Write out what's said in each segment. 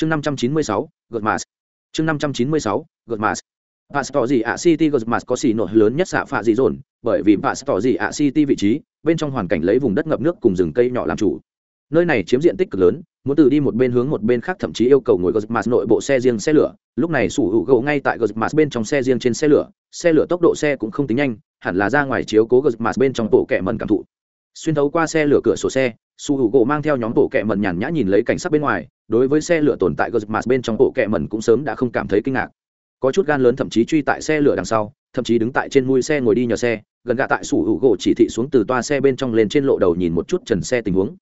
chương năm trăm chín mươi sáu gợt mars chương năm trăm chín mươi sáu gợt mars Pastor gì ạ City Gosmas có xì nổi lớn nhất xạ phạ dị dồn, bởi vì Pastor gì ạ City vị trí, bên trong hoàn cảnh lấy vùng đất ngập nước cùng rừng cây nhỏ làm chủ. Nơi này chiếm diện tích cực lớn, muốn từ đi một bên hướng một bên khác thậm chí yêu cầu ngồi Gosmas nội bộ xe riêng xe lửa. Lúc này sủ hữu gỗ ngay tại Gosmas bên trong xe riêng trên xe lửa, xe lửa tốc độ xe cũng không tính nhanh, hẳn là ra ngoài chiếu cố Gosmas bên trong bộ kẻ mần cảm thụ. Xuyên thấu qua xe lửa cửa sổ xe, su hữu gỗ mang theo nhóm bộ kệ mần nhàn nhã nhìn lấy cảnh sát bên ngoài, đối với xe lửa tồn tại Gosmas bên trong bộ kệ mẩn cũng sớm đã không cảm thấy kinh ngạc. Có chút gan lớn thậm chí truy tại xe lửa đằng sau, thậm chí đứng tại trên mui xe ngồi đi nhờ xe, gần gạ tại sủ hữu gỗ chỉ thị xuống từ toa xe bên trong lên trên lộ đầu nhìn một chút trần xe tình huống.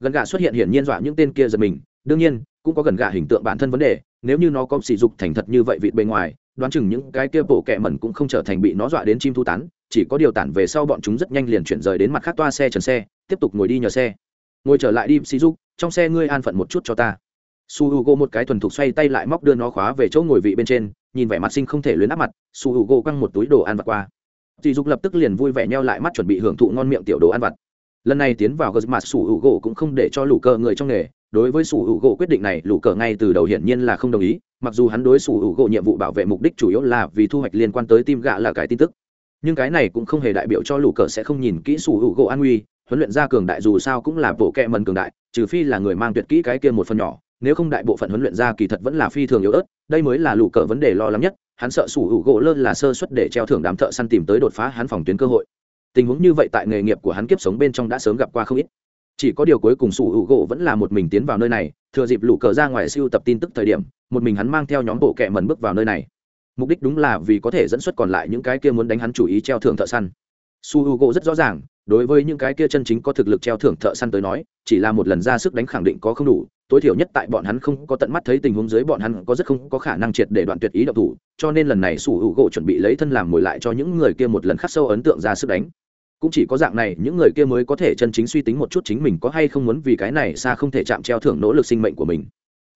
Gần gạ xuất hiện hiển nhiên dọa những tên kia giật mình, đương nhiên, cũng có gần gạ hình tượng bản thân vấn đề, nếu như nó có sỉ dục thành thật như vậy vịt bề ngoài, đoán chừng những cái kia bộ kệ mẩn cũng không trở thành bị nó dọa đến chim thu tán, chỉ có điều tản về sau bọn chúng rất nhanh liền chuyển rời đến mặt khác toa xe trần xe, tiếp tục ngồi đi nhờ xe. Ngồi trở lại đi, sỉ dục, trong xe ngươi an phận một chút cho ta su h u g một cái thuần thục xoay tay lại móc đưa nó khóa về chỗ ngồi vị bên trên, nhìn vẻ mặt sinh không thể luyến áp mặt, su h u g quăng một túi đồ ăn vặt qua. Dì dục lập tức liền vui vẻ nheo lại mắt chuẩn bị hưởng thụ ngon miệng tiểu đồ ăn vặt. Lần này tiến vào gờ mặt su h u g cũng không để cho lũ cờ người trong nghề. Đối với su h u g quyết định này, lũ cờ ngay từ đầu hiển nhiên là không đồng ý, mặc dù hắn đối su h u g nhiệm vụ bảo vệ mục đích chủ yếu là vì thu hoạch liên quan tới tim gạ là cái tin tức. Nhưng cái này cũng không hề đại biểu cho lũ cờ sẽ không nhìn kỹ su h u g an nguy, huấn luyện ra cường đại dù sao cũng là bộ kẹ mần cường đại, trừ phi là người mang tuyệt kỹ cái kia một phần nhỏ nếu không đại bộ phận huấn luyện ra kỳ thật vẫn là phi thường yếu ớt, đây mới là lũ cờ vấn đề lo lắng nhất, hắn sợ sủ hữu gỗ lơ là sơ suất để treo thưởng đám thợ săn tìm tới đột phá hắn phòng tuyến cơ hội. Tình huống như vậy tại nghề nghiệp của hắn kiếp sống bên trong đã sớm gặp qua không ít. Chỉ có điều cuối cùng sủ hữu gỗ vẫn là một mình tiến vào nơi này, thừa dịp lũ cờ ra ngoài siêu tập tin tức thời điểm, một mình hắn mang theo nhóm bộ kẹ mần bước vào nơi này. Mục đích đúng là vì có thể dẫn xuất còn lại những cái kia muốn đánh hắn chủ ý treo thưởng thợ săn. Su h u gỗ rất rõ ràng đối với những cái kia chân chính có thực lực treo thưởng thợ săn tới nói, chỉ là một lần ra sức đánh khẳng định có không đủ, tối thiểu nhất tại bọn hắn không có tận mắt thấy tình huống dưới bọn hắn có rất không có khả năng triệt để đoạn tuyệt ý độc thủ, cho nên lần này sủ hữu gỗ chuẩn bị lấy thân làm mồi lại cho những người kia một lần khắc sâu ấn tượng ra sức đánh. Cũng chỉ có dạng này, những người kia mới có thể chân chính suy tính một chút chính mình có hay không muốn vì cái này xa không thể chạm treo thưởng nỗ lực sinh mệnh của mình.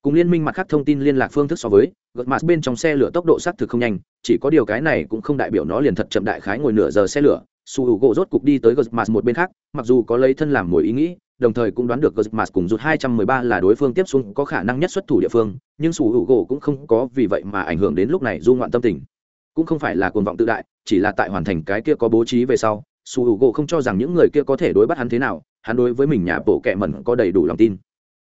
Cùng liên minh mặt khác thông tin liên lạc phương thức so với gật mặt bên trong xe lửa tốc độ xác thực không nhanh, chỉ có điều cái này cũng không đại biểu nó liền thật chậm đại khái ngồi nửa giờ xe lửa su hữu gỗ rốt cục đi tới gosmas một bên khác, mặc dù có lấy thân làm mồi ý nghĩ, đồng thời cũng đoán được gosmas cùng rút 213 là đối phương tiếp xuống có khả năng nhất xuất thủ địa phương, nhưng su hữu gỗ cũng không có vì vậy mà ảnh hưởng đến lúc này du ngoạn tâm tình. Cũng không phải là cuồng vọng tự đại, chỉ là tại hoàn thành cái kia có bố trí về sau, su hữu gỗ không cho rằng những người kia có thể đối bắt hắn thế nào, hắn đối với mình nhà bộ kệ mẩn có đầy đủ lòng tin.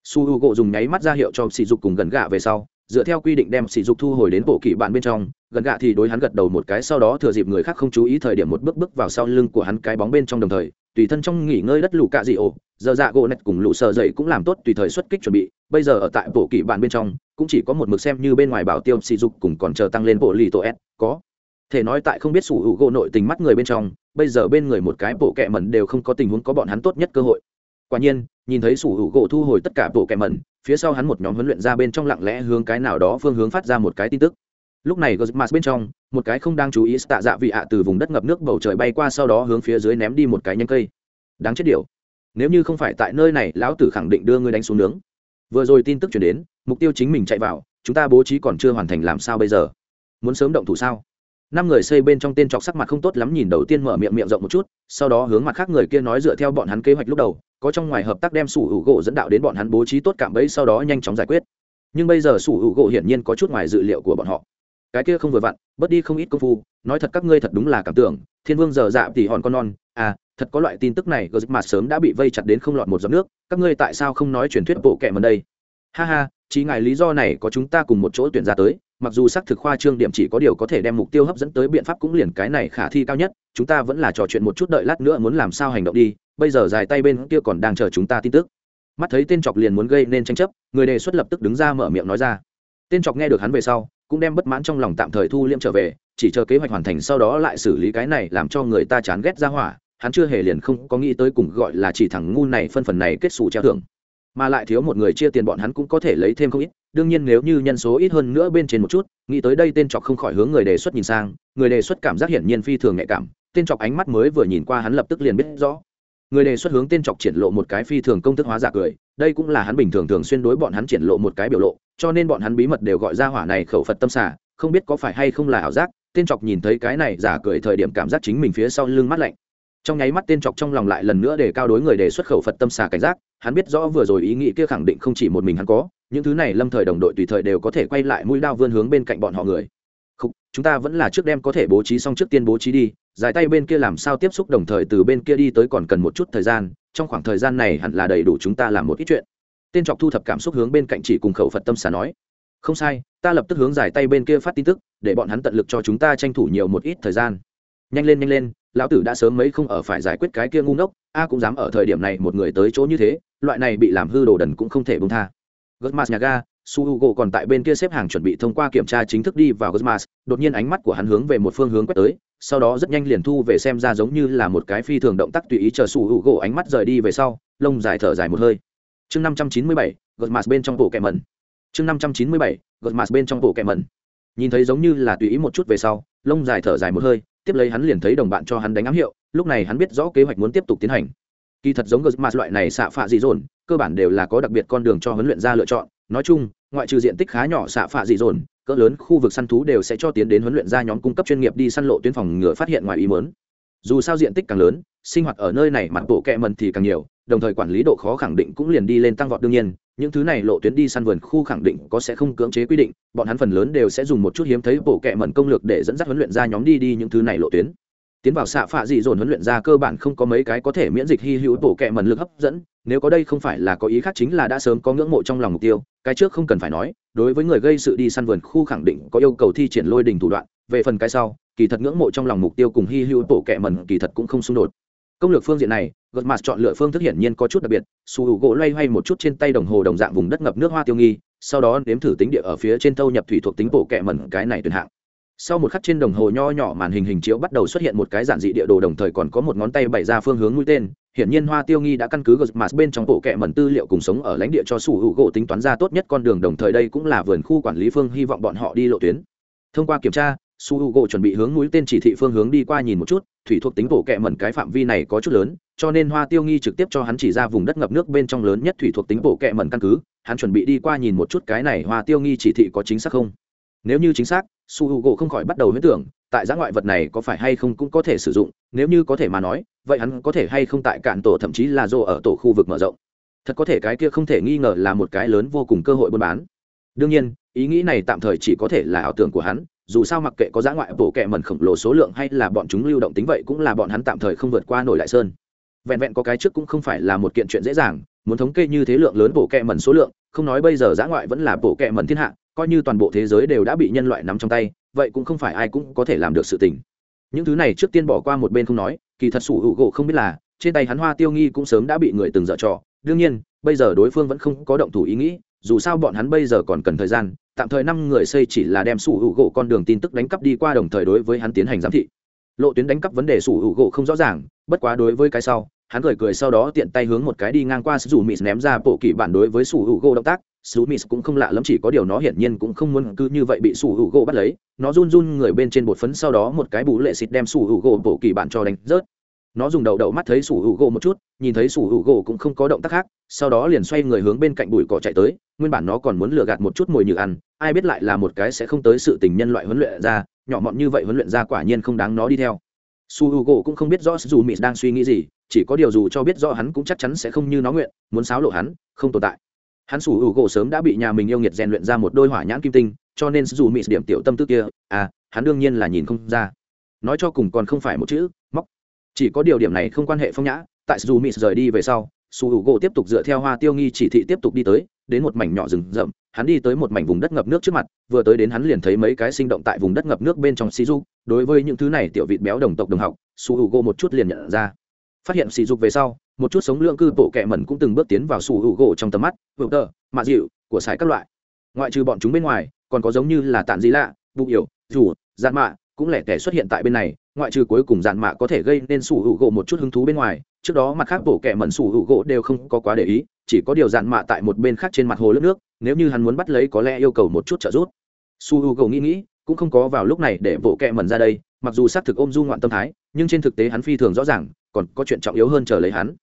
Su h u gỗ dùng nháy mắt ra hiệu cho sỉ dục cùng gần gạ về sau dựa theo quy định đem sỉ dục thu hồi đến bộ kỳ bạn bên trong, gần gạ thì đối hắn gật đầu một cái, sau đó thừa dịp người khác không chú ý thời điểm một bước bước vào sau lưng của hắn cái bóng bên trong đồng thời, tùy thân trong nghỉ ngơi đất lù cạ dị ổ, giờ dạ gỗ nét cùng lũ sợ dậy cũng làm tốt tùy thời xuất kích chuẩn bị. Bây giờ ở tại bộ kỳ bạn bên trong, cũng chỉ có một mực xem như bên ngoài bảo tiêu sỉ dục cùng còn chờ tăng lên bộ lì tổ s có. Thể nói tại không biết sủ hữu gỗ nội tình mắt người bên trong, bây giờ bên người một cái bộ kẹ mẩn đều không có tình huống có bọn hắn tốt nhất cơ hội quả nhiên, nhìn thấy sủ hữu gỗ thu hồi tất cả bộ kẻ mẩn, phía sau hắn một nhóm huấn luyện ra bên trong lặng lẽ hướng cái nào đó phương hướng phát ra một cái tin tức. Lúc này gosmas bên trong, một cái không đang chú ý tạ dạ vị ạ từ vùng đất ngập nước bầu trời bay qua sau đó hướng phía dưới ném đi một cái nhánh cây. Đáng chết điều. Nếu như không phải tại nơi này, lão tử khẳng định đưa ngươi đánh xuống nướng. Vừa rồi tin tức chuyển đến, mục tiêu chính mình chạy vào, chúng ta bố trí còn chưa hoàn thành làm sao bây giờ? Muốn sớm động thủ sao? Năm người xây bên trong tên trọc sắc mặt không tốt lắm nhìn đầu tiên mở miệng miệng rộng một chút, sau đó hướng mặt khác người kia nói dựa theo bọn hắn kế hoạch lúc đầu, có trong ngoài hợp tác đem sủ hữu gỗ dẫn đạo đến bọn hắn bố trí tốt cảm bẫy sau đó nhanh chóng giải quyết. Nhưng bây giờ sủ hữu gỗ hiển nhiên có chút ngoài dự liệu của bọn họ. Cái kia không vừa vặn, bớt đi không ít công phu, nói thật các ngươi thật đúng là cảm tưởng, thiên vương giờ dạ thì hòn con non à thật có loại tin tức này gờ mà sớm đã bị vây chặt đến không lọt một giọt nước, các ngươi tại sao không nói truyền thuyết bộ kệ mần đây? Ha ha chỉ ngài lý do này có chúng ta cùng một chỗ tuyển ra tới mặc dù xác thực khoa trương điểm chỉ có điều có thể đem mục tiêu hấp dẫn tới biện pháp cũng liền cái này khả thi cao nhất, chúng ta vẫn là trò chuyện một chút đợi lát nữa muốn làm sao hành động đi, bây giờ dài tay bên kia còn đang chờ chúng ta tin tức. Mắt thấy tên chọc liền muốn gây nên tranh chấp, người đề xuất lập tức đứng ra mở miệng nói ra. Tên chọc nghe được hắn về sau, cũng đem bất mãn trong lòng tạm thời thu liêm trở về, chỉ chờ kế hoạch hoàn thành sau đó lại xử lý cái này làm cho người ta chán ghét ra hỏa, hắn chưa hề liền không có nghĩ tới cùng gọi là chỉ thằng ngu này phân phần này kết xù treo thưởng. Mà lại thiếu một người chia tiền bọn hắn cũng có thể lấy thêm không ít đương nhiên nếu như nhân số ít hơn nữa bên trên một chút, nghĩ tới đây tên chọc không khỏi hướng người đề xuất nhìn sang, người đề xuất cảm giác hiển nhiên phi thường nhạy cảm, tên chọc ánh mắt mới vừa nhìn qua hắn lập tức liền biết rõ. Người đề xuất hướng tên chọc triển lộ một cái phi thường công thức hóa giả cười, đây cũng là hắn bình thường thường xuyên đối bọn hắn triển lộ một cái biểu lộ, cho nên bọn hắn bí mật đều gọi ra hỏa này khẩu phật tâm xả không biết có phải hay không là ảo giác, tên chọc nhìn thấy cái này giả cười thời điểm cảm giác chính mình phía sau lưng mắt lạnh trong nháy mắt tên chọc trong lòng lại lần nữa để cao đối người đề xuất khẩu phật tâm xà cảnh giác, hắn biết rõ vừa rồi ý nghĩ kia khẳng định không chỉ một mình hắn có, những thứ này lâm thời đồng đội tùy thời đều có thể quay lại mũi đao vươn hướng bên cạnh bọn họ người. Không chúng ta vẫn là trước đêm có thể bố trí xong trước tiên bố trí đi, giải tay bên kia làm sao tiếp xúc đồng thời từ bên kia đi tới còn cần một chút thời gian, trong khoảng thời gian này hẳn là đầy đủ chúng ta làm một ít chuyện. Tên trọc thu thập cảm xúc hướng bên cạnh chỉ cùng khẩu phật tâm xà nói. Không sai, ta lập tức hướng giải tay bên kia phát tin tức, để bọn hắn tận lực cho chúng ta tranh thủ nhiều một ít thời gian nhanh lên nhanh lên, lão tử đã sớm mấy không ở phải giải quyết cái kia ngu ngốc, a cũng dám ở thời điểm này một người tới chỗ như thế, loại này bị làm hư đồ đần cũng không thể bông tha. Gosmas nhà ga su h u g o còn tại bên kia xếp hàng chuẩn bị thông qua kiểm tra chính thức đi vào gosmas đột nhiên ánh mắt của hắn hướng về một phương hướng quét tới, sau đó rất nhanh liền thu về xem ra giống như là một cái phi thường động tác tùy ý chờ su h u g o ánh mắt rời đi về sau, lông dài thở dài một hơi. Chương năm trăm chín mươi bảy gosmas bên trong bộ kẹ mẩn. Chương năm trăm chín mươi bảy gosmas bên trong bộ kẹ mẩn. Nhìn thấy giống như là tùy ý một chút về sau, lông dài thở dài một hơi tiếp lấy hắn liền thấy đồng bạn cho hắn đánh ám hiệu, lúc này hắn biết rõ kế hoạch muốn tiếp tục tiến hành. Kỳ thật giống gờ loại này xạ phạ dị dồn, cơ bản đều là có đặc biệt con đường cho huấn luyện ra lựa chọn. Nói chung, ngoại trừ diện tích khá nhỏ xạ phạ dị dồn, cỡ lớn khu vực săn thú đều sẽ cho tiến đến huấn luyện ra nhóm cung cấp chuyên nghiệp đi săn lộ tuyến phòng ngừa phát hiện ngoài ý mớn dù sao diện tích càng lớn, sinh hoạt ở nơi này mặt bộ kẹ mần thì càng nhiều đồng thời quản lý độ khó khẳng định cũng liền đi lên tăng vọt đương nhiên, những thứ này lộ tuyến đi săn vườn khu khẳng định có sẽ không cưỡng chế quy định, bọn hắn phần lớn đều sẽ dùng một chút hiếm thấy bộ kệ mẩn công lược để dẫn dắt huấn luyện ra nhóm đi đi những thứ này lộ tuyến. Tiến vào xạ phạ dị dồn huấn luyện ra cơ bản không có mấy cái có thể miễn dịch hy hữu bộ kệ mẩn lực hấp dẫn, nếu có đây không phải là có ý khác chính là đã sớm có ngưỡng mộ trong lòng mục tiêu, cái trước không cần phải nói, đối với người gây sự đi săn vườn khu khẳng định có yêu cầu thi triển lôi đình thủ đoạn, về phần cái sau, kỳ thật ngưỡng mộ trong lòng mục tiêu cùng hy hữu bộ kệ mẩn kỳ thật cũng không xung đột. Công lược phương diện này gật mặt chọn lựa phương thức hiển nhiên có chút đặc biệt, su U gỗ loay hoay một chút trên tay đồng hồ đồng dạng vùng đất ngập nước hoa tiêu nghi, sau đó nếm thử tính địa ở phía trên thâu nhập thủy thuộc tính bộ kẹ mẩn cái này tuyển hạng. Sau một khắc trên đồng hồ nho nhỏ màn hình hình chiếu bắt đầu xuất hiện một cái giản dị địa đồ đồng thời còn có một ngón tay bày ra phương hướng mũi tên, hiển nhiên hoa tiêu nghi đã căn cứ gật mặt bên trong bộ kẹ mẩn tư liệu cùng sống ở lãnh địa cho su hữu gỗ tính toán ra tốt nhất con đường đồng thời đây cũng là vườn khu quản lý phương hy vọng bọn họ đi lộ tuyến. Thông qua kiểm tra, su h u gỗ chuẩn bị hướng mũi tên chỉ thị phương hướng đi qua nhìn một chút thủy thuộc tính bộ kệ mẩn cái phạm vi này có chút lớn, cho nên hoa tiêu nghi trực tiếp cho hắn chỉ ra vùng đất ngập nước bên trong lớn nhất thủy thuộc tính bộ kệ mẩn căn cứ, hắn chuẩn bị đi qua nhìn một chút cái này hoa tiêu nghi chỉ thị có chính xác không. Nếu như chính xác, su Hugo không khỏi bắt đầu huyễn tưởng, tại giã ngoại vật này có phải hay không cũng có thể sử dụng, nếu như có thể mà nói, vậy hắn có thể hay không tại cạn tổ thậm chí là rô ở tổ khu vực mở rộng. Thật có thể cái kia không thể nghi ngờ là một cái lớn vô cùng cơ hội buôn bán. Đương nhiên, ý nghĩ này tạm thời chỉ có thể là ảo tưởng của hắn dù sao mặc kệ có giã ngoại bộ kệ mẩn khổng lồ số lượng hay là bọn chúng lưu động tính vậy cũng là bọn hắn tạm thời không vượt qua nổi đại sơn. Vẹn vẹn có cái trước cũng không phải là một kiện chuyện dễ dàng, muốn thống kê như thế lượng lớn bộ kệ mẩn số lượng, không nói bây giờ giã ngoại vẫn là bộ kệ mẩn thiên hạ, coi như toàn bộ thế giới đều đã bị nhân loại nắm trong tay, vậy cũng không phải ai cũng có thể làm được sự tình. Những thứ này trước tiên bỏ qua một bên không nói, kỳ thật sủ hữu gỗ không biết là, trên tay hắn hoa tiêu nghi cũng sớm đã bị người từng dở trò. Đương nhiên, bây giờ đối phương vẫn không có động thủ ý nghĩ, dù sao bọn hắn bây giờ còn cần thời gian tạm thời năm người xây chỉ là đem sủ hữu gỗ con đường tin tức đánh cắp đi qua đồng thời đối với hắn tiến hành giám thị. Lộ tuyến đánh cắp vấn đề sủ hữu gỗ không rõ ràng, bất quá đối với cái sau, hắn cười cười sau đó tiện tay hướng một cái đi ngang qua sủ mịt ném ra bộ kỷ bản đối với sủ hữu gỗ động tác. Sủ mịt cũng không lạ lắm, chỉ có điều nó hiển nhiên cũng không muốn cứ như vậy bị sủ hữu gỗ bắt lấy. Nó run run người bên trên bột phấn sau đó một cái bú lệ xịt đem sủ hữu gỗ bộ kỷ bản cho đánh rớt nó dùng đầu đậu mắt thấy sủ hữu gỗ một chút, nhìn thấy sủ hữu gỗ cũng không có động tác khác, sau đó liền xoay người hướng bên cạnh bụi cỏ chạy tới, nguyên bản nó còn muốn lừa gạt một chút mồi nhử ăn, ai biết lại là một cái sẽ không tới sự tình nhân loại huấn luyện ra, nhỏ mọn như vậy huấn luyện ra quả nhiên không đáng nó đi theo. Su hữu u gỗ cũng không biết rõ dù mỹ đang suy nghĩ gì, chỉ có điều dù cho biết rõ hắn cũng chắc chắn sẽ không như nó nguyện, muốn xáo lộ hắn, không tồn tại. Hắn sủ hữu u gỗ sớm đã bị nhà mình yêu nghiệt rèn luyện ra một đôi hỏa nhãn kim tinh, cho nên dù mỹ điểm tiểu tâm tư kia à hắn đương nhiên là nhìn không ra. Nói cho cùng còn không phải một chữ, móc chỉ có điều điểm này không quan hệ phong nhã, tại dù mỹ rời đi về sau, su h u gỗ tiếp tục dựa theo hoa tiêu nghi chỉ thị tiếp tục đi tới, đến một mảnh nhỏ rừng rậm, hắn đi tới một mảnh vùng đất ngập nước trước mặt, vừa tới đến hắn liền thấy mấy cái sinh động tại vùng đất ngập nước bên trong xì du đối với những thứ này tiểu vịt béo đồng tộc đồng học, su h u gỗ một chút liền nhận ra. Phát hiện xì dục về sau, một chút sống lượng cư bộ kẹ mẩn cũng từng bước tiến vào su h u gỗ trong tầm mắt vựng tờ mạ dịu, của sải các loại. Ngoại trừ bọn chúng bên ngoài, còn có giống như là tàn di lạ vụ yểu rủ dạn mạ cũng lẻ tẻ xuất hiện tại bên này, ngoại trừ cuối cùng dạn mạ có thể gây nên sủ hữu gỗ một chút hứng thú bên ngoài, trước đó mặt khác bộ kẹ mẩn sủ hữu gỗ đều không có quá để ý, chỉ có điều dạn mạ tại một bên khác trên mặt hồ lớp nước, nếu như hắn muốn bắt lấy có lẽ yêu cầu một chút trợ giúp. Su hữu gỗ nghĩ nghĩ, cũng không có vào lúc này để bộ kẹ mẩn ra đây, mặc dù xác thực ôm du ngoạn tâm thái, nhưng trên thực tế hắn phi thường rõ ràng, còn có chuyện trọng yếu hơn chờ lấy hắn.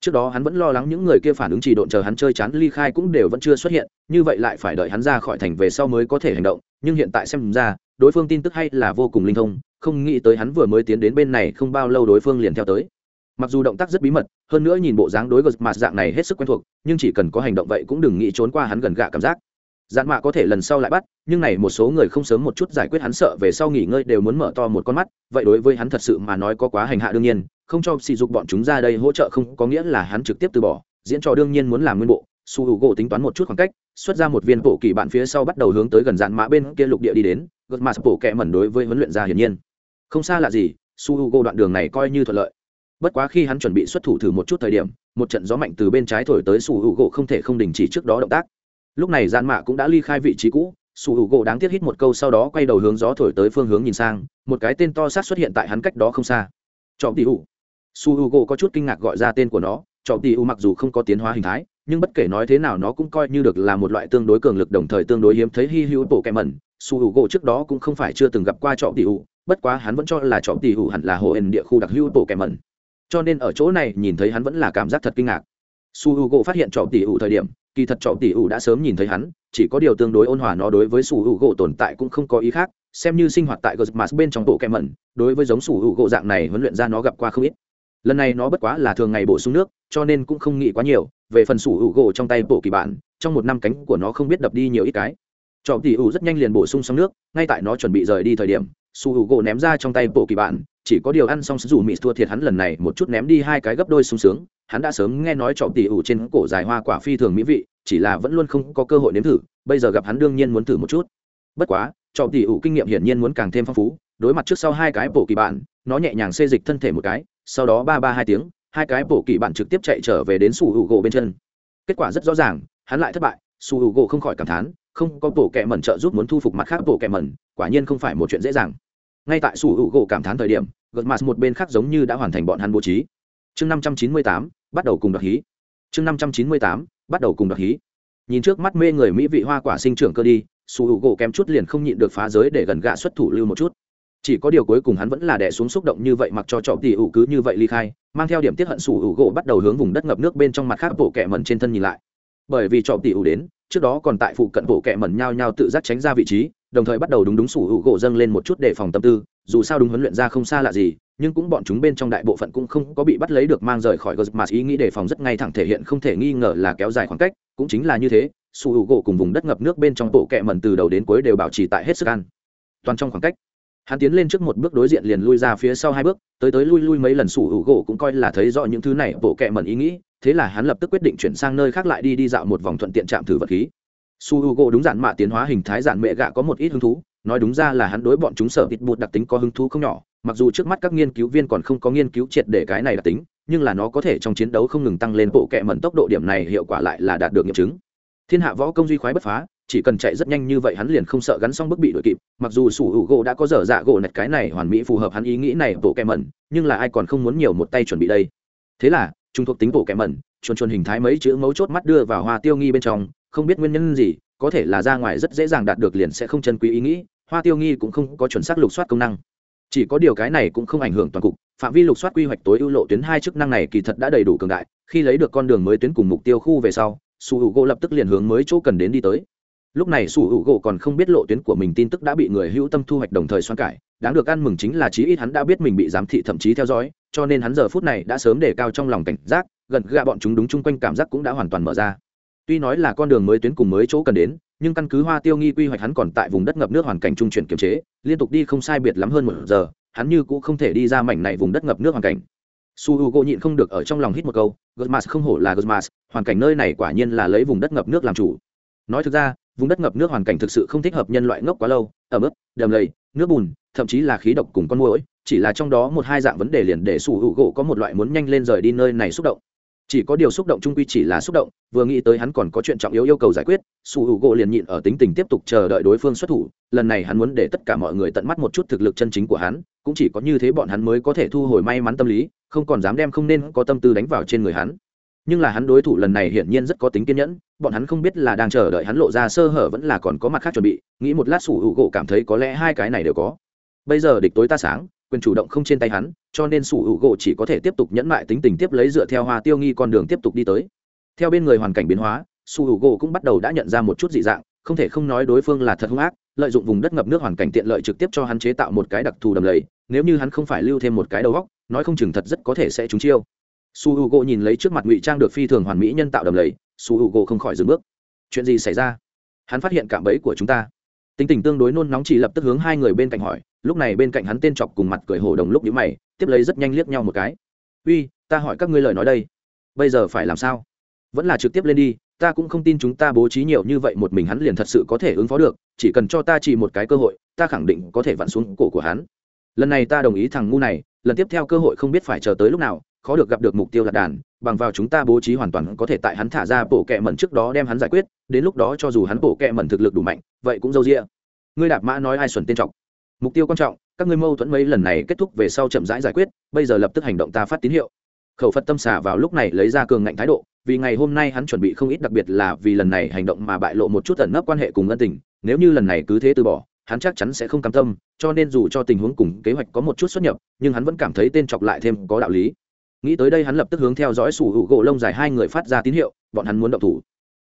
Trước đó hắn vẫn lo lắng những người kia phản ứng chỉ độn chờ hắn chơi chán ly khai cũng đều vẫn chưa xuất hiện, như vậy lại phải đợi hắn ra khỏi thành về sau mới có thể hành động, nhưng hiện tại xem ra đối phương tin tức hay là vô cùng linh thông, không nghĩ tới hắn vừa mới tiến đến bên này không bao lâu đối phương liền theo tới. Mặc dù động tác rất bí mật, hơn nữa nhìn bộ dáng đối gật mặt dạng này hết sức quen thuộc, nhưng chỉ cần có hành động vậy cũng đừng nghĩ trốn qua hắn gần gạ cảm giác. Dạn mạ có thể lần sau lại bắt, nhưng này một số người không sớm một chút giải quyết hắn sợ về sau nghỉ ngơi đều muốn mở to một con mắt, vậy đối với hắn thật sự mà nói có quá hành hạ đương nhiên, không cho sỉ dục bọn chúng ra đây hỗ trợ không có nghĩa là hắn trực tiếp từ bỏ, diễn trò đương nhiên muốn làm nguyên bộ. Su hữu gỗ tính toán một chút khoảng cách, xuất ra một viên bộ kỳ bạn phía sau bắt đầu hướng tới gần dạn mã bên kia lục địa đi đến gật mặt bộ kẹ mẩn đối với huấn luyện gia hiển nhiên. Không xa lạ gì, su hugo đoạn đường này coi như thuận lợi. Bất quá khi hắn chuẩn bị xuất thủ thử một chút thời điểm, một trận gió mạnh từ bên trái thổi tới su hugo không thể không đình chỉ trước đó động tác. Lúc này gian mạ cũng đã ly khai vị trí cũ, su hugo đáng tiếc hít một câu sau đó quay đầu hướng gió thổi tới phương hướng nhìn sang, một cái tên to sát xuất hiện tại hắn cách đó không xa. Chọn tỷ hữu su hugo có chút kinh ngạc gọi ra tên của nó, chọn tỷ hữu mặc dù không có tiến hóa hình thái, nhưng bất kể nói thế nào nó cũng coi như được là một loại tương đối cường lực đồng thời tương đối hiếm thấy hy hữu bộ kẹ mẩn su hữu gỗ trước đó cũng không phải chưa từng gặp qua trọ tỷ hữu, bất quá hắn vẫn cho là trọ tỷ hữu hẳn là hồ ẩn địa khu đặc hữu bộ kẻ mẩn cho nên ở chỗ này nhìn thấy hắn vẫn là cảm giác thật kinh ngạc. Su hữu gỗ phát hiện trọ tỷ hữu thời điểm, kỳ thật trọ tỷ hữu đã sớm nhìn thấy hắn, chỉ có điều tương đối ôn hòa nó đối với su hữu gỗ tồn tại cũng không có ý khác, xem như sinh hoạt tại gosmas bên trong bộ kẻ mẩn đối với giống su hữu gỗ dạng này huấn luyện ra nó gặp qua không ít. Lần này nó bất quá là thường ngày bổ sung nước, cho nên cũng không nghĩ quá nhiều, về phần sủ hữu gỗ trong tay bộ kỳ bản trong một năm cánh của nó không biết đập đi nhiều ít cái trọ tỷ ủ rất nhanh liền bổ sung xong nước, ngay tại nó chuẩn bị rời đi thời điểm, su hữu gỗ ném ra trong tay bộ kỳ bản chỉ có điều ăn xong dù mỹ thua thiệt hắn lần này một chút ném đi hai cái gấp đôi sung sướng. Hắn đã sớm nghe nói trọ tỷ ủ trên cổ dài hoa quả phi thường mỹ vị, chỉ là vẫn luôn không có cơ hội nếm thử, bây giờ gặp hắn đương nhiên muốn thử một chút. Bất quá trọ tỷ ủ kinh nghiệm hiển nhiên muốn càng thêm phong phú, đối mặt trước sau hai cái bộ kỳ bản nó nhẹ nhàng xê dịch thân thể một cái, sau đó ba ba hai tiếng, hai cái bổ kỳ bạn trực tiếp chạy trở về đến su hữu gỗ bên chân. Kết quả rất rõ ràng, hắn lại thất bại, su hữu gỗ không khỏi cảm thán không có bộ kệ mẩn trợ giúp muốn thu phục mặt khác bộ kệ mẩn, quả nhiên không phải một chuyện dễ dàng. Ngay tại sủ hữu gỗ cảm thán thời điểm gật mặt một bên khác giống như đã hoàn thành bọn hắn bố trí. Chương năm trăm chín mươi tám, bắt đầu cùng đoạt hí. Chương năm trăm chín mươi tám, bắt đầu cùng đoạt hí. Nhìn trước mắt mê người mỹ vị hoa quả sinh trưởng cơ đi, sủ hữu gỗ kém chút liền không nhịn được phá giới để gần gạ xuất thủ lưu một chút. Chỉ có điều cuối cùng hắn vẫn là đè xuống xúc động như vậy mặc cho trọ tỷ ủ cứ như vậy ly khai, mang theo điểm tiết hận sủ hữu gỗ bắt đầu hướng vùng đất ngập nước bên trong mặt khác bộ kẹ mẩn trên thân nhìn lại bởi vì trọ tỷ ủ đến, trước đó còn tại phụ cận bộ kẹ mẩn nhao nhao tự giác tránh ra vị trí, đồng thời bắt đầu đúng đúng sủ hữu gỗ dâng lên một chút để phòng tâm tư, dù sao đúng huấn luyện ra không xa lạ gì, nhưng cũng bọn chúng bên trong đại bộ phận cũng không có bị bắt lấy được mang rời khỏi gờ mà ý nghĩ đề phòng rất ngay thẳng thể hiện không thể nghi ngờ là kéo dài khoảng cách, cũng chính là như thế, sủ hữu gỗ cùng vùng đất ngập nước bên trong bộ kẹ mẩn từ đầu đến cuối đều bảo trì tại hết sức ăn toàn trong khoảng cách. Hắn tiến lên trước một bước đối diện liền lui ra phía sau hai bước, tới tới lui lui mấy lần sủ hữu gỗ cũng coi là thấy rõ những thứ này bộ kẹ mẩn ý nghĩ thế là hắn lập tức quyết định chuyển sang nơi khác lại đi đi dạo một vòng thuận tiện chạm thử vật khí. Su h u gỗ đúng giản mạ tiến hóa hình thái giản mẹ gạ có một ít hứng thú, nói đúng ra là hắn đối bọn chúng sở thịt bụt đặc tính có hứng thú không nhỏ, mặc dù trước mắt các nghiên cứu viên còn không có nghiên cứu triệt để cái này đặc tính, nhưng là nó có thể trong chiến đấu không ngừng tăng lên bộ kệ mẩn tốc độ điểm này hiệu quả lại là đạt được nghiệm chứng. Thiên hạ võ công duy khoái bất phá, chỉ cần chạy rất nhanh như vậy hắn liền không sợ gắn xong bước bị đuổi kịp, mặc dù sủ hữu gỗ đã có dở dạ gỗ nạch cái này hoàn mỹ phù hợp hắn ý nghĩ này bộ kẹ mẩn, nhưng là ai còn không muốn nhiều một tay chuẩn bị đây. Thế là trung thuộc tính bộ kẻ mẩn, chuồn chuồn hình thái mấy chữ mấu chốt mắt đưa vào hoa tiêu nghi bên trong, không biết nguyên nhân gì, có thể là ra ngoài rất dễ dàng đạt được liền sẽ không chân quý ý nghĩ, hoa tiêu nghi cũng không có chuẩn xác lục soát công năng. Chỉ có điều cái này cũng không ảnh hưởng toàn cục, phạm vi lục soát quy hoạch tối ưu lộ tuyến hai chức năng này kỳ thật đã đầy đủ cường đại, khi lấy được con đường mới tuyến cùng mục tiêu khu về sau, su hữu gỗ lập tức liền hướng mới chỗ cần đến đi tới. Lúc này su hữu gỗ còn không biết lộ tuyến của mình tin tức đã bị người hữu tâm thu hoạch đồng thời xoan cải đáng được ăn mừng chính là chí ít hắn đã biết mình bị giám thị thậm chí theo dõi, cho nên hắn giờ phút này đã sớm đề cao trong lòng cảnh giác, gần gạ bọn chúng đúng chung quanh cảm giác cũng đã hoàn toàn mở ra. Tuy nói là con đường mới tuyến cùng mới chỗ cần đến, nhưng căn cứ hoa tiêu nghi quy hoạch hắn còn tại vùng đất ngập nước hoàn cảnh trung chuyển kiềm chế, liên tục đi không sai biệt lắm hơn một giờ, hắn như cũng không thể đi ra mảnh này vùng đất ngập nước hoàn cảnh. Su h u gỗ nhịn không được ở trong lòng hít một câu gosmas không hổ là gosmas hoàn cảnh nơi này quả nhiên là lấy vùng đất ngập nước làm chủ. Nói thực ra, vùng đất ngập nước hoàn cảnh thực sự không thích hợp nhân loại ngốc quá lâu ở mức đầm lầy, nước bùn thậm chí là khí độc cùng con mũi chỉ là trong đó một hai dạng vấn đề liền để sủ hữu gỗ có một loại muốn nhanh lên rời đi nơi này xúc động. Chỉ có điều xúc động trung quy chỉ là xúc động, vừa nghĩ tới hắn còn có chuyện trọng yếu yêu cầu giải quyết su h u gỗ liền nhịn ở tính tình tiếp tục chờ đợi đối phương xuất thủ, lần này hắn muốn để tất cả mọi người tận mắt một chút thực lực chân chính của hắn, cũng chỉ có như thế bọn hắn mới có thể thu hồi may mắn tâm lý, không còn dám đem không nên có tâm tư đánh vào trên người hắn. Nhưng là hắn đối thủ lần này hiển nhiên rất có tính kiên nhẫn, bọn hắn không biết là đang chờ đợi hắn lộ ra sơ hở vẫn là còn có mặt khác chuẩn bị, nghĩ một lát sủ hữu gỗ cảm thấy có lẽ hai cái này đều có bây giờ địch tối ta sáng, quyền chủ động không trên tay hắn, cho nên sủ hữu gỗ chỉ có thể tiếp tục nhẫn mại tính tình tiếp lấy dựa theo hoa tiêu nghi con đường tiếp tục đi tới. Theo bên người hoàn cảnh biến hóa, sủ hữu gỗ cũng bắt đầu đã nhận ra một chút dị dạng, không thể không nói đối phương là thật hung ác, lợi dụng vùng đất ngập nước hoàn cảnh tiện lợi trực tiếp cho hắn chế tạo một cái đặc thù đầm lầy, nếu như hắn không phải lưu thêm một cái đầu góc nói không chừng thật rất có thể sẽ trúng chiêu. Su h u g nhìn lấy trước mặt ngụy trang được phi thường hoàn mỹ nhân tạo đầm lầy su h u g không khỏi dừng bước. Chuyện gì xảy ra? Hắn phát hiện cạm bẫy của chúng ta. Tính tình tương đối nôn nóng chỉ lập tức hướng hai người bên cạnh hỏi lúc này bên cạnh hắn tên chọc cùng mặt cười hổ đồng lúc nhíu mày, tiếp lấy rất nhanh liếc nhau một cái. Uy, ta hỏi các ngươi lời nói đây. Bây giờ phải làm sao? Vẫn là trực tiếp lên đi, ta cũng không tin chúng ta bố trí nhiều như vậy một mình hắn liền thật sự có thể ứng phó được, chỉ cần cho ta chỉ một cái cơ hội, ta khẳng định có thể vặn xuống cổ của hắn. Lần này ta đồng ý thằng ngu này, lần tiếp theo cơ hội không biết phải chờ tới lúc nào, khó được gặp được mục tiêu lạc đàn, bằng vào chúng ta bố trí hoàn toàn có thể tại hắn thả ra bộ kẹ mẩn trước đó đem hắn giải quyết, đến lúc đó cho dù hắn bộ kẹ mẩn thực lực đủ mạnh, vậy cũng dâu rĩa ngươi đạp mã nói ai xuẩn tên trọng mục tiêu quan trọng, các ngươi mâu thuẫn mấy lần này kết thúc về sau chậm rãi giải quyết, bây giờ lập tức hành động ta phát tín hiệu. Khẩu phật tâm xả vào lúc này lấy ra cường ngạnh thái độ, vì ngày hôm nay hắn chuẩn bị không ít đặc biệt là vì lần này hành động mà bại lộ một chút tẩn nấp quan hệ cùng ân tình, nếu như lần này cứ thế từ bỏ, hắn chắc chắn sẽ không cam tâm, cho nên dù cho tình huống cùng kế hoạch có một chút xuất nhập, nhưng hắn vẫn cảm thấy tên chọc lại thêm có đạo lý. Nghĩ tới đây hắn lập tức hướng theo dõi sủ hữu gỗ lông dài hai người phát ra tín hiệu, bọn hắn muốn động thủ.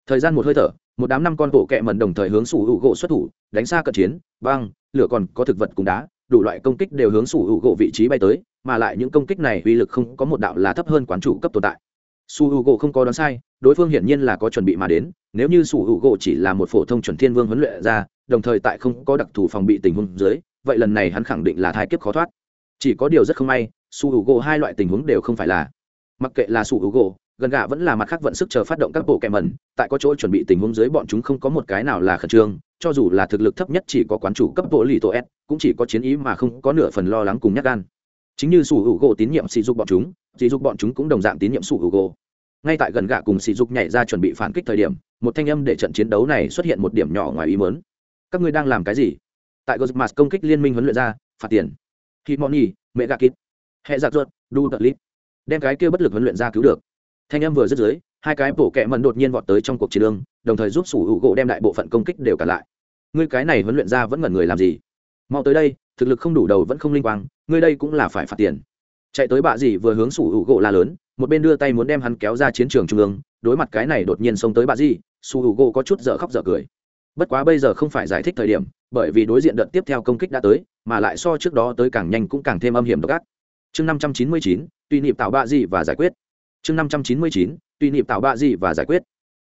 Thời gian một hơi thở một đám năm con bộ kẹ mần đồng thời hướng sủ hữu gỗ xuất thủ, đánh xa cận chiến, băng, lửa còn có thực vật cùng đá, đủ loại công kích đều hướng sủ hữu gỗ vị trí bay tới, mà lại những công kích này uy lực không có một đạo là thấp hơn quán chủ cấp tồn tại. Su hữu gỗ không có đoán sai, đối phương hiển nhiên là có chuẩn bị mà đến, nếu như sủ hữu gỗ chỉ là một phổ thông chuẩn thiên vương huấn luyện ra, đồng thời tại không có đặc thù phòng bị tình huống dưới, vậy lần này hắn khẳng định là thai kiếp khó thoát. Chỉ có điều rất không may su hữu gỗ hai loại tình huống đều không phải là. Mặc kệ là su hữu gỗ gần gạ vẫn là mặt khác vận sức chờ phát động các bộ kẻ mẩn tại có chỗ chuẩn bị tình huống dưới bọn chúng không có một cái nào là khẩn trương, cho dù là thực lực thấp nhất chỉ có quán chủ cấp bộ lì tổ s, cũng chỉ có chiến ý mà không có nửa phần lo lắng cùng nhắc gan. Chính như sủ hữu gỗ tín nhiệm sỉ dục bọn chúng sỉ dục bọn chúng cũng đồng dạng tín nhiệm sủ hữu gỗ. Ngay tại gần gạ cùng sỉ dục nhảy ra chuẩn bị phản kích thời điểm, một thanh âm để trận chiến đấu này xuất hiện một điểm nhỏ ngoài ý mớn các ngươi đang làm cái gì? Tại gosmas công kích liên minh huấn luyện ra, phạt tiền. Khi moni mẹ gà kít Hẹ giặc ruột, đu tật lít. Đem cái kia bất lực huấn luyện ra cứu được thanh âm vừa dứt dưới hai cái bổ kẹ mần đột nhiên vọt tới trong cuộc chiến lương, đồng thời giúp sủ hữu gỗ đem đại bộ phận công kích đều cả lại. Ngươi cái này huấn luyện ra vẫn ngẩn người làm gì? Mau tới đây thực lực không đủ đầu vẫn không linh quang ngươi đây cũng là phải phạt tiền. Chạy tới bạ gì vừa hướng sủ hữu gỗ la lớn một bên đưa tay muốn đem hắn kéo ra chiến trường trung ương đối mặt cái này đột nhiên xông tới bạ gì sủ hữu gỗ có chút dở khóc dở cười. Bất quá bây giờ không phải giải thích thời điểm bởi vì đối diện đợt tiếp theo công kích đã tới mà lại so trước đó tới càng nhanh cũng càng thêm âm hiểm độc ác. Chương năm trăm chín mươi chín tùy niệm tạo bạ gì và giải quyết chương năm trăm chín mươi chín, tùy niệm tạo bạ gì và giải quyết.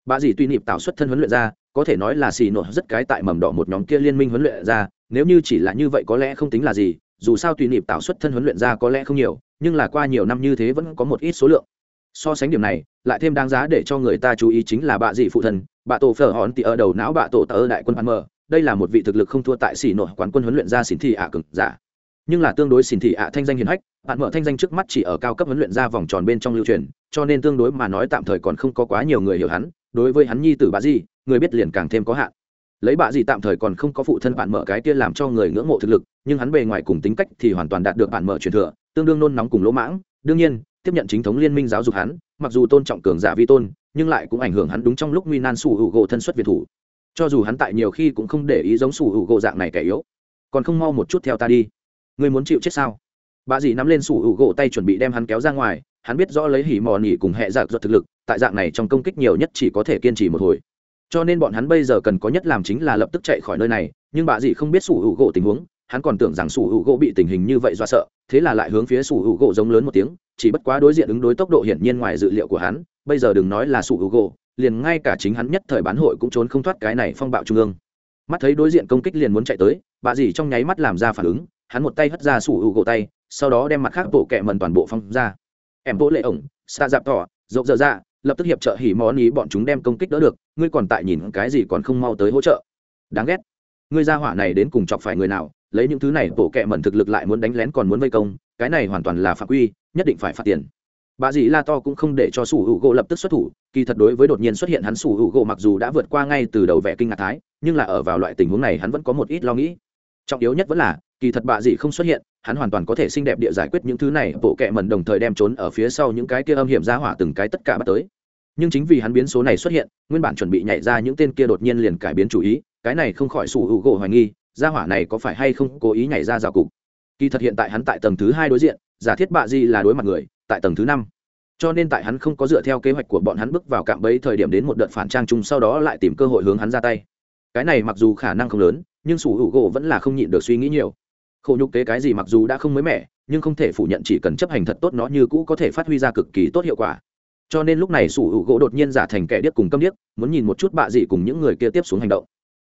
Bạ gì tùy niệm tạo xuất thân huấn luyện ra, có thể nói là xì nổ rất cái tại mầm đỏ một nhóm kia liên minh huấn luyện ra, nếu như chỉ là như vậy có lẽ không tính là gì, dù sao tùy niệm tạo xuất thân huấn luyện ra có lẽ không nhiều, nhưng là qua nhiều năm như thế vẫn có một ít số lượng. So sánh điểm này, lại thêm đáng giá để cho người ta chú ý chính là bạ dị phụ thần, bạ tổ phở hòn tỉ ở đầu não bạ tổ tờ đại quân pan mờ. Đây là một vị thực lực không thua tại xỉ nội quán quân huấn luyện ra xỉn thị ạ cực giả. Nhưng là tương đối xỉn thị ạ thanh danh hiền hách bạn mở thanh danh trước mắt chỉ ở cao cấp huấn luyện ra vòng tròn bên trong lưu truyền, cho nên tương đối mà nói tạm thời còn không có quá nhiều người hiểu hắn, đối với hắn nhi tử bà dị người biết liền càng thêm có hạn. Lấy bà di tạm thời còn không có phụ thân bạn mở cái kia làm cho người ngưỡng mộ thực lực, nhưng hắn bề ngoài cùng tính cách thì hoàn toàn đạt được bạn mở truyền thừa, tương đương nôn nóng cùng lỗ mãng. Đương nhiên, tiếp nhận chính thống liên minh giáo dục hắn, mặc dù tôn trọng cường giả vi tôn, nhưng lại cũng ảnh hưởng hắn đúng trong lúc nguy nan sủ hữu gỗ thân xuất việt thủ. Cho dù hắn tại nhiều khi cũng không để ý giống sủ hữu gỗ dạng này kẻ yếu. Còn không mau một chút theo ta đi. Ngươi muốn chịu chết sao? Bà dì nắm lên sủ hữu gỗ tay chuẩn bị đem hắn kéo ra ngoài, hắn biết rõ lấy hỉ mò nỉ cùng hệ giặc dạ ruột thực lực, tại dạng này trong công kích nhiều nhất chỉ có thể kiên trì một hồi. Cho nên bọn hắn bây giờ cần có nhất làm chính là lập tức chạy khỏi nơi này, nhưng bà dì không biết sủ hữu gỗ tình huống, hắn còn tưởng rằng sủ hữu gỗ bị tình hình như vậy do sợ, thế là lại hướng phía sủ hữu gỗ giống lớn một tiếng, chỉ bất quá đối diện ứng đối tốc độ hiển nhiên ngoài dự liệu của hắn, bây giờ đừng nói là sủ hữu gỗ, liền ngay cả chính hắn nhất thời bán hội cũng trốn không thoát cái này phong bạo trung ương. Mắt thấy đối diện công kích liền muốn chạy tới, bà dì trong nháy mắt làm ra phản ứng, hắn một tay hất ra sủ hữu gỗ tay sau đó đem mặt khác bộ kẹ mần toàn bộ phong ra. Em vỗ lệ ổng xa dạp tỏ rộng dở ra lập tức hiệp trợ hỉ món ý bọn chúng đem công kích đỡ được, ngươi còn tại nhìn cái gì còn không mau tới hỗ trợ. Đáng ghét. Ngươi ra hỏa này đến cùng chọc phải người nào, lấy những thứ này bộ kẹ mần thực lực lại muốn đánh lén còn muốn vây công, cái này hoàn toàn là phạm quy, nhất định phải phạt tiền. Bà dì la to cũng không để cho sủ hữu gỗ lập tức xuất thủ, kỳ thật đối với đột nhiên xuất hiện hắn sủ hữu gỗ mặc dù đã vượt qua ngay từ đầu vẻ kinh ngạc thái, nhưng là ở vào loại tình huống này hắn vẫn có một ít lo nghĩ. Trọng yếu nhất vẫn là, kỳ thật bà dì không xuất hiện hắn hoàn toàn có thể xinh đẹp địa giải quyết những thứ này, bộ kệ mẩn đồng thời đem trốn ở phía sau những cái kia âm hiểm ra hỏa từng cái tất cả bắt tới. Nhưng chính vì hắn biến số này xuất hiện, nguyên bản chuẩn bị nhảy ra những tên kia đột nhiên liền cải biến chủ ý, cái này không khỏi sủ hữu gỗ hoài nghi, ra hỏa này có phải hay không cố ý nhảy ra rào cục? Kỳ thật hiện tại hắn tại tầng thứ hai đối diện, giả thiết bạ di là đối mặt người, tại tầng thứ năm. Cho nên tại hắn không có dựa theo kế hoạch của bọn hắn bước vào cạm bẫy thời điểm đến một đợt phản trang chung sau đó lại tìm cơ hội hướng hắn ra tay. Cái này mặc dù khả năng không lớn, nhưng sủ hữu gỗ vẫn là không nhịn được suy nghĩ nhiều khổ nhục kế cái gì mặc dù đã không mới mẻ, nhưng không thể phủ nhận chỉ cần chấp hành thật tốt nó như cũ có thể phát huy ra cực kỳ tốt hiệu quả. Cho nên lúc này sủ hữu gỗ đột nhiên giả thành kẻ điếc cùng câm điếc, muốn nhìn một chút bạ dị cùng những người kia tiếp xuống hành động.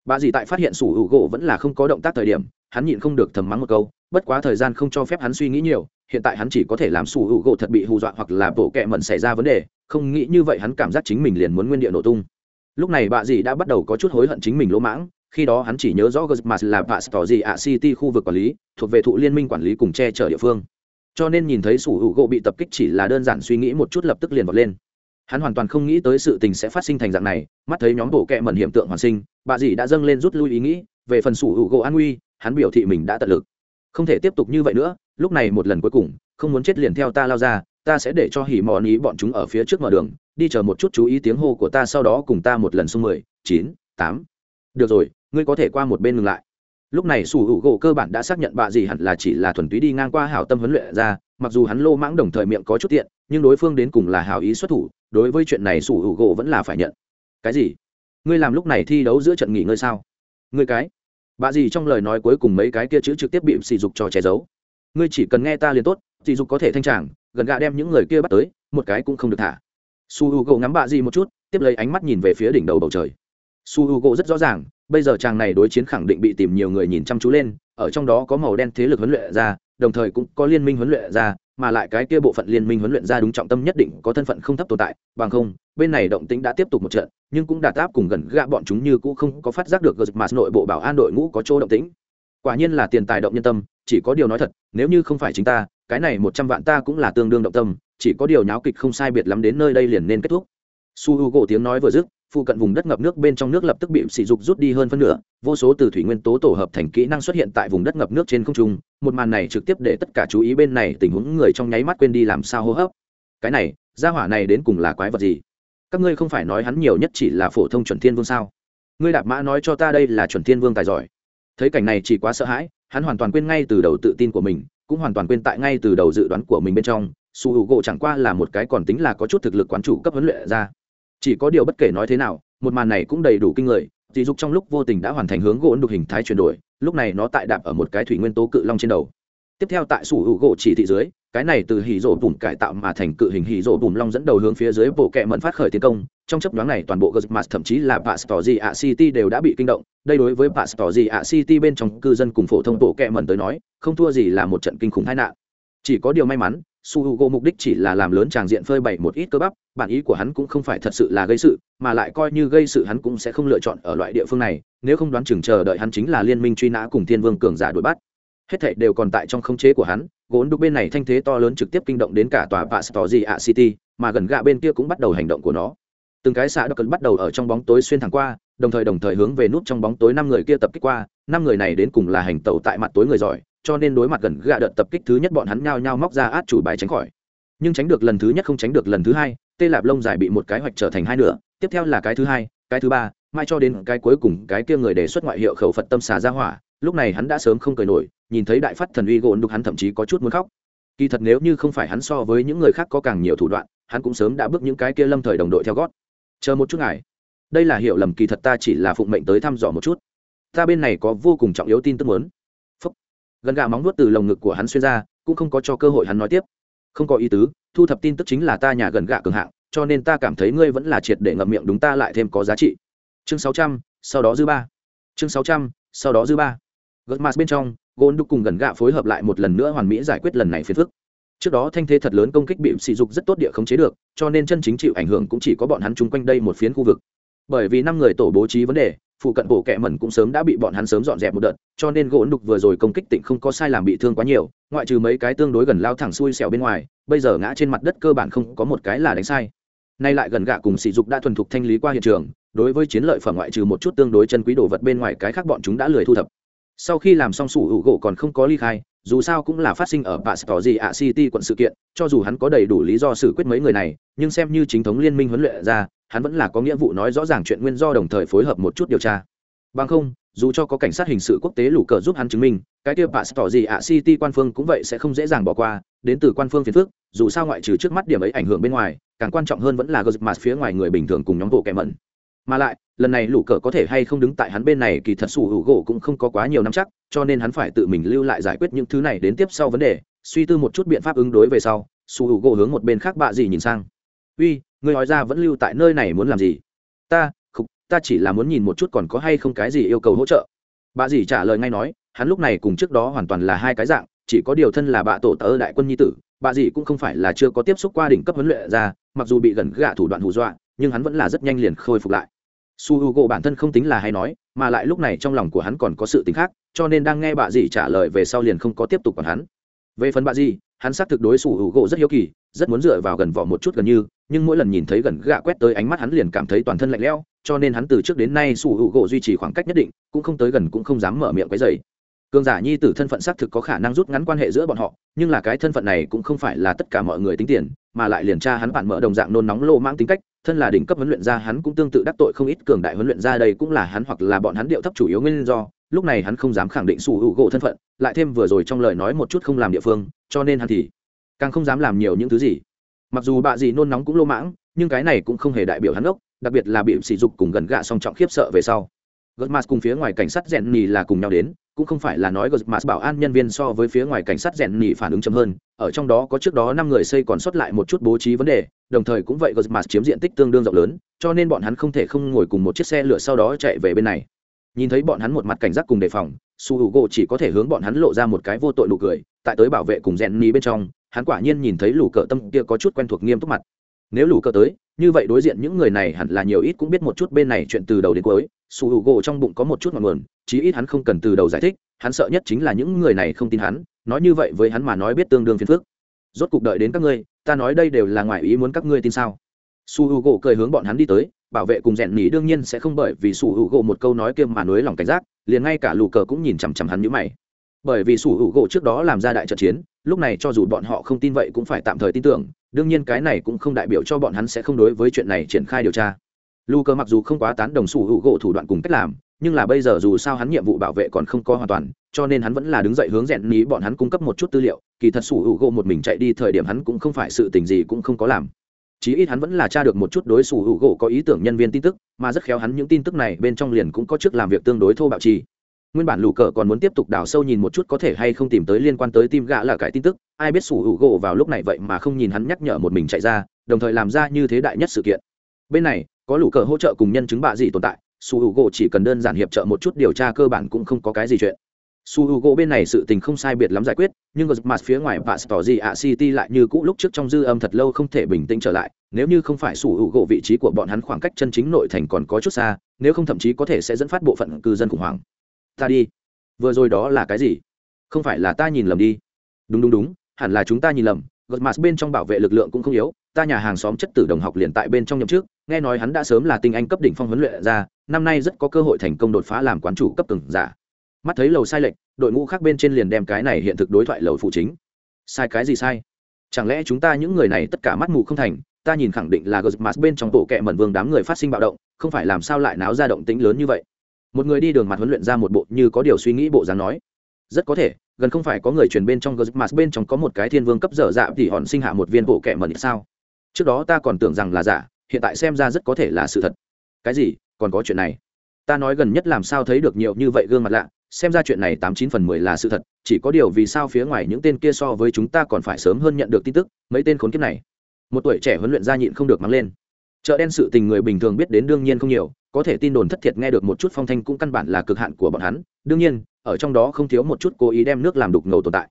Bạ dị tại phát hiện sủ hữu gỗ vẫn là không có động tác thời điểm, hắn nhịn không được thầm mắng một câu, bất quá thời gian không cho phép hắn suy nghĩ nhiều, hiện tại hắn chỉ có thể làm sủ hữu gỗ thật bị hù dọa hoặc là bộ kẹ mẩn xảy ra vấn đề, không nghĩ như vậy hắn cảm giác chính mình liền muốn nguyên địa nổ tung. Lúc này bạ dị đã bắt đầu có chút hối hận chính mình lỗ mãng khi đó hắn chỉ nhớ rõ Guzmas là Pastor gì ạ City khu vực quản lý, thuộc về thụ liên minh quản lý cùng che chở địa phương. Cho nên nhìn thấy sủ hữu gỗ bị tập kích chỉ là đơn giản suy nghĩ một chút lập tức liền vọt lên. Hắn hoàn toàn không nghĩ tới sự tình sẽ phát sinh thành dạng này, mắt thấy nhóm bộ kệ mẩn hiểm tượng hoàn sinh, bà dì đã dâng lên rút lui ý nghĩ, về phần sủ hữu gỗ an nguy, hắn biểu thị mình đã tận lực. Không thể tiếp tục như vậy nữa, lúc này một lần cuối cùng, không muốn chết liền theo ta lao ra, ta sẽ để cho hỉ mọn ý bọn chúng ở phía trước mở đường, đi chờ một chút chú ý tiếng hô của ta sau đó cùng ta một lần xung mười, chín, tám. Được rồi, ngươi có thể qua một bên ngừng lại. Lúc này sủ hữu gỗ cơ bản đã xác nhận bạ gì hẳn là chỉ là thuần túy đi ngang qua hảo tâm huấn luyện ra, mặc dù hắn lô mãng đồng thời miệng có chút tiện, nhưng đối phương đến cùng là hảo ý xuất thủ, đối với chuyện này sủ hữu gỗ vẫn là phải nhận. Cái gì? Ngươi làm lúc này thi đấu giữa trận nghỉ ngơi sao? Ngươi cái? Bạ gì trong lời nói cuối cùng mấy cái kia chữ trực tiếp bị sỉ dục cho che giấu. Ngươi chỉ cần nghe ta liền tốt, sỉ dục có thể thanh tràng, gần gạ đem những người kia bắt tới, một cái cũng không được thả. Su h u gỗ ngắm bạ gì một chút, tiếp lấy ánh mắt nhìn về phía đỉnh đầu bầu trời. Su h u gỗ rất rõ ràng bây giờ chàng này đối chiến khẳng định bị tìm nhiều người nhìn chăm chú lên, ở trong đó có màu đen thế lực huấn luyện ra, đồng thời cũng có liên minh huấn luyện ra, mà lại cái kia bộ phận liên minh huấn luyện ra đúng trọng tâm nhất định có thân phận không thấp tồn tại, bằng không, bên này động tĩnh đã tiếp tục một trận, nhưng cũng đạt áp cùng gần gạ bọn chúng như cũ không có phát giác được gờ mà nội bộ bảo an đội ngũ có chỗ động tĩnh. Quả nhiên là tiền tài động nhân tâm, chỉ có điều nói thật, nếu như không phải chính ta, cái này một trăm vạn ta cũng là tương đương động tâm, chỉ có điều nháo kịch không sai biệt lắm đến nơi đây liền nên kết thúc. Su h u gỗ tiếng nói vừa dứt phụ cận vùng đất ngập nước bên trong nước lập tức bị sỉ dục rút đi hơn phân nửa, vô số từ thủy nguyên tố tổ hợp thành kỹ năng xuất hiện tại vùng đất ngập nước trên không trung, một màn này trực tiếp để tất cả chú ý bên này tình huống người trong nháy mắt quên đi làm sao hô hấp. Cái này, gia hỏa này đến cùng là quái vật gì? Các ngươi không phải nói hắn nhiều nhất chỉ là phổ thông chuẩn thiên vương sao? Ngươi đạp mã nói cho ta đây là chuẩn thiên vương tài giỏi. Thấy cảnh này chỉ quá sợ hãi, hắn hoàn toàn quên ngay từ đầu tự tin của mình, cũng hoàn toàn quên tại ngay từ đầu dự đoán của mình bên trong, su hữu gỗ chẳng qua là một cái còn tính là có chút thực lực quán chủ cấp huấn luyện ra chỉ có điều bất kể nói thế nào, một màn này cũng đầy đủ kinh người dì dục trong lúc vô tình đã hoàn thành hướng gỗ đục hình thái chuyển đổi, lúc này nó tại đạp ở một cái thủy nguyên tố cự long trên đầu. Tiếp theo tại sủ hữu gỗ chỉ thị dưới, cái này từ hỉ rổ bùm cải tạo mà thành cự hình hỉ rổ bùm long dẫn đầu hướng phía dưới bộ kẹ mẫn phát khởi tiến công, trong chấp đoán này toàn bộ gật thậm chí là pastorzi a city đều đã bị kinh động, đây đối với pastorzi a city bên trong cư dân cùng phổ thông bộ kẹ mẫn tới nói, không thua gì là một trận kinh khủng tai nạn. Chỉ có điều may mắn su h u g o mục đích chỉ là làm lớn tràng diện phơi bày một ít cơ bắp, bản ý của hắn cũng không phải thật sự là gây sự, mà lại coi như gây sự hắn cũng sẽ không lựa chọn ở loại địa phương này, nếu không đoán chừng chờ đợi hắn chính là liên minh truy nã cùng thiên vương cường giả đuổi bắt. Hết thảy đều còn tại trong khống chế của hắn, gốn đục bên này thanh thế to lớn trực tiếp kinh động đến cả tòa pastor ạ city, mà gần gạ bên kia cũng bắt đầu hành động của nó. Từng cái xã đ cần bắt đầu ở trong bóng tối xuyên thẳng qua, đồng thời đồng thời hướng về nút trong bóng tối năm người kia tập kích qua, năm người này đến cùng là hành tẩu tại mặt tối người giỏi cho nên đối mặt gần gạ đợt tập kích thứ nhất bọn hắn nhao nhao móc ra át chủ bài tránh khỏi. Nhưng tránh được lần thứ nhất không tránh được lần thứ hai, tê lạp lông dài bị một cái hoạch trở thành hai nửa, tiếp theo là cái thứ hai, cái thứ ba, mai cho đến cái cuối cùng cái kia người đề xuất ngoại hiệu khẩu phật tâm xà ra hỏa, lúc này hắn đã sớm không cười nổi, nhìn thấy đại phát thần uy gộn đục hắn thậm chí có chút muốn khóc. Kỳ thật nếu như không phải hắn so với những người khác có càng nhiều thủ đoạn, hắn cũng sớm đã bước những cái kia lâm thời đồng đội theo gót. Chờ một chút ngài. Đây là hiểu lầm, kỳ thật ta chỉ là phụng mệnh tới thăm dò một chút. Ta bên này có vô cùng trọng yếu tin tức muốn gần gà móng nuốt từ lồng ngực của hắn xuyên ra, cũng không có cho cơ hội hắn nói tiếp. Không có ý tứ, thu thập tin tức chính là ta nhà gần gà cường hạng, cho nên ta cảm thấy ngươi vẫn là triệt để ngậm miệng đúng ta lại thêm có giá trị. Chương sáu trăm, sau đó dư ba. Chương sáu trăm, sau đó dư ba. Gật mặt bên trong gôn đúc cùng gần gạ phối hợp lại một lần nữa hoàn mỹ giải quyết lần này phiền phức. Trước đó thanh thế thật lớn công kích bị sỉ dục rất tốt địa khống chế được, cho nên chân chính chịu ảnh hưởng cũng chỉ có bọn hắn chung quanh đây một phiến khu vực. Bởi vì năm người tổ bố trí vấn đề phụ cận bộ kẹ mẩn cũng sớm đã bị bọn hắn sớm dọn dẹp một đợt cho nên gỗ đục vừa rồi công kích tỉnh không có sai làm bị thương quá nhiều ngoại trừ mấy cái tương đối gần lao thẳng xuôi xẻo bên ngoài bây giờ ngã trên mặt đất cơ bản không có một cái là đánh sai. Nay lại gần gạ cùng sỉ dục đã thuần thục thanh lý qua hiện trường đối với chiến lợi phẩm ngoại trừ một chút tương đối chân quý đồ vật bên ngoài cái khác bọn chúng đã lười thu thập. Sau khi làm xong sủ hữu gỗ còn không có ly khai dù sao cũng là phát sinh ở Pastor gì ạ City quận sự kiện, cho dù hắn có đầy đủ lý do xử quyết mấy người này, nhưng xem như chính thống liên minh huấn luyện ra, hắn vẫn là có nghĩa vụ nói rõ ràng chuyện nguyên do đồng thời phối hợp một chút điều tra. Bằng không, dù cho có cảnh sát hình sự quốc tế lũ cờ giúp hắn chứng minh, cái kia tỏ gì ạ City quan phương cũng vậy sẽ không dễ dàng bỏ qua, đến từ quan phương phiền phước, dù sao ngoại trừ trước mắt điểm ấy ảnh hưởng bên ngoài, càng quan trọng hơn vẫn là Gozmas phía ngoài người bình thường cùng nhóm bộ kẻ mẩn. mà lại lần này lũ cờ có thể hay không đứng tại hắn bên này kỳ thật sủ hữu gỗ cũng không có quá nhiều nắm chắc cho nên hắn phải tự mình lưu lại giải quyết những thứ này đến tiếp sau vấn đề suy tư một chút biện pháp ứng đối về sau sủ hữu gỗ hướng một bên khác bạ gì nhìn sang uy Ngươi nói ra vẫn lưu tại nơi này muốn làm gì? Ta không ta chỉ là muốn nhìn một chút còn có hay không cái gì yêu cầu hỗ trợ. Bà dì trả lời ngay nói, hắn lúc này cùng trước đó hoàn toàn là hai cái dạng, chỉ có điều thân là bạ tổ tớ đại quân nhi tử, bà dì cũng không phải là chưa có tiếp xúc qua đỉnh cấp huấn luyện ra, mặc dù bị gần gạ thủ đoạn hù dọa, nhưng hắn vẫn là rất nhanh liền khôi phục lại. Su h u gỗ bản thân không tính là hay nói, mà lại lúc này trong lòng của hắn còn có sự tính khác, cho nên đang nghe bà dì trả lời về sau liền không có tiếp tục còn hắn. Về phần bà dì hắn xác thực đối sủ hữu gỗ rất hiếu kỳ, rất muốn dựa vào gần vỏ một chút gần như, nhưng mỗi lần nhìn thấy gần gạ quét tới ánh mắt hắn liền cảm thấy toàn thân lạnh lẽo, cho nên hắn từ trước đến nay sủ hữu gỗ duy trì khoảng cách nhất định, cũng không tới gần cũng không dám mở miệng quấy dày cường giả nhi tử thân phận xác thực có khả năng rút ngắn quan hệ giữa bọn họ, nhưng là cái thân phận này cũng không phải là tất cả mọi người tính tiền, mà lại liền tra hắn bản mở đồng dạng nôn nóng lô mang tính cách, thân là đỉnh cấp huấn luyện gia hắn cũng tương tự đắc tội không ít cường đại huấn luyện gia đây cũng là hắn hoặc là bọn hắn điệu thấp chủ yếu nguyên do lúc này hắn không dám khẳng định sủ hữu gỗ thân phận, lại thêm vừa rồi trong lời nói một chút không làm địa phương, cho nên hắn thì càng không dám làm nhiều những thứ gì. Mặc dù bạ gì nôn nóng cũng lô mãng, nhưng cái này cũng không hề đại biểu hắn ốc, đặc biệt là bị sỉ dục cùng gần gạ song trọng khiếp sợ về sau. Gosmas cùng phía ngoài cảnh sát rèn nì là cùng nhau đến, cũng không phải là nói gosmas bảo an nhân viên so với phía ngoài cảnh sát rèn nì phản ứng chậm hơn, ở trong đó có trước đó năm người xây còn sót lại một chút bố trí vấn đề, đồng thời cũng vậy gosmas chiếm diện tích tương đương rộng lớn, cho nên bọn hắn không thể không ngồi cùng một chiếc xe lửa sau đó chạy về bên này nhìn thấy bọn hắn một mặt cảnh giác cùng đề phòng, su h u gỗ chỉ có thể hướng bọn hắn lộ ra một cái vô tội nụ cười, tại tới bảo vệ cùng rèn ni bên trong, hắn quả nhiên nhìn thấy lũ cờ tâm kia có chút quen thuộc nghiêm túc mặt. Nếu lũ cờ tới, như vậy đối diện những người này hẳn là nhiều ít cũng biết một chút bên này chuyện từ đầu đến cuối. Su h u gỗ trong bụng có một chút ngọn nguồn, chí ít hắn không cần từ đầu giải thích, hắn sợ nhất chính là những người này không tin hắn, nói như vậy với hắn mà nói biết tương đương phiền phức. Rốt cuộc đợi đến các ngươi, ta nói đây đều là ngoài ý muốn các ngươi tin sao? Su h u gỗ cười hướng bọn hắn đi tới, bảo vệ cùng rèn nhỉ đương nhiên sẽ không bởi vì su h u gỗ một câu nói kiêm mà nối lòng cảnh giác, liền ngay cả lù cờ cũng nhìn chằm chằm hắn như mày. Bởi vì su h u gỗ trước đó làm ra đại trận chiến, lúc này cho dù bọn họ không tin vậy cũng phải tạm thời tin tưởng, đương nhiên cái này cũng không đại biểu cho bọn hắn sẽ không đối với chuyện này triển khai điều tra. Lù cờ mặc dù không quá tán đồng Sùu u gỗ thủ đoạn cùng cách làm, nhưng là bây giờ dù sao hắn nhiệm vụ bảo vệ còn không có hoàn toàn, cho nên hắn vẫn là đứng dậy hướng rèn ní bọn hắn cung cấp một chút tư liệu, kỳ thật sủ hữu gỗ một mình chạy đi thời điểm hắn cũng không phải sự tình gì cũng không có làm chí ít hắn vẫn là tra được một chút đối xù hữu gỗ có ý tưởng nhân viên tin tức, mà rất khéo hắn những tin tức này bên trong liền cũng có trước làm việc tương đối thô bạo trì. Nguyên bản lù cờ còn muốn tiếp tục đào sâu nhìn một chút có thể hay không tìm tới liên quan tới tim gã là cái tin tức, ai biết sủ hữu gỗ vào lúc này vậy mà không nhìn hắn nhắc nhở một mình chạy ra, đồng thời làm ra như thế đại nhất sự kiện. Bên này, có lũ cờ hỗ trợ cùng nhân chứng bạ gì tồn tại sủ hữu gỗ chỉ cần đơn giản hiệp trợ một chút điều tra cơ bản cũng không có cái gì chuyện su h u gỗ bên này sự tình không sai biệt lắm giải quyết, nhưng gờ mặt phía ngoài và tỏ gì ạ city lại như cũ lúc trước trong dư âm thật lâu không thể bình tĩnh trở lại. Nếu như không phải su h u gỗ vị trí của bọn hắn khoảng cách chân chính nội thành còn có chút xa, nếu không thậm chí có thể sẽ dẫn phát bộ phận cư dân khủng hoảng. Ta đi. Vừa rồi đó là cái gì? Không phải là ta nhìn lầm đi. Đúng đúng đúng, hẳn là chúng ta nhìn lầm. Gật mặt bên trong bảo vệ lực lượng cũng không yếu, ta nhà hàng xóm chất tử đồng học liền tại bên trong nhậm trước nghe nói hắn đã sớm là tinh anh cấp đỉnh phong huấn luyện ra, năm nay rất có cơ hội thành công đột phá làm quán chủ cấp từng giả mắt thấy lầu sai lệch, đội ngũ khác bên trên liền đem cái này hiện thực đối thoại lầu phụ chính. Sai cái gì sai? Chẳng lẽ chúng ta những người này tất cả mắt mù không thành, ta nhìn khẳng định là gờ mặt bên trong bộ kệ mẩn vương đám người phát sinh bạo động, không phải làm sao lại náo ra động tĩnh lớn như vậy? Một người đi đường mặt huấn luyện ra một bộ như có điều suy nghĩ bộ dáng nói. Rất có thể, gần không phải có người truyền bên trong gờ mặt bên trong có một cái thiên vương cấp dở dạ thì hòn sinh hạ một viên bộ kệ mẩn sao? Trước đó ta còn tưởng rằng là giả, hiện tại xem ra rất có thể là sự thật. Cái gì? Còn có chuyện này? Ta nói gần nhất làm sao thấy được nhiều như vậy gương mặt lạ xem ra chuyện này tám chín phần mười là sự thật, chỉ có điều vì sao phía ngoài những tên kia so với chúng ta còn phải sớm hơn nhận được tin tức, mấy tên khốn kiếp này. Một tuổi trẻ huấn luyện gia nhịn không được mắng lên. Chợ đen sự tình người bình thường biết đến đương nhiên không nhiều, có thể tin đồn thất thiệt nghe được một chút phong thanh cũng căn bản là cực hạn của bọn hắn. Đương nhiên, ở trong đó không thiếu một chút cố ý đem nước làm đục ngầu tồn tại.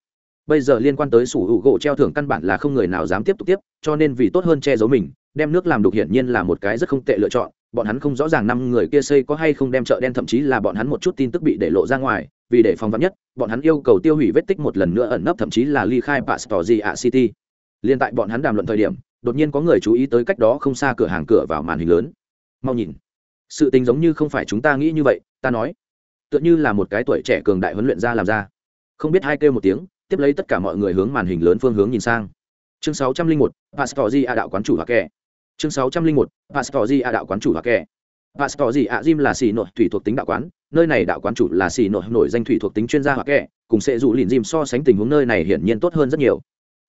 Bây giờ liên quan tới sủ hữu gỗ treo thưởng căn bản là không người nào dám tiếp tục tiếp, cho nên vì tốt hơn che giấu mình, đem nước làm đục hiển nhiên là một cái rất không tệ lựa chọn bọn hắn không rõ ràng năm người kia xây có hay không đem chợ đen thậm chí là bọn hắn một chút tin tức bị để lộ ra ngoài vì để phòng vắn nhất bọn hắn yêu cầu tiêu hủy vết tích một lần nữa ẩn nấp thậm chí là ly khai pastor city. Liên tại bọn hắn đàm luận thời điểm đột nhiên có người chú ý tới cách đó không xa cửa hàng cửa vào màn hình lớn. Mau nhìn. Sự tình giống như không phải chúng ta nghĩ như vậy ta nói. Tựa như là một cái tuổi trẻ cường đại huấn luyện ra làm ra. Không biết hai kêu một tiếng tiếp lấy tất cả mọi người hướng màn hình lớn phương hướng nhìn sang. Chương 601, pastorji a đạo quán chủ hoặc kẻ chương 601, pastorji a đạo quán chủ hoặc kẻ pastorji a jim là xì nội thủy thuộc tính đạo quán nơi này đạo quán chủ là xì nội nổi danh thủy thuộc tính chuyên gia hoặc kẻ cùng sẽ dụ lìn jim so sánh tình huống nơi này hiển nhiên tốt hơn rất nhiều.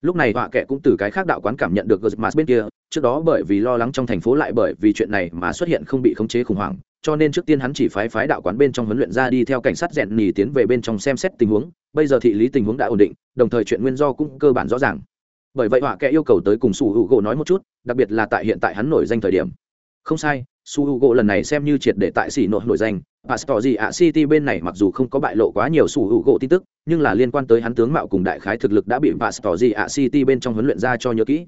Lúc này họa kệ cũng từ cái khác đạo quán cảm nhận được gosmas bên kia trước đó bởi vì lo lắng trong thành phố lại bởi vì chuyện này mà xuất hiện không bị khống chế khủng hoảng cho nên trước tiên hắn chỉ phái phái đạo quán bên trong huấn luyện ra đi theo cảnh sát rèn nhì tiến về bên trong xem xét tình huống bây giờ thị lý tình huống đã ổn định đồng thời chuyện nguyên do cũng cơ bản rõ ràng bởi vậy họa kẻ yêu cầu tới cùng su u gỗ nói một chút, đặc biệt là tại hiện tại hắn nổi danh thời điểm. Không sai, su u gỗ lần này xem như triệt để tại xỉ nội nổi danh. Pastor gì ạ city bên này mặc dù không có bại lộ quá nhiều su u gỗ tin tức, nhưng là liên quan tới hắn tướng mạo cùng đại khái thực lực đã bị pastor gì ạ city bên trong huấn luyện ra cho nhớ kỹ.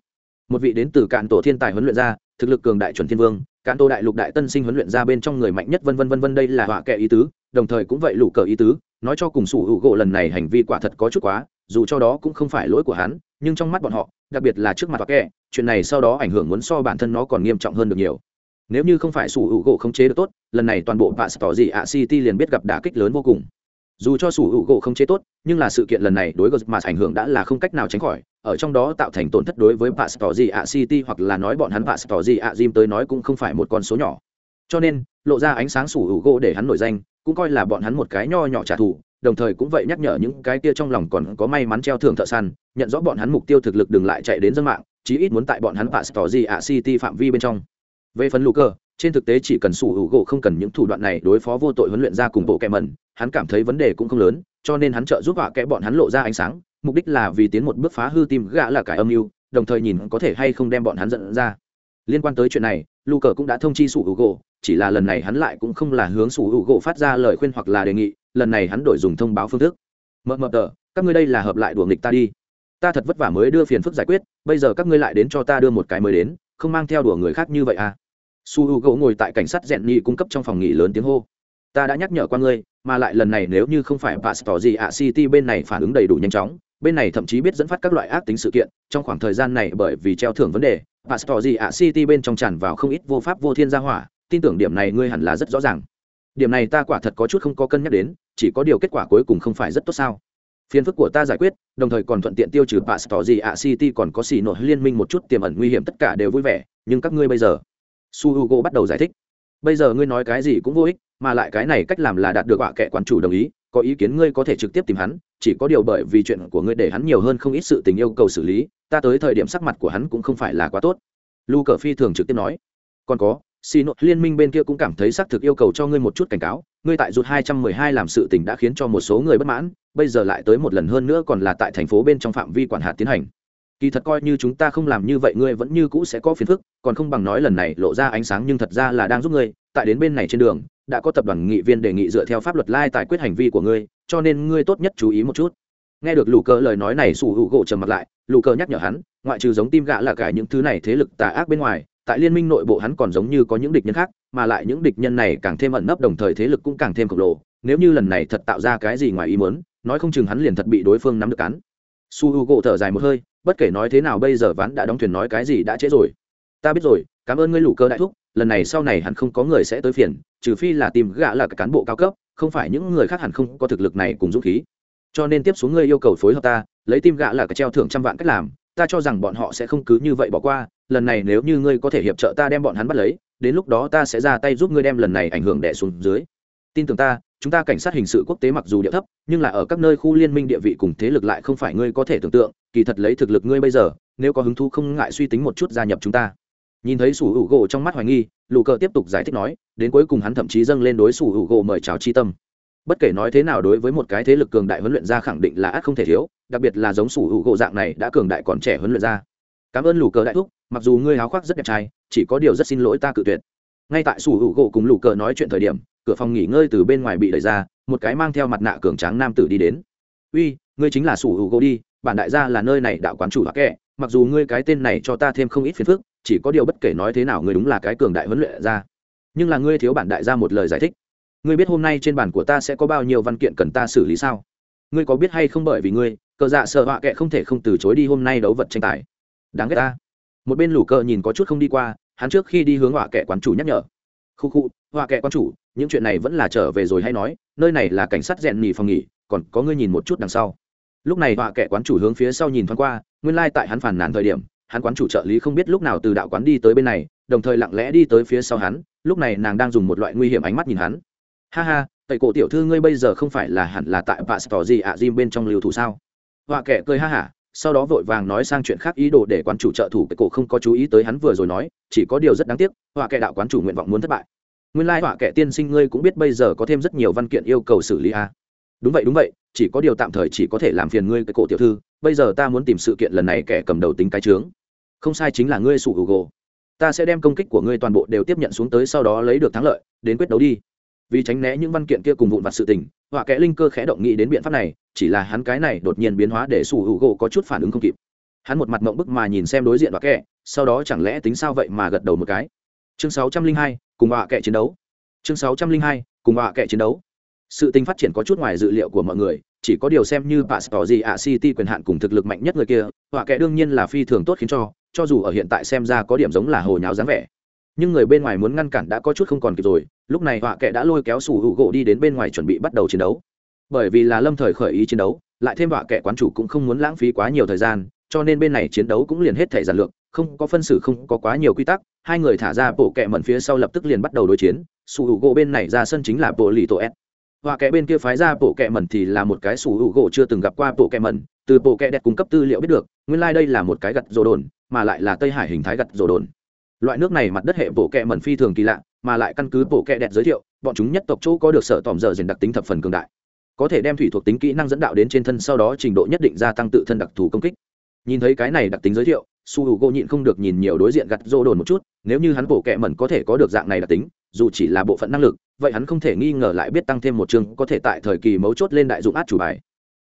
Một vị đến từ cạn tổ thiên tài huấn luyện ra, thực lực cường đại chuẩn thiên vương, cạn tổ đại lục đại tân sinh huấn luyện ra bên trong người mạnh nhất vân vân vân vân đây là họa kệ ý tứ, đồng thời cũng vậy lũ cờ ý tứ nói cho cùng sủ hữu gỗ lần này hành vi quả thật có chút quá dù cho đó cũng không phải lỗi của hắn nhưng trong mắt bọn họ đặc biệt là trước mặt họa kệ chuyện này sau đó ảnh hưởng muốn so bản thân nó còn nghiêm trọng hơn được nhiều nếu như không phải sủ hữu gỗ khống chế được tốt lần này toàn bộ vạ tỏ gì ạ city liền biết gặp đả kích lớn vô cùng dù cho sủ hữu gỗ không chế tốt nhưng là sự kiện lần này đối với mà ảnh hưởng đã là không cách nào tránh khỏi ở trong đó tạo thành tổn thất đối với Pastor ạ City hoặc là nói bọn hắn Pastor ạ Jim tới nói cũng không phải một con số nhỏ. Cho nên, lộ ra ánh sáng sủ hữu gỗ để hắn nổi danh, cũng coi là bọn hắn một cái nho nhỏ trả thù, đồng thời cũng vậy nhắc nhở những cái kia trong lòng còn có may mắn treo thưởng thợ săn, nhận rõ bọn hắn mục tiêu thực lực đừng lại chạy đến dân mạng, chí ít muốn tại bọn hắn Pastor ạ City phạm vi bên trong. Về phần Luker, trên thực tế chỉ cần sủ hữu gỗ không cần những thủ đoạn này đối phó vô tội huấn luyện ra cùng bộ kẻ mẩn, hắn cảm thấy vấn đề cũng không lớn, cho nên hắn trợ giúp họa kẽ bọn hắn lộ ra ánh sáng, mục đích là vì tiến một bước phá hư tim gã là cải âm mưu đồng thời nhìn có thể hay không đem bọn hắn dẫn ra liên quan tới chuyện này lu cờ cũng đã thông chi sủ hữu gỗ chỉ là lần này hắn lại cũng không là hướng sủ hữu gỗ phát ra lời khuyên hoặc là đề nghị, lần này hắn đổi dùng thông báo phương thức. Mờ mờ tờ, các ngươi đây là hợp lại đùa nghịch ta đi. Ta thật vất vả mới đưa phiền phức giải quyết, bây giờ các ngươi lại đến cho ta đưa một cái mới đến, không mang theo đùa người khác như vậy à? Su h u gỗ ngồi tại cảnh sát rèn nhị cung cấp trong phòng nghỉ lớn tiếng hô. Ta đã nhắc nhở qua ngươi, mà lại lần này nếu như không phải bà pastor gì ạ city bên này phản ứng đầy đủ nhanh chóng, bên này thậm chí biết dẫn phát các loại ác tính sự kiện, trong khoảng thời gian này bởi vì treo thưởng vấn đề bà pastor gì ạ city bên trong tràn vào không ít vô pháp vô thiên gia hỏa tin tưởng điểm này ngươi hẳn là rất rõ ràng. Điểm này ta quả thật có chút không có cân nhắc đến, chỉ có điều kết quả cuối cùng không phải rất tốt sao? Phiền phức của ta giải quyết, đồng thời còn thuận tiện tiêu trừ pastor gì ạ city còn có xì nội liên minh một chút tiềm ẩn nguy hiểm tất cả đều vui vẻ, nhưng các ngươi bây giờ? Su hugo bắt đầu giải thích. Bây giờ ngươi nói cái gì cũng vô ích, mà lại cái này cách làm là đạt được họa kệ quản chủ đồng ý, có ý kiến ngươi có thể trực tiếp tìm hắn, chỉ có điều bởi vì chuyện của ngươi để hắn nhiều hơn không ít sự tình yêu cầu xử lý, ta tới thời điểm sắc mặt của hắn cũng không phải là quá tốt. Lu cờ phi thường trực tiếp nói. Còn có xin nội liên minh bên kia cũng cảm thấy xác thực yêu cầu cho ngươi một chút cảnh cáo, ngươi tại rụt hai trăm mười hai làm sự tình đã khiến cho một số người bất mãn, bây giờ lại tới một lần hơn nữa còn là tại thành phố bên trong phạm vi quản hạt tiến hành. Kỳ thật coi như chúng ta không làm như vậy ngươi vẫn như cũ sẽ có phiền phức, còn không bằng nói lần này lộ ra ánh sáng nhưng thật ra là đang giúp ngươi, tại đến bên này trên đường, đã có tập đoàn nghị viên đề nghị dựa theo pháp luật lai tài quyết hành vi của ngươi, cho nên ngươi tốt nhất chú ý một chút. Nghe được lù cờ lời nói này, sủ hữu gỗ trầm mặt lại, lù cờ nhắc nhở hắn, ngoại trừ giống tim gã là cả những thứ này thế lực tà ác bên ngoài tại liên minh nội bộ hắn còn giống như có những địch nhân khác, mà lại những địch nhân này càng thêm ẩn nấp, đồng thời thế lực cũng càng thêm khổng lồ. Nếu như lần này thật tạo ra cái gì ngoài ý muốn, nói không chừng hắn liền thật bị đối phương nắm được cắn. Su h u gỗ thở dài một hơi, bất kể nói thế nào bây giờ ván đã đóng thuyền nói cái gì đã trễ rồi. Ta biết rồi, cảm ơn ngươi lũ cơ đại thúc, lần này sau này hắn không có người sẽ tới phiền, trừ phi là tìm gã là cán bộ cao cấp, không phải những người khác hẳn không có thực lực này cùng dũng khí. Cho nên tiếp xuống ngươi yêu cầu phối hợp ta, lấy tim gã là cái treo thưởng trăm vạn cách làm ta cho rằng bọn họ sẽ không cứ như vậy bỏ qua, lần này nếu như ngươi có thể hiệp trợ ta đem bọn hắn bắt lấy, đến lúc đó ta sẽ ra tay giúp ngươi đem lần này ảnh hưởng đẻ xuống dưới. Tin tưởng ta, chúng ta cảnh sát hình sự quốc tế mặc dù địa thấp, nhưng là ở các nơi khu liên minh địa vị cùng thế lực lại không phải ngươi có thể tưởng tượng, kỳ thật lấy thực lực ngươi bây giờ, nếu có hứng thú không ngại suy tính một chút gia nhập chúng ta. Nhìn thấy sủ hữu gỗ trong mắt hoài nghi, lù cờ tiếp tục giải thích nói, đến cuối cùng hắn thậm chí dâng lên đối sủ hữu gỗ mời chào chi tâm bất kể nói thế nào đối với một cái thế lực cường đại huấn luyện ra khẳng định là ắt không thể thiếu, đặc biệt là giống sủ hữu gỗ dạng này đã cường đại còn trẻ huấn luyện ra cảm ơn lù cờ đại thúc, mặc dù ngươi háo khoác rất đẹp trai, chỉ có điều rất xin lỗi ta cự tuyệt. Ngay tại sủ hữu gỗ cùng lù cờ nói chuyện thời điểm, cửa phòng nghỉ ngơi từ bên ngoài bị đẩy ra, một cái mang theo mặt nạ cường tráng nam tử đi đến. Uy, ngươi chính là sủ hữu gỗ đi, bản đại gia là nơi này đạo quán chủ hoặc kệ mặc dù ngươi cái tên này cho ta thêm không ít phiền phức, chỉ có điều bất kể nói thế nào ngươi đúng là cái cường đại huấn luyện ra nhưng là ngươi thiếu bản đại gia một lời giải thích ngươi biết hôm nay trên bản của ta sẽ có bao nhiêu văn kiện cần ta xử lý sao? Ngươi có biết hay không bởi vì ngươi, cờ dạ sợ họa kệ không thể không từ chối đi hôm nay đấu vật tranh tài. Đáng ghét ta. Một bên lũ cờ nhìn có chút không đi qua, hắn trước khi đi hướng họa kệ quán chủ nhắc nhở. Khu khu, họa kệ quán chủ, những chuyện này vẫn là trở về rồi hay nói, nơi này là cảnh sát rèn nghỉ phòng nghỉ, còn có ngươi nhìn một chút đằng sau. Lúc này họa kệ quán chủ hướng phía sau nhìn thoáng qua, nguyên lai、like、tại hắn phản nản thời điểm, hắn quán chủ trợ lý không biết lúc nào từ đạo quán đi tới bên này, đồng thời lặng lẽ đi tới phía sau hắn, lúc này nàng đang dùng một loại nguy hiểm ánh mắt nhìn hắn ha ha, tẩy cổ tiểu thư ngươi bây giờ không phải là hẳn là tại pastor gì ạ à Jim bên trong lưu thủ sao? Họa kệ cười ha hả sau đó vội vàng nói sang chuyện khác ý đồ để quán chủ trợ thủ cái cổ không có chú ý tới hắn vừa rồi nói, chỉ có điều rất đáng tiếc họa kệ đạo quán chủ nguyện vọng muốn thất bại. Nguyên lai họa kệ tiên sinh ngươi cũng biết bây giờ có thêm rất nhiều văn kiện yêu cầu xử lý a à. đúng vậy đúng vậy, chỉ có điều tạm thời chỉ có thể làm phiền ngươi cái cổ tiểu thư, bây giờ ta muốn tìm sự kiện lần này kẻ cầm đầu tính cái trướng không sai chính là ngươi sủ google ta sẽ đem công kích của ngươi toàn bộ đều tiếp nhận xuống tới sau đó lấy được thắng lợi, đến quyết đấu đi vì tránh né những văn kiện kia cùng vụn vặt sự tình, họa kẽ linh cơ khẽ động nghĩ đến biện pháp này, chỉ là hắn cái này đột nhiên biến hóa để sủ hữu gỗ có chút phản ứng không kịp. Hắn một mặt mộng bức mà nhìn xem đối diện họa kẽ sau đó chẳng lẽ tính sao vậy mà gật đầu một cái. Chương sáu trăm linh hai, cùng họa kẽ chiến đấu. Chương sáu trăm linh hai, cùng họa kẽ chiến đấu. Sự tình phát triển có chút ngoài dự liệu của mọi người, chỉ có điều xem như bà tỏ gì ạ city quyền hạn cùng thực lực mạnh nhất người kia, họa kẽ đương nhiên là phi thường tốt khiến cho cho dù ở hiện tại xem ra có điểm giống là hồ nháo dáng vẻ. Nhưng người bên ngoài muốn ngăn cản đã có chút không còn kịp rồi lúc này họa kệ đã lôi kéo sủ hữu gỗ đi đến bên ngoài chuẩn bị bắt đầu chiến đấu. Bởi vì là lâm thời khởi ý chiến đấu, lại thêm họa kệ quán chủ cũng không muốn lãng phí quá nhiều thời gian, cho nên bên này chiến đấu cũng liền hết thể giản lược, không có phân xử, không có quá nhiều quy tắc. Hai người thả ra bộ kệ mẩn phía sau lập tức liền bắt đầu đối chiến, sủ hữu gỗ bên này ra sân chính là bộ lì tổ s. Họa kệ bên kia phái ra bộ kệ mẩn thì là một cái sủ hữu gỗ chưa từng gặp qua bộ kệ mẩn, từ bộ kệ đẹp cung cấp tư liệu biết được, nguyên lai、like、đây là một cái gặt rồ đồn, mà lại là tây hải hình thái gặt rồ đồn. Loại nước này mặt đất hệ bộ kệ mẩn phi thường kỳ lạ mà lại căn cứ bộ kệ đẹp giới thiệu, bọn chúng nhất tộc chỗ có được sở tòm giờ dền đặc tính thập phần cường đại. Có thể đem thủy thuộc tính kỹ năng dẫn đạo đến trên thân sau đó trình độ nhất định gia tăng tự thân đặc thù công kích. Nhìn thấy cái này đặc tính giới thiệu, su h u gỗ nhịn không được nhìn nhiều đối diện gặt rô đồn một chút, nếu như hắn bộ kệ mẩn có thể có được dạng này đặc tính, dù chỉ là bộ phận năng lực, vậy hắn không thể nghi ngờ lại biết tăng thêm một chương có thể tại thời kỳ mấu chốt lên đại dụng át chủ bài.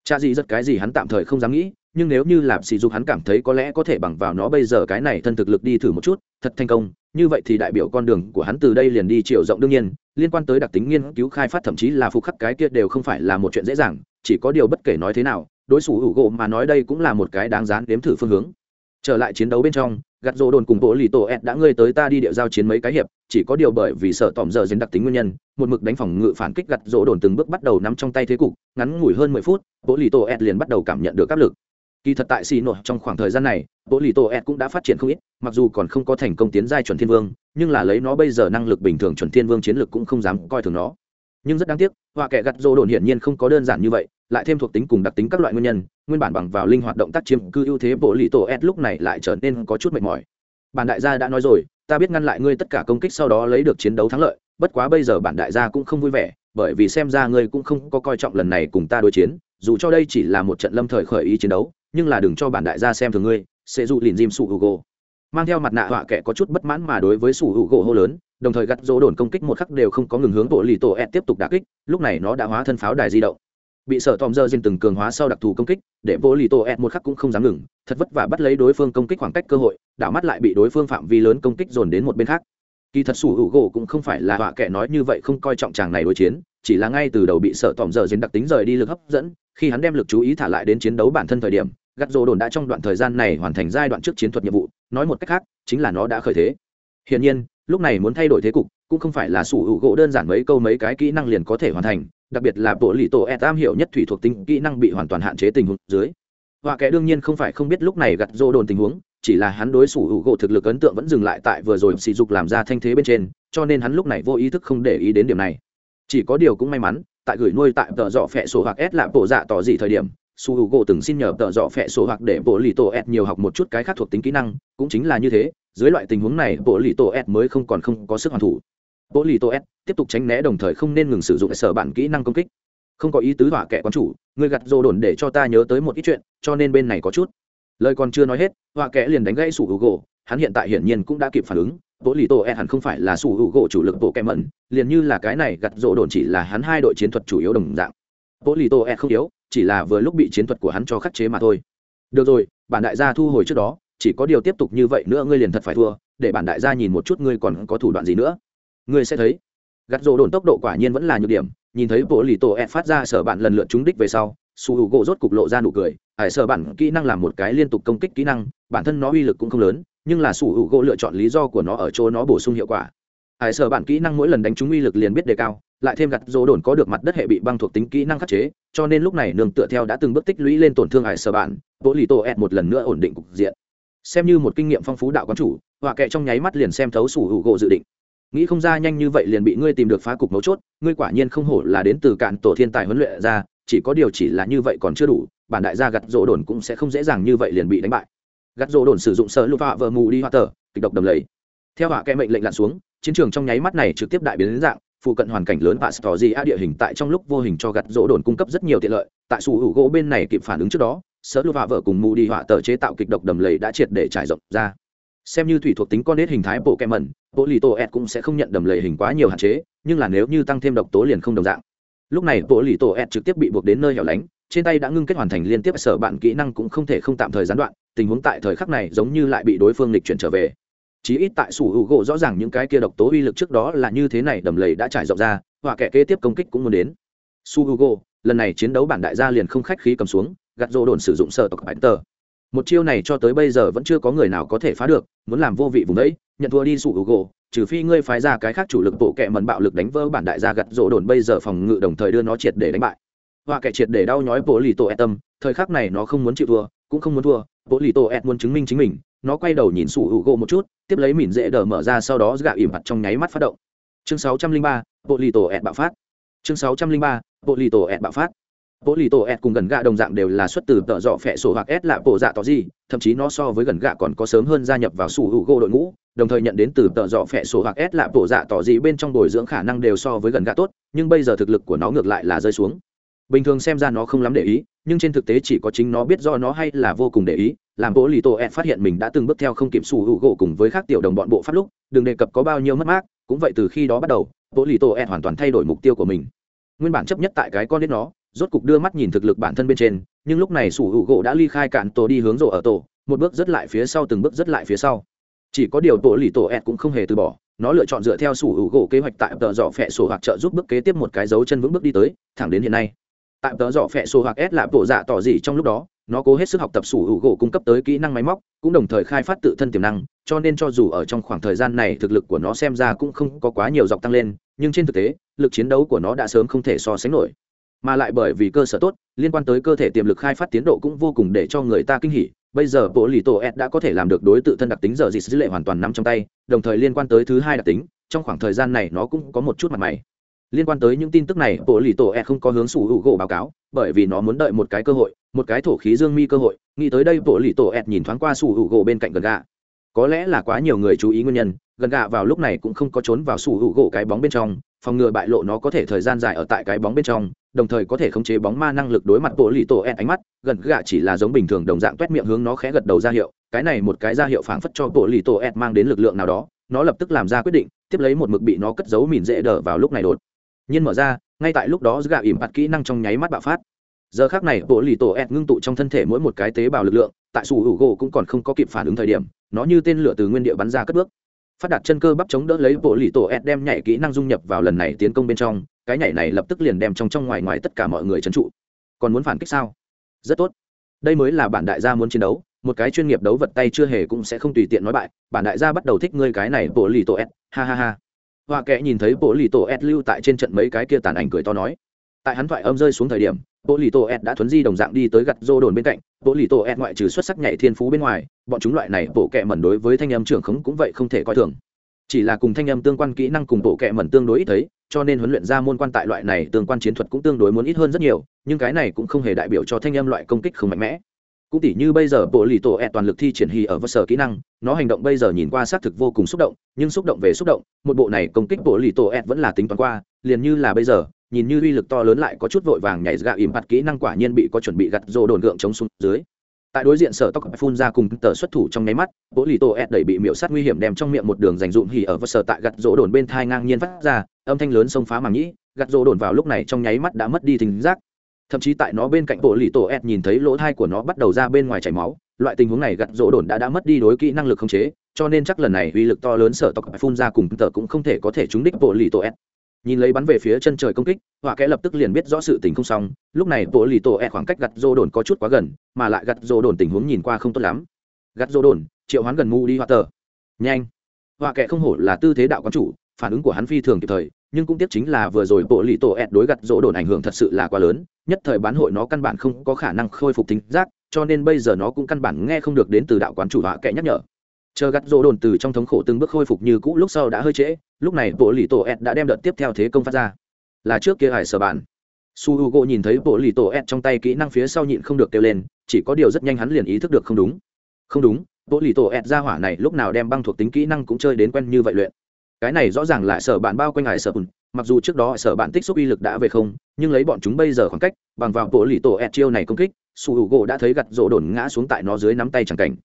Cha gì rất cái gì hắn tạm thời không dám nghĩ nhưng nếu như làm sỉ dục hắn cảm thấy có lẽ có thể bằng vào nó bây giờ cái này thân thực lực đi thử một chút, thật thành công, như vậy thì đại biểu con đường của hắn từ đây liền đi chiều rộng đương nhiên, liên quan tới đặc tính nghiên cứu khai phát thậm chí là phục khắc cái kia đều không phải là một chuyện dễ dàng, chỉ có điều bất kể nói thế nào, đối xử hữu gỗ mà nói đây cũng là một cái đáng giá đếm thử phương hướng. Trở lại chiến đấu bên trong gặt rỗ đồn cùng bộ lì tổ ed đã ngơi tới ta đi địa giao chiến mấy cái hiệp, chỉ có điều bởi vì sợ tỏm giờ dính đặc tính nguyên nhân, một mực đánh phòng ngự phản kích gặt rỗ đồn từng bước bắt đầu nắm trong tay thế cục, ngắn ngủi hơn mười phút, bộ lì tổ ed liền bắt đầu cảm nhận được áp lực kỳ thật tại xì nội trong khoảng thời gian này bộ lì tổ ed cũng đã phát triển không ít, mặc dù còn không có thành công tiến giai chuẩn thiên vương, nhưng là lấy nó bây giờ năng lực bình thường chuẩn thiên vương chiến lược cũng không dám coi thường nó. Nhưng rất đáng tiếc, họa kẻ gặt rô đồn hiển nhiên không có đơn giản như vậy, lại thêm thuộc tính cùng đặc tính các loại nguyên nhân, nguyên bản bằng vào linh hoạt động tác chiếm cư ưu thế bộ lì tổ ed lúc này lại trở nên có chút mệt mỏi. Bản đại gia đã nói rồi, ta biết ngăn lại ngươi tất cả công kích sau đó lấy được chiến đấu thắng lợi, bất quá bây giờ bản đại gia cũng không vui vẻ, bởi vì xem ra ngươi cũng không có coi trọng lần này cùng ta đối chiến, dù cho đây chỉ là một trận lâm thời khởi ý chiến đấu nhưng là đừng cho bản đại gia xem thường ngươi, sẽ dụ lìn dìm sủ hữu gỗ. Mang theo mặt nạ họa kẻ có chút bất mãn mà đối với sủ hữu gỗ hô lớn, đồng thời gặt dỗ đồn công kích một khắc đều không có ngừng hướng bộ lì tổ ed tiếp tục đà kích, lúc này nó đã hóa thân pháo đài di động. Bị sợ tòm dơ diên từng cường hóa sau đặc thù công kích, để bộ lì tổ ed một khắc cũng không dám ngừng, thật vất vả bắt lấy đối phương công kích khoảng cách cơ hội, đảo mắt lại bị đối phương phạm vi lớn công kích dồn đến một bên khác. Kỳ thật sủ hữu gỗ cũng không phải là họa kẻ nói như vậy không coi trọng chàng này đối chiến chỉ là ngay từ đầu bị sợ tòm giờ diễn đặc tính rời đi lực hấp dẫn, khi hắn đem lực chú ý thả lại đến chiến đấu bản thân thời điểm, gắt rô đồn đã trong đoạn thời gian này hoàn thành giai đoạn trước chiến thuật nhiệm vụ, nói một cách khác, chính là nó đã khởi thế. Hiển nhiên, lúc này muốn thay đổi thế cục, cũng không phải là sủ hữu gỗ đơn giản mấy câu mấy cái kỹ năng liền có thể hoàn thành, đặc biệt là bộ lì tổ e tam hiệu nhất thủy thuộc tính kỹ năng bị hoàn toàn hạn chế tình huống dưới. Họa kẻ đương nhiên không phải không biết lúc này gặt rô đồn tình huống, chỉ là hắn đối sủ hữu gỗ thực lực ấn tượng vẫn dừng lại tại vừa rồi sỉ dục làm ra thanh thế bên trên, cho nên hắn lúc này vô ý thức không để ý đến điểm này chỉ có điều cũng may mắn, tại gửi nuôi tại tợ dọ phẹ sổ hoặc ép lạ bộ dạ tỏ gì thời điểm, su h u gỗ từng xin nhờ tợ dọ phẹ sổ hoặc để bộ lì tổ ed nhiều học một chút cái khác thuộc tính kỹ năng, cũng chính là như thế, dưới loại tình huống này, bộ lì tổ ed mới không còn không có sức hoàn thủ. Bộ lì tổ ed tiếp tục tránh né đồng thời không nên ngừng sử dụng sở bản kỹ năng công kích. Không có ý tứ hỏa kẻ quán chủ, người gặt rô đồn để cho ta nhớ tới một ít chuyện, cho nên bên này có chút. Lời còn chưa nói hết, hỏa kẻ liền đánh gãy su h u gỗ hắn hiện tại hiển nhiên cũng đã kịp phản ứng bộ lì tổ e hẳn không phải là sủ hữu gỗ chủ lực bộ kẹm mẩn, liền như là cái này gặt rỗ đồn chỉ là hắn hai đội chiến thuật chủ yếu đồng dạng. Bộ lì tổ e không yếu, chỉ là vừa lúc bị chiến thuật của hắn cho khắc chế mà thôi. Được rồi, bản đại gia thu hồi trước đó, chỉ có điều tiếp tục như vậy nữa ngươi liền thật phải thua, để bản đại gia nhìn một chút ngươi còn có thủ đoạn gì nữa. Ngươi sẽ thấy, gặt rỗ đồn tốc độ quả nhiên vẫn là nhược điểm, nhìn thấy bộ lì tổ e phát ra sở bạn lần lượt trúng đích về sau su h u gỗ rốt cục lộ ra nụ cười, Ải sở bản kỹ năng làm một cái liên tục công kích kỹ năng, bản thân nó uy lực cũng không lớn nhưng là sủ hữu gỗ lựa chọn lý do của nó ở chỗ nó bổ sung hiệu quả. Hải sở bản kỹ năng mỗi lần đánh trúng uy lực liền biết đề cao, lại thêm gặt dỗ đồn có được mặt đất hệ bị băng thuộc tính kỹ năng khắc chế, cho nên lúc này nương tựa theo đã từng bước tích lũy lên tổn thương hải sở bản bộ lì tổ ed một lần nữa ổn định cục diện. Xem như một kinh nghiệm phong phú đạo quán chủ, họa kệ trong nháy mắt liền xem thấu sủ hữu gỗ dự định. Nghĩ không ra nhanh như vậy liền bị ngươi tìm được phá cục mấu chốt, ngươi quả nhiên không hổ là đến từ cạn tổ thiên tài huấn luyện ra, chỉ có điều chỉ là như vậy còn chưa đủ, bản đại gia gặt rỗ đồn cũng sẽ không dễ dàng như vậy liền bị đánh bại. Gắt rỗ đồn sử dụng sợ vạ vờ mù đi hoa tờ, kịch độc đầm lầy. Theo hạ kẽ mệnh lệnh lặn xuống, chiến trường trong nháy mắt này trực tiếp đại biến đến dạng, phụ cận hoàn cảnh lớn và tỏ gì a địa hình tại trong lúc vô hình cho gặt rỗ đồn cung cấp rất nhiều tiện lợi, tại sủ hữu gỗ bên này kịp phản ứng trước đó sợ lụt vạ vợ cùng mù đi họa tờ chế tạo kịch độc đầm lầy đã triệt để trải rộng ra. Xem như thủy thuộc tính con nết hình thái bộ kem mẩn, bộ lì tổ ed cũng sẽ không nhận đầm lầy hình quá nhiều hạn chế, nhưng là nếu như tăng thêm độc tố liền không đồng dạng. Lúc này bộ lì tổ ed trực tiếp bị buộc đến nơi hẻo lánh, trên tay đã ngưng kết hoàn thành liên tiếp sở bạn kỹ năng cũng không thể không tạm thời gián đoạn tình huống tại thời khắc này giống như lại bị đối phương lịch chuyển trở về. Chí ít tại sủ hữu gỗ rõ ràng những cái kia độc tố uy lực trước đó là như thế này đầm lầy đã trải rộng ra, họa kẻ kế tiếp công kích cũng muốn đến. Su hữu gỗ, lần này chiến đấu bản đại gia liền không khách khí cầm xuống gặt rô đồn sử dụng sở tộc bánh tờ. Một chiêu này cho tới bây giờ vẫn chưa có người nào có thể phá được, muốn làm vô vị vùng đấy, nhận thua đi sủ hữu gỗ, trừ phi ngươi phái ra cái khác chủ lực bộ kệ mẩn bạo lực đánh vỡ bản đại gia gặt rỗ đồn bây giờ phòng ngự đồng thời đưa nó triệt để đánh bại. Họa kẻ triệt để đau nhói bộ lì tổ e tâm, thời khắc này nó không muốn chịu thua, cũng không muốn thua bộ lì tổ ed muốn chứng minh chính mình nó quay đầu nhìn sủ hữu gỗ một chút tiếp lấy mỉn dễ đờ mở ra sau đó gạ ỉm mặt trong nháy mắt phát động. Chương 603, bộ lì tổ ed bạo phát. Chương 603, bộ lì tổ ed bạo phát. Bộ lì tổ ed cùng gần gạ đồng dạng đều là xuất từ tợ dọ phẹ sổ hoặc ed là bộ dạ tỏ gì thậm chí nó so với gần gạ còn có sớm hơn gia nhập vào sủ hữu gỗ đội ngũ đồng thời nhận đến từ tợ dọ phẹ sổ hoặc ed là bộ dạ tỏ gì bên trong bồi dưỡng khả năng đều so với gần gạ tốt nhưng bây giờ thực lực của nó ngược lại là rơi xuống bình thường xem ra nó không lắm để ý, nhưng trên thực tế chỉ có chính nó biết do nó hay là vô cùng để ý, làm bố lì tổ ed phát hiện mình đã từng bước theo không kiểm sủ hữu gỗ cùng với các tiểu đồng bọn bộ pháp lúc, đừng đề cập có bao nhiêu mất mát, cũng vậy từ khi đó bắt đầu bố lì tổ ed hoàn toàn thay đổi mục tiêu của mình. Nguyên bản chấp nhất tại cái con đến nó, rốt cục đưa mắt nhìn thực lực bản thân bên trên, nhưng lúc này sủ hữu gỗ đã ly khai cạn tổ đi hướng rộ ở tổ, một bước rất lại phía sau từng bước rất lại phía sau. Chỉ có điều tổ lì tổ ed cũng không hề từ bỏ, nó lựa chọn dựa theo sủ hữu gỗ kế hoạch tại tờ dọ phẹ sổ hoặc trợ giúp bước kế tiếp một cái dấu chân vững bước đi tới, thẳng đến hiện nay tại tớ dọ phẹ sổ hoặc s là bộ dạ tỏ gì trong lúc đó, nó cố hết sức học tập sủ hữu gỗ cung cấp tới kỹ năng máy móc, cũng đồng thời khai phát tự thân tiềm năng, cho nên cho dù ở trong khoảng thời gian này thực lực của nó xem ra cũng không có quá nhiều dọc tăng lên, nhưng trên thực tế, lực chiến đấu của nó đã sớm không thể so sánh nổi. Mà lại bởi vì cơ sở tốt, liên quan tới cơ thể tiềm lực khai phát tiến độ cũng vô cùng để cho người ta kinh hỉ. Bây giờ bộ lì tổ ed đã có thể làm được đối tự thân đặc tính giờ dị dữ lệ hoàn toàn nắm trong tay, đồng thời liên quan tới thứ hai đặc tính, trong khoảng thời gian này nó cũng có một chút mặt mày liên quan tới những tin tức này, bộ lì tổ e không có hướng sủ hữu gỗ báo cáo, bởi vì nó muốn đợi một cái cơ hội, một cái thổ khí dương mi cơ hội. Nghĩ tới đây, bộ lì tổ e nhìn thoáng qua sủ hữu gỗ bên cạnh gần gà. Có lẽ là quá nhiều người chú ý nguyên nhân, gần gà vào lúc này cũng không có trốn vào sủ hữu gỗ cái bóng bên trong, phòng ngừa bại lộ nó có thể thời gian dài ở tại cái bóng bên trong, đồng thời có thể khống chế bóng ma năng lực đối mặt bộ lì tổ e ánh mắt. Gần gà chỉ là giống bình thường đồng dạng toét miệng hướng nó khẽ gật đầu ra hiệu, cái này một cái ra hiệu phảng phất cho bộ lì tổ e mang đến lực lượng nào đó, nó lập tức làm ra quyết định, tiếp lấy một mực bị nó cất giấu mìn dễ đờ vào lúc này đột nhiên mở ra, ngay tại lúc đó gà ỉm bạt kỹ năng trong nháy mắt bạo phát. Giờ khác này, bộ lì tổ ed ngưng tụ trong thân thể mỗi một cái tế bào lực lượng, tại sủ hữu gỗ cũng còn không có kịp phản ứng thời điểm, nó như tên lửa từ nguyên địa bắn ra cất bước. Phát đạt chân cơ bắp chống đỡ lấy bộ lì tổ ed đem nhảy kỹ năng dung nhập vào lần này tiến công bên trong, cái nhảy này lập tức liền đem trong trong ngoài ngoài tất cả mọi người trấn trụ. Còn muốn phản kích sao? Rất tốt. Đây mới là bản đại gia muốn chiến đấu, một cái chuyên nghiệp đấu vật tay chưa hề cũng sẽ không tùy tiện nói bại, bản đại gia bắt đầu thích ngươi cái này bộ lì tổ ed ha ha ha họa kệ nhìn thấy bộ lì tổ ed lưu tại trên trận mấy cái kia tàn ảnh cười to nói. Tại hắn thoại âm rơi xuống thời điểm bộ lì tổ ed đã thuấn di đồng dạng đi tới gặt rô đồn bên cạnh. Bộ lì tổ ed ngoại trừ xuất sắc nhảy thiên phú bên ngoài, bọn chúng loại này bộ kệ mẩn đối với thanh âm trưởng khống cũng vậy không thể coi thường. Chỉ là cùng thanh âm tương quan kỹ năng cùng bộ kệ mẩn tương đối ít thấy, cho nên huấn luyện ra môn quan tại loại này tương quan chiến thuật cũng tương đối muốn ít hơn rất nhiều, nhưng cái này cũng không hề đại biểu cho thanh âm loại công kích không mạnh mẽ cũng tỉ như bây giờ bộ lì tổ ẹ toàn lực thi triển hì ở vật sở kỹ năng, nó hành động bây giờ nhìn qua xác thực vô cùng xúc động, nhưng xúc động về xúc động, một bộ này công kích bộ lì tổ ẹ vẫn là tính toán qua, liền như là bây giờ, nhìn như uy lực to lớn lại có chút vội vàng nhảy gạ ìm mặt kỹ năng quả nhiên bị có chuẩn bị gặt rô đồn gượng chống xuống dưới. Tại đối diện sở tóc phun ra cùng tờ xuất thủ trong nháy mắt, bộ lì tổ ed đẩy bị miễu sát nguy hiểm đem trong miệng một đường dành dụm hỉ ở vật sở tại gặt rô đồn bên thai ngang nhiên phát ra, âm thanh lớn xông phá màng nhĩ, gặt rô đồn vào lúc này trong nháy mắt đã mất đi thính giác thậm chí tại nó bên cạnh bộ lì tổ ed nhìn thấy lỗ thai của nó bắt đầu ra bên ngoài chảy máu, loại tình huống này gặt rỗ đồn đã đã mất đi đối kỹ năng lực khống chế, cho nên chắc lần này uy lực to lớn sở tộc phun ra cùng tờ cũng không thể có thể trúng đích bộ lì tổ ed nhìn lấy bắn về phía chân trời công kích, họa kẽ lập tức liền biết rõ sự tình không xong, lúc này bộ lì tổ ed khoảng cách gặt rỗ đồn có chút quá gần, mà lại gặt rỗ đồn tình huống nhìn qua không tốt lắm. Gặt rỗ đồn, triệu hoán gần mu đi hoa tờ. Nhanh. Họa kẽ không hổ là tư thế đạo quán chủ phản ứng của hắn phi thường kịp thời, nhưng cũng tiếc chính là vừa rồi bộ lì tổ ẹt đối gặt rỗ đồn ảnh hưởng thật sự là quá lớn, nhất thời bán hội nó căn bản không có khả năng khôi phục tính giác, cho nên bây giờ nó cũng căn bản nghe không được đến từ đạo quán chủ họa kệ nhắc nhở. Chờ gặt rỗ đồn từ trong thống khổ từng bước khôi phục như cũ lúc sau đã hơi trễ, lúc này bộ lì tổ ẹt đã đem đợt tiếp theo thế công phát ra. Là trước kia hải sở bản. Su h u gỗ nhìn thấy bộ lì tổ ed trong tay kỹ năng phía sau nhịn không được kêu lên, chỉ có điều rất nhanh hắn liền ý thức được không đúng. Không đúng, bộ lì tổ ed ra hỏa này lúc nào đem băng thuộc tính kỹ năng cũng chơi đến quen như vậy luyện cái này rõ ràng lại sở bạn bao quanh hải sở bùn mặc dù trước đó sở bạn tích xúc uy lực đã về không, nhưng lấy bọn chúng bây giờ khoảng cách, bằng vào bộ lì tổ ed chiêu này công kích su h u gỗ đã thấy gặt rỗ đồn ngã xuống tại nó dưới nắm tay chẳng cảnh.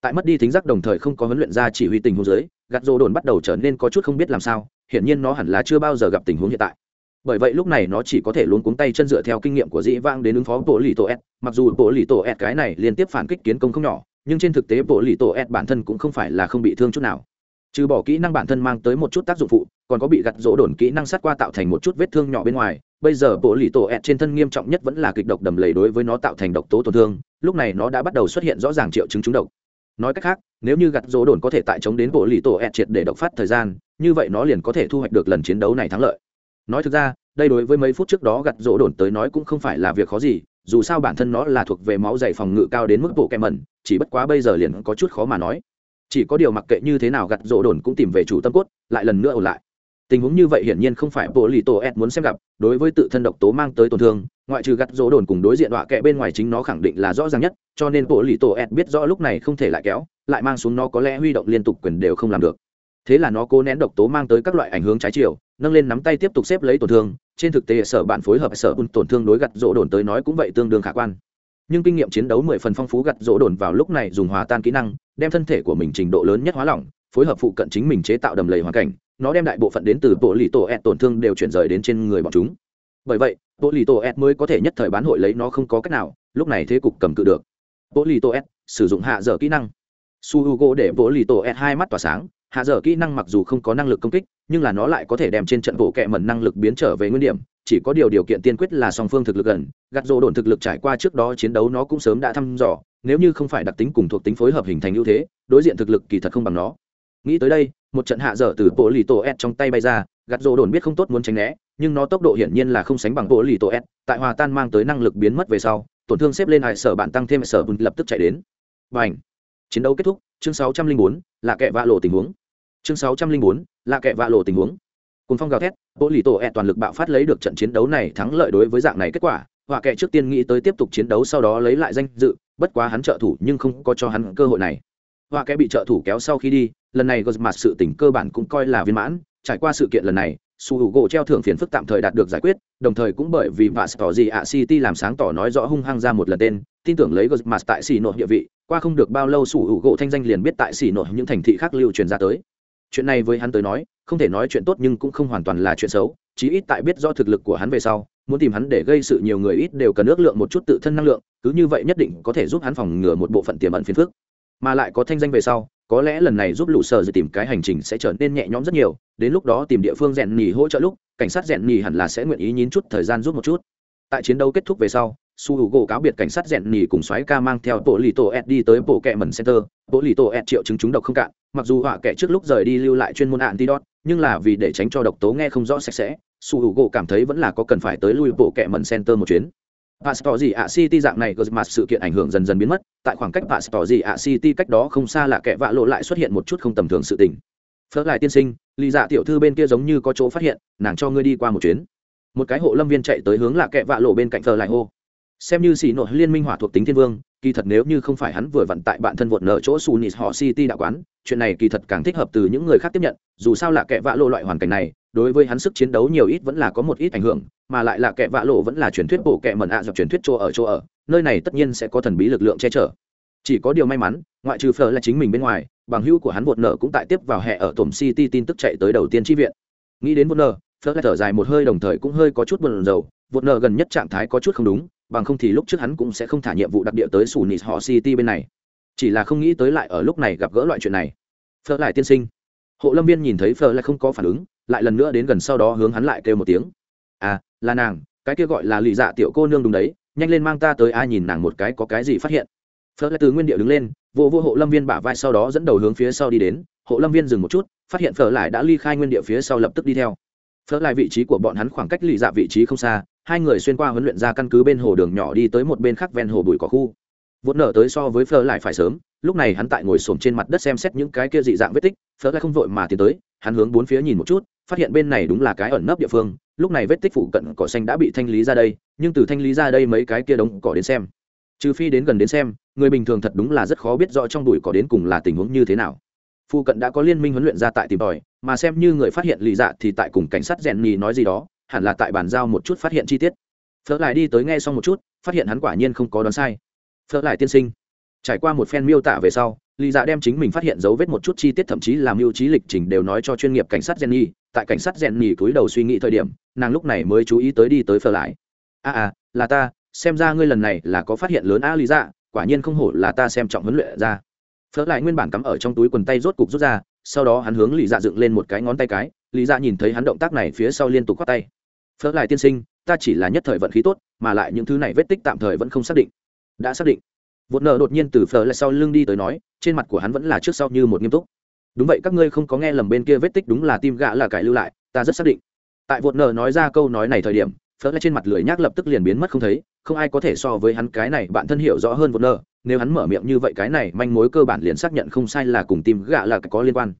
Tại mất đi thính giác đồng thời không có huấn luyện ra chỉ huy tình huống dưới, gặt rỗ đồn bắt đầu trở nên có chút không biết làm sao, hiển nhiên nó hẳn là chưa bao giờ gặp tình huống hiện tại. Bởi vậy lúc này nó chỉ có thể luôn cuống tay chân dựa theo kinh nghiệm của dĩ vang đến ứng phó bộ lì tổ s mặc dù bộ lì tổ s cái này liên tiếp phản kích kiến công không nhỏ, nhưng trên thực tế bộ lì tổ s bản thân cũng không phải là không bị thương chút nào trừ bỏ kỹ năng bản thân mang tới một chút tác dụng phụ, còn có bị gặt rỗ đồn kỹ năng sát qua tạo thành một chút vết thương nhỏ bên ngoài. Bây giờ bộ lì tổ ẹt trên thân nghiêm trọng nhất vẫn là kịch độc đầm lầy đối với nó tạo thành độc tố tổn thương. Lúc này nó đã bắt đầu xuất hiện rõ ràng triệu chứng trúng độc. Nói cách khác, nếu như gặt rỗ đồn có thể tại chống đến bộ lì tổ ẹt triệt để độc phát thời gian, như vậy nó liền có thể thu hoạch được lần chiến đấu này thắng lợi. Nói thực ra, đây đối với mấy phút trước đó gặt rỗ đồn tới nói cũng không phải là việc khó gì, dù sao bản thân nó là thuộc về máu dày phòng ngự cao đến mức bộ kẹ mẩn, chỉ bất quá bây giờ liền có chút khó mà nói chỉ có điều mặc kệ như thế nào gặt rỗ đồn cũng tìm về chủ tâm cốt, lại lần nữa ổn lại. Tình huống như vậy hiển nhiên không phải bộ lì tổ ed muốn xem gặp, đối với tự thân độc tố mang tới tổn thương, ngoại trừ gặt rỗ đồn cùng đối diện đọa kệ bên ngoài chính nó khẳng định là rõ ràng nhất, cho nên bộ lì tổ ed biết rõ lúc này không thể lại kéo, lại mang xuống nó có lẽ huy động liên tục quyền đều không làm được. Thế là nó cố nén độc tố mang tới các loại ảnh hưởng trái chiều, nâng lên nắm tay tiếp tục xếp lấy tổn thương, trên thực tế sở bạn phối hợp sở un tổn thương đối gặt rỗ đồn tới nói cũng vậy tương đương khả quan. Nhưng kinh nghiệm chiến đấu mười phần phong phú gặt rỗ đồn vào lúc này dùng hòa tan kỹ năng đem thân thể của mình trình độ lớn nhất hóa lỏng, phối hợp phụ cận chính mình chế tạo đầm lầy hoàn cảnh, nó đem đại bộ phận đến từ bộ lì tổ ed tổn thương đều chuyển rời đến trên người bọn chúng. Bởi vậy bộ lì tổ ed mới có thể nhất thời bán hội lấy nó không có cách nào, lúc này thế cục cầm cự được. Bộ lì tổ ed sử dụng hạ dở kỹ năng. Su hugo để bộ lì tổ ed hai mắt tỏa sáng, hạ dở kỹ năng mặc dù không có năng lực công kích, nhưng là nó lại có thể đem trên trận bộ kẹ mẩn năng lực biến trở về nguyên điểm chỉ có điều điều kiện tiên quyết là song phương thực lực gần gặt rỗ đồn thực lực trải qua trước đó chiến đấu nó cũng sớm đã thăm dò nếu như không phải đặc tính cùng thuộc tính phối hợp hình thành ưu thế đối diện thực lực kỳ thật không bằng nó. Nghĩ tới đây một trận hạ dở từ bộ lì tổ s trong tay bay ra gặt rỗ đồn biết không tốt muốn tránh né nhưng nó tốc độ hiển nhiên là không sánh bằng bộ lì tổ s tại hòa tan mang tới năng lực biến mất về sau tổn thương xếp lên hải sở bạn tăng thêm sở bùn lập tức chạy đến. Và ảnh chiến đấu kết thúc chương 604, là kẻ vạ lộ tình huống. Chương 604, là kẻ vạ lộ tình huống cùng phong gào thét bộ lì tổ e toàn lực bạo phát lấy được trận chiến đấu này thắng lợi đối với dạng này kết quả. Họa kệ trước tiên nghĩ tới tiếp tục chiến đấu sau đó lấy lại danh dự, bất quá hắn trợ thủ nhưng không có cho hắn cơ hội này. Họa kệ bị trợ thủ kéo sau khi đi, lần này gờ mặt sự tỉnh cơ bản cũng coi là viên mãn. Trải qua sự kiện lần này, su hữu gỗ treo thưởng phiền phức tạm thời đạt được giải quyết, đồng thời cũng bởi vì vạ tỏ gì ạ city làm sáng tỏ nói rõ hung hăng ra một lần tên, tin tưởng lấy gờ mặt tại xì nội địa vị, qua không được bao lâu su hữu gỗ thanh danh liền biết tại xì nội những thành thị khác lưu truyền ra tới. Chuyện này với hắn tới nói không thể nói chuyện tốt nhưng cũng không hoàn toàn là chuyện xấu, chí ít tại biết do thực lực của hắn về sau, muốn tìm hắn để gây sự nhiều người ít đều cần ước lượng một chút tự thân năng lượng, cứ như vậy nhất định có thể giúp hắn phòng ngừa một bộ phận tiềm ẩn phiền phức. Mà lại có thanh danh về sau, có lẽ lần này giúp lũ sở dự tìm cái hành trình sẽ trở nên nhẹ nhõm rất nhiều, đến lúc đó tìm địa phương rèn nhì hỗ trợ lúc, cảnh sát rèn nhì hẳn là sẽ nguyện ý nhín chút thời gian giúp một chút. Tại chiến đấu kết thúc về sau su h u gỗ cáo biệt cảnh sát rèn nhì cùng xoáy ca mang theo bộ lì tổ ed đi tới bộ kẹ mần center bộ lì tổ ed triệu chứng chúng độc không cạn mặc dù họa kẻ trước lúc rời đi lưu lại chuyên môn antidot nhưng là vì để tránh cho độc tố nghe không rõ sạch sẽ su h u gỗ cảm thấy vẫn là có cần phải tới lui bộ kẹ mần center một chuyến Pastor gì ạ City dạng này mặt sự kiện ảnh hưởng dần dần biến mất, tại khoảng cách Pastor gì ạ City cách đó không xa là kẻ vạ lộ lại xuất hiện một chút không tầm thường sự tình. Phớt lại tiên sinh, Lý Dạ tiểu thư bên kia giống như có chỗ phát hiện, nàng cho ngươi đi qua một chuyến. Một cái hộ lâm viên chạy tới hướng là kẻ vạ lộ bên cạnh Phớt lại hô. Xem như xì nội liên minh hỏa thuộc tính thiên vương, kỳ thật nếu như không phải hắn vừa vận tại bạn thân vượt nợ chỗ Sunis họ City đạo quán, chuyện này kỳ thật càng thích hợp từ những người khác tiếp nhận, dù sao là kẻ vạ lộ loại hoàn cảnh này, đối với hắn sức chiến đấu nhiều ít vẫn là có một ít ảnh hưởng, mà lại là kẻ vạ lộ vẫn là truyền thuyết bộ kẻ mẩn ạ dọc truyền thuyết chỗ ở chỗ ở, nơi này tất nhiên sẽ có thần bí lực lượng che chở. Chỉ có điều may mắn, ngoại trừ phờ là chính mình bên ngoài, bằng hữu của hắn vượt nợ cũng tại tiếp vào hệ ở Tổm City tin tức chạy tới đầu tiên chi viện. Nghĩ đến vượt nợ, phờ lại thở dài một hơi đồng thời cũng hơi có chút buồn rầu, vượt nợ gần nhất trạng thái có chút không đúng, bằng không thì lúc trước hắn cũng sẽ không thả nhiệm vụ đặc địa tới Sunis họ City bên này. Chỉ là không nghĩ tới lại ở lúc này gặp gỡ loại chuyện này. Phở lại tiên sinh. Hộ lâm viên nhìn thấy phở lại không có phản ứng, lại lần nữa đến gần sau đó hướng hắn lại kêu một tiếng. À là nàng, cái kia gọi là lì dạ tiểu cô nương đúng đấy, nhanh lên mang ta tới ai nhìn nàng một cái có cái gì phát hiện. Phở lại từ nguyên địa đứng lên vô vô hộ lâm viên bả vai sau đó dẫn đầu hướng phía sau đi đến. Hộ lâm viên dừng một chút, phát hiện phở lại đã ly khai nguyên địa phía sau lập tức đi theo. Phở lại vị trí của bọn hắn khoảng cách lì dạ vị trí không xa hai người xuyên qua huấn luyện ra căn cứ bên hồ đường nhỏ đi tới một bên khác ven hồ bụi cỏ khu. Vốn nở tới so với phở lại phải sớm, lúc này hắn tại ngồi xổm trên mặt đất xem xét những cái kia dị dạng vết tích Phở lại không vội mà tiến tới, hắn hướng bốn phía nhìn một chút, phát hiện bên này đúng là cái ẩn nấp địa phương, lúc này vết tích phụ cận cỏ xanh đã bị thanh lý ra đây, nhưng từ thanh lý ra đây mấy cái kia đống cỏ đến xem. Trừ phi đến gần đến xem, người bình thường thật đúng là rất khó biết rõ trong đùi cỏ đến cùng là tình huống như thế nào. Phụ cận đã có liên minh huấn luyện ra tại tìm tòi, mà xem như người phát hiện lì dạ thì tại cùng cảnh sát rèn nhì nói gì đó hẳn là tại bàn giao một chút phát hiện chi tiết. Phở lại đi tới nghe xong một chút phát hiện hắn quả nhiên không có đoán sai. Phở lại tiên sinh trải qua một phen miêu tả về sau lì dạ đem chính mình phát hiện dấu vết một chút chi tiết thậm chí làm mưu trí lịch trình đều nói cho chuyên nghiệp cảnh sát jenny. Tại cảnh sát jenny cúi đầu suy nghĩ thời điểm nàng lúc này mới chú ý tới đi tới phở lại a à, à là ta xem ra ngươi lần này là có phát hiện lớn a lý dạ quả nhiên không hổ là ta xem trọng huấn luyện ra. Phở lại nguyên bản cắm ở trong túi quần tay rốt cục rút ra sau đó hắn hướng lý dạ dựng lên một cái ngón tay cái. Lý dạ nhìn thấy hắn động tác này phía sau liên tục khoác tay phớt lại tiên sinh, ta chỉ là nhất thời vận khí tốt, mà lại những thứ này vết tích tạm thời vẫn không xác định. Đã xác định. Vột nợ đột nhiên từ phở lại sau lưng đi tới nói, trên mặt của hắn vẫn là trước sau như một nghiêm túc. Đúng vậy, các ngươi không có nghe lầm bên kia vết tích đúng là tim gã là cải lưu lại, ta rất xác định. Tại vột nợ nói ra câu nói này thời điểm phớt lại trên mặt lưỡi nhác lập tức liền biến mất không thấy, không ai có thể so với hắn cái này, bạn thân hiểu rõ hơn vột nợ nếu hắn mở miệng như vậy, cái này manh mối cơ bản liền xác nhận không sai là cùng tim gã là có liên quan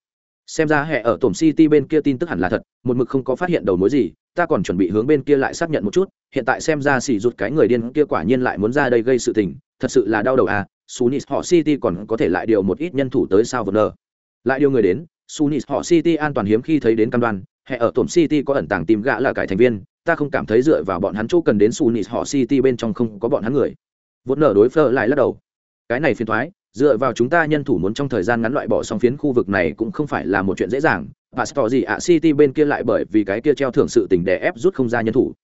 xem ra hệ ở tổm city bên kia tin tức hẳn là thật, một mực không có phát hiện đầu mối gì, ta còn chuẩn bị hướng bên kia lại xác nhận một chút, hiện tại xem ra xì rụt cái người điên kia quả nhiên lại muốn ra đây gây sự tình, thật sự là đau đầu à sunis họ city còn có thể lại điều một ít nhân thủ tới sao vờ nờ lại điều người đến, sunis họ city an toàn hiếm khi thấy đến cam đoan hệ ở tổm city có ẩn tàng tìm gã là cải thành viên, ta không cảm thấy dựa vào bọn hắn chỗ cần đến sunis họ city bên trong không có bọn hắn người. Vốn nở đối phơ lại lắc đầu. Cái này phiền thoái dựa vào chúng ta nhân thủ muốn trong thời gian ngắn loại bỏ xong phiến khu vực này cũng không phải là một chuyện dễ dàng. Và tỏ gì ạ, city bên kia lại bởi vì cái kia treo thưởng sự tình đè ép rút không ra nhân thủ.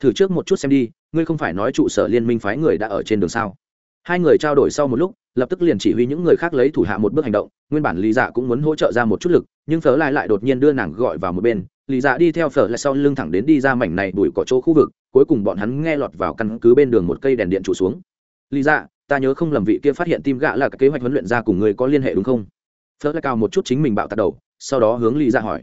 Thử trước một chút xem đi, ngươi không phải nói trụ sở liên minh phái người đã ở trên đường sao? Hai người trao đổi sau một lúc, lập tức liền chỉ huy những người khác lấy thủ hạ một bước hành động. Nguyên bản lý dạ cũng muốn hỗ trợ ra một chút lực, nhưng phở lại lại đột nhiên đưa nàng gọi vào một bên. Lý dạ đi theo phở lại sau lưng thẳng đến đi ra mảnh này đuổi cỏ chỗ khu vực, cuối cùng bọn hắn nghe lọt vào căn cứ bên đường một cây đèn điện trụ xuống. Lý dạ ta nhớ không lầm vị kia phát hiện tim gạ là cái kế hoạch huấn luyện ra cùng người có liên hệ đúng không? Phở lại cao một chút chính mình bạo tạt đầu, sau đó hướng lý dạ hỏi.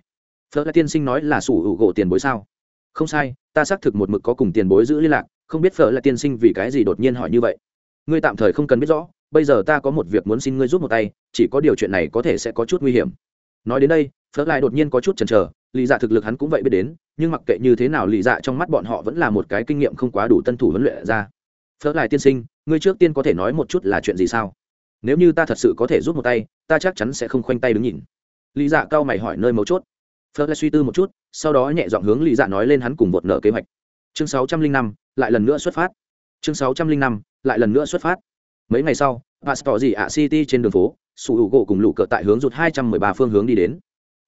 Phở lại tiên sinh nói là sủ hữu gỗ tiền bối sao? Không sai, ta xác thực một mực có cùng tiền bối giữ liên lạc, không biết phở lại tiên sinh vì cái gì đột nhiên hỏi như vậy. Ngươi tạm thời không cần biết rõ, bây giờ ta có một việc muốn xin ngươi giúp một tay, chỉ có điều chuyện này có thể sẽ có chút nguy hiểm. Nói đến đây, phớt lại đột nhiên có chút chần chờ lì dạ thực lực hắn cũng vậy biết đến, nhưng mặc kệ như thế nào lì dạ trong mắt bọn họ vẫn là một cái kinh nghiệm không quá đủ tân thủ huấn luyện ra. Phớt lại tiên sinh ngươi trước tiên có thể nói một chút là chuyện gì sao? Nếu như ta thật sự có thể giúp một tay, ta chắc chắn sẽ không khoanh tay đứng nhìn. Lý dạ cao mày hỏi nơi mấu chốt. Phớt lại suy tư một chút, sau đó nhẹ dọn hướng Lý dạ nói lên hắn cùng một nợ kế hoạch. Chương sáu trăm linh năm, lại lần nữa xuất phát. Chương sáu trăm linh năm, lại lần nữa xuất phát. Mấy ngày sau, pastor gì ạ city trên đường phố, sủ hữu gỗ cùng lũ cờ tại hướng rụt hai trăm mười ba phương hướng đi đến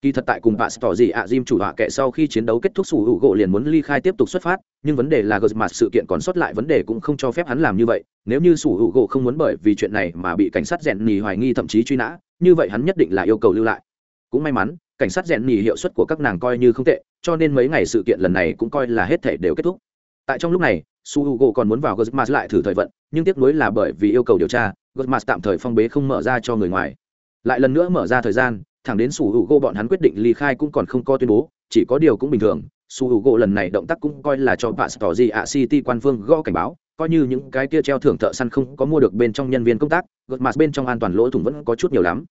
kỳ thật tại cùng pastor gì ạ jim chủ họa kệ sau khi chiến đấu kết thúc sủ hữu gỗ liền muốn ly khai tiếp tục xuất phát, nhưng vấn đề là gờ mặt sự kiện còn sót lại vấn đề cũng không cho phép hắn làm như vậy. Nếu như sủ hữu gỗ không muốn bởi vì chuyện này mà bị cảnh sát rèn nhì hoài nghi thậm chí truy nã, như vậy hắn nhất định là yêu cầu lưu lại. Cũng may mắn, cảnh sát rèn nhì hiệu suất của các nàng coi như không tệ, cho nên mấy ngày sự kiện lần này cũng coi là hết thể đều kết thúc. Tại trong lúc này su h u g o còn muốn vào guzmas lại thử thời vận, nhưng tiếc nuối là bởi vì yêu cầu điều tra guzmas tạm thời phong bế không mở ra cho người ngoài. Lại lần nữa mở ra thời gian thẳng đến sủ hữu gỗ bọn hắn quyết định ly khai cũng còn không có tuyên bố, chỉ có điều cũng bình thường. Sủ hữu gỗ lần này động tác cũng coi là cho pastor gì ạ city quan phương gõ cảnh báo, coi như những cái kia treo thưởng thợ săn không có mua được bên trong nhân viên công tác guzmas bên trong an toàn lỗ thủng vẫn có chút nhiều lắm.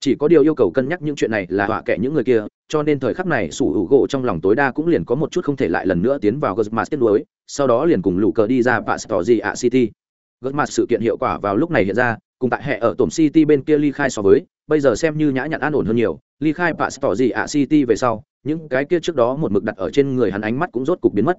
Chỉ có điều yêu cầu cân nhắc những chuyện này là họa kệ những người kia, cho nên thời khắc này sủ hữu gỗ trong lòng tối đa cũng liền có một chút không thể lại lần nữa tiến vào gosmas kết nối, sau đó liền cùng lũ cờ đi ra pastor ạ city gosmas sự kiện hiệu quả vào lúc này hiện ra, cùng tại hệ ở tổng city bên kia ly khai so với bây giờ xem như nhã nhặn an ổn hơn nhiều ly khai pastor ạ city về sau, những cái kia trước đó một mực đặt ở trên người hắn ánh mắt cũng rốt cục biến mất.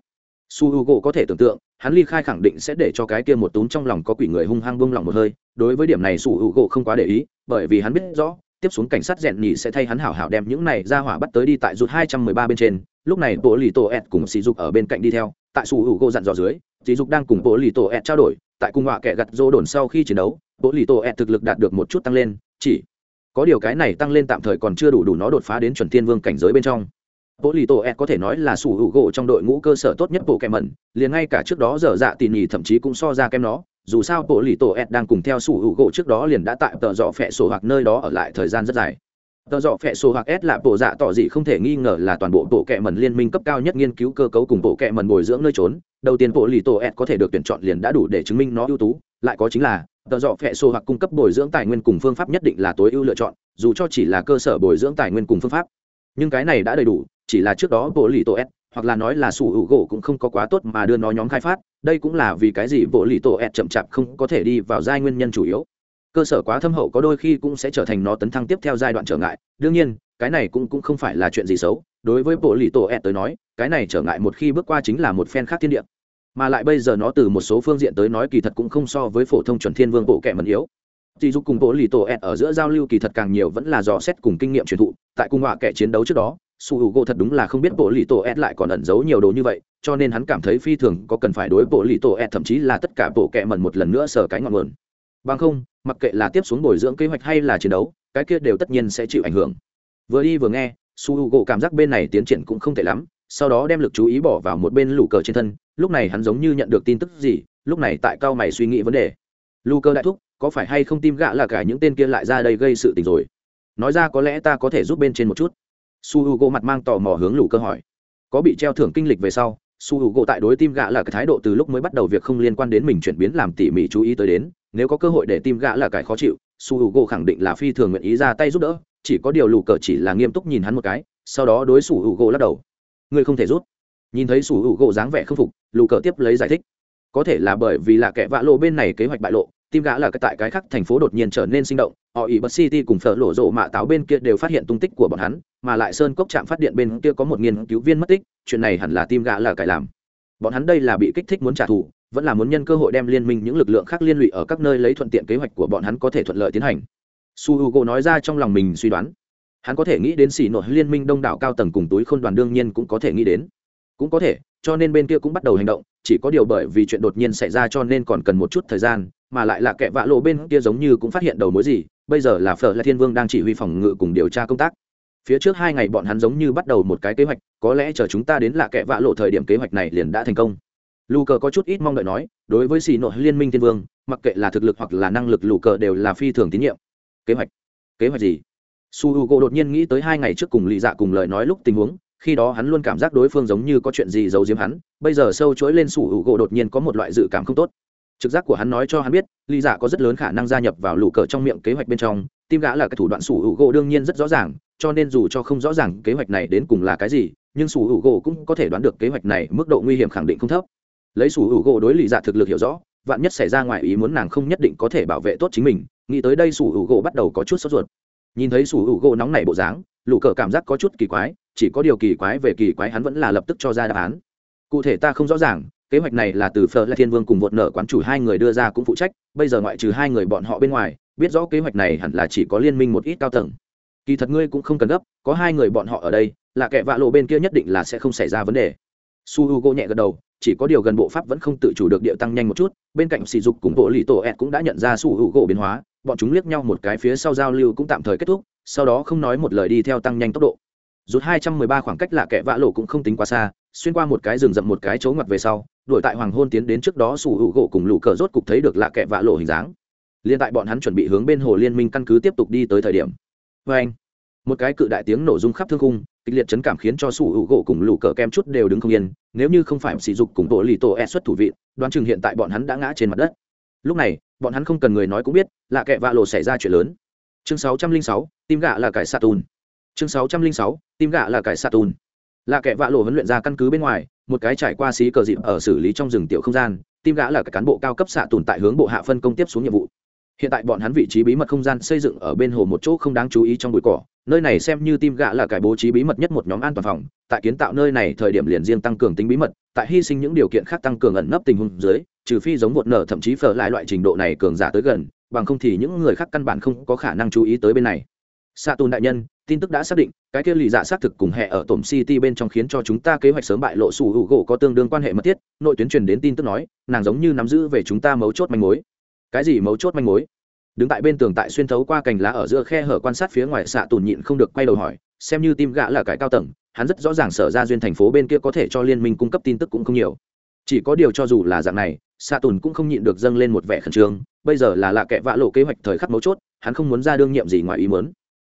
Su h u g o có thể tưởng tượng, hắn ly khai khẳng định sẽ để cho cái kia một túm trong lòng có quỷ người hung hăng bông lòng một hơi, đối với điểm này su h u g o không quá để ý, bởi vì hắn biết rõ, tiếp xuống cảnh sát rèn nhì sẽ thay hắn hảo hảo đem những này ra hỏa bắt tới đi tại rụt hai trăm mười ba bên trên, lúc này bộ lì tổ ẹt cùng sỉ dục ở bên cạnh đi theo, tại su hữu gỗ dặn dò dưới sỉ dục đang cùng bộ lì tổ ẹt trao đổi, tại cùng họa kẻ gặt rô đồn sau khi chiến đấu, bộ lì tổ ẹt thực lực đạt được một chút tăng lên, chỉ có điều cái này tăng lên tạm thời còn chưa đủ đủ nó đột phá đến chuẩn thiên vương cảnh giới bên trong. Bộ lì tổ e có thể nói là sủ hữu gỗ trong đội ngũ cơ sở tốt nhất bộ kèm mẩn liền ngay cả trước đó giờ dạ tỉ nhì thậm chí cũng so ra kém nó. Dù sao bộ lì tổ ed đang cùng theo sủ hữu gỗ trước đó liền đã tại tờ dọ phẹ sổ hoặc nơi đó ở lại thời gian rất dài. Tờ dọ phẹ sổ hoặc s là bộ dạ tỏ dị không thể nghi ngờ là toàn bộ bộ kệ mẩn liên minh cấp cao nhất nghiên cứu cơ cấu cùng bộ kệ mẩn bồi dưỡng nơi trốn. Đầu tiên bộ lì tổ ed có thể được tuyển chọn liền đã đủ để chứng minh nó ưu tú, lại có chính là tờ dọ phẹ sổ hoặc cung cấp bồi dưỡng tài nguyên cùng phương pháp nhất định là tối ưu lựa chọn, dù cho chỉ là cơ sở bồi dưỡng tài nguyên cùng phương pháp. Nhưng cái này đã đầy đủ, chỉ là trước đó bộ lì tổ s, hoặc là nói là sủ hữu gỗ cũng không có quá tốt mà đưa nó nhóm khai phát, đây cũng là vì cái gì bộ lì tổ s chậm chạp không có thể đi vào giai nguyên nhân chủ yếu. Cơ sở quá thâm hậu có đôi khi cũng sẽ trở thành nó tấn thăng tiếp theo giai đoạn trở ngại. Đương nhiên, cái này cũng cũng không phải là chuyện gì xấu. Đối với bộ lì tổ s tới nói, cái này trở ngại một khi bước qua chính là một phen khác thiên địa mà lại bây giờ nó từ một số phương diện tới nói kỳ thật cũng không so với phổ thông chuẩn thiên vương bộ kẻ mẫn yếu. Dì dục cùng bộ lì tổ ẹt ở giữa giao lưu kỳ thật càng nhiều vẫn là dò xét cùng kinh nghiệm truyền thụ, tại cung họa kẻ chiến đấu trước đó, su h u gỗ thật đúng là không biết bộ lì tổ ẹt lại còn ẩn giấu nhiều đồ như vậy, cho nên hắn cảm thấy phi thường có cần phải đối bộ lì tổ ẹt thậm chí là tất cả bộ kẻ mẩn một lần nữa sở cái ngọn nguồn. Bằng không, mặc kệ là tiếp xuống bồi dưỡng kế hoạch hay là chiến đấu, cái kia đều tất nhiên sẽ chịu ảnh hưởng. Vừa đi vừa nghe, su h u gỗ cảm giác bên này tiến triển cũng không tệ lắm sau đó đem lực chú ý bỏ vào một bên lù cờ trên thân, lúc này hắn giống như nhận được tin tức gì, lúc này tại cao mày suy nghĩ vấn đề. Lù cờ đại thúc, có phải hay không tim gạ là cả những tên kia lại ra đây gây sự tình rồi? Nói ra có lẽ ta có thể giúp bên trên một chút. Su h u gỗ mặt mang tò mò hướng lù cơ hỏi. Có bị treo thưởng kinh lịch về sau, su h u gỗ tại đối tim gạ là cái thái độ từ lúc mới bắt đầu việc không liên quan đến mình chuyển biến làm tỉ mỉ chú ý tới đến, nếu có cơ hội để tim gã là cái khó chịu, su h u gỗ khẳng định là phi thường nguyện ý ra tay giúp đỡ, chỉ có điều lù cờ chỉ là nghiêm túc nhìn hắn một cái, sau đó đối su h u gỗ lắc đầu ngươi không thể rút. Nhìn thấy sủ hữu gỗ dáng vẻ k phục, lù cờ tiếp lấy giải thích. Có thể là bởi vì là kẻ vạ lộ bên này kế hoạch bại lộ, tim gã là cái tại cái khác thành phố đột nhiên trở nên sinh động, họ ỉ bật city cùng phở lộ rộ mạ táo bên kia đều phát hiện tung tích của bọn hắn, mà lại sơn cốc trạm phát điện bên kia có một nghiên cứu viên mất tích, chuyện này hẳn là tim gã là cải làm. Bọn hắn đây là bị kích thích muốn trả thù, vẫn là muốn nhân cơ hội đem liên minh những lực lượng khác liên lụy ở các nơi lấy thuận tiện kế hoạch của bọn hắn có thể thuận lợi tiến hành. Su h u g o nói ra trong lòng mình suy đoán hắn có thể nghĩ đến xỉ nội liên minh đông đảo cao tầng cùng túi khôn đoàn đương nhiên cũng có thể nghĩ đến. Cũng có thể, cho nên bên kia cũng bắt đầu hành động, chỉ có điều bởi vì chuyện đột nhiên xảy ra cho nên còn cần một chút thời gian, mà lại là kẻ vạ lộ bên kia giống như cũng phát hiện đầu mối gì, bây giờ là phở là thiên vương đang chỉ huy phòng ngự cùng điều tra công tác. Phía trước hai ngày bọn hắn giống như bắt đầu một cái kế hoạch, có lẽ chờ chúng ta đến là kẻ vạ lộ thời điểm kế hoạch này liền đã thành công. Lù cờ có chút ít mong đợi nói, đối với xì nội liên minh thiên vương, mặc kệ là thực lực hoặc là năng lực lù cờ đều là phi thường tín nhiệm. Kế hoạch? Kế hoạch gì? Su h u g o đột nhiên nghĩ tới hai ngày trước cùng lì dạ cùng lời nói lúc tình huống, khi đó hắn luôn cảm giác đối phương giống như có chuyện gì giấu giếm hắn, bây giờ sâu chối lên su h u g o đột nhiên có một loại dự cảm không tốt. Trực giác của hắn nói cho hắn biết, lì dạ có rất lớn khả năng gia nhập vào lũ cờ trong miệng kế hoạch bên trong, tim gã là cái thủ đoạn sủ hữu gỗ đương nhiên rất rõ ràng, cho nên dù cho không rõ ràng kế hoạch này đến cùng là cái gì, nhưng sủ hữu gỗ cũng có thể đoán được kế hoạch này mức độ nguy hiểm khẳng định không thấp. Lấy sủ hữu gỗ đối lì dạ thực lực hiểu rõ, vạn nhất xảy ra ngoài ý muốn nàng không nhất định có thể bảo vệ tốt chính mình, nghĩ tới đây sủ hữu gỗ bắt đầu có chút sốt ruột nhìn thấy sủ hữu gỗ nóng nảy bộ dáng, lũ cờ cảm giác có chút kỳ quái, chỉ có điều kỳ quái về kỳ quái hắn vẫn là lập tức cho ra đáp án. Cụ thể ta không rõ ràng, kế hoạch này là từ phở là thiên vương cùng vượt nợ quán chủ hai người đưa ra cũng phụ trách, bây giờ ngoại trừ hai người bọn họ bên ngoài, biết rõ kế hoạch này hẳn là chỉ có liên minh một ít cao tầng. Kỳ thật ngươi cũng không cần gấp, có hai người bọn họ ở đây, là kẻ vạ lộ bên kia nhất định là sẽ không xảy ra vấn đề. Su h u g o nhẹ gật đầu, chỉ có điều gần bộ pháp vẫn không tự chủ được điệu tăng nhanh một chút bên cạnh sỉ dục cùng bộ lì tổ ed cũng đã nhận ra sủ hữu gỗ biến hóa, bọn chúng liếc nhau một cái phía sau giao lưu cũng tạm thời kết thúc, sau đó không nói một lời đi theo tăng nhanh tốc độ. Rút hai trăm mười ba khoảng cách là kẻ vạ lộ cũng không tính quá xa, xuyên qua một cái rừng rậm một cái chỗ ngoặt về sau, đuổi tại hoàng hôn tiến đến trước đó sủ hữu gỗ cùng lũ cờ rốt cục thấy được là kẻ vạ lộ hình dáng. Liên tại bọn hắn chuẩn bị hướng bên hồ liên minh căn cứ tiếp tục đi tới thời điểm. Vê anh một cái cự đại tiếng nổ rung khắp thương khung kịch liệt chấn cảm khiến cho sủ hữu gỗ cùng lũ cờ kem chút đều đứng không yên nếu như không phải sỉ dục cùng bộ lì tổ e xuất thủ vị đoán chừng hiện tại bọn hắn đã ngã trên mặt đất. Lúc này bọn hắn không cần người nói cũng biết lạ kẻ vạ lộ xảy ra chuyện lớn. Chương 606, tim gạ là cải sa tùn. Chương 606, tim gạ là cải sa tùn. Là kẻ vạ lộ huấn luyện ra căn cứ bên ngoài một cái trải qua xí cờ dịp ở xử lý trong rừng tiểu không gian tim gã là cái cán bộ cao cấp xạ tồn tại hướng bộ hạ phân công tiếp xuống nhiệm vụ hiện tại bọn hắn vị trí bí mật không gian xây dựng ở bên hồ một chỗ không đáng chú ý trong bụi cỏ. Nơi này xem như tim gã là cái bố trí bí mật nhất một nhóm an toàn phòng. Tại kiến tạo nơi này, thời điểm liền riêng tăng cường tính bí mật. Tại hy sinh những điều kiện khác tăng cường ẩn nấp tình huống dưới, trừ phi giống một nở, thậm chí phở lại loại trình độ này cường giả tới gần, bằng không thì những người khác căn bản không có khả năng chú ý tới bên này. Xạ tồn đại nhân, tin tức đã xác định, cái kia lì dạ xác thực cùng hệ ở tổm city bên trong khiến cho chúng ta kế hoạch sớm bại lộ sủ hữu gỗ có tương đương quan hệ mật thiết. Nội tuyến truyền đến tin tức nói, nàng giống như nắm giữ về chúng ta mấu chốt manh mối cái gì mấu chốt manh mối? Đứng tại bên tường tại xuyên thấu qua cành lá ở giữa khe hở quan sát phía ngoài xạ tùn nhịn không được quay đầu hỏi, xem như tim gã là cái cao tầng, hắn rất rõ ràng sở ra duyên thành phố bên kia có thể cho liên minh cung cấp tin tức cũng không nhiều. Chỉ có điều cho dù là dạng này xạ tùn cũng không nhịn được dâng lên một vẻ khẩn trương, bây giờ là lạ kệ vạ lộ kế hoạch thời khắc mấu chốt, hắn không muốn ra đương nhiệm gì ngoài ý muốn.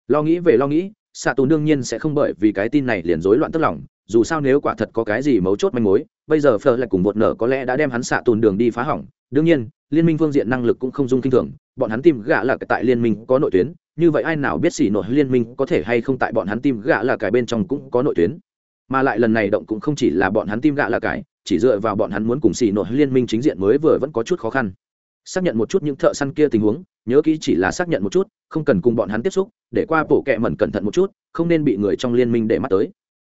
Lo nghĩ về lo nghĩ xạ tù đương nhiên sẽ không bởi vì cái tin này liền rối loạn tức lòng, dù sao nếu quả thật có cái gì mấu chốt manh mối, bây giờ phờ lại cùng một nở có lẽ đã đem hắn xạ tùn đường đi phá hỏng. Đương nhiên, liên minh phương diện năng lực cũng không dung kinh thường, bọn hắn tìm gạ là tại liên minh có nội tuyến, như vậy ai nào biết xỉ nội liên minh có thể hay không tại bọn hắn tìm gạ là cái bên trong cũng có nội tuyến. Mà lại lần này động cũng không chỉ là bọn hắn tim gạ là cái, chỉ dựa vào bọn hắn muốn cùng xì nội liên minh chính diện mới vừa vẫn có chút khó khăn xác nhận một chút những thợ săn kia tình huống, nhớ kỹ chỉ là xác nhận một chút, không cần cùng bọn hắn tiếp xúc, để qua bộ kẹ mẩn cẩn thận một chút, không nên bị người trong liên minh để mắt tới.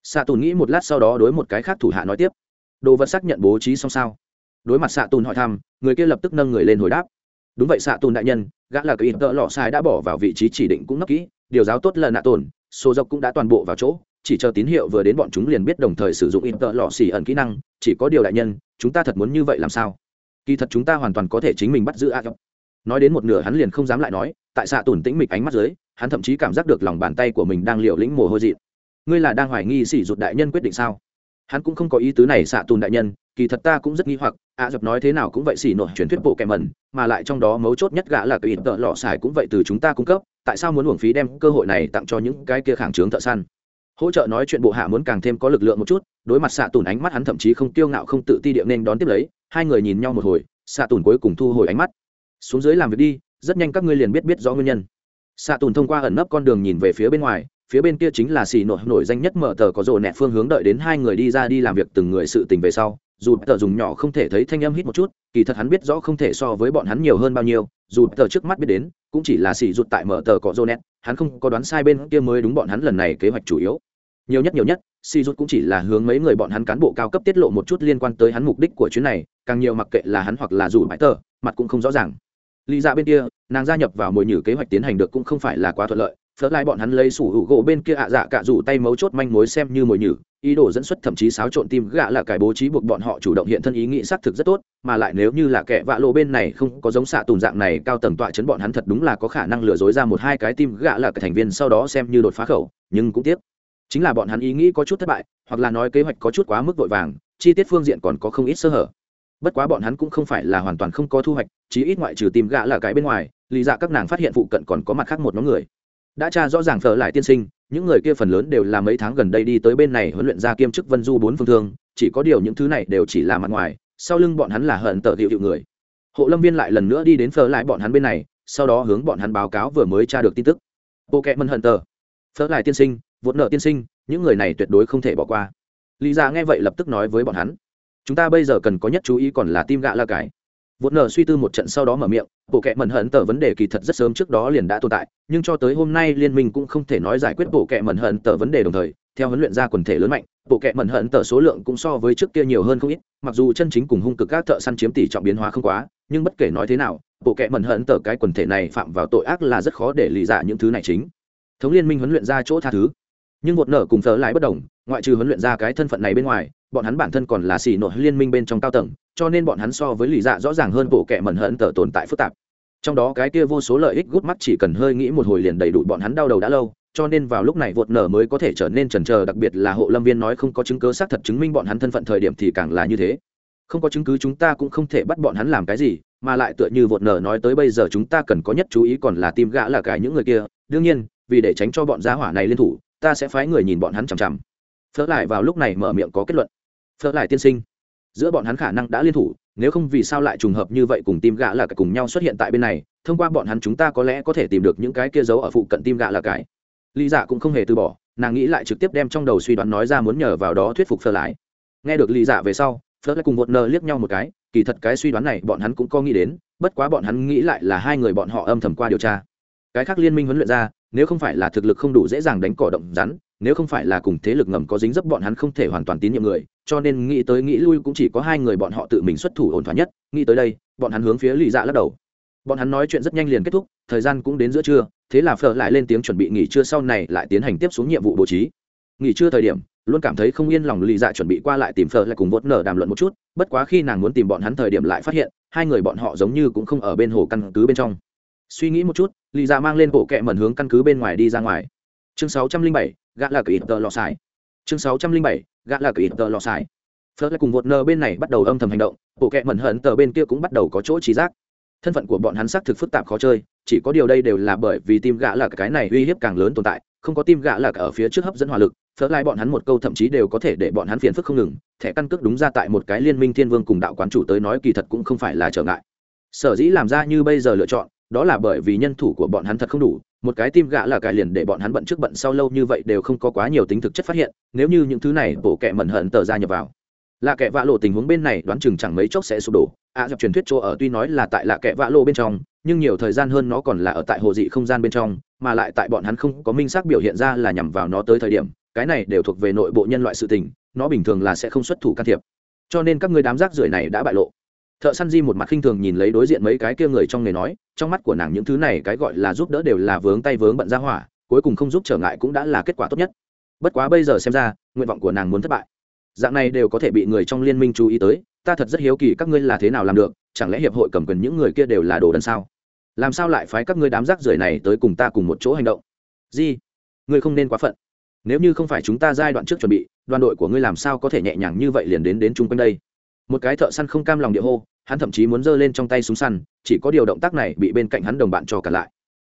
Xạ tùn nghĩ một lát sau đó đối một cái khác thủ hạ nói tiếp. Đồ vật xác nhận bố trí xong sao? Đối mặt xạ tùn hỏi thăm, người kia lập tức nâng người lên hồi đáp. Đúng vậy xạ tùn đại nhân, gã là cái ít tợ lọ sai đã bỏ vào vị trí chỉ định cũng nấp kỹ, điều giáo tốt là nạ tồn số dọc cũng đã toàn bộ vào chỗ, chỉ chờ tín hiệu vừa đến bọn chúng liền biết đồng thời sử dụng ít tợ lọ xỉ ẩn kỹ năng, chỉ có điều đại nhân, chúng ta thật muốn như vậy làm sao? Kỳ thật chúng ta hoàn toàn có thể chính mình bắt giữ a nói đến một nửa hắn liền không dám lại nói tại xạ tủn tĩnh mịch ánh mắt dưới hắn thậm chí cảm giác được lòng bàn tay của mình đang liều lĩnh mồ hôi dị ngươi là đang hoài nghi sỉ ruột đại nhân quyết định sao? Hắn cũng không có ý tứ này xạ tùn đại nhân kỳ thật ta cũng rất nghi hoặc ạ à, dập nói thế nào cũng vậy xỉ nổi truyền thuyết bộ kẻ mẩn mà lại trong đó mấu chốt nhất gã là cái ít tợ lọ xài cũng vậy từ chúng ta cung cấp tại sao muốn uổng phí đem cơ hội này tặng cho những cái kia khảng trướng thợ săn? Hỗ trợ nói chuyện bộ hạ muốn càng thêm có lực lượng một chút, đối mặt xạ tùn ánh mắt hắn thậm chí không kiêu ngạo không tự ti điệu nên đón tiếp lấy, hai người nhìn nhau một hồi, xạ tùn cuối cùng thu hồi ánh mắt. Xuống dưới làm việc đi, rất nhanh các ngươi liền biết biết rõ nguyên nhân. Xạ tùn thông qua ẩn nấp con đường nhìn về phía bên ngoài, phía bên kia chính là xì nổi nổi danh nhất mở tờ có rồ nẹt phương hướng đợi đến hai người đi ra đi làm việc từng người sự tình về sau, dù tờ dùng nhỏ không thể thấy thanh âm hít một chút, kỳ thật hắn biết rõ không thể so với bọn hắn nhiều hơn bao nhiêu, dù tờ trước mắt biết đến, cũng chỉ là xì rụt tại mở tờ có rồ nẹt, hắn không có đoán sai bên kia mới đúng bọn hắn lần này kế hoạch chủ yếu nhiều nhất nhiều nhất si rút cũng chỉ là hướng mấy người bọn hắn cán bộ cao cấp tiết lộ một chút liên quan tới hắn mục đích của chuyến này, càng nhiều mặc kệ là hắn hoặc là dù bãi tờ, mặt cũng không rõ ràng. Lý ra bên kia, nàng gia nhập vào mồi nhử kế hoạch tiến hành được cũng không phải là quá thuận lợi, phớt lại bọn hắn lấy sủ hữu gỗ bên kia ạ dạ cả rủ tay mấu chốt manh mối xem như mồi nhử, ý đồ dẫn xuất thậm chí xáo trộn tim gạ là cái bố trí buộc bọn họ chủ động hiện thân ý nghĩ xác thực rất tốt, mà lại nếu như là kẻ vạ lộ bên này không có giống xạ tùn dạng này cao tầng tọa chấn bọn hắn thật đúng là có khả năng lừa dối ra một hai cái tim gạ là cái thành viên sau đó xem như đột phá khẩu, nhưng cũng tiếc chính là bọn hắn ý nghĩ có chút thất bại, hoặc là nói kế hoạch có chút quá mức vội vàng, chi tiết phương diện còn có không ít sơ hở. Bất quá bọn hắn cũng không phải là hoàn toàn không có thu hoạch, chí ít ngoại trừ tìm gạ là cái bên ngoài, lý dạ các nàng phát hiện phụ cận còn có mặt khác một nhóm người. Đã tra rõ ràng phở lại tiên sinh, những người kia phần lớn đều là mấy tháng gần đây đi tới bên này huấn luyện ra kiêm chức vân du bốn phương thương, chỉ có điều những thứ này đều chỉ là mặt ngoài, sau lưng bọn hắn là hận tờ hiệu hiệu người. Hộ lâm viên lại lần nữa đi đến phở lại bọn hắn bên này, sau đó hướng bọn hắn báo cáo vừa mới tra được tin tức. Bộ kệ mân hận tờ phở lại tiên sinh vốn nợ tiên sinh, những người này tuyệt đối không thể bỏ qua. Lý ra nghe vậy lập tức nói với bọn hắn, chúng ta bây giờ cần có nhất chú ý còn là tim gạ la cái vốn nợ suy tư một trận sau đó mở miệng, bộ kệ mẩn hận tờ vấn đề kỳ thật rất sớm trước đó liền đã tồn tại, nhưng cho tới hôm nay liên minh cũng không thể nói giải quyết bộ kệ mẩn hận tờ vấn đề đồng thời, theo huấn luyện ra quần thể lớn mạnh, bộ kệ mẩn hận tờ số lượng cũng so với trước kia nhiều hơn không ít, mặc dù chân chính cùng hung cực các thợ săn chiếm tỷ trọng biến hóa không quá, nhưng bất kể nói thế nào, bộ kệ mẩn hận tờ cái quần thể này phạm vào tội ác là rất khó để lý giải dạ những thứ này chính. Thống liên minh huấn luyện ra chỗ tha thứ nhưng một nở cùng thờ lại bất đồng, ngoại trừ huấn luyện ra cái thân phận này bên ngoài, bọn hắn bản thân còn là xì nội liên minh bên trong cao tầng, cho nên bọn hắn so với lì dạ rõ ràng hơn bộ kệ mẩn hận tờ tồn tại phức tạp. Trong đó cái kia vô số lợi ích gút mắt chỉ cần hơi nghĩ một hồi liền đầy đủ bọn hắn đau đầu đã lâu, cho nên vào lúc này vột nở mới có thể trở nên trần trờ đặc biệt là hộ lâm viên nói không có chứng cứ xác thật chứng minh bọn hắn thân phận thời điểm thì càng là như thế. Không có chứng cứ chúng ta cũng không thể bắt bọn hắn làm cái gì, mà lại tựa như vột nở nói tới bây giờ chúng ta cần có nhất chú ý còn là tim gã là cái những người kia. Đương nhiên, vì để tránh cho bọn gia hỏa này liên thủ ta sẽ phái người nhìn bọn hắn chằm chằm. Phớt lại vào lúc này mở miệng có kết luận. Phớt lại tiên sinh, giữa bọn hắn khả năng đã liên thủ, nếu không vì sao lại trùng hợp như vậy cùng tim gạ là cùng nhau xuất hiện tại bên này, thông qua bọn hắn chúng ta có lẽ có thể tìm được những cái kia giấu ở phụ cận tim gạ là cái. Lý dạ cũng không hề từ bỏ, nàng nghĩ lại trực tiếp đem trong đầu suy đoán nói ra muốn nhờ vào đó thuyết phục Phớt lại nghe được lý dạ về sau Phớt lại cùng một nờ liếc nhau một cái, kỳ thật cái suy đoán này bọn hắn cũng có nghĩ đến, bất quá bọn hắn nghĩ lại là hai người bọn họ âm thầm qua điều tra. Cái khác liên minh huấn luyện ra nếu không phải là thực lực không đủ dễ dàng đánh cỏ động rắn, nếu không phải là cùng thế lực ngầm có dính dấp bọn hắn không thể hoàn toàn tín nhiệm người, cho nên nghĩ tới nghĩ lui cũng chỉ có hai người bọn họ tự mình xuất thủ ổn thỏa nhất, nghĩ tới đây, bọn hắn hướng phía lì dạ lắc đầu. Bọn hắn nói chuyện rất nhanh liền kết thúc, thời gian cũng đến giữa trưa, thế là phở lại lên tiếng chuẩn bị nghỉ trưa sau này lại tiến hành tiếp xuống nhiệm vụ bố trí. Nghỉ trưa thời điểm, luôn cảm thấy không yên lòng lì dạ chuẩn bị qua lại tìm phở lại cùng vốt nở đàm luận một chút, bất quá khi nàng muốn tìm bọn hắn thời điểm lại phát hiện, hai người bọn họ giống như cũng không ở bên hồ căn cứ bên trong suy nghĩ một chút lì ra dạ mang lên bộ kẹ mẩn hướng căn cứ bên ngoài đi ra ngoài. Chương sáu trăm linh bảy, gã là cái ít tờ lò xài. Chương sáu trăm linh bảy, gã là cái ít tờ lò xài. Phớt lại cùng vột nờ bên này bắt đầu âm thầm hành động bộ kẹ mẩn hận tờ bên kia cũng bắt đầu có chỗ trí giác. Thân phận của bọn hắn xác thực phức tạp khó chơi, chỉ có điều đây đều là bởi vì tim gã là cái này uy hiếp càng lớn tồn tại, không có tim gã là ở phía trước hấp dẫn hỏa lực phớt lại bọn hắn một câu thậm chí đều có thể để bọn hắn phiền phức không ngừng, thẻ căn cước đúng ra tại một cái liên minh thiên vương cùng đạo quán chủ tới nói kỳ thật cũng không phải là trở ngại. Sở dĩ làm ra như bây giờ lựa chọn đó là bởi vì nhân thủ của bọn hắn thật không đủ một cái tim gạ là cải liền để bọn hắn bận trước bận sau lâu như vậy đều không có quá nhiều tính thực chất phát hiện nếu như những thứ này bổ kẹ mẩn hận tờ ra nhập vào. Lạ kệ vạ lộ tình huống bên này đoán chừng chẳng mấy chốc sẽ sụp đổ. Ạ à, truyền thuyết chỗ ở tuy nói là tại lạ kệ vạ lộ bên trong nhưng nhiều thời gian hơn nó còn là ở tại hồ dị không gian bên trong mà lại tại bọn hắn không có minh xác biểu hiện ra là nhằm vào nó tới thời điểm cái này đều thuộc về nội bộ nhân loại sự tình nó bình thường là sẽ không xuất thủ can thiệp. Cho nên các người đám rác rưởi này đã bại lộ thợ săn di một mặt khinh thường nhìn lấy đối diện mấy cái kia người trong nghề nói, trong mắt của nàng những thứ này cái gọi là giúp đỡ đều là vướng tay vướng bận ra hỏa, cuối cùng không giúp trở ngại cũng đã là kết quả tốt nhất. Bất quá bây giờ xem ra, nguyện vọng của nàng muốn thất bại. Dạng này đều có thể bị người trong liên minh chú ý tới, ta thật rất hiếu kỳ các ngươi là thế nào làm được, chẳng lẽ hiệp hội cầm quyền những người kia đều là đồ đần sao? Làm sao lại phái các ngươi đám rác rưởi này tới cùng ta cùng một chỗ hành động? Di, ngươi không nên quá phận. Nếu như không phải chúng ta giai đoạn trước chuẩn bị, đoàn đội của ngươi làm sao có thể nhẹ nhàng như vậy liền đến đến chung quanh đây? Một cái thợ săn không cam lòng địa hô hắn thậm chí muốn giơ lên trong tay súng săn, chỉ có điều động tác này bị bên cạnh hắn đồng bạn cho cả lại.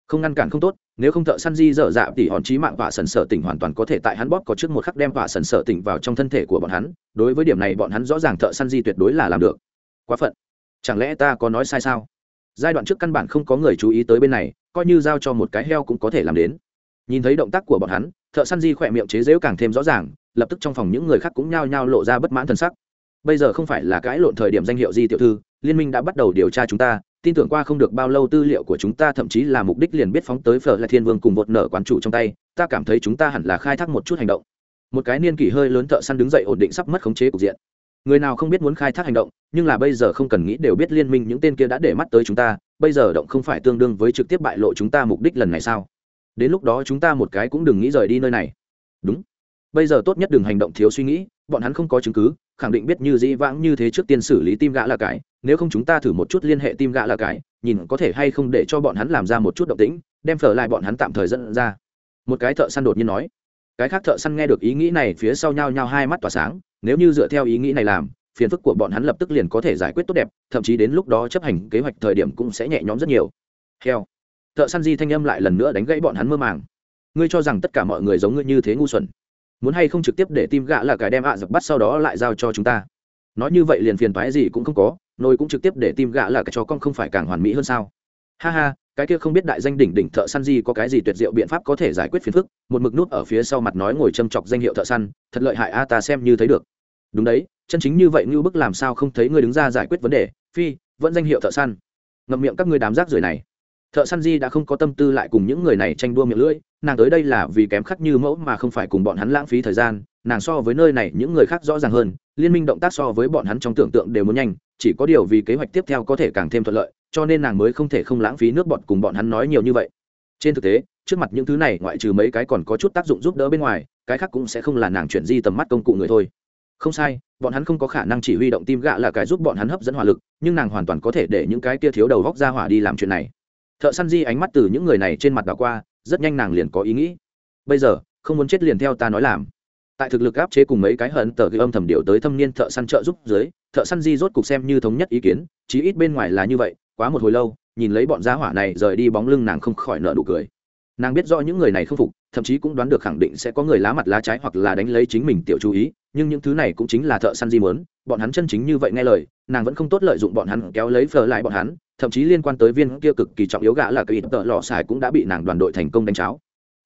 Không ngăn cản không tốt, nếu không thợ săn di dở dạ thì hòn trí mạng và sần sở tỉnh hoàn toàn có thể tại hắn bóp có trước một khắc đem và sần sở tỉnh vào trong thân thể của bọn hắn, đối với điểm này bọn hắn rõ ràng thợ săn di tuyệt đối là làm được. Quá phận. Chẳng lẽ ta có nói sai sao? Giai đoạn trước căn bản không có người chú ý tới bên này, coi như giao cho một cái heo cũng có thể làm đến. Nhìn thấy động tác của bọn hắn, thợ săn di khỏe miệng chế dễu càng thêm rõ ràng, lập tức trong phòng những người khác cũng nhao nhao lộ ra bất mãn t sắc bây giờ không phải là cãi lộn thời điểm danh hiệu di tiểu thư, liên minh đã bắt đầu điều tra chúng ta, tin tưởng qua không được bao lâu tư liệu của chúng ta, thậm chí là mục đích liền biết phóng tới phở là thiên vương cùng một nở quán chủ trong tay, ta cảm thấy chúng ta hẳn là khai thác một chút hành động. Một cái niên kỷ hơi lớn thợ săn đứng dậy ổn định sắp mất khống chế cục diện. Người nào không biết muốn khai thác hành động, nhưng là bây giờ không cần nghĩ đều biết liên minh những tên kia đã để mắt tới chúng ta, bây giờ động không phải tương đương với trực tiếp bại lộ chúng ta mục đích lần này sao? Đến lúc đó chúng ta một cái cũng đừng nghĩ rời đi nơi này. Đúng. Bây giờ tốt nhất đừng hành động thiếu suy nghĩ, bọn hắn không có chứng cứ khẳng định biết như dĩ vãng như thế trước tiên xử lý tim gã là cái, nếu không chúng ta thử một chút liên hệ tim gã là cái, nhìn có thể hay không để cho bọn hắn làm ra một chút động tĩnh, đem phở lại bọn hắn tạm thời dẫn ra. Một cái thợ săn đột nhiên nói. Cái khác thợ săn nghe được ý nghĩ này, phía sau nhau nhau hai mắt tỏa sáng, nếu như dựa theo ý nghĩ này làm, phiền phức của bọn hắn lập tức liền có thể giải quyết tốt đẹp, thậm chí đến lúc đó chấp hành kế hoạch thời điểm cũng sẽ nhẹ nhõm rất nhiều. Heo. Thợ săn di thanh âm lại lần nữa đánh gãy bọn hắn mơ màng. Ngươi cho rằng tất cả mọi người giống ngươi như thế ngu xuẩn muốn hay không trực tiếp để tim gạ là cái đem ạ à bắt sau đó lại giao cho chúng ta. Nói như vậy liền phiền toái gì cũng không có, nồi cũng trực tiếp để tim gạ là cái cho con không phải càng hoàn mỹ hơn sao. Ha ha, cái kia không biết đại danh đỉnh đỉnh thợ săn gì có cái gì tuyệt diệu biện pháp có thể giải quyết phiền phức, một mực nút ở phía sau mặt nói ngồi châm chọc danh hiệu thợ săn, thật lợi hại a, ta xem như thấy được. Đúng đấy, chân chính như vậy như bức làm sao không thấy người đứng ra giải quyết vấn đề, phi, vẫn danh hiệu thợ săn. Ngậm miệng các ngươi đám rác rưởi này thợ săn di đã không có tâm tư lại cùng những người này tranh đua miệng lưỡi, nàng tới đây là vì kém khắc như mẫu mà không phải cùng bọn hắn lãng phí thời gian, nàng so với nơi này những người khác rõ ràng hơn, liên minh động tác so với bọn hắn trong tưởng tượng đều muốn nhanh, chỉ có điều vì kế hoạch tiếp theo có thể càng thêm thuận lợi, cho nên nàng mới không thể không lãng phí nước bọn cùng bọn hắn nói nhiều như vậy. Trên thực tế, trước mặt những thứ này ngoại trừ mấy cái còn có chút tác dụng giúp đỡ bên ngoài, cái khác cũng sẽ không là nàng chuyển di tầm mắt công cụ người thôi. Không sai, bọn hắn không có khả năng chỉ huy động tim gạ là cái giúp bọn hắn hấp dẫn hỏa lực, nhưng nàng hoàn toàn có thể để những cái kia thiếu đầu góc ra hỏa đi làm chuyện này thợ săn di ánh mắt từ những người này trên mặt đảo qua, rất nhanh nàng liền có ý nghĩ. Bây giờ, không muốn chết liền theo ta nói làm. Tại thực lực áp chế cùng mấy cái hận tờ gây âm thầm điệu tới thâm niên thợ săn trợ giúp dưới, thợ săn di rốt cục xem như thống nhất ý kiến, chí ít bên ngoài là như vậy, quá một hồi lâu, nhìn lấy bọn giá hỏa này rời đi bóng lưng nàng không khỏi nợ nụ cười. Nàng biết rõ những người này không phục, thậm chí cũng đoán được khẳng định sẽ có người lá mặt lá trái hoặc là đánh lấy chính mình tiểu chú ý, nhưng những thứ này cũng chính là thợ săn di mớn bọn hắn chân chính như vậy nghe lời, nàng vẫn không tốt lợi dụng bọn hắn kéo lấy phờ lại bọn hắn thậm chí liên quan tới viên kia cực kỳ trọng yếu gã là cái ít tợ lọ xài cũng đã bị nàng đoàn đội thành công đánh cháo.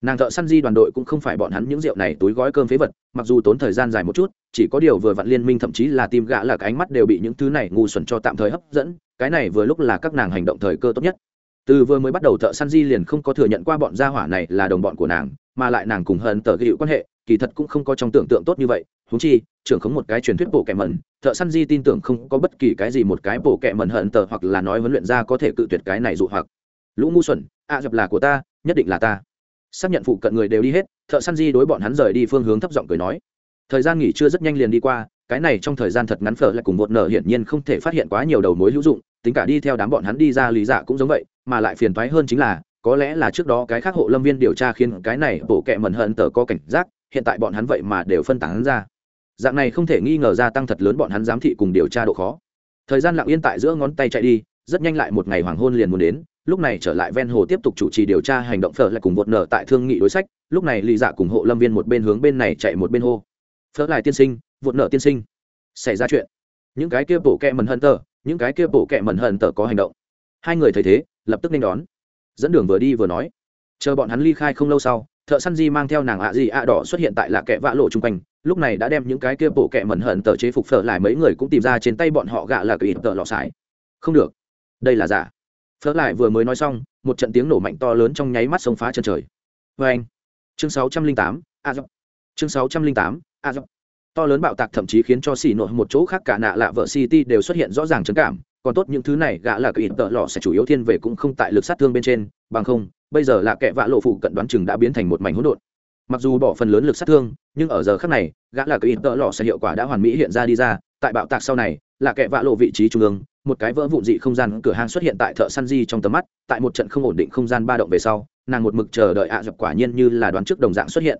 Nàng thợ săn di đoàn đội cũng không phải bọn hắn những rượu này túi gói cơm phế vật, mặc dù tốn thời gian dài một chút, chỉ có điều vừa vặn liên minh thậm chí là tim gã là cái ánh mắt đều bị những thứ này ngu xuẩn cho tạm thời hấp dẫn, cái này vừa lúc là các nàng hành động thời cơ tốt nhất từ vừa mới bắt đầu thợ săn di liền không có thừa nhận qua bọn gia hỏa này là đồng bọn của nàng mà lại nàng cùng hận tờ ghi quan hệ kỳ thật cũng không có trong tưởng tượng tốt như vậy. Húng chi trưởng khống một cái truyền thuyết bộ kẻ mẩn thợ săn di tin tưởng không có bất kỳ cái gì một cái bộ kẻ mẩn hận tờ hoặc là nói huấn luyện ra có thể cự tuyệt cái này dụ hoặc. Lũ ngu xuẩn ạ à, dập là của ta nhất định là ta. Xác nhận phụ cận người đều đi hết thợ săn di đối bọn hắn rời đi phương hướng thấp giọng cười nói. Thời gian nghỉ trưa rất nhanh liền đi qua cái này trong thời gian thật ngắn phở lại cùng một nở hiển nhiên không thể phát hiện quá nhiều đầu mối hữu dụng tính cả đi theo đám bọn hắn đi ra lý dạ cũng giống vậy, mà lại phiền toái hơn chính là, có lẽ là trước đó cái khác hộ lâm viên điều tra khiến cái này bộ kệ mẩn hận tờ có cảnh giác, hiện tại bọn hắn vậy mà đều phân tán ra. Dạng này không thể nghi ngờ gia tăng thật lớn bọn hắn giám thị cùng điều tra độ khó. Thời gian lặng yên tại giữa ngón tay chạy đi, rất nhanh lại một ngày hoàng hôn liền muốn đến, lúc này trở lại ven hồ tiếp tục chủ trì điều tra hành động phở lại cùng một nở tại thương nghị đối sách, lúc này lì dạ cùng hộ lâm viên một bên hướng bên này chạy một bên hô. Phở lại tiên sinh, vụt nở tiên sinh, xảy ra chuyện. Những cái kia bổ kẹ mần hận tờ những cái kia bộ kẹ mẩn hận tờ có hành động. Hai người thấy thế, lập tức nên đón. Dẫn đường vừa đi vừa nói, chờ bọn hắn ly khai không lâu sau, thợ săn di mang theo nàng ạ gì ạ đỏ xuất hiện tại là kẻ vạ lộ chung quanh. Lúc này đã đem những cái kia bộ kẹ mẩn hận tờ chế phục phở lại mấy người cũng tìm ra trên tay bọn họ gạ là cái tờ lọ sải. Không được. Đây là giả. Phở lại vừa mới nói xong, một trận tiếng nổ mạnh to lớn trong nháy mắt sông phá chân trời. Vê anh chương sáu trăm linh tám, a chương sáu trăm linh tám, a to lớn bạo tạc thậm chí khiến cho xì nội một chỗ khác cả nạ lạ vợ city đều xuất hiện rõ ràng trấn cảm. Còn tốt những thứ này gã là cái tợ lọ sẽ chủ yếu thiên về cũng không tại lực sát thương bên trên, bằng không, bây giờ là kẻ vạ lộ phụ cận đoán chừng đã biến thành một mảnh hỗn độn. Mặc dù bỏ phần lớn lực sát thương, nhưng ở giờ khác này, gã là cái tợ lọ sẽ hiệu quả đã hoàn mỹ hiện ra đi ra. Tại bạo tạc sau này, là kẻ vạ lộ vị trí trung ương, một cái vỡ vụn dị không gian cửa hàng xuất hiện tại thợ săn di trong tầm mắt, tại một trận không ổn định không gian ba động về sau, nàng một mực chờ đợi ạ dập quả nhiên như là đoán trước đồng dạng xuất hiện.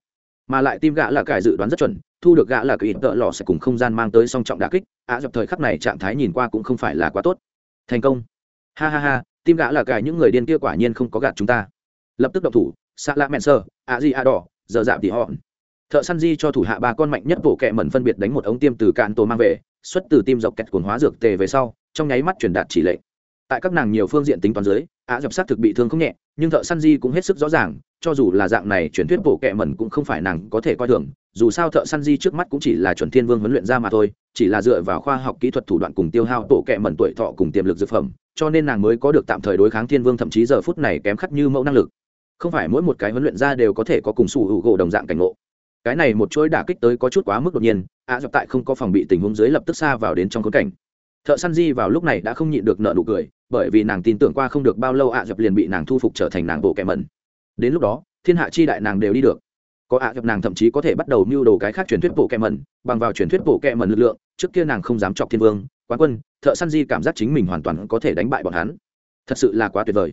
Mà lại tim gã là cải dự đoán rất chuẩn thu được gã là cái tợ lò sẽ cùng không gian mang tới song trọng đà kích, ạ dập thời khắc này trạng thái nhìn qua cũng không phải là quá tốt. Thành công. Ha ha ha tim gã là cái những người điên kia quả nhiên không có gạt chúng ta. Lập tức độc thủ xạ lạ mẹn sơ ạ gì ạ đỏ giờ dạp tỉ họ thợ săn di cho thủ hạ ba con mạnh nhất bộ kẹ mẩn phân biệt đánh một ống tiêm từ cạn tổ mang về, xuất từ tim dọc kẹt cồn hóa dược tề về sau, trong nháy mắt truyền đạt chỉ lệnh. Tại các nàng nhiều phương diện tính toán dưới, ạ dập sát thực bị thương không nhẹ, nhưng thợ săn di cũng hết sức rõ ràng, cho dù là dạng này truyền thuyết bộ kẹ mẩn cũng không phải nàng có thể coi thường dù sao thợ săn di trước mắt cũng chỉ là chuẩn thiên vương huấn luyện ra mà thôi, chỉ là dựa vào khoa học kỹ thuật thủ đoạn cùng tiêu hao tổ kẹ mẩn tuổi thọ cùng tiềm lực dược phẩm, cho nên nàng mới có được tạm thời đối kháng thiên vương, thậm chí giờ phút này kém khắc như mẫu năng lực. Không phải mỗi một cái huấn luyện ra đều có thể có cùng sủ hữu gỗ đồng dạng cảnh ngộ. Cái này một chuỗi đả kích tới có chút quá mức đột nhiên, ạ dọc tại không có phòng bị tình huống dưới lập tức xa vào đến trong khốn cảnh. Thợ săn di vào lúc này đã không nhịn được nợ nụ cười, bởi vì nàng tin tưởng qua không được bao lâu ạ dập liền bị nàng thu phục trở thành nàng bộ kẻ mẩn. Đến lúc đó, thiên hạ chi đại nàng đều đi được có ạ, gặp nàng thậm chí có thể bắt đầu mưu đồ cái khác truyền thuyết bộ kẹ mẩn, bằng vào truyền thuyết bộ kẹ mẩn lực lượng, trước kia nàng không dám chọc thiên vương, quán quân, thợ săn di cảm giác chính mình hoàn toàn có thể đánh bại bọn hắn. Thật sự là quá tuyệt vời.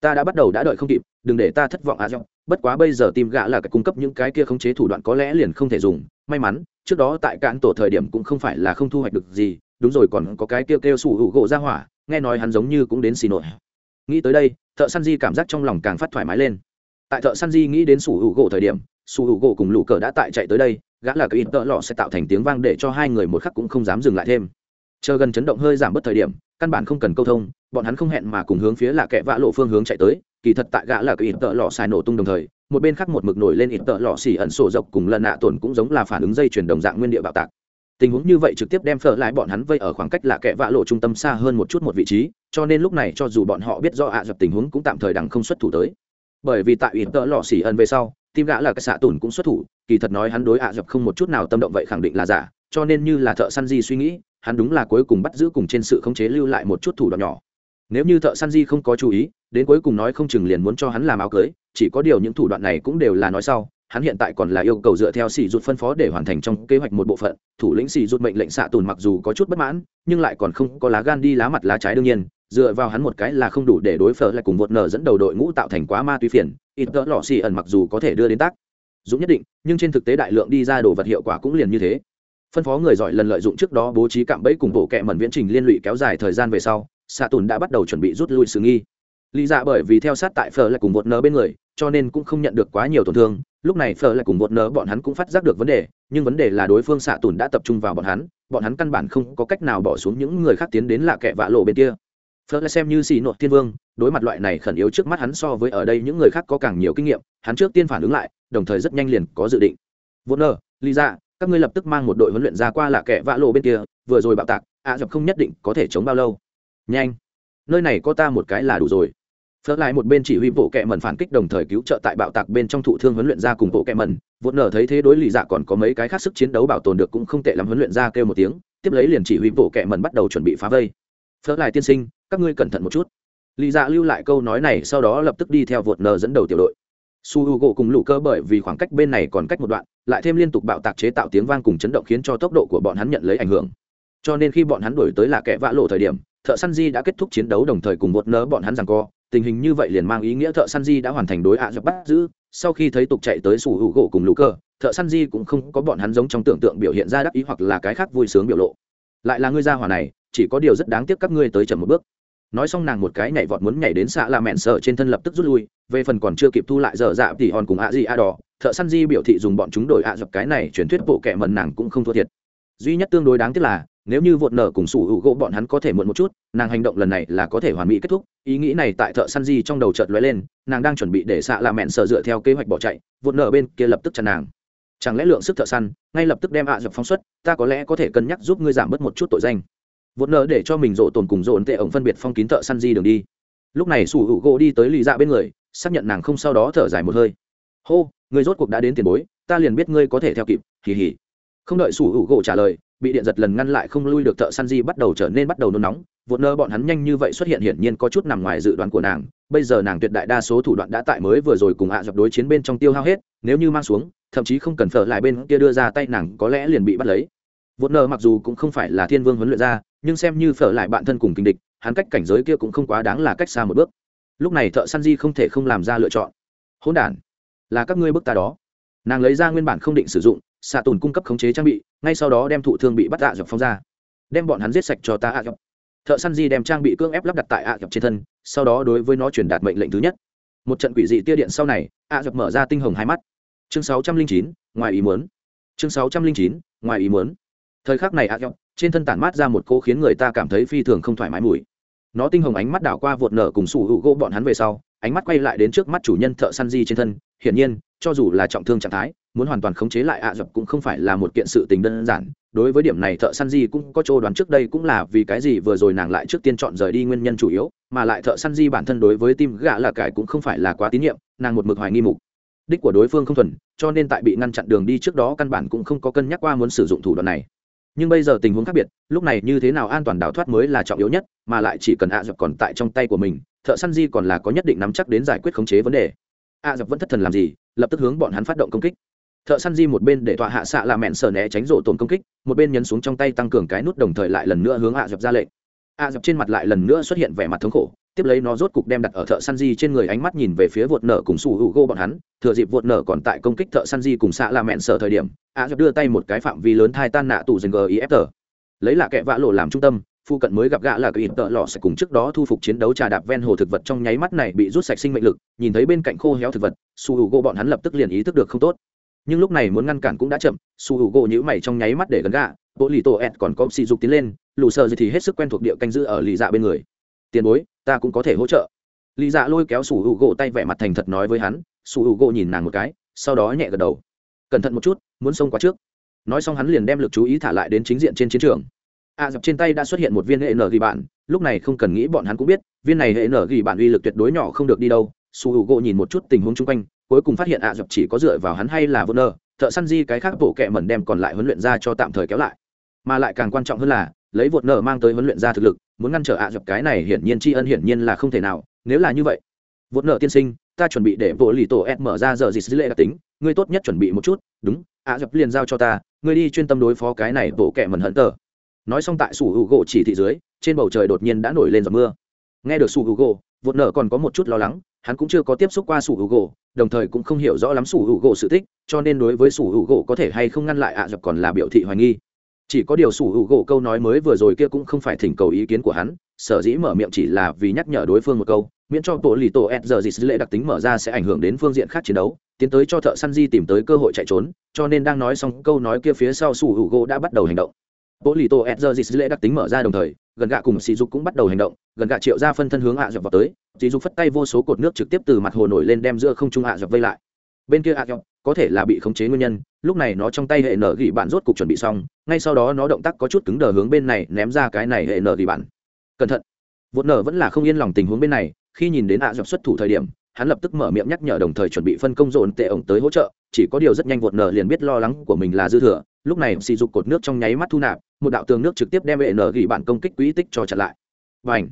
Ta đã bắt đầu đã đợi không kịp, đừng để ta thất vọng ạ dọc bất quá bây giờ tìm gã là cái cung cấp những cái kia khống chế thủ đoạn có lẽ liền không thể dùng. May mắn, trước đó tại cạn tổ thời điểm cũng không phải là không thu hoạch được gì, đúng rồi còn có cái kia kêu sủ hữu gỗ ra hỏa, nghe nói hắn giống như cũng đến xì nội nghĩ tới đây, thợ săn di cảm giác trong lòng càng phát thoải mái lên. Tại thợ săn di nghĩ đến sủ hữu gỗ thời điểm su h u gỗ cùng lũ cờ đã tại chạy tới đây, gã là cái ít tợ lọ sẽ tạo thành tiếng vang để cho hai người một khắc cũng không dám dừng lại thêm. Chờ gần chấn động hơi giảm bớt thời điểm, căn bản không cần câu thông, bọn hắn không hẹn mà cùng hướng phía là kẻ vạ lộ phương hướng chạy tới, kỳ thật tại gã là cái ít tợ lọ xài nổ tung đồng thời, một bên khác một mực nổi lên ít tợ lọ xỉ ẩn sổ dọc cùng lần nạ tổn cũng giống là phản ứng dây chuyển đồng dạng nguyên địa bạo tạc. Tình huống như vậy trực tiếp đem phở lại bọn hắn vây ở khoảng cách là kẻ vạ lộ trung tâm xa hơn một chút một vị trí, cho nên lúc này cho dù bọn họ biết do ạ dập tình huống cũng tạm thời đằng không xuất thủ tới. Bởi vì tại ít tợ lọ xỉ ẩn về sau tim gã là cái xạ tùn cũng xuất thủ, kỳ thật nói hắn đối ạ dập không một chút nào tâm động vậy khẳng định là giả, cho nên như là thợ săn di suy nghĩ, hắn đúng là cuối cùng bắt giữ cùng trên sự khống chế lưu lại một chút thủ đoạn nhỏ. Nếu như thợ săn di không có chú ý, đến cuối cùng nói không chừng liền muốn cho hắn làm áo cưới, chỉ có điều những thủ đoạn này cũng đều là nói sau, hắn hiện tại còn là yêu cầu dựa theo xì rụt phân phó để hoàn thành trong kế hoạch một bộ phận, thủ lĩnh xì rụt mệnh lệnh xạ tùn mặc dù có chút bất mãn, nhưng lại còn không có lá gan đi lá mặt lá trái đương nhiên, dựa vào hắn một cái là không đủ để đối phở lại cùng một nở dẫn đầu đội ngũ tạo thành quá ma túy phiền ít tợ lọ xì ẩn mặc dù có thể đưa đến tác dụng nhất định, nhưng trên thực tế đại lượng đi ra đồ vật hiệu quả cũng liền như thế. Phân phó người giỏi lần lợi dụng trước đó bố trí cạm bẫy cùng bộ kẹ mẩn viễn trình liên lụy kéo dài thời gian về sau xạ tùn đã bắt đầu chuẩn bị rút lui sự nghi. Lý dạ bởi vì theo sát tại phở lại cùng một nở bên người, cho nên cũng không nhận được quá nhiều tổn thương. Lúc này phở lại cùng một nở bọn hắn cũng phát giác được vấn đề, nhưng vấn đề là đối phương xạ tùn đã tập trung vào bọn hắn bọn hắn căn bản không có cách nào bỏ xuống những người khác tiến đến lạ kẹ vạ lộ bên kia phớt lại xem như xì nội thiên vương, đối mặt loại này khẩn yếu trước mắt hắn so với ở đây những người khác có càng nhiều kinh nghiệm, hắn trước tiên phản ứng lại, đồng thời rất nhanh liền có dự định. Vô nở lý dạ các ngươi lập tức mang một đội huấn luyện ra qua là kẻ vạ lộ bên kia, vừa rồi bạo tạc, ạ à dập không nhất định có thể chống bao lâu. Nhanh, nơi này có ta một cái là đủ rồi. Phớt lại một bên chỉ huy bộ kẹ mẩn phản kích đồng thời cứu trợ tại bạo tạc bên trong thụ thương huấn luyện ra cùng bộ kẹ mẩn. Vốn nở thấy thế đối lì dạ còn có mấy cái khác sức chiến đấu bảo tồn được cũng không tệ lắm huấn luyện ra kêu một tiếng, tiếp lấy liền chỉ huy bộ kẹ mẩn bắt đầu chuẩn bị phá vây phớt lại tiên sinh, các ngươi cẩn thận một chút. Lì dạ lưu lại câu nói này, sau đó lập tức đi theo vượt nở dẫn đầu tiểu đội. Su h u gỗ cùng lũ cơ bởi vì khoảng cách bên này còn cách một đoạn, lại thêm liên tục bạo tạc chế tạo tiếng vang cùng chấn động khiến cho tốc độ của bọn hắn nhận lấy ảnh hưởng. Cho nên khi bọn hắn đổi tới là kẻ vã lộ thời điểm, thợ săn di đã kết thúc chiến đấu đồng thời cùng vượt nờ bọn hắn rằng co. Tình hình như vậy liền mang ý nghĩa thợ săn di đã hoàn thành đối ạ à bắt giữ. Sau khi thấy tục chạy tới sủ hữu gỗ cùng lũ cơ, thợ săn di cũng không có bọn hắn giống trong tưởng tượng biểu hiện ra đắc ý hoặc là cái khác vui sướng biểu lộ. Lại là ngươi gia hỏa này chỉ có điều rất đáng tiếc các ngươi tới chậm một bước. Nói xong nàng một cái nhảy vọt muốn nhảy đến xạ là mẹn sợ trên thân lập tức rút lui, về phần còn chưa kịp thu lại dở dạ thì hòn cùng ạ gì a đỏ, thợ săn di biểu thị dùng bọn chúng đổi ạ dập cái này truyền thuyết bộ kệ mần nàng cũng không thua thiệt. Duy nhất tương đối đáng tiếc là, nếu như vụt nở cùng sủ hữu gỗ bọn hắn có thể muộn một chút, nàng hành động lần này là có thể hoàn mỹ kết thúc. Ý nghĩ này tại thợ săn di trong đầu chợt lóe lên, nàng đang chuẩn bị để xạ là mẹn sợ dựa theo kế hoạch bỏ chạy, vụt nở bên kia lập tức chặn nàng. Chẳng lẽ lượng sức thợ săn, ngay lập tức đem ạ dập phóng xuất, ta có lẽ có thể cân nhắc giúp ngươi giảm bớt một chút tội danh vốn nợ để cho mình rộ tồn cùng rộn tệ ổng phân biệt phong kín thợ săn di đường đi. Lúc này sủ hữu gỗ đi tới lì dạ bên người, xác nhận nàng không sau đó thở dài một hơi. Hô, người rốt cuộc đã đến tiền bối, ta liền biết ngươi có thể theo kịp, hì hì. Không đợi sủ hữu gỗ trả lời, bị điện giật lần ngăn lại không lui được thợ săn di bắt đầu trở nên bắt đầu nôn nóng. Vốn nơ bọn hắn nhanh như vậy xuất hiện hiển nhiên có chút nằm ngoài dự đoán của nàng. Bây giờ nàng tuyệt đại đa số thủ đoạn đã tại mới vừa rồi cùng hạ dập đối chiến bên trong tiêu hao hết, nếu như mang xuống, thậm chí không cần phở lại bên kia đưa ra tay nàng có lẽ liền bị bắt lấy. Vốn nơ mặc dù cũng không phải là thiên vương huấn luyện ra nhưng xem như phở lại bạn thân cùng kinh địch, hắn cách cảnh giới kia cũng không quá đáng là cách xa một bước. Lúc này thợ săn di không thể không làm ra lựa chọn. Hỗn đản, là các ngươi bức ta đó. Nàng lấy ra nguyên bản không định sử dụng, xạ tồn cung cấp khống chế trang bị, ngay sau đó đem thụ thương bị bắt ạ dọc phong ra. Đem bọn hắn giết sạch cho ta ạ dọc. Thợ săn di đem trang bị cưỡng ép lắp đặt tại ạ dọc trên thân, sau đó đối với nó truyền đạt mệnh lệnh thứ nhất. Một trận quỷ dị tia điện sau này, ạ dọc mở ra tinh hồng hai mắt. Chương sáu trăm linh chín, ngoài ý muốn. Chương sáu trăm linh chín, ngoài ý muốn. Thời khắc này ạ dọc trên thân tản mát ra một cô khiến người ta cảm thấy phi thường không thoải mái mùi. Nó tinh hồng ánh mắt đảo qua vuột nở cùng sủ hữu gỗ bọn hắn về sau, ánh mắt quay lại đến trước mắt chủ nhân thợ săn di trên thân. Hiển nhiên, cho dù là trọng thương trạng thái, muốn hoàn toàn khống chế lại ạ à dập cũng không phải là một kiện sự tình đơn giản. Đối với điểm này thợ săn di cũng có chỗ đoán trước đây cũng là vì cái gì vừa rồi nàng lại trước tiên chọn rời đi nguyên nhân chủ yếu, mà lại thợ săn di bản thân đối với tim gạ là cải cũng không phải là quá tín nhiệm, nàng một mực hoài nghi mục đích của đối phương không thuần, cho nên tại bị ngăn chặn đường đi trước đó căn bản cũng không có cân nhắc qua muốn sử dụng thủ đoạn này nhưng bây giờ tình huống khác biệt, lúc này như thế nào an toàn đào thoát mới là trọng yếu nhất, mà lại chỉ cần ạ à dập còn tại trong tay của mình, thợ săn di còn là có nhất định nắm chắc đến giải quyết khống chế vấn đề. Ạ à dập vẫn thất thần làm gì, lập tức hướng bọn hắn phát động công kích. Thợ săn di một bên để tọa hạ xạ là mẹn sờ né tránh rổ tồn công kích, một bên nhấn xuống trong tay tăng cường cái nút đồng thời lại lần nữa hướng ạ dập ra lệnh. A dập trên mặt lại lần nữa xuất hiện vẻ mặt thống khổ, tiếp lấy nó rốt cục đem đặt ở thợ săn di trên người ánh mắt nhìn về phía vuột nở cùng Su hữu gô bọn hắn. Thừa dịp vuột nở còn tại công kích thợ săn di cùng xạ là mẹn sợ thời điểm, A dập đưa tay một cái phạm vi lớn thai tan nạ tù rừng gif lấy là kẹ vã lộ làm trung tâm phụ cận mới gặp gã là cái ít tợ lọ sẽ cùng trước đó thu phục chiến đấu trà đạp ven hồ thực vật trong nháy mắt này bị rút sạch sinh mệnh lực, nhìn thấy bên cạnh khô héo thực vật su hữu gỗ bọn hắn lập tức liền ý thức được không tốt. Nhưng lúc này muốn ngăn cản cũng đã chậm su hữu u gỗ nhữ mày trong nháy mắt để gần gạ bộ lì tổ ẹt còn có sỉ dục tiến lên lù sợ gì thì hết sức quen thuộc địa canh giữ ở lì dạ bên người. Tiền bối ta cũng có thể hỗ trợ. Lì dạ lôi kéo sủ hữu u gỗ tay vẻ mặt thành thật nói với hắn. Sủ hữu u gỗ nhìn nàng một cái sau đó nhẹ gật đầu. Cẩn thận một chút muốn xông qua trước. Nói xong hắn liền đem lực chú ý thả lại đến chính diện trên chiến trường. A à, dập trên tay đã xuất hiện một viên hệ nở ghi bạn lúc này không cần nghĩ bọn hắn cũng biết viên này hệ nở ghi bạn uy lực tuyệt đối nhỏ không được đi đâu. Su hữu u gỗ nhìn một chút tình huống chung quanh cuối cùng phát hiện a à dập chỉ có dựa vào hắn hay là vô nơ thợ săn di cái khác bộ kẹ mẩn đem còn lại huấn luyện ra cho tạm thời kéo lại mà lại càng quan trọng hơn là, lấy vột nở mang tới huấn luyện ra thực lực, muốn ngăn trở ạ à dập cái này hiển nhiên tri ân hiển nhiên là không thể nào, nếu là như vậy vột nở tiên sinh, ta chuẩn bị để bộ lì tổ ed mở ra giờ gì dữ lệ đặc tính, ngươi tốt nhất chuẩn bị một chút, đúng, ạ dập liền giao cho ta, ngươi đi chuyên tâm đối phó cái này bộ kệ mẩn hận tờ. Nói xong tại sủ hữu gỗ chỉ thị dưới, trên bầu trời đột nhiên đã nổi lên giọt mưa. Nghe được sủ hữu gỗ vột nở còn có một chút lo lắng, hắn cũng chưa có tiếp xúc qua sủ hữu gỗ, đồng thời cũng không hiểu rõ lắm sủ hữu gỗ sự tích, cho nên đối với sủ hữu gỗ có thể hay không ngăn lại ạ à dập còn là biểu thị hoài nghi chỉ có điều sủ hữu gỗ câu nói mới vừa rồi kia cũng không phải thỉnh cầu ý kiến của hắn, sở dĩ mở miệng chỉ là vì nhắc nhở đối phương một câu, miễn cho tổ lì tổ ed giờ gì lệ đặc tính mở ra sẽ ảnh hưởng đến phương diện khác chiến đấu, tiến tới cho thợ săn di tìm tới cơ hội chạy trốn, cho nên đang nói xong câu nói kia phía sau sủ hữu gỗ đã bắt đầu hành động. Tổ lì tổ ed giờ gì lệ đặc tính mở ra đồng thời, gần gạ cùng sỉ dục cũng bắt đầu hành động, gần gạ triệu ra phân thân hướng hạ dọc vào tới, sỉ dục phất tay vô số cột nước trực tiếp từ mặt hồ nổi lên đem giữa không trung hạ dọc vây lại bên kia ạ dọc có thể là bị khống chế nguyên nhân, lúc này nó trong tay hệ nở gỉ bạn rốt cục chuẩn bị xong, ngay sau đó nó động tác có chút cứng đờ hướng bên này ném ra cái này hệ nở gỉ bạn. Cẩn thận. Vột nở vẫn là không yên lòng tình huống bên này, khi nhìn đến ạ dọc xuất thủ thời điểm, hắn lập tức mở miệng nhắc nhở đồng thời chuẩn bị phân công dồn tệ ổng tới hỗ trợ, chỉ có điều rất nhanh vột nở liền biết lo lắng của mình là dư thừa, lúc này sỉ dục cột nước trong nháy mắt thu nạp, một đạo tường nước trực tiếp đem hệ nở gỉ bạn công kích quỹ tích cho chặn lại. Và ảnh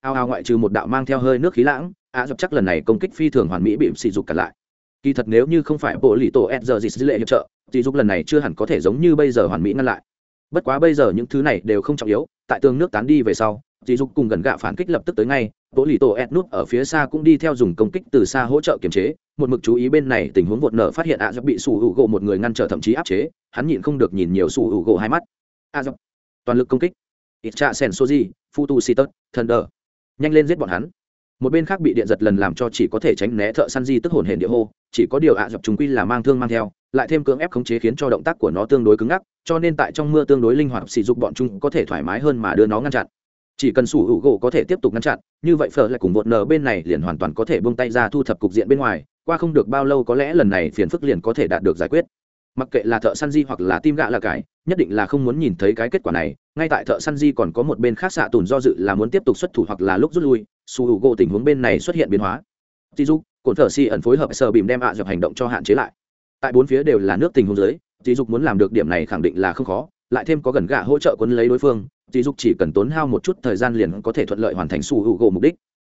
ao ao ngoại trừ một đạo mang theo hơi nước khí lãng, ạ dập chắc lần này công kích phi thường hoàn mỹ bị sỉ dục cặn lại kỳ thật nếu như không phải bộ lì tổ ed giờ dì lệ hiệp trợ, thì dục lần này chưa hẳn có thể giống như bây giờ hoàn mỹ ngăn lại. Bất quá bây giờ những thứ này đều không trọng yếu, tại tường nước tán đi về sau dì dục cùng gần gạ phản kích lập tức tới ngay, bộ lì tổ ed nút ở phía xa cũng đi theo dùng công kích từ xa hỗ trợ kiềm chế, một mực chú ý bên này tình huống vột nở phát hiện ạ dập bị sủ hữu gỗ một người ngăn trở thậm chí áp chế, hắn nhịn không được nhìn nhiều sủ hữu gỗ hai mắt. A dập, toàn lực công kích. Ít cha sen soji futu sitot thunder. Nhanh lên giết bọn hắn một bên khác bị điện giật lần làm cho chỉ có thể tránh né thợ săn di tức hồn hển địa hô, chỉ có điều ạ dập chúng quy là mang thương mang theo, lại thêm cưỡng ép khống chế khiến cho động tác của nó tương đối cứng ngắc, cho nên tại trong mưa tương đối linh hoạt sỉ dục bọn chúng có thể thoải mái hơn mà đưa nó ngăn chặn. Chỉ cần sủ hữu gỗ có thể tiếp tục ngăn chặn, như vậy phở lại cùng một nở bên này liền hoàn toàn có thể buông tay ra thu thập cục diện bên ngoài, qua không được bao lâu có lẽ lần này phiền phức liền có thể đạt được giải quyết mặc kệ là thợ săn di hoặc là tim gạ là cái, nhất định là không muốn nhìn thấy cái kết quả này. Ngay tại thợ săn di còn có một bên khác xạ tùn do dự là muốn tiếp tục xuất thủ hoặc là lúc rút lui, su h u gỗ tình huống bên này xuất hiện biến hóa. Tí dục cồn thợ si ẩn phối hợp sờ bìm đem ạ à dập hành động cho hạn chế lại. Tại bốn phía đều là nước tình huống dưới tí dục muốn làm được điểm này khẳng định là không khó, lại thêm có gần gạ hỗ trợ quấn lấy đối phương tí dục chỉ cần tốn hao một chút thời gian liền có thể thuận lợi hoàn thành su h u gỗ mục đích.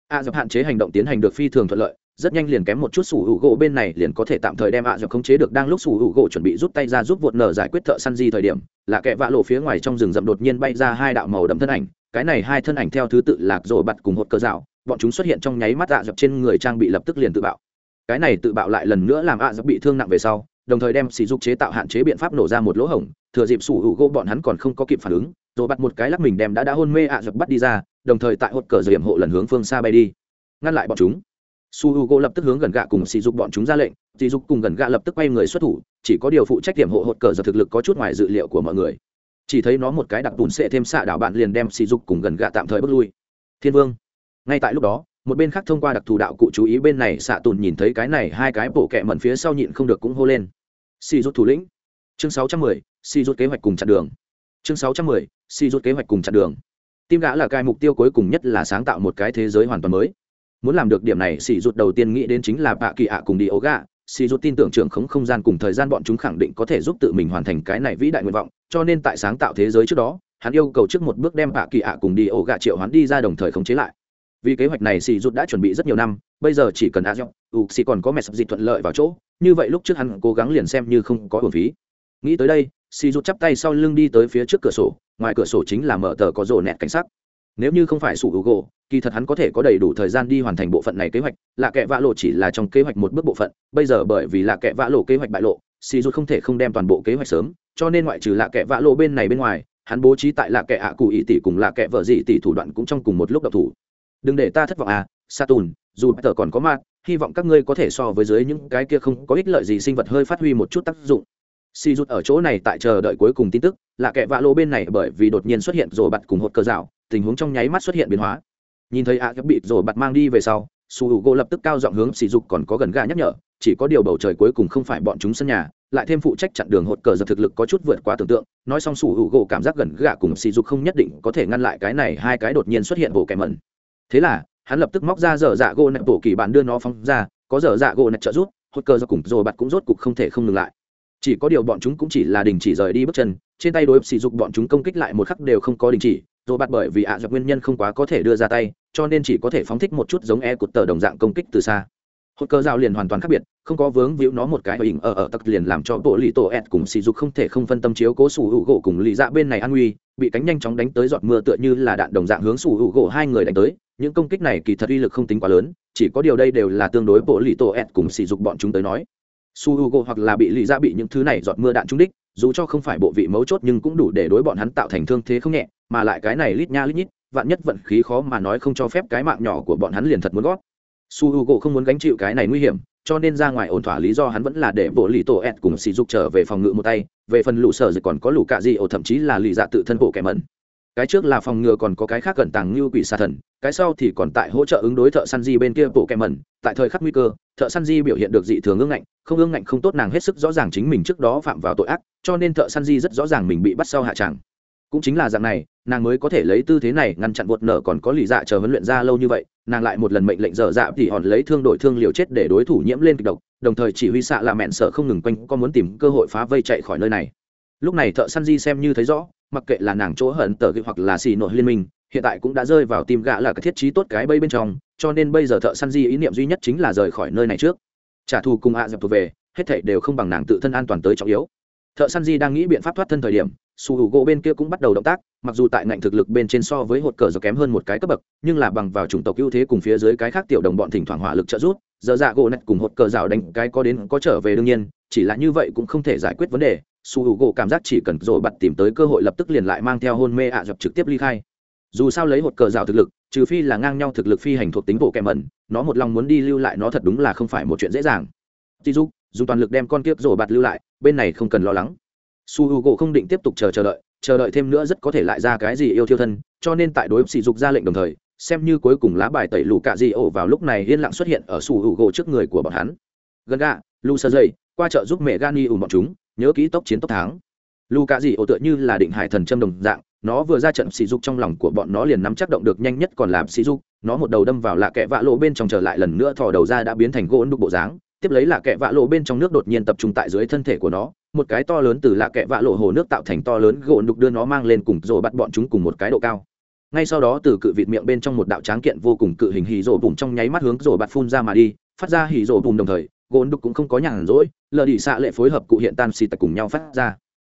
Ạ à dập hạn chế hành động tiến hành được phi thường thuận lợi rất nhanh liền kém một chút sủ hữu gỗ bên này liền có thể tạm thời đem ạ dọc khống chế được. Đang lúc sủ hữu gỗ chuẩn bị rút tay ra giúp vụt nở giải quyết thợ săn di thời điểm, là kẻ vạ lộ phía ngoài trong rừng rậm đột nhiên bay ra hai đạo màu đậm thân ảnh. Cái này hai thân ảnh theo thứ tự lạc rồi bật cùng hột cơ dạo bọn chúng xuất hiện trong nháy mắt ạ dọc trên người trang bị lập tức liền tự bạo. Cái này tự bạo lại lần nữa làm ạ dọc bị thương nặng về sau, đồng thời đem sỉ dục chế tạo hạn chế biện pháp nổ ra một lỗ hổng. Thừa dịp sủ hữu gỗ bọn hắn còn không có kịp phản ứng rồi bắt một cái lắc mình đem đã đã hôn mê ạ dọc bắt đi ra, đồng thời tại hột cờ điểm hộ lần hướng phương xa bay đi. Ngăn lại bọn chúng su h u g o lập tức hướng gần gạ cùng sỉ dục bọn chúng ra lệnh sỉ dục cùng gần gạ lập tức quay người xuất thủ, chỉ có điều phụ trách điểm hộ hột cờ giờ thực lực có chút ngoài dự liệu của mọi người. Chỉ thấy nó một cái đặc bùn xệ thêm xạ đảo bạn liền đem sỉ dục cùng gần gạ tạm thời bước lui. Thiên vương. Ngay tại lúc đó, một bên khác thông qua đặc thù đạo cụ chú ý bên này xạ tùn nhìn thấy cái này hai cái bộ kẹ mẩn phía sau nhịn không được cũng hô lên. Sỉ dục thủ lĩnh. Chương sáu trăm mười kế hoạch cùng chặn đường. Chương sáu trăm mười kế hoạch cùng chặn đường. Tim gã là cái mục tiêu cuối cùng nhất là sáng tạo một cái thế giới hoàn toàn mới muốn làm được điểm này, sỉ rút đầu tiên nghĩ đến chính là bạ kỳ ạ cùng đi ấu gà. Sỉ rút tin tưởng trưởng khống không gian cùng thời gian bọn chúng khẳng định có thể giúp tự mình hoàn thành cái này vĩ đại nguyện vọng, cho nên tại sáng tạo thế giới trước đó, hắn yêu cầu trước một bước đem bạ kỳ ạ cùng đi ấu gà triệu hắn đi ra đồng thời khống chế lại. Vì kế hoạch này, sỉ rút đã chuẩn bị rất nhiều năm, bây giờ chỉ cần a dọc u xì còn có mẹ sập dịch thuận lợi vào chỗ, như vậy lúc trước hắn cố gắng liền xem như không có hồn phí. Nghĩ tới đây, sỉ rút chắp tay sau lưng đi tới phía trước cửa sổ, ngoài cửa sổ chính là mở tờ có rổ nẹt cảnh sắc nếu như không phải sủ hữu gỗ kỳ thật hắn có thể có đầy đủ thời gian đi hoàn thành bộ phận này kế hoạch lạ kệ vã lộ chỉ là trong kế hoạch một bước bộ phận bây giờ bởi vì lạ kệ vã lộ kế hoạch bại lộ xì rút không thể không đem toàn bộ kế hoạch sớm cho nên ngoại trừ lạ kệ vã lộ bên này bên ngoài hắn bố trí tại lạ kệ ạ cụ ỷ tỷ cùng lạ kệ vợ dị tỷ thủ đoạn cũng trong cùng một lúc độc thủ. Đừng để ta thất vọng à Saturn, dù tờ còn có mặt hy vọng các ngươi có thể so với dưới những cái kia không có ích lợi gì sinh vật hơi phát huy một chút tác dụng. Si rút ở chỗ này tại chờ đợi cuối cùng tin tức là kẻ vạ lô bên này bởi vì đột nhiên xuất hiện rồi bật cùng hột cờ rào tình huống trong nháy mắt xuất hiện biến hóa. Nhìn thấy a à bị rồi bật mang đi về sau, su h u gỗ lập tức cao giọng hướng sỉ dục còn có gần gà nhắc nhở, chỉ có điều bầu trời cuối cùng không phải bọn chúng sân nhà, lại thêm phụ trách chặn đường hột cờ giật thực lực có chút vượt quá tưởng tượng, nói xong su h u gỗ cảm giác gần gà cùng sỉ dục không nhất định có thể ngăn lại cái này, hai cái đột nhiên xuất hiện bộ kẻ mẩn. Thế là, hắn lập tức móc ra dở dạ gỗ nẹp bộ kỳ bạn đưa nó phóng ra, có dở dạ gỗ nẹp trợ rút hột cờ do cùng rồi bật cũng rốt cục không thể không ngừng lại chỉ có điều bọn chúng cũng chỉ là đình chỉ rời đi bước chân, trên tay đối sỉ dục bọn chúng công kích lại một khắc đều không có đình chỉ rồi bắt bởi vì ạ à nguyên nhân không quá có thể đưa ra tay, cho nên chỉ có thể phóng thích một chút giống e cột tờ đồng dạng công kích từ xa. Hốt cơ dao liền hoàn toàn khác biệt, không có vướng víu nó một cái hình ở ở tặc liền làm cho bộ lì tổ ẹt cùng sỉ dục không thể không phân tâm chiếu cố sủ hữu gỗ cùng lì dạ bên này an nguy, bị cánh nhanh chóng đánh tới giọt mưa tựa như là đạn đồng dạng hướng sủ hữu gỗ hai người đánh tới, những công kích này kỳ thật uy lực không tính quá lớn, chỉ có điều đây đều là tương đối bộ lì tổ ẹt cùng sỉ dục bọn chúng tới nói su h u g o hoặc là bị lì ra bị những thứ này giọt mưa đạn trúng đích, dù cho không phải bộ vị mấu chốt nhưng cũng đủ để đối bọn hắn tạo thành thương thế không nhẹ, mà lại cái này lít nha lít nhít, vạn nhất vận khí khó mà nói không cho phép cái mạng nhỏ của bọn hắn liền thật muốn gót su h u g o không muốn gánh chịu cái này nguy hiểm, cho nên ra ngoài ổn thỏa lý do hắn vẫn là để bộ lì tổ ed cùng sỉ dục trở về phòng ngự một tay, về phần lũ sở dịch còn có lũ cạ gì ổ, thậm chí là lì dạ tự thân bộ kẻ mẩn cái trước là phòng ngừa còn có cái khác cẩn tàng như quỷ xa thần cái sau thì còn tại hỗ trợ ứng đối thợ săn di bên kia bộ kẹm mẩn. Tại thời khắc nguy cơ, thợ săn di biểu hiện được dị thường ương ngạnh, không ương ngạnh không tốt nàng hết sức rõ ràng chính mình trước đó phạm vào tội ác, cho nên thợ săn di rất rõ ràng mình bị bắt sau hạ tràng. Cũng chính là dạng này, nàng mới có thể lấy tư thế này ngăn chặn bột nở còn có lì dạ chờ huấn luyện ra lâu như vậy, nàng lại một lần mệnh lệnh dở dạ thì hòn lấy thương đổi thương liều chết để đối thủ nhiễm lên kịch độc, đồng thời chỉ huy xạ là mẹn sợ không ngừng quanh có muốn tìm cơ hội phá vây chạy khỏi nơi này. Lúc này thợ săn di xem như thấy rõ, mặc kệ là nàng chỗ hận tờ hoặc là xì nội liên minh hiện tại cũng đã rơi vào tim gã là cái thiết trí tốt cái bẫy bên trong, cho nên bây giờ thợ săn di ý niệm duy nhất chính là rời khỏi nơi này trước. Trả thù cùng ạ à dập thuộc về, hết thảy đều không bằng nàng tự thân an toàn tới trọng yếu. Thợ săn di đang nghĩ biện pháp thoát thân thời điểm, su hữu gỗ bên kia cũng bắt đầu động tác, mặc dù tại ngạnh thực lực bên trên so với hột cờ giờ kém hơn một cái cấp bậc, nhưng là bằng vào chủng tộc ưu thế cùng phía dưới cái khác tiểu đồng bọn thỉnh thoảng hỏa lực trợ giúp, giờ dạ gỗ nạch cùng hột cờ rào đánh cái có đến có trở về đương nhiên, chỉ là như vậy cũng không thể giải quyết vấn đề. Su hữu gỗ cảm giác chỉ cần rồi bật tìm tới cơ hội lập tức liền lại mang theo hôn mê ạ à dập trực tiếp ly khai dù sao lấy hột cờ rào thực lực, trừ phi là ngang nhau thực lực phi hành thuộc tính bộ kèm mẩn, nó một lòng muốn đi lưu lại nó thật đúng là không phải một chuyện dễ dàng. Tí dục dùng toàn lực đem con kiếp rổ bạt lưu lại, bên này không cần lo lắng. Su h u gỗ không định tiếp tục chờ chờ đợi chờ đợi thêm nữa rất có thể lại ra cái gì yêu thiêu thân, cho nên tại đối sỉ dục ra lệnh đồng thời, xem như cuối cùng lá bài tẩy lù cạ di ổ vào lúc này yên lặng xuất hiện ở su h u gỗ trước người của bọn hắn. Gần gà lu sơ dây, qua chợ giúp mẹ gani ủ bọn chúng, nhớ kỹ tốc chiến tốc thắng. Lù cạ di ổ tựa như là định hải thần châm đồng dạng nó vừa ra trận sỉ dục trong lòng của bọn nó liền nắm chắc động được nhanh nhất còn làm sỉ dục. Nó một đầu đâm vào lạ kẹ vạ lộ bên trong trở lại lần nữa thò đầu ra đã biến thành gỗ đục bộ dáng. Tiếp lấy lạ kẹ vạ lộ bên trong nước đột nhiên tập trung tại dưới thân thể của nó. Một cái to lớn từ lạ kẹ vạ lộ hồ nước tạo thành to lớn gỗ đục đưa nó mang lên cùng rồi bắt bọn chúng cùng một cái độ cao. Ngay sau đó từ cự vịt miệng bên trong một đạo tráng kiện vô cùng cự hình hì rổ bùm trong nháy mắt hướng rổ bạt phun ra mà đi, phát ra hì rổ bùm đồng thời, gỗ đục cũng không có nhàn rỗi, lờ đi xạ lệ phối hợp cụ hiện tan xì tạch cùng nhau phát ra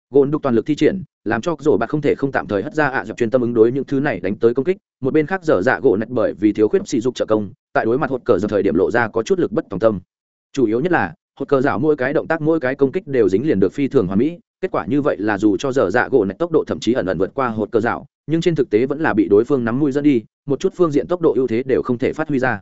gôn đục toàn lực thi triển, làm cho rổ bạc không thể không tạm thời hất ra ạ à dập chuyên tâm ứng đối những thứ này đánh tới công kích. Một bên khác dở dạ gỗ nạch bởi vì thiếu khuyết sỉ dục trợ công, tại đối mặt hột cờ giờ thời điểm lộ ra có chút lực bất tòng tâm. Chủ yếu nhất là, hột cờ dạo mỗi cái động tác, mỗi cái công kích đều dính liền được phi thường hoàn mỹ, kết quả như vậy là dù cho dở dạ gỗ nạch tốc độ thậm chí ẩn ẩn vượt qua hột cờ dạo, nhưng trên thực tế vẫn là bị đối phương nắm mũi dẫn đi, một chút phương diện tốc độ ưu thế đều không thể phát huy ra.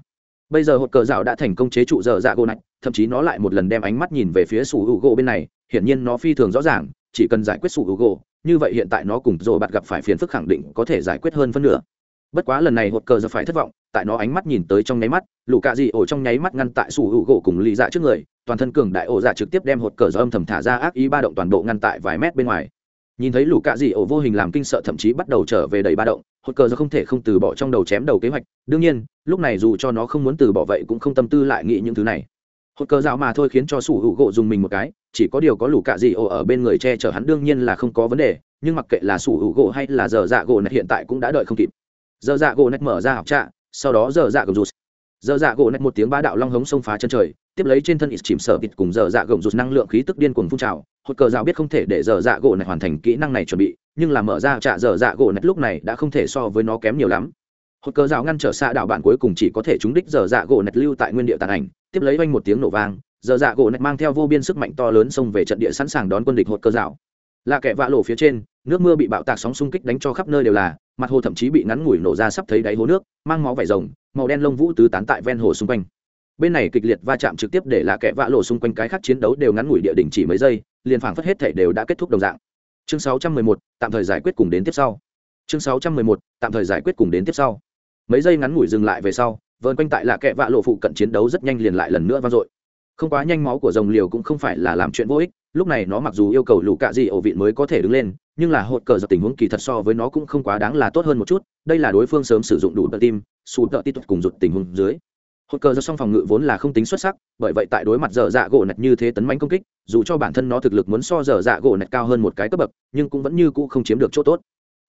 Bây giờ hột cờ dạo đã thành công chế trụ dở dạ gỗ nạch thậm chí nó lại một lần đem ánh mắt nhìn về phía sủ hữu gỗ bên này, hiển nhiên nó phi thường rõ ràng chỉ cần giải quyết sủ hữu gỗ như vậy hiện tại nó cùng rồi bạn gặp phải phiền phức khẳng định có thể giải quyết hơn phân nửa. Bất quá lần này hột cờ giờ phải thất vọng, tại nó ánh mắt nhìn tới trong nháy mắt, lũ cạ dị ổ trong nháy mắt ngăn tại sủ hữu gỗ cùng lì dạ trước người, toàn thân cường đại ổ dạ trực tiếp đem hột cờ giờ âm thầm thả ra ác ý ba động toàn bộ ngăn tại vài mét bên ngoài. Nhìn thấy lũ cạ dị ổ vô hình làm kinh sợ thậm chí bắt đầu trở về đầy ba động, hột cờ giờ không thể không từ bỏ trong đầu chém đầu kế hoạch. Đương nhiên, lúc này dù cho nó không muốn từ bỏ vậy cũng không tâm tư lại nghĩ những thứ này hột cờ rào mà thôi khiến cho sủ hữu gỗ dùng mình một cái, chỉ có điều có lũ cạ dị ổ ở bên người che chở hắn đương nhiên là không có vấn đề, nhưng mặc kệ là sủ hữu gỗ hay là giờ dạ gỗ này hiện tại cũng đã đợi không kịp. Giờ dạ gỗ nạch mở ra học trạ, sau đó giờ dạ gồng rụt. Giờ dạ gỗ nạch một tiếng ba đạo long hống xông phá chân trời, tiếp lấy trên thân ít chìm sở kịt cùng giờ dạ gồng rụt năng lượng khí tức điên cuồng phun trào. Hột cờ rào biết không thể để giờ dạ gỗ này hoàn thành kỹ năng này chuẩn bị, nhưng là mở ra trạ, giờ dạ gỗ nạch lúc này đã không thể so với nó kém nhiều lắm hột cờ rào ngăn trở xa đạo bạn cuối cùng chỉ có thể trúng đích giờ dạ gỗ nạch lưu tại nguyên địa tàn ảnh tiếp lấy vanh một tiếng nổ vang giờ dạ gỗ nạch mang theo vô biên sức mạnh to lớn xông về trận địa sẵn sàng đón quân địch hột cờ rào. Là kẻ vạ lộ phía trên nước mưa bị bạo tạc sóng xung kích đánh cho khắp nơi đều là mặt hồ thậm chí bị ngắn ngủi nổ ra sắp thấy đáy hố nước mang máu vải rồng màu đen lông vũ tứ tán tại ven hồ xung quanh. Bên này kịch liệt va chạm trực tiếp để là kẻ vạ lộ xung quanh cái khác chiến đấu đều ngắn ngủi địa đỉnh chỉ mấy giây liền phảng phất hết thể đều đã kết thúc đồng dạng. Chương 611, tạm thời giải quyết cùng đến tiếp sau. Chương 611, tạm thời giải quyết cùng đến tiếp sau mấy giây ngắn ngủi dừng lại về sau vơn quanh tại là kẻ vạ lộ phụ cận chiến đấu rất nhanh liền lại lần nữa vang dội. Không quá nhanh máu của rồng liều cũng không phải là làm chuyện vô ích, lúc này nó mặc dù yêu cầu lũ cạ gì ổ vịn mới có thể đứng lên, nhưng là hột cờ giật tình huống kỳ thật so với nó cũng không quá đáng là tốt hơn một chút, đây là đối phương sớm sử dụng đủ tợ tim sụt tợ tít cùng rụt tình huống dưới. Hột cờ giật xong phòng ngự vốn là không tính xuất sắc, bởi vậy tại đối mặt dở dạ gỗ nạch như thế tấn manh công kích, dù cho bản thân nó thực lực muốn so dở dạ gỗ nạch cao hơn một cái cấp bậc, nhưng cũng vẫn như cũ không chiếm được chỗ tốt.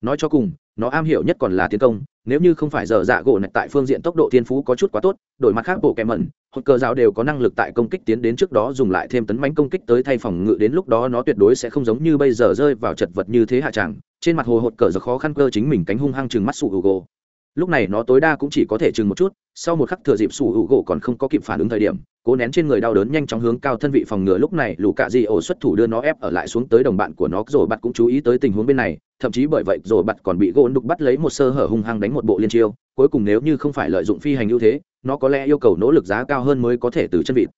Nói cho cùng nó am hiểu nhất còn là tiến công, nếu như không phải giờ dạ gỗ nạch tại phương diện tốc độ thiên phú có chút quá tốt, đổi mặt khác bộ kèm mẩn, hột cơ giáo đều có năng lực tại công kích tiến đến trước đó dùng lại thêm tấn bánh công kích tới thay phòng ngự đến lúc đó nó tuyệt đối sẽ không giống như bây giờ rơi vào chật vật như thế hạ tràng, trên mặt hồ hột cờ giờ khó khăn cơ chính mình cánh hung hăng chừng mắt sụ hữu gỗ lúc này nó tối đa cũng chỉ có thể chừng một chút, sau một khắc thừa dịp sủ hữu gỗ còn không có kịp phản ứng thời điểm, cố nén trên người đau đớn nhanh chóng hướng cao thân vị phòng ngừa lúc này lù cạ di ổ xuất thủ đưa nó ép ở lại xuống tới đồng bạn của nó, rồi bặt cũng chú ý tới tình huống bên này, thậm chí bởi vậy rồi bặt còn bị gỗ đục bắt lấy một sơ hở hung hăng đánh một bộ liên chiêu, cuối cùng nếu như không phải lợi dụng phi hành ưu thế, nó có lẽ yêu cầu nỗ lực giá cao hơn mới có thể từ chân vịt.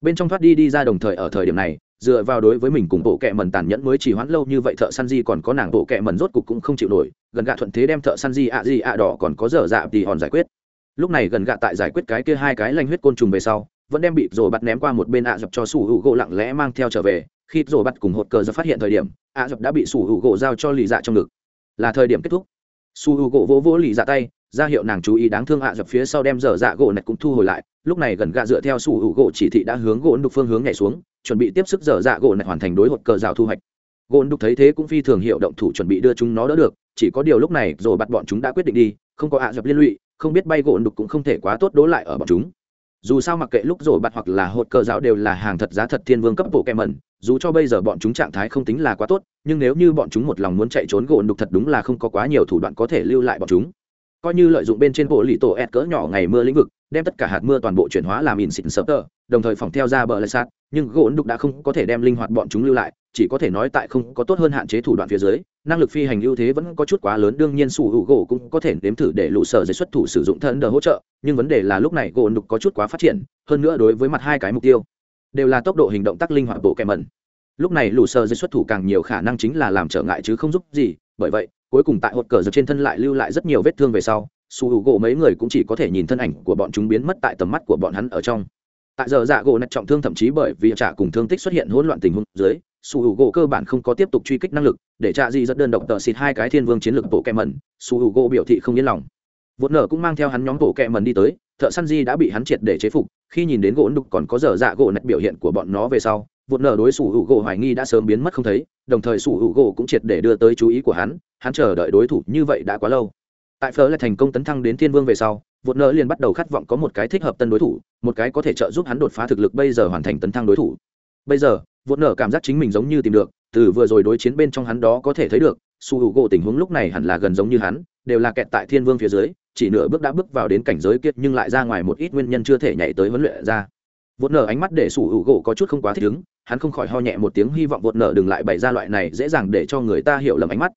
Bên trong thoát đi đi ra đồng thời ở thời điểm này dựa vào đối với mình cùng bộ kệ mẩn tàn nhẫn mới chỉ hoãn lâu như vậy, thợ săn di còn có nàng bộ kệ mẩn rốt cục cũng không chịu nổi, gần gạ thuận thế đem thợ săn di ạ di ạ đỏ còn có dở dạ thì hòn giải quyết. Lúc này gần gạ tại giải quyết cái kia hai cái lanh huyết côn trùng về sau, vẫn đem bị rồ bắt ném qua một bên ạ dập cho sủ hữu gỗ lặng lẽ mang theo trở về. Khi rồ bắt cùng hột cờ ra phát hiện thời điểm, ạ dập đã bị sủ hữu gỗ giao cho lì dạ trong ngực. Là thời điểm kết thúc. Su hữu gỗ vỗ vỗ lì dạ tay, ra hiệu nàng chú ý đáng thương ạ dập phía sau đem dở dạ gỗ này cũng thu hồi lại lúc này gần gạ dựa theo sủ hữu gỗ chỉ thị đã hướng gỗ đục phương hướng nhảy xuống, chuẩn bị tiếp sức dở dạ gỗ này hoàn thành đối hột cờ rào thu hoạch. Gỗ đục thấy thế cũng phi thường hiệu động thủ chuẩn bị đưa chúng nó đỡ được, chỉ có điều lúc này rồi bắt bọn chúng đã quyết định đi, không có ạ dập liên lụy, không biết bay gỗ đục cũng không thể quá tốt đối lại ở bọn chúng. Dù sao mặc kệ lúc rồi bạt hoặc là hột cờ giáo đều là hàng thật giá thật thiên vương cấp bộ kẹ mẩn, dù cho bây giờ bọn chúng trạng thái không tính là quá tốt, nhưng nếu như bọn chúng một lòng muốn chạy trốn gỗ đục thật đúng là không có quá nhiều thủ đoạn có thể lưu lại bọn chúng. Coi như lợi dụng bên trên bộ lì tổ ẹt cỡ nhỏ ngày mưa lĩnh vực đem tất cả hạt mưa toàn bộ chuyển hóa làm in xịn sập tờ, đồng thời phòng theo ra bờ lại sát nhưng gỗ đục đã không có thể đem linh hoạt bọn chúng lưu lại, chỉ có thể nói tại không có tốt hơn hạn chế thủ đoạn phía dưới, năng lực phi hành ưu thế vẫn có chút quá lớn, đương nhiên sủ hữu gỗ cũng có thể nếm thử để lũ sở giấy xuất thủ sử dụng thân đờ hỗ trợ, nhưng vấn đề là lúc này gỗ đục có chút quá phát triển, hơn nữa đối với mặt hai cái mục tiêu đều là tốc độ hình động tác linh hoạt bộ kèm mẩn. Lúc này lũ sở giấy xuất thủ càng nhiều khả năng chính là làm trở ngại chứ không giúp gì, bởi vậy, cuối cùng tại hột cờ giật trên thân lại lưu lại rất nhiều vết thương về sau su hữu gỗ mấy người cũng chỉ có thể nhìn thân ảnh của bọn chúng biến mất tại tầm mắt của bọn hắn ở trong. Tại giờ dạ gỗ nạch trọng thương thậm chí bởi vì trả cùng thương tích xuất hiện hỗn loạn tình huống dưới, su hữu gỗ cơ bản không có tiếp tục truy kích năng lực, để trả di rất đơn độc tờ xịt hai cái thiên vương chiến lược bộ kẹ mẩn, su hữu gỗ biểu thị không yên lòng. Vột nở cũng mang theo hắn nhóm bộ kẹ mẩn đi tới, thợ săn di đã bị hắn triệt để chế phục, khi nhìn đến gỗ đục còn có giờ dạ gỗ nạch biểu hiện của bọn nó về sau, vụt nở đối su hữu gỗ hoài nghi đã sớm biến mất không thấy, đồng thời su hữu gỗ cũng triệt để đưa tới chú ý của hắn hắn chờ đợi đối thủ như vậy đã quá lâu tại phở lại thành công tấn thăng đến thiên vương về sau, vụt nợ liền bắt đầu khát vọng có một cái thích hợp tân đối thủ, một cái có thể trợ giúp hắn đột phá thực lực bây giờ hoàn thành tấn thăng đối thủ. Bây giờ, vụt nợ cảm giác chính mình giống như tìm được, từ vừa rồi đối chiến bên trong hắn đó có thể thấy được, su hữu gỗ tình huống lúc này hẳn là gần giống như hắn, đều là kẹt tại thiên vương phía dưới, chỉ nửa bước đã bước vào đến cảnh giới kiệt nhưng lại ra ngoài một ít nguyên nhân chưa thể nhảy tới huấn luyện ra. Vụt nở ánh mắt để su hữu gỗ có chút không quá thích ứng, hắn không khỏi ho nhẹ một tiếng hy vọng vụt nở đừng lại bày ra loại này dễ dàng để cho người ta hiểu lầm ánh mắt.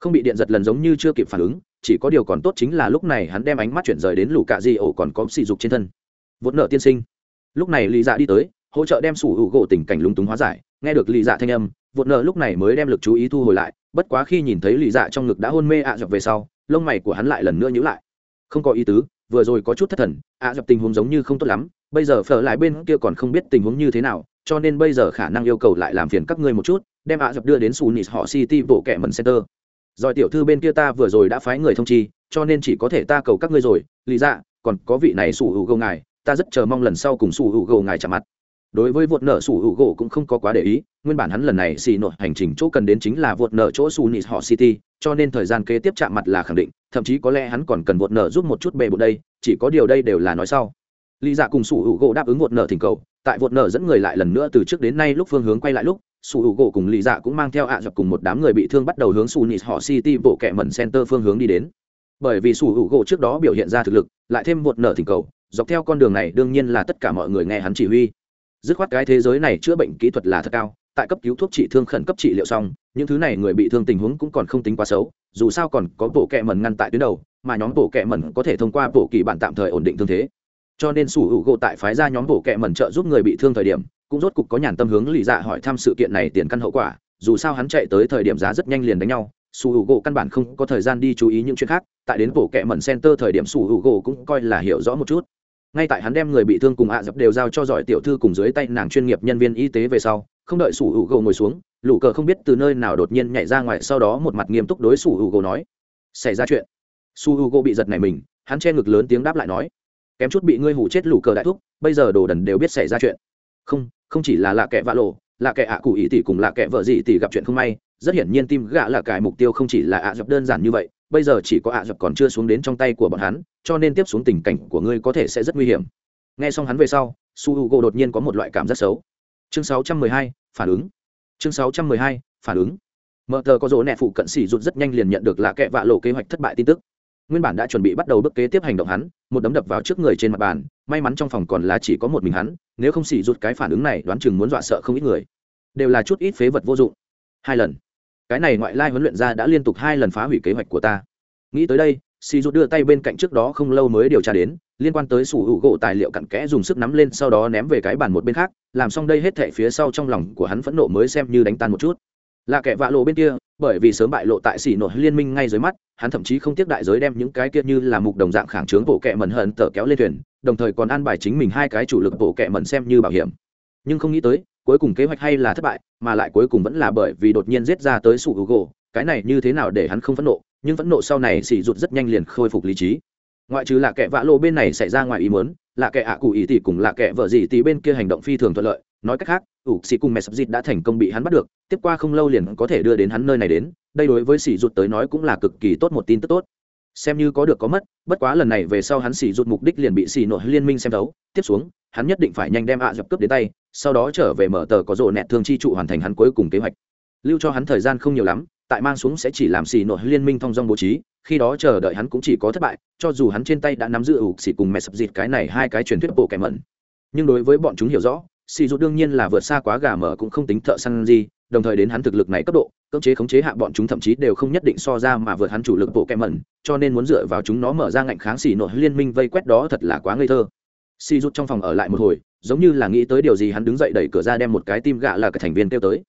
Không bị điện giật lần giống như chưa kịp phản ứng chỉ có điều còn tốt chính là lúc này hắn đem ánh mắt chuyển rời đến lũ cạ di ổ còn có sỉ dục trên thân. Vốn nợ tiên sinh. Lúc này lý dạ đi tới, hỗ trợ đem sủ hữu gỗ tình cảnh lúng túng hóa giải. Nghe được lý dạ thanh âm vốn nợ lúc này mới đem lực chú ý thu hồi lại, bất quá khi nhìn thấy lý dạ trong ngực đã hôn mê ạ à dọc về sau, lông mày của hắn lại lần nữa nhữ lại. Không có ý tứ, vừa rồi có chút thất thần, ạ à tình huống giống như không tốt lắm, bây giờ phở lại bên kia còn không biết tình huống như thế nào, cho nên bây giờ khả năng yêu cầu lại làm phiền các ngươi một chút, đem ạ à đưa đến sù nịt họ city bộ kẻ mần center rồi tiểu thư bên kia ta vừa rồi đã phái người thông chi, cho nên chỉ có thể ta cầu các ngươi rồi. Lý dạ còn có vị này sủ hữu gỗ ngài, ta rất chờ mong lần sau cùng sủ hữu gỗ ngài chạm mặt. Đối với vượt nợ sủ hữu gỗ cũng không có quá để ý, nguyên bản hắn lần này xì nội hành trình chỗ cần đến chính là vượt nợ chỗ su nịt họ city, cho nên thời gian kế tiếp chạm mặt là khẳng định, thậm chí có lẽ hắn còn cần vượt nợ giúp một chút bề bộ đây, chỉ có điều đây đều là nói sau. Lý dạ cùng sủ hữu gỗ đáp ứng vượt nợ thỉnh cầu, tại vượt nợ dẫn người lại lần nữa từ trước đến nay lúc phương hướng quay lại lúc sủ hữu gỗ cùng lì dạ cũng mang theo ạ dập cùng một đám người bị thương bắt đầu hướng su nịt họ city bộ kẹ mẩn center phương hướng đi đến. Bởi vì sủ hữu gỗ trước đó biểu hiện ra thực lực, lại thêm một nở thỉnh cầu, dọc theo con đường này đương nhiên là tất cả mọi người nghe hắn chỉ huy. Dứt khoát cái thế giới này chữa bệnh kỹ thuật là thật cao, tại cấp cứu thuốc trị thương khẩn cấp trị liệu xong, những thứ này người bị thương tình huống cũng còn không tính quá xấu, dù sao còn có bộ kẹ mẩn ngăn tại tuyến đầu, mà nhóm bộ kẹ mẩn có thể thông qua bộ kỳ bản tạm thời ổn định thương thế. Cho nên sủ hữu gỗ tại phái ra nhóm bộ kẹ mẩn trợ giúp người bị thương thời điểm cũng rốt cục có nhàn tâm hướng lì dạ hỏi thăm sự kiện này tiền căn hậu quả, dù sao hắn chạy tới thời điểm giá rất nhanh liền đánh nhau, su h u gỗ căn bản không có thời gian đi chú ý những chuyện khác, tại đến bộ kệ mẩn center thời điểm su h u gỗ cũng coi là hiểu rõ một chút. Ngay tại hắn đem người bị thương cùng ạ à dập đều giao cho giỏi tiểu thư cùng dưới tay nàng chuyên nghiệp nhân viên y tế về sau, không đợi su h u gỗ ngồi xuống, lũ cờ không biết từ nơi nào đột nhiên nhảy ra ngoài, sau đó một mặt nghiêm túc đối su h u gỗ nói, xảy ra chuyện. Su h u gỗ bị giật này mình, hắn che ngực lớn tiếng đáp lại nói, kém chút bị ngươi hủ chết lũ cờ đại thúc, bây giờ đồ đần đều biết xảy ra chuyện không không chỉ là lạ kẻ vạ lộ lạ kẻ ạ cụ ý tỷ cùng lạ kẻ vợ gì tỷ gặp chuyện không may rất hiển nhiên tim gạ là cái mục tiêu không chỉ là ạ dập đơn giản như vậy bây giờ chỉ có ạ dập còn chưa xuống đến trong tay của bọn hắn cho nên tiếp xuống tình cảnh của ngươi có thể sẽ rất nguy hiểm. Nghe xong hắn về sau su h u g o đột nhiên có một loại cảm rất xấu. Chương 612, phản ứng. Chương 612, phản ứng. Mở tờ có rỗ nẹ phụ cận xỉ rụt rất nhanh liền nhận được là kẻ vạ lộ kế hoạch thất bại tin tức nguyên bản đã chuẩn bị bắt đầu bước kế tiếp hành động hắn, một đấm đập vào trước người trên mặt bàn, may mắn trong phòng còn là chỉ có một mình hắn, nếu không xỉ rụt cái phản ứng này, đoán chừng muốn dọa sợ không ít người. Đều là chút ít phế vật vô dụng. Hai lần. Cái này ngoại lai huấn luyện ra đã liên tục hai lần phá hủy kế hoạch của ta. Nghĩ tới đây xì rút đưa tay bên cạnh trước đó không lâu mới điều tra đến, liên quan tới sủ hữu gỗ tài liệu cặn kẽ dùng sức nắm lên, sau đó ném về cái bàn một bên khác, làm xong đây hết thệ phía sau trong lòng của hắn phẫn nộ mới xem như đánh tan một chút là kẻ vạ lộ bên kia, bởi vì sớm bại lộ tại xỉ nội liên minh ngay dưới mắt, hắn thậm chí không tiếc đại giới đem những cái kia như là mục đồng dạng kháng trướng bộ kệ mẩn hận tờ kéo lên thuyền, đồng thời còn an bài chính mình hai cái chủ lực bộ kệ mẩn xem như bảo hiểm. Nhưng không nghĩ tới, cuối cùng kế hoạch hay là thất bại, mà lại cuối cùng vẫn là bởi vì đột nhiên giết ra tới sủ hữu gỗ cái này như thế nào để hắn không phẫn nộ, nhưng phẫn nộ sau này xỉ rụt rất nhanh liền khôi phục lý trí. Ngoại trừ là kẻ vạ lộ bên này xảy ra ngoài ý muốn, là kẻ ạ cụ ý thì cùng là kẻ vợ gì thì bên kia hành động phi thường thuận lợi nói cách khác, ủ xì cùng mẹ sập dịt đã thành công bị hắn bắt được, tiếp qua không lâu liền có thể đưa đến hắn nơi này đến, đây đối với sỉ rụt tới nói cũng là cực kỳ tốt một tin tức tốt. Xem như có được có mất, bất quá lần này về sau hắn xỉ rụt mục đích liền bị xỉ nội liên minh xem thấu, tiếp xuống, hắn nhất định phải nhanh đem ạ à dập cướp đến tay, sau đó trở về mở tờ có rộ nẹt thương chi trụ hoàn thành hắn cuối cùng kế hoạch. Lưu cho hắn thời gian không nhiều lắm, tại mang xuống sẽ chỉ làm xì nội liên minh thông dong bố trí, khi đó chờ đợi hắn cũng chỉ có thất bại, cho dù hắn trên tay đã nắm giữ ủ xì cùng mẹ sập dịt cái này hai cái truyền thuyết bộ kẻ mẩn. Nhưng đối với bọn chúng hiểu rõ xì dù đương nhiên là vượt xa quá gà mở cũng không tính thợ săn gì, đồng thời đến hắn thực lực này cấp độ, cưỡng chế khống chế hạ bọn chúng thậm chí đều không nhất định so ra mà vượt hắn chủ lực bộ kẹm mẩn, cho nên muốn dựa vào chúng nó mở ra ngạnh kháng xì nội liên minh vây quét đó thật là quá ngây thơ. Xì rút trong phòng ở lại một hồi, giống như là nghĩ tới điều gì hắn đứng dậy đẩy cửa ra đem một cái tim gạ là cái thành viên kêu tới.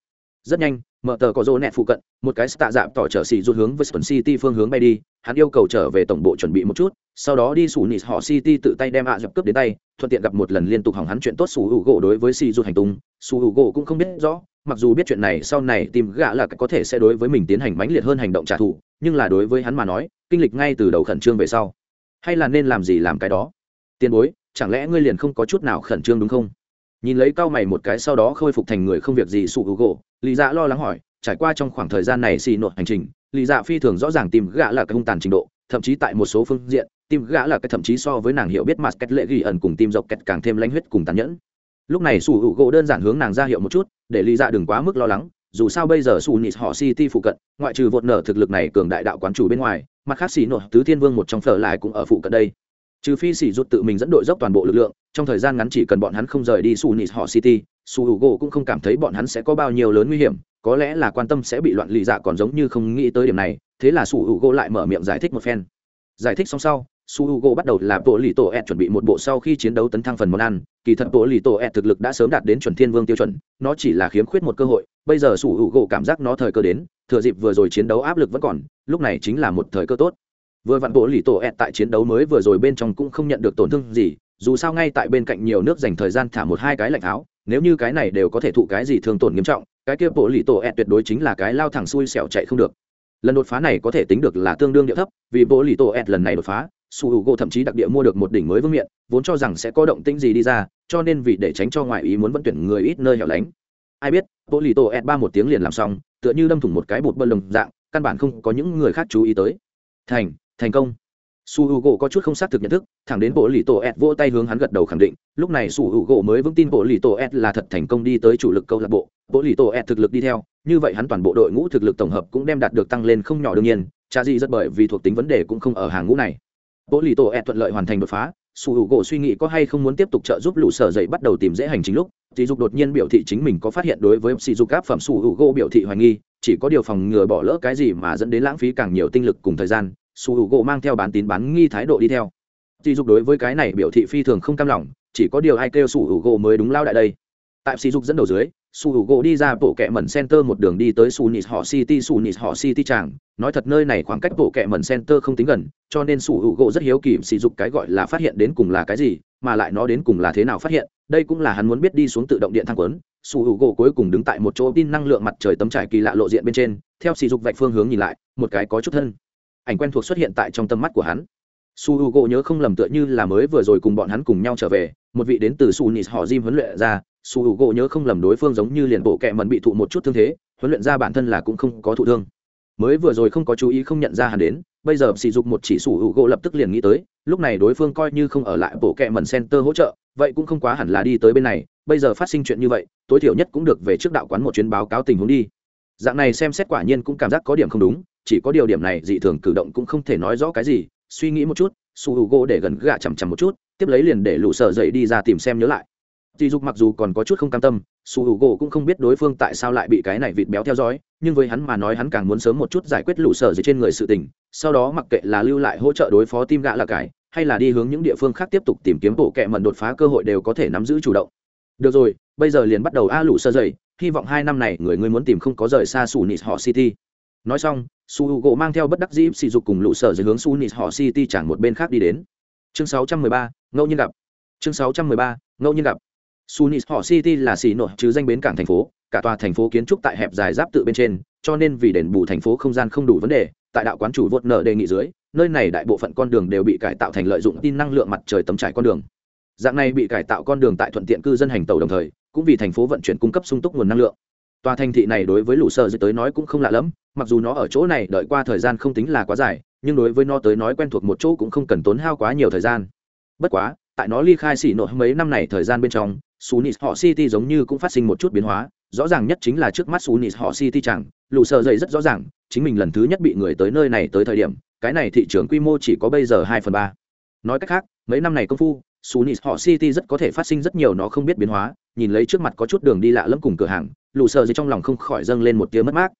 Rất nhanh mở tờ có rô nẹt phụ cận, một cái tạ dạp tỏ trở xì rút hướng với city phương hướng bay đi, hắn yêu cầu trở về tổng bộ chuẩn bị một chút, sau đó đi sủ nịt họ city tự tay đem ạ dập cướp đến tay, thuận tiện gặp một lần liên tục hỏng hắn chuyện tốt sủ hữu gỗ đối với xì rút hành tung. Sủ hữu gỗ cũng không biết rõ, mặc dù biết chuyện này sau này tìm gã là có thể sẽ đối với mình tiến hành mãnh liệt hơn hành động trả thù, nhưng là đối với hắn mà nói, kinh lịch ngay từ đầu khẩn trương về sau. Hay là nên làm gì làm cái đó? Tiền bối, chẳng lẽ ngươi liền không có chút nào khẩn trương đúng không? Nhìn lấy cao mày một cái sau đó khôi phục thành người không việc gì sụ hữu gỗ, lý dạ lo lắng hỏi, trải qua trong khoảng thời gian này xì nội hành trình, lý dạ phi thường rõ ràng tìm gã là cái hung tàn trình độ, thậm chí tại một số phương diện tim gã là cái thậm chí so với nàng hiểu biết mặt cách lệ ghi ẩn cùng tim dọc kẹt càng thêm lãnh huyết cùng tàn nhẫn. Lúc này sủ hữu gỗ đơn giản hướng nàng ra hiệu một chút, để lý dạ đừng quá mức lo lắng, dù sao bây giờ sủ nịt họ city phụ cận, ngoại trừ vột nở thực lực này cường đại đạo quán chủ bên ngoài, mặt khác xì nội tứ thiên vương một trong phở lại cũng ở phụ cận đây trừ phi sỉ rút tự mình dẫn đội dốc toàn bộ lực lượng, trong thời gian ngắn chỉ cần bọn hắn không rời đi su nịt họ city, su hữu gỗ cũng không cảm thấy bọn hắn sẽ có bao nhiêu lớn nguy hiểm, có lẽ là quan tâm sẽ bị loạn lì dạ còn giống như không nghĩ tới điểm này, thế là su hữu gỗ lại mở miệng giải thích một phen. Giải thích xong sau, su h u g o bắt đầu là bộ lì tổ ed chuẩn bị một bộ sau khi chiến đấu tấn thăng phần món ăn, kỳ thật bộ lì tổ ed thực lực đã sớm đạt đến chuẩn thiên vương tiêu chuẩn, nó chỉ là khiếm khuyết một cơ hội, bây giờ su h u g o cảm giác nó thời cơ đến, thừa dịp vừa rồi chiến đấu áp lực vẫn còn, lúc này chính là một thời cơ tốt vừa vặn bộ lì tổ ed tại chiến đấu mới vừa rồi bên trong cũng không nhận được tổn thương gì, dù sao ngay tại bên cạnh nhiều nước dành thời gian thả một hai cái lạnh áo, nếu như cái này đều có thể thụ cái gì thương tổn nghiêm trọng, cái kia bộ lì tổ ed tuyệt đối chính là cái lao thẳng xui xẻo chạy không được. Lần đột phá này có thể tính được là tương đương địa thấp, vì bộ lì tổ ed lần này đột phá, su h u g thậm chí đặc địa mua được một đỉnh mới vương miện, vốn cho rằng sẽ có động tĩnh gì đi ra, cho nên vì để tránh cho ngoại ý muốn vận tuyển người ít nơi hẻo lánh. Ai biết, bộ lì tổ ed ba một tiếng liền làm xong, tựa như đâm thủng một cái bột bơ lồng dạng, căn bản không có những người khác chú ý tới. Thành thành công. Su h u gỗ có chút không xác thực nhận thức, thẳng đến bộ lì tổ ed vỗ tay hướng hắn gật đầu khẳng định, lúc này su h u gỗ mới vững tin bộ lì tổ ed là thật thành công đi tới chủ lực câu lạc bộ. Bộ lì tổ ed thực lực đi theo, như vậy hắn toàn bộ đội ngũ thực lực tổng hợp cũng đem đạt được tăng lên không nhỏ đương nhiên cha di rất bởi vì thuộc tính vấn đề cũng không ở hàng ngũ này. Bộ lì tổ ed thuận lợi hoàn thành đột phá, su h u gỗ suy nghĩ có hay không muốn tiếp tục trợ giúp lũ sở dậy bắt đầu tìm dễ hành chính lúc dì dục đột nhiên biểu thị chính mình có phát hiện đối với sỉ dục áp phẩm su h u gỗ biểu thị hoài nghi, chỉ có điều phòng ngừa bỏ lỡ cái gì mà dẫn đến lãng phí càng nhiều tinh lực cùng thời gian su h u gỗ mang theo bán tín bán nghi thái độ đi theo. Dì dục đối với cái này biểu thị phi thường không cam lòng, chỉ có điều ai kêu su h u gỗ mới đúng lao đại đây. Tại sỉ dục dẫn đầu dưới, su h u gỗ đi ra bộ kẹ mẩn center một đường đi tới su nis họ city, su nis họ city tràng. Nói thật nơi này khoảng cách bộ kẹ mẩn center không tính gần, cho nên su h u gỗ rất hiếu kỳ sử dụng cái gọi là phát hiện đến cùng là cái gì, mà lại nó đến cùng là thế nào phát hiện. Đây cũng là hắn muốn biết đi xuống tự động điện thang quấn su h u gỗ cuối cùng đứng tại một chỗ tin năng lượng mặt trời tấm trải kỳ lạ lộ diện bên trên, theo sử dụng vạch phương hướng nhìn lại, một cái có chút thân ảnh quen thuộc xuất hiện tại trong tâm mắt của hắn. Su h u gỗ nhớ không lầm tựa như là mới vừa rồi cùng bọn hắn cùng nhau trở về, một vị đến từ su nis họ jim huấn luyện ra, su h u gỗ nhớ không lầm đối phương giống như liền bộ kẹ mần bị thụ một chút thương thế, huấn luyện ra bản thân là cũng không có thụ thương. Mới vừa rồi không có chú ý không nhận ra hắn đến, bây giờ sỉ dục một chỉ su h u gỗ lập tức liền nghĩ tới, lúc này đối phương coi như không ở lại bộ kẹ mần center hỗ trợ, vậy cũng không quá hẳn là đi tới bên này, bây giờ phát sinh chuyện như vậy, tối thiểu nhất cũng được về trước đạo quán một chuyến báo cáo tình huống đi. Dạng này xem xét quả nhiên cũng cảm giác có điểm không đúng chỉ có điều điểm này dị thường cử động cũng không thể nói rõ cái gì suy nghĩ một chút su h u gỗ để gần gạ chằm chằm một chút tiếp lấy liền để lũ sợ dậy đi ra tìm xem nhớ lại Tỷ dục mặc dù còn có chút không cam tâm, Su Hugo cũng không biết đối phương tại sao lại bị cái này vịt béo theo dõi, nhưng với hắn mà nói hắn càng muốn sớm một chút giải quyết lũ sở dậy trên người sự tình, sau đó mặc kệ là lưu lại hỗ trợ đối phó tim gạ là cái, hay là đi hướng những địa phương khác tiếp tục tìm kiếm bộ kệ mận đột phá cơ hội đều có thể nắm giữ chủ động. Được rồi, bây giờ liền bắt đầu a lũ sơ dậy, hy vọng hai năm này người người muốn tìm không có rời xa sủ nịt họ City. Nói xong, Su Hugo mang theo bất đắc dĩ sử dụng cùng lũ sở dưới hướng Su Nis họ City chẳng một bên khác đi đến. Chương 613, ngẫu nhiên gặp. Chương 613, ngẫu nhiên gặp sunis họ city là xì nội chứ danh bến cảng thành phố cả tòa thành phố kiến trúc tại hẹp dài giáp tự bên trên cho nên vì đền bù thành phố không gian không đủ vấn đề tại đạo quán chủ vốt nợ đề nghị dưới nơi này đại bộ phận con đường đều bị cải tạo thành lợi dụng tin năng lượng mặt trời tấm trải con đường dạng này bị cải tạo con đường tại thuận tiện cư dân hành tàu đồng thời cũng vì thành phố vận chuyển cung cấp sung túc nguồn năng lượng tòa thành thị này đối với lũ sợ dưới tới nói cũng không lạ lẫm mặc dù nó ở chỗ này đợi qua thời gian không tính là quá dài nhưng đối với nó tới nói quen thuộc một chỗ cũng không cần tốn hao quá nhiều thời gian. Bất quá tại nó ly khai xỉ nội mấy năm này thời gian bên trong Sunis họ City giống như cũng phát sinh một chút biến hóa, rõ ràng nhất chính là trước mắt Sunis họ City chẳng, lũ sợ dậy rất rõ ràng chính mình lần thứ nhất bị người tới nơi này tới thời điểm cái này thị trường quy mô chỉ có bây giờ hai phần ba. Nói cách khác mấy năm này công phu Sunis họ City rất có thể phát sinh rất nhiều nó không biết biến hóa, nhìn lấy trước mặt có chút đường đi lạ lẫm cùng cửa hàng, lũ sợ gì trong lòng không khỏi dâng lên một tia mất mát.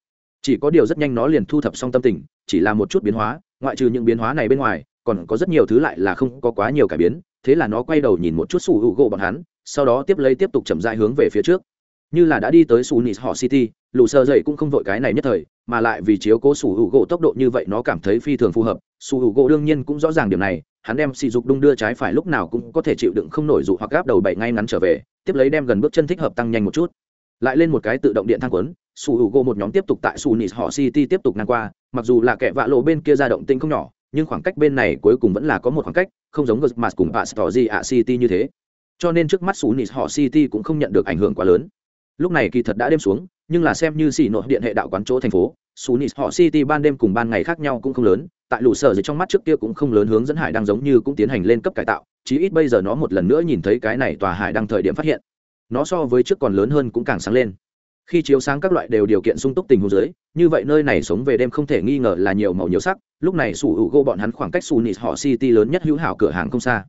Chỉ có điều rất nhanh nó liền thu thập xong tâm tình, chỉ là một chút biến hóa, ngoại trừ những biến hóa này bên ngoài, còn có rất nhiều thứ lại là không có quá nhiều cải biến, thế là nó quay đầu nhìn một chút sủ hữu gỗ bọn hắn, sau đó tiếp lấy tiếp tục chậm rãi hướng về phía trước. Như là đã đi tới Sunis họ City, lũ sợ dậy cũng không vội cái này nhất thời, mà lại vì chiếu cố sủ hữu gỗ tốc độ như vậy nó cảm thấy phi thường phù hợp, sủ hữu gỗ đương nhiên cũng rõ ràng điểm này, hắn đem sỉ dục đung đưa trái phải lúc nào cũng có thể chịu đựng không nổi dụ hoặc gáp đầu bảy ngay ngắn trở về tiếp lấy đem gần bước chân thích hợp tăng nhanh một chút lại lên một cái tự động điện thang quấn su hữu gỗ một nhóm tiếp tục tại su nis họ city tiếp tục ngang qua, mặc dù là kẻ vạ lộ bên kia ra động tinh không nhỏ, nhưng khoảng cách bên này cuối cùng vẫn là có một khoảng cách, không giống gờ cùng pastor ạ city như thế. Cho nên trước mắt su nis họ city cũng không nhận được ảnh hưởng quá lớn. Lúc này kỳ thật đã đêm xuống, nhưng là xem như xỉ nội điện hệ đạo quán chỗ thành phố, su nis họ city ban đêm cùng ban ngày khác nhau cũng không lớn, tại lũ sở dưới trong mắt trước kia cũng không lớn hướng dẫn hải đang giống như cũng tiến hành lên cấp cải tạo, chí ít bây giờ nó một lần nữa nhìn thấy cái này tòa hải đang thời điểm phát hiện nó so với trước còn lớn hơn cũng càng sáng lên. Khi chiếu sáng các loại đều điều kiện sung túc tình hồ dưới, như vậy nơi này sống về đêm không thể nghi ngờ là nhiều màu nhiều sắc, lúc này sủ hữu gỗ bọn hắn khoảng cách sủ nịt họ city lớn nhất hữu hảo cửa hàng không xa.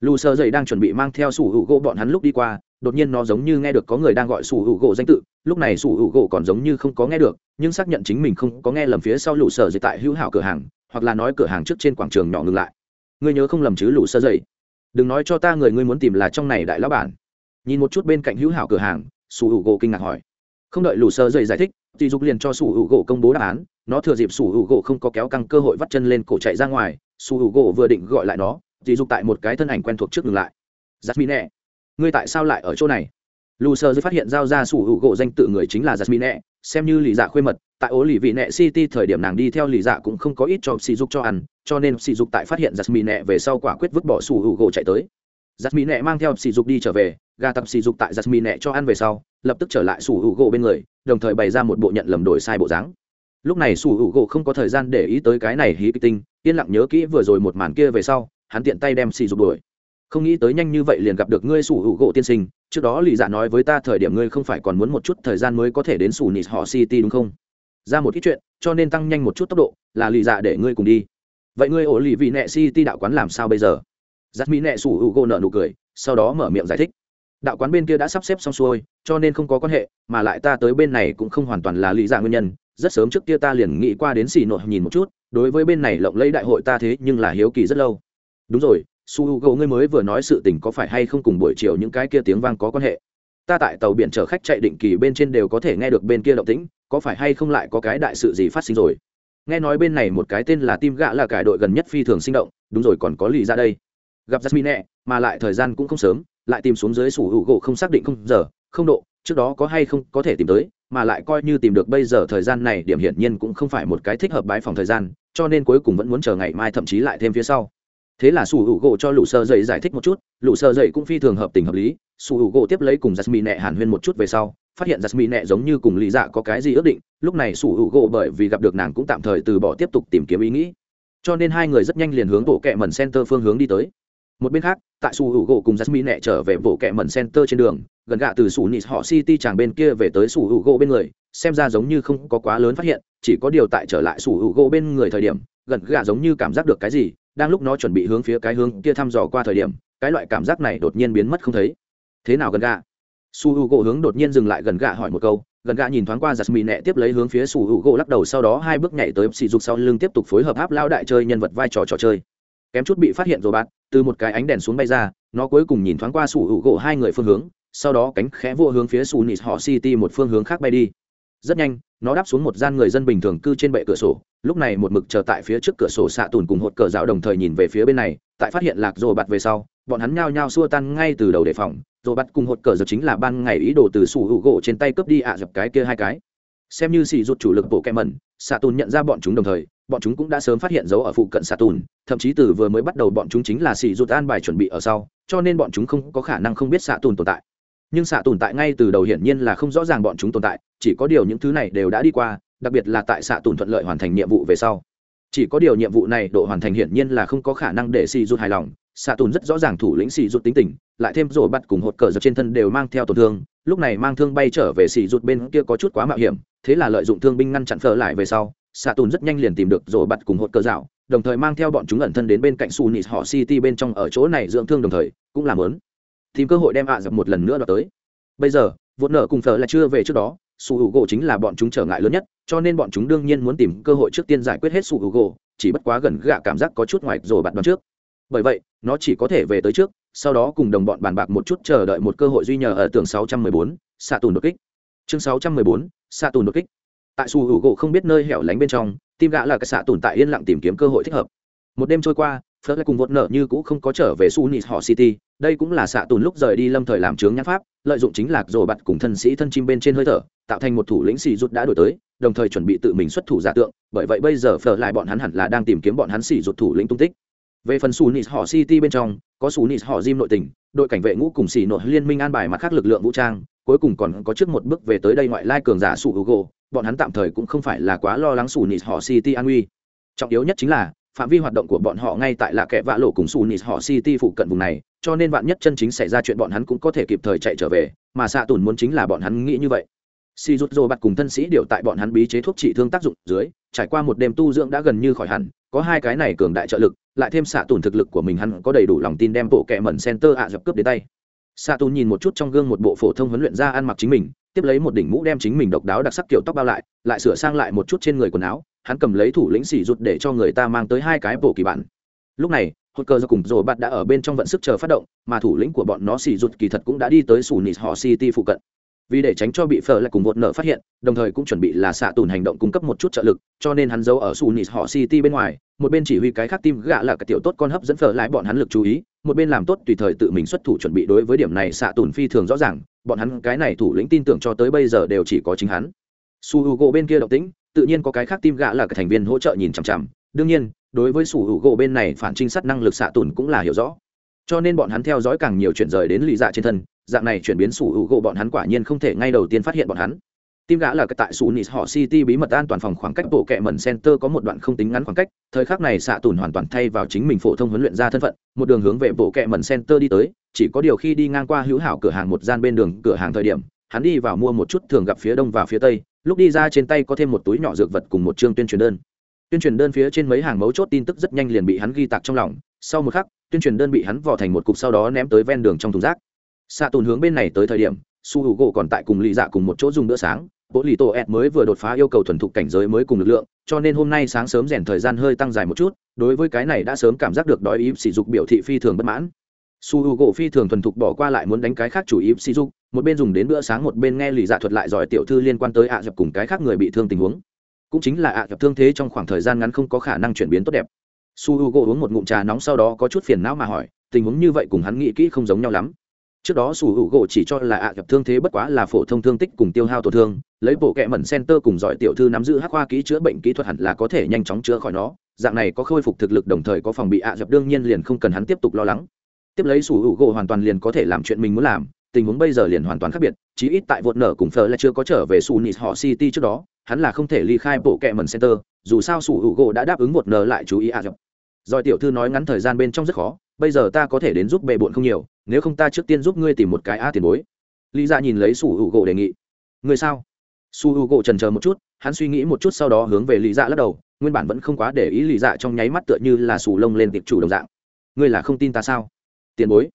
Lù sơ dậy đang chuẩn bị mang theo sủ hữu gỗ bọn hắn lúc đi qua, đột nhiên nó giống như nghe được có người đang gọi sủ hữu gỗ danh tự, lúc này sủ hữu gỗ còn giống như không có nghe được, nhưng xác nhận chính mình không có nghe lầm phía sau lù sơ dậy tại hữu hảo cửa hàng, hoặc là nói cửa hàng trước trên quảng trường nhỏ ngừng lại. Ngươi nhớ không lầm chứ lũ sơ dậy? Đừng nói cho ta người ngươi muốn tìm là trong này đại lão bản nhìn một chút bên cạnh hữu hảo cửa hàng, sủ hữu gỗ kinh ngạc hỏi. Không đợi lù sơ dậy giải thích, thì dục liền cho sủ hữu gỗ công bố đáp án. Nó thừa dịp sủ hữu gỗ không có kéo căng cơ hội vắt chân lên cổ chạy ra ngoài, sủ hữu gỗ vừa định gọi lại nó, thì dục tại một cái thân ảnh quen thuộc trước ngừng lại. Jasmine, ngươi tại sao lại ở chỗ này? Lù sơ dây phát hiện giao ra sủ hữu gỗ danh tự người chính là jasmine, xem như lì dạ khuê mật, tại ố lì vị nẹ city thời điểm nàng đi theo lì dạ cũng không có ít cho sỉ dục cho ăn, cho nên sỉ dục tại phát hiện giặt mỹ nẹ về sau quả quyết vứt bỏ sủ hữu gỗ chạy tới giặt mỹ nẹ mang theo sỉ dục đi trở về, gà tập sỉ dục tại giặt mỹ nẹ cho ăn về sau, lập tức trở lại sủ hữu gỗ bên người, đồng thời bày ra một bộ nhận lầm đổi sai bộ dáng. Lúc này sủ hữu gỗ không có thời gian để ý tới cái này hí kịch tinh, yên lặng nhớ kỹ vừa rồi một màn kia về sau, hắn tiện tay đem sỉ dục đuổi. Không nghĩ tới nhanh như vậy liền gặp được ngươi, sủ hữu gỗ tiên sinh, trước đó lì dạ nói với ta thời điểm ngươi không phải còn muốn một chút thời gian mới có thể đến sủ nịt họ city đúng không? Ra một ít chuyện, cho nên tăng nhanh một chút tốc độ, là lì dạ để ngươi cùng đi. Vậy ngươi ổ lì vị nẹ city đạo quán làm sao bây giờ? Giặt mỹ nẹ sủ hữu gỗ nợ nụ cười, sau đó mở miệng giải thích. Đạo quán bên kia đã sắp xếp xong xuôi, cho nên không có quan hệ, mà lại ta tới bên này cũng không hoàn toàn là lý dạ nguyên nhân. Rất sớm trước kia ta liền nghĩ qua đến xì nội nhìn một chút, đối với bên này lộng lấy đại hội ta thế nhưng là hiếu kỳ rất lâu. Đúng rồi su h u gỗ ngươi mới vừa nói sự tình có phải hay không cùng buổi chiều những cái kia tiếng vang có quan hệ? Ta tại tàu biển chở khách chạy định kỳ bên trên đều có thể nghe được bên kia động tĩnh, có phải hay không lại có cái đại sự gì phát sinh rồi? Nghe nói bên này một cái tên là tim gã là cải đội gần nhất phi thường sinh động, đúng rồi còn có lì ra dạ đây gặp jasmine mà lại thời gian cũng không sớm, lại tìm xuống dưới sủ hữu gỗ không xác định không giờ, không độ, trước đó có hay không có thể tìm tới, mà lại coi như tìm được bây giờ thời gian này điểm hiển nhiên cũng không phải một cái thích hợp bái phòng thời gian, cho nên cuối cùng vẫn muốn chờ ngày mai thậm chí lại thêm phía sau. Thế là sủ hữu gỗ cho lũ sơ dậy giải thích một chút, lũ sơ dậy cũng phi thường hợp tình hợp lý, sủ hữu gỗ tiếp lấy cùng jasmine hàn huyên một chút về sau, phát hiện jasmine giống như cùng lý dạ có cái gì ước định, lúc này sủ hữu gỗ bởi vì gặp được nàng cũng tạm thời từ bỏ tiếp tục tìm kiếm ý nghĩ. Cho nên hai người rất nhanh liền hướng bộ kẹ mần center phương hướng đi tới một bên khác, tại su hữu gỗ cùng jasmine trở về bộ kẹ mẩn center trên đường, gần gạ từ su nis họ city chàng bên kia về tới su hữu gỗ bên người, xem ra giống như không có quá lớn phát hiện, chỉ có điều tại trở lại su hữu gỗ bên người thời điểm, gần gạ giống như cảm giác được cái gì, đang lúc nó chuẩn bị hướng phía cái hướng kia thăm dò qua thời điểm, cái loại cảm giác này đột nhiên biến mất không thấy. Thế nào gần gạ? Su hữu gỗ hướng đột nhiên dừng lại gần gạ hỏi một câu, gần gạ nhìn thoáng qua giặt mì nẹ tiếp lấy hướng phía su hữu gỗ lắc đầu sau đó hai bước nhảy tới sỉ dục sau lưng tiếp tục phối hợp áp lao đại chơi nhân vật vai trò trò chơi kém chút bị phát hiện rồi bạn từ một cái ánh đèn xuống bay ra, nó cuối cùng nhìn thoáng qua sủ hữu u gỗ hai người phương hướng, sau đó cánh khẽ vô hướng phía su nịt họ city một phương hướng khác bay đi. Rất nhanh, nó đáp xuống một gian người dân bình thường cư trên bệ cửa sổ, lúc này một mực chờ tại phía trước cửa sổ xạ tùn cùng hột cờ dạo đồng thời nhìn về phía bên này, tại phát hiện lạc rồ bạt về sau, bọn hắn nhao nhao xua tan ngay từ đầu đề phòng rồi bắt cùng hột cờ giật chính là ban ngày ý đồ từ sủ hữu gỗ trên tay cướp đi ạ à dập cái kia hai cái. Xem như xì rụt chủ lực bộ kem mẩn, xạ tùn nhận ra bọn chúng đồng thời bọn chúng cũng đã sớm phát hiện dấu ở phụ cận xạ tùn, thậm chí từ vừa mới bắt đầu bọn chúng chính là xì rụt an bài chuẩn bị ở sau, cho nên bọn chúng không có khả năng không biết xạ tùn tồn tại. Nhưng xạ tùn tại ngay từ đầu hiển nhiên là không rõ ràng bọn chúng tồn tại, chỉ có điều những thứ này đều đã đi qua, đặc biệt là tại xạ tùn thuận lợi hoàn thành nhiệm vụ về sau. Chỉ có điều nhiệm vụ này độ hoàn thành hiển nhiên là không có khả năng để xì rụt hài lòng xạ tùn rất rõ ràng thủ lĩnh xì rụt tính tình, lại thêm rồi bắt cùng hột cờ giật trên thân đều mang theo tổn thương, lúc này mang thương bay trở về xì rụt bên kia có chút quá mạo hiểm, thế là lợi dụng thương binh ngăn chặn phở lại về sau xạ tùn rất nhanh liền tìm được rồi bật cùng hột cơ dạo đồng thời mang theo bọn chúng ẩn thân đến bên cạnh su nịt họ city bên trong ở chỗ này dưỡng thương đồng thời cũng làm lớn tìm cơ hội đem ạ dập một lần nữa đoạt tới. Bây giờ vốn nợ cùng thờ là chưa về trước đó su hữu gỗ chính là bọn chúng trở ngại lớn nhất cho nên bọn chúng đương nhiên muốn tìm cơ hội trước tiên giải quyết hết su hữu gỗ chỉ bất quá gần gạ cảm giác có chút ngoài rồi bạn đoán trước. Bởi vậy nó chỉ có thể về tới trước sau đó cùng đồng bọn bàn bạc một chút chờ đợi một cơ hội duy nhờ ở tường 614, xạ tùn đột kích. Chương 614, xạ tùn đột kích tại su hữu gỗ không biết nơi hẻo lánh bên trong, tim gã là cái xạ tồn tại yên lặng tìm kiếm cơ hội thích hợp. Một đêm trôi qua phớt lại cùng vột nợ như cũ không có trở về su nịt họ city. Đây cũng là xạ tồn lúc rời đi lâm thời làm trướng nhãn pháp, lợi dụng chính lạc rồi bặt cùng thân sĩ thân chim bên trên hơi thở, tạo thành một thủ lĩnh xì rút đã đổi tới, đồng thời chuẩn bị tự mình xuất thủ giả tượng. Bởi vậy bây giờ phở lại bọn hắn hẳn là đang tìm kiếm bọn hắn xì rút thủ lĩnh tung tích. Về phần su nịt họ city bên trong, có su nịt họ Jim nội tình, đội cảnh vệ ngũ cùng xì nội liên minh an bài mặt khác lực lượng vũ trang cuối cùng còn có trước một bước về tới đây ngoại lai cường giả sụi gỗ, bọn hắn tạm thời cũng không phải là quá lo lắng sủ nịt họ city an nguy trọng yếu nhất chính là phạm vi hoạt động của bọn họ ngay tại là kẻ vạ lộ cùng sủ nịt họ city phụ cận vùng này cho nên bạn nhất chân chính xảy ra chuyện bọn hắn cũng có thể kịp thời chạy trở về mà xạ tùn muốn chính là bọn hắn nghĩ như vậy. Si rút rô bắt cùng thân sĩ điều tại bọn hắn bí chế thuốc trị thương tác dụng dưới trải qua một đêm tu dưỡng đã gần như khỏi hẳn có hai cái này cường đại trợ lực lại thêm xạ tùn thực lực của mình hắn có đầy đủ lòng tin đem bộ kẹ mẩn center ạ dập cướp đến tay xạ tùn nhìn một chút trong gương một bộ phổ thông huấn luyện ra ăn mặc chính mình, tiếp lấy một đỉnh mũ đem chính mình độc đáo đặc sắc kiểu tóc bao lại lại sửa sang lại một chút trên người quần áo, hắn cầm lấy thủ lĩnh xỉ rụt để cho người ta mang tới hai cái bộ kỳ bản. Lúc này hốt cơ do cùng rồ bạt đã ở bên trong vận sức chờ phát động, mà thủ lĩnh của bọn nó xỉ rụt kỳ thật cũng đã đi tới sủ nịt họ city phụ cận. Vì để tránh cho bị phở lại cùng một nợ phát hiện, đồng thời cũng chuẩn bị là xạ tùn hành động cung cấp một chút trợ lực, cho nên hắn giấu ở sủ nịt họ city bên ngoài một bên chỉ huy cái khác tim gạ là cái tiểu tốt con hấp dẫn phở lại bọn hắn lực chú ý, một bên làm tốt tùy thời tự mình xuất thủ chuẩn bị đối với điểm này xạ tùn phi thường rõ ràng, bọn hắn cái này thủ lĩnh tin tưởng cho tới bây giờ đều chỉ có chính hắn. Su h u gỗ bên kia động tĩnh, tự nhiên có cái khác tim gạ là cái thành viên hỗ trợ nhìn chằm chằm, đương nhiên, đối với su h u gỗ bên này phản trinh sát năng lực xạ tùn cũng là hiểu rõ. Cho nên bọn hắn theo dõi càng nhiều chuyển rời đến lì dạ trên thân, dạng này chuyển biến su h u gỗ bọn hắn quả nhiên không thể ngay đầu tiên phát hiện bọn hắn tim gã là cái tại sunis họ city bí mật an toàn phòng khoảng cách bộ kệ mẩn center có một đoạn không tính ngắn khoảng cách. Thời khắc này xạ tùn hoàn toàn thay vào chính mình phổ thông huấn luyện ra thân phận, một đường hướng về bộ kệ mẩn center đi tới. Chỉ có điều khi đi ngang qua hữu hảo cửa hàng một gian bên đường cửa hàng thời điểm, hắn đi vào mua một chút thường gặp phía đông và phía tây. Lúc đi ra trên tay có thêm một túi nhỏ dược vật cùng một chương tuyên truyền đơn. Tuyên truyền đơn phía trên mấy hàng mấu chốt tin tức rất nhanh liền bị hắn ghi tạc trong lòng. Sau một khắc, tuyên truyền đơn bị hắn vò thành một cục sau đó ném tới ven đường trong thùng rác. Xạ tùn hướng bên này tới thời điểm, su hữu gỗ còn tại cùng lì dạ cùng một chỗ dùng bữa sáng bộ lì tổ ed mới vừa đột phá yêu cầu thuần thục cảnh giới mới cùng lực lượng, cho nên hôm nay sáng sớm rèn thời gian hơi tăng dài một chút, đối với cái này đã sớm cảm giác được đói ý sỉ dục biểu thị phi thường bất mãn. Su h u gỗ phi thường thuần thục bỏ qua lại muốn đánh cái khác chủ ý sỉ dục, một bên dùng đến bữa sáng, một bên nghe lì dạ thuật lại giỏi tiểu thư liên quan tới ạ dập cùng cái khác người bị thương tình huống. Cũng chính là ạ dập thương thế trong khoảng thời gian ngắn không có khả năng chuyển biến tốt đẹp. Su h u gỗ uống một ngụm trà nóng sau đó có chút phiền não mà hỏi, tình huống như vậy cùng hắn nghĩ kỹ không giống nhau lắm trước đó sủ hữu gỗ chỉ cho là ạ gặp thương thế bất quá là phổ thông thương tích cùng tiêu hao tổn thương, lấy bộ kẹ mẩn center cùng giỏi tiểu thư nắm giữ hắc khoa kỹ chữa bệnh kỹ thuật hẳn là có thể nhanh chóng chữa khỏi nó. Dạng này có khôi phục thực lực đồng thời có phòng bị ạ dập đương nhiên liền không cần hắn tiếp tục lo lắng. Tiếp lấy sủ hữu gỗ hoàn toàn liền có thể làm chuyện mình muốn làm, tình huống bây giờ liền hoàn toàn khác biệt, chí ít tại vột nở cùng phở là chưa có trở về sủ nịt họ city trước đó, hắn là không thể ly khai bộ kẹ mẩn center, dù sao sủ hữu gỗ đã đáp ứng vột nở lại chú ý ạ dập giỏi tiểu thư nói ngắn thời gian bên trong rất khó, bây giờ ta có thể đến giúp bề bộn không nhiều nếu không ta trước tiên giúp ngươi tìm một cái a tiền bối. Lý dạ nhìn lấy su hữu gỗ đề nghị. Người sao? Su hữu gỗ trần chờ một chút, hắn suy nghĩ một chút sau đó hướng về lý dạ lắc đầu, nguyên bản vẫn không quá để ý lý dạ trong nháy mắt tựa như là sù lông lên tiệp chủ đồng dạng. Ngươi là không tin ta sao? Tiền bối.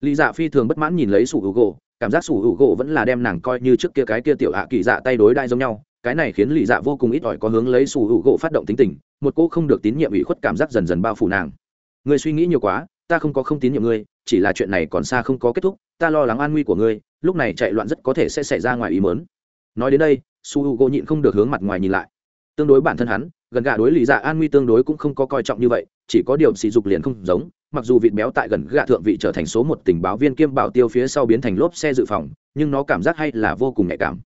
Lý dạ phi thường bất mãn nhìn lấy su hữu gỗ, cảm giác su hữu gỗ vẫn là đem nàng coi như trước kia cái kia tiểu hạ kỳ dạ tay đối đai giống nhau, cái này khiến lý dạ vô cùng ít ỏi có hướng lấy su hữu gỗ phát động tính tình, một cô không được tín nhiệm ủy khuất cảm giác dần dần bao phủ nàng. Người suy nghĩ nhiều quá, ta không có không tín nhiệm ngươi chỉ là chuyện này còn xa không có kết thúc, ta lo lắng an nguy của ngươi, lúc này chạy loạn rất có thể sẽ xảy ra ngoài ý mớn nói đến đây, su h u g o nhịn không được hướng mặt ngoài nhìn lại. Tương đối bản thân hắn, gần gà đối lý dạ an nguy tương đối cũng không có coi trọng như vậy, chỉ có điều sỉ dục liền không giống, mặc dù vịt béo tại gần gà thượng vị trở thành số một tình báo viên kiêm bảo tiêu phía sau biến thành lốp xe dự phòng, nhưng nó cảm giác hay là vô cùng nhạy cảm.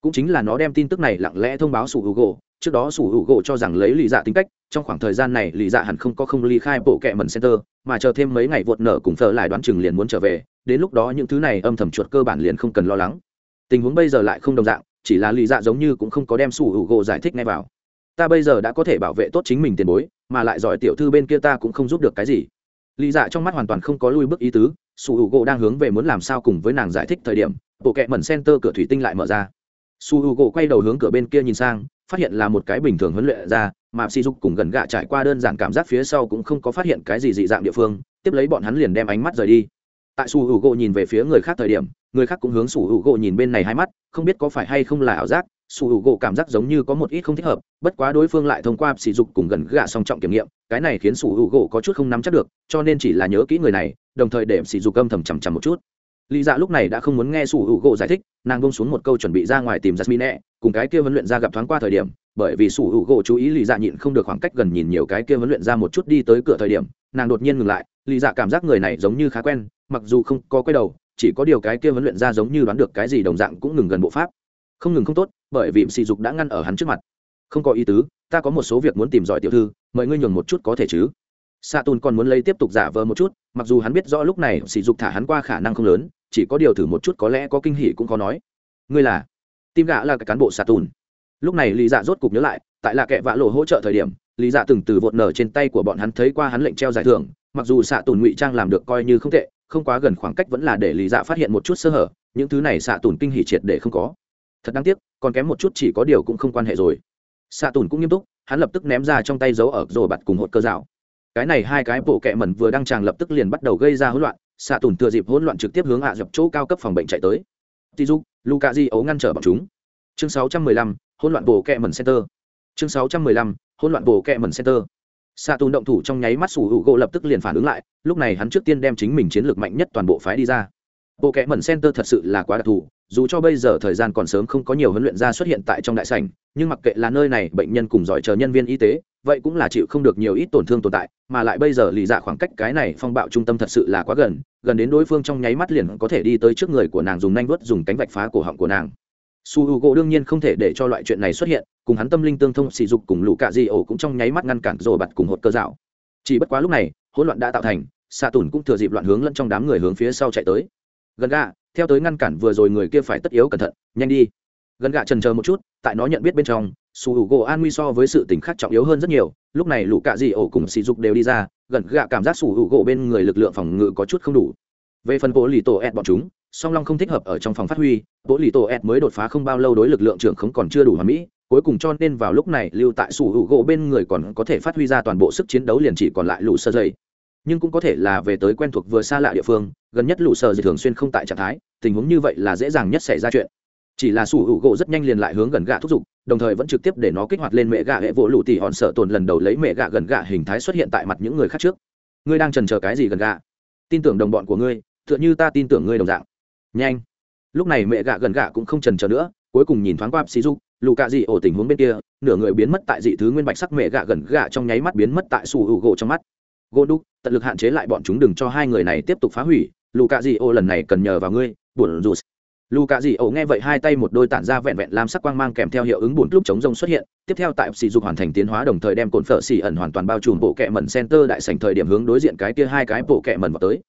Cũng chính là nó đem tin tức này lặng lẽ thông báo su h u trước đó sủ hữu gỗ cho rằng lấy lý dạ tính cách trong khoảng thời gian này lì dạ hẳn không có không ly khai bộ kệ mần center, mà chờ thêm mấy ngày vượt nở cùng thờ lại đoán chừng liền muốn trở về, đến lúc đó những thứ này âm thầm chuột cơ bản liền không cần lo lắng. Tình huống bây giờ lại không đồng dạng, chỉ là lì dạ giống như cũng không có đem sủ hữu gỗ giải thích ngay vào. Ta bây giờ đã có thể bảo vệ tốt chính mình tiền bối, mà lại giỏi tiểu thư bên kia ta cũng không giúp được cái gì. Lì dạ trong mắt hoàn toàn không có lui bước ý tứ, sủ hữu gỗ đang hướng về muốn làm sao cùng với nàng giải thích thời điểm, bộ kệ mẩn center cửa thủy tinh lại mở ra. Su h u gỗ quay đầu hướng cửa bên kia nhìn sang, phát hiện là một cái bình thường huấn luyện ra mà sỉ dục cùng gần gạ trải qua đơn giản cảm giác phía sau cũng không có phát hiện cái gì dị dạng địa phương, tiếp lấy bọn hắn liền đem ánh mắt rời đi. Tại su hữu gỗ nhìn về phía người khác thời điểm, người khác cũng hướng su hữu gỗ nhìn bên này hai mắt, không biết có phải hay không là ảo giác, su hữu gỗ cảm giác giống như có một ít không thích hợp, bất quá đối phương lại thông qua sỉ dục cùng gần gạ song trọng kiểm nghiệm, cái này khiến su hữu gỗ có chút không nắm chắc được, cho nên chỉ là nhớ kỹ người này, đồng thời để sỉ dục âm thầm chằm chằm một chút. Lý dạ lúc này đã không muốn nghe su hữu gỗ giải thích, nàng bông xuống một câu chuẩn bị ra ngoài tìm jasmine, cùng cái kia vấn luyện ra gặp thoáng qua thời điểm bởi vì sủ hữu gỗ chú ý lì dạ nhịn không được khoảng cách gần nhìn nhiều cái kia huấn luyện ra một chút đi tới cửa thời điểm nàng đột nhiên ngừng lại lì dạ cảm giác người này giống như khá quen mặc dù không có quay đầu chỉ có điều cái kia huấn luyện ra giống như đoán được cái gì đồng dạng cũng ngừng gần bộ pháp không ngừng không tốt bởi vì sỉ dục đã ngăn ở hắn trước mặt không có ý tứ ta có một số việc muốn tìm giỏi tiểu thư mời ngươi nhường một chút có thể chứ Sa Tùn còn muốn lấy tiếp tục giả vờ một chút, mặc dù hắn biết rõ lúc này sỉ dục thả hắn qua khả năng không lớn, chỉ có điều thử một chút có lẽ có kinh hỉ cũng có nói. Ngươi là? Tim gã là cái cán bộ Sa Tùn. Lúc này Lý Dạ rốt cục nhớ lại, tại là kẻ vạ lộ hỗ trợ thời điểm, Lý Dạ từng từ vụt nở trên tay của bọn hắn thấy qua hắn lệnh treo giải thưởng, mặc dù xạ tùn ngụy trang làm được coi như không tệ, không quá gần khoảng cách vẫn là để Lý Dạ phát hiện một chút sơ hở, những thứ này xạ tùn kinh hỉ triệt để không có. Thật đáng tiếc, còn kém một chút chỉ có điều cũng không quan hệ rồi. xạ tùn cũng nghiêm túc, hắn lập tức ném ra trong tay dấu ở rồi bật cùng hột cơ dạo cái này hai cái bộ kẹ mẩn vừa đăng tràng lập tức liền bắt đầu gây ra hỗn loạn xạ tùn thừa dịp hỗn loạn trực tiếp hướng hạ dập chỗ cao cấp phòng bệnh chạy tới tizu luka di ấu ngăn trở bọn chúng chương 615, hỗn loạn bộ kẹ mẩn center. Chương 615, hỗn loạn bộ kẹ mẩn center. Xạ tùn động thủ trong nháy mắt sủ hữu gỗ lập tức liền phản ứng lại lúc này hắn trước tiên đem chính mình chiến lược mạnh nhất toàn bộ phái đi ra. Bộ kẹ mẩn center thật sự là quá đặc thù dù cho bây giờ thời gian còn sớm không có nhiều huấn luyện gia xuất hiện tại trong đại sảnh nhưng mặc kệ là nơi này bệnh nhân cùng giỏi chờ nhân viên y tế vậy cũng là chịu không được nhiều ít tổn thương tồn tại mà lại bây giờ lì dạ khoảng cách cái này phong bạo trung tâm thật sự là quá gần gần đến đối phương trong nháy mắt liền có thể đi tới trước người của nàng dùng nanh vuốt dùng cánh vạch phá cổ họng của nàng su h u gỗ đương nhiên không thể để cho loại chuyện này xuất hiện, cùng hắn tâm linh tương thông sỉ dục cùng lũ cạ di ổ cũng trong nháy mắt ngăn cản rồ bặt cùng hột cơ dạo. Chỉ bất quá lúc này, hỗn loạn đã tạo thành xạ tùn cũng thừa dịp loạn hướng lẫn trong đám người hướng phía sau chạy tới. Gần gà theo tới ngăn cản vừa rồi người kia phải tất yếu cẩn thận, nhanh đi. Gần gà trần chờ một chút, tại nó nhận biết bên trong, su hữu gỗ an nguy so với sự tình khác trọng yếu hơn rất nhiều, lúc này lũ cạ Di ổ cùng sỉ dục đều đi ra, gần gạ cảm giác su hữu gỗ bên người lực lượng phòng ngự có chút không đủ về phần bộ lì tổ ed bọn chúng, song long không thích hợp ở trong phòng phát huy bộ lì tổ ed mới đột phá không bao lâu đối lực lượng trưởng không còn chưa đủ hoàn mỹ, cuối cùng cho nên vào lúc này lưu tại sủ hữu gỗ bên người còn có thể phát huy ra toàn bộ sức chiến đấu liền chỉ còn lại lũ sơ dây nhưng cũng có thể là về tới quen thuộc vừa xa lạ địa phương, gần nhất lũ sơ dây thường xuyên không tại trạng thái, tình huống như vậy là dễ dàng nhất xảy ra chuyện. Chỉ là sủ hữu gỗ rất nhanh liền lại hướng gần gạ thúc giục, đồng thời vẫn trực tiếp để nó kích hoạt lên mẹ gạ hệ vỗ lụ tỉ hòn sợ tồn lần đầu lấy mẹ gạ gần gạ hình thái xuất hiện tại mặt những người khác trước. Ngươi đang trần chờ cái gì gần gạ? Tin tưởng đồng bọn của ngươi tựa như ta tin tưởng ngươi đồng dạng. Nhanh. Lúc này mẹ gạ gần gạ cũng không trần chờ nữa, cuối cùng nhìn thoáng qua sĩ dục lù cạ dị ổ tình huống bên kia, nửa người biến mất tại dị thứ nguyên bạch sắc mẹ gạ gần gạ trong nháy mắt biến mất tại su hữu gỗ trong mắt. Gỗ đúc, tận lực hạn chế lại bọn chúng đừng cho hai người này tiếp tục phá hủy, lù cạ dị ổ lần này cần nhờ vào ngươi, buồn rụt lù cạ dị ổ nghe vậy hai tay một đôi tản ra vẹn vẹn làm sắc quang mang kèm theo hiệu ứng bùn lúc chống rông xuất hiện, tiếp theo tại sỉ dục hoàn thành tiến hóa đồng thời đem cồn phở xỉ ẩn hoàn toàn bao trùm bộ kẹ mẩn center đại sảnh thời điểm hướng đối diện cái kia hai cái bộ kẹ mẩn vào tới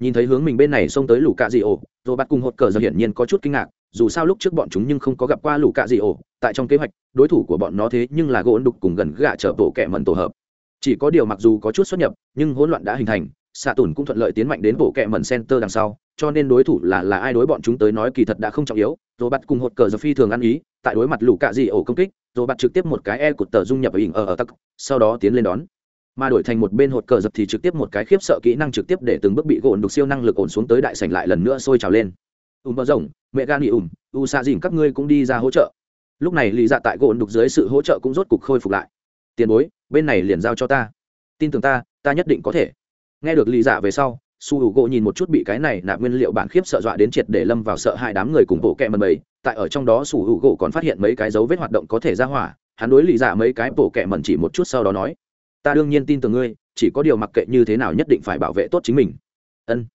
nhìn thấy hướng mình bên này xông tới lũ cạ dị ổ rồi bắt cùng hột cờ giờ hiển nhiên có chút kinh ngạc, dù sao lúc trước bọn chúng nhưng không có gặp qua lũ cạ dị ổ tại trong kế hoạch, đối thủ của bọn nó thế nhưng là gỗ đục cùng gần gạ chở bộ kẻ mần tổ hợp. Chỉ có điều mặc dù có chút xuất nhập, nhưng hỗn loạn đã hình thành xạ tùn cũng thuận lợi tiến mạnh đến bộ kẹ mẩn center đằng sau, cho nên đối thủ là là ai đối bọn chúng tới nói kỳ thật đã không trọng yếu. Rồi bắt cùng hột cờ giờ phi thường ăn ý, tại đối mặt lũ cạ dị ổ công kích rồi bắt trực tiếp một cái e cụt tờ dung nhập ở hình ở ở tắc, sau đó tiến lên đón mà đổi thành một bên hột cờ dập thì trực tiếp một cái khiếp sợ kỹ năng trực tiếp để từng bước bị gộn đục siêu năng lực ổn xuống tới đại sảnh lại lần nữa sôi trào lên. Ùm bờ rồng, mẹ gan nghỉ ùm, u xa dìm các ngươi cũng đi ra hỗ trợ. Lúc này lì dạ tại gộn đục dưới sự hỗ trợ cũng rốt cục khôi phục lại. Tiền bối, bên này liền giao cho ta. Tin tưởng ta ta nhất định có thể. Nghe được lì dạ về sau, su h u gỗ nhìn một chút bị cái này nạp nguyên liệu bản khiếp sợ dọa đến triệt để lâm vào sợ hai đám người cùng bộ kẹ mần bầy. Tại ở trong đó su h u gỗ còn phát hiện mấy cái dấu vết hoạt động có thể ra hỏa. Hắn đối lì dạ mấy cái bộ kẹ mần chỉ một chút sau đó nói ta đương nhiên tin tưởng ngươi, chỉ có điều mặc kệ như thế nào nhất định phải bảo vệ tốt chính mình. Ân.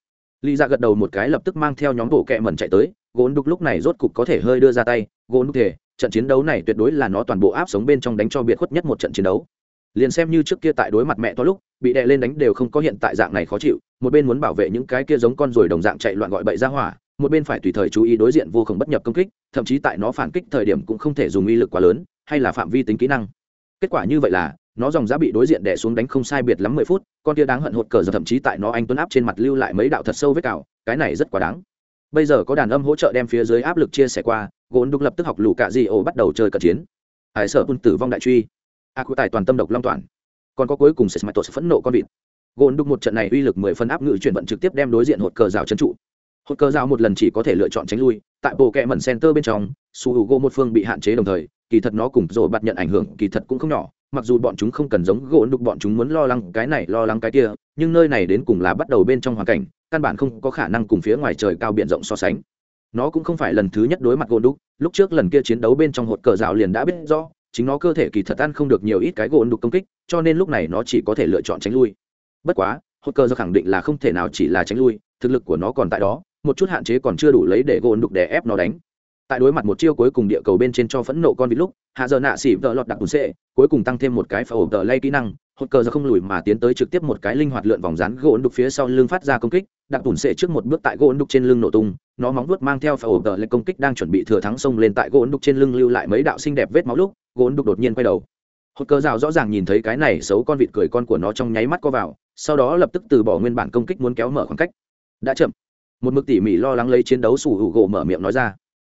Lì ra dạ gật đầu một cái lập tức mang theo nhóm bộ kẹ mẩn chạy tới gôn đục lúc này rốt cục có thể hơi đưa ra tay gôn đục thể trận chiến đấu này tuyệt đối là nó toàn bộ áp sống bên trong đánh cho biệt khuất nhất một trận chiến đấu. Liền xem như trước kia tại đối mặt mẹ to lúc, bị đè lên đánh đều không có hiện tại dạng này khó chịu, một bên muốn bảo vệ những cái kia giống con ruồi đồng dạng chạy loạn gọi bậy ra hỏa, một bên phải tùy thời chú ý đối diện vô cùng bất nhập công kích, thậm chí tại nó phản kích thời điểm cũng không thể dùng uy lực quá lớn, hay là phạm vi tính kỹ năng. Kết quả như vậy là nó dòng giá bị đối diện đè xuống đánh không sai biệt lắm mười phút, con kia đáng hận hột cờ giờ thậm chí tại nó anh tuấn áp trên mặt lưu lại mấy đạo thật sâu vết cào, cái này rất quá đáng. Bây giờ có đàn âm hỗ trợ đem phía dưới áp lực chia sẻ qua gôn đục lập tức học lù cạ di ổ bắt đầu chơi cận chiến. Hải sợ quân tử vong đại truy. A cụ tài toàn tâm độc long toàn. Còn có cuối cùng sẽ mãi phẫn nộ con vịt. Gôn đục một trận này uy lực mười phân áp ngự chuyển vận trực tiếp đem đối diện hột cờ rào trấn trụ. Hột cờ rào một lần chỉ có thể lựa chọn tránh lui, tại bộ kẹ mẩn center bên trong su h u một phương bị hạn chế đồng thời, kỳ thật nó cùng rồi bạt nhận ảnh hưởng kỳ thật cũng không nhỏ mặc dù bọn chúng không cần giống gỗ đục bọn chúng muốn lo lắng cái này, lo lắng cái kia, nhưng nơi này đến cùng là bắt đầu bên trong hoàn cảnh, căn bản không có khả năng cùng phía ngoài trời cao biển rộng so sánh. Nó cũng không phải lần thứ nhất đối mặt gỗ đục lúc trước lần kia chiến đấu bên trong hột cờ rào liền đã biết rõ, chính nó cơ thể kỳ thật ăn không được nhiều ít cái gỗ đục công kích, cho nên lúc này nó chỉ có thể lựa chọn tránh lui. Bất quá, hột cờ do khẳng định là không thể nào chỉ là tránh lui, thực lực của nó còn tại đó, một chút hạn chế còn chưa đủ lấy để gỗ đục để ép nó đánh tại đối mặt một chiêu cuối cùng địa cầu bên trên cho phẫn nộ con vịt lúc, hạ giờ nạ xỉ vợ lọt đặc bùn xệ, cuối cùng tăng thêm một cái phải ổ tờ lay kỹ năng, hột cờ ra không lùi mà tiến tới trực tiếp một cái linh hoạt lượn vòng rán gỗ đục phía sau lưng phát ra công kích, đặc bùn xệ trước một bước tại gỗ đục trên lưng nổ tung, nó móng vuốt mang theo phải ổ tờ lay công kích đang chuẩn bị thừa thắng xông lên tại gỗ đục trên lưng lưu lại mấy đạo xinh đẹp vết máu lúc, gỗ đục đột nhiên quay đầu. Hột cờ rào rõ ràng nhìn thấy cái này xấu con vịt cười con của nó trong nháy mắt co vào, sau đó lập tức từ bỏ nguyên bản công kích muốn kéo mở khoảng cách. Đã chậm. Một mực tỉ mỉ lo lắng lấy chiến đấu sủ hữu gỗ mở miệng nói ra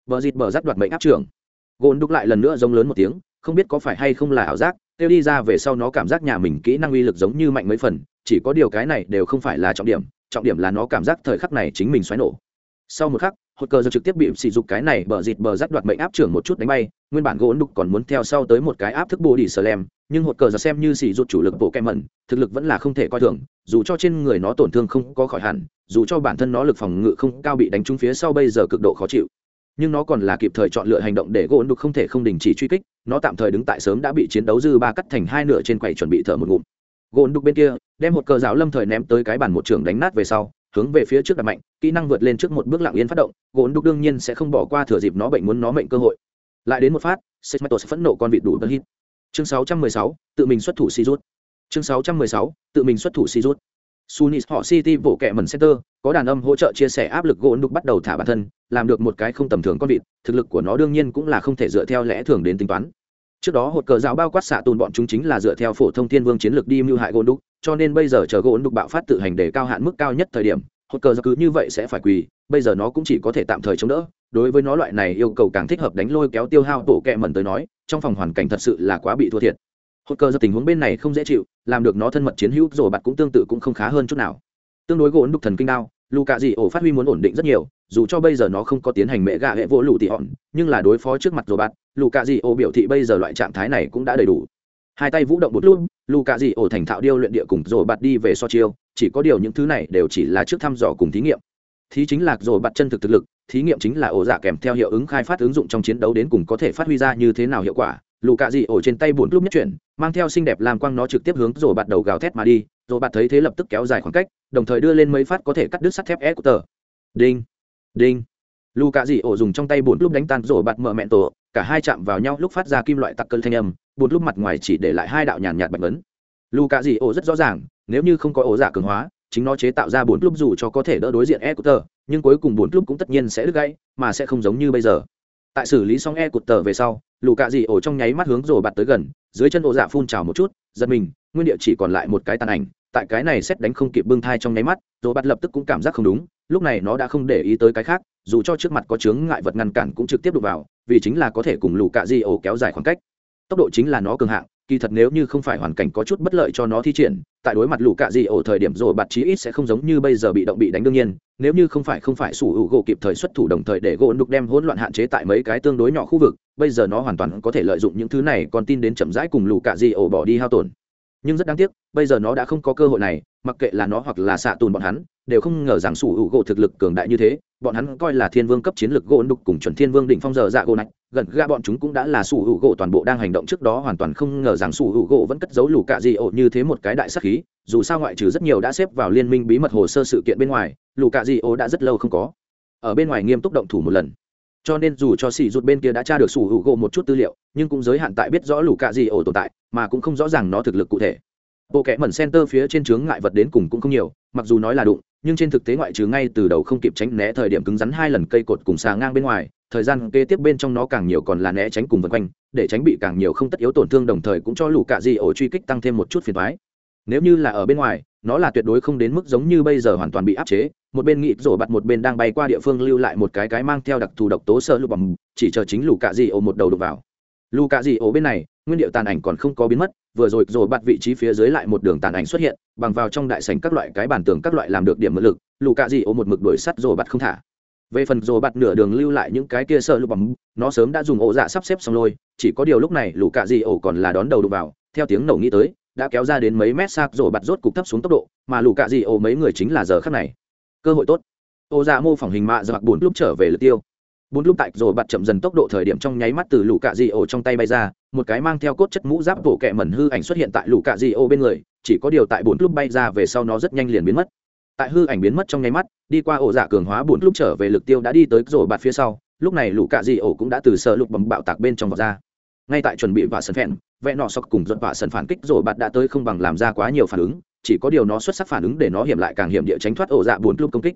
bờ dịt bờ rắt đoạt mệnh áp trưởng. Gôn đúc lại lần nữa rông lớn một tiếng, không biết có phải hay không là ảo giác, kêu đi ra về sau nó cảm giác nhà mình kỹ năng uy lực giống như mạnh mấy phần, chỉ có điều cái này đều không phải là trọng điểm trọng điểm là nó cảm giác thời khắc này chính mình xoáy nổ. Sau một khắc, hột cờ giờ trực tiếp bị sỉ dục cái này bờ dịt bờ rắt đoạt mệnh áp trưởng một chút đánh bay, nguyên bản gỗ đục còn muốn theo sau tới một cái áp thức bồ đi sờ lem nhưng hột cờ giờ xem như sỉ dục chủ lực bộ kem mẩn, thực lực vẫn là không thể coi thường, dù cho trên người nó tổn thương không có khỏi hẳn, dù cho bản thân nó lực phòng ngự không cao bị đánh trúng phía sau bây giờ cực độ khó chịu nhưng nó còn là kịp thời chọn lựa hành động để gỗ đục không thể không đình chỉ truy kích nó tạm thời đứng tại sớm đã bị chiến đấu dư ba cắt thành hai nửa trên quầy chuẩn bị thở một ngụm. Gỗ đục bên kia đem một cờ giáo lâm thời ném tới cái bàn một trường đánh nát về sau hướng về phía trước đặt mạnh kỹ năng vượt lên trước một bước lặng yên phát động gỗ đục đương nhiên sẽ không bỏ qua thừa dịp nó bệnh muốn nó mệnh cơ hội. Lại đến một phát Sexmetos phẫn nộ con vịt đủ bất hít. Chương 616, tự mình xuất thủ si rút. Chương 616, tự mình xuất thủ si rút. Sunis họ City bộ kệ mẩn center, có đàn âm hỗ trợ chia sẻ áp lực gỗ đục bắt đầu thả bản thân, làm được một cái không tầm thường con vịt, thực lực của nó đương nhiên cũng là không thể dựa theo lẽ thường đến tính toán. Trước đó hột cờ giáo bao quát xạ tồn bọn chúng chính là dựa theo phổ thông thiên vương chiến lược đi mưu hại gỗ đục, cho nên bây giờ chờ gỗ đục bạo phát tự hành để cao hạn mức cao nhất thời điểm, hột cờ giáo cứ như vậy sẽ phải quỳ, bây giờ nó cũng chỉ có thể tạm thời chống đỡ. Đối với nó loại này yêu cầu càng thích hợp đánh lôi kéo tiêu hao tổ kệ mẩn tới nói, trong phòng hoàn cảnh thật sự là quá bị thua thiệt. Hột cờ giật tình huống bên này không dễ chịu, làm được nó thân mật chiến hữu rồi bạn cũng tương tự cũng không khá hơn chút nào. Tương đối gỗ đục thần kinh đao lù cạ dị ổ phát huy muốn ổn định rất nhiều dù cho bây giờ nó không có tiến hành mẹ gạ hệ vỗ lù tị hòn nhưng là đối phó trước mặt rồi bạn lù cạ dị ổ biểu thị bây giờ loại trạng thái này cũng đã đầy đủ. Hai tay vũ động bút luôn lù cạ dị ổ thành thạo điêu luyện địa cùng rồi bạt đi về so chiêu chỉ có điều những thứ này đều chỉ là trước thăm dò cùng thí nghiệm. Thí chính là rồi bạt chân thực thực lực thí nghiệm chính là ổ dạ kèm theo hiệu ứng khai phát ứng dụng trong chiến đấu đến cùng có thể phát huy ra như thế nào hiệu quả lù cạ dị ổ trên tay bùn lúc nhất chuyển, mang theo xinh đẹp làm quang nó trực tiếp hướng rồi bạt đầu gào thét mà đi. Rồi bạt thấy thế lập tức kéo dài khoảng cách, đồng thời đưa lên mấy phát có thể cắt đứt sắt thép e của tờ. Đinh đinh. Lù cạ dị ổ dùng trong tay bùn lúc đánh tan rồi bạt mở mẹn tổ, cả hai chạm vào nhau lúc phát ra kim loại tặc cơn thanh âm bùn lúc mặt ngoài chỉ để lại hai đạo nhàn nhạt bạch vấn lù cạ dị ổ rất rõ ràng, nếu như không có ổ giả cường hóa, chính nó chế tạo ra bốn lúc dù cho có thể đỡ đối diện e của tờ, nhưng cuối cùng bốn lúc cũng tất nhiên sẽ đứt gãy, mà sẽ không giống như bây giờ. Tại xử lý xong e cụt tờ về sau lù cạ dị ổ trong nháy mắt hướng rồ bạt tới gần, dưới chân ổ dạ phun trào một chút, giật mình, nguyên địa chỉ còn lại một cái tàn ảnh, tại cái này xét đánh không kịp bưng thai trong nháy mắt, rồ bạt lập tức cũng cảm giác không đúng, lúc này nó đã không để ý tới cái khác, dù cho trước mặt có chướng ngại vật ngăn cản cũng trực tiếp đụng vào, vì chính là có thể cùng lù cạ dị ổ kéo dài khoảng cách. Tốc độ chính là nó cường hạng kỳ thật nếu như không phải hoàn cảnh có chút bất lợi cho nó thi triển, tại đối mặt lũ cạ dị ổ thời điểm rồi bạt chí ít sẽ không giống như bây giờ bị động bị đánh đương nhiên. Nếu như không phải không phải sủ hữu gỗ kịp thời xuất thủ đồng thời để gỗ đục đem hỗn loạn hạn chế tại mấy cái tương đối nhỏ khu vực, bây giờ nó hoàn toàn có thể lợi dụng những thứ này còn tin đến chậm rãi cùng lũ cạ dị ổ bỏ đi hao tổn nhưng rất đáng tiếc, bây giờ nó đã không có cơ hội này, mặc kệ là nó hoặc là xạ tùn bọn hắn, đều không ngờ rằng sủ hữu gỗ thực lực cường đại như thế, bọn hắn coi là thiên vương cấp chiến lực gỗ đục cùng chuẩn thiên vương đỉnh phong giờ dạ gỗ này, gần ga bọn chúng cũng đã là sủ hữu gỗ toàn bộ đang hành động trước đó hoàn toàn không ngờ rằng sủ hữu gỗ vẫn cất giấu lù cạ di ổ như thế một cái đại sắc khí, dù sao ngoại trừ rất nhiều đã xếp vào liên minh bí mật hồ sơ sự kiện bên ngoài lù cạ di ổ đã rất lâu không có. Ở bên ngoài nghiêm túc động thủ một lần cho nên dù cho xì rụt bên kia đã tra được sủ hữu gỗ một chút tư liệu, nhưng cũng giới hạn tại biết rõ lũ cạ gì ổ tồn tại, mà cũng không rõ ràng nó thực lực cụ thể. Bộ kẽ mẩn center phía trên chướng ngại vật đến cùng cũng không nhiều, mặc dù nói là đụng, nhưng trên thực tế ngoại trừ ngay từ đầu không kịp tránh né thời điểm cứng rắn hai lần cây cột cùng xà ngang bên ngoài, thời gian kế tiếp bên trong nó càng nhiều còn là né tránh cùng vân quanh, để tránh bị càng nhiều không tất yếu tổn thương đồng thời cũng cho lũ cạ gì ổ truy kích tăng thêm một chút phiền thoái nếu như là ở bên ngoài nó là tuyệt đối không đến mức giống như bây giờ hoàn toàn bị áp chế, một bên nghị rổ bặt một bên đang bay qua địa phương lưu lại một cái cái mang theo đặc thù độc tố sơ lục bằng chỉ chờ chính lù cạ dị ổ một đầu đục vào. Lù cạ dị ổ bên này, nguyên điệu tàn ảnh còn không có biến mất, vừa rồi rồi bặt vị trí phía dưới lại một đường tàn ảnh xuất hiện, bằng vào trong đại sảnh các loại cái bản tường các loại làm được điểm mật lực lù cạ dị ổ một mực đuổi sắt rồi bặt không thả. Về phần rồ bạt nửa đường lưu lại những cái kia sợ lục bằng nó sớm đã dùng ổ dạ sắp xếp xong lôi, chỉ có điều lúc này lũ cạ dị ổ còn là đón đầu đục vào, theo tiếng nổ nghĩ tới đã kéo ra đến mấy mét xa rổ bạt rốt cục thấp xuống tốc độ, mà lũ cạ dị ổ mấy người chính là giờ khắc này. Cơ hội tốt. Ô dạ mô phỏng hình mạ giặc bùn lúc trở về lượt tiêu. Bốn lúc tại rồi bạt chậm dần tốc độ thời điểm trong nháy mắt từ lũ cạ dị ổ trong tay bay ra, một cái mang theo cốt chất mũ giáp bộ kẹ mẩn hư ảnh xuất hiện tại lũ cạ dị ổ bên người, chỉ có điều tại bốn lúc bay ra về sau nó rất nhanh liền biến mất. Tại hư ảnh biến mất trong nháy mắt, đi qua ổ dạ cường hóa bốn lúc trở về lực tiêu đã đi tới rồi bạt phía sau, lúc này lũ cạ dị ổ cũng đã từ sợ lục bầm bạo tạc bên trong vọt ra. Ngay tại chuẩn bị và sân phèn vẽ nọ sọc cùng dọn vạ sân phản kích rồi bạn đã tới không bằng làm ra quá nhiều phản ứng, chỉ có điều nó xuất sắc phản ứng để nó hiểm lại càng hiểm địa tránh thoát ổ dạ bốn lúc công kích.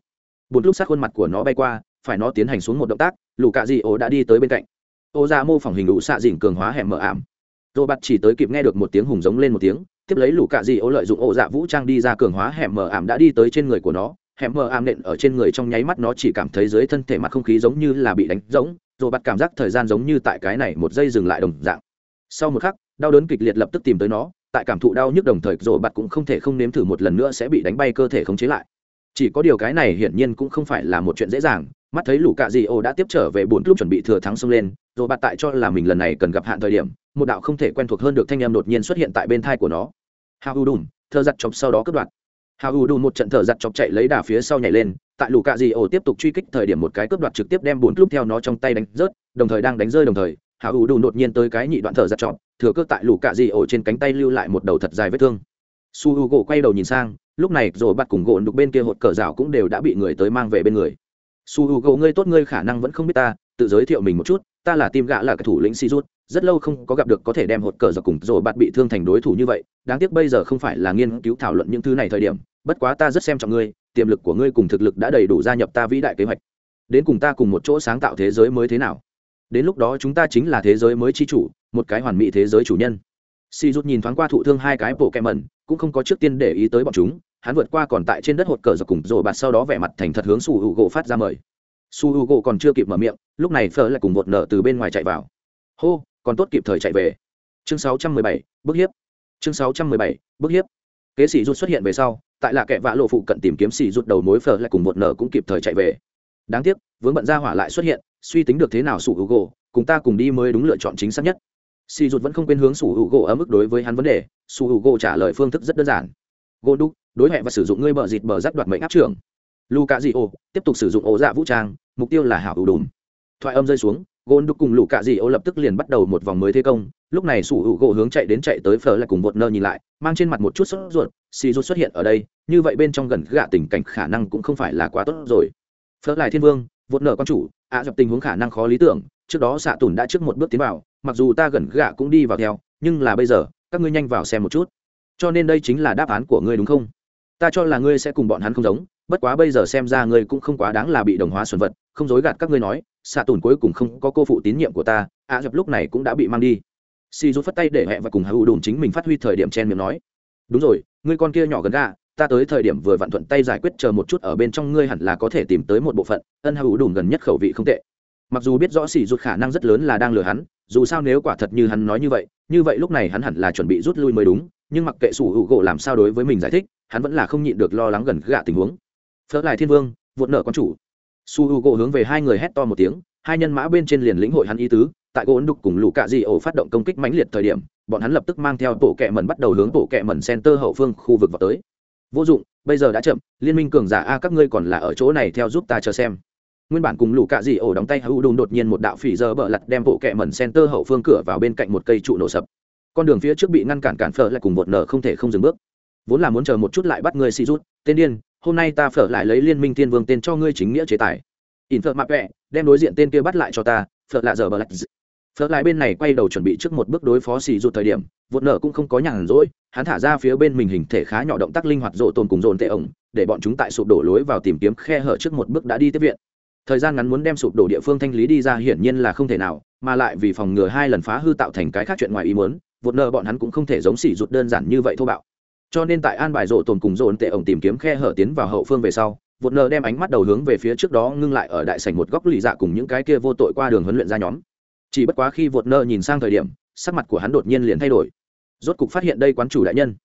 Bốn lúc sát khuôn mặt của nó bay qua, phải nó tiến hành xuống một động tác lũ cạ dị ổ đã đi tới bên cạnh. Ổ dạ mô phỏng hình đủ xạ dỉnh cường hóa hẻm mở ảm. Rồi bạn chỉ tới kịp nghe được một tiếng hùng giống lên một tiếng, tiếp lấy lũ cạ dị ổ lợi dụng ổ dạ vũ trang đi ra cường hóa hẻm mở ảm đã đi tới trên người của nó. Hẻm mờ ảm nện ở trên người trong nháy mắt nó chỉ cảm thấy dưới thân thể mặt không khí giống như là bị đánh rỗng. Rồi bạn cảm giác thời gian giống như tại cái này một giây dừng lại đồng dạng. Sau một khắc đau đớn kịch liệt lập tức tìm tới nó, tại cảm thụ đau nhức đồng thời rồi bạt cũng không thể không nếm thử một lần nữa sẽ bị đánh bay cơ thể khống chế lại chỉ có điều cái này hiển nhiên cũng không phải là một chuyện dễ dàng, mắt thấy lũ cạ dị ô đã tiếp trở về bốn lúc chuẩn bị thừa thắng xông lên rồi bạt tại cho là mình lần này cần gặp hạn thời điểm, một đạo không thể quen thuộc hơn được thanh em đột nhiên xuất hiện tại bên thai của nó hao u đùn thơ giặt chọc sau đó cướp đoạt. hào u đùn một trận thở giặt chọc chạy lấy đà phía sau nhảy lên, tại lũ cạ dị ô tiếp tục truy kích thời điểm một cái cướp đoạt trực tiếp đem bốn lúc theo nó trong tay đánh rớt, đồng thời đang đánh rơi đồng thời hào ủ đủ đột nhiên tới cái nhị đoạn thở giặt trọn, thừa cơ tại lũ cạ dị ổ trên cánh tay lưu lại một đầu thật dài vết thương. Su h u gỗ quay đầu nhìn sang, lúc này rồi bắt cùng gỗ đục bên kia hột cờ rào cũng đều đã bị người tới mang về bên người. Su h u gỗ, ngươi tốt, ngươi khả năng vẫn không biết ta, tự giới thiệu mình một chút, ta là tim gã, là cái thủ lĩnh si rút, rất lâu không có gặp được có thể đem hột cờ rào cùng rồi bạn bị thương thành đối thủ như vậy, đáng tiếc bây giờ không phải là nghiên cứu thảo luận những thứ này thời điểm, bất quá ta rất xem trọng ngươi, tiềm lực của ngươi cùng thực lực đã đầy đủ gia nhập ta vĩ đại kế hoạch. Đến cùng ta cùng một chỗ sáng tạo thế giới mới thế nào? Đến lúc đó chúng ta chính là thế giới mới chi chủ một cái hoàn mỹ thế giới chủ nhân. Si rút nhìn thoáng qua thụ thương hai cái bộ kẹ mẩn cũng không có trước tiên để ý tới bọn chúng hắn vượt qua còn tại trên đất hột cờ giặc cùng rồ bạt sau đó vẻ mặt thành thật hướng su hữu gỗ phát ra mời. Su hữu gỗ còn chưa kịp mở miệng lúc này phở lại cùng một nợ từ bên ngoài chạy vào. Hô còn tốt kịp thời chạy về. Chương 617, bức hiếp. Chương 617, bức hiếp. Kế sĩ rút xuất hiện về sau tại là kẻ vạ lộ phụ cận tìm kiếm sĩ rút đầu mối phở lại cùng một nở cũng kịp thời chạy về đáng tiếc, vướng bận ra hỏa lại xuất hiện, suy tính được thế nào sủ hữu gỗ cùng ta cùng đi mới đúng lựa chọn chính xác nhất. Xì rụt vẫn không quên hướng sủ hữu gỗ ở mức đối với hắn vấn đề, sủ hữu gỗ trả lời phương thức rất đơn giản. Gỗ đúc, đối hệ và sử dụng ngươi bờ dịt bờ giáp đoạt mệnh áp trưởng. Luka dị ô tiếp tục sử dụng ổ dạ vũ trang, mục tiêu là hảo ủ đùm. Thoại âm rơi xuống gôn đúc cùng lũ cạ dị ô lập tức liền bắt đầu một vòng mới thế công. Lúc này sủ hữu gỗ hướng chạy đến chạy tới phở lại cùng một nơ nhìn lại, mang trên mặt một chút sốt ruột. Xì rụt xuất hiện ở đây, như vậy bên trong gần gạ tình cảnh khả năng cũng không phải là quá tốt rồi phớt lại thiên vương vột nợ con chủ ạ à, dập tình huống khả năng khó lý tưởng trước đó xạ tùn đã trước một bước tiến vào mặc dù ta gần gạ cũng đi vào theo nhưng là bây giờ các ngươi nhanh vào xem một chút. Cho nên đây chính là đáp án của ngươi đúng không? Ta cho là ngươi sẽ cùng bọn hắn không giống bất quá bây giờ xem ra ngươi cũng không quá đáng là bị đồng hóa xuân vật không dối gạt các ngươi nói xạ tùn cuối cùng không có cô phụ tín nhiệm của ta ạ à, dập lúc này cũng đã bị mang đi. Si rút phất tay để hẹ và cùng hạ ủ đùn chính mình phát huy thời điểm chen miệng nói. Đúng rồi ngươi con kia nhỏ gần gà ta tới thời điểm vừa vặn thuận tay giải quyết chờ một chút ở bên trong ngươi hẳn là có thể tìm tới một bộ phận, ân hạ ủ gần nhất khẩu vị không tệ. Mặc dù biết rõ xỉ rút khả năng rất lớn là đang lừa hắn, dù sao nếu quả thật như hắn nói như vậy như vậy lúc này hắn hẳn là chuẩn bị rút lui mới đúng, nhưng mặc kệ sủ hữu gỗ làm sao đối với mình giải thích, hắn vẫn là không nhịn được lo lắng gần gạ tình huống. Phớt lại thiên vương, vụt nợ con chủ. Su hữu gỗ hướng về hai người hét to một tiếng, hai nhân mã bên trên liền lĩnh hội hắn ý tứ, tại gỗ đục cùng lũ cạ di ổ phát động công kích mãnh liệt thời điểm, bọn hắn lập tức mang theo tổ kẹ mẩn bắt đầu hướng tổ kẹ mẩn center hậu phương khu vực vào tới vô dụng, bây giờ đã chậm, liên minh cường giả a, các ngươi còn là ở chỗ này theo giúp ta chờ xem. Nguyên bản cùng lũ cạ dị ổ đóng tay, hữu đùn đột nhiên một đạo phỉ giờ bờ lặt đem bộ kẹ mẩn center hậu phương cửa vào bên cạnh một cây trụ nổ sập. Con đường phía trước bị ngăn cản cản phở lại cùng một nở không thể không dừng bước. Vốn là muốn chờ một chút lại bắt ngươi xì rút, tên điên, hôm nay ta phở lại lấy liên minh thiên vương tên cho ngươi chính nghĩa chế tài. In phở mặt vẹ đem đối diện tên kia bắt lại cho ta, phở lạ giờ bờ lạch phở lại bên này quay đầu chuẩn bị trước một bước đối phó xì rút thời điểm vụt nợ cũng không có nhàn rỗi, hắn thả ra phía bên mình hình thể khá nhỏ động tác linh hoạt rộ tồn cùng dồn tệ ổng, để bọn chúng tại sụp đổ lối vào tìm kiếm khe hở trước một bước đã đi tiếp viện. Thời gian ngắn muốn đem sụp đổ địa phương thanh lý đi ra hiển nhiên là không thể nào, mà lại vì phòng ngừa hai lần phá hư tạo thành cái khác chuyện ngoài ý muốn, vụt nợ bọn hắn cũng không thể giống xỉ rụt đơn giản như vậy thô bạo. Cho nên tại an bài rộ tồn cùng dồn tệ ổng tìm kiếm khe hở tiến vào hậu phương về sau, vụt nợ đem ánh mắt đầu hướng về phía trước đó ngưng lại ở đại sảnh một góc lì dạ cùng những cái kia vô tội qua đường huấn luyện ra nhóm. Chỉ bất quá khi vụt nợ nhìn sang thời điểm, sắc mặt của hắn đột nhiên liền thay đổi rốt cục phát hiện đây quán chủ đại nhân.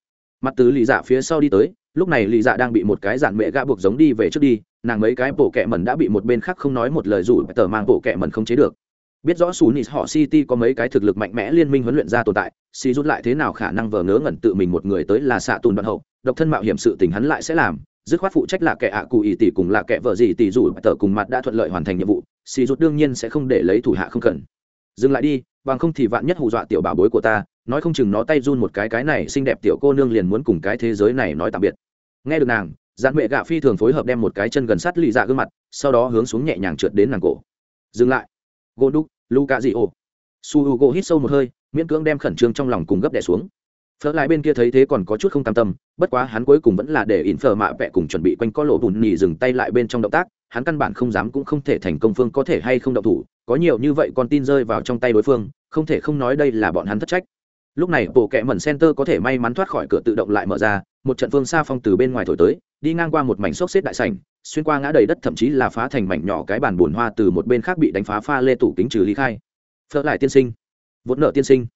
Mặt từ lì dạ phía sau đi tới, lúc này lì dạ đang bị một cái giản mẹ gã buộc giống đi về trước đi, nàng mấy cái bộ kẹ mẩn đã bị một bên khác không nói một lời rủ tờ mang bộ kẹ mẩn không chế được. Biết rõ xù nịt họ city có mấy cái thực lực mạnh mẽ liên minh huấn luyện ra tồn tại, xì rút lại thế nào khả năng vờ ngớ ngẩn tự mình một người tới là xạ tùn đoạn hậu, độc thân mạo hiểm sự tình hắn lại sẽ làm, dứt khoát phụ trách là kẻ ạ cụ ỷ tỷ cùng là kẻ vợ gì tỷ rủ tờ cùng mặt đã thuận lợi hoàn thành nhiệm vụ, xì rút đương nhiên sẽ không để lấy thủ hạ không cần. Dừng lại đi, bằng không thì vạn nhất hù dọa tiểu bảo bối của ta nói không chừng nó tay run một cái cái này xinh đẹp tiểu cô nương liền muốn cùng cái thế giới này nói tạm biệt. Nghe được nàng dạn mẹ gạ phi thường phối hợp đem một cái chân gần sát lì dạ gương mặt, sau đó hướng xuống nhẹ nhàng trượt đến nàng cổ. Dừng lại. Gô đúc luka dị ô su h u gỗ hít sâu một hơi, miễn cưỡng đem khẩn trương trong lòng cùng gấp đẻ xuống. Phớt lại bên kia thấy thế còn có chút không cam tâm, bất quá hắn cuối cùng vẫn là để ỉn phở mạ vẹ cùng chuẩn bị quanh có lộ bùn nhì dừng tay lại bên trong động tác, hắn căn bản không dám cũng không thể thành công phương có thể hay không động thủ, có nhiều như vậy con tin rơi vào trong tay đối phương, không thể không nói đây là bọn hắn thất trách lúc này, bộ kẹ mẩn center có thể may mắn thoát khỏi cửa tự động lại mở ra, một trận phương xa phong từ bên ngoài thổi tới, đi ngang qua một mảnh xốc xếp đại sảnh, xuyên qua ngã đầy đất, thậm chí là phá thành mảnh nhỏ cái bàn bùn hoa từ một bên khác bị đánh phá pha lê tủ kính trừ ly khai. Phớt lại tiên sinh. Vốn nợ tiên sinh.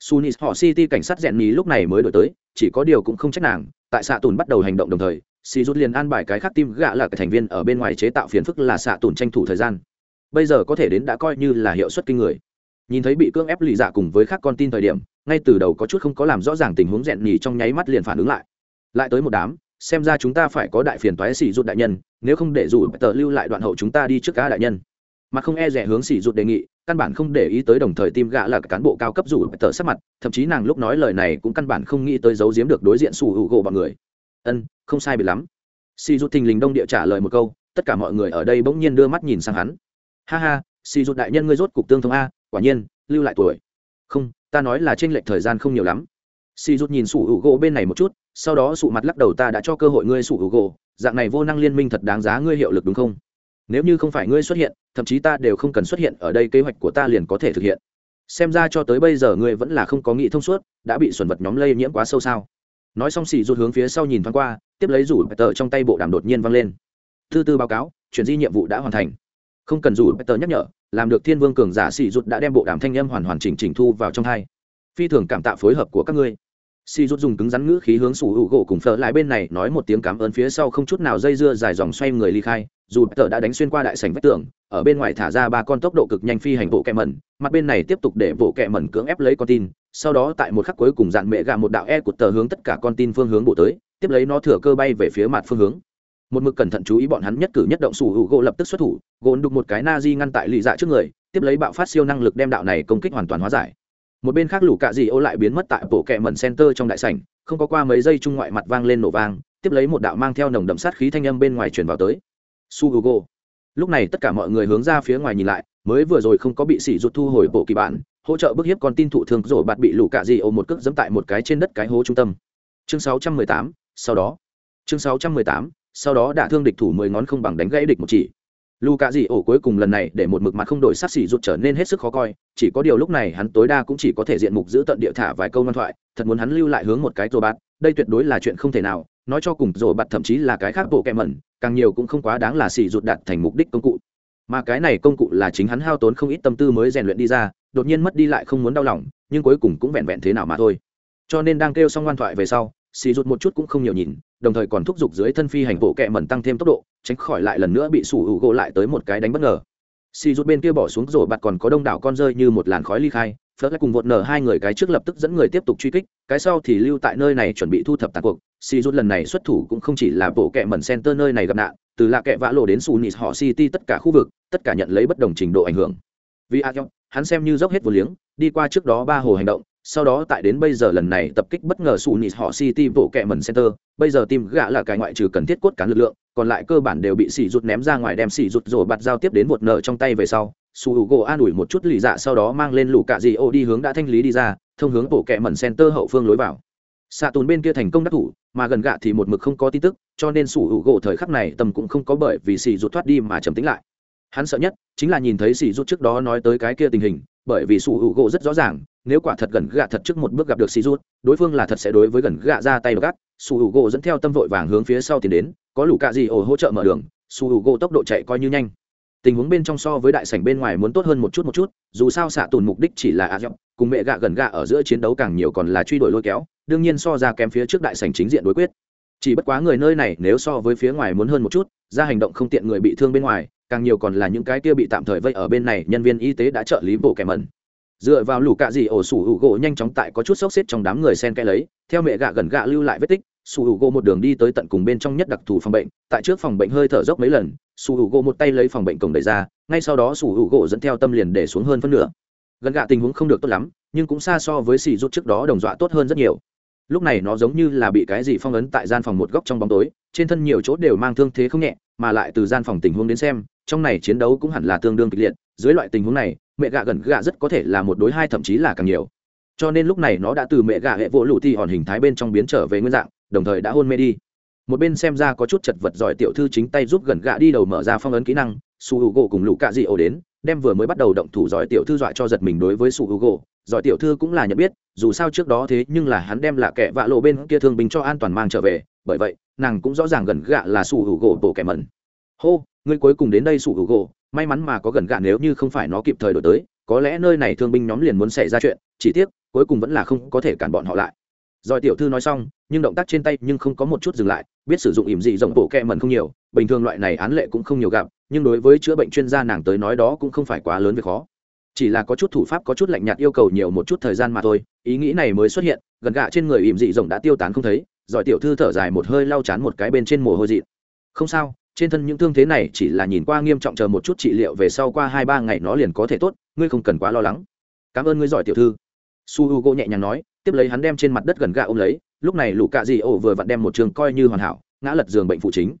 Sunis họ city cảnh sát rèn mí lúc này mới đổi tới, chỉ có điều cũng không trách nàng, tại xạ tùn bắt đầu hành động đồng thời xì rút liền an bài cái khác tim gạ là cái thành viên ở bên ngoài chế tạo phiền phức là xạ tùn tranh thủ thời gian. Bây giờ có thể đến đã coi như là hiệu suất kinh người nhìn thấy bị cưỡng ép lì dạ cùng với các con tin thời điểm, ngay từ đầu có chút không có làm rõ ràng tình huống rẹn nhì trong nháy mắt liền phản ứng lại. Lại tới một đám, xem ra chúng ta phải có đại phiền toái xỉ rụt đại nhân, nếu không để dù tờ lưu lại đoạn hậu chúng ta đi trước cá đại nhân. Mà không e rẻ hướng xỉ rụt đề nghị, căn bản không để ý tới đồng thời tim gạ là cán bộ cao cấp dù tờ sắc mặt, thậm chí nàng lúc nói lời này cũng căn bản không nghĩ tới giấu giếm được đối diện sủ hữu gỗ bọn người. Ân, không sai bị lắm. Xỉ rụt thình lình đông địa trả lời một câu, tất cả mọi người ở đây bỗng nhiên đưa mắt nhìn sang hắn. Ha ha xỉ rụt đại nhân ngươi rốt cục tương thông a quả nhiên, lưu lại tuổi. Không, ta nói là tranh lệch thời gian không nhiều lắm. Si rút nhìn sủ hữu gỗ bên này một chút, sau đó sụ mặt lắc đầu ta đã cho cơ hội ngươi sủ hữu gỗ dạng này vô năng liên minh thật đáng giá ngươi hiệu lực đúng không? Nếu như không phải ngươi xuất hiện, thậm chí ta đều không cần xuất hiện ở đây, kế hoạch của ta liền có thể thực hiện. Xem ra cho tới bây giờ ngươi vẫn là không có nghĩ thông suốt, đã bị xuẩn vật nhóm lây nhiễm quá sâu sao? Nói xong xì rút hướng phía sau nhìn thoáng qua, tiếp lấy rủ tờ trong tay bộ đàm đột nhiên văng lên. Thư tư báo cáo, chuyển di nhiệm vụ đã hoàn thành. Không cần rủ tờ nhắc nhở làm được thiên vương cường giả xì rút đã đem bộ đàm thanh âm hoàn hoàn chỉnh chỉnh thu vào trong hai. Phi thường cảm tạ phối hợp của các ngươi. Xì rút dùng cứng rắn ngữ khí hướng sủ hữu gỗ cùng phở lại bên này nói một tiếng cảm ơn phía sau không chút nào dây dưa dài dòng xoay người ly khai, dù tờ đã đánh xuyên qua đại sảnh vách tường, ở bên ngoài thả ra ba con tốc độ cực nhanh phi hành bộ kẹ mẩn, mặt bên này tiếp tục để bộ kẹ mẩn cưỡng ép lấy con tin, sau đó tại một khắc cuối cùng dạn mẹ gà một đạo e của tờ hướng tất cả con tin phương hướng bộ tới, tiếp lấy nó thừa cơ bay về phía mặt phương hướng một mực cẩn thận chú ý bọn hắn nhất cử nhất động sủ hữu gỗ lập tức xuất thủ gồn đục một cái na di ngăn tại lì dạ trước người tiếp lấy bạo phát siêu năng lực đem đạo này công kích hoàn toàn hóa giải. Một bên khác lũ cạ dị ô lại biến mất tại bộ kẹ mẩn center trong đại sảnh không có qua mấy giây trung ngoại mặt vang lên nổ vang tiếp lấy một đạo mang theo nồng đậm sát khí thanh âm bên ngoài truyền vào tới. Su hugo. Lúc này tất cả mọi người hướng ra phía ngoài nhìn lại mới vừa rồi không có bị sỉ rụt thu hồi bộ kỳ bản hỗ trợ bức hiếp con tin thụ thường rồi bạt bị lũ cạ dị ô một cước dẫm tại một cái trên đất cái hố trung tâm. Chương 618, sau đó. Chương 618, sau đó đả thương địch thủ mười ngón không bằng đánh gãy địch một chỉ. Lu cạ dị ổ cuối cùng lần này để một mực mặt không đổi sát xỉ rụt trở nên hết sức khó coi, chỉ có điều lúc này hắn tối đa cũng chỉ có thể diện mục giữ tận địa thả vài câu ngoan thoại, thật muốn hắn lưu lại hướng một cái rồ bạt, đây tuyệt đối là chuyện không thể nào, nói cho cùng rồ bạt thậm chí là cái khác bộ kẹ mẩn, càng nhiều cũng không quá đáng là xỉ rụt đạt thành mục đích công cụ. Mà cái này công cụ là chính hắn hao tốn không ít tâm tư mới rèn luyện đi ra, đột nhiên mất đi lại không muốn đau lòng, nhưng cuối cùng cũng vẹn vẹn thế nào mà thôi. Cho nên đang kêu xong ngoan thoại về sau xì rụt một chút cũng không nhiều nhìn đồng thời còn thúc giục dưới thân phi hành bộ kẹ mẩn tăng thêm tốc độ, tránh khỏi lại lần nữa bị sủ hữu gỗ lại tới một cái đánh bất ngờ. Xì rút bên kia bỏ xuống rồi bạt còn có đông đảo con rơi như một làn khói ly khai, phớt lại cùng vột nở hai người cái trước lập tức dẫn người tiếp tục truy kích, cái sau thì lưu tại nơi này chuẩn bị thu thập tàn cuộc. Xì rút lần này xuất thủ cũng không chỉ là bộ kẹ mẩn center nơi này gặp nạn, từ lạ kẹ vã lộ đến sù nịt họ city tất cả khu vực, tất cả nhận lấy bất đồng trình độ ảnh hưởng. Vì a hắn xem như dốc hết vô liếng, đi qua trước đó ba hồ hành động sau đó tại đến bây giờ lần này tập kích bất ngờ sụ nịt họ city bộ kẹ mần center, bây giờ tìm gã là cái ngoại trừ cần thiết cốt cán lực lượng, còn lại cơ bản đều bị xỉ rụt ném ra ngoài đem xỉ rụt rồi bạt giao tiếp đến một nợ trong tay về sau su h u gỗ an ủi một chút lì dạ sau đó mang lên lũ cạ dị ô đi hướng đã thanh lý đi ra, thông hướng bộ kẹ mần center hậu phương lối vào. Xạ tồn bên kia thành công đắc thủ, mà gần gạ thì một mực không có tin tức, cho nên su h u gỗ thời khắc này tầm cũng không có bởi vì xỉ rụt thoát đi mà trầm tính lại. Hắn sợ nhất chính là nhìn thấy xỉ rụt trước đó nói tới cái kia tình hình bởi vì sủ hữu gỗ rất rõ ràng, nếu quả thật gần gạ thật trước một bước gặp được si rút đối phương là thật sẽ đối với gần gạ ra tay gắt sủ hữu gỗ dẫn theo tâm vội vàng hướng phía sau tiến đến, có lũ cạ gì ổ hỗ trợ mở đường, sủ hữu gỗ tốc độ chạy coi như nhanh. Tình huống bên trong so với đại sảnh bên ngoài muốn tốt hơn một chút một chút, dù sao xạ tùn mục đích chỉ là a dọc, cùng mẹ gạ gần gạ ở giữa chiến đấu càng nhiều còn là truy đuổi lôi kéo, đương nhiên so ra kém phía trước đại sảnh chính diện đối quyết. Chỉ bất quá người nơi này nếu so với phía ngoài muốn hơn một chút, ra hành động không tiện người bị thương bên ngoài càng nhiều còn là những cái kia bị tạm thời vây ở bên này nhân viên y tế đã trợ lý bộ kẻ mẩn. Dựa vào lũ cạ dị ổ sủ hữu gỗ nhanh chóng tại có chút sốc xếp trong đám người sen kẽ lấy, theo mẹ gạ gần gạ lưu lại vết tích, sủ hữu gỗ một đường đi tới tận cùng bên trong nhất đặc thù phòng bệnh, tại trước phòng bệnh hơi thở dốc mấy lần, sủ hữu gỗ một tay lấy phòng bệnh cổng đẩy ra, ngay sau đó sủ hữu gỗ dẫn theo tâm liền để xuống hơn phân nửa. Gần gạ tình huống không được tốt lắm, nhưng cũng xa so với xì rút trước đó đồng dọa tốt hơn rất nhiều lúc này nó giống như là bị cái gì phong ấn tại gian phòng một góc trong bóng tối, trên thân nhiều chỗ đều mang thương thế không nhẹ, mà lại từ gian phòng tình huống đến xem, trong này chiến đấu cũng hẳn là tương đương kịch liệt, dưới loại tình huống này, mẹ gạ gần gạ rất có thể là một đối hai thậm chí là càng nhiều. Cho nên lúc này nó đã từ mẹ gạ hệ vỗ lụ ti hòn hình thái bên trong biến trở về nguyên dạng, đồng thời đã hôn mê đi. Một bên xem ra có chút chật vật giỏi tiểu thư chính tay giúp gần gạ đi đầu mở ra phong ấn kỹ năng, su hữu gỗ cùng lũ cạ dị ổ đến, đem vừa mới bắt đầu động thủ giỏi tiểu thư dọa cho giật mình đối với su hữu gỗ giỏi tiểu thư cũng là nhận biết, dù sao trước đó thế nhưng là hắn đem là kẻ vạ lộ bên kia thương binh cho an toàn mang trở về, bởi vậy, nàng cũng rõ ràng gần gạ là sủ hữu gỗ bộ kẻ mẩn. Hô, ngươi cuối cùng đến đây sủ hữu gỗ, may mắn mà có gần gạ nếu như không phải nó kịp thời đổi tới, có lẽ nơi này thương binh nhóm liền muốn xảy ra chuyện, chỉ tiếc, cuối cùng vẫn là không có thể cản bọn họ lại. Rồi tiểu thư nói xong, nhưng động tác trên tay nhưng không có một chút dừng lại, biết sử dụng ỉm dị rộng bộ kẹ mẩn không nhiều, bình thường loại này án lệ cũng không nhiều gặp, nhưng đối với chữa bệnh chuyên gia nàng tới nói đó cũng không phải quá lớn việc khó chỉ là có chút thủ pháp có chút lạnh nhạt yêu cầu nhiều một chút thời gian mà thôi, ý nghĩ này mới xuất hiện, gần gạ trên người ỉm dị rộng đã tiêu tán không thấy, giỏi tiểu thư thở dài một hơi lau chán một cái bên trên mồ hôi dị. Không sao, trên thân những thương thế này chỉ là nhìn qua nghiêm trọng chờ một chút trị liệu về sau qua hai ba ngày nó liền có thể tốt, ngươi không cần quá lo lắng. Cảm ơn ngươi giỏi tiểu thư. Su h u g o nhẹ nhàng nói, tiếp lấy hắn đem trên mặt đất gần gạ ôm lấy, lúc này lũ cạ dị ổ vừa vặn đem một trường coi như hoàn hảo, ngã lật giường bệnh phụ chính.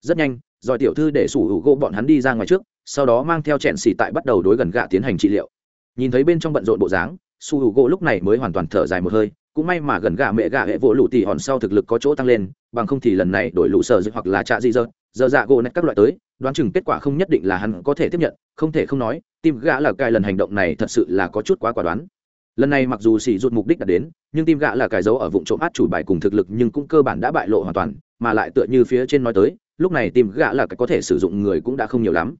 Rất nhanh giỏi tiểu thư để sủ hữu gỗ bọn hắn đi ra ngoài trước, sau đó mang theo chẹn xì tại bắt đầu đối gần gạ tiến hành trị liệu. Nhìn thấy bên trong bận rộn bộ dáng, sủ hữu gỗ lúc này mới hoàn toàn thở dài một hơi, cũng may mà gần gạ mẹ gạ hệ vỗ lụ tỉ hòn sau thực lực có chỗ tăng lên, bằng không thì lần này đổi lũ sợ hoặc là trạ di dơ giờ dạ gỗ nét các loại tới, đoán chừng kết quả không nhất định là hắn có thể tiếp nhận, không thể không nói, tim gã là cài lần hành động này thật sự là có chút quá quả đoán. Lần này mặc dù xỉ rụt mục đích đã đến, nhưng tim gạ là cài dấu ở vụ trộm át chủ bài cùng thực lực nhưng cũng cơ bản đã bại lộ hoàn toàn, mà lại tựa như phía trên nói tới lúc này tìm gạ là có thể sử dụng người cũng đã không nhiều lắm.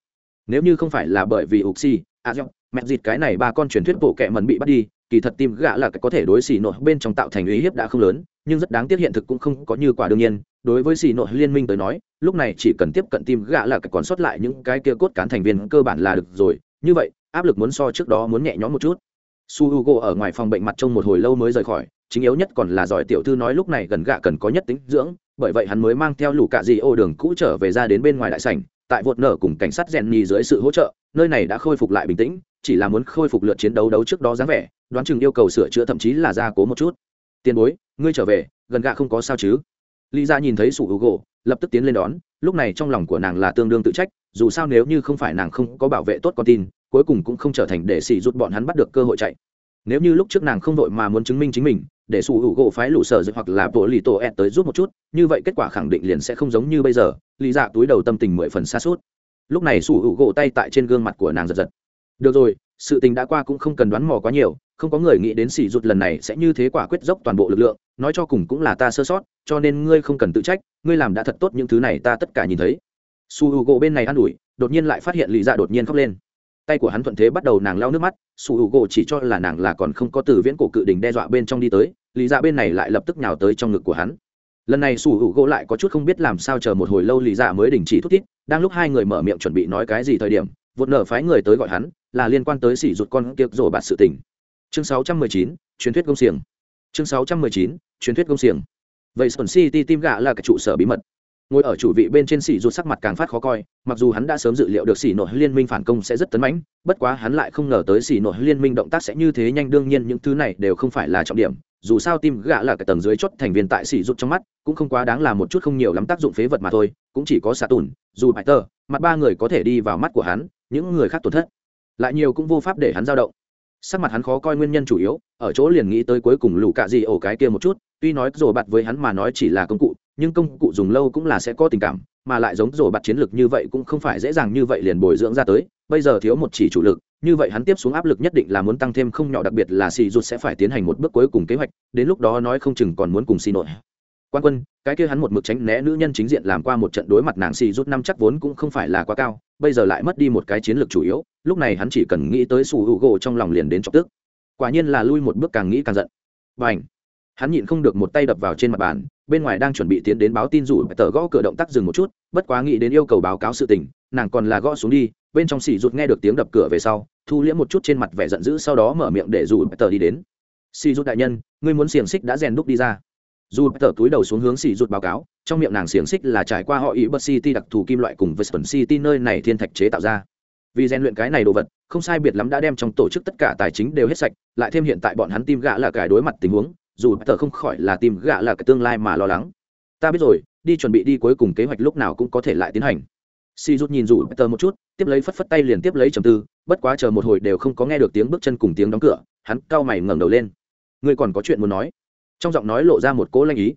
Nếu như không phải là bởi vì uxi à, a dọc mẹ dịt cái này ba con truyền thuyết bộ kệ mần bị bắt đi, kỳ thật tìm gạ là có thể đối xì nội bên trong tạo thành uy hiếp đã không lớn, nhưng rất đáng tiếc hiện thực cũng không có như quả đương nhiên. Đối với xì nội liên minh tới nói, lúc này chỉ cần tiếp cận tìm gạ là còn sót lại những cái kia cốt cán thành viên cơ bản là được rồi. Như vậy, áp lực muốn so trước đó muốn nhẹ nhõm một chút. Su h u g o ở ngoài phòng bệnh mặt trông một hồi lâu mới rời khỏi chính yếu nhất còn là giỏi tiểu thư nói lúc này gần gạ cần có nhất tính dưỡng, bởi vậy hắn mới mang theo lũ cạ dị ô đường cũ trở về ra đến bên ngoài đại sảnh, tại vột nở cùng cảnh sát rèn nhì dưới sự hỗ trợ, nơi này đã khôi phục lại bình tĩnh, chỉ là muốn khôi phục lượt chiến đấu đấu trước đó dáng vẻ, đoán chừng yêu cầu sửa chữa thậm chí là gia cố một chút. Tiền bối, ngươi trở về, gần gạ không có sao chứ? Lý ra nhìn thấy sủ hữu gỗ lập tức tiến lên đón, lúc này trong lòng của nàng là tương đương tự trách, dù sao nếu như không phải nàng không có bảo vệ tốt con tin, cuối cùng cũng không trở thành để xỉ rút bọn hắn bắt được cơ hội chạy. Nếu như lúc trước nàng không đội mà muốn chứng minh chính mình để sủ hữu gỗ phái lũ sở dự hoặc là bộ lì tổ ed tới giúp một chút, như vậy kết quả khẳng định liền sẽ không giống như bây giờ lý dạ túi đầu tâm tình mười phần xa suốt. Lúc này sủ hữu gỗ tay tại trên gương mặt của nàng giật giật. Được rồi, sự tình đã qua cũng không cần đoán mò quá nhiều, không có người nghĩ đến sỉ rụt lần này sẽ như thế quả quyết dốc toàn bộ lực lượng, nói cho cùng cũng là ta sơ sót, cho nên ngươi không cần tự trách, ngươi làm đã thật tốt những thứ này ta tất cả nhìn thấy. Su h u gỗ bên này an ủi, đột nhiên lại phát hiện lì dạ đột nhiên khóc lên. Tay của hắn thuận thế bắt đầu nàng lau nước mắt su h u gỗ chỉ cho là nàng là còn không có từ viễn cổ cự đình đe dọa bên trong đi tới Lý dạ bên này lại lập tức nhào tới trong ngực của hắn. Lần này sủ hữu gỗ lại có chút không biết làm sao chờ một hồi lâu Lý dạ mới đình chỉ thút thít đang lúc hai người mở miệng chuẩn bị nói cái gì thời điểm vụt nở phái người tới gọi hắn là liên quan tới sỉ rụt con Tiệc rổ bạt sự tình. Chương 619, truyền thuyết công xiềng. Chương 619, truyền thuyết công xiềng. Vậy sơn city tim gạ là cái trụ sở bí mật. Ngồi ở chủ vị bên trên Sỉ rụt sắc mặt càng phát khó coi mặc dù hắn đã sớm dự liệu được Sỉ nội liên minh phản công sẽ rất tấn mãnh bất quá hắn lại không ngờ tới Sỉ nội liên minh động tác sẽ như thế nhanh đương nhiên những thứ này đều không phải là trọng điểm dù sao tim gạ là cái tầng dưới chốt thành viên tại sỉ dục trong mắt, cũng không quá đáng là một chút không nhiều lắm tác dụng phế vật mà thôi, cũng chỉ có xạ tùn, dù bại tờ, mặt ba người có thể đi vào mắt của hắn, những người khác tổn thất. Lại nhiều cũng vô pháp để hắn dao động. Sắc mặt hắn khó coi nguyên nhân chủ yếu, ở chỗ liền nghĩ tới cuối cùng lũ cạ gì ổ cái kia một chút, tuy nói rồ bạt với hắn mà nói chỉ là công cụ, nhưng công cụ dùng lâu cũng là sẽ có tình cảm, mà lại giống rồ bạt chiến lược như vậy cũng không phải dễ dàng như vậy liền bồi dưỡng ra tới bây giờ thiếu một chỉ chủ lực, như vậy hắn tiếp xuống áp lực nhất định là muốn tăng thêm không nhỏ, đặc biệt là xì rụt sẽ phải tiến hành một bước cuối cùng kế hoạch, đến lúc đó nói không chừng còn muốn cùng xì nội. Quan quân, cái kia hắn một mực tránh né nữ nhân chính diện làm qua một trận đối mặt nàng xì rút năm chắc vốn cũng không phải là quá cao, bây giờ lại mất đi một cái chiến lược chủ yếu, lúc này hắn chỉ cần nghĩ tới sủ hữu gỗ trong lòng liền đến chọc tức. Quả nhiên là lui một bước càng nghĩ càng giận. Và h hắn nhịn không được một tay đập vào trên mặt bàn, bên ngoài đang chuẩn bị tiến đến báo tin rủ, tờ gõ cửa động tác dừng một chút, bất quá nghĩ đến yêu cầu báo cáo sự tình, nàng còn là gõ xuống đi bên trong xì rụt nghe được tiếng đập cửa về sau, thu liễm một chút trên mặt vẻ giận dữ, sau đó mở miệng để rủ tờ đi đến. Xì rụt đại nhân, ngươi muốn xiềng xích đã rèn đúc đi ra. Dù tờ túi đầu xuống hướng xì rụt báo cáo, trong miệng nàng xiềng xích là trải qua họ ý bất city đặc thù kim loại cùng western city nơi này thiên thạch chế tạo ra. Vì rèn luyện cái này đồ vật, không sai biệt lắm đã đem trong tổ chức tất cả tài chính đều hết sạch, lại thêm hiện tại bọn hắn tim gạ là cái đối mặt tình huống, dù tờ không khỏi là tim gạ là cái tương lai mà lo lắng. Ta biết rồi, đi chuẩn bị đi cuối cùng kế hoạch lúc nào cũng có thể lại tiến hành si rút nhìn rủ tờ một chút, tiếp lấy phất phất tay liền tiếp lấy trầm tư, bất quá chờ một hồi đều không có nghe được tiếng bước chân cùng tiếng đóng cửa, hắn cau mày ngẩng đầu lên. Ngươi còn có chuyện muốn nói? Trong giọng nói lộ ra một cỗ lanh ý.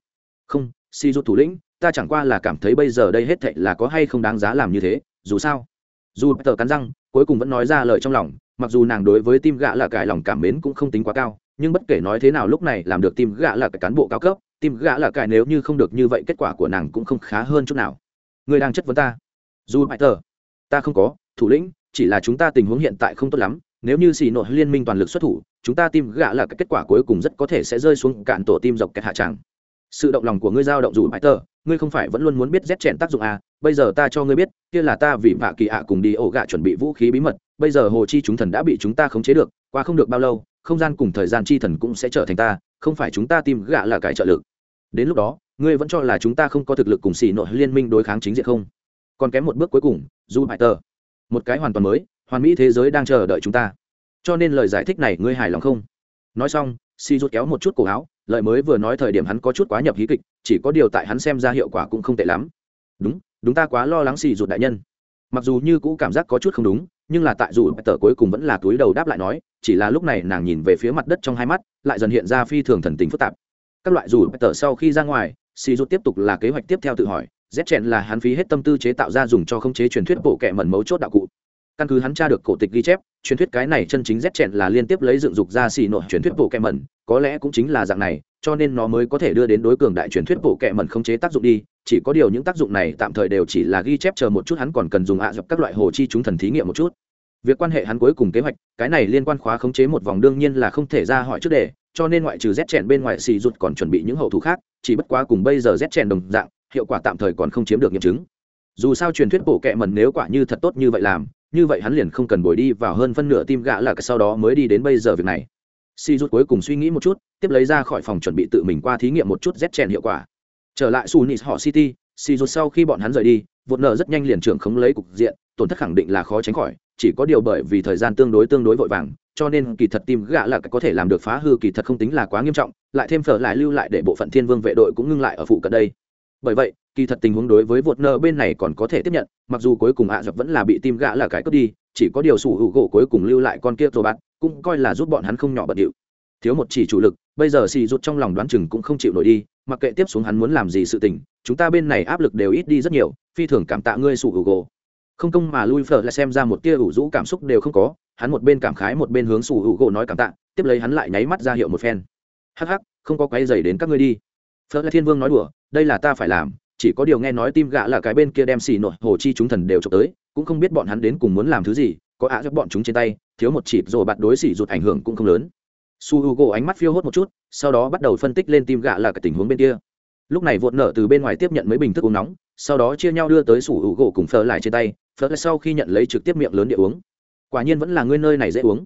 Không si rút thủ lĩnh, ta chẳng qua là cảm thấy bây giờ đây hết thệ là có hay không đáng giá làm như thế, dù sao. Dù tờ cắn răng, cuối cùng vẫn nói ra lời trong lòng, mặc dù nàng đối với tim gạ là cải lòng cảm mến cũng không tính quá cao, nhưng bất kể nói thế nào lúc này làm được tim gạ là cái cán bộ cao cấp tim Gã là cải nếu như không được như vậy kết quả của nàng cũng không khá hơn chút nào. Người đang chất vấn ta dù bại tờ ta không có, thủ lĩnh, chỉ là chúng ta tình huống hiện tại không tốt lắm, nếu như xì nội liên minh toàn lực xuất thủ, chúng ta tìm gạ là cái kết quả cuối cùng rất có thể sẽ rơi xuống cạn tổ tim dọc kẹt hạ tràng. Sự động lòng của ngươi giao động dù bại tờ ngươi không phải vẫn luôn muốn biết rét chèn tác dụng à bây giờ ta cho ngươi biết, kia là ta vì vạ kỳ ạ cùng đi ổ gạ chuẩn bị vũ khí bí mật, bây giờ hồ chi chúng thần đã bị chúng ta khống chế được, qua không được bao lâu, không gian cùng thời gian chi thần cũng sẽ trở thành ta, không phải chúng ta tìm gạ là cái trợ lực. Đến lúc đó, ngươi vẫn cho là chúng ta không có thực lực cùng xì nội liên minh đối kháng chính diện không? Còn kém một bước cuối cùng du bại tờ. Một cái hoàn toàn mới, hoàn mỹ thế giới đang chờ đợi chúng ta. Cho nên lời giải thích này ngươi hài lòng không? Nói xong si rút kéo một chút cổ áo lợi mới vừa nói thời điểm hắn có chút quá nhập hí kịch, chỉ có điều tại hắn xem ra hiệu quả cũng không tệ lắm. Đúng đúng ta quá lo lắng xì rụt đại nhân. Mặc dù như cũ cảm giác có chút không đúng, nhưng là tại dù tờ cuối cùng vẫn là túi đầu đáp lại nói, chỉ là lúc này nàng nhìn về phía mặt đất trong hai mắt, lại dần hiện ra phi thường thần tình phức tạp. Các loại dù tờ sau khi ra ngoài xì rụt tiếp tục là kế hoạch tiếp theo tự hỏi z chèn là hắn phí hết tâm tư chế tạo ra dùng cho khống chế truyền thuyết bộ kệ mẩn mấu chốt đạo cụ. Căn cứ hắn tra được cổ tịch ghi chép, truyền thuyết cái này chân chính z chèn là liên tiếp lấy dựng dục ra xì nội truyền thuyết bộ kệ mẩn, có lẽ cũng chính là dạng này, cho nên nó mới có thể đưa đến đối cường đại truyền thuyết bộ kệ mẩn khống chế tác dụng đi, chỉ có điều những tác dụng này tạm thời đều chỉ là ghi chép chờ một chút hắn còn cần dùng ạ à dập các loại hồ chi chúng thần thí nghiệm một chút. Việc quan hệ hắn cuối cùng kế hoạch, cái này liên quan khóa khống chế một vòng đương nhiên là không thể ra hỏi trước đề, cho nên ngoại trừ rét chèn bên ngoài xì rụt còn chuẩn bị những hậu thủ khác, chỉ bất quá cùng bây giờ rét chèn đồng dạng hiệu quả tạm thời còn không chiếm được nghiệm chứng. Dù sao truyền thuyết bộ kệ mẩn nếu quả như thật tốt như vậy làm, như vậy hắn liền không cần bồi đi vào hơn phân nửa tim gã là cái sau đó mới đi đến bây giờ việc này. Si rút cuối cùng suy nghĩ một chút, tiếp lấy ra khỏi phòng chuẩn bị tự mình qua thí nghiệm một chút rét chèn hiệu quả. Trở lại sunis họ city, si rút sau khi bọn hắn rời đi, vụt nợ rất nhanh liền trưởng khống lấy cục diện, tổn thất khẳng định là khó tránh khỏi, chỉ có điều bởi vì thời gian tương đối tương đối vội vàng, cho nên kỳ thật tim gã là có thể làm được phá hư kỳ thật không tính là quá nghiêm trọng, lại thêm phở lại lưu lại để bộ phận thiên vương vệ đội cũng ngưng lại ở phụ cận đây bởi vậy, kỳ thật tình huống đối với vuột nợ bên này còn có thể tiếp nhận, mặc dù cuối cùng ạ à dập vẫn là bị tim gã là cái cướp đi, chỉ có điều sủ hữu gỗ cuối cùng lưu lại con kia rồi bạn cũng coi là giúp bọn hắn không nhỏ bận điệu. Thiếu một chỉ chủ lực, bây giờ xì rút trong lòng đoán chừng cũng không chịu nổi đi, mặc kệ tiếp xuống hắn muốn làm gì sự tình, chúng ta bên này áp lực đều ít đi rất nhiều, phi thường cảm tạ ngươi sủ hữu gỗ. Không công mà lui phở lại xem ra một tia ủ rũ cảm xúc đều không có, hắn một bên cảm khái một bên hướng sủ hữu gỗ nói cảm tạ, tiếp lấy hắn lại nháy mắt ra hiệu một phen. Hắc hắc, không có quay dày đến các ngươi đi. Phở lại thiên vương nói đùa đây là ta phải làm, chỉ có điều nghe nói tim gạ là cái bên kia đem xì nội hồ chi chúng thần đều trộm tới, cũng không biết bọn hắn đến cùng muốn làm thứ gì, có ạ giúp bọn chúng trên tay, thiếu một chịp rồi bạn đối xỉ rụt ảnh hưởng cũng không lớn. Su h u g o ánh mắt phiêu hốt một chút, sau đó bắt đầu phân tích lên tim gạ là cái tình huống bên kia. Lúc này vụt nở từ bên ngoài tiếp nhận mấy bình thức uống nóng, sau đó chia nhau đưa tới su h u g o cùng phơ lại trên tay phơ lại sau khi nhận lấy trực tiếp miệng lớn địa uống. Quả nhiên vẫn là ngươi nơi này dễ uống.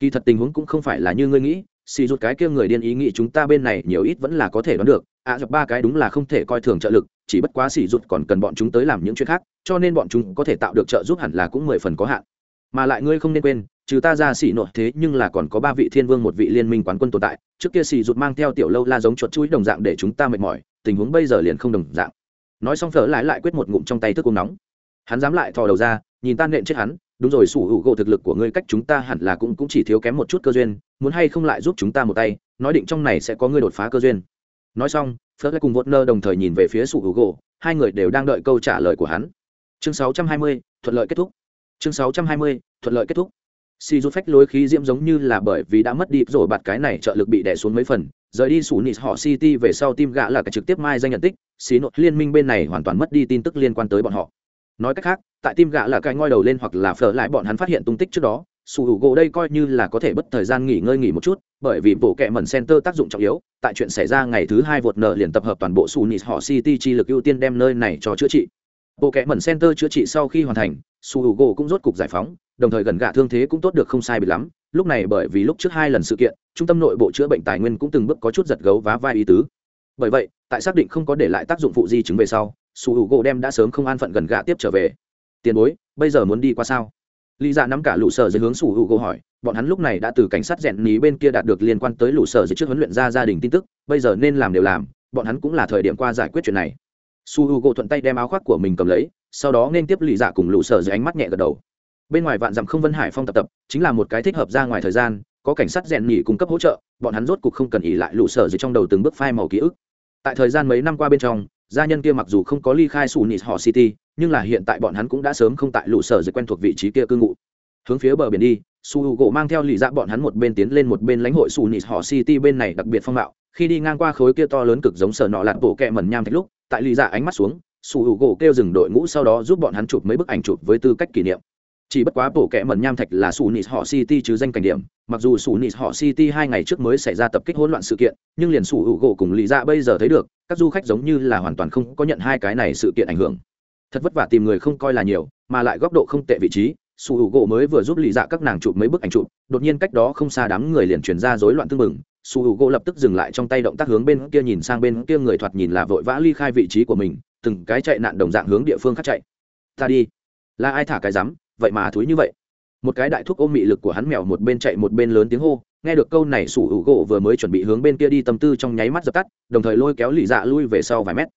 Kỳ thật tình huống cũng không phải là như ngươi nghĩ, xì rụt cái kia người điên ý nghĩ chúng ta bên này nhiều ít vẫn là có thể đoán được ạ dập ba cái đúng là không thể coi thường trợ lực, chỉ bất quá xì rụt còn cần bọn chúng tới làm những chuyện khác, cho nên bọn chúng có thể tạo được trợ giúp hẳn là cũng mười phần có hạn. Mà lại ngươi không nên quên, trừ ta ra xỉ nội thế nhưng là còn có ba vị thiên vương một vị liên minh quán quân tồn tại, trước kia xỉ rụt mang theo tiểu lâu la giống chuột chuối đồng dạng để chúng ta mệt mỏi, tình huống bây giờ liền không đồng dạng. Nói xong phở lại lại quyết một ngụm trong tay thức uống nóng. Hắn dám lại thò đầu ra, nhìn tan nện chết hắn, đúng rồi, sủ hữu gỗ thực lực của ngươi cách chúng ta hẳn là cũng cũng chỉ thiếu kém một chút cơ duyên, muốn hay không lại giúp chúng ta một tay, nói định trong này sẽ có ngươi đột phá cơ duyên nói xong phớt lại cùng vốt nơ đồng thời nhìn về phía sủ hữu gỗ hai người đều đang đợi câu trả lời của hắn. Chương 620, thuận lợi kết thúc. Chương 620, thuận lợi kết thúc. Si rút phách lối khí diễm giống như là bởi vì đã mất đi rồi bạt cái này trợ lực bị đè xuống mấy phần rời đi sủ nịt họ city về sau tim Gã là cái trực tiếp mai danh nhận tích xí nội liên minh bên này hoàn toàn mất đi tin tức liên quan tới bọn họ. Nói cách khác tại tim Gã là cái ngoi đầu lên hoặc là phở lại bọn hắn phát hiện tung tích trước đó sủ hữu gỗ đây coi như là có thể bất thời gian nghỉ ngơi nghỉ một chút bởi vì bộ kệ mẩn center tác dụng trọng yếu tại chuyện xảy ra ngày thứ hai vượt nợ liền tập hợp toàn bộ su họ city chi lực ưu tiên đem nơi này cho chữa trị. Bộ kệ mẩn center chữa trị sau khi hoàn thành, su hữu gỗ cũng rốt cục giải phóng, đồng thời gần gạ thương thế cũng tốt được không sai bị lắm. Lúc này bởi vì lúc trước hai lần sự kiện, trung tâm nội bộ chữa bệnh tài nguyên cũng từng bước có chút giật gấu vá vai ý tứ. Bởi vậy, tại xác định không có để lại tác dụng phụ di chứng về sau, su hữu gỗ đem đã sớm không an phận gần gạ tiếp trở về. Tiền bối, bây giờ muốn đi qua sao? Lý dạ nắm cả lũ sở dưới hướng su hữu gỗ hỏi, bọn hắn lúc này đã từ cảnh sát rèn ní bên kia đạt được liên quan tới lũ sở dưới trước huấn luyện ra gia đình tin tức, bây giờ nên làm đều làm, bọn hắn cũng là thời điểm qua giải quyết chuyện này. Su hữu gỗ thuận tay đem áo khoác của mình cầm lấy, sau đó nên tiếp lý dạ cùng lũ sở dưới ánh mắt nhẹ gật đầu. Bên ngoài vạn dặm không vân hải phong tập tập, chính là một cái thích hợp ra ngoài thời gian, có cảnh sát rèn nhỉ cung cấp hỗ trợ, bọn hắn rốt cuộc không cần ỉ lại lũ sở dưới trong đầu từng bước phai màu ký ức. Tại thời gian mấy năm qua bên trong gia nhân kia mặc dù không có ly khai sù nịt họ city, nhưng là hiện tại bọn hắn cũng đã sớm không tại lũ sở dịch quen thuộc vị trí kia cư ngụ. Hướng phía bờ biển đi, su h u gỗ mang theo lì dạ bọn hắn một bên tiến lên một bên lãnh hội sù nịt họ city bên này đặc biệt phong mạo. Khi đi ngang qua khối kia to lớn cực giống sở nọ lạt bộ kẹ mẩn nham thạch lúc, tại lì dạ ánh mắt xuống, su h u gỗ kêu dừng đội ngũ sau đó giúp bọn hắn chụp mấy bức ảnh chụp với tư cách kỷ niệm chỉ bất quá bộ kẽ mẩn nham thạch là sù nịt họ city chứ danh cảnh điểm, mặc dù sù nịt họ city hai ngày trước mới xảy ra tập kích hỗn loạn sự kiện, nhưng liền sù hữu gỗ cùng lý dạ bây giờ thấy được, các du khách giống như là hoàn toàn không có nhận hai cái này sự kiện ảnh hưởng. Thật vất vả tìm người không coi là nhiều, mà lại góc độ không tệ vị trí sù hữu gỗ mới vừa giúp lý dạ các nàng chụp mấy bức ảnh chụp, đột nhiên cách đó không xa đám người liền truyền ra rối loạn tương mừng sù hữu gỗ lập tức dừng lại trong tay động tác hướng bên kia nhìn sang bên kia người thoạt nhìn là vội vã ly khai vị trí của mình, từng cái chạy nạn đồng dạng hướng địa phương khác chạy. Ta đi. Là ai thả cái rắm? Vậy mà thúi như vậy. Một cái đại thuốc ôm mị lực của hắn mèo một bên chạy một bên lớn tiếng hô, nghe được câu này sủ hữu gỗ vừa mới chuẩn bị hướng bên kia đi tâm tư trong nháy mắt dập tắt, đồng thời lôi kéo lì dạ lui về sau vài mét.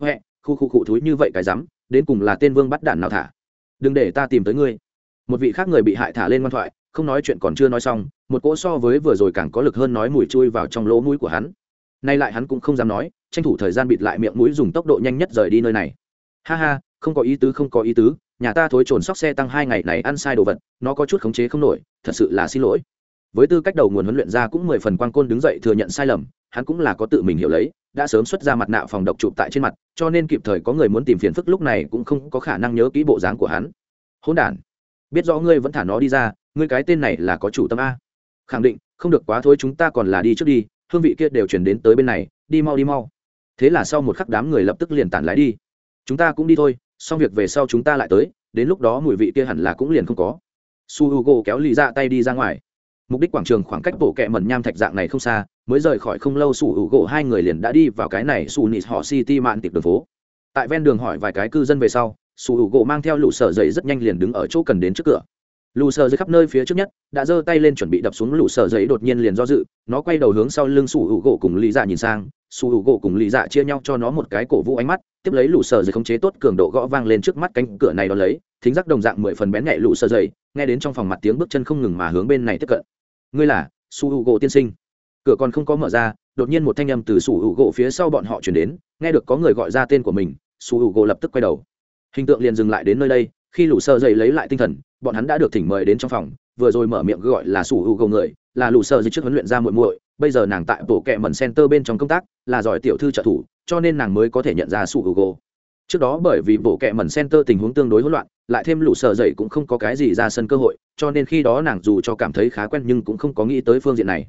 Huệ, khu khu cụ thúi như vậy cái rắm, đến cùng là tên vương bắt đản nào thả? Đừng để ta tìm tới ngươi. Một vị khác người bị hại thả lên ngoan thoại, không nói chuyện còn chưa nói xong, một cỗ so với vừa rồi càng có lực hơn nói mùi chui vào trong lỗ mũi của hắn. Nay lại hắn cũng không dám nói, tranh thủ thời gian bịt lại miệng mũi dùng tốc độ nhanh nhất rời đi nơi này. Ha ha, không có ý tứ, không có ý tứ nhà ta thối trồn sóc xe tăng hai ngày này ăn sai đồ vật, nó có chút khống chế không nổi, thật sự là xin lỗi. Với tư cách đầu nguồn huấn luyện ra cũng mười phần quan côn đứng dậy thừa nhận sai lầm, hắn cũng là có tự mình hiểu lấy, đã sớm xuất ra mặt nạ phòng độc chụp tại trên mặt, cho nên kịp thời có người muốn tìm phiền phức lúc này cũng không có khả năng nhớ kỹ bộ dáng của hắn. Hỗn đản, biết rõ ngươi vẫn thả nó đi ra, ngươi cái tên này là có chủ tâm a. Khẳng định, không được quá thôi chúng ta còn là đi trước đi, hương vị kia đều chuyển đến tới bên này, đi mau đi mau. Thế là sau một khắc đám người lập tức liền tản lái đi. Chúng ta cũng đi thôi xong việc về sau chúng ta lại tới, đến lúc đó mùi vị kia hẳn là cũng liền không có. Su h u g o kéo lì ra tay đi ra ngoài. Mục đích quảng trường khoảng cách bộ kẹ mẩn nham thạch dạng này không xa, mới rời khỏi không lâu su h u g o hai người liền đã đi vào cái này su nịt họ city mạn tiệp đường phố. Tại ven đường hỏi vài cái cư dân về sau, su h u g o mang theo lũ sở dậy rất nhanh liền đứng ở chỗ cần đến trước cửa. Lù sờ dưới khắp nơi phía trước nhất, đã giơ tay lên chuẩn bị đập xuống lù sờ dậy đột nhiên liền do dự, nó quay đầu hướng sau lưng Su Hugo cùng lý dạ nhìn sang, Su Hugo cùng lý dạ chia nhau cho nó một cái cổ vũ ánh mắt tiếp lấy lũ sờ dày khống chế tốt cường độ gõ vang lên trước mắt cánh cửa này đó lấy, thính giác đồng dạng mười phần bén nhạy lũ sờ dày, nghe đến trong phòng mặt tiếng bước chân không ngừng mà hướng bên này tiếp cận. Ngươi là su hữu gỗ tiên sinh. Cửa còn không có mở ra, đột nhiên một thanh âm từ su hữu gỗ phía sau bọn họ chuyển đến, nghe được có người gọi ra tên của mình, su hữu gỗ lập tức quay đầu. Hình tượng liền dừng lại đến nơi đây, khi lũ sờ dày lấy lại tinh thần, bọn hắn đã được thỉnh mời đến trong phòng, vừa rồi mở miệng gọi là su hữu gỗ người, là lũ sờ dày trước huấn luyện ra muội muội, bây giờ nàng tại bộ kệ mẩn center bên trong công tác, là giỏi tiểu thư trợ thủ cho nên nàng mới có thể nhận ra sủ hữu gỗ trước đó bởi vì bộ kệ mẩn center tình huống tương đối hỗn loạn, lại thêm lũ sợ dậy cũng không có cái gì ra sân cơ hội, cho nên khi đó nàng dù cho cảm thấy khá quen nhưng cũng không có nghĩ tới phương diện này.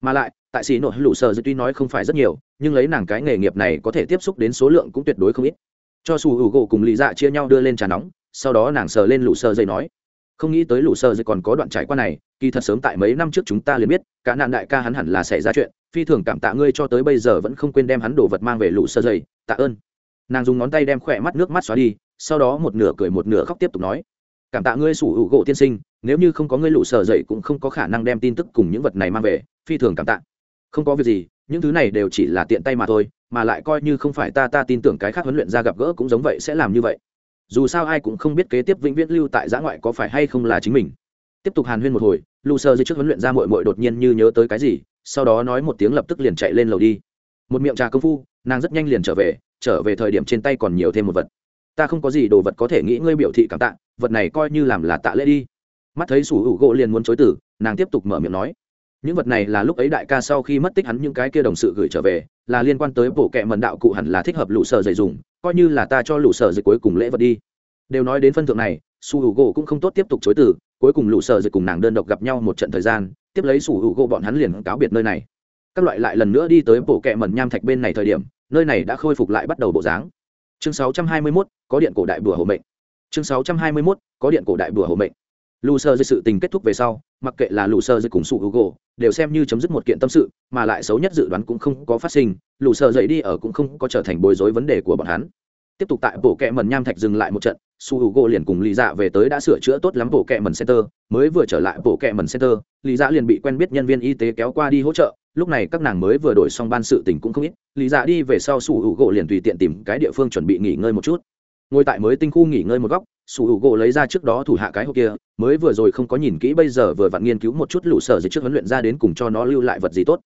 Mà lại, tại xì nội lũ sợ dậy tuy nói không phải rất nhiều, nhưng lấy nàng cái nghề nghiệp này có thể tiếp xúc đến số lượng cũng tuyệt đối không ít. Cho sủ hữu gỗ cùng lý dạ chia nhau đưa lên trà nóng, sau đó nàng sờ lên lũ sợ dậy nói, không nghĩ tới lũ sợ dậy còn có đoạn trải qua này, kỳ thật sớm tại mấy năm trước chúng ta liền biết, cả nạn đại ca hắn hẳn là xảy ra chuyện phi thường cảm tạ ngươi cho tới bây giờ vẫn không quên đem hắn đồ vật mang về lũ sơ dày. Tạ ơn. Nàng dùng ngón tay đem khỏe mắt nước mắt xóa đi, sau đó một nửa cười một nửa khóc tiếp tục nói. Cảm tạ ngươi sủ hữu gỗ tiên sinh, nếu như không có ngươi lũ sơ dậy cũng không có khả năng đem tin tức cùng những vật này mang về, phi thường cảm tạ. Không có việc gì, những thứ này đều chỉ là tiện tay mà thôi, mà lại coi như không phải ta ta tin tưởng cái khác huấn luyện ra gặp gỡ cũng giống vậy sẽ làm như vậy. Dù sao ai cũng không biết kế tiếp vĩnh viễn lưu tại giã ngoại có phải hay không là chính mình. Tiếp tục hàn huyên một hồi lù sơ dưới trước huấn luyện ra mội mội đột nhiên như nhớ tới cái gì sau đó nói một tiếng lập tức liền chạy lên lầu đi. Một miệng trà công phu, nàng rất nhanh liền trở về trở về thời điểm trên tay còn nhiều thêm một vật. Ta không có gì đồ vật có thể nghĩ ngươi biểu thị cảm tạ, vật này coi như làm là tạ lễ đi. Mắt thấy sủ hữu gỗ liền muốn chối tử nàng tiếp tục mở miệng nói. Những vật này là lúc ấy đại ca sau khi mất tích hắn những cái kia đồng sự gửi trở về, là liên quan tới bộ kệ mần đạo cụ hẳn là thích hợp lũ sở dạy dùng, coi như là ta cho lũ sở dạy cuối cùng lễ vật đi. Đều nói đến phân thượng này su hữu gỗ cũng không tốt tiếp tục chối từ, cuối cùng lũ sở dạy cùng nàng đơn độc gặp nhau một trận thời gian tiếp lấy sủ hữu gỗ bọn hắn liền cáo biệt nơi này. Các loại lại lần nữa đi tới bộ kẹ mẩn nham thạch bên này thời điểm nơi này đã khôi phục lại bắt đầu bộ dáng. Chương 621, có điện cổ đại bùa hộ mệnh. Chương 621, có điện cổ đại bùa hộ mệnh. Lù sơ dưới sự tình kết thúc về sau mặc kệ là lù sơ dưới cùng sụ hữu gỗ đều xem như chấm dứt một kiện tâm sự mà lại xấu nhất dự đoán cũng không có phát sinh lù sơ dậy đi ở cũng không có trở thành bối rối vấn đề của bọn hắn tiếp tục tại bộ kẹ mần nham thạch dừng lại một trận, su h u gỗ liền cùng lý dạ về tới đã sửa chữa tốt lắm bộ kẹ mần center, mới vừa trở lại bộ kẹ mần center, lý dạ liền bị quen biết nhân viên y tế kéo qua đi hỗ trợ, lúc này các nàng mới vừa đổi xong ban sự tình cũng không ít, lý dạ đi về sau su h u gỗ liền tùy tiện tìm cái địa phương chuẩn bị nghỉ ngơi một chút. Ngồi tại mới tinh khu nghỉ ngơi một góc, su h u gỗ lấy ra trước đó thủ hạ cái hộp kia, mới vừa rồi không có nhìn kỹ bây giờ vừa vặn nghiên cứu một chút lũ sở dịch trước huấn luyện ra đến cùng cho nó lưu lại vật gì tốt.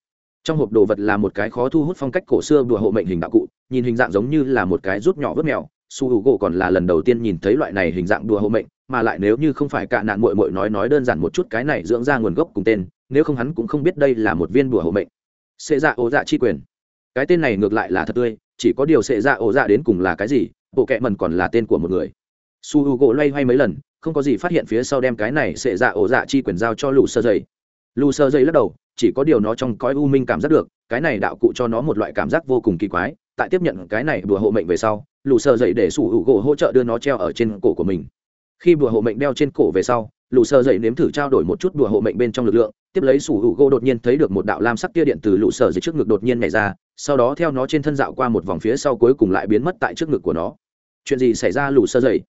Trong hộp đồ vật là một cái khó thu hút phong cách cổ xưa đùa hộ mệnh hình đạo cụ nhìn hình dạng giống như là một cái rút nhỏ vớt mèo, su h u gỗ còn là lần đầu tiên nhìn thấy loại này hình dạng đùa hộ mệnh, mà lại nếu như không phải cả nạn mội mội nói nói đơn giản một chút cái này dưỡng ra nguồn gốc cùng tên, nếu không hắn cũng không biết đây là một viên đùa hộ mệnh. Sệ dạ ổ dạ chi quyền. Cái tên này ngược lại là thật tươi, chỉ có điều sệ dạ ổ dạ đến cùng là cái gì, bộ kệ mần còn là tên của một người. Su h u gỗ loay hoay mấy lần, không có gì phát hiện phía sau đem cái này sệ dạ ổ dạ chi quyền giao cho lù sơ dày lù sơ dày lắc đầu, chỉ có điều nó trong cõi u minh cảm giác được, cái này đạo cụ cho nó một loại cảm giác vô cùng kỳ quái tại tiếp nhận cái này bùa hộ mệnh về sau, lù sơ dậy để sủ hữu gỗ hỗ trợ đưa nó treo ở trên cổ của mình. Khi bùa hộ mệnh đeo trên cổ về sau, lù sơ dậy nếm thử trao đổi một chút bùa hộ mệnh bên trong lực lượng, tiếp lấy sủ hữu gỗ đột nhiên thấy được một đạo lam sắc tia điện từ lù sơ dậy trước ngực đột nhiên nhảy ra, sau đó theo nó trên thân dạo qua một vòng phía sau cuối cùng lại biến mất tại trước ngực của nó. Chuyện gì xảy ra, lù sơ dậy?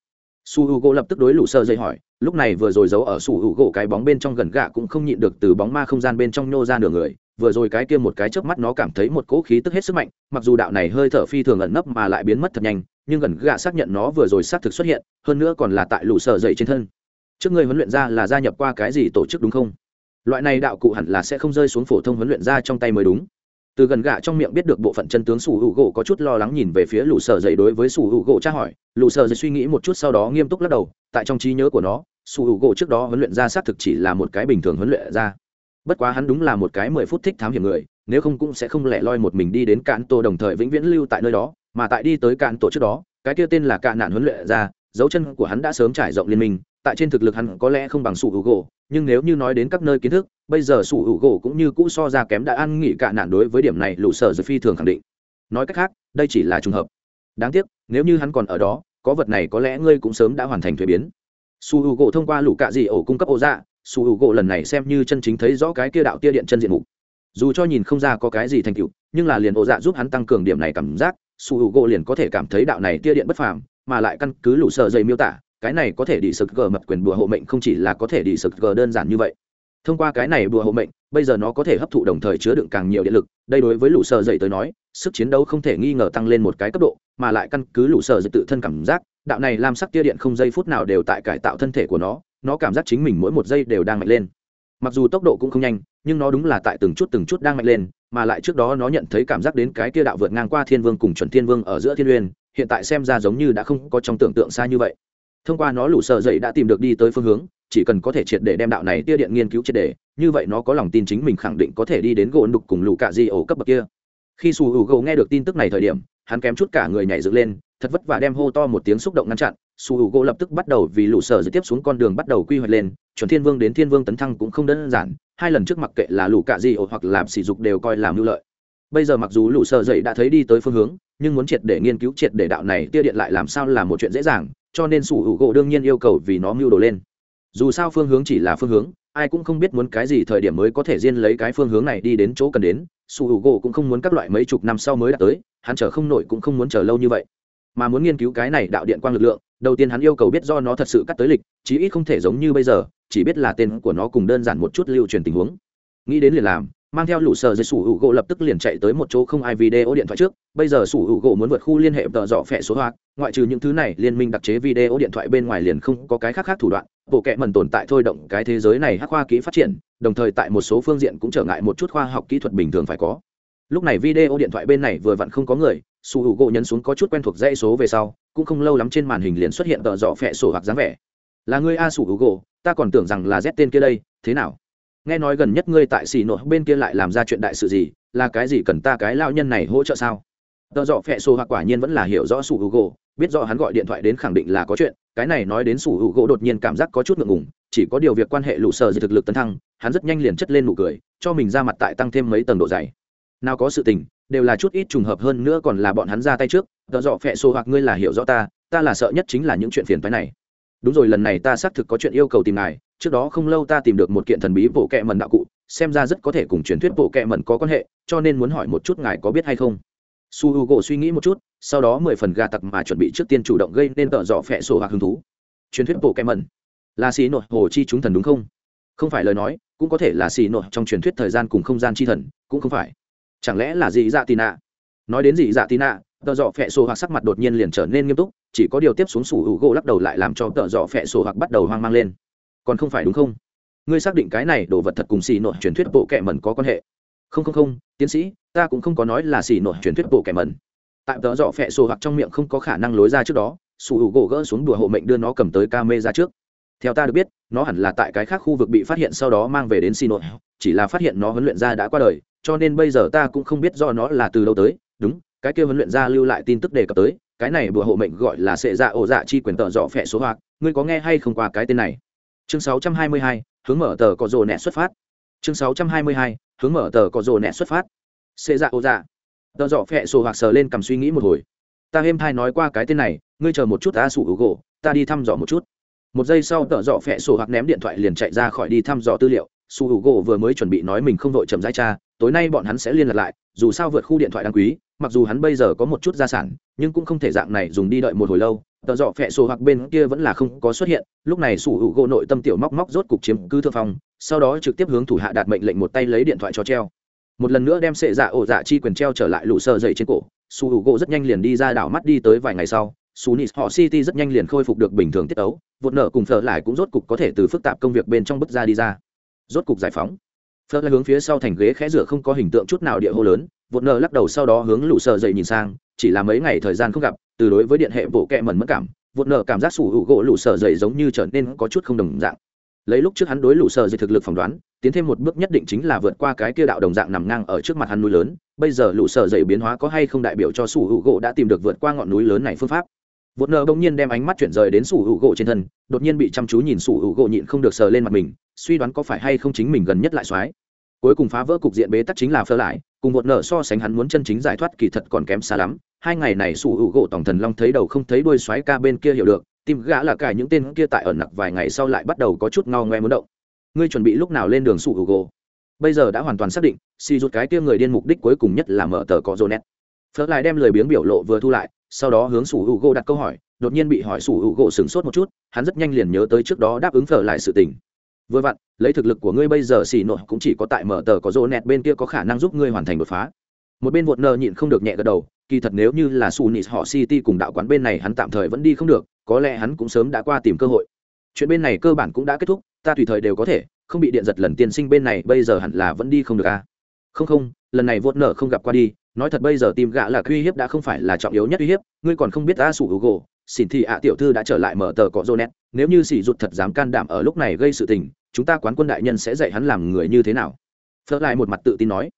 Su h u gỗ lập tức đối lũ sơ dây hỏi, lúc này vừa rồi giấu ở su h u gỗ cái bóng bên trong gần gạ cũng không nhịn được từ bóng ma không gian bên trong nhô ra nửa người, vừa rồi cái kia một cái chớp mắt nó cảm thấy một cỗ khí tức hết sức mạnh, mặc dù đạo này hơi thở phi thường ẩn nấp mà lại biến mất thật nhanh, nhưng gần gạ xác nhận nó vừa rồi xác thực xuất hiện, hơn nữa còn là tại lũ sơ dậy trên thân. Trước ngươi huấn luyện ra là gia nhập qua cái gì tổ chức đúng không? Loại này đạo cụ hẳn là sẽ không rơi xuống phổ thông huấn luyện ra trong tay mới đúng từ gần gạ trong miệng biết được bộ phận chân tướng sủ hữu gỗ có chút lo lắng nhìn về phía lũ sở dậy đối với sủ hữu gỗ tra hỏi. Lũ sở dậy suy nghĩ một chút sau đó nghiêm túc lắc đầu, tại trong trí nhớ của nó, sủ hữu gỗ trước đó huấn luyện ra xác thực chỉ là một cái bình thường huấn luyện ra. Bất quá hắn đúng là một cái mười phút thích thám hiểm người, nếu không cũng sẽ không lẻ loi một mình đi đến cạn tổ đồng thời vĩnh viễn lưu tại nơi đó, mà tại đi tới cạn tổ trước đó, cái kia tên là cạn nạn huấn luyện ra, dấu chân của hắn đã sớm trải rộng liên minh, tại trên thực lực hắn có lẽ không bằng sủ hữu gỗ nhưng nếu như nói đến các nơi kiến thức, bây giờ sủ hữu gỗ cũng như cũ so ra kém đã ăn nghỉ cả nạn đối với điểm này lũ sở giới phi thường khẳng định. Nói cách khác, đây chỉ là trùng hợp. Đáng tiếc, nếu như hắn còn ở đó, có vật này có lẽ ngươi cũng sớm đã hoàn thành thuế biến. Su h u gỗ thông qua lũ cạ dị ổ cung cấp ổ dạ su h u gỗ lần này xem như chân chính thấy rõ cái kia đạo tia điện chân diện mục. Dù cho nhìn không ra có cái gì thành tựu, nhưng là liền ổ dạ giúp hắn tăng cường điểm này cảm giác su h u gỗ liền có thể cảm thấy đạo này tia điện bất phàm, mà lại căn cứ lũ sợ dày miêu tả cái này có thể đi sực gờ mật quyền bùa hộ mệnh không chỉ là có thể đi sực gờ đơn giản như vậy. Thông qua cái này bùa hộ mệnh, bây giờ nó có thể hấp thụ đồng thời chứa đựng càng nhiều điện lực, đây đối với lũ sợ dậy tới nói, sức chiến đấu không thể nghi ngờ tăng lên một cái cấp độ, mà lại căn cứ lũ sợ dậy tự thân cảm giác, đạo này làm sắc tia điện không giây phút nào đều tại cải tạo thân thể của nó nó cảm giác chính mình mỗi một giây đều đang mạnh lên. Mặc dù tốc độ cũng không nhanh, nhưng nó đúng là tại từng chút từng chút đang mạnh lên, mà lại trước đó nó nhận thấy cảm giác đến cái tia đạo vượt ngang qua thiên vương cùng chuẩn thiên vương ở giữa thiên uyên hiện tại xem ra giống như đã không có trong tưởng tượng xa như vậy thông qua nó lũ sợ dậy đã tìm được đi tới phương hướng, chỉ cần có thể triệt để đem đạo này tia điện nghiên cứu triệt để, như vậy nó có lòng tin chính mình khẳng định có thể đi đến gỗ đục cùng lũ cạ di ổ cấp bậc kia. Khi su hữu gỗ nghe được tin tức này thời điểm, hắn kém chút cả người nhảy dựng lên, thật vất vả đem hô to một tiếng xúc động ngăn chặn, su hữu gỗ lập tức bắt đầu vì lũ sở dậy tiếp xuống con đường bắt đầu quy hoạch lên, chuẩn thiên vương đến thiên vương tấn thăng cũng không đơn giản, hai lần trước mặc kệ là lũ cạ di ổ hoặc làm sỉ dục đều coi làm mưu lợi. Bây giờ mặc dù lũ sở dậy đã thấy đi tới phương hướng, nhưng muốn triệt để nghiên cứu triệt để đạo này tia điện lại làm sao là một chuyện dễ dàng cho nên Sủ hữu gỗ đương nhiên yêu cầu vì nó mưu đồ lên. Dù sao phương hướng chỉ là phương hướng, ai cũng không biết muốn cái gì thời điểm mới có thể riêng lấy cái phương hướng này đi đến chỗ cần đến, Sủ hữu gỗ cũng không muốn các loại mấy chục năm sau mới đạt tới, hắn chờ không nổi cũng không muốn chờ lâu như vậy. Mà muốn nghiên cứu cái này đạo điện quang lực lượng, đầu tiên hắn yêu cầu biết do nó thật sự cắt tới lịch, chí ít không thể giống như bây giờ, chỉ biết là tên của nó cùng đơn giản một chút lưu truyền tình huống. Nghĩ đến liền làm mang theo lũ sờ dây sủ hữu gỗ lập tức liền chạy tới một chỗ không ai video điện thoại trước. Bây giờ sủ hữu gỗ muốn vượt khu liên hệ tợ dọ phẹ số hoạt ngoại trừ những thứ này, liên minh đặc chế video điện thoại bên ngoài liền không có cái khác khác thủ đoạn. Bộ kệ mần tồn tại thôi động cái thế giới này hắc khoa kỹ phát triển, đồng thời tại một số phương diện cũng trở ngại một chút khoa học kỹ thuật bình thường phải có. Lúc này video điện thoại bên này vừa vặn không có người, sủ hữu gỗ nhấn xuống có chút quen thuộc dãy số về sau, cũng không lâu lắm trên màn hình liền xuất hiện tợ dọ phẹ sổ hoặc dáng vẻ. Là ngươi a sủ hữu gỗ, ta còn tưởng rằng là z tên kia đây, thế nào? Nghe nói gần nhất ngươi tại xì nội bên kia lại làm ra chuyện đại sự gì? Là cái gì cần ta cái lao nhân này hỗ trợ sao? Tợ dọ phẹ Xô hoặc quả nhiên vẫn là hiểu rõ sủ hữu gỗ. Biết rõ hắn gọi điện thoại đến khẳng định là có chuyện. Cái này nói đến sủ hữu gỗ đột nhiên cảm giác có chút ngượng ngùng. Chỉ có điều việc quan hệ lũ sờ gì thực lực tấn thăng, hắn rất nhanh liền chất lên nụ cười, cho mình ra mặt tại tăng thêm mấy tầng độ dày. Nào có sự tình, đều là chút ít trùng hợp hơn nữa còn là bọn hắn ra tay trước. Tợ dọ phẹ Xô hoặc ngươi là hiểu rõ ta ta là sợ nhất chính là những chuyện phiền phái này đúng rồi, lần này ta xác thực có chuyện yêu cầu tìm ngài, trước đó không lâu ta tìm được một kiện thần bí bộ kệ mần đạo cụ, xem ra rất có thể cùng truyền thuyết bộ kệ mần có quan hệ, cho nên muốn hỏi một chút ngài có biết hay không? Su h u gỗ suy nghĩ một chút, sau đó mười phần gà tặc mà chuẩn bị trước tiên chủ động gây nên tợ dọ phẹ sổ hoặc hứng thú. Truyền thuyết bộ kệ mần là xì nội hồ chi chúng thần đúng không? Không phải lời nói, cũng có thể là xì nội trong truyền thuyết thời gian cùng không gian chi thần, cũng không phải. Chẳng lẽ là dị dạ tì nạ? Nói đến dị dạ tì nạ tợ dọ phẹ sổ hoặc sắc mặt đột nhiên liền trở nên nghiêm túc, chỉ có điều tiếp xuống sủ hữu gỗ lắc đầu lại làm cho tợ dọ phẹ sổ hoặc bắt đầu hoang mang lên. Còn không phải đúng không? Ngươi xác định cái này đồ vật thật cùng xì nội truyền thuyết bộ kệ mẩn có quan hệ? Không không không, tiến sĩ, ta cũng không có nói là xì nội truyền thuyết bộ kệ mẩn. Tại tợ dọ phẹ sổ hoặc trong miệng không có khả năng lối ra trước đó, sủ hữu gỗ gỡ xuống đùa hộ mệnh đưa nó cầm tới ca mê ra trước. Theo ta được biết, nó hẳn là tại cái khác khu vực bị phát hiện sau đó mang về đến xì nội chỉ là phát hiện nó huấn luyện ra đã qua đời, cho nên bây giờ ta cũng không biết do nó là từ đâu tới. Đúng cái kia huấn luyện ra lưu lại tin tức đề cập tới cái này bùa hộ mệnh gọi là sệ dạ ổ dạ chi quyền tợ dọ phẹ số hoạt ngươi có nghe hay không qua cái tên này? Chương 622, hướng mở tờ có rồ nẹ xuất phát. Chương 622, hướng mở tờ có rồ nẹ xuất phát. Sệ dạ ổ dạ. Tợ dọ phẹ số hoạt sờ lên cầm suy nghĩ một hồi. Ta êm thai nói qua cái tên này ngươi chờ một chút ta sủ hữu gỗ ta đi thăm dò một chút. Một giây sau tợ dọ phẹ sổ hoặc ném điện thoại liền chạy ra khỏi đi thăm dò tư liệu. Su hữu gỗ vừa mới chuẩn bị nói mình không đội chậm rãi cha tối nay bọn hắn sẽ liên lạc lại dù sao vượt khu điện thoại đáng quý, mặc dù hắn bây giờ có một chút gia sản, nhưng cũng không thể dạng này dùng đi đợi một hồi lâu. Tờ dọ phẹ sổ hoặc bên kia vẫn là không có xuất hiện, lúc này sủ hữu gỗ nội tâm tiểu móc móc rốt cục chiếm cứ thượng phong, sau đó trực tiếp hướng thủ hạ đạt mệnh lệnh một tay lấy điện thoại cho treo. Một lần nữa đem sệ dạ ổ dạ chi quyền treo trở lại lũ sơ dậy trên cổ, sủ hữu gỗ rất nhanh liền đi ra đảo mắt đi tới vài ngày sau su nịt họ city rất nhanh liền khôi phục được bình thường tiết ấu vụt nợ cùng phở lại cũng rốt cục có thể từ phức tạp công việc bên trong bức ra đi ra. Rốt cục giải phóng phớt lại hướng phía sau thành ghế khẽ rửa không có hình tượng chút nào địa hô lớn, vụt nợ lắc đầu sau đó hướng lũ sợ dậy nhìn sang, chỉ là mấy ngày thời gian không gặp, từ đối với điện hệ bộ kẹ mẩn mất cảm, vụt nợ cảm giác sủ hữu gỗ lũ sợ dậy giống như trở nên có chút không đồng dạng. Lấy lúc trước hắn đối lũ sợ dậy thực lực phỏng đoán, tiến thêm một bước nhất định chính là vượt qua cái kia đạo đồng dạng nằm ngang ở trước mặt hắn núi lớn. Bây giờ lũ sợ dậy biến hóa có hay không đại biểu cho sủ hữu gỗ đã tìm được vượt qua ngọn núi lớn này phương pháp? Vụt nợ bỗng nhiên đem ánh mắt chuyển rời đến sủ hữu gỗ trên thân, đột nhiên bị chăm chú nhìn sủ hữu gỗ nhịn không được sờ lên mặt mình, suy đoán có phải hay không chính mình gần nhất lại soái cuối cùng phá vỡ cục diện bế tắc chính là phơ lại, cùng một nợ so sánh hắn muốn chân chính giải thoát kỳ thật còn kém xa lắm. Hai ngày này sủ hữu gỗ tổng thần long thấy đầu không thấy đuôi xoáy ca bên kia hiểu được tim gã là cả những tên kia tại ở nặc vài ngày sau lại bắt đầu có chút ngao ngoe muốn động. Ngươi chuẩn bị lúc nào lên đường sủ hữu gỗ? Bây giờ đã hoàn toàn xác định xì rút cái kia người điên mục đích cuối cùng nhất là mở tờ có rô nét. Phớt lại đem lời biếng biểu lộ vừa thu lại sau đó hướng sủ hữu gỗ đặt câu hỏi, đột nhiên bị hỏi sủ hữu gỗ sửng sốt một chút, hắn rất nhanh liền nhớ tới trước đó đáp ứng phở lại sự tình. Vừa vặn, lấy thực lực của ngươi bây giờ xì nội cũng chỉ có tại mở tờ có rô nẹt bên kia có khả năng giúp ngươi hoàn thành đột phá. Một bên vụt nờ nhịn không được nhẹ gật đầu, kỳ thật nếu như là su nịt họ city cùng đạo quán bên này hắn tạm thời vẫn đi không được, có lẽ hắn cũng sớm đã qua tìm cơ hội. Chuyện bên này cơ bản cũng đã kết thúc, ta tùy thời đều có thể, không bị điện giật lần tiên sinh bên này, bây giờ hẳn là vẫn đi không được à? không không lần này vuốt nở không gặp qua đi, nói thật bây giờ tìm gã là uy hiếp đã không phải là trọng yếu nhất uy hiếp, ngươi còn không biết ta sủ hữu gỗ xin thì ạ tiểu thư đã trở lại mở tờ cọ rô nét nếu như sỉ rụt thật dám can đảm ở lúc này gây sự tình, chúng ta quán quân đại nhân sẽ dạy hắn làm người như thế nào. Phớt lại một mặt tự tin nói.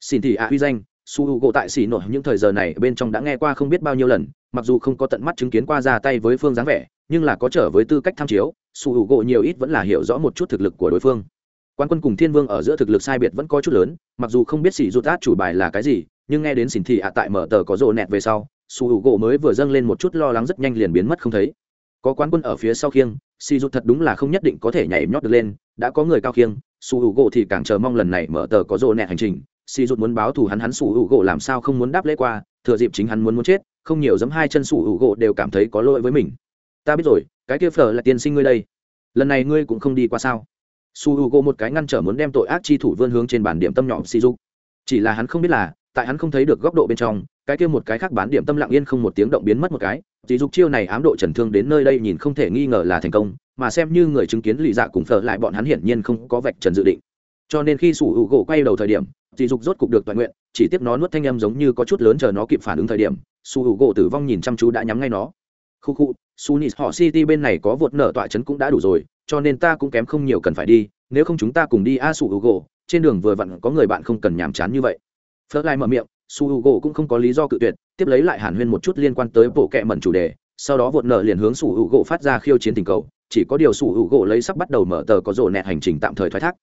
Xin thì ạ huy danh su h u gỗ tại xỉ nổi những thời giờ này bên trong đã nghe qua không biết bao nhiêu lần, mặc dù không có tận mắt chứng kiến qua ra tay với phương dáng vẻ, nhưng là có trở với tư cách tham chiếu su h u gỗ nhiều ít vẫn là hiểu rõ một chút thực lực của đối phương quan quân cùng thiên vương ở giữa thực lực sai biệt vẫn có chút lớn, mặc dù không biết xỉ rút át chủ bài là cái gì, nhưng nghe đến xỉn thị ạ tại mở tờ có rộ nẹt về sau, su hữu gỗ mới vừa dâng lên một chút lo lắng rất nhanh liền biến mất không thấy. Có quán quân ở phía sau khiêng xì rút thật đúng là không nhất định có thể nhảy nhót được lên, đã có người cao khiêng, su hữu gỗ thì càng chờ mong lần này mở tờ có rộ nẹt hành trình. Xì rút muốn báo thù hắn hắn su hữu gỗ làm sao không muốn đáp lễ qua, thừa dịp chính hắn muốn muốn chết, không nhiều giấm hai chân su hữu gỗ đều cảm thấy có lỗi với mình. Ta biết rồi, cái kia phở là tiên sinh ngươi đây. Lần này ngươi cũng không đi qua sao? Su hữu gỗ một cái ngăn trở muốn đem tội ác chi thủ vươn hướng trên bản điểm tâm nhỏ si dục chỉ là hắn không biết là, tại hắn không thấy được góc độ bên trong, cái kia một cái khác bán điểm tâm lặng yên không một tiếng động biến mất một cái. Dì dục chiêu này ám độ trần thương đến nơi đây nhìn không thể nghi ngờ là thành công, mà xem như người chứng kiến lì dạ cùng phở lại bọn hắn hiển nhiên không có vạch trần dự định. Cho nên khi sủ hữu gỗ quay đầu thời điểm dì dục rốt cục được toàn nguyện, chỉ tiếp nó nuốt thanh âm giống như có chút lớn chờ nó kịp phản ứng thời điểm sủ hữu gỗ tử vong nhìn chăm chú đã nhắm ngay nó. Khu khu sunis họ city bên này có vượt nở tọa chấn cũng đã đủ rồi cho nên ta cũng kém không nhiều cần phải đi, nếu không chúng ta cùng đi a su hữu gỗ trên đường vừa vặn có người bạn không cần nhàm chán như vậy. Phớt lại mở miệng su hữu gỗ cũng không có lý do cự tuyệt, tiếp lấy lại hàn huyên một chút liên quan tới bộ kệ mẩn chủ đề, sau đó vụt nợ liền hướng su hữu gỗ phát ra khiêu chiến tình cầu, chỉ có điều su hữu gỗ lấy sắp bắt đầu mở tờ có rổ nẹt hành trình tạm thời thoái thác.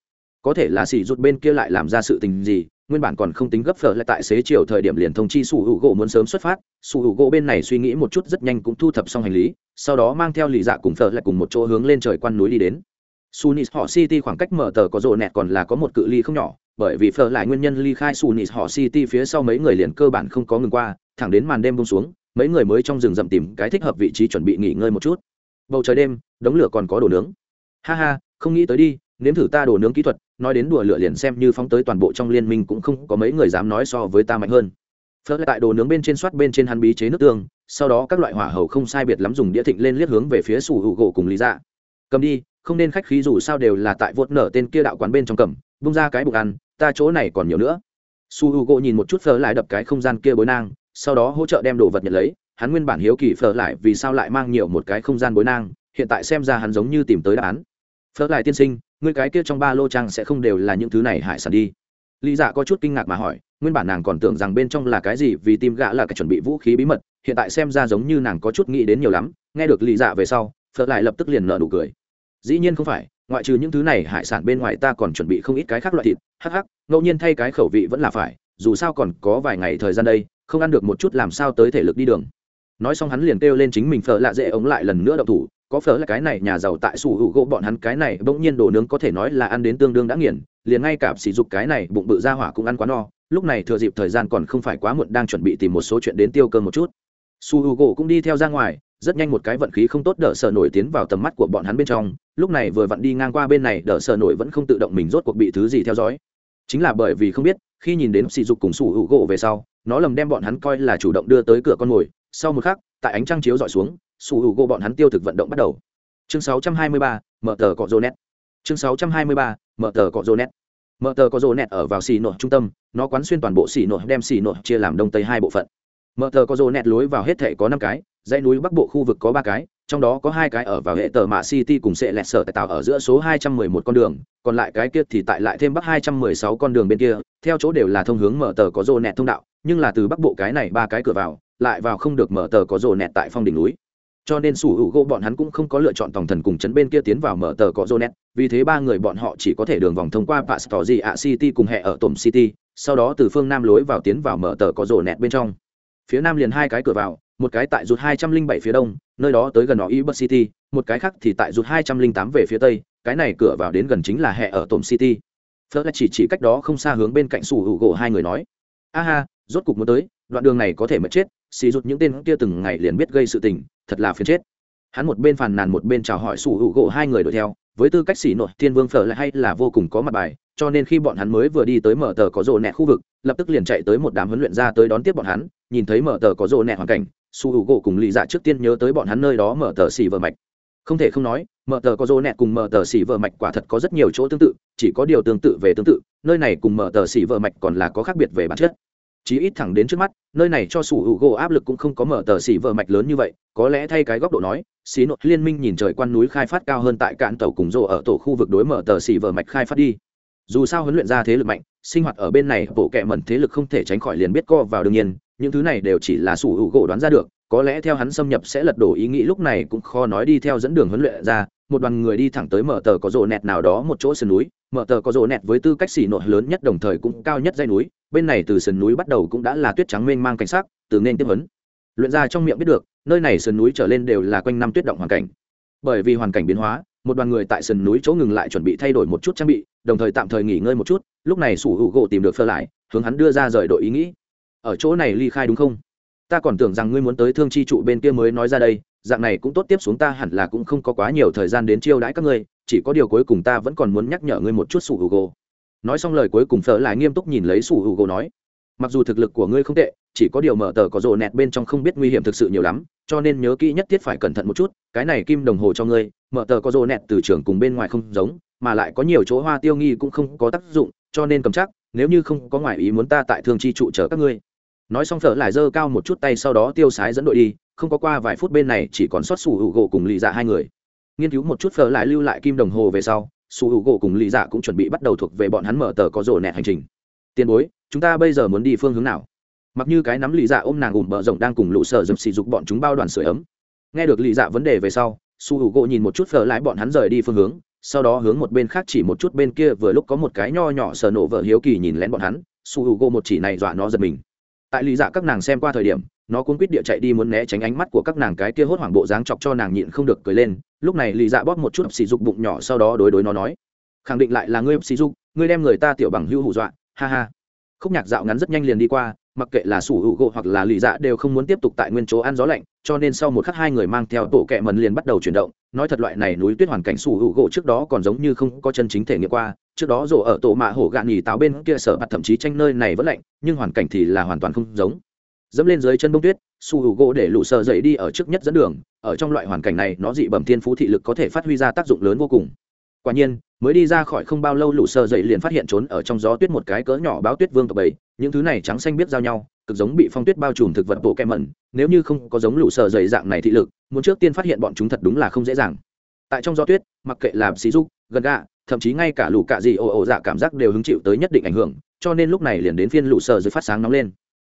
Có thể là xì rụt bên kia lại làm ra sự tình gì nguyên bản còn không tính gấp phở lại tại xế chiều thời điểm liền thông chi sủ hữu gỗ muốn sớm xuất phát sủ hữu gỗ bên này suy nghĩ một chút rất nhanh cũng thu thập xong hành lý sau đó mang theo lì dạ cùng phở lại cùng một chỗ hướng lên trời quan núi đi đến Sunis họ City khoảng cách mở tờ có rộ nẹt còn là có một cự ly không nhỏ, bởi vì phở lại nguyên nhân ly khai Sunis họ City phía sau mấy người liền cơ bản không có ngừng qua, thẳng đến màn đêm buông xuống, mấy người mới trong rừng rậm tìm cái thích hợp vị trí chuẩn bị nghỉ ngơi một chút. Bầu trời đêm, đống lửa còn có đồ nướng. Ha ha, không nghĩ tới đi, nếm thử ta đồ nướng kỹ thuật, nói đến đùa lửa liền xem như phóng tới toàn bộ trong liên minh cũng không có mấy người dám nói so với ta mạnh hơn. Phớt lại tại đồ nướng bên trên soát bên trên hắn bí chế nước tương, sau đó các loại hỏa hầu không sai biệt lắm dùng đĩa thịnh lên liếc hướng về phía sủ hữu gỗ cùng lý dạ. Cầm đi, không nên khách khí dù sao đều là tại vốt nở tên kia đạo quán bên trong cầm bung ra cái bụng ăn ta chỗ này còn nhiều nữa su h u gỗ nhìn một chút phở lại đập cái không gian kia bối nang sau đó hỗ trợ đem đồ vật nhận lấy hắn nguyên bản hiếu kỳ phở lại vì sao lại mang nhiều một cái không gian bối nang hiện tại xem ra hắn giống như tìm tới đáp án phở lại tiên sinh người cái kia trong ba lô trang sẽ không đều là những thứ này hải sản đi. Lý dạ có chút kinh ngạc mà hỏi, nguyên bản nàng còn tưởng rằng bên trong là cái gì vì tim gã là cái chuẩn bị vũ khí bí mật, hiện tại xem ra giống như nàng có chút nghĩ đến nhiều lắm. Nghe được lý dạ về sau phật lại lập tức liền nợ nụ cười. Dĩ nhiên không phải, ngoại trừ những thứ này hải sản bên ngoài ta còn chuẩn bị không ít cái khác loại thịt. Hắc hắc, ngẫu nhiên thay cái khẩu vị vẫn là phải, dù sao còn có vài ngày thời gian đây, không ăn được một chút làm sao tới thể lực đi đường. Nói xong hắn liền kêu lên chính mình phở lạ dễ ống lại lần nữa đậu thủ có phở là cái này, nhà giàu tại sủ hữu gỗ, bọn hắn cái này bỗng nhiên đồ nướng có thể nói là ăn đến tương đương đã nghiền, liền ngay cả sỉ dục cái này bụng bự ra hỏa cũng ăn quá no. Lúc này thừa dịp thời gian còn không phải quá muộn đang chuẩn bị tìm một số chuyện đến tiêu cơm một chút. Su hữu gỗ cũng đi theo ra ngoài, rất nhanh một cái vận khí không tốt đỡ sợ nổi tiến vào tầm mắt của bọn hắn bên trong. Lúc này vừa vặn đi ngang qua bên này, đỡ sợ nổi vẫn không tự động mình rốt cuộc bị thứ gì theo dõi. Chính là bởi vì không biết, khi nhìn đến sỉ dục cùng sủ hữu gỗ về sau, nó lầm đem bọn hắn coi là chủ động đưa tới cửa con mồi. Sau một khắc, tại ánh trăng chiếu dọi xuống sủ hữu gỗ bọn hắn tiêu thực vận động bắt đầu chương 623, mở tờ cọ rô nét. chương 623, mở tờ cọ rô nét. mở tờ cọ rô nét ở vào xì nội trung tâm nó quán xuyên toàn bộ xì nội đem xì nội chia làm đông tây hai bộ phận mở tờ cọ rô nét lối vào hết thể có năm cái dãy núi bắc bộ khu vực có ba cái trong đó có hai cái ở vào hệ tờ mạ city cùng sẽ lẹt sở tại tạo ở giữa số 211 con đường còn lại cái kia thì tại lại thêm bắc 216 con đường bên kia theo chỗ đều là thông hướng mở tờ có rô nẹt thông đạo nhưng là từ bắc bộ cái này ba cái cửa vào lại vào không được mở tờ có rô nẹt tại phong đỉnh núi cho nên sủ hữu gỗ bọn hắn cũng không có lựa chọn tòng thần cùng chấn bên kia tiến vào mở tờ có jonet vì thế ba người bọn họ chỉ có thể đường vòng thông qua pastorzi a city cùng hệ ở tổm city sau đó từ phương nam lối vào tiến vào mở tờ có jonet bên trong phía nam liền hai cái cửa vào một cái tại rụt 207 phía đông nơi đó tới gần nó Ibis City, một cái khác thì tại rụt 208 về phía tây, cái này cửa vào đến gần chính là hệ ở tổm City. phớt chỉ chỉ cách đó không xa hướng bên cạnh sủ hữu gỗ hai người nói: aha rốt cục muốn tới, đoạn đường này có thể mất chết, xì rụt những tên kia từng ngày liền biết gây sự tình, thật là phiền chết." Hắn một bên phàn nàn một bên chào hỏi sủ hữu gỗ hai người đuổi theo, với tư cách xỉ nội thiên vương phở lại hay là vô cùng có mặt bài cho nên khi bọn hắn mới vừa đi tới mở tờ có rộ nẹt khu vực lập tức liền chạy tới một đám huấn luyện ra tới đón tiếp bọn hắn nhìn thấy mở tờ có rộ nẹt hoàn cảnh su hữu u gỗ cùng lì dạ trước tiên nhớ tới bọn hắn nơi đó mở tờ xỉ vợ mạch không thể không nói mở tờ có rô nẹt cùng mở tờ xỉ vợ mạch quả thật có rất nhiều chỗ tương tự chỉ có điều tương tự về tương tự nơi này cùng mở tờ xỉ vợ mạch còn là có khác biệt về bản chất chí ít thẳng đến trước mắt, nơi này cho sủ hữu gỗ áp lực cũng không có mở tờ xỉ vợ mạch lớn như vậy, có lẽ thay cái góc độ nói xí nội liên minh nhìn trời quan núi khai phát cao hơn tại cạn tàu cùng rộ ở tổ khu vực đối mở tờ xỉ vợ mạch khai phát đi. Dù sao huấn luyện ra thế lực mạnh, sinh hoạt ở bên này bộ kệ mẩn thế lực không thể tránh khỏi liền biết co vào đương nhiên, những thứ này đều chỉ là sủ hữu gỗ đoán ra được có lẽ theo hắn xâm nhập sẽ lật đổ ý nghĩ lúc này cũng khó nói đi theo dẫn đường huấn luyện ra, một đoàn người đi thẳng tới mở tờ có rộ nẹt nào đó một chỗ sườn núi, mở tờ có rộ nẹt với tư cách xỉ nội lớn nhất đồng thời cũng cao nhất dây núi, bên này từ sườn núi bắt đầu cũng đã là tuyết trắng mênh mang cảnh sắc, từ nên tiếp huấn. Luyện ra trong miệng biết được, nơi này sườn núi trở lên đều là quanh năm tuyết động hoàn cảnh. Bởi vì hoàn cảnh biến hóa, một đoàn người tại sườn núi chỗ ngừng lại chuẩn bị thay đổi một chút trang bị, đồng thời tạm thời nghỉ ngơi một chút, lúc này sủ hữu gỗ tìm được phơ lại, hướng hắn đưa ra rời đội ý nghĩ. Ở chỗ này ly khai đúng không? Ta còn tưởng rằng ngươi muốn tới thương chi trụ bên kia mới nói ra đây, dạng này cũng tốt tiếp xuống ta hẳn là cũng không có quá nhiều thời gian đến chiêu đãi các ngươi, chỉ có điều cuối cùng ta vẫn còn muốn nhắc nhở ngươi một chút sủ hữu gỗ. Nói xong lời cuối cùng phở lại nghiêm túc nhìn lấy sủ hữu gỗ nói, mặc dù thực lực của ngươi không tệ, chỉ có điều mở tờ có rộ nẹt bên trong không biết nguy hiểm thực sự nhiều lắm, cho nên nhớ kỹ nhất thiết phải cẩn thận một chút, cái này kim đồng hồ cho ngươi, mở tờ có rộ nẹt từ trường cùng bên ngoài không giống, mà lại có nhiều chỗ hoa tiêu nghi cũng không có tác dụng, cho nên cầm chắc, nếu như không có ngoại ý muốn ta tại thương chi trụ chờ các ngươi nói xong phở lại giơ cao một chút tay sau đó tiêu sái dẫn đội đi, không có qua vài phút bên này chỉ còn sót sủ hữu gỗ cùng lì dạ hai người. Nghiên cứu một chút phở lại lưu lại kim đồng hồ về sau, sủ hữu gỗ cùng lì dạ cũng chuẩn bị bắt đầu thuộc về bọn hắn mở tờ có rổ nẹt hành trình. Tiền bối, chúng ta bây giờ muốn đi phương hướng nào? Mặc như cái nắm lì dạ ôm nàng ủm bờ rộng đang cùng lũ sở dập xì dục bọn chúng bao đoàn sửa ấm. Nghe được lì dạ vấn đề về sau su hữu gỗ nhìn một chút phở lại bọn hắn rời đi phương hướng, sau đó hướng một bên khác chỉ một chút bên kia vừa lúc có một cái nho nhỏ sờ nổ vợ hiếu kỳ nhìn lén bọn hắn. Su hữu gỗ một chỉ này dọa nó giật mình tại Lý dạ các nàng xem qua thời điểm, nó cũng quyết địa chạy đi muốn né tránh ánh mắt của các nàng cái kia hốt hoảng bộ dáng chọc cho nàng nhịn không được cười lên. Lúc này Lý dạ bóp một chút xì dục bụng nhỏ sau đó đối đối nó nói, khẳng định lại là ngươi, xì dục, ngươi đem người ta tiểu bằng hưu hù dọa, ha ha. Khúc nhạc dạo ngắn rất nhanh liền đi qua, mặc kệ là sủ hữu gỗ hoặc là lì dạ đều không muốn tiếp tục tại nguyên chỗ ăn gió lạnh, cho nên sau một khắc hai người mang theo tổ kẹ mần liền bắt đầu chuyển động. Nói thật loại này núi tuyết hoàn cảnh sủ hữu gỗ trước đó còn giống như không có chân chính thể nghiệm qua trước đó rổ ở tổ mạ hổ gạn nhì táo bên kia sở mặt thậm chí tranh nơi này vẫn lạnh, nhưng hoàn cảnh thì là hoàn toàn không giống. Dẫm lên dưới chân bông tuyết, su h u gỗ để lụ sợ dậy đi ở trước nhất dẫn đường, ở trong loại hoàn cảnh này, nó dị bẩm thiên phú thị lực có thể phát huy ra tác dụng lớn vô cùng. Quả nhiên, mới đi ra khỏi không bao lâu lụ sợ dậy liền phát hiện trốn ở trong gió tuyết một cái cỡ nhỏ báo tuyết vương tập bảy những thứ này trắng xanh biết giao nhau, cực giống bị phong tuyết bao trùm thực vật bộ kem mẩn, nếu như không có giống lụ sợ dậy dạng này thị lực, muốn trước tiên phát hiện bọn chúng thật đúng là không dễ dàng. Tại trong gió tuyết, mặc kệ làm xí dục, gần gạ thậm chí ngay cả lũ cạ gì ồ ồ dạ cảm giác đều hứng chịu tới nhất định ảnh hưởng, cho nên lúc này liền đến phiên lũ sờ dưới phát sáng nóng lên.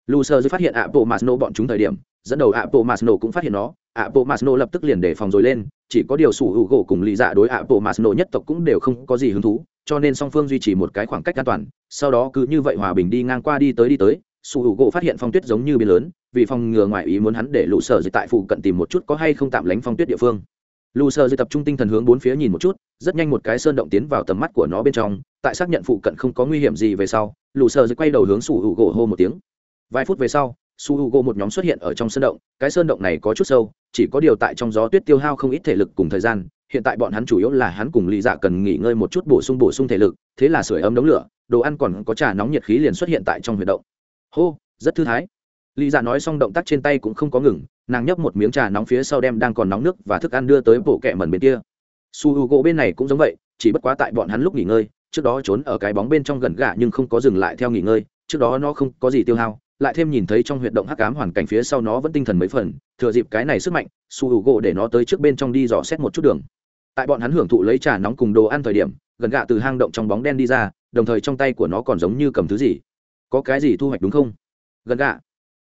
Lũ sơ dưới phát hiện ạ bộ masno bọn chúng thời điểm, dẫn đầu ạ bộ masno cũng phát hiện nó ạ bộ masno lập tức liền đề phòng rồi lên, chỉ có điều sủ hữu gỗ cùng lì dạ đối ạ bộ masno nhất tộc cũng đều không có gì hứng thú, cho nên song phương duy trì một cái khoảng cách an toàn, sau đó cứ như vậy hòa bình đi ngang qua đi tới đi tới, sủ hữu gỗ phát hiện phong tuyết giống như biển lớn, vì phòng ngừa ngoài ý muốn hắn để lũ sơ dưới tại phụ cận tìm một chút có hay không tạm lánh phong tuyết địa phương. Lù sơ dưới tập trung tinh thần hướng bốn phía nhìn một chút rất nhanh một cái sơn động tiến vào tầm mắt của nó bên trong, tại xác nhận phụ cận không có nguy hiểm gì về sau, lù sơ dưới quay đầu hướng su h u gỗ hô một tiếng. Vài phút về sau, su h u gỗ một nhóm xuất hiện ở trong sơn động, cái sơn động này có chút sâu, chỉ có điều tại trong gió tuyết tiêu hao không ít thể lực cùng thời gian, hiện tại bọn hắn chủ yếu là hắn cùng lì dạ cần nghỉ ngơi một chút bổ sung bổ sung thể lực, thế là sưởi ấm đống lửa, đồ ăn còn có trà nóng nhiệt khí liền xuất hiện tại trong huyệt động. Hô, rất thư thái. Lì dạ nói xong động tác trên tay cũng không có ngừng, nàng nhấp một miếng trà nóng phía sau đem đang còn nóng nước và thức ăn đưa tới bộ kẹ mần bên kia su h u gỗ bên này cũng giống vậy, chỉ bất quá tại bọn hắn lúc nghỉ ngơi, trước đó trốn ở cái bóng bên trong gần gà nhưng không có dừng lại theo nghỉ ngơi, trước đó nó không có gì tiêu hao, lại thêm nhìn thấy trong huyệt động hắc ám hoàn cảnh phía sau nó vẫn tinh thần mấy phần, thừa dịp cái này sức mạnh, su hữu gỗ để nó tới trước bên trong đi dò xét một chút đường. Tại bọn hắn hưởng thụ lấy trà nóng cùng đồ ăn thời điểm, gần gạ từ hang động trong bóng đen đi ra, đồng thời trong tay của nó còn giống như cầm thứ gì. Có cái gì thu hoạch đúng không? Gần gạ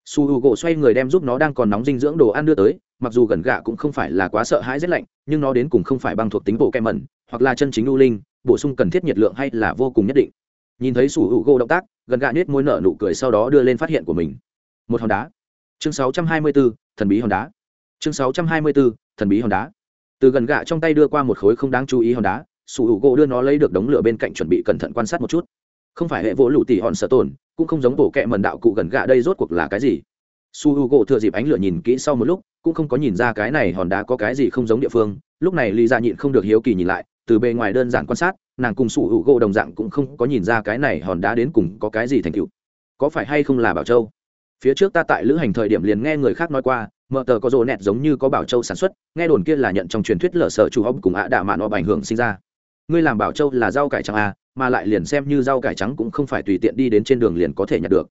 su u gỗ xoay người đem giúp nó đang còn nóng dinh dưỡng đồ ăn đưa tới mặc dù gần gạ cũng không phải là quá sợ hãi rét lạnh nhưng nó đến cùng không phải băng thuộc tính bộ kem mẩn hoặc là chân chính u linh bổ sung cần thiết nhiệt lượng hay là vô cùng nhất định. Nhìn thấy sủi u gỗ động tác gần gạ nết môi nở nụ cười sau đó đưa lên phát hiện của mình. Một hòn đá. Chương 624, thần bí hòn đá. Chương 624, thần bí hòn đá. Từ gần gạ trong tay đưa qua một khối không đáng chú ý hòn đá sủi u gỗ đưa nó lấy được đống lửa bên cạnh chuẩn bị cẩn thận quan sát một chút không phải hệ vỗ lụ tỉ hòn sợ tồn, cũng không giống bộ kẹ mần đạo cụ gần gạ đây rốt cuộc là cái gì. Su h u gỗ thừa dịp ánh lửa nhìn kỹ sau một lúc, cũng không có nhìn ra cái này hòn đá có cái gì không giống địa phương. Lúc này lý ra nhịn không được hiếu kỳ nhìn lại, từ bề ngoài đơn giản quan sát, nàng cùng su h u gỗ đồng dạng cũng không có nhìn ra cái này hòn đá đến cùng có cái gì thành cựu có phải hay không là bảo châu? Phía trước ta tại lữ hành thời điểm liền nghe người khác nói qua mợ tờ có rồ nẹt giống như có bảo châu sản xuất, nghe đồn kia là nhận trong truyền thuyết lở sở chủ hóc cùng ạ đạ mạn ọ ảnh hưởng sinh ra. Ngươi làm bảo châu là rau cải chẳng à? Mà lại liền xem như rau cải trắng cũng không phải tùy tiện đi đến trên đường liền có thể nhặt được.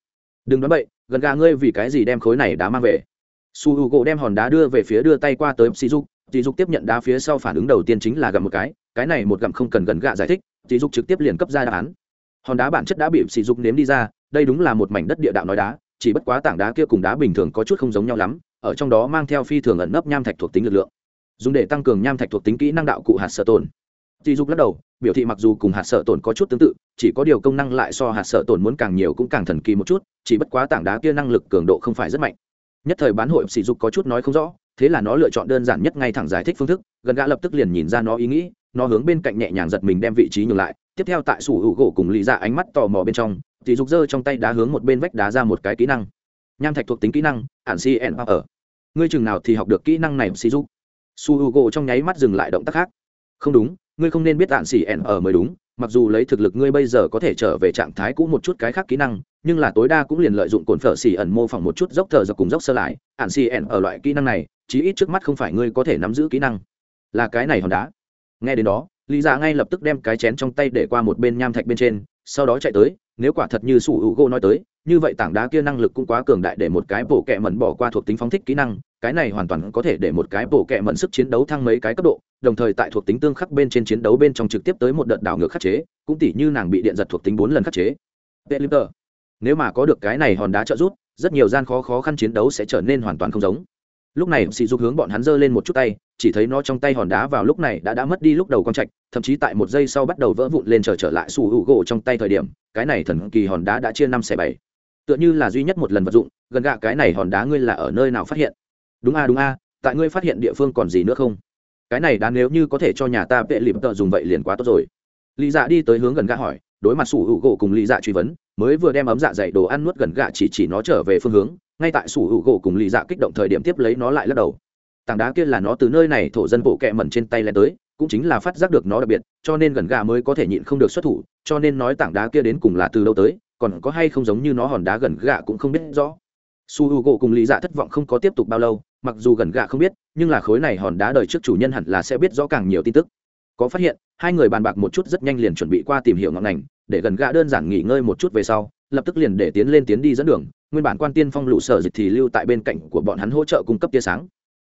Đừng nói bậy gần gà ngươi vì cái gì đem khối này đá mang về? Su h u gỗ đem hòn đá đưa về phía đưa tay qua tới sỉ dục. Sỉ dục tiếp nhận đá phía sau phản ứng đầu tiên chính là gặm một cái cái này một gặm không cần gần gạ giải thích sỉ dục trực tiếp liền cấp ra đáp án. Hòn đá bản chất đã bị sỉ dục nếm đi ra đây đúng là một mảnh đất địa đạo nói đá chỉ bất quá tảng đá kia cùng đá bình thường có chút không giống nhau lắm ở trong đó mang theo phi thường ẩn nấp nham thạch thuộc tính lực lượng dùng để tăng cường nham thạch thuộc tính kỹ năng đạo cụ hạt sở tồn. Tỷ dục lắc đầu, biểu thị mặc dù cùng hạt sợ tổn có chút tương tự, chỉ có điều công năng lại so hạt sợ tổn muốn càng nhiều cũng càng thần kỳ một chút, chỉ bất quá tảng đá kia năng lực cường độ không phải rất mạnh. Nhất thời bán hội sỉ dục có chút nói không rõ, thế là nó lựa chọn đơn giản nhất ngay thẳng giải thích phương thức, gần gã lập tức liền nhìn ra nó ý nghĩ, nó hướng bên cạnh nhẹ nhàng giật mình đem vị trí nhường lại, tiếp theo tại sủ hữu gỗ cùng lý ra dạ ánh mắt tò mò bên trong, thì dục giơ trong tay đá hướng một bên vách đá ra một cái kỹ năng. Nham thạch thuộc tính kỹ năng, ản CN ở. Ngươi chừng nào thì học được kỹ năng này sỉ dục. Su gỗ trong nháy mắt dừng lại động tác khác. Không đúng, ngươi không nên biết tạn xỉ ẻn ở mới đúng, mặc dù lấy thực lực ngươi bây giờ có thể trở về trạng thái cũ một chút cái khác kỹ năng, nhưng là tối đa cũng liền lợi dụng cồn phở xỉ ẩn mô phỏng một chút dốc thờ dọc cùng dốc sơ lại ạn xỉ ẻn ở loại kỹ năng này, chí ít trước mắt không phải ngươi có thể nắm giữ kỹ năng. Là cái này hòn đá. Nghe đến đó, lý giả ngay lập tức đem cái chén trong tay để qua một bên nham thạch bên trên, sau đó chạy tới, nếu quả thật như sủ hữu gỗ nói tới, như vậy tảng đá kia năng lực cũng quá cường đại để một cái bổ kẹ mẩn bỏ qua thuộc tính phóng thích kỹ năng cái này hoàn toàn có thể để một cái bộ kệ mẫn sức chiến đấu thăng mấy cái cấp độ, đồng thời tại thuộc tính tương khắc bên trên chiến đấu bên trong trực tiếp tới một đợt đảo ngược khắc chế, cũng tỉ như nàng bị điện giật thuộc tính bốn lần khắc chế. Pelipper. nếu mà có được cái này hòn đá trợ giúp, rất nhiều gian khó khó khăn chiến đấu sẽ trở nên hoàn toàn không giống. Lúc này Sĩ dục hướng bọn hắn giơ lên một chút tay, chỉ thấy nó trong tay hòn đá vào lúc này đã đã mất đi lúc đầu con trạch, thậm chí tại một giây sau bắt đầu vỡ vụn lên trở trở lại sủ hữu gỗ trong tay thời điểm, cái này thần kỳ hòn đá đã chia năm xẻ bảy. Tựa như là duy nhất một lần vật dụng, gần gạ cái này hòn đá ngươi là ở nơi nào phát hiện? Đúng a đúng a, tại ngươi phát hiện địa phương còn gì nữa không? Cái này đã nếu như có thể cho nhà ta vệ lịp tợ dùng vậy liền quá tốt rồi. Lý dạ đi tới hướng gần gạ hỏi, đối mặt sủ hữu gỗ cùng lý dạ truy vấn, mới vừa đem ấm dạ dày đồ ăn nuốt gần gạ chỉ chỉ nó trở về phương hướng, ngay tại sủ hữu gỗ cùng lý dạ kích động thời điểm tiếp lấy nó lại lắc đầu. Tảng đá kia là nó từ nơi này thổ dân bộ kẹ mẩn trên tay lên tới, cũng chính là phát giác được nó đặc biệt, cho nên gần gà mới có thể nhịn không được xuất thủ, cho nên nói tảng đá kia đến cùng là từ đâu tới, còn có hay không giống như nó hòn đá gần gà cũng không biết rõ. Su h u gỗ cùng lý dạ thất vọng không có tiếp tục bao lâu mặc dù gần gạ không biết, nhưng là khối này hòn đá đời trước chủ nhân hẳn là sẽ biết rõ càng nhiều tin tức. Có phát hiện, hai người bàn bạc một chút rất nhanh liền chuẩn bị qua tìm hiểu ngọn ngành, để gần gạ đơn giản nghỉ ngơi một chút về sau, lập tức liền để tiến lên tiến đi dẫn đường. Nguyên bản quan tiên phong lũ sở dịch thì lưu tại bên cạnh của bọn hắn hỗ trợ cung cấp tia sáng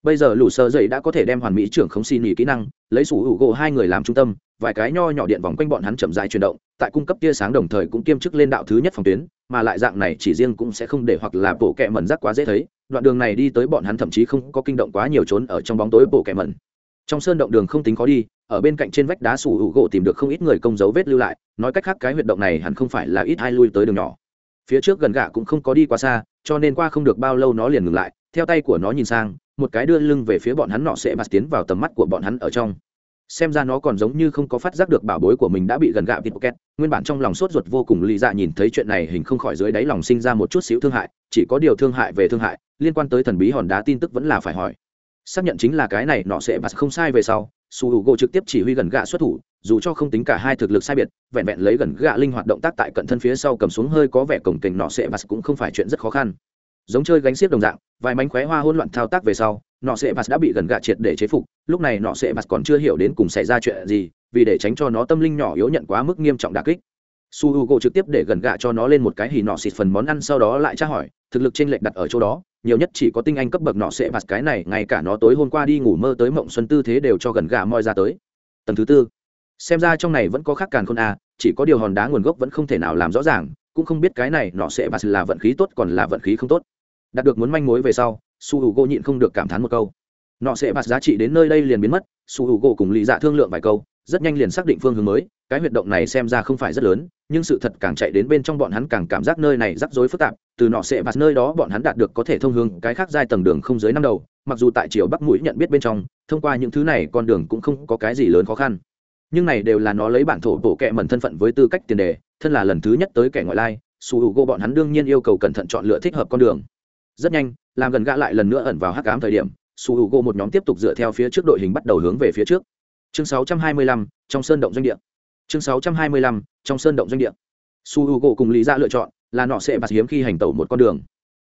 bây giờ lũ sơ dậy đã có thể đem hoàn mỹ trưởng không xin nghỉ kỹ năng, lấy sủ hữu gỗ hai người làm trung tâm, vài cái nho nhỏ điện vòng quanh bọn hắn chậm dài chuyển động, tại cung cấp tia sáng đồng thời cũng kiêm chức lên đạo thứ nhất phòng tuyến, mà lại dạng này chỉ riêng cũng sẽ không để hoặc là bộ kẹ mẩn rắc quá dễ thấy, đoạn đường này đi tới bọn hắn thậm chí không có kinh động quá nhiều trốn ở trong bóng tối bộ kẹ mẩn. Trong sơn động đường không tính khó đi, ở bên cạnh trên vách đá sủ hữu gỗ tìm được không ít người công dấu vết lưu lại, nói cách khác cái huyệt động này hẳn không phải là ít ai lui tới đường nhỏ. Phía trước gần gạ cũng không có đi quá xa, cho nên qua không được bao lâu nó liền ngừng lại, theo tay của nó nhìn sang một cái đưa lưng về phía bọn hắn nọ sẽ bạt tiến vào tầm mắt của bọn hắn ở trong. Xem ra nó còn giống như không có phát giác được bảo bối của mình đã bị gần gạ vịt pocket. Nguyên bản trong lòng sốt ruột vô cùng, lì dạ nhìn thấy chuyện này hình không khỏi dưới đáy lòng sinh ra một chút xíu thương hại. Chỉ có điều thương hại về thương hại, liên quan tới thần bí hòn đá tin tức vẫn là phải hỏi. Xác nhận chính là cái này, nọ sẽ bạt không sai về sau, su h u gỗ trực tiếp chỉ huy gần gạ xuất thủ, dù cho không tính cả hai thực lực sai biệt, vẹn vẹn lấy gần gạ linh hoạt động tác tại cận thân phía sau cầm xuống hơi có vẻ cổng kềnh, nọ sẽ bạt cũng không phải chuyện rất khó khăn giống chơi gánh xiếc đồng dạng, vài mánh khóe hoa hỗn loạn thao tác về sau, nọ sẽ bạt đã bị gần gạ triệt để chế phục. Lúc này nọ sẽ bạt còn chưa hiểu đến cùng xảy ra chuyện gì, vì để tránh cho nó tâm linh nhỏ yếu nhận quá mức nghiêm trọng đà kích. Su h u gỗ trực tiếp để gần gạ cho nó lên một cái hì nọ xịt phần món ăn sau đó lại tra hỏi, thực lực t r ê n lệch đặt ở chỗ đó, nhiều nhất chỉ có tinh anh cấp bậc nọ sẽ bạt cái này, ngay cả nó tối hôm qua đi ngủ mơ tới mộng xuân tư thế đều cho gần gà moi ra tới. Tầng thứ tư. Xem ra trong này vẫn có khác càn khôn a chỉ có điều hòn đá nguồn gốc vẫn không thể nào làm rõ ràng, cũng không biết cái này nọ sẽ bạt là vận khí tốt còn là vận khí không tốt đạt được muốn manh mối về sau, su h u gỗ nhịn không được cảm thán một câu. Nọ sẽ bạt giá trị đến nơi đây liền biến mất, su h u gỗ cùng lì dạ thương lượng vài câu, rất nhanh liền xác định phương hướng mới, cái huyệt động này xem ra không phải rất lớn, nhưng sự thật càng chạy đến bên trong bọn hắn càng cảm giác nơi này rắc rối phức tạp, từ nọ sẽ bạt nơi đó bọn hắn đạt được có thể thông hướng cái khác giai tầng đường không dưới năm đầu, mặc dù tại chiều bắc mũi nhận biết bên trong, thông qua những thứ này con đường cũng không có cái gì lớn khó khăn. Nhưng này đều là nó lấy bản thổ bổ kẹ mẩn thân phận với tư cách tiền đề, thân là lần thứ nhất tới kẻ ngoại lai, su h u gỗ bọn hắn đương nhiên yêu cầu cẩn thận chọn lựa thích hợp con đường rất nhanh làm gần gã lại lần nữa ẩn vào hắc ám thời điểm su h u gỗ một nhóm tiếp tục dựa theo phía trước đội hình bắt đầu hướng về phía trước. Chương 625, trong sơn động doanh địa. Chương 625, trong sơn động doanh địa. Su h u gỗ cùng lý ra lựa chọn là nọ sẽ bạt hiếm khi hành tẩu một con đường.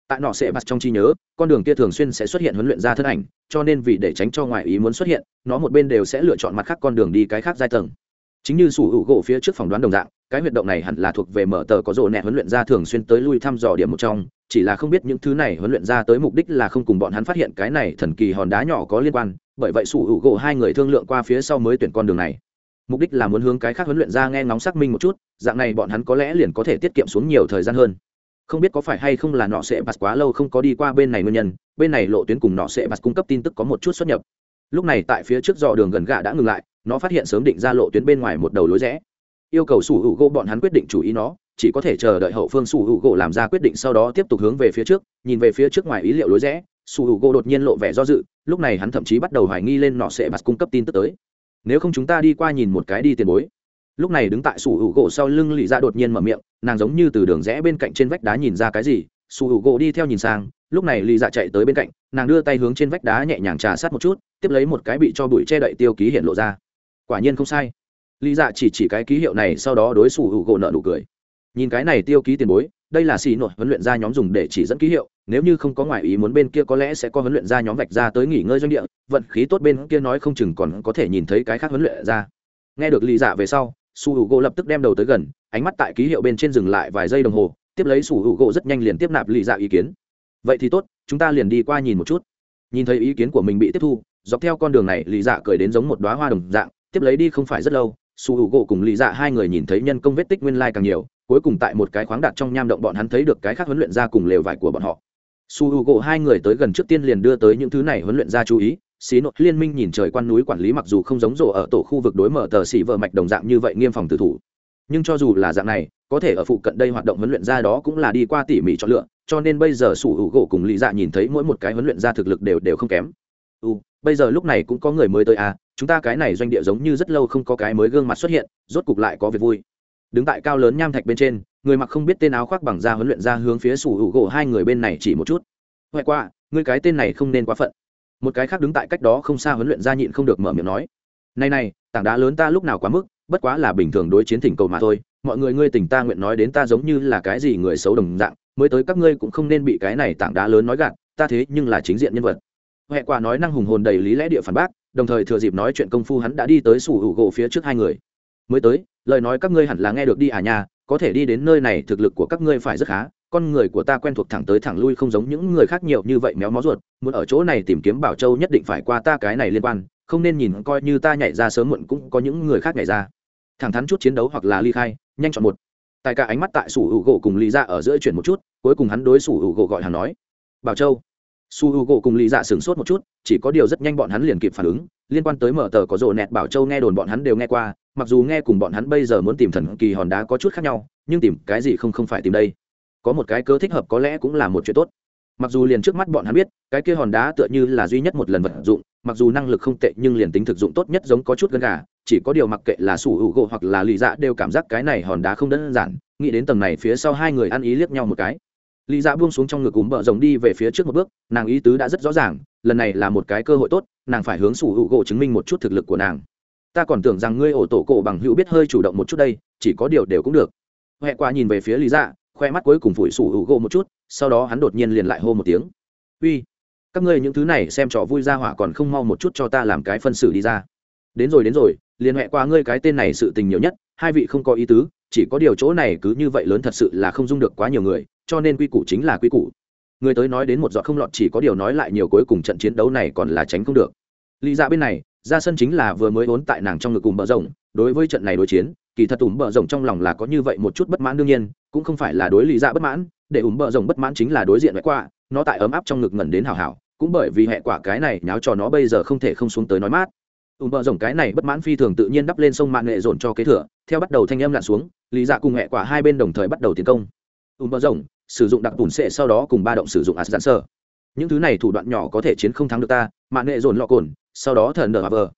Tại nọ sẽ bạt trong trí nhớ con đường kia thường xuyên sẽ xuất hiện huấn luyện ra thân ảnh cho nên vì để tránh cho ngoại ý muốn xuất hiện nó một bên đều sẽ lựa chọn mặt khác con đường đi cái khác giai tầng chính như sủ hữu gỗ phía trước phỏng đoán đồng dạng, cái huyệt động này hẳn là thuộc về mở tờ có rộ nẹ huấn luyện ra thường xuyên tới lui thăm dò điểm một trong, chỉ là không biết những thứ này huấn luyện ra tới mục đích là không cùng bọn hắn phát hiện cái này thần kỳ hòn đá nhỏ có liên quan, bởi vậy sủ hữu gỗ hai người thương lượng qua phía sau mới tuyển con đường này. Mục đích là muốn hướng cái khác huấn luyện ra nghe ngóng xác minh một chút, dạng này bọn hắn có lẽ liền có thể tiết kiệm xuống nhiều thời gian hơn. Không biết có phải hay không là nọ sẽ bạt quá lâu không có đi qua bên này nguyên nhân, bên này lộ tuyến cùng nọ sẽ bạt cung cấp tin tức có một chút xuất nhập. Lúc này tại phía trước dò đường gần gà đã ngừng lại nó phát hiện sớm định ra lộ tuyến bên ngoài một đầu lối rẽ. Yêu cầu sủ hữu gỗ bọn hắn quyết định chủ ý nó, chỉ có thể chờ đợi hậu phương sủ hữu gỗ làm ra quyết định sau đó tiếp tục hướng về phía trước, nhìn về phía trước ngoài ý liệu lối rẽ, sủ hữu gỗ đột nhiên lộ vẻ do dự, lúc này hắn thậm chí bắt đầu hoài nghi lên nọ sẽ bạt cung cấp tin tức tới. Nếu không chúng ta đi qua nhìn một cái đi tiền bối. Lúc này đứng tại sủ hữu gỗ sau lưng lì ra dạ đột nhiên mở miệng, nàng giống như từ đường rẽ bên cạnh trên vách đá nhìn ra cái gì, sủ hữu gỗ đi theo nhìn sang, lúc này lì dạ chạy tới bên cạnh, nàng đưa tay hướng trên vách đá nhẹ nhàng trà sát một chút, tiếp lấy một cái bị cho bụi che đậy tiêu ký hiện lộ ra quả nhiên không sai. Lý dạ chỉ chỉ cái ký hiệu này, sau đó đối xử hữu gỗ nợ nụ cười. Nhìn cái này tiêu ký tiền bối, đây là xì nội huấn luyện ra nhóm dùng để chỉ dẫn ký hiệu, nếu như không có ngoại ý muốn bên kia có lẽ sẽ có huấn luyện ra nhóm vạch ra tới nghỉ ngơi doanh địa, vận khí tốt bên kia nói không chừng còn có thể nhìn thấy cái khác huấn luyện ra nghe được lý dạ về sau su hữu gỗ lập tức đem đầu tới gần, ánh mắt tại ký hiệu bên trên dừng lại vài giây đồng hồ, tiếp lấy su hữu gỗ rất nhanh liền tiếp nạp lý dạ ý kiến. Vậy thì tốt, chúng ta liền đi qua nhìn một chút. Nhìn thấy ý kiến của mình bị tiếp thu, dọc theo con đường này, lý dạ cười đến giống một đoá hoa đồng dạng tiếp lấy đi không phải rất lâu su hữu gỗ cùng lì dạ hai người nhìn thấy nhân công vết tích nguyên lai càng nhiều cuối cùng tại một cái khoáng đặt trong nham động bọn hắn thấy được cái khác huấn luyện ra cùng lều vải của bọn họ. Su hữu gỗ hai người tới gần trước tiên liền đưa tới những thứ này huấn luyện ra chú ý xí nội liên minh nhìn trời quan núi quản lý mặc dù không giống rộ ở tổ khu vực đối mở tờ xỉ vợ mạch đồng dạng như vậy nghiêm phòng tử thủ. Nhưng cho dù là dạng này có thể ở phụ cận đây hoạt động huấn luyện ra đó cũng là đi qua tỉ mỉ chọn lựa cho nên bây giờ sủ hữu gỗ cùng lý dạ nhìn thấy mỗi một cái huấn luyện ra thực lực đều đều không kém. Ừ, bây giờ lúc này cũng có người mới tới à chúng ta cái này doanh địa giống như rất lâu không có cái mới gương mặt xuất hiện, rốt cục lại có việc vui. Đứng tại cao lớn nham thạch bên trên, người mặc không biết tên áo khoác bằng da huấn luyện ra hướng phía sủ hữu gỗ hai người bên này chỉ một chút. Huệ qua người cái tên này không nên quá phận. Một cái khác đứng tại cách đó không xa huấn luyện ra nhịn không được mở miệng nói. Này này, tảng đá lớn ta lúc nào quá mức, bất quá là bình thường đối chiến thỉnh cầu mà thôi. Mọi người ngươi tình ta nguyện nói đến ta giống như là cái gì người xấu đồng dạng, mới tới các ngươi cũng không nên bị cái này tảng đá lớn nói gạt, ta thế nhưng là chính diện nhân vật. Huệ quả nói năng hùng hồn đầy lý lẽ địa phản bác đồng thời thừa dịp nói chuyện công phu hắn đã đi tới sủ hữu gỗ phía trước hai người. Mới tới, lời nói các ngươi hẳn là nghe được đi à nhà có thể đi đến nơi này thực lực của các ngươi phải rất khá, con người của ta quen thuộc thẳng tới thẳng lui không giống những người khác nhiều như vậy méo mó ruột, muốn ở chỗ này tìm kiếm bảo châu nhất định phải qua ta cái này liên quan, không nên nhìn coi như ta nhảy ra sớm muộn cũng có những người khác nhảy ra. Thẳng thắn chút chiến đấu hoặc là ly khai, nhanh chọn một. Tại cả ánh mắt tại sủ hữu gỗ cùng lý ra ở giữa chuyển một chút, cuối cùng hắn đối sủ hữu gỗ gọi hắn nói, bảo châu su h u gỗ cùng lý dạ sửng sốt một chút, chỉ có điều rất nhanh bọn hắn liền kịp phản ứng, liên quan tới mở tờ có rộ nẹt bảo châu nghe đồn bọn hắn đều nghe qua, mặc dù nghe cùng bọn hắn bây giờ muốn tìm thần kỳ hòn đá có chút khác nhau, nhưng tìm cái gì không không phải tìm đây. Có một cái cơ thích hợp có lẽ cũng là một chuyện tốt. Mặc dù liền trước mắt bọn hắn biết, cái kia hòn đá tựa như là duy nhất một lần vật dụng, mặc dù năng lực không tệ nhưng liền tính thực dụng tốt nhất giống có chút gân gà, chỉ có điều mặc kệ là sủ hữu gỗ hoặc là lì dạ đều cảm giác cái này hòn đá không đơn giản, nghĩ đến tầng này phía sau hai người ăn ý liếc nhau một cái lý dạ buông xuống trong ngực cúm bờ rồng đi về phía trước một bước, nàng ý tứ đã rất rõ ràng, lần này là một cái cơ hội tốt, nàng phải hướng sủ hữu gỗ chứng minh một chút thực lực của nàng. Ta còn tưởng rằng ngươi ổ tổ cổ bằng hữu biết hơi chủ động một chút đây, chỉ có điều đều cũng được. Huệ qua nhìn về phía lý dạ khoe mắt cuối cùng phủi sủ hữu gỗ một chút, sau đó hắn đột nhiên liền lại hô một tiếng. Uy, các ngươi những thứ này xem trò vui ra hỏa còn không mau một chút cho ta làm cái phân xử đi ra. Đến rồi đến rồi, liền huệ qua ngươi cái tên này sự tình nhiều nhất, hai vị không có ý tứ, chỉ có điều chỗ này cứ như vậy lớn thật sự là không dung được quá nhiều người cho nên quy củ chính là quy củ. Người tới nói đến một giọt không lọt chỉ có điều nói lại nhiều cuối cùng trận chiến đấu này còn là tránh không được. Lý dạ bên này, ra sân chính là vừa mới vốn tại nàng trong ngực cùng bờ rộng đối với trận này đối chiến, kỳ thật ủm bờ rộng trong lòng là có như vậy một chút bất mãn đương nhiên, cũng không phải là đối lý dạ bất mãn, để ủm bờ rộng bất mãn chính là đối diện vẽ qua nó tại ấm áp trong ngực ngẩn đến hào hảo, cũng bởi vì hệ quả cái này nháo cho nó bây giờ không thể không xuống tới nói mát. Ủng bờ rộng cái này bất mãn phi thường tự nhiên đắp lên sông mạng nghệ dồn cho kế thừa, theo bắt đầu thanh âm lặn xuống, lý dạ cùng hệ quả hai bên đồng thời bắt đầu tiến công ủng bờ rộng sử dụng đặc bùn sệ sau đó cùng ba động sử dụng asgad sơ những thứ này thủ đoạn nhỏ có thể chiến không thắng được ta, mạng nghệ dồn lọ cồn, sau đó thần đờ vờ.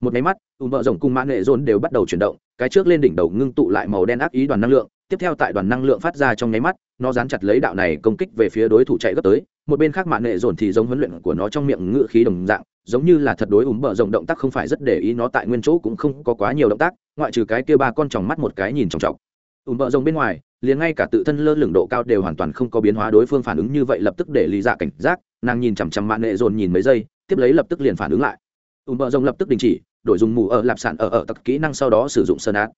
Một máy mắt ùm bờ rồng cùng mạng nghệ dồn đều bắt đầu chuyển động, cái trước lên đỉnh đầu ngưng tụ lại màu đen ác ý đoàn năng lượng, tiếp theo tại đoàn năng lượng phát ra trong nháy mắt, nó dán chặt lấy đạo này công kích về phía đối thủ chạy gấp tới, một bên khác mạng nghệ dồn thì giống huấn luyện của nó trong miệng ngự khí đồng dạng, giống như là thật đối ùm bờ rồng động tác không phải rất để ý nó tại nguyên chỗ cũng không có quá nhiều động tác, ngoại trừ cái kia ba con tròng mắt một cái nhìn trọng trọng ùm bờ rồng bên ngoài liền ngay cả tự thân lơ lửng độ cao đều hoàn toàn không có biến hóa đối phương phản ứng như vậy lập tức để lý dạ cảnh giác nàng nhìn chằm chằm mạng nệ dồn nhìn mấy giây tiếp lấy lập tức liền phản ứng lại. Ùm bờ rồng lập tức đình chỉ đổi dùng mù ở lạp sản ở ở tặc kỹ năng sau đó sử dụng sơn át.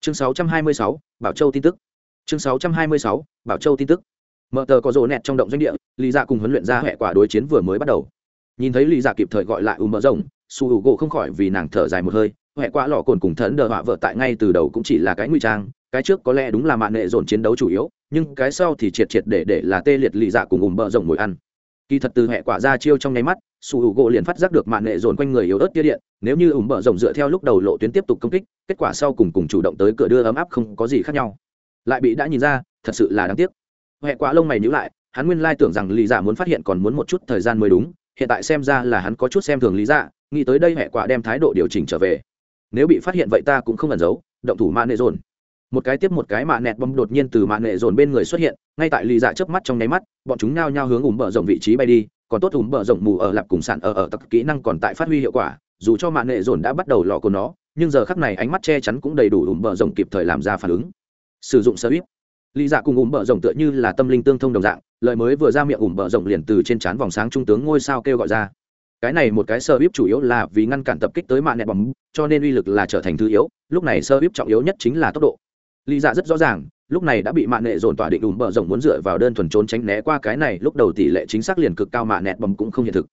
Chương 626, bảo châu tin tức. Chương 626, bảo châu tin tức. Mở tờ có rộ nẹt trong động doanh địa lý dạ cùng huấn luyện ra hệ quả đối chiến vừa mới bắt đầu. Nhìn thấy lý dạ kịp thời gọi lại ùm bờ rồng su hữu gỗ không khỏi vì nàng thở dài một hơi hệ quả lọ cồn cùng thẫn đờ họa vợ tại ngay từ đầu cũng chỉ là cái nguy trang cái trước có lẽ đúng là mạng nệ dồn chiến đấu chủ yếu, nhưng cái sau thì triệt triệt để để là tê liệt lì dạ cùng ủng bờ rộng ngồi ăn. Kỳ thật từ hệ quả ra chiêu trong nháy mắt su hữu gỗ liền phát giác được mạng nệ dồn quanh người yếu ớt tia điện, nếu như ủng bờ rộng dựa theo lúc đầu lộ tuyến tiếp tục công kích, kết quả sau cùng cùng chủ động tới cửa đưa ấm áp không có gì khác nhau. Lại bị đã nhìn ra, thật sự là đáng tiếc. Hệ quả lông mày nhữ lại, hắn nguyên lai tưởng rằng lì dạ muốn phát hiện còn muốn một chút thời gian mới đúng, hiện tại xem ra là hắn có chút xem thường lý dạ nghĩ tới đây hệ quả đem thái độ điều chỉnh trở về. Nếu bị phát hiện vậy ta cũng không ẩn giấu, động thủ mạng nệ dồn một cái tiếp một cái mạ nẹt bom đột nhiên từ mạ nệ dồn bên người xuất hiện, ngay tại lì dạ chớp mắt trong nháy mắt, bọn chúng nao nhao hướng ủm bờ rộng vị trí bay đi, còn tốt ủm bờ rộng mù ở lạp cùng sản ở ở tập kỹ năng còn tại phát huy hiệu quả, dù cho mạ nệ dồn đã bắt đầu lò của nó, nhưng giờ khắc này ánh mắt che chắn cũng đầy đủ ủm bờ rộng kịp thời làm ra phản ứng. Sử dụng sơ ít lì dạ cùng ủm bờ rộng tựa như là tâm linh tương thông đồng dạng, lời mới vừa ra miệng ủm bờ rộng liền từ trên trán vòng sáng trung tướng ngôi sao kêu gọi ra. Cái này một cái sơ bíp chủ yếu là vì ngăn cản tập kích tới mạng nẹt bóng cho nên uy lực là trở thành thứ yếu, lúc này sơ bíp trọng yếu nhất chính là tốc độ lý dạ rất rõ ràng, lúc này đã bị mạng nệ dồn tỏa định đùm bờ rộng muốn dựa vào đơn thuần trốn tránh né qua cái này, lúc đầu tỷ lệ chính xác liền cực cao mà nẹt bầm cũng không hiện thực.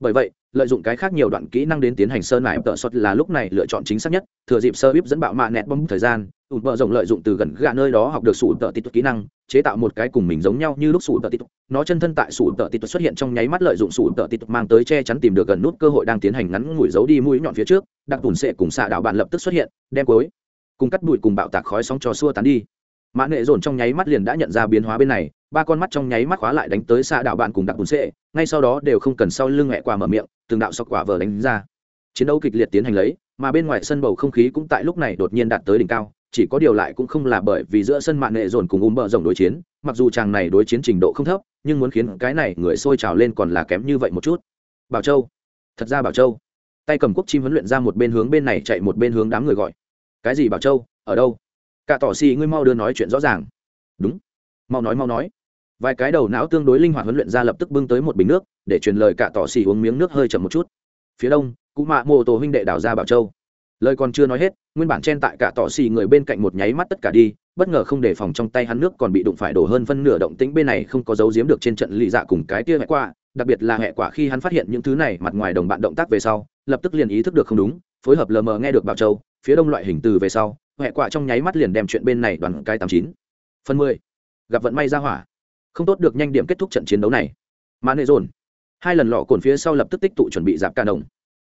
Bởi vậy, lợi dụng cái khác nhiều đoạn kỹ năng đến tiến hành sơ nải tợ xuất là lúc này lựa chọn chính xác nhất, thừa dịp sơ bíp dẫn bạo mạ nẹt bấm thời gian ụt bờ rộng lợi dụng từ gần gạ nơi đó học được sủ tợ tít kỹ năng, chế tạo một cái cùng mình giống nhau như lúc sủ tợ tít nó chân thân tại sủ tợ tít xuất hiện trong nháy mắt lợi dụng sủ tợ tít mang tới che chắn tìm được gần nút cơ hội đang tiến hành ngắn ngủi giấu đi mũi nhọn phía trước, đặc tùn sệ cùng xạ đạo bạn lập tức xuất hiện, đem cối cùng cắt bụi cùng bạo tạc khói sóng cho xua tán đi. Mã nệ dồn trong nháy mắt liền đã nhận ra biến hóa bên này, ba con mắt trong nháy mắt khóa lại đánh tới xa đạo bạn cùng đặc bùn sệ, ngay sau đó đều không cần sau lưng mẹ quả mở miệng, từng đạo sọc quả vờ đánh ra. Chiến đấu kịch liệt tiến hành lấy, mà bên ngoài sân bầu không khí cũng tại lúc này đột nhiên đạt tới đỉnh cao, chỉ có điều lại cũng không là bởi vì giữa sân mạng nệ dồn cùng ùm bờ rộng đối chiến, mặc dù chàng này đối chiến trình độ không thấp, nhưng muốn khiến cái này người sôi trào lên còn là kém như vậy một chút. Bảo châu. Thật ra bảo châu. Tay cầm quốc chim huấn luyện ra một bên hướng bên này chạy một bên hướng đám người gọi cái gì bảo châu, ở đâu? Cả tỏ xì ngươi mau đưa nói chuyện rõ ràng. Đúng. Mau nói mau nói. Vài cái đầu não tương đối linh hoạt huấn luyện ra lập tức bưng tới một bình nước, để truyền lời cả tỏ xì uống miếng nước hơi chậm một chút. Phía đông cụ mạ mô tổ huynh đệ đảo ra bảo châu. Lời còn chưa nói hết nguyên bản chen tại cả tọ xì người bên cạnh một nháy mắt tất cả đi, bất ngờ không đề phòng trong tay hắn nước còn bị đụng phải đổ hơn phân nửa động tĩnh bên này không có dấu giếm được trên trận lì dạ cùng cái tia hẹ quả, đặc biệt là hẹ quả khi hắn phát hiện những thứ này mặt ngoài đồng bạn động tác về sau, lập tức liền ý thức được không đúng, phối hợp lờ mờ nghe được bảo châu, phía đông loại hình từ về sau hẹ quả trong nháy mắt liền đem chuyện bên này đoàn cái tám chín. Phần mười, gặp vận may ra hỏa. Không tốt được nhanh điểm kết thúc trận chiến đấu này. Mã nệ dồn. Hai lần lọ cồn phía sau lập tức tích tụ chuẩn bị dạp ca đồng.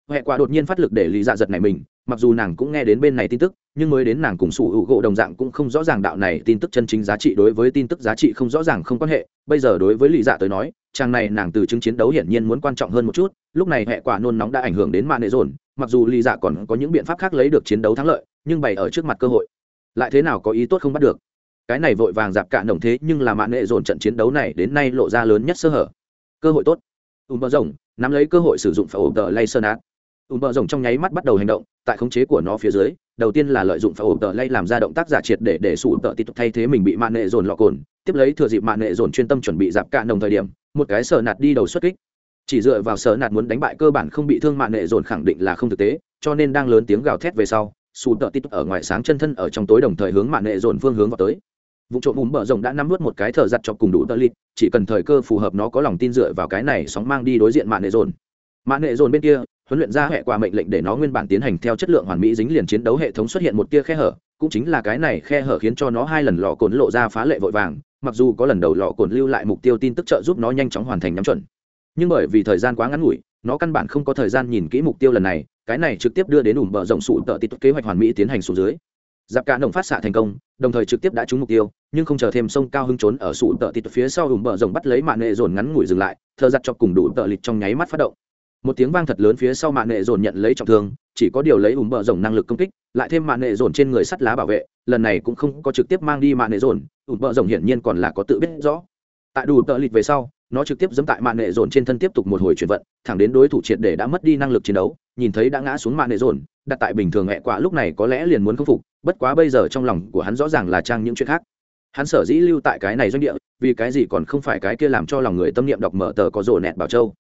Hẹ quả đột nhiên phát lực để lý dạ giật này mình mặc dù nàng cũng nghe đến bên này tin tức, nhưng mới đến nàng cùng sủ hữu gỗ đồng dạng cũng không rõ ràng đạo này tin tức chân chính giá trị đối với tin tức giá trị không rõ ràng không quan hệ. Bây giờ đối với lì dạ tới nói, chàng này nàng từ chứng chiến đấu hiển nhiên muốn quan trọng hơn một chút, lúc này hệ quả nôn nóng đã ảnh hưởng đến mạng nệ dồn, mặc dù lì dạ còn có những biện pháp khác lấy được chiến đấu thắng lợi, nhưng bày ở trước mặt cơ hội, lại thế nào có ý tốt không bắt được. Cái này vội vàng dạp cạn đồng thế, nhưng là mạng nệ dồn trận chiến đấu này đến nay lộ ra lớn nhất sơ hở. Cơ hội tốt. Ùm bờ rồng, nắm lấy cơ hội sử dụng phải ổ tờ lay sơn át ùm bờ rồng trong nháy mắt bắt đầu hành động, tại khống chế của nó phía dưới, đầu tiên là lợi dụng phải ổ tờ lay làm ra động tác giả triệt để để sụ tờ tục thay thế mình bị mạng nệ dồn lọ cồn, tiếp lấy thừa dịp mạng nệ dồn chuyên tâm chuẩn bị dạp cạn đồng thời điểm, một cái sờ nạt đi đầu xuất kích. Chỉ dựa vào sờ nạt muốn đánh bại cơ bản không bị thương mạng nệ dồn khẳng định là không thực tế, cho nên đang lớn tiếng gào thét về sau sụ tờ tục ở ngoài sáng chân thân ở trong tối đồng thời hướng mạng nệ dồn phương hướng vào tới. Vụ trộm ùm bờ rồng đã nắm vớt một cái thở giặt cho cùng đủ tơ lịt, chỉ cần thời cơ phù hợp nó có lòng tin dựa vào cái này sóng mang đi đối diện mạng nệ dồn. Mạng nệ dồn bên kia huấn luyện ra hệ quả mệnh lệnh để nó nguyên bản tiến hành theo chất lượng hoàn mỹ dính liền chiến đấu hệ thống xuất hiện một tia khe hở, cũng chính là cái này khe hở khiến cho nó hai lần lọ cồn lộ ra phá lệ vội vàng, mặc dù có lần đầu lọ cồn lưu lại mục tiêu tin tức trợ giúp nó nhanh chóng hoàn thành nhắm chuẩn. Nhưng bởi vì thời gian quá ngắn ngủi, nó căn bản không có thời gian nhìn kỹ mục tiêu lần này, cái này trực tiếp đưa đến ủm bờ rộng sụ tợ tít kế hoạch hoàn mỹ tiến hành xuống dưới. Giáp cả nồng phát xạ thành công, đồng thời trực tiếp đã trúng mục tiêu, nhưng không chờ thêm sông cao hưng trốn ở sụ tợ tít phía sau ủm bờ rộng bắt lấy mạng nệ dồn ngắn ngủi dừng lại, thợ giặt cho cùng đủ tợ lịch trong nháy mắt phát động một tiếng vang thật lớn phía sau mạng nệ dồn nhận lấy trọng thương, chỉ có điều lấy ủng bờ rộng năng lực công kích, lại thêm mạng nệ dồn trên người sắt lá bảo vệ, lần này cũng không có trực tiếp mang đi mạng nệ dồn ủng bờ rộng hiển nhiên còn là có tự biết rõ. Tại đủ tợ lịch về sau, nó trực tiếp dẫm tại mạng nệ dồn trên thân tiếp tục một hồi chuyển vận, thẳng đến đối thủ triệt để đã mất đi năng lực chiến đấu, nhìn thấy đã ngã xuống mạng nệ dồn, đặt tại bình thường hẹ quả lúc này có lẽ liền muốn khắc phục, bất quá bây giờ trong lòng của hắn rõ ràng là trang những chuyện khác. Hắn sở dĩ lưu tại cái này doanh địa, vì cái gì còn không phải cái kia làm cho lòng người tâm niệm đọc mở tờ có rổ nẹt bảo châu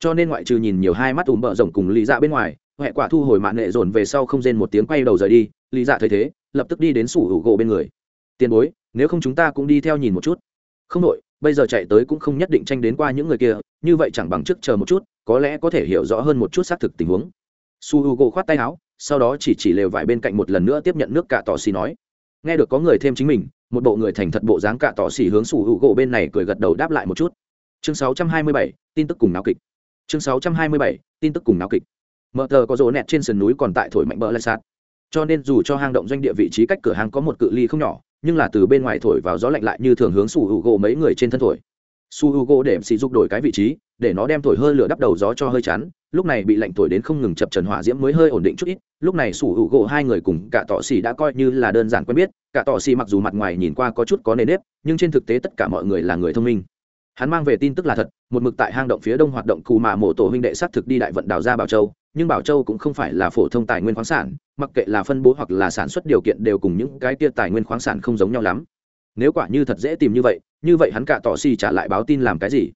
cho nên ngoại trừ nhìn nhiều hai mắt ùm bợ rồng cùng lý dạ bên ngoài huệ quả thu hồi mạng nghệ dồn về sau không rên một tiếng quay đầu rời đi lý dạ thấy thế lập tức đi đến sủ hữu gỗ bên người. Tiền bối nếu không chúng ta cũng đi theo nhìn một chút. Không đội bây giờ chạy tới cũng không nhất định tranh đến qua những người kia như vậy chẳng bằng trước chờ một chút có lẽ có thể hiểu rõ hơn một chút xác thực tình huống. Su h u gỗ khoát tay áo sau đó chỉ chỉ lều vải bên cạnh một lần nữa tiếp nhận nước cạ tỏ xì nói. Nghe được có người thêm chính mình một bộ người thành thật bộ dáng cạ tỏ xì hướng su h u gỗ bên này cười gật đầu đáp lại một chút. Chương 627, tin tức cùng náo kịch chương 627, tin tức cùng náo kịch. Mở tờ có rỗ nẹt trên sườn núi còn tại thổi mạnh bờ lại sạt. Cho nên dù cho hang động doanh địa vị trí cách cửa hàng có một cự ly không nhỏ nhưng là từ bên ngoài thổi vào gió lạnh lại như thường hướng su hữu u gỗ mấy người trên thân thổi. Su hữu u gỗ để xì giúp đổi cái vị trí để nó đem thổi hơi lửa đắp đầu gió cho hơi chắn lúc này bị lạnh thổi đến không ngừng chập trần hỏa diễm mới hơi ổn định chút ít lúc này sủ hữu gỗ hai người cùng cả tọ xì đã coi như là đơn giản quen biết cả tọ xì mặc dù mặt ngoài nhìn qua có chút có nề nếp nhưng trên thực tế tất cả mọi người là người thông minh hắn mang về tin tức là thật, một mực tại hang động phía đông hoạt động cù mà mổ tổ huynh đệ xác thực đi đại vận đào ra bảo châu, nhưng bảo châu cũng không phải là phổ thông tài nguyên khoáng sản, mặc kệ là phân bố hoặc là sản xuất điều kiện đều cùng những cái tia tài nguyên khoáng sản không giống nhau lắm. Nếu quả như thật dễ tìm như vậy như vậy hắn cả tỏ xì trả lại báo tin làm cái gì?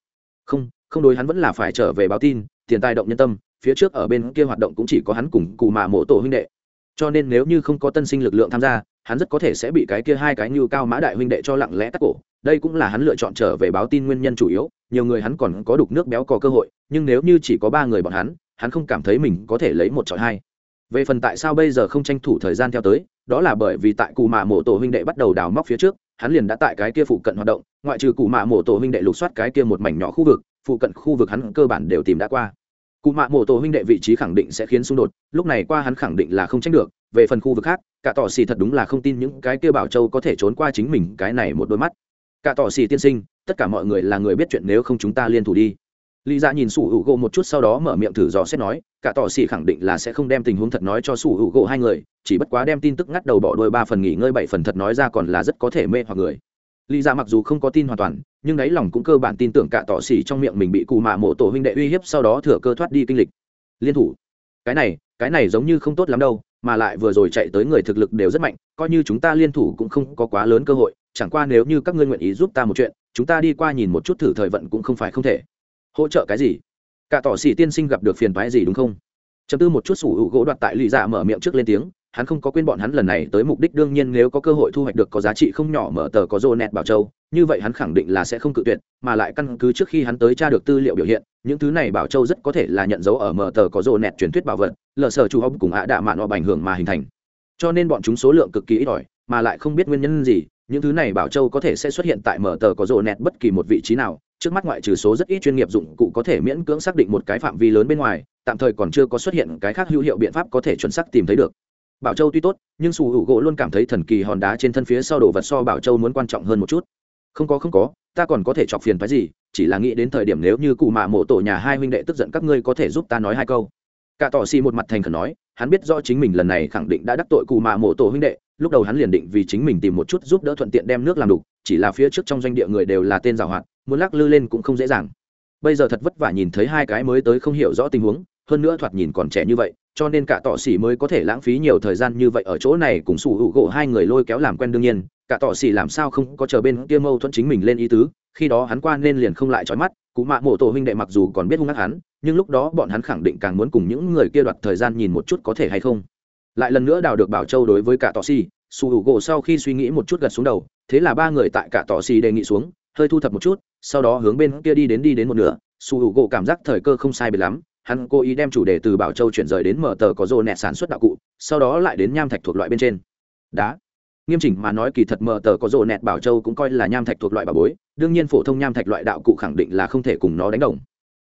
Không không đối hắn vẫn là phải trở về báo tin, tiền tài động nhân tâm, phía trước ở bên kia hoạt động cũng chỉ có hắn cùng cù mà mộ tổ huynh đệ. Cho nên nếu như không có tân sinh lực lượng tham gia hắn rất có thể sẽ bị cái kia hai cái như cao mã đại huynh đệ cho lặng lẽ tắc cổ. Đây cũng là hắn lựa chọn trở về báo tin nguyên nhân chủ yếu, nhiều người hắn còn có đục nước béo có cơ hội, nhưng nếu như chỉ có ba người bọn hắn hắn không cảm thấy mình có thể lấy một trò hai. Về phần tại sao bây giờ không tranh thủ thời gian theo tới, đó là bởi vì tại cù mạ mộ tổ huynh đệ bắt đầu đào móc phía trước, hắn liền đã tại cái kia phụ cận hoạt động, ngoại trừ cù mạ mộ tổ huynh đệ lục soát cái kia một mảnh nhỏ khu vực, phụ cận khu vực hắn cơ bản đều tìm đã qua cụ mạ mổ tổ huynh đệ vị trí khẳng định sẽ khiến xung đột, lúc này qua hắn khẳng định là không tránh được, về phần khu vực khác, cả tỏ xì thật đúng là không tin những cái kia bảo châu có thể trốn qua chính mình, cái này một đôi mắt. Cả tỏ xì tiên sinh, tất cả mọi người là người biết chuyện, nếu không chúng ta liên thủ đi. Lý dạ nhìn sủ hữu gỗ một chút sau đó mở miệng thử dò xét nói, cả tỏ xì khẳng định là sẽ không đem tình huống thật nói cho sủ hữu gỗ hai người, chỉ bất quá đem tin tức ngắt đầu bỏ đôi ba phần nghỉ ngơi bảy phần thật nói ra còn là rất có thể mê hoặc người lý dạ mặc dù không có tin hoàn toàn, nhưng đáy lòng cũng cơ bản tin tưởng cả tỏ xỉ trong miệng mình bị cụ mạ mộ tổ huynh đệ uy hiếp sau đó thừa cơ thoát đi kinh lịch. Liên thủ. Cái này cái này giống như không tốt lắm đâu, mà lại vừa rồi chạy tới người thực lực đều rất mạnh, coi như chúng ta liên thủ cũng không có quá lớn cơ hội, chẳng qua nếu như các ngươi nguyện ý giúp ta một chuyện, chúng ta đi qua nhìn một chút thử thời vận cũng không phải không thể. Hỗ trợ cái gì? Cả tỏ xỉ tiên sinh gặp được phiền thoái gì đúng không? Chấm tư một chút sủ hữu gỗ đoạt tại lì dạ mở miệng trước lên tiếng hắn không có quên bọn hắn lần này tới mục đích, đương nhiên nếu có cơ hội thu hoạch được có giá trị không nhỏ mở tờ có rô nẹt bảo châu, như vậy hắn khẳng định là sẽ không cự tuyệt, mà lại căn cứ trước khi hắn tới tra được tư liệu biểu hiện, những thứ này bảo châu rất có thể là nhận dấu ở mở tờ có rô nẹt truyền thuyết bảo vật, lờ sở chu hông cùng ạ đạ mạn họ ảnh hưởng mà hình thành. Cho nên bọn chúng số lượng cực kỳ ít ỏi, mà lại không biết nguyên nhân gì, những thứ này bảo châu có thể sẽ xuất hiện tại mở tờ có rô nẹt bất kỳ một vị trí nào, trước mắt ngoại trừ số rất ít chuyên nghiệp dụng cụ có thể miễn cưỡng xác định một cái phạm vi lớn bên ngoài, tạm thời còn chưa có xuất hiện cái khác hữu hiệu biện pháp có thể chuẩn xác tìm thấy được bảo châu tuy tốt, nhưng sủ hữu gỗ luôn cảm thấy thần kỳ hòn đá trên thân phía sau đồ vật so bảo châu muốn quan trọng hơn một chút. Không có không có, ta còn có thể chọc phiền phái gì, chỉ là nghĩ đến thời điểm nếu như cụ mạ mộ tổ nhà hai huynh đệ tức giận các ngươi có thể giúp ta nói hai câu. Cả tỏ xì một mặt thành khẩn nói, hắn biết do chính mình lần này khẳng định đã đắc tội cụ mạ mộ tổ huynh đệ, lúc đầu hắn liền định vì chính mình tìm một chút giúp đỡ thuận tiện đem nước làm đục chỉ là phía trước trong doanh địa người đều là tên giàu hoạt muốn lắc lư lên cũng không dễ dàng. Bây giờ thật vất vả nhìn thấy hai cái mới tới không hiểu rõ tình huống, hơn nữa thoạt nhìn còn trẻ như vậy cho nên cả tọ xỉ mới có thể lãng phí nhiều thời gian như vậy ở chỗ này cùng sủ hữu gỗ hai người lôi kéo làm quen đương nhiên. Cả tọ xỉ làm sao không có chờ bên kia mâu thuẫn chính mình lên ý tứ, khi đó hắn qua nên liền không lại trói mắt. Cụ mạ mộ tổ huynh đệ mặc dù còn biết hung hắc hắn, nhưng lúc đó bọn hắn khẳng định càng muốn cùng những người kia đoạt thời gian nhìn một chút có thể hay không. Lại lần nữa đào được bảo châu đối với cả tọ xỉ, sủ hữu gỗ sau khi suy nghĩ một chút gật xuống đầu, thế là ba người tại cả tọ xỉ đề nghị xuống, hơi thu thập một chút, sau đó hướng bên kia đi đến đi đến một nửa. Sủ hữu gỗ cảm giác thời cơ không sai biệt lắm hắn cố ý đem chủ đề từ bảo châu chuyển rời đến mở tờ có rô nẹt sản xuất đạo cụ, sau đó lại đến nham thạch thuộc loại bên trên. Đá. Nghiêm chỉnh mà nói kỳ thật mở tờ có rô nẹt bảo châu cũng coi là nham thạch thuộc loại bà bối, đương nhiên phổ thông nham thạch loại đạo cụ khẳng định là không thể cùng nó đánh đồng.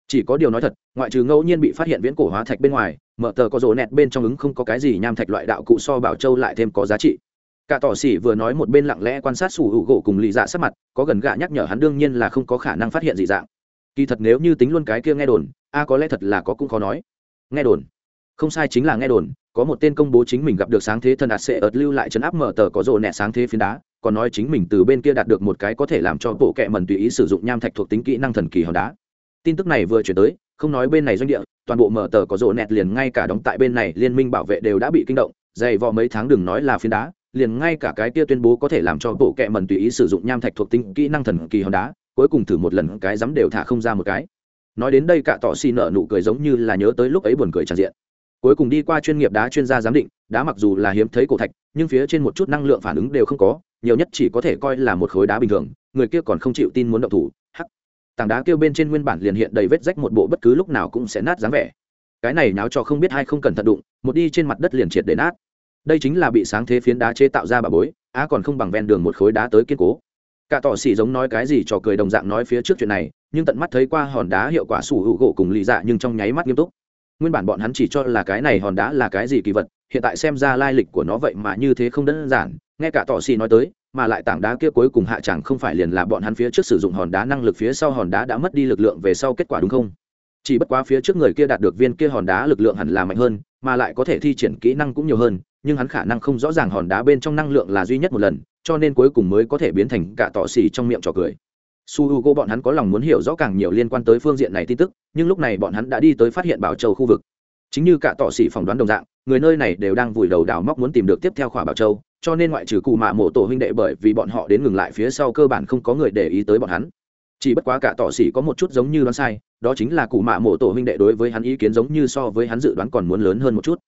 Chỉ có điều nói thật, ngoại trừ ngẫu nhiên bị phát hiện viễn cổ hóa thạch bên ngoài, mở tờ có rô nẹt bên trong ứng không có cái gì nham thạch loại đạo cụ so bảo châu lại thêm có giá trị. Cả tỏ xỉ vừa nói một bên lặng lẽ quan sát sủ hữu gỗ cùng lì dạ sắc mặt, có gần gạ nhắc nhở hắn đương nhiên là không có khả năng phát hiện gì dạng kỳ thật nếu như tính luôn cái kia nghe đồn, a có lẽ thật là có cũng khó nói. Nghe đồn. Không sai chính là nghe đồn, có một tên công bố chính mình gặp được sáng thế thần ạt sẽ ợt lưu lại chấn áp mở tờ có rộ nẹ sáng thế phiến đá, còn nói chính mình từ bên kia đạt được một cái có thể làm cho bộ kệ mần tùy ý sử dụng nham thạch thuộc tính kỹ năng thần kỳ hòn đá. Tin tức này vừa chuyển tới, không nói bên này doanh địa, toàn bộ mở tờ có rộ nẹt liền ngay cả đóng tại bên này liên minh bảo vệ đều đã bị kinh động, dày vò mấy tháng đừng nói là phiến đá, liền ngay cả cái kia tuyên bố có thể làm cho bộ kệ mần tùy ý sử dụng nham thạch thuộc tính kỹ năng thần kỳ hòn đá cuối cùng thử một lần, cái dám đều thả không ra một cái. Nói đến đây cả tỏ xì nợ nụ cười giống như là nhớ tới lúc ấy buồn cười tràn diện. Cuối cùng đi qua chuyên nghiệp đá chuyên gia giám định, đá mặc dù là hiếm thấy cổ thạch, nhưng phía trên một chút năng lượng phản ứng đều không có, nhiều nhất chỉ có thể coi là một khối đá bình thường, người kia còn không chịu tin muốn động thủ, hắc. Tảng đá kêu bên trên nguyên bản liền hiện đầy vết rách một bộ bất cứ lúc nào cũng sẽ nát dáng vẻ. Cái này náo cho không biết hay không cần thận đụng, một đi trên mặt đất liền triệt để nát. Đây chính là bị sáng thế phiến đá chế tạo ra bà bối, á còn không bằng ven đường một khối đá tới kiên cố cả tỏ xỉ giống nói cái gì trò cười đồng dạng nói phía trước chuyện này, nhưng tận mắt thấy qua hòn đá hiệu quả sủ hữu gỗ cùng lì dạ nhưng trong nháy mắt nghiêm túc. Nguyên bản bọn hắn chỉ cho là cái này hòn đá là cái gì kỳ vật, hiện tại xem ra lai lịch của nó vậy mà như thế không đơn giản. Nghe cả tỏ xỉ nói tới, mà lại tảng đá kia cuối cùng hạ chẳng không phải liền là bọn hắn phía trước sử dụng hòn đá năng lực phía sau hòn đá đã mất đi lực lượng về sau kết quả đúng không? Chỉ bất quá phía trước người kia đạt được viên kia hòn đá lực lượng hẳn là mạnh hơn, mà lại có thể thi triển kỹ năng cũng nhiều hơn, nhưng hắn khả năng không rõ ràng hòn đá bên trong năng lượng là duy nhất một lần cho nên cuối cùng mới có thể biến thành cả tỏ xỉ trong miệng trò cười. Su h u g o bọn hắn có lòng muốn hiểu rõ càng nhiều liên quan tới phương diện này tin tức, nhưng lúc này bọn hắn đã đi tới phát hiện bảo châu khu vực. Chính như cả tỏ xỉ phỏng đoán đồng dạng, người nơi này đều đang vùi đầu đào móc muốn tìm được tiếp theo khỏa bảo châu, cho nên ngoại trừ cụ mạ mộ tổ huynh đệ bởi vì bọn họ đến ngừng lại phía sau cơ bản không có người để ý tới bọn hắn. Chỉ bất quá cả tỏ xỉ có một chút giống như đoán sai, đó chính là cụ mạ mộ tổ huynh đệ đối với hắn ý kiến giống như so với hắn dự đoán còn muốn lớn hơn một chút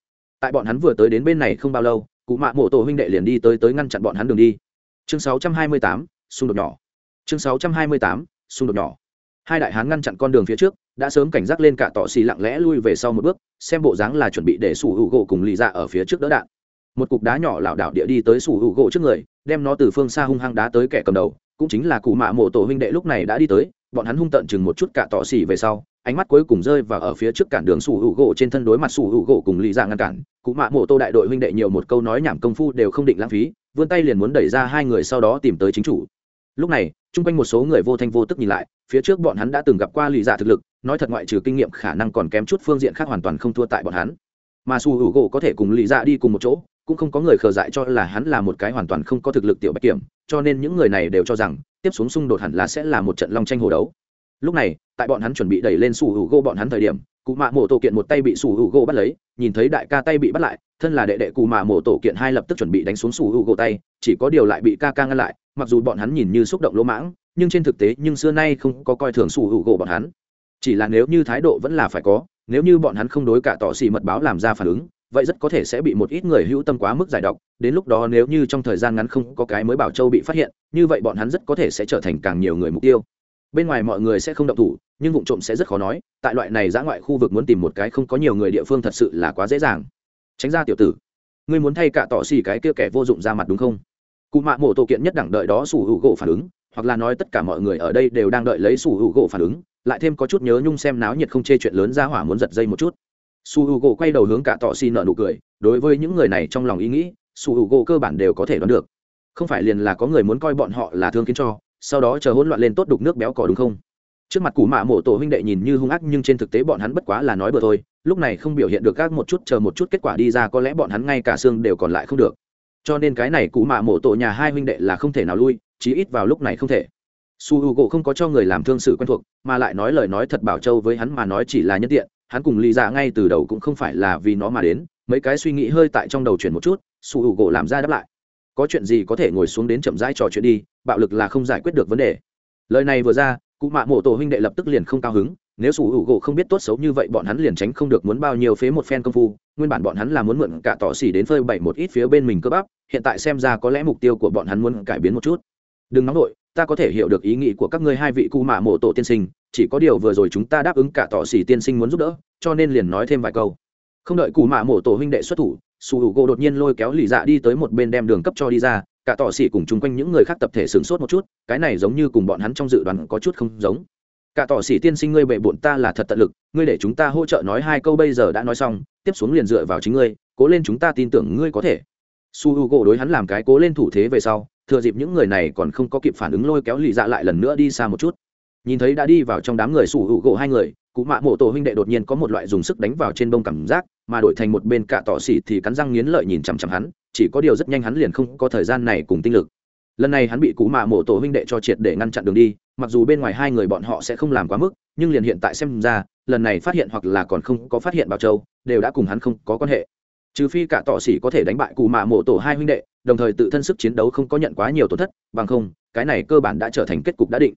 tại bọn hắn vừa tới đến bên này không bao lâu cụ mạ mộ tổ huynh đệ liền đi tới tới ngăn chặn bọn hắn đường đi. Chương 628, xung đột nhỏ. Chương sáu trăm hai mươi tám xung đột nhỏ. Hai đại hán ngăn chặn con đường phía trước đã sớm cảnh giác lên cả tọ xì lặng lẽ lui về sau một bước xem bộ dáng là chuẩn bị để sủ hữu gỗ cùng lì dạ ở phía trước đỡ đạn. Một cục đá nhỏ lảo đảo địa đi tới sủ hữu gỗ trước người đem nó từ phương xa hung hăng đá tới kẻ cầm đầu cũng chính là cụ mạ mộ tổ huynh đệ lúc này đã đi tới bọn hắn hung tận chừng một chút cả tỏ xỉ về sau, ánh mắt cuối cùng rơi và ở phía trước cản đường sủ hữu gỗ trên thân đối mặt sủ hữu gỗ cùng lì ra ngăn cản. Cụ mạ mộ tô đại đội huynh đệ nhiều một câu nói nhảm công phu đều không định lãng phí, vươn tay liền muốn đẩy ra hai người sau đó tìm tới chính chủ. Lúc này, chung quanh một số người vô thanh vô tức nhìn lại, phía trước bọn hắn đã từng gặp qua lì dạ thực lực, nói thật ngoại trừ kinh nghiệm khả năng còn kém chút phương diện khác hoàn toàn không thua tại bọn hắn. Mà sủ hữu gỗ có thể cùng lì dạ đi cùng một chỗ cũng không có người khờ dại cho là hắn là một cái hoàn toàn không có thực lực tiểu bạch kiểm, cho nên những người này đều cho rằng, tiếp xuống xung đột hẳn là sẽ là một trận long tranh hồ đấu. Lúc này, tại bọn hắn chuẩn bị đẩy lên sủ hữu gỗ bọn hắn thời điểm, cụ mạ mổ tổ kiện một tay bị sủ hữu gỗ bắt lấy, nhìn thấy đại ca tay bị bắt lại, thân là đệ đệ cụ mạ mổ tổ kiện hai lập tức chuẩn bị đánh xuống sủ hữu gỗ tay, chỉ có điều lại bị ca ca ngăn lại, mặc dù bọn hắn nhìn như xúc động lỗ mãng, nhưng trên thực tế nhưng xưa nay không có coi thường sủ hữu gỗ bọn hắn. Chỉ là nếu như thái độ vẫn là phải có, nếu như bọn hắn không đối cả tỏ xì mật báo làm ra phản ứng vậy rất có thể sẽ bị một ít người hữu tâm quá mức giải độc, đến lúc đó nếu như trong thời gian ngắn không có cái mới bảo châu bị phát hiện, như vậy bọn hắn rất có thể sẽ trở thành càng nhiều người mục tiêu. Bên ngoài mọi người sẽ không động thủ, nhưng vụ trộm sẽ rất khó nói, tại loại này giã ngoại khu vực muốn tìm một cái không có nhiều người địa phương thật sự là quá dễ dàng. Tránh ra tiểu tử, ngươi muốn thay cả tỏ xì cái kia kẻ vô dụng ra mặt đúng không? Cụ mạ mổ tổ kiện nhất đẳng đợi đó sủ hữu gỗ phản ứng, hoặc là nói tất cả mọi người ở đây đều đang đợi lấy sủ hữu gỗ phản ứng, lại thêm có chút nhớ nhung xem náo nhiệt không chê chuyện lớn ra hỏa muốn giật dây một chút su h u gỗ quay đầu hướng cả tọ xì nợ nụ cười, đối với những người này trong lòng ý nghĩ, su h u gỗ cơ bản đều có thể đoán được. Không phải liền là có người muốn coi bọn họ là thương kiến cho, sau đó chờ hỗn loạn lên tốt đục nước béo cỏ đúng không? Trước mặt cụ mạ mộ tổ huynh đệ nhìn như hung ác nhưng trên thực tế bọn hắn bất quá là nói bừa thôi, lúc này không biểu hiện được các một chút, chờ một chút kết quả đi ra có lẽ bọn hắn ngay cả xương đều còn lại không được. Cho nên cái này cụ mạ mộ tổ nhà hai huynh đệ là không thể nào lui, chí ít vào lúc này không thể. Su h u gỗ không có cho người làm thương sự quen thuộc, mà lại nói lời nói thật bảo châu với hắn mà nói chỉ là nhân tiện hắn cùng lý dạ ngay từ đầu cũng không phải là vì nó mà đến, mấy cái suy nghĩ hơi tại trong đầu chuyển một chút, su h u gỗ làm ra đáp lại. Có chuyện gì có thể ngồi xuống đến chậm rãi trò chuyện đi, bạo lực là không giải quyết được vấn đề. Lời này vừa ra, cụ mạ mộ tổ huynh đệ lập tức liền không cao hứng, nếu sủ hữu gỗ không biết tốt xấu như vậy bọn hắn liền tránh không được muốn bao nhiêu phế một phen công phu, nguyên bản bọn hắn là muốn mượn cả tỏ xỉ đến phơi bày một ít phía bên mình cơ bắp, hiện tại xem ra có lẽ mục tiêu của bọn hắn muốn cải biến một chút đừng nóng nổi ta có thể hiểu được ý nghĩ của các ngươi hai vị cụ mạ mộ tổ tiên sinh, chỉ có điều vừa rồi chúng ta đáp ứng cả tỏ xỉ tiên sinh muốn giúp đỡ, cho nên liền nói thêm vài câu. Không đợi cụ mạ mộ tổ huynh đệ xuất thủ, su h u gỗ đột nhiên lôi kéo lì dạ đi tới một bên đem đường cấp cho đi ra, cả tỏ xỉ cùng chung quanh những người khác tập thể sửng sốt một chút, cái này giống như cùng bọn hắn trong dự đoán có chút không giống. Cả tỏ xỉ tiên sinh ngươi bệ bộn ta là thật tận lực, ngươi để chúng ta hỗ trợ nói hai câu bây giờ đã nói xong, tiếp xuống liền dựa vào chính ngươi, cố lên chúng ta tin tưởng ngươi có thể. Su h u gỗ đối hắn làm cái cố lên thủ thế về sau thừa dịp những người này còn không có kịp phản ứng lôi kéo lì dạ lại lần nữa đi xa một chút. Nhìn thấy đã đi vào trong đám người sủ hữu gỗ hai người, cụ mạ mộ tổ huynh đệ đột nhiên có một loại dùng sức đánh vào trên bông cảm giác, mà đổi thành một bên cạ tỏ xỉ thì cắn răng nghiến lợi nhìn chằm chằm hắn, chỉ có điều rất nhanh hắn liền không có thời gian này cùng tinh lực. Lần này hắn bị cụ mạ mộ tổ huynh đệ cho triệt để ngăn chặn đường đi, mặc dù bên ngoài hai người bọn họ sẽ không làm quá mức, nhưng liền hiện tại xem ra, lần này phát hiện hoặc là còn không có phát hiện bảo châu, đều đã cùng hắn không có quan hệ trừ phi cả tọ xỉ có thể đánh bại cụ mạ mộ tổ hai huynh đệ, đồng thời tự thân sức chiến đấu không có nhận quá nhiều tổn thất, bằng không, cái này cơ bản đã trở thành kết cục đã định.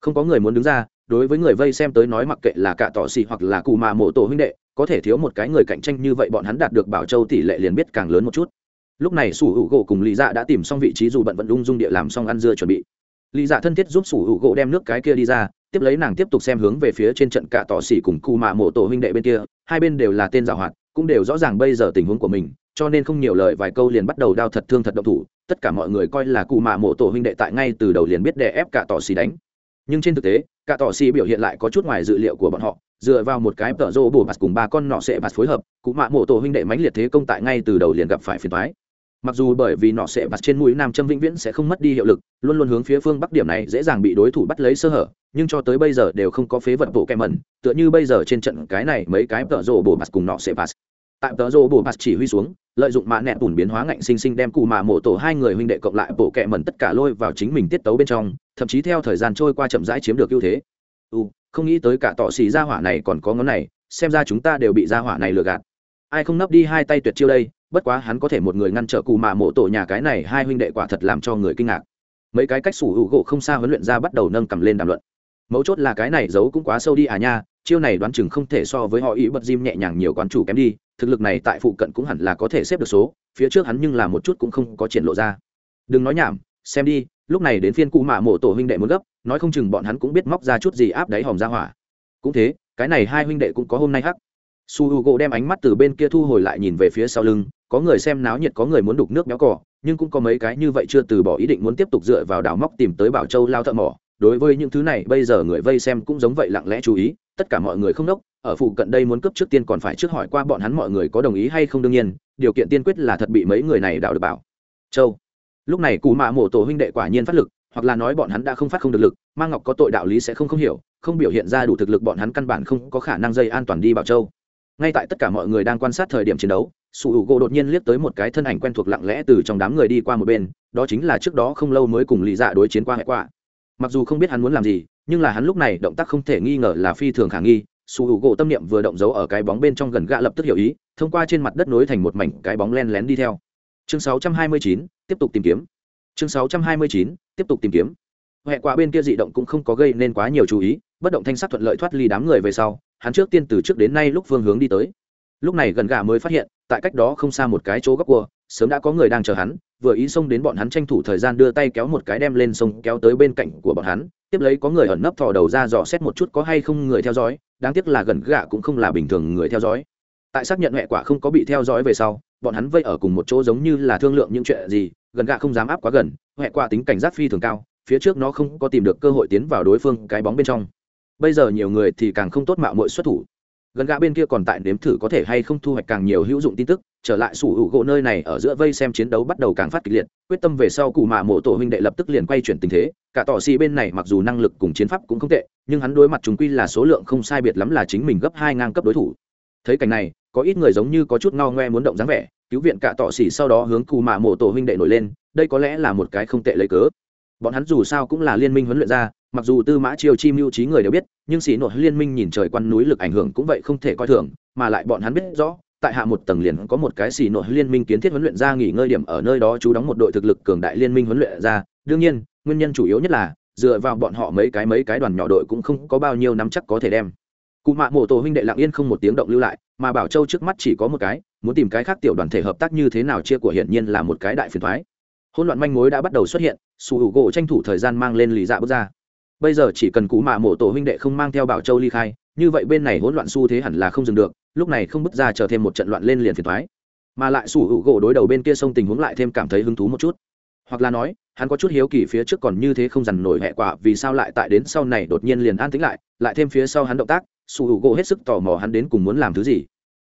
Không có người muốn đứng ra, đối với người vây xem tới nói mặc kệ là cả tọ xỉ hoặc là cụ mạ mộ tổ huynh đệ, có thể thiếu một cái người cạnh tranh như vậy bọn hắn đạt được bảo châu tỷ lệ liền biết càng lớn một chút. Lúc này sủ hữu gỗ cùng lý dạ đã tìm xong vị trí dù bận vận ung dung địa làm xong ăn dưa chuẩn bị. Lý dạ thân thiết giúp sủ hữu gỗ đem nước cái kia đi ra, tiếp lấy nàng tiếp tục xem hướng về phía trên trận cả tọ xỉ cùng cụ mạ mộ tổ huynh đệ bên kia, hai bên đều là tên giảo hoạt cũng đều rõ ràng bây giờ tình huống của mình, cho nên không nhiều lời vài câu liền bắt đầu đao thật thương thật động thủ. Tất cả mọi người coi là cụ mạ mộ tổ huynh đệ tại ngay từ đầu liền biết đè ép cả tỏ xì đánh. Nhưng trên thực tế, cả tỏ xì biểu hiện lại có chút ngoài dự liệu của bọn họ. Dựa vào một cái tợ rô bổ bạt cùng ba con nọ sẽ bạt phối hợp, cụ mạ mộ tổ huynh đệ mãnh liệt thế công tại ngay từ đầu liền gặp phải phiền toái. Mặc dù bởi vì nọ sẽ bạt trên mũi nam châm vĩnh viễn sẽ không mất đi hiệu lực, luôn luôn hướng phía phương bắc điểm này dễ dàng bị đối thủ bắt lấy sơ hở, nhưng cho tới bây giờ đều không có phế vật bộ kem mẩn. Tựa như bây giờ trên trận cái này mấy cái tợ rô bổ bạt cùng nọ sẽ bạt tại tờ rô bồ bạt chỉ huy xuống, lợi dụng mạ nẹ bùn biến hóa ngạnh sinh sinh đem cụ mạ mộ tổ hai người huynh đệ cộng lại bộ kẹ mẩn tất cả lôi vào chính mình tiết tấu bên trong, thậm chí theo thời gian trôi qua chậm rãi chiếm được ưu thế. U không nghĩ tới cả tọ xì ra hỏa này còn có ngón này, xem ra chúng ta đều bị ra hỏa này lừa gạt. Ai không nấp đi hai tay tuyệt chiêu đây, bất quá hắn có thể một người ngăn trở cụ mạ mộ tổ nhà cái này, hai huynh đệ quả thật làm cho người kinh ngạc. Mấy cái cách sủ hữu gỗ không xa huấn luyện ra bắt đầu nâng cầm lên đàm luận. Mấu chốt là cái này giấu cũng quá sâu đi à nha chiêu này đoán chừng không thể so với họ ý bật diêm nhẹ nhàng nhiều quán chủ kém đi, thực lực này tại phụ cận cũng hẳn là có thể xếp được số, phía trước hắn nhưng là một chút cũng không có triển lộ ra. Đừng nói nhảm, xem đi, lúc này đến phiên cụ mạ mộ tổ huynh đệ muốn gấp, nói không chừng bọn hắn cũng biết móc ra chút gì áp đáy hòm ra hỏa. Cũng thế, cái này hai huynh đệ cũng có hôm nay hắc. Su h u gỗ đem ánh mắt từ bên kia thu hồi lại nhìn về phía sau lưng, có người xem náo nhiệt, có người muốn đục nước méo cỏ nhưng cũng có mấy cái như vậy chưa từ bỏ ý định muốn tiếp tục dựa vào đảo móc tìm tới bảo châu lao thợ mỏ đối với những thứ này, bây giờ người vây xem cũng giống vậy lặng lẽ chú ý, tất cả mọi người không đốc, ở phụ cận đây muốn cấp trước tiên còn phải trước hỏi qua bọn hắn mọi người có đồng ý hay không đương nhiên, điều kiện tiên quyết là thật bị mấy người này đảo được bảo. Châu. Lúc này cù mạ mổ tổ huynh đệ quả nhiên phát lực, hoặc là nói bọn hắn đã không phát không được lực mang ngọc có tội đạo lý sẽ không không hiểu, không biểu hiện ra đủ thực lực bọn hắn căn bản không có khả năng dây an toàn đi bảo châu. Ngay tại tất cả mọi người đang quan sát thời điểm chiến đấu su hữu gỗ đột nhiên liếc tới một cái thân ảnh quen thuộc lặng lẽ từ trong đám người đi qua một bên, đó chính là trước đó không lâu mới cùng lì dạ đối chiến qua hệ quả mặc dù không biết hắn muốn làm gì nhưng là hắn lúc này động tác không thể nghi ngờ là phi thường khả nghi. Su u gỗ tâm niệm vừa động dấu ở cái bóng bên trong gần gạ lập tức hiểu ý thông qua trên mặt đất nối thành một mảnh cái bóng len lén đi theo. Chương 629, tiếp tục tìm kiếm. Chương 629, tiếp tục tìm kiếm. Hệ quả bên kia dị động cũng không có gây nên quá nhiều chú ý bất động thanh sắc thuận lợi thoát ly đám người về sau hắn trước tiên từ trước đến nay lúc phương hướng đi tới. Lúc này gần gà mới phát hiện tại cách đó không xa một cái chỗ góc cua sớm đã có người đang chờ hắn vừa ý xông đến bọn hắn tranh thủ thời gian đưa tay kéo một cái đem lên sông kéo tới bên cạnh của bọn hắn, tiếp lấy có người ẩn nấp thò đầu ra dò xét một chút có hay không người theo dõi, đáng tiếc là gần gạ cũng không là bình thường người theo dõi. Tại xác nhận mẹ quả không có bị theo dõi về sau, bọn hắn vây ở cùng một chỗ giống như là thương lượng những chuyện gì, gần gạ không dám áp quá gần mẹ quả tính cảnh giác phi thường cao, phía trước nó không có tìm được cơ hội tiến vào đối phương cái bóng bên trong. Bây giờ nhiều người thì càng không tốt mạo mọi xuất thủ. Gần gạ bên kia còn tại nếm thử có thể hay không thu hoạch càng nhiều hữu dụng tin tức trở lại sủ hữu gỗ nơi này ở giữa vây xem chiến đấu bắt đầu càng phát kịch liệt, quyết tâm về sau cụ mạ mộ tổ huynh đệ lập tức liền quay chuyển tình thế, cả tỏ xì bên này mặc dù năng lực cùng chiến pháp cũng không tệ, nhưng hắn đối mặt chúng quy là số lượng không sai biệt lắm là chính mình gấp hai ngang cấp đối thủ. Thấy cảnh này, có ít người giống như có chút ngao ngoe muốn động dáng vẻ, cứu viện cả tỏ xì sau đó hướng cụ mạ mộ tổ huynh đệ nổi lên, đây có lẽ là một cái không tệ lấy cớ. Bọn hắn dù sao cũng là liên minh huấn luyện ra mặc dù tư mã triều chi mưu trí người đều biết, nhưng xỉ nội liên minh nhìn trời quan núi lực ảnh hưởng cũng vậy không thể coi thường, mà lại bọn hắn biết rõ tại hạ một tầng liền có một cái xì nội liên minh kiến thiết huấn luyện ra nghỉ ngơi điểm ở nơi đó chú đóng một đội thực lực cường đại liên minh huấn luyện ra. Đương nhiên, nguyên nhân chủ yếu nhất là, dựa vào bọn họ mấy cái mấy cái đoàn nhỏ đội cũng không có bao nhiêu nắm chắc có thể đem. Cụ mạ mộ tổ huynh đệ lặng yên không một tiếng động lưu lại, mà bảo châu trước mắt chỉ có một cái, muốn tìm cái khác tiểu đoàn thể hợp tác như thế nào chia của hiển nhiên là một cái đại phiền thoái hỗn loạn manh mối đã bắt đầu xuất hiện sù hữu gỗ tranh thủ thời gian mang lên lì dạ bước ra. Bây giờ chỉ cần cụ mạ mộ tổ huynh đệ không mang theo bảo châu ly khai như vậy bên này hỗn loạn xu thế hẳn là không dừng được, lúc này không bước ra chờ thêm một trận loạn lên liền phiền thoái mà lại sủ hữu gỗ đối đầu bên kia sông tình huống lại thêm cảm thấy hứng thú một chút. Hoặc là nói, hắn có chút hiếu kỳ phía trước còn như thế không dằn nổi hệ quả, vì sao lại tại đến sau này đột nhiên liền an tĩnh lại lại thêm phía sau hắn động tác su hữu gỗ hết sức tò mò hắn đến cùng muốn làm thứ gì.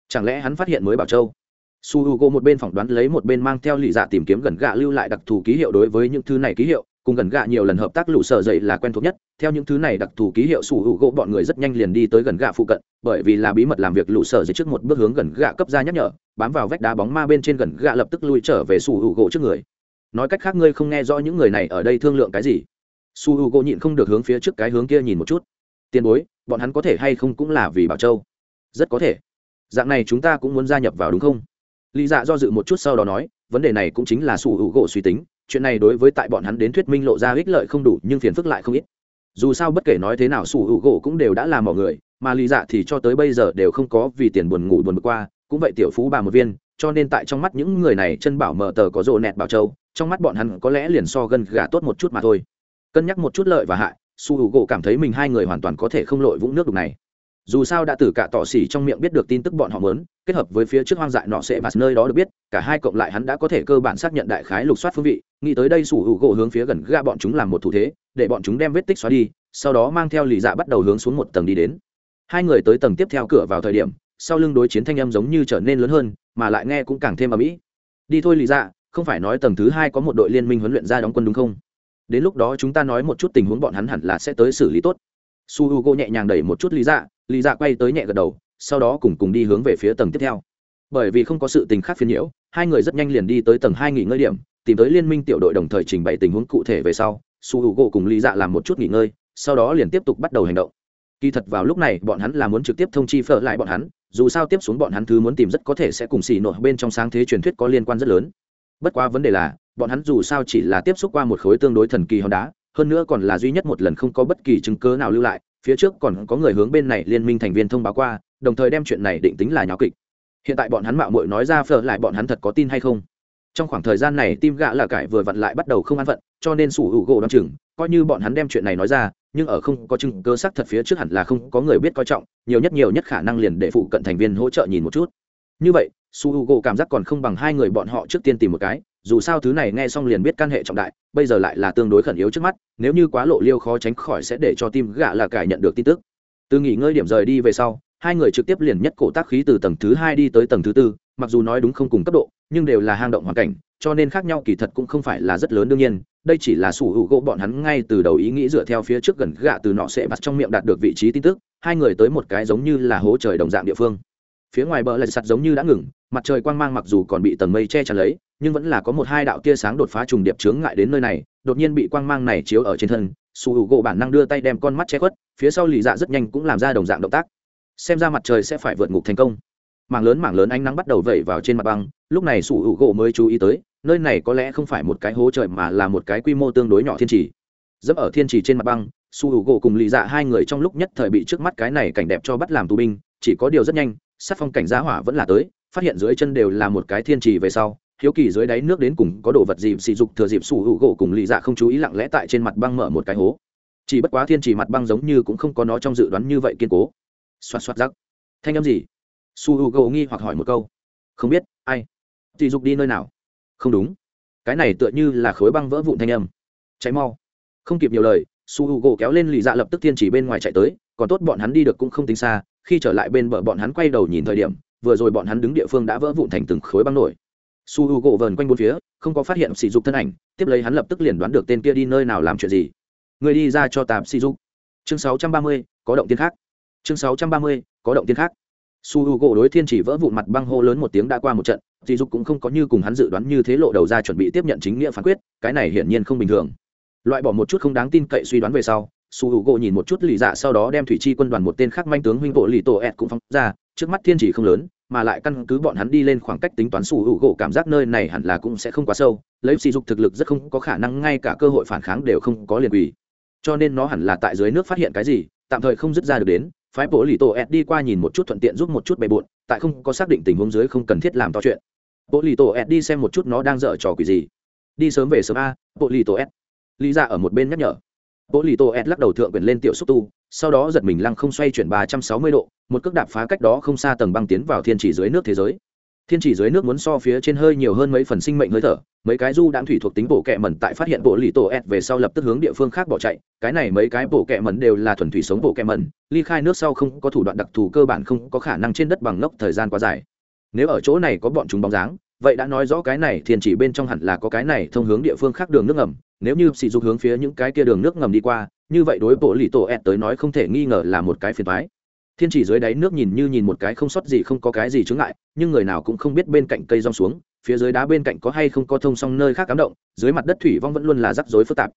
Chẳng lẽ hắn phát hiện mới bảo châu? Su h u g o một bên phỏng đoán lấy một bên mang theo lì dạ tìm kiếm gần gạ lưu lại đặc thù ký hiệu đối với những thứ này ký hiệu cùng gần gạ nhiều lần hợp tác lũ sở dậy là quen thuộc nhất. Theo những thứ này đặc thù ký hiệu sủ hữu u bọn người rất nhanh liền đi tới gần gạ phụ cận, bởi vì là bí mật làm việc lũ sở dậy trước một bước hướng gần gạ cấp ra nhắc nhở, bám vào vách đá bóng ma bên trên gần gạ lập tức lui trở về sủ hữu u trước người. Nói cách khác, ngươi không nghe rõ những người này ở đây thương lượng cái gì. Su h u gỗ nhịn không được hướng phía trước cái hướng kia nhìn một chút. Tiền bối, bọn hắn có thể hay không cũng là vì bảo châu? Rất có thể. Dạng này chúng ta cũng muốn gia nhập vào đúng không? Lý dạ do dự một chút sau đó nói, vấn đề này cũng chính là sủ hữu gỗ suy tính chuyện này đối với tại bọn hắn đến thuyết minh lộ ra ích lợi không đủ, nhưng phiền phức lại không ít. Dù sao bất kể nói thế nào, sủ hữu gỗ cũng đều đã làm mọi người, mà lý dạ thì cho tới bây giờ đều không có vì tiền buồn ngủ buồn bực qua. Cũng vậy tiểu phú bà một viên, cho nên tại trong mắt những người này chân bảo mờ tờ có rộ nẹt bảo châu, trong mắt bọn hắn có lẽ liền so gần gà tốt một chút mà thôi. Cân nhắc một chút lợi và hại su hữu gỗ cảm thấy mình hai người hoàn toàn có thể không lội vũng nước đục này dù sao đã từ cả tỏ xỉ trong miệng biết được tin tức bọn họ mớn kết hợp với phía trước hoang dại nọ sẽ bạt nơi đó được biết, cả hai cộng lại hắn đã có thể cơ bản xác nhận đại khái lục soát phương vị, nghĩ tới đây sủ hữu gỗ hướng phía gần ga bọn chúng làm một thủ thế, để bọn chúng đem vết tích xóa đi, sau đó mang theo lì dạ bắt đầu hướng xuống một tầng đi đến. Hai người tới tầng tiếp theo cửa vào thời điểm, sau lưng đối chiến thanh âm giống như trở nên lớn hơn, mà lại nghe cũng càng thêm ở mỹ đi thôi lì dạ không phải nói tầng thứ hai có một đội liên minh huấn luyện ra đóng quân đúng không? Đến lúc đó chúng ta nói một chút tình huống bọn hắn hẳn là sẽ tới xử lý tốt su h u g nhẹ nhàng đẩy một chút lý dạ lý dạ quay tới nhẹ gật đầu, sau đó cùng cùng đi hướng về phía tầng tiếp theo. Bởi vì không có sự tình khác phiền nhiễu, hai người rất nhanh liền đi tới tầng hai nghỉ ngơi điểm, tìm tới liên minh tiểu đội đồng thời trình bày tình huống cụ thể về sau, su h u g cùng lý dạ làm một chút nghỉ ngơi, sau đó liền tiếp tục bắt đầu hành động. Kỳ thật vào lúc này, bọn hắn là muốn trực tiếp thông chi phở lại bọn hắn, dù sao tiếp xuống bọn hắn thứ muốn tìm rất có thể sẽ cùng xì nội bên trong sáng thế truyền thuyết có liên quan rất lớn. Bất quá vấn đề là, bọn hắn dù sao chỉ là tiếp xúc qua một khối tương đối thần kỳ hòn đá hơn nữa còn là duy nhất một lần không có bất kỳ chứng cớ nào lưu lại, phía trước còn có người hướng bên này liên minh thành viên thông báo qua, đồng thời đem chuyện này định tính là nháo kịch. Hiện tại bọn hắn mạo muội nói ra phở lại bọn hắn thật có tin hay không? Trong khoảng thời gian này tim gã là cải vừa vặn lại bắt đầu không an phận, cho nên sủ hữu gỗ đ o chừng, coi như bọn hắn đem chuyện này nói ra, nhưng ở không có chứng cơ xác thật phía trước hẳn là không có người biết coi trọng, nhiều nhất nhiều nhất khả năng liền để phụ cận thành viên hỗ trợ nhìn một chút. Như vậy su h u gỗ cảm giác còn không bằng hai người bọn họ trước tiên tìm một cái, dù sao thứ này nghe xong liền biết căn hệ trọng đại, bây giờ lại là tương đối khẩn yếu trước mắt, nếu như quá lộ liêu khó tránh khỏi sẽ để cho tim gạ là cải nhận được tin tức. Từ nghỉ ngơi điểm rời đi về sau, hai người trực tiếp liền nhất cổ tác khí từ tầng thứ hai đi tới tầng thứ tư, mặc dù nói đúng không cùng cấp độ, nhưng đều là hang động hoàn cảnh, cho nên khác nhau kỳ thật cũng không phải là rất lớn đương nhiên, đây chỉ là sủ hữu gỗ bọn hắn ngay từ đầu ý nghĩ dựa theo phía trước gần gạ từ nọ sẽ bắt trong miệng đạt được vị trí tin tức, hai người tới một cái giống như là hố trời đồng dạng địa phương. Phía ngoài bờ lại sạt giống như đã ngừng mặt trời quang mang mặc dù còn bị tầng mây che chắn lấy, nhưng vẫn là có một hai đạo tia sáng đột phá trùng điệp chướng ngại đến nơi này, đột nhiên bị quang mang này chiếu ở trên thân, su hữu gỗ bản năng đưa tay đem con mắt che khuất, phía sau lì dạ rất nhanh cũng làm ra đồng dạng động tác. Xem ra mặt trời sẽ phải vượt ngục thành công. Mảng lớn mảng lớn ánh nắng bắt đầu vẩy vào trên mặt băng, lúc này sủ hữu gỗ mới chú ý tới, nơi này có lẽ không phải một cái hố trời mà là một cái quy mô tương đối nhỏ thiên trì. Dẫm ở thiên trì trên mặt băng, su hữu gỗ cùng lì dạ hai người trong lúc nhất thời bị trước mắt cái này cảnh đẹp cho bắt làm tù binh, chỉ có điều rất nhanh, sát phong cảnh giá hỏa vẫn là tới phát hiện dưới chân đều là một cái thiên trì về sau, hiếu kỳ dưới đáy nước đến cùng có đồ vật gì sỉ dục thừa dịp sủ hữu gỗ cùng lì dạ không chú ý lặng lẽ tại trên mặt băng mở một cái hố. Chỉ bất quá thiên trì mặt băng giống như cũng không có nó trong dự đoán như vậy kiên cố. Xoạt xoạt rắc. Thanh âm gì? Su hữu gỗ nghi hoặc hỏi một câu. Không biết, ai? Dì dục đi nơi nào? Không đúng. Cái này tựa như là khối băng vỡ vụn thanh âm. Cháy mau. Không kịp nhiều lời su hữu gỗ kéo lên lì dạ lập tức thiên chỉ bên ngoài chạy tới, còn tốt bọn hắn đi được cũng không tính xa, khi trở lại bên bờ bọn hắn quay đầu nhìn thời điểm vừa rồi bọn hắn đứng địa phương đã vỡ vụn thành từng khối băng nổi. Su h u gỗ vờn quanh bốn phía, không có phát hiện sỉ dục thân ảnh, tiếp lấy hắn lập tức liền đoán được tên kia đi nơi nào làm chuyện gì. Người đi ra cho tạm sỉ dục. Chương sáu trăm ba mươi, có động tiên khác. Chương sáu trăm ba mươi, có động tiên khác. Su h u gỗ đối thiên chỉ vỡ vụn mặt băng hô lớn một tiếng đã qua một trận, sỉ dục cũng không có như cùng hắn dự đoán như thế lộ đầu ra chuẩn bị tiếp nhận chính nghĩa phán quyết, cái này hiển nhiên không bình thường. Loại bỏ một chút không đáng tin cậy suy đoán về sau, su h u gỗ nhìn một chút lì dạ sau đó đem thủy chi quân đoàn một tên khác manh tướng huynh bộ lì tổ ẹt cũng phóng ra trước mắt thiên chỉ không lớn, mà lại căn cứ bọn hắn đi lên khoảng cách tính toán sủ hữu gỗ cảm giác nơi này hẳn là cũng sẽ không quá sâu, lấy sỉ dục thực lực rất không có khả năng ngay cả cơ hội phản kháng đều không có liền quỳ cho nên nó hẳn là tại dưới nước phát hiện cái gì, tạm thời không dứt ra được đến, phái bộ lì tổ ed đi qua nhìn một chút thuận tiện giúp một chút bề bộn, tại không có xác định tình huống dưới không cần thiết làm to chuyện. Bộ lì tổ ed đi xem một chút nó đang dở trò quỷ gì. Đi sớm về sớm a bộ lì tổ ed lý ra ở một bên nhắc nhở. Bộ lì tổ ed lắc đầu thượng quyền lên tiểu xúc tu sau đó giật mình lăng không xoay chuyển ba trăm sáu mươi độ, một cước đạp phá cách đó không xa tầng băng tiến vào thiên chỉ dưới nước thế giới. Thiên chỉ dưới nước muốn so phía trên hơi nhiều hơn mấy phần sinh mệnh hơi thở, mấy cái du đãng thủy thuộc tính bộ kẹ mẩn tại phát hiện bộ lì tổ ẹt về sau lập tức hướng địa phương khác bỏ chạy, cái này mấy cái bộ kẹ mẩn đều là thuần thủy sống bộ kẹ mẩn, ly khai nước sau không có thủ đoạn đặc thù cơ bản không có khả năng trên đất bằng lốc thời gian quá dài. Nếu ở chỗ này có bọn chúng bóng dáng, vậy đã nói rõ cái này thiên chỉ bên trong hẳn là có cái này thông hướng địa phương khác đường nước ngầm, nếu như sỉ dục hướng phía những cái kia đường nước ngầm đi qua như vậy đối bộ lì tổ ed tới nói không thể nghi ngờ là một cái phiền thoái thiên chỉ dưới đáy nước nhìn như nhìn một cái không sót gì, không có cái gì chướng ngại, nhưng người nào cũng không biết bên cạnh cây rong xuống, phía dưới đá bên cạnh có hay không có thông song nơi khác cám động, dưới mặt đất thủy vong vẫn luôn là rắc rối phức tạp.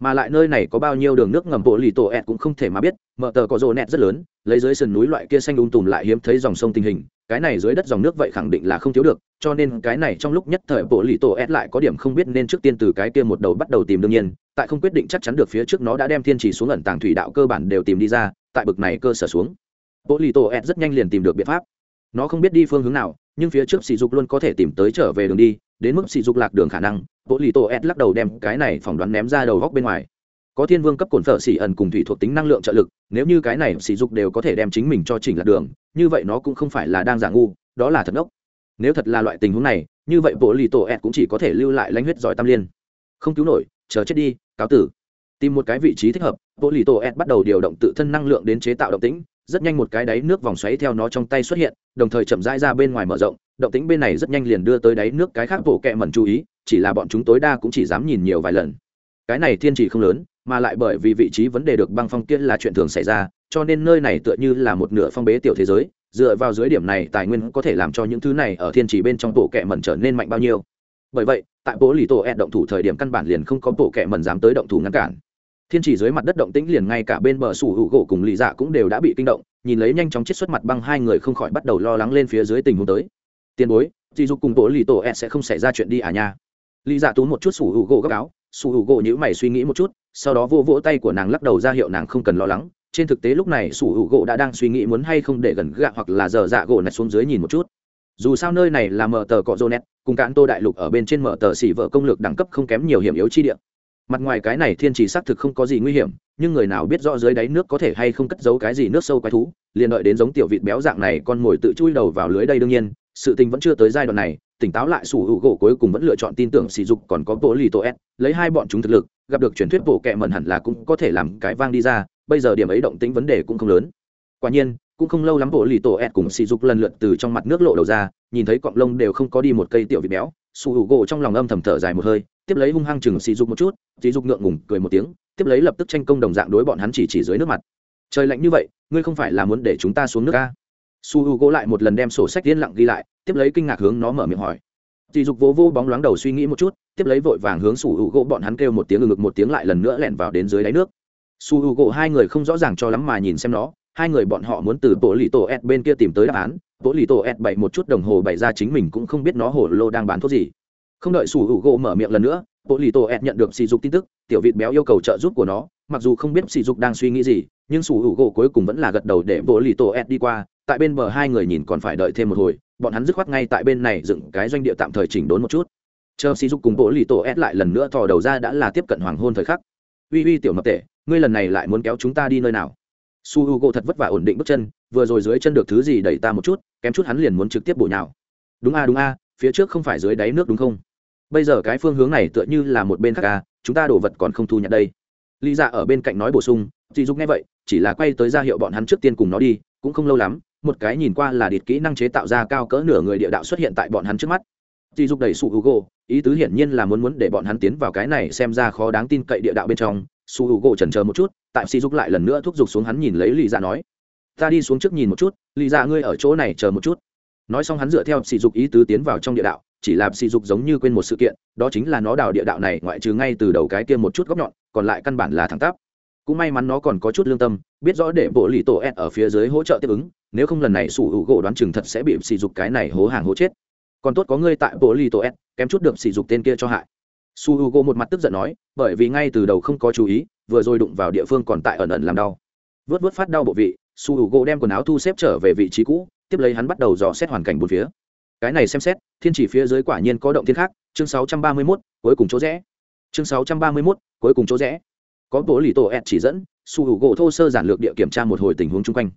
Mà lại nơi này có bao nhiêu đường nước ngầm bộ lì tổ ẹt cũng không thể mà biết, mở tờ có rồ nẹt rất lớn, lấy dưới sườn núi loại kia xanh đun tùm lại hiếm thấy dòng sông tình hình cái này dưới đất dòng nước vậy khẳng định là không thiếu được, cho nên cái này trong lúc nhất thời bộ lì tổ ép lại có điểm không biết nên trước tiên từ cái kia một đầu bắt đầu tìm đương nhiên, tại không quyết định chắc chắn được phía trước nó đã đem thiên chỉ xuống ẩn tàng thủy đạo cơ bản đều tìm đi ra, tại bực này cơ sở xuống. Bộ lì tổ ép rất nhanh liền tìm được biện pháp. Nó không biết đi phương hướng nào, nhưng phía trước sỉ dục luôn có thể tìm tới trở về đường đi, đến mức sỉ dục lạc đường khả năng, bộ lì tổ ép lắc đầu đem cái này phỏng đoán ném ra đầu góc bên ngoài có thiên vương cấp cồn phở xỉ ẩn cùng thủy thuộc tính năng lượng trợ lực, nếu như cái này sỉ dục đều có thể đem chính mình cho chỉnh lạc đường, như vậy nó cũng không phải là đang giả ngu, đó là thật ốc nếu thật là loại tình huống này, như vậy bộ lì tổ ed cũng chỉ có thể lưu lại lãnh huyết giỏi tam liên. Không cứu nổi, chờ chết đi, cáo tử. Tìm một cái vị trí thích hợp, bộ lì tổ ed bắt đầu điều động tự thân năng lượng đến chế tạo động tĩnh, rất nhanh một cái đáy nước vòng xoáy theo nó trong tay xuất hiện, đồng thời chậm rãi ra bên ngoài mở rộng, động tĩnh bên này rất nhanh liền đưa tới đáy nước cái khác bộ kẹ mẩn chú ý, chỉ là bọn chúng tối đa cũng chỉ dám nhìn nhiều vài lần cái này thiên chỉ không lớn, mà lại bởi vì vị trí vấn đề được băng phong kia là chuyện thường xảy ra, cho nên nơi này tựa như là một nửa phong bế tiểu thế giới, dựa vào dưới điểm này tài nguyên có thể làm cho những thứ này ở thiên chỉ bên trong bộ kẹ mẩn trở nên mạnh bao nhiêu. Bởi vậy, tại bố lì tổ ed động thủ thời điểm căn bản liền không có bộ kẹ mẩn dám tới động thủ ngăn cản. Thiên chỉ dưới mặt đất động tĩnh liền ngay cả bên bờ sủ hữu gỗ cùng lì dạ cũng đều đã bị kinh động, nhìn lấy nhanh chóng chết xuất mặt băng hai người không khỏi bắt đầu lo lắng lên phía dưới tình huống tới. Tiền bối dì dục cùng bố lì tổ ed sẽ không xảy ra chuyện đi à nha. Lì dạ tú một chút sủ hữu gỗ gấp áo sủ u gỗ nhữ mày suy nghĩ một chút, sau đó vô vỗ tay của nàng lắc đầu ra hiệu nàng không cần lo lắng. Trên thực tế lúc này sủ u gỗ đã đang suy nghĩ muốn hay không để gần gạ hoặc là dở dạ gỗ này xuống dưới nhìn một chút. Dù sao nơi này là mở tờ cọ rô net cùng cạn tô đại lục ở bên trên mở tờ xỉ vợ công lược đẳng cấp không kém nhiều hiểm yếu chi địa. Mặt ngoài cái này thiên trì xác thực không có gì nguy hiểm, nhưng người nào biết rõ dưới đáy nước có thể hay không cất giấu cái gì nước sâu quái thú, liền đợi đến giống tiểu vịt béo dạng này con mồi tự chui đầu vào lưới đây đương nhiên sự tình vẫn chưa tới giai đoạn này, tỉnh táo lại, sủ hữu gỗ cuối cùng vẫn lựa chọn tin tưởng sỉ dục còn có bộ lì tổ s, lấy hai bọn chúng thực lực, gặp được truyền thuyết bộ kẹ mẩn hẳn là cũng có thể làm cái vang đi ra, bây giờ điểm ấy động tĩnh vấn đề cũng không lớn. Quả nhiên, cũng không lâu lắm bộ lì tổ s cùng sỉ dục lần lượt từ trong mặt nước lộ đầu ra, nhìn thấy cọng lông đều không có đi một cây tiểu vịt béo, sủ hữu gỗ trong lòng âm thầm thở dài một hơi, tiếp lấy hung hăng chừng sỉ dục một chút, sỉ dục ngượng ngùng cười một tiếng, tiếp lấy lập tức tranh công đồng dạng đối bọn hắn chỉ chỉ dưới nước mặt. Trời lạnh như vậy, ngươi không phải là muốn để chúng ta xuống nước ca su h u gỗ lại một lần đem sổ sách yên lặng ghi lại, tiếp lấy kinh ngạc hướng nó mở miệng hỏi. Dì dục vô vô bóng loáng đầu suy nghĩ một chút, tiếp lấy vội vàng hướng su h u gỗ bọn hắn kêu một tiếng ngực một tiếng lại lần nữa lẻn vào đến dưới đáy nước. Su h u gỗ hai người không rõ ràng cho lắm mà nhìn xem nó, hai người bọn họ muốn từ bộ lì tổ ed bên kia tìm tới đáp án. Bộ lì tổ ed bậy một chút đồng hồ bày ra chính mình cũng không biết nó hổ lô đang bán thuốc gì. Không đợi su h u gỗ mở miệng lần nữa bộ lì tổ ed nhận được sỉ dục tin tức, tiểu vịt béo yêu cầu trợ giúp của nó, mặc dù không biết sỉ dục đang suy nghĩ gì, nhưng su h u gỗ cuối cùng vẫn là gật đầu để bộ lì tổ ed đi qua tại bên bờ hai người nhìn còn phải đợi thêm một hồi, bọn hắn dứt khoát ngay tại bên này dựng cái doanh địa tạm thời chỉnh đốn một chút. Chờ Si dục cùng bộ lì tổ ép lại lần nữa thò đầu ra đã là tiếp cận hoàng hôn thời khắc. Uy uy tiểu mập tệ ngươi lần này lại muốn kéo chúng ta đi nơi nào? Su h u g o thật vất vả ổn định bước chân, vừa rồi dưới chân được thứ gì đẩy ta một chút, kém chút hắn liền muốn trực tiếp bổ nhào. Đúng a đúng a, phía trước không phải dưới đáy nước đúng không? Bây giờ cái phương hướng này tựa như là một bên khác a, chúng ta đổ vật còn không thu nhận đây. Lý dạ ở bên cạnh nói bổ sung dì dục nghe vậy, chỉ là quay tới ra hiệu bọn hắn trước tiên cùng nó đi, cũng không lâu lắm một cái nhìn qua là địt kỹ năng chế tạo ra cao cỡ nửa người địa đạo xuất hiện tại bọn hắn trước mắt. Dì dục đẩy su hugo, ý tứ hiển nhiên là muốn muốn để bọn hắn tiến vào cái này xem ra khó đáng tin cậy địa đạo bên trong. Su hugo chần chờ một chút, tại si dục lại lần nữa thúc giục xuống hắn nhìn lấy lì dạ nói, ta đi xuống trước nhìn một chút, lì dạ ngươi ở chỗ này chờ một chút. Nói xong hắn dựa theo sỉ dục ý tứ tiến vào trong địa đạo, chỉ làm sỉ dục giống như quên một sự kiện, đó chính là nó đào địa đạo này ngoại trừ ngay từ đầu cái kia một chút góc nhọn, còn lại căn bản là thẳng tắp. Cũng may mắn nó còn có chút lương tâm, biết rõ để bộ lì tổ ed ở phía dưới hỗ trợ tiếp ứng nếu không lần này sủ hữu gỗ đoán chừng thật sẽ bị sỉ dục cái này hố hàng hố chết. Còn tốt có ngươi tại bộ lì tổ ed kém chút được sỉ dục tên kia cho hại. Su h u gỗ một mặt tức giận nói bởi vì ngay từ đầu không có chú ý vừa rồi đụng vào địa phương còn tại ẩn ẩn làm đau. Vớt vớt phát đau bộ vị su h u gỗ đem quần áo thu xếp trở về vị trí cũ tiếp lấy hắn bắt đầu dò xét hoàn cảnh bốn phía. Cái này xem xét thiên chỉ phía dưới quả nhiên có động thiên khác chương 631, cuối cùng chỗ rẽ. Chương 631, cuối cùng chỗ rẽ. Có bộ lì tổ ed chỉ dẫn su hữu gỗ thô sơ giản lược địa kiểm tra một hồi tình huống chung quanh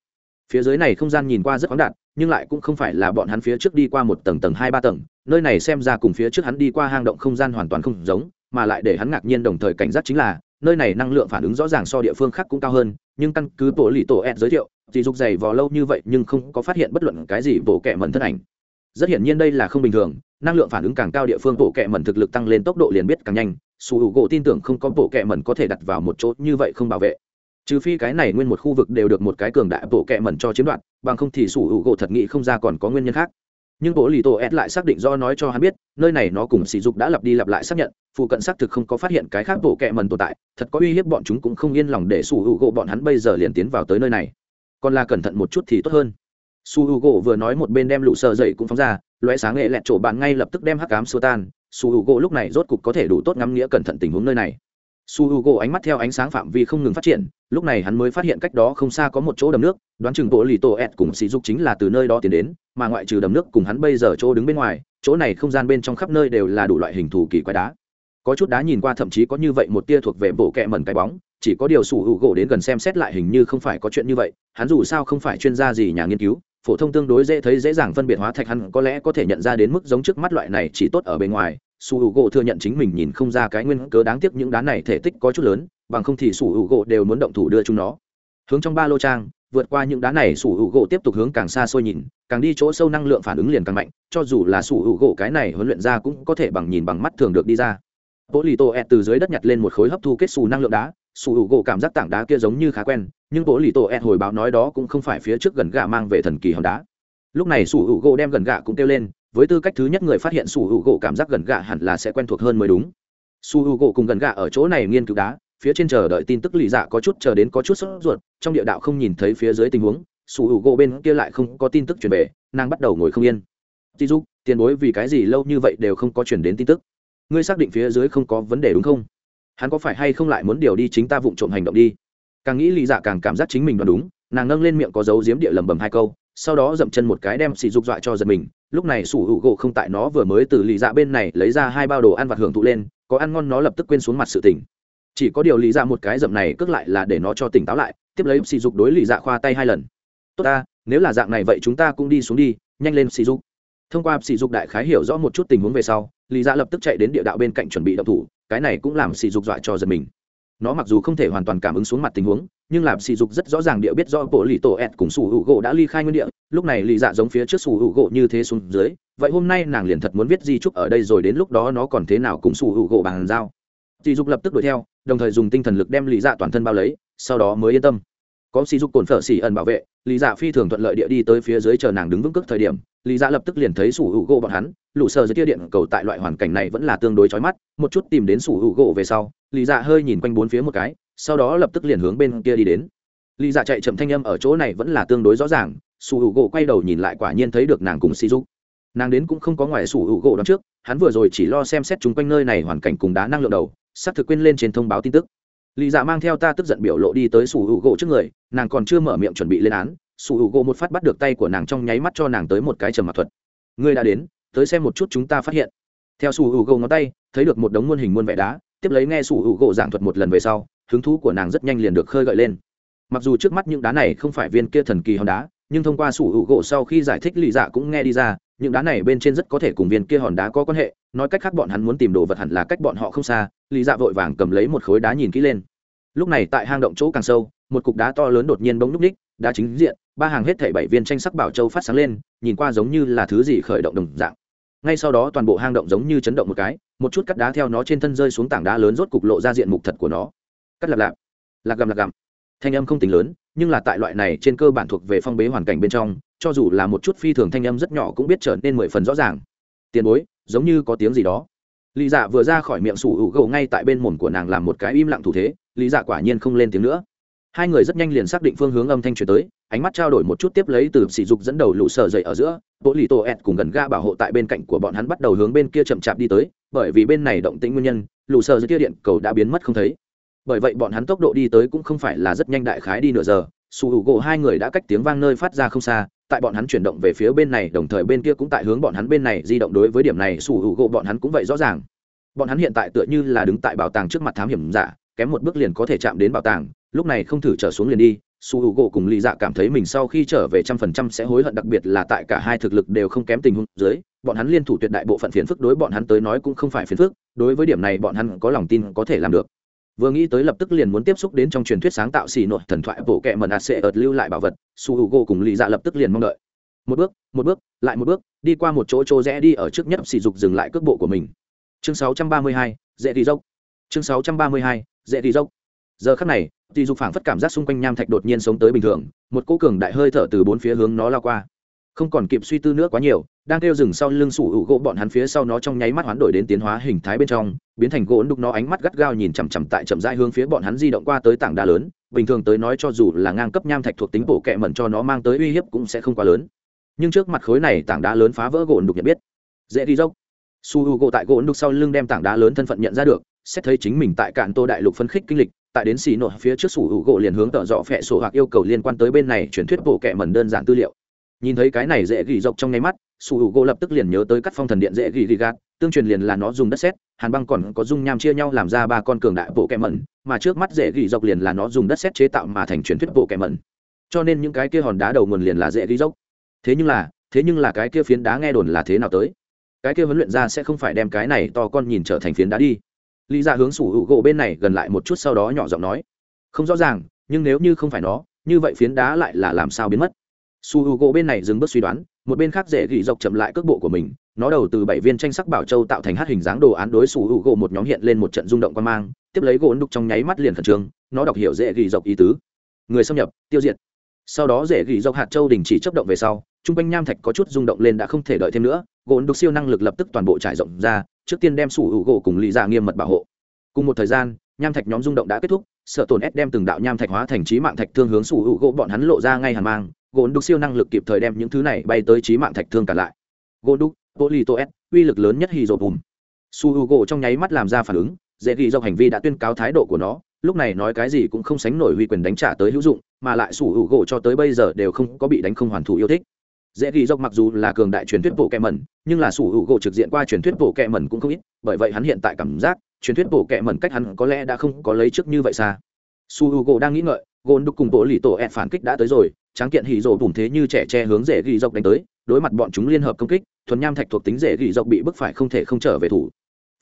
phía dưới này không gian nhìn qua rất khoáng đạt, nhưng lại cũng không phải là bọn hắn phía trước đi qua một tầng tầng hai ba tầng, nơi này xem ra cùng phía trước hắn đi qua hang động không gian hoàn toàn không giống, mà lại để hắn ngạc nhiên đồng thời cảnh giác chính là, nơi này năng lượng phản ứng rõ ràng so địa phương khác cũng cao hơn, nhưng căn cứ bộ lì tổ ed giới thiệu, thì dục dày vò lâu như vậy nhưng không có phát hiện bất luận cái gì bộ kẻ mẩn thân ảnh. Rất hiển nhiên đây là không bình thường, năng lượng phản ứng càng cao địa phương bộ kệ mẩn thực lực tăng lên tốc độ liền biết càng nhanh, su hữu gỗ tin tưởng không có bộ kệ mẩn có thể đặt vào một chỗ như vậy không bảo vệ trừ phi cái này nguyên một khu vực đều được một cái cường đại bộ kệ mẩn cho chiếm đoạt, bằng không thì sủ hữu gỗ thật nghĩ không ra còn có nguyên nhân khác. Nhưng bộ lì tổ ed lại xác định do nói cho hắn biết, nơi này nó cùng sỉ dục đã lặp đi lặp lại xác nhận, phụ cận xác thực không có phát hiện cái khác bộ kệ mẩn tồn tại, thật có uy hiếp bọn chúng cũng không yên lòng để su hữu gỗ bọn hắn bây giờ liền tiến vào tới nơi này. Còn là cẩn thận một chút thì tốt hơn. Su hữu u gỗ vừa nói một bên đem lũ sợ dậy cũng phóng ra loé sáng nghệ lẹt chỗ bạn ngay lập tức đem hắc cám xua tan. Su hữu u gỗ lúc này rốt cục có thể đủ tốt ngắm nghĩa cẩn thận tình huống nơi này su h u gỗ ánh mắt theo ánh sáng phạm vi không ngừng phát triển, lúc này hắn mới phát hiện cách đó không xa có một chỗ đầm nước, đoán chừng bộ lì tổ ẹt cùng sỉ dục chính là từ nơi đó tiến đến, mà ngoại trừ đầm nước cùng hắn bây giờ chỗ đứng bên ngoài, chỗ này không gian bên trong khắp nơi đều là đủ loại hình thù kỳ quái đá. Có chút đá nhìn qua thậm chí có như vậy một tia thuộc về bộ kẹ mẩn cái bóng, chỉ có điều sủ hữu gỗ đến gần xem xét lại hình như không phải có chuyện như vậy, hắn dù sao không phải chuyên gia gì nhà nghiên cứu, phổ thông tương đối dễ thấy dễ dàng phân biệt hóa thạch hắn có lẽ có thể nhận ra đến mức giống trước mắt loại này chỉ tốt ở bề ngoài su hữu gỗ thừa nhận chính mình nhìn không ra cái nguyên cớ đáng tiếc những đá này thể tích có chút lớn, bằng không thì su hữu gỗ đều muốn động thủ đưa chúng nó. Hướng trong ba lô trang, vượt qua những đá này su hữu gỗ tiếp tục hướng càng xa xôi nhìn, càng đi chỗ sâu năng lượng phản ứng liền càng mạnh, cho dù là su hữu gỗ cái này huấn luyện ra cũng có thể bằng nhìn bằng mắt thường được đi ra. Bộ lì tổ ed từ dưới đất nhặt lên một khối hấp thu kết xù năng lượng đá, su hữu gỗ cảm giác tảng đá kia giống như khá quen, nhưng bộ lì tổ ed hồi báo nói đó cũng không phải phía trước gần gà mang về thần kỳ hòn đá. Lúc này su hữu gỗ đem gần gà cũng kêu lên với tư cách thứ nhất người phát hiện su hữu gỗ cảm giác gần gà hẳn là sẽ quen thuộc hơn mới đúng. Su hữu gỗ cùng gần gà ở chỗ này nghiên cứu đá, phía trên chờ đợi tin tức lì dạ có chút chờ đến có chút sốt ruột, trong địa đạo không nhìn thấy phía dưới tình huống, su hữu gỗ bên kia lại không có tin tức truyền về, nàng bắt đầu ngồi không yên. Tí dục tiền bối vì cái gì lâu như vậy đều không có chuyển đến tin tức? Ngươi xác định phía dưới không có vấn đề đúng không? Hắn có phải hay không lại muốn điều đi chính ta vụng trộm hành động đi? Càng nghĩ lì dạ càng cảm giác chính mình đoán đúng, nàng nâng lên miệng có dấu diếm địa lầm bầm hai câu, sau đó dậm chân một cái đem xì dục dọa cho giật mình lúc này sủ hữu gỗ không tại nó vừa mới từ lì dạ bên này lấy ra hai bao đồ ăn vặt hưởng thụ lên, có ăn ngon nó lập tức quên xuống mặt sự tỉnh chỉ có điều lì dạ một cái dậm này cước lại là để nó cho tỉnh táo lại, tiếp lấy sỉ dục đối lì dạ khoa tay hai lần. Tốt ta, nếu là dạng này vậy chúng ta cũng đi xuống đi, nhanh lên sỉ dục. Thông qua sỉ dục đại khái hiểu rõ một chút tình huống về sau, lì dạ lập tức chạy đến địa đạo bên cạnh chuẩn bị động thủ, cái này cũng làm sỉ dục dọa cho giật mình nó mặc dù không thể hoàn toàn cảm ứng xuống mặt tình huống, nhưng làm sỉ dục rất rõ ràng địa biết rõ bộ lì tổ ẹt cùng sủ hữu gỗ đã ly khai nguyên địa. Lúc này lì dạ giống phía trước sủ hữu gỗ như thế xuống dưới, vậy hôm nay nàng liền thật muốn viết di trúc ở đây rồi đến lúc đó nó còn thế nào cùng sủ hữu gỗ bàn giao. Sỉ dục lập tức đuổi theo, đồng thời dùng tinh thần lực đem lì dạ toàn thân bao lấy, sau đó mới yên tâm có sỉ dục cồn phở xỉ ẩn bảo vệ, lý dạ phi thường thuận lợi địa đi tới phía dưới chờ nàng đứng vững cước thời điểm, lý dạ lập tức liền thấy sủ hữu gỗ bọn hắn, lũ sờ dưới tia điện cầu tại loại hoàn cảnh này vẫn là tương đối chói mắt, một chút tìm đến sủ hữu gỗ về sau, lý dạ hơi nhìn quanh bốn phía một cái, sau đó lập tức liền hướng bên kia đi đến. Lý dạ chạy chậm thanh âm ở chỗ này vẫn là tương đối rõ ràng, sủ hữu gỗ quay đầu nhìn lại quả nhiên thấy được nàng cùng si dục. Nàng đến cũng không có ngoài sủ hữu gỗ đón trước, hắn vừa rồi chỉ lo xem xét chúng quanh nơi này hoàn cảnh cùng đá năng lượng đầu, sắp thực quên lên trên thông báo tin tức lý dạ mang theo ta tức giận biểu lộ đi tới sủ hữu gỗ trước người, nàng còn chưa mở miệng chuẩn bị lên án, sủ hữu gỗ một phát bắt được tay của nàng trong nháy mắt cho nàng tới một cái trầm mặc thuật. Ngươi đã đến, tới xem một chút chúng ta phát hiện. Theo sủ hữu gỗ ngón tay, thấy được một đống muôn hình muôn vẻ đá, tiếp lấy nghe sủ hữu gỗ giảng thuật một lần về sau, hứng thú của nàng rất nhanh liền được khơi gợi lên. Mặc dù trước mắt những đá này không phải viên kia thần kỳ hòn đá, nhưng thông qua sủ hữu gỗ sau khi giải thích lì dạ cũng nghe đi ra, những đá này bên trên rất có thể cùng viên kia hòn đá có quan hệ nói cách khác bọn hắn muốn tìm đồ vật hẳn là cách bọn họ không xa, Lý dạ vội vàng cầm lấy một khối đá nhìn kỹ lên. Lúc này tại hang động chỗ càng sâu, một cục đá to lớn đột nhiên bỗng núp ních, đá chính diện, ba hàng hết thảy bảy viên tranh sắc bảo châu phát sáng lên, nhìn qua giống như là thứ gì khởi động đồng dạng. Ngay sau đó toàn bộ hang động giống như chấn động một cái, một chút cắt đá theo nó trên thân rơi xuống tảng đá lớn rốt cục lộ ra diện mục thật của nó. Cắt lạp lạp lạc gầm lạc gầm. Thanh âm không tính lớn, nhưng là tại loại này trên cơ bản thuộc về phong bế hoàn cảnh bên trong, cho dù là một chút phi thường thanh âm rất nhỏ cũng biết trở nên mười phần rõ ràng. Tiền bối giống như có tiếng gì đó. Lý dạ vừa ra khỏi miệng sủ hữu gầu ngay tại bên mồm của nàng làm một cái im lặng thủ thế lý dạ quả nhiên không lên tiếng nữa. Hai người rất nhanh liền xác định phương hướng âm thanh truyền tới, ánh mắt trao đổi một chút tiếp lấy từ sỉ dục dẫn đầu lũ sở dậy ở giữa bộ lì tổ ẹt cùng gần ga bảo hộ tại bên cạnh của bọn hắn bắt đầu hướng bên kia chậm chạp đi tới, bởi vì bên này động tĩnh nguyên nhân, lũ sở dưới kia điện cầu đã biến mất không thấy. Bởi vậy bọn hắn tốc độ đi tới cũng không phải là rất nhanh đại khái đi nửa giờ, sủ hữu gỗ hai người đã cách tiếng vang nơi phát ra không xa tại bọn hắn chuyển động về phía bên này, đồng thời bên kia cũng tại hướng bọn hắn bên này, di động đối với điểm này, sủ hữu gỗ bọn hắn cũng vậy rõ ràng. Bọn hắn hiện tại tựa như là đứng tại bảo tàng trước mặt thám hiểm giả, kém một bước liền có thể chạm đến bảo tàng, lúc này không thử trở xuống liền đi su h u gỗ cùng lì dạ cảm thấy mình sau khi trở về trăm phần trăm sẽ hối hận, đặc biệt là tại cả hai thực lực đều không kém tình huống dưới, bọn hắn liên thủ tuyệt đại bộ phận phiền phức đối bọn hắn tới nói cũng không phải phiền phức, đối với điểm này bọn hắn có lòng tin có thể làm được vừa nghĩ tới lập tức liền muốn tiếp xúc đến trong truyền thuyết sáng tạo xì nội thần thoại bộ kệ mần ạt sẽ ợt lưu lại bảo vật su h u gỗ cùng lì dạ lập tức liền mong đợi. Một bước một bước lại một bước đi qua một chỗ chỗ rẽ đi ở trước nhất sỉ dục dừng lại cước bộ của mình. Chương 632, dễ đi dốc. Chương 632, dễ đi dốc. Giờ khắc này thì dục phảng phất cảm giác xung quanh nham thạch đột nhiên sống tới bình thường một cô cường đại hơi thở từ bốn phía hướng nó lao qua. Không còn kịp suy tư nữa quá nhiều đang kêu rừng sau lưng sủ hữu gỗ bọn hắn phía sau nó trong nháy mắt hoán đổi đến tiến hóa hình thái bên trong, biến thành gỗ đục nó ánh mắt gắt gao nhìn chằm chằm tại chậm rãi hướng phía bọn hắn di động qua tới tảng đá lớn, bình thường tới nói cho dù là ngang cấp nham thạch thuộc tính bộ kẹ mẩn cho nó mang tới uy hiếp cũng sẽ không quá lớn. Nhưng trước mặt khối này tảng đá lớn phá vỡ gỗ đục nhận biết. Dễ đi dốc. Su hữu gỗ tại gỗ đục sau lưng đem tảng đá lớn thân phận nhận ra được, xét thấy chính mình tại cạn tô đại lục phân khích kinh lịch, tại đến xì nội phía trước sủ hữu gỗ liền hướng tợ dọ phẹ sổ hoặc yêu cầu liên quan tới bên này truyền thuyết bộ kệ mẩn đơn giản tư liệu nhìn thấy cái này dễ gỉ dọc trong nháy mắt, sủ hữu gỗ lập tức liền nhớ tới cắt phong thần điện dễ gỉ gỉ gạt, tương truyền liền là nó dùng đất xét hàn băng còn có dung nham chia nhau làm ra ba con cường đại bộ kẹ mẩn, mà trước mắt dễ gỉ dọc liền là nó dùng đất xét chế tạo mà thành truyền thuyết bộ kẹ mẩn. Cho nên những cái kia hòn đá đầu nguồn liền là dễ gỉ dốc thế nhưng là, thế nhưng là cái kia phiến đá nghe đồn là thế nào tới? Cái kia huấn luyện ra sẽ không phải đem cái này to con nhìn trở thành phiến đá đi. Lý ra hướng sủ hữu gỗ bên này gần lại một chút sau đó nhỏ giọng nói, không rõ ràng, nhưng nếu như không phải nó, như vậy phiến đá lại là làm sao biến mất? Su h u gỗ bên này dừng bước suy đoán, một bên khác dễ gỉ dọc chậm lại cước bộ của mình, nó đầu từ bảy viên tranh sắc bảo châu tạo thành hát hình dáng đồ án đối su h u gỗ một nhóm hiện lên một trận rung động quan mang, tiếp lấy gỗ đục trong nháy mắt liền khẩn trương, nó đọc hiểu dễ gỉ dọc ý tứ. Người xâm nhập, tiêu diệt. Sau đó dễ gỉ dọc hạt châu đình chỉ chấp động về sau t r u n g quanh nham thạch có chút rung động lên đã không thể đợi thêm nữa gỗ đục siêu năng lực lập tức toàn bộ trải rộng ra, trước tiên đem sủi u gỗ cùng lì ra dạ nghiêm mật bảo hộ. Cùng một thời gian, nham thạch nhóm rung động đã kết thúc, sợ tổn ép đem từng đạo nham thạch hóa thành trí mạng thạch thương hướng sủ hữu gỗ bọn hắn lộ ra ngay hàn mang gỗ đục siêu năng lực kịp thời đem những thứ này bay tới trí mạng thạch thương cả lại. Gỗ đục polito s, uy lực lớn nhất hì rộ bùm. Su hữu gỗ trong nháy mắt làm ra phản ứng, dễ ghi do hành vi đã tuyên cáo thái độ của nó, lúc này nói cái gì cũng không sánh nổi uy quyền đánh trả tới hữu dụng, mà lại sủ hữu gỗ cho tới bây giờ đều không có bị đánh không hoàn thủ yêu thích. Dễ ghi dọc mặc dù là cường đại truyền thuyết bộ kẹ mẩn, nhưng là sủ hữu gỗ trực diện qua truyền thuyết bộ kẹ mẩn cũng không ít, bởi vậy hắn hiện tại cảm giác, truyền thuyết bộ kẹ mẩn cách hắn có lẽ đã không có lấy trước như vậy xa. Su hữu gỗ đang nghĩ ngợi gôn đúc cùng bộ lì tổ ẹ phản kích đã tới rồi, tráng kiện hỉ rổ bùn thế như trẻ tre hướng dễ ghi dọc đánh tới, đối mặt bọn chúng liên hợp công kích, thuần nham thạch thuộc tính dễ ghi dọc bị bức phải không thể không trở về thủ.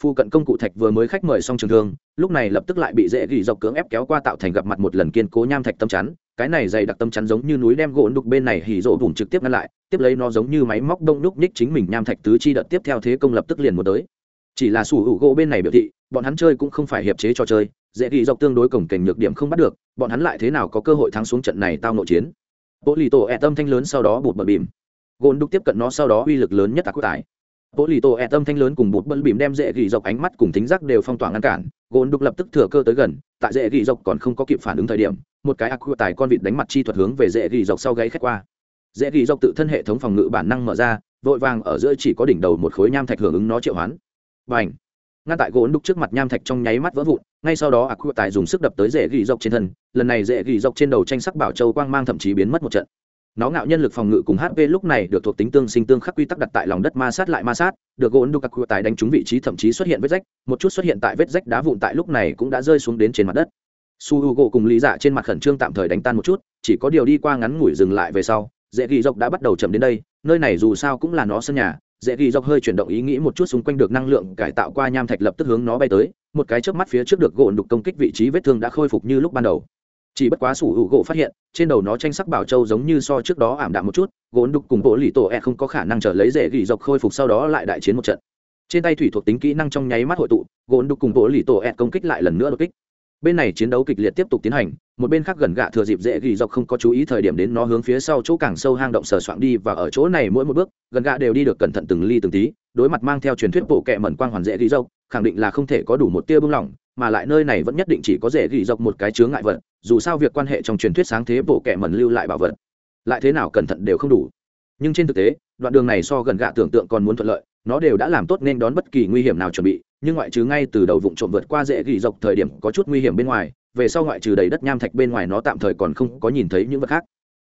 Phu cận công cụ thạch vừa mới khách mời xong trường thương, lúc này lập tức lại bị dễ ghi dọc cưỡng ép kéo qua tạo thành gặp mặt một lần kiên cố nham thạch tâm chắn, cái này dày đặc tâm chắn giống như núi đem gỗ đục bên này hỉ rộ bùn trực tiếp ngăn lại, tiếp lấy nó giống như máy móc đông đúc ních chính mình nham thạch tứ chi đợt tiếp theo thế công lập tức liền một tới chỉ là sủ hữu gỗ bên này biểu thị, bọn hắn chơi cũng không phải hiệp chế trò chơi, dễ ghi dọc tương đối cổng kềnh nhược điểm không bắt được, bọn hắn lại thế nào có cơ hội thắng xuống trận này tao nội chiến. Bộ lì tổ ẹ tâm thanh lớn sau đó bụt bật bìm. Gôn đục tiếp cận nó sau đó uy lực lớn nhất tạc quốc tài bộ lì tổ ẹ tâm thanh lớn cùng bụt bật bìm đem dễ ghi dọc ánh mắt cùng tính giác đều phong tỏa ngăn cản, gôn đục lập tức thừa cơ tới gần, tại dễ ghi dọc còn không có kịp phản ứng thời điểm, một cái ác quốc tài con vịt đánh mặt chi thuật hướng về dễ ghi dọc sau gáy khách qua. Dễ ghi dọc tự thân hệ thống phòng ngự bản năng mở ra, vội vàng ở giữa chỉ có đỉnh đầu một khối nham thạch hưởng ứng nó triệu hoán và ảnh. Ngăn tại gỗ đúc trước mặt nham thạch trong nháy mắt vỡ vụn, ngay sau đó ạc khu tài dùng sức đập tới dễ ghi dọc trên thân, lần này dễ ghi dọc trên đầu tranh sắc bảo châu quang mang thậm chí biến mất một trận. Nó ngạo nhân lực phòng ngự cùng hp lúc này được thuộc tính tương sinh tương khắc quy tắc đặt tại lòng đất ma sát lại ma sát, được gỗ đúc ạc khu tài đánh trúng vị trí thậm chí xuất hiện vết rách, một chút xuất hiện tại vết rách đá vụn tại lúc này cũng đã rơi xuống đến trên mặt đất. Su h u gỗ cùng lý dạ trên mặt khẩn trương tạm thời đánh tan một chút, chỉ có điều đi qua ngắn ngủi dừng lại về sau dễ ghi dọc đã bắt đầu chậm đến đây, nơi này dù sao cũng là nó sân nhà dễ ghi dọc hơi chuyển động ý nghĩ một chút xung quanh được năng lượng cải tạo qua nham thạch lập tức hướng nó bay tới, một cái chớp mắt phía trước được gỗ đục công kích vị trí vết thương đã khôi phục như lúc ban đầu. Chỉ bất quá sủ hữu gỗ phát hiện, trên đầu nó tranh sắc bảo châu giống như so trước đó ảm đạm một chút gỗ đục cùng bộ lì tổ e không có khả năng trở lấy dễ ghi dọc khôi phục sau đó lại đại chiến một trận. Trên tay thủy thuộc tính kỹ năng trong nháy mắt hội tụ gỗ đục cùng bộ lì tổ e công kích lại lần nữa đột kích bên này chiến đấu kịch liệt tiếp tục tiến hành, một bên khác gần gạ thừa dịp dễ ghi dọc không có chú ý thời điểm đến nó hướng phía sau chỗ càng sâu hang động sờ soạng đi và ở chỗ này mỗi một bước, gần gạ đều đi được cẩn thận từng ly từng tí, đối mặt mang theo truyền thuyết bộ kệ mẩn quang hoàn dễ ghi dọc, khẳng định là không thể có đủ một tia bưng lỏng, mà lại nơi này vẫn nhất định chỉ có dễ ghi dọc một cái chướng ngại vật, dù sao việc quan hệ trong truyền thuyết sáng thế bộ kệ mẩn lưu lại bảo vật, lại thế nào cẩn thận đều không đủ. Nhưng trên thực tế, đoạn đường này so gần gạ tưởng tượng còn muốn thuận lợi, nó đều đã làm tốt nên đón bất kỳ nguy hiểm nào chuẩn bị nhưng ngoại trừ ngay từ đầu vụ trộm vượt qua dễ ghi dọc thời điểm có chút nguy hiểm bên ngoài, về sau ngoại trừ đầy đất nham thạch bên ngoài nó tạm thời còn không có nhìn thấy những vật khác.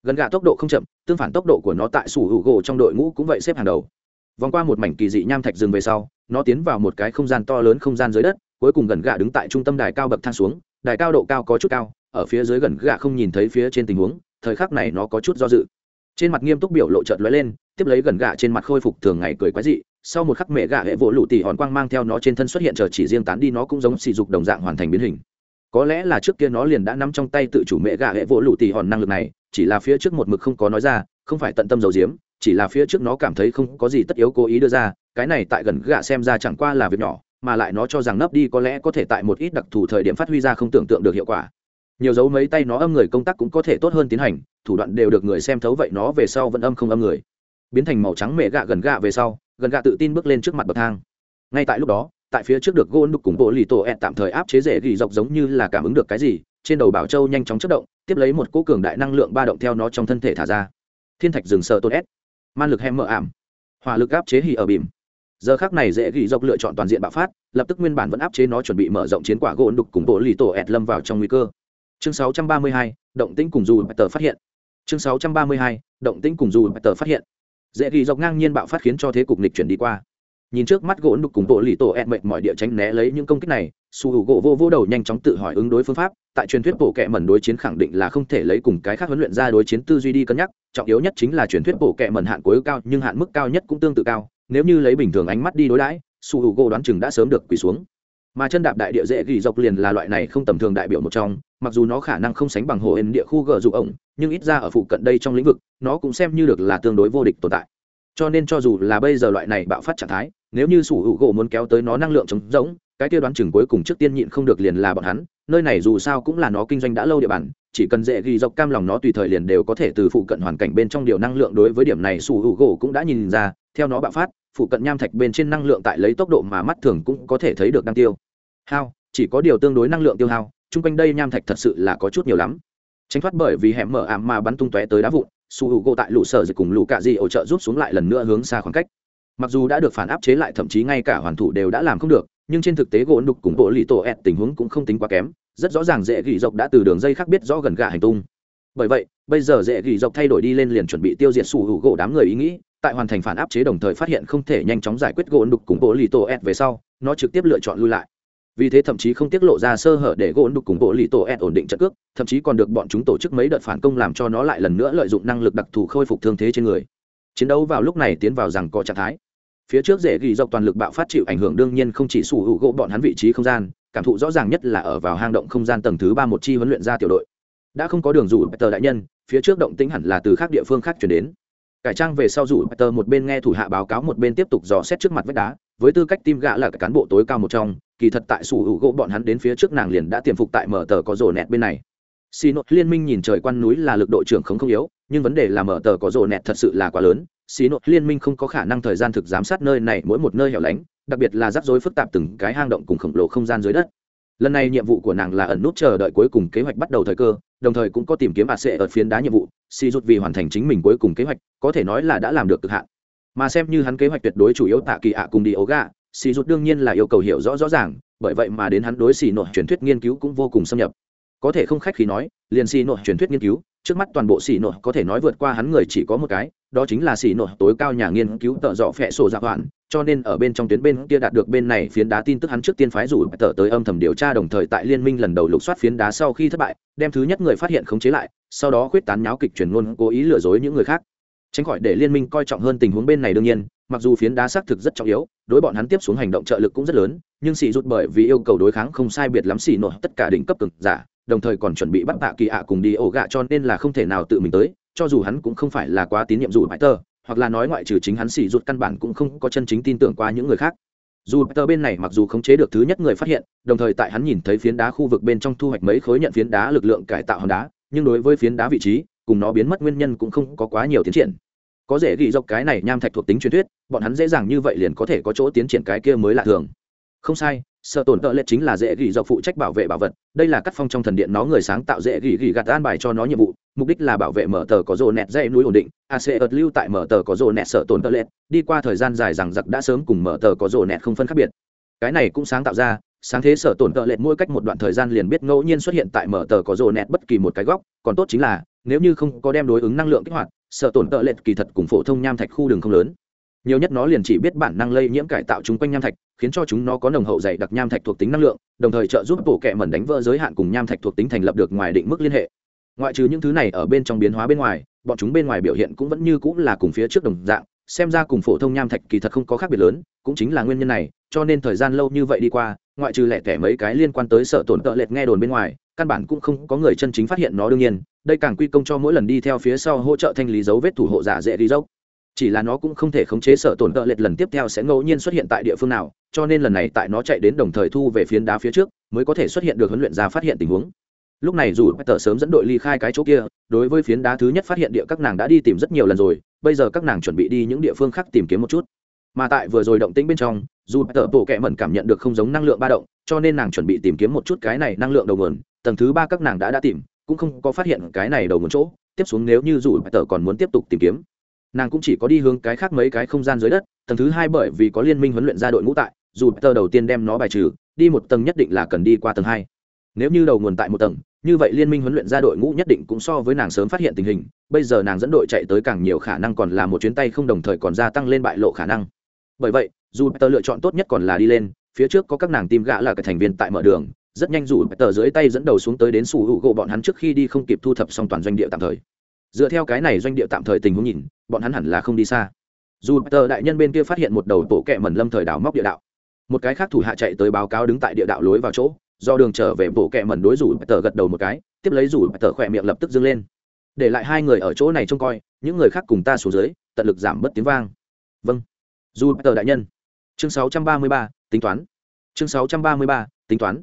Gần gà tốc độ không chậm, tương phản tốc độ của nó tại sủ hữu gỗ trong đội ngũ cũng vậy xếp hàng đầu. Vòng qua một mảnh kỳ dị nham thạch rừng về sau, nó tiến vào một cái không gian to lớn không gian dưới đất, cuối cùng gần gà đứng tại trung tâm đài cao bậc thang xuống, đài cao độ cao có chút cao, ở phía dưới gần gà không nhìn thấy phía trên tình huống, thời khắc này nó có chút do dự. Trên mặt nghiêm túc biểu lộ trợt lóe lên, tiếp lấy gần gà trên mặt khôi phục thường ngày cười quái dị sau một khắc mẹ gà hệ vỗ lụ tỉ hòn quang mang theo nó trên thân xuất hiện, chờ chỉ riêng tán đi nó cũng giống sỉ dục đồng dạng hoàn thành biến hình. Có lẽ là trước kia nó liền đã nắm trong tay tự chủ mẹ gà hệ vỗ lụ tỉ hòn năng lực này, chỉ là phía trước một mực không có nói ra, không phải tận tâm dầu diếm chỉ là phía trước nó cảm thấy không có gì tất yếu cố ý đưa ra, cái này tại gần gà xem ra chẳng qua là việc nhỏ, mà lại nó cho rằng nấp đi có lẽ có thể tại một ít đặc thù thời điểm phát huy ra không tưởng tượng được hiệu quả. Nhiều dấu mấy tay nó âm người công tác cũng có thể tốt hơn tiến hành, thủ đoạn đều được người xem thấu vậy nó về sau vẫn âm không âm người. Biến thành màu trắng mẹ gạ gần gạ về sau gần gạ tự tin bước lên trước mặt bậc thang. Ngay tại lúc đó tại phía trước được gỗ đục cùng bộ lì tổ ẹt tạm thời áp chế rễ gỉ dọc giống như là cảm ứng được cái gì trên đầu bảo châu nhanh chóng chất động tiếp lấy một cỗ cường đại năng lượng ba động theo nó trong thân thể thả ra. Thiên thạch dừng sợ tôn ép man lực hem mờ ảm. Hỏa lực áp chế hì ở bìm. Giờ khác này dễ gỉ dọc lựa chọn toàn diện bạo phát lập tức nguyên bản vẫn áp chế nó chuẩn bị mở rộng chiến quả gỗ đục cùng bộ lì tổ ẹt lâm vào trong nguy cơ. Chương 632, động tĩnh cùng dù tờ phát hiện. Chương 632, động tĩnh cùng dù tờ phát hiện dễ ghi dọc ngang nhiên bạo phát khiến cho thế cục nịch chuyển đi qua. Nhìn trước mắt gỗ đục cùng bộ lì tổ ẹn mệnh mọi địa tránh né lấy những công kích này, su hữu gỗ vô vô đầu nhanh chóng tự hỏi ứng đối phương pháp, tại truyền thuyết bộ kệ mẩn đối chiến khẳng định là không thể lấy cùng cái khác huấn luyện ra đối chiến tư duy đi cân nhắc, trọng yếu nhất chính là truyền thuyết bộ kệ mẩn hạn cuối cao nhưng hạn mức cao nhất cũng tương tự cao, nếu như lấy bình thường ánh mắt đi đối đãi, su hữu gỗ đoán chừng đã sớm được quỳ xuống. Mà chân đạp đại địa dễ ghi dọc liền là loại này không tầm thường đại biểu một trong mặc dù nó khả năng không sánh bằng hồ ên địa khu gờ dụ ổng, nhưng ít ra ở phụ cận đây trong lĩnh vực, nó cũng xem như được là tương đối vô địch tồn tại. Cho nên cho dù là bây giờ loại này bạo phát trạng thái, nếu như sủ hữu gỗ muốn kéo tới nó năng lượng chống rỗng, cái kia đoán chừng cuối cùng trước tiên nhịn không được liền là bọn hắn, nơi này dù sao cũng là nó kinh doanh đã lâu địa bàn, chỉ cần dễ ghi dọc cam lòng nó tùy thời liền đều có thể từ phụ cận hoàn cảnh bên trong điều năng lượng đối với điểm này sủ hữu gỗ cũng đã nhìn ra, theo nó bạo phát, phụ cận nham thạch bên trên năng lượng tại lấy tốc độ mà mắt thường cũng có thể thấy được đang tiêu. Hao, chỉ có điều tương đối năng lượng tiêu hao chung quanh đây nham thạch thật sự là có chút nhiều lắm. Tránh thoát bởi vì hẻm mở ảm mà bắn tung tóe tới đá vụn, su h u gỗ tại lũ sở dịch cùng lũ cạ di ổ trợ rút xuống lại lần nữa hướng xa khoảng cách. Mặc dù đã được phản áp chế lại, thậm chí ngay cả hoàn thủ đều đã làm không được, nhưng trên thực tế gỗ đục cùng bộ lì tổ ẹt tình huống cũng không tính quá kém, rất rõ ràng dễ gỉ dọc đã từ đường dây khác biết rõ gần gà hành tung. Bởi vậy, bây giờ dễ gỉ dọc thay đổi đi lên liền chuẩn bị tiêu diệt sủ hữu gỗ đám người ý nghĩ, tại hoàn thành phản áp chế đồng thời phát hiện không thể nhanh chóng giải quyết gỗ đục cùng bộ lì tổ ẹt về sau, nó trực tiếp lựa chọn lui lại vì thế thậm chí không tiết lộ ra sơ hở để gỗ đục cùng bộ lì tổ ed ổn định trận cước, thậm chí còn được bọn chúng tổ chức mấy đợt phản công làm cho nó lại lần nữa lợi dụng năng lực đặc thù khôi phục thương thế trên người. Chiến đấu vào lúc này tiến vào rằng có trạng thái. Phía trước dễ ghi dọc toàn lực bạo phát chịu ảnh hưởng đương nhiên không chỉ sủ hữu gỗ bọn hắn vị trí không gian, cảm thụ rõ ràng nhất là ở vào hang động không gian tầng thứ ba một chi huấn luyện ra tiểu đội. Đã không có đường rủ tờ đại nhân, phía trước động tĩnh hẳn là từ khác địa phương khác chuyển đến. Cải trang về sau rủ tờ một bên nghe thủ hạ báo cáo một bên tiếp tục dò xét trước mặt vách đá với tư cách tim gã là cán bộ tối cao một trong, kỳ thật tại sủ hữu gỗ bọn hắn đến phía trước nàng liền đã tiềm phục tại mở tờ có rổ nẹt bên này. Xì nội liên minh nhìn trời quan núi là lực đội trưởng không không yếu, nhưng vấn đề là mở tờ có rổ nẹt thật sự là quá lớn. Xì nội liên minh không có khả năng thời gian thực giám sát nơi này, mỗi một nơi hẻo lánh, đặc biệt là rắc rối phức tạp từng cái hang động cùng khổng lồ không gian dưới đất. Lần này nhiệm vụ của nàng là ẩn nút chờ đợi cuối cùng kế hoạch bắt đầu thời cơ, đồng thời cũng có tìm kiếm ạ sệ ở phiến đá nhiệm vụ. Xì rút vì hoàn thành chính mình cuối cùng kế hoạch, có thể nói là đã làm được cực hạn mà xem như hắn kế hoạch tuyệt đối chủ yếu tạ kỳ ạ cùng đi ấu gà, xì rút đương nhiên là yêu cầu hiểu rõ rõ ràng, bởi vậy mà đến hắn đối xì nội truyền thuyết nghiên cứu cũng vô cùng xâm nhập. Có thể không khách khí nói, liền xì nội truyền thuyết nghiên cứu, trước mắt toàn bộ xì nội có thể nói vượt qua hắn người chỉ có một cái, đó chính là xì nội tối cao nhà nghiên cứu tợ dọ phẹ sổ dạ hoạn, cho nên ở bên trong tuyến bên kia đạt được bên này phiến đá tin tức hắn trước tiên phái rủ tờ tới âm thầm điều tra đồng thời tại liên minh lần đầu lục soát phiến đá sau khi thất bại, đem thứ nhất người phát hiện khống chế lại, sau đó khuyết tán nháo kịch truyền ngôn cố ý lừa dối những người khác tránh khỏi để liên minh coi trọng hơn tình huống bên này đương nhiên mặc dù phiến đá xác thực rất trọng yếu đối bọn hắn tiếp xuống hành động trợ lực cũng rất lớn nhưng xì rút bởi vì yêu cầu đối kháng không sai biệt lắm xì nổi, tất cả đỉnh cấp cực giả đồng thời còn chuẩn bị bắt tạ kỳ ạ cùng đi ổ gạ cho nên là không thể nào tự mình tới cho dù hắn cũng không phải là quá tín nhiệm dù bãi tờ hoặc là nói ngoại trừ chính hắn xì rút căn bản cũng không có chân chính tin tưởng qua những người khác. Dù tờ bên này mặc dù khống chế được thứ nhất người phát hiện đồng thời tại hắn nhìn thấy phiến đá khu vực bên trong thu hoạch mấy khối nhận phiến đá lực lượng cải tạo hòn đá nhưng đối với phiến đá vị trí cùng nó biến mất nguyên nhân cũng không có quá nhiều tiến triển. Có dễ ghi dọc cái này nham thạch thuộc tính truyền thuyết, bọn hắn dễ dàng như vậy liền có thể có chỗ tiến triển cái kia mới lạ thường. Không sai, sợ tổn tợ lệ chính là dễ ghi dọc phụ trách bảo vệ bảo vật, đây là cắt phong trong thần điện nó người sáng tạo dễ ghi ghi gạt an bài cho nó nhiệm vụ, mục đích là bảo vệ mở tờ có rồ nẹt dây núi ổn định ac ợt lưu tại mở tờ có rồ nẹt sợ tổn tợ lệ, đi qua thời gian dài rằng giặc đã sớm cùng mở tờ có rồ nẹt không phân khác biệt. Cái này cũng sáng tạo ra sáng thế sở tổn tợ lệ mỗi cách một đoạn thời gian liền biết ngẫu nhiên xuất hiện tại mở tờ có rồ nẹt bất kỳ một cái góc, còn tốt chính là, nếu như không có đem đối ứng năng lượng kích hoạt, sở tổn tợ lệ kỳ thật cùng phổ thông nham thạch khu đường không lớn. Nhiều nhất nó liền chỉ biết bản năng lây nhiễm cải tạo chúng quanh nham thạch, khiến cho chúng nó có nồng hậu dày đặc nham thạch thuộc tính năng lượng, đồng thời trợ giúp bộ kệ mẩn đánh vỡ giới hạn cùng nham thạch thuộc tính thành lập được ngoài định mức liên hệ. Ngoại trừ những thứ này ở bên trong biến hóa bên ngoài, bọn chúng bên ngoài biểu hiện cũng vẫn như cũng là cùng phía trước đồng dạng xem ra cùng phổ thông nham thạch kỳ thật không có khác biệt lớn, cũng chính là nguyên nhân này, cho nên thời gian lâu như vậy đi qua, ngoại trừ lẻ tẻ mấy cái liên quan tới sợ tổn tợ lệch nghe đồn bên ngoài, căn bản cũng không có người chân chính phát hiện nó đương nhiên, đây càng quy công cho mỗi lần đi theo phía sau hỗ trợ thanh lý dấu vết thủ hộ giả dễ đi dốc. Chỉ là nó cũng không thể khống chế sợ tổn tợ lệch lần tiếp theo sẽ ngẫu nhiên xuất hiện tại địa phương nào, cho nên lần này tại nó chạy đến đồng thời thu về phiến đá phía trước, mới có thể xuất hiện được huấn luyện ra phát hiện tình huống lúc này dù tờ sớm dẫn đội ly khai cái chỗ kia, đối với phiến đá thứ nhất phát hiện địa các nàng đã đi tìm rất nhiều lần rồi, bây giờ các nàng chuẩn bị đi những địa phương khác tìm kiếm một chút. Mà tại vừa rồi động tĩnh bên trong, dù tờ bộ kẹ mẩn cảm nhận được không giống năng lượng ba động, cho nên nàng chuẩn bị tìm kiếm một chút cái này năng lượng đầu nguồn, tầng thứ ba các nàng đã đã tìm, cũng không có phát hiện cái này đầu nguồn chỗ. Tiếp xuống nếu như dù tờ còn muốn tiếp tục tìm kiếm, nàng cũng chỉ có đi hướng cái khác mấy cái không gian dưới đất, tầng thứ hai bởi vì có liên minh huấn luyện ra đội ngũ tại, dù tờ đầu tiên đem nó bài trừ, đi một tầng nhất định là cần đi qua tầng hai. Nếu như đầu nguồn tại một tầng như vậy liên minh huấn luyện ra đội ngũ nhất định cũng so với nàng sớm phát hiện tình hình, bây giờ nàng dẫn đội chạy tới càng nhiều khả năng còn là một chuyến tay không đồng thời còn gia tăng lên bại lộ khả năng. Bởi vậy, dù tờ lựa chọn tốt nhất còn là đi lên, phía trước có các nàng tìm gã là cái thành viên tại mở đường, rất nhanh dù tờ dưới tay dẫn đầu xuống tới đến sủ hữu gỗ bọn hắn trước khi đi không kịp thu thập xong toàn doanh địa tạm thời. Dựa theo cái này doanh địa tạm thời tình huống nhìn, bọn hắn hẳn là không đi xa. Dù tờ đại nhân bên kia phát hiện một đầu tổ kẹ mẩn lâm thời đào móc địa đạo. Một cái khác thủ hạ chạy tới báo cáo đứng tại địa đạo lối vào chỗ do đường trở về bộ kẹ mẩn đối rủ tờ gật đầu một cái tiếp lấy rủ tờ khỏe miệng lập tức dâng lên. Để lại hai người ở chỗ này trông coi những người khác cùng ta xuống dưới tận lực giảm bớt tiếng vang. Vâng. Dù tờ đại nhân. Chương 633, tính toán. Chương 633, tính toán.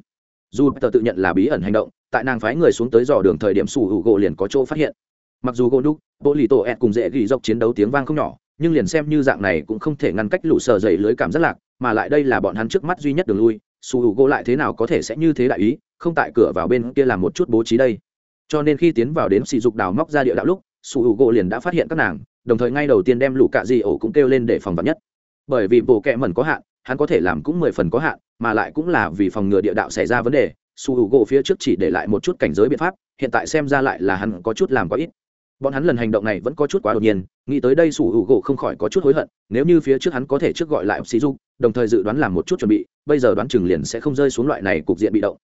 Dù tờ tự nhận là bí ẩn hành động tại nàng phái người xuống tới dò đường thời điểm sủ hữu gỗ liền có chỗ phát hiện. Mặc dù gỗ đúc bộ lì tổ ed cùng dễ ghi dốc chiến đấu tiếng vang không nhỏ nhưng liền xem như dạng này cũng không thể ngăn cách lũ sờ dày lưới cảm rất lạc mà lại đây là bọn hắn trước mắt duy nhất đường lui su hữu gỗ lại thế nào có thể sẽ như thế đại ý, không tại cửa vào bên kia làm một chút bố trí đây. Cho nên khi tiến vào đến sỉ dục đào móc ra địa đạo lúc, su hữu gỗ liền đã phát hiện các nàng, đồng thời ngay đầu tiên đem lũ cạ di ổ cũng kêu lên để phòng vật nhất. Bởi vì bộ kẹ mẩn có hạn, hắn có thể làm cũng mười phần có hạn, mà lại cũng là vì phòng ngừa địa đạo xảy ra vấn đề, su h u gỗ phía trước chỉ để lại một chút cảnh giới biện pháp, hiện tại xem ra lại là hắn có chút làm quá ít. Bọn hắn lần hành động này vẫn có chút quá đột nhiên, nghĩ tới đây sủ hữu gỗ không khỏi có chút hối hận, nếu như phía trước hắn có thể trước gọi lại sỉ dục đồng thời dự đoán làm một chút chuẩn bị, bây giờ đoán chừng liền sẽ không rơi xuống loại này cục diện bị động.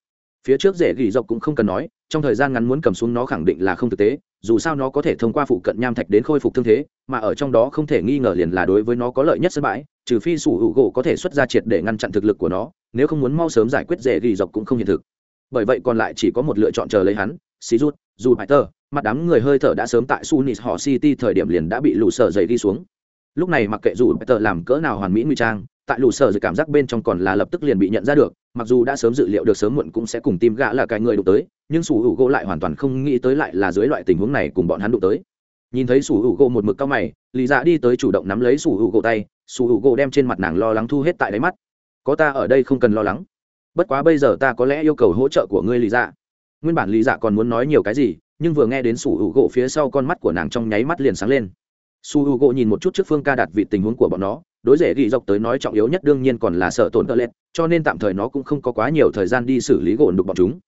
Phía trước rể gỉ dọc cũng không cần nói, trong thời gian ngắn muốn cầm xuống nó khẳng định là không thực tế, dù sao nó có thể thông qua phụ cận nham thạch đến khôi phục thương thế, mà ở trong đó không thể nghi ngờ liền là đối với nó có lợi nhất sân bãi, trừ phi sủ hữu gỗ có thể xuất ra triệt để ngăn chặn thực lực của nó, nếu không muốn mau sớm giải quyết rể gỉ dọc cũng không hiện thực. Bởi vậy còn lại chỉ có một lựa chọn chờ lấy hắn, xí rút, dù bại tơ mặt đám người hơi thở đã sớm tại sunis họ city thời điểm liền đã bị lũ sợ dày đi xuống. Lúc này mặc kệ dù bại tơ làm cỡ nào hoàn mỹ nguy trang tại lũ sở dự cảm giác bên trong còn là lập tức liền bị nhận ra được, mặc dù đã sớm dự liệu được sớm muộn cũng sẽ cùng tim gã là cái người đụng tới, nhưng sủ hữu gỗ lại hoàn toàn không nghĩ tới lại là dưới loại tình huống này cùng bọn hắn đụng tới. Nhìn thấy sủ hữu gỗ một mực cao mày lì dạ đi tới chủ động nắm lấy sủ hữu gỗ tay, sủ hữu gỗ đem trên mặt nàng lo lắng thu hết tại đáy mắt. Có ta ở đây không cần lo lắng. Bất quá bây giờ ta có lẽ yêu cầu hỗ trợ của ngươi lì dạ. Nguyên bản lì dạ còn muốn nói nhiều cái gì, nhưng vừa nghe đến sủ hữu gỗ phía sau con mắt của nàng trong nháy mắt liền sáng lên. Su h u gỗ nhìn một chút trước phương ca đặt vị tình huống của bọn nó đối rể ghi dọc tới nói trọng yếu nhất đương nhiên còn là sợ tổn tơ lết cho nên tạm thời nó cũng không có quá nhiều thời gian đi xử lý gỗ đục bọn chúng.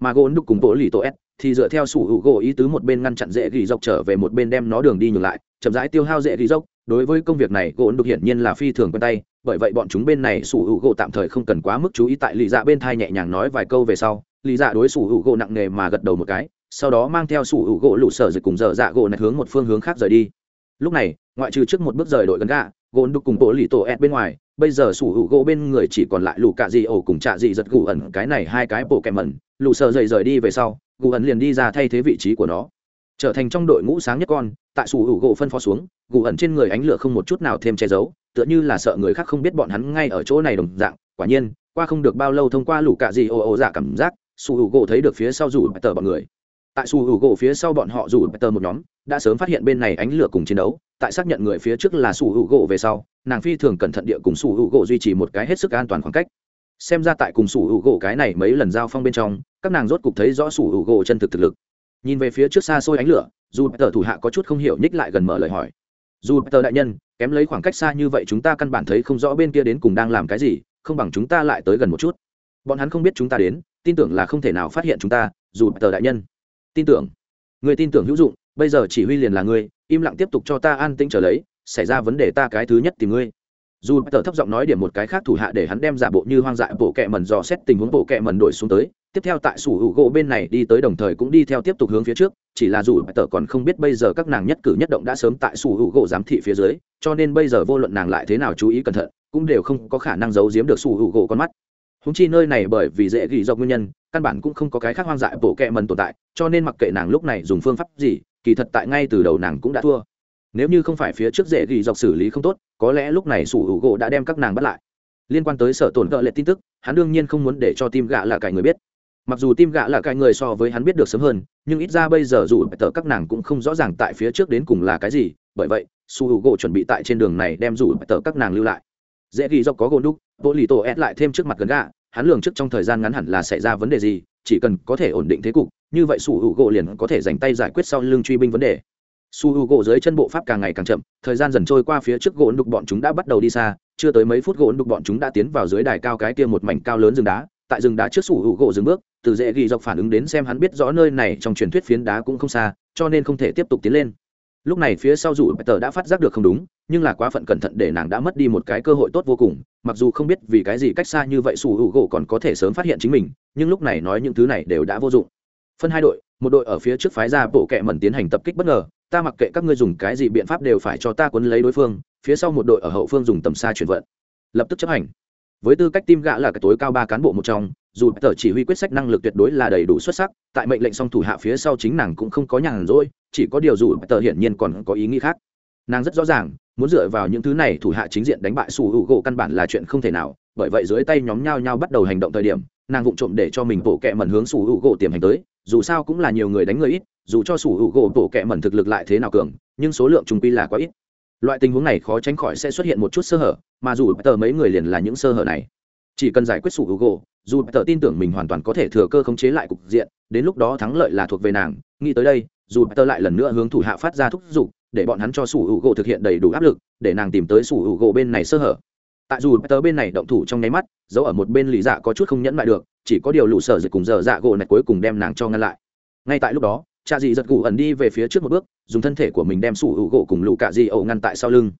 Mà gỗ đục cùng bộ lì tổ s thì dựa theo sủ hữu gỗ ý tứ một bên ngăn chặn dễ ghi dọc trở về một bên đem nó đường đi nhường lại, chậm rãi tiêu hao dễ ghi dốc đối với công việc này, gỗ đục hiển nhiên là phi thường quen tay, bởi vậy bọn chúng bên này sủ hữu gỗ tạm thời không cần quá mức chú ý tại lì dạ bên thai nhẹ nhàng nói vài câu về sau, lì dạ đối sủ hữu gỗ nặng nề mà gật đầu một cái, sau đó mang theo sủ hữu gỗ lụ sở dịch cùng dở dạ gỗ này hướng một phương hướng khác rời đi. Lúc này, ngoại trừ trước một bước rời đội gần gà gỗ đục cùng bộ lì tổ ed bên ngoài, bây giờ sủ hữu gỗ bên người chỉ còn lại lù cạ dị ổ cùng trạ dị giật gù ẩn, cái này hai cái bộ kèm ẩn lù sợ dậy rời đi về sau, gù ẩn liền đi ra thay thế vị trí của nó. Trở thành trong đội ngũ sáng nhất con, tại sủ hữu gỗ phân phó xuống, gù ẩn trên người ánh lửa không một chút nào thêm che giấu, tựa như là sợ người khác không biết bọn hắn ngay ở chỗ này đồng dạng. Quả nhiên, qua không được bao lâu thông qua lù cạ dị ổ ổ giả cảm giác, sủ hữu gỗ thấy được phía sau rủ tờ bọn người. Tại sủ hữu gỗ phía sau bọn họ rủ tờ một nhóm đã sớm phát hiện bên này ánh lửa cùng chiến đấu, tại xác nhận người phía trước là sủ hữu gỗ về sau, nàng phi thường cẩn thận địa cùng sủ hữu gỗ duy trì một cái hết sức an toàn khoảng cách. Xem ra tại cùng sủ hữu gỗ cái này mấy lần giao phong bên trong, các nàng rốt cục thấy rõ sủ hữu gỗ chân thực thực lực. Nhìn về phía trước xa xôi ánh lửa, dù tờ thủ hạ có chút không hiểu nhích lại gần mở lời hỏi. Dù tờ đại nhân, kém lấy khoảng cách xa như vậy chúng ta căn bản thấy không rõ bên kia đến cùng đang làm cái gì, không bằng chúng ta lại tới gần một chút. Bọn hắn không biết chúng ta đến, tin tưởng là không thể nào phát hiện chúng ta, dù tờ đại nhân. Tin tưởng. Người tin tưởng hữu dụng bây giờ chỉ huy liền là ngươi, im lặng tiếp tục cho ta an tĩnh trở lấy, xảy ra vấn đề ta cái thứ nhất tìm ngươi. Dù tờ thấp giọng nói điểm một cái khác thủ hạ để hắn đem giả bộ như hoang dại bộ kẹ mần dò xét tình huống bộ kẹ mần đổi xuống tới, tiếp theo tại sủ hữu gỗ bên này đi tới đồng thời cũng đi theo tiếp tục hướng phía trước, chỉ là dù tờ còn không biết bây giờ các nàng nhất cử nhất động đã sớm tại sủ hữu gỗ giám thị phía dưới, cho nên bây giờ vô luận nàng lại thế nào chú ý cẩn thận, cũng đều không có khả năng giấu giếm được sủ hữu gỗ con mắt. Húng chi nơi này bởi vì dễ ghi do nguyên nhân căn bản cũng không có cái khác hoang dại bộ kẹ mần tồn tại, cho nên mặc kệ nàng lúc này dùng phương pháp gì, kỳ thật tại ngay từ đầu nàng cũng đã thua. Nếu như không phải phía trước dễ ghi dọc xử lý không tốt, có lẽ lúc này sủ hữu gỗ đã đem các nàng bắt lại. Liên quan tới sở tổn gợ lệ tin tức, hắn đương nhiên không muốn để cho tim gạ là cải người biết. Mặc dù tim gạ là cải người so với hắn biết được sớm hơn, nhưng ít ra bây giờ dù tờ các nàng cũng không rõ ràng tại phía trước đến cùng là cái gì, bởi vậy su hữu gỗ chuẩn bị tại trên đường này đem dù tờ các nàng lưu lại. Dễ ghi dọc có gỗ đúc bộ lì tổ ép lại thêm trước mặt gần gạ hắn lường trước trong thời gian ngắn hẳn là xảy ra vấn đề gì, chỉ cần có thể ổn định thế cục, như vậy su hữu gỗ liền có thể dành tay giải quyết sau lưng truy binh vấn đề. Su h u gỗ dưới chân bộ pháp càng ngày càng chậm, thời gian dần trôi qua phía trước gỗ đục bọn chúng đã bắt đầu đi xa, chưa tới mấy phút gỗ đục bọn chúng đã tiến vào dưới đài cao cái kia một mảnh cao lớn rừng đá, tại rừng đá trước su h u gỗ dừng bước, từ dễ ghi dọc phản ứng đến xem hắn biết rõ nơi này trong truyền thuyết phiến đá cũng không xa, cho nên không thể tiếp tục tiến lên. Lúc này phía sau dù tờ đã phát giác được không đúng, nhưng là quá phận cẩn thận để nàng đã mất đi một cái cơ hội tốt vô cùng mặc dù không biết vì cái gì cách xa như vậy sủ hữu gỗ còn có thể sớm phát hiện chính mình, nhưng lúc này nói những thứ này đều đã vô dụng. Phân hai đội, một đội ở phía trước phái ra bộ kệ mẩn tiến hành tập kích bất ngờ, ta mặc kệ các ngươi dùng cái gì biện pháp đều phải cho ta quấn lấy đối phương, phía sau một đội ở hậu phương dùng tầm xa chuyển vận. Lập tức chấp hành. Với tư cách tim gã là cái tối cao ba cán bộ một trong, dù tờ chỉ huy quyết sách năng lực tuyệt đối là đầy đủ xuất sắc, tại mệnh lệnh song thủ hạ phía sau chính nàng cũng không có nhàn rỗi, chỉ có điều dù tờ hiển nhiên còn có ý nghĩ khác nàng rất rõ ràng, muốn dựa vào những thứ này thủ hạ chính diện đánh bại sủ hữu gỗ căn bản là chuyện không thể nào, bởi vậy dưới tay nhóm nhao nhao bắt đầu hành động thời điểm, nàng vụng trộm để cho mình bổ kẹ mẩn hướng sủ hữu gỗ tiềm hành tới, dù sao cũng là nhiều người đánh người ít, dù cho sủ hữu gỗ bổ kẹ mẩn thực lực lại thế nào cường, nhưng số lượng trung quy là quá ít. Loại tình huống này khó tránh khỏi sẽ xuất hiện một chút sơ hở, mà dù tờ mấy người liền là những sơ hở này. Chỉ cần giải quyết sủ hữu gỗ, dù tờ tin tưởng mình hoàn toàn có thể thừa cơ khống chế lại cục diện, đến lúc đó thắng lợi là thuộc về nàng. Nghĩ tới đây, dù tờ lại lần nữa hướng thủ hạ phát ra thúc giục để bọn hắn cho sủ hữu gỗ thực hiện đầy đủ áp lực để nàng tìm tới sủ hữu gỗ bên này sơ hở. Tại dù tớ bên này động thủ trong nháy mắt dấu ở một bên lì dạ có chút không nhẫn lại được chỉ có điều lũ sở dịch cùng giờ dạ gỗ này cuối cùng đem nàng cho ngăn lại. Ngay tại lúc đó cha dì giật gù ẩn đi về phía trước một bước dùng thân thể của mình đem sủ hữu gỗ cùng lũ cạ dì ẩu ngăn tại sau lưng.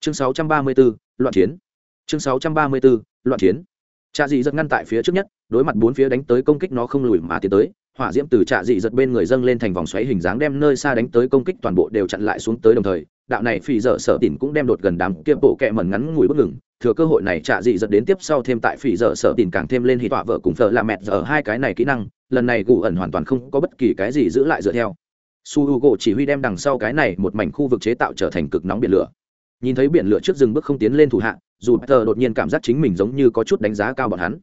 Chương 634, loạn chiến. Chương 634, loạn chiến. Cha dì giật ngăn tại phía trước nhất đối mặt bốn phía đánh tới công kích nó không lùi mà tiến tới hỏa diễm từ trạ dị giật bên người dâng lên thành vòng xoáy hình dáng đem nơi xa đánh tới công kích toàn bộ đều chặn lại xuống tới đồng thời, đạo này phỉ dở sở tỉn cũng đem đột gần đám kia bộ kẹ mẩn ngắn ngủi bất ngừng, thừa cơ hội này trạ dị giật đến tiếp sau thêm tại phỉ dở sở tỉn càng thêm lên hít tọa vợ cùng phở là mẹt giờ hai cái này kỹ năng, lần này gù ẩn hoàn toàn không có bất kỳ cái gì giữ lại dựa theo. Su h u gỗ chỉ huy đem đằng sau cái này một mảnh khu vực chế tạo trở thành cực nóng biển lửa. Nhìn thấy biển lửa trước rừng bước không tiến lên thủ hạ, dù peter đột nhiên cảm giác chính mình giống như có chút đánh giá cao bọn hắn.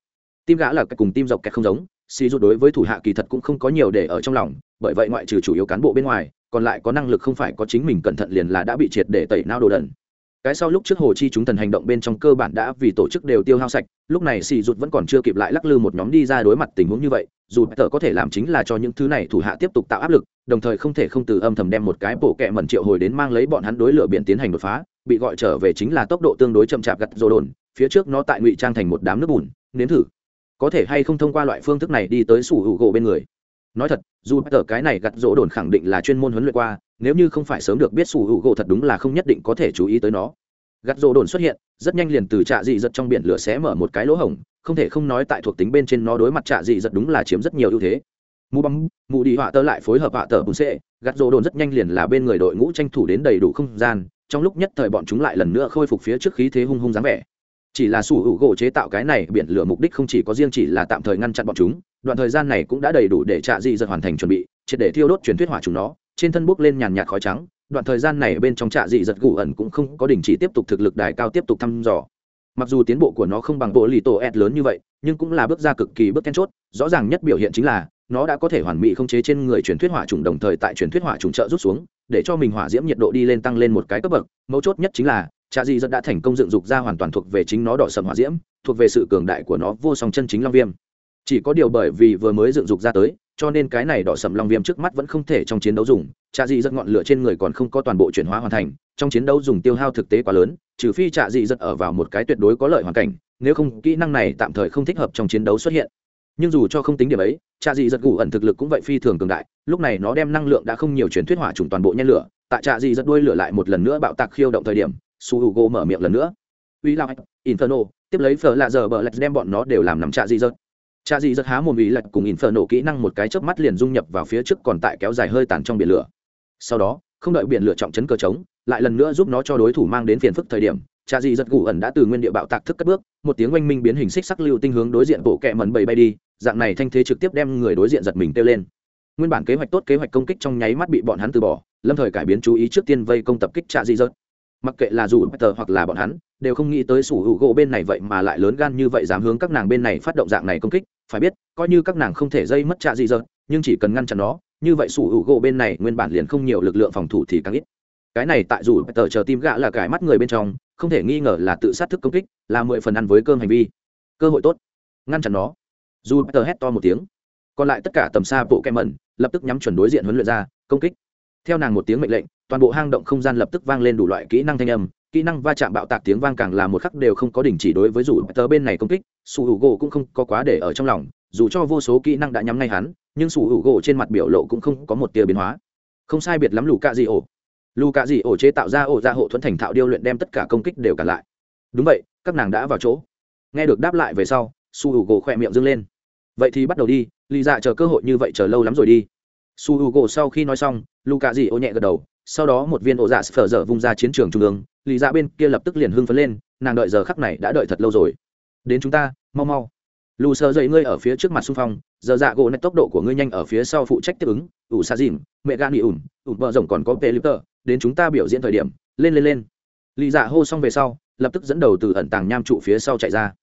Tim gã là cái cùng tim dọc kẹt không giống si rút đối với thủ hạ kỳ thật cũng không có nhiều để ở trong lòng, bởi vậy ngoại trừ chủ yếu cán bộ bên ngoài, còn lại có năng lực không phải có chính mình cẩn thận liền là đã bị triệt để tẩy nao đồ đần. Cái sau lúc trước hồ chi chúng thần hành động bên trong cơ bản đã vì tổ chức đều tiêu hao sạch, lúc này xì rụt vẫn còn chưa kịp lại lắc lư một nhóm đi ra đối mặt tình huống như vậy, dù tờ có thể làm chính là cho những thứ này thủ hạ tiếp tục tạo áp lực, đồng thời không thể không từ âm thầm đem một cái bộ kẹ mẩn triệu hồi đến mang lấy bọn hắn đối lửa biển tiến hành đột phá, bị gọi trở về chính là tốc độ tương đối chậm chạp gặt rồ đồn, phía trước nó tại ngụy trang thành một đám nước bùn, nếm thử có thể hay không thông qua loại phương thức này đi tới sủ hữu gỗ bên người? Nói thật, dù tờ cái này gặt rỗ đồn khẳng định là chuyên môn huấn luyện qua, nếu như không phải sớm được biết sủ hữu gỗ thật đúng là không nhất định có thể chú ý tới nó. Gặt rỗ đồn xuất hiện, rất nhanh liền từ trạ dị giật trong biển lửa xé mở một cái lỗ hổng, không thể không nói tại thuộc tính bên trên nó đối mặt trạ dị giật đúng là chiếm rất nhiều ưu thế. Mù bấm mù đi họa tơ lại phối hợp họa tờ bùn xệ, gặt rỗ đồn rất nhanh liền là bên người đội ngũ tranh thủ đến đầy đủ không gian, trong lúc nhất thời bọn chúng lại lần nữa khôi phục phía trước khí thế hung hung dáng vẻ chỉ là sủ hữu gỗ chế tạo cái này biển lửa mục đích không chỉ có riêng chỉ là tạm thời ngăn chặn bọn chúng, đoạn thời gian này cũng đã đầy đủ để trạ dị dật hoàn thành chuẩn bị, triệt để thiêu đốt truyền thuyết hỏa chúng nó, trên thân bốc lên nhàn nhạt khói trắng, đoạn thời gian này bên trong trạ dị giật gù ẩn cũng không có đình chỉ tiếp tục thực lực đài cao tiếp tục thăm dò. Mặc dù tiến bộ của nó không bằng bộ lì tổ ed lớn như vậy, nhưng cũng là bước ra cực kỳ bước then chốt, rõ ràng nhất biểu hiện chính là, nó đã có thể hoàn mỹ không chế trên người truyền thuyết hỏa trùng đồng thời tại truyền thuyết hỏa trùng trợ rút xuống, để cho mình hỏa diễm nhiệt độ đi lên tăng lên một cái cấp bậc, mấu chốt nhất chính là trạ dị giật đã thành công dựng dục ra hoàn toàn thuộc về chính nó đỏ sầm hỏa diễm, thuộc về sự cường đại của nó vô song chân chính long viêm. Chỉ có điều bởi vì vừa mới dựng dục ra tới, cho nên cái này đỏ sầm long viêm trước mắt vẫn không thể trong chiến đấu dùng. Trạ dị giật ngọn lửa trên người còn không có toàn bộ chuyển hóa hoàn thành, trong chiến đấu dùng tiêu hao thực tế quá lớn, trừ phi trạ dị giật ở vào một cái tuyệt đối có lợi hoàn cảnh, nếu không, kỹ năng này tạm thời không thích hợp trong chiến đấu xuất hiện. Nhưng dù cho không tính điểm ấy trạ dị giật gù ẩn thực lực cũng vậy phi thường cường đại, lúc này nó đem năng lượng đã không nhiều chuyển thuyết hỏa trùng toàn bộ nhen lửa, tại trạ dị giật đuôi lửa lại một lần nữa bạo tạc khiêu động thời điểm su h u mở miệng lần nữa. Uy lạc inferno, tiếp lấy phở lạ giờ bờ lạch đem bọn nó đều làm nằm trạ dị giật. Trạ dị giật há mồm uy lạch cùng inferno kỹ năng một cái chớp mắt liền dung nhập vào phía trước còn tại kéo dài hơi tàn trong biển lửa. Sau đó, không đợi biển lửa trọng chấn cơ trống, lại lần nữa giúp nó cho đối thủ mang đến phiền phức thời điểm trà dị giật gù ẩn đã từ nguyên địa bạo tạc thức cất bước, một tiếng oanh minh biến hình xích sắc lưu tinh hướng đối diện bộ kẹ mần bầy bay đi, dạng này thanh thế trực tiếp đem người đối diện giật mình kêu lên. Nguyên bản kế hoạch tốt kế hoạch công kích trong nháy mắt bị bọn hắn từ bỏ, lâm thời cải biến chú ý trước tiên vây công tập kích trà dị giật mặc kệ là dù peter hoặc là bọn hắn, đều không nghĩ tới sủ hữu gỗ bên này vậy mà lại lớn gan như vậy dám hướng các nàng bên này phát động dạng này công kích, phải biết, coi như các nàng không thể dây mất trạ gì giờ, nhưng chỉ cần ngăn chặn nó, như vậy sủ hữu gỗ bên này nguyên bản liền không nhiều lực lượng phòng thủ thì càng ít. Cái này tại dù peter chờ tim gạ là cái mắt người bên trong, không thể nghi ngờ là tự sát thức công kích, là mười phần ăn với cơm hành vi. Cơ hội tốt. Ngăn chặn nó. Dù peter hét to một tiếng. Còn lại tất cả tầm xa bộ kem mẩn, lập tức nhắm chuẩn đối diện huấn luyện ra, công kích theo nàng một tiếng mệnh lệnh, toàn bộ hang động không gian lập tức vang lên đủ loại kỹ năng thanh âm. Kỹ năng va chạm bạo tạc tiếng vang càng là một khắc đều không có đình chỉ đối với rủ tớ bên này công kích su hữu gỗ cũng không có quá để ở trong lòng, dù cho vô số kỹ năng đã nhắm ngay hắn, nhưng su hữu gỗ trên mặt biểu lộ cũng không có một tia biến hóa. Không sai biệt lắm lù cạ dị ổ lù cạ dị ổ chế tạo ra ổ ra hộ thuẫn thành thạo điêu luyện đem tất cả công kích đều cả lại. Đúng vậy, các nàng đã vào chỗ. Nghe được đáp lại về sau su hữu gỗ khỏe miệng dâng lên. Vậy thì bắt đầu đi lì dạ chờ cơ hội như vậy chờ lâu lắm rồi đi su hữu gỗ sau khi nói xong lù dị ô nhẹ gật đầu, sau đó một viên ổ dạ phở dở vung ra chiến trường trung ương lý dạ bên kia lập tức liền hưng phấn lên, nàng đợi giờ khắc này đã đợi thật lâu rồi. Đến chúng ta, mau mau. Lù sơ dậy ngươi ở phía trước mặt xung phong, giờ dạ gỗ nét tốc độ của ngươi nhanh ở phía sau phụ trách tiếp ứng, ủ xa dìm, mẹ gan bị ủn ủn vợ rồng còn có pê lip tờ đến chúng ta biểu diễn thời điểm, lên lên lên. Lì dạ hô xong về sau, lập tức dẫn đầu từ ẩn tàng nham trụ phía sau chạy ra.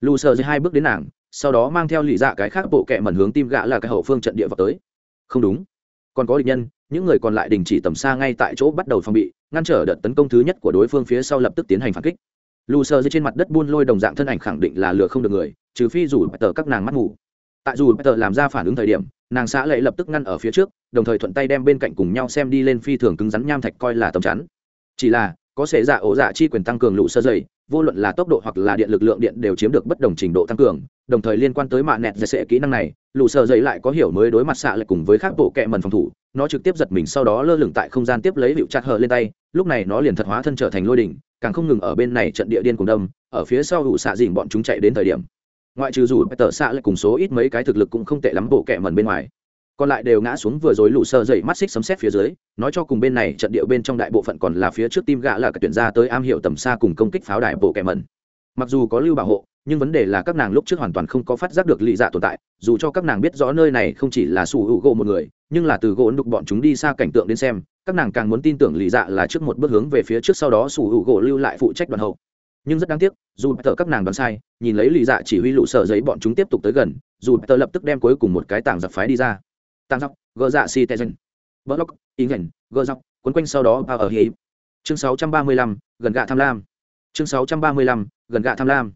Lù sơ dậy hai bước đến nàng, sau đó mang theo lì dạ cái khác bộ kẹ mẩn hướng tim gã là cái hậu phương trận địa vào tới không đúng. Còn có địch nhân, những người còn lại đình chỉ tầm xa ngay tại chỗ bắt đầu phòng bị, ngăn trở đợt tấn công thứ nhất của đối phương phía sau lập tức tiến hành phản kích. Lù sờ dưới trên mặt đất buôn lôi đồng dạng thân ảnh khẳng định là lừa không được người, trừ phi dù tờ các nàng mắt ngủ. Tại dù tờ làm ra phản ứng thời điểm, nàng xã lệ lập tức ngăn ở phía trước, đồng thời thuận tay đem bên cạnh cùng nhau xem đi lên phi thường cứng rắn nham thạch coi là tầm chắn. Chỉ là, có sẽ dạ ổ dạ chi quyền tăng cường lũ sơ dày vô luận là tốc độ hoặc là điện lực lượng điện đều chiếm được bất đồng trình độ tăng cường, đồng thời liên quan tới mạng nẹt dạy sệ kỹ năng này, lũ sợ dậy lại có hiểu mới đối mặt xạ lại cùng với các bộ kẹ mần phòng thủ, nó trực tiếp giật mình sau đó lơ lửng tại không gian tiếp lấy hiệu chặt hở lên tay, lúc này nó liền thật hóa thân trở thành lôi đỉnh, càng không ngừng ở bên này trận địa điên cùng đâm, ở phía sau hụ xạ dìn bọn chúng chạy đến thời điểm. Ngoại trừ dù tờ xạ lại cùng số ít mấy cái thực lực cũng không tệ lắm bộ kẹ mần bên ngoài còn lại đều ngã xuống vừa rồi lũ sơ dậy mắt xích sấm xét phía dưới, nói cho cùng bên này trận địa bên trong đại bộ phận còn là phía trước tim gã là cả tuyển ra tới am hiểu tầm xa cùng công kích pháo đài bộ kẻ mần mặc dù có lưu bảo hộ, nhưng vấn đề là các nàng lúc trước hoàn toàn không có phát giác được lì dạ tồn tại, dù cho các nàng biết rõ nơi này không chỉ là sủ hữu gỗ một người, nhưng là từ gỗ đục bọn chúng đi xa cảnh tượng đến xem, các nàng càng muốn tin tưởng lì dạ là trước một bước hướng về phía trước sau đó sủ hữu gỗ lưu lại phụ trách đoàn hậu. Nhưng rất đáng tiếc, dù tờ các nàng đoán sai, nhìn lấy lì dạ chỉ huy lũ sợ giấy bọn chúng tiếp tục tới gần, dù tờ lập tức đem cuối cùng một cái tảng giặc phái đi ra tăng dọc gỡ dạ si tê vỡ block in hình gỡ dọc quấn quanh sau đó bao ở hi chương 635, gần gạ tham lam. Chương 635, gần gạ tham lam.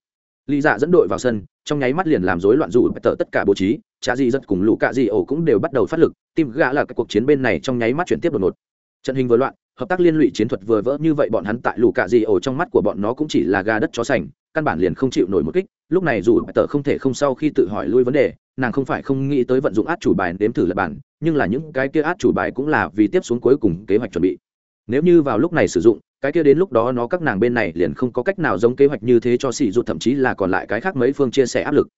Lý dạ dẫn đội vào sân trong nháy mắt liền làm rối loạn dù tờ tất cả bố trí cha di rất cùng lũ cạ di ổ cũng đều bắt đầu phát lực tim gã là cái cuộc chiến bên này trong nháy mắt chuyển tiếp đột ngột. Trận hình vừa loạn hợp tác liên lụy chiến thuật vừa vỡ như vậy bọn hắn tại lũ cạ di ổ trong mắt của bọn nó cũng chỉ là gà đất chó sành căn bản liền không chịu nổi một kích lúc này dù tờ không thể không sau khi tự hỏi lui vấn đề nàng không phải không nghĩ tới vận dụng át chủ bài đếm thử lập bản, nhưng là những cái kia át chủ bài cũng là vì tiếp xuống cuối cùng kế hoạch chuẩn bị. Nếu như vào lúc này sử dụng, cái kia đến lúc đó nó các nàng bên này liền không có cách nào giống kế hoạch như thế cho xì rụt, thậm chí là còn lại cái khác mấy phương chia sẻ áp lực.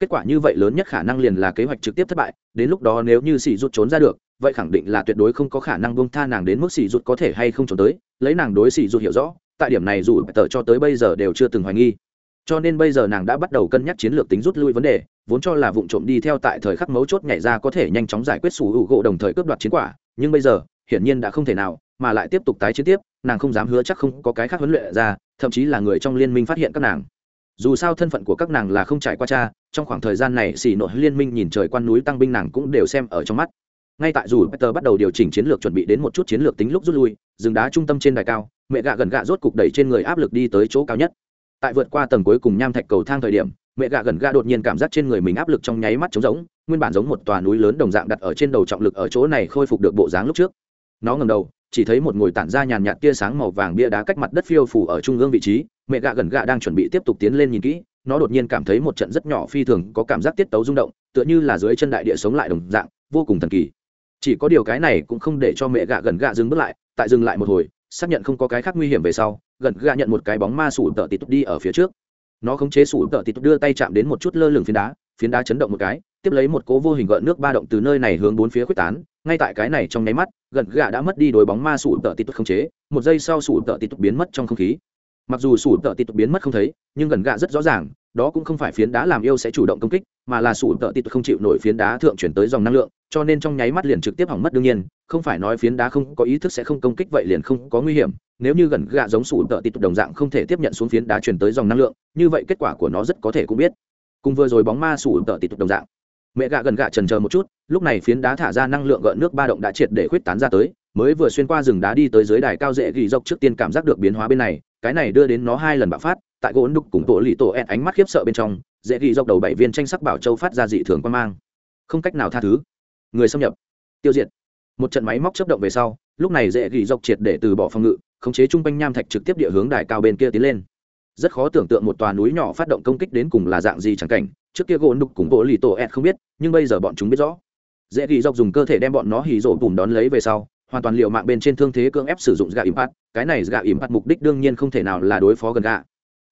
Kết quả như vậy lớn nhất khả năng liền là kế hoạch trực tiếp thất bại, đến lúc đó nếu như xì rụt trốn ra được, vậy khẳng định là tuyệt đối không có khả năng bông tha nàng đến mức xì rụt có thể hay không trốn tới, lấy nàng đối xì rụt hiểu rõ, tại điểm này dù tờ cho tới bây giờ đều chưa từng hoài nghi. Cho nên bây giờ nàng đã bắt đầu cân nhắc chiến lược tính rút lui vấn đề vốn cho là vụ trộm đi theo tại thời khắc mấu chốt nhảy ra có thể nhanh chóng giải quyết sủ hữu gỗ đồng thời cướp đoạt chiến quả, nhưng bây giờ, hiển nhiên đã không thể nào, mà lại tiếp tục tái chiến tiếp, nàng không dám hứa chắc không có cái khác huấn luyện ra, thậm chí là người trong liên minh phát hiện các nàng. Dù sao thân phận của các nàng là không trải qua cha, trong khoảng thời gian này xỉ nội liên minh nhìn trời quan núi tăng binh nàng cũng đều xem ở trong mắt. Ngay tại dù peter bắt đầu điều chỉnh chiến lược chuẩn bị đến một chút chiến lược tính lúc rút lui, rừng đá trung tâm trên đài cao, mẹ gạ gần gạ rốt cục đẩy trên người áp lực đi tới chỗ cao nhất. Tại vượt qua tầng cuối cùng nham thạch cầu thang thời điểm mẹ gạ gần gạ đột nhiên cảm giác trên người mình áp lực trong nháy mắt trống rỗng, nguyên bản giống một tòa núi lớn đồng dạng đặt ở trên đầu trọng lực ở chỗ này khôi phục được bộ dáng lúc trước. Nó ngầm đầu, chỉ thấy một ngồi tản ra nhàn nhạt tia sáng màu vàng bia đá cách mặt đất phiêu phủ ở trung ương vị trí. Mẹ gạ gần gạ đang chuẩn bị tiếp tục tiến lên nhìn kỹ, nó đột nhiên cảm thấy một trận rất nhỏ phi thường, có cảm giác tiết tấu rung động, tựa như là dưới chân đại địa sống lại đồng dạng, vô cùng thần kỳ. Chỉ có điều cái này cũng không để cho mẹ gạ gần gạ dừng bước lại, tại dừng lại một hồi, xác nhận không có cái khác nguy hiểm về sau, gần gạ nhận một cái bóng ma sủ tợ tít đi ở phía trước nó khống chế sủ tợ tít đưa tay chạm đến một chút lơ lửng phiến đá phiến đá chấn động một cái, tiếp lấy một cố vô hình gợn nước ba động từ nơi này hướng bốn phía quyết tán, ngay tại cái này trong nháy mắt gần gạ đã mất đi đối bóng ma sủ tợ tít khống chế, một giây sau sủ tợ tít biến mất trong không khí. Mặc dù sủ tợ tít biến mất không thấy, nhưng gần gạ rất rõ ràng đó cũng không phải phiến đá làm yêu sẽ chủ động công kích, mà là sủ tợ tịt không chịu nổi phiến đá thượng chuyển tới dòng năng lượng, cho nên trong nháy mắt liền trực tiếp hỏng mất đương nhiên, không phải nói phiến đá không có ý thức sẽ không công kích vậy liền không có nguy hiểm, nếu như gần gạ giống sủ tợ tịt đồng dạng không thể tiếp nhận xuống phiến đá chuyển tới dòng năng lượng, như vậy kết quả của nó rất có thể cũng biết. Cùng vừa rồi bóng ma sủ tợ tịt đồng dạng. Mẹ gạ gần gạ trần chờ một chút, lúc này phiến đá thả ra năng lượng gợn nước ba động đã triệt để khuyết tán ra tới, mới vừa xuyên qua rừng đá đi tới dưới đài cao dễ ghi dốc trước tiên cảm giác được biến hóa bên này, cái này đưa đến nó hai lần bạo phát tại gỗ đục cùng tổ lì tổ ẹn ánh mắt khiếp sợ bên trong, dễ ghi dọc đầu bảy viên tranh sắc bảo châu phát ra dị thường quan mang. Không cách nào tha thứ. Người xâm nhập. Tiêu diệt. Một trận máy móc chấp động về sau, lúc này dễ ghi dọc triệt để từ bỏ phòng ngự, khống chế trung quanh nham thạch trực tiếp địa hướng đài cao bên kia tiến lên. Rất khó tưởng tượng một tòa núi nhỏ phát động công kích đến cùng là dạng gì chẳng cảnh, trước kia gỗ đục cùng bộ lì tổ ẹt không biết, nhưng bây giờ bọn chúng biết rõ. Dễ ghi dọc dùng cơ thể đem bọn nó hì rổ bùm đón lấy về sau, hoàn toàn liệu mạng bên trên thương thế cưỡng ép sử dụng gạ impact cái này gạ impact mục đích đương nhiên không thể nào là đối phó gần gạ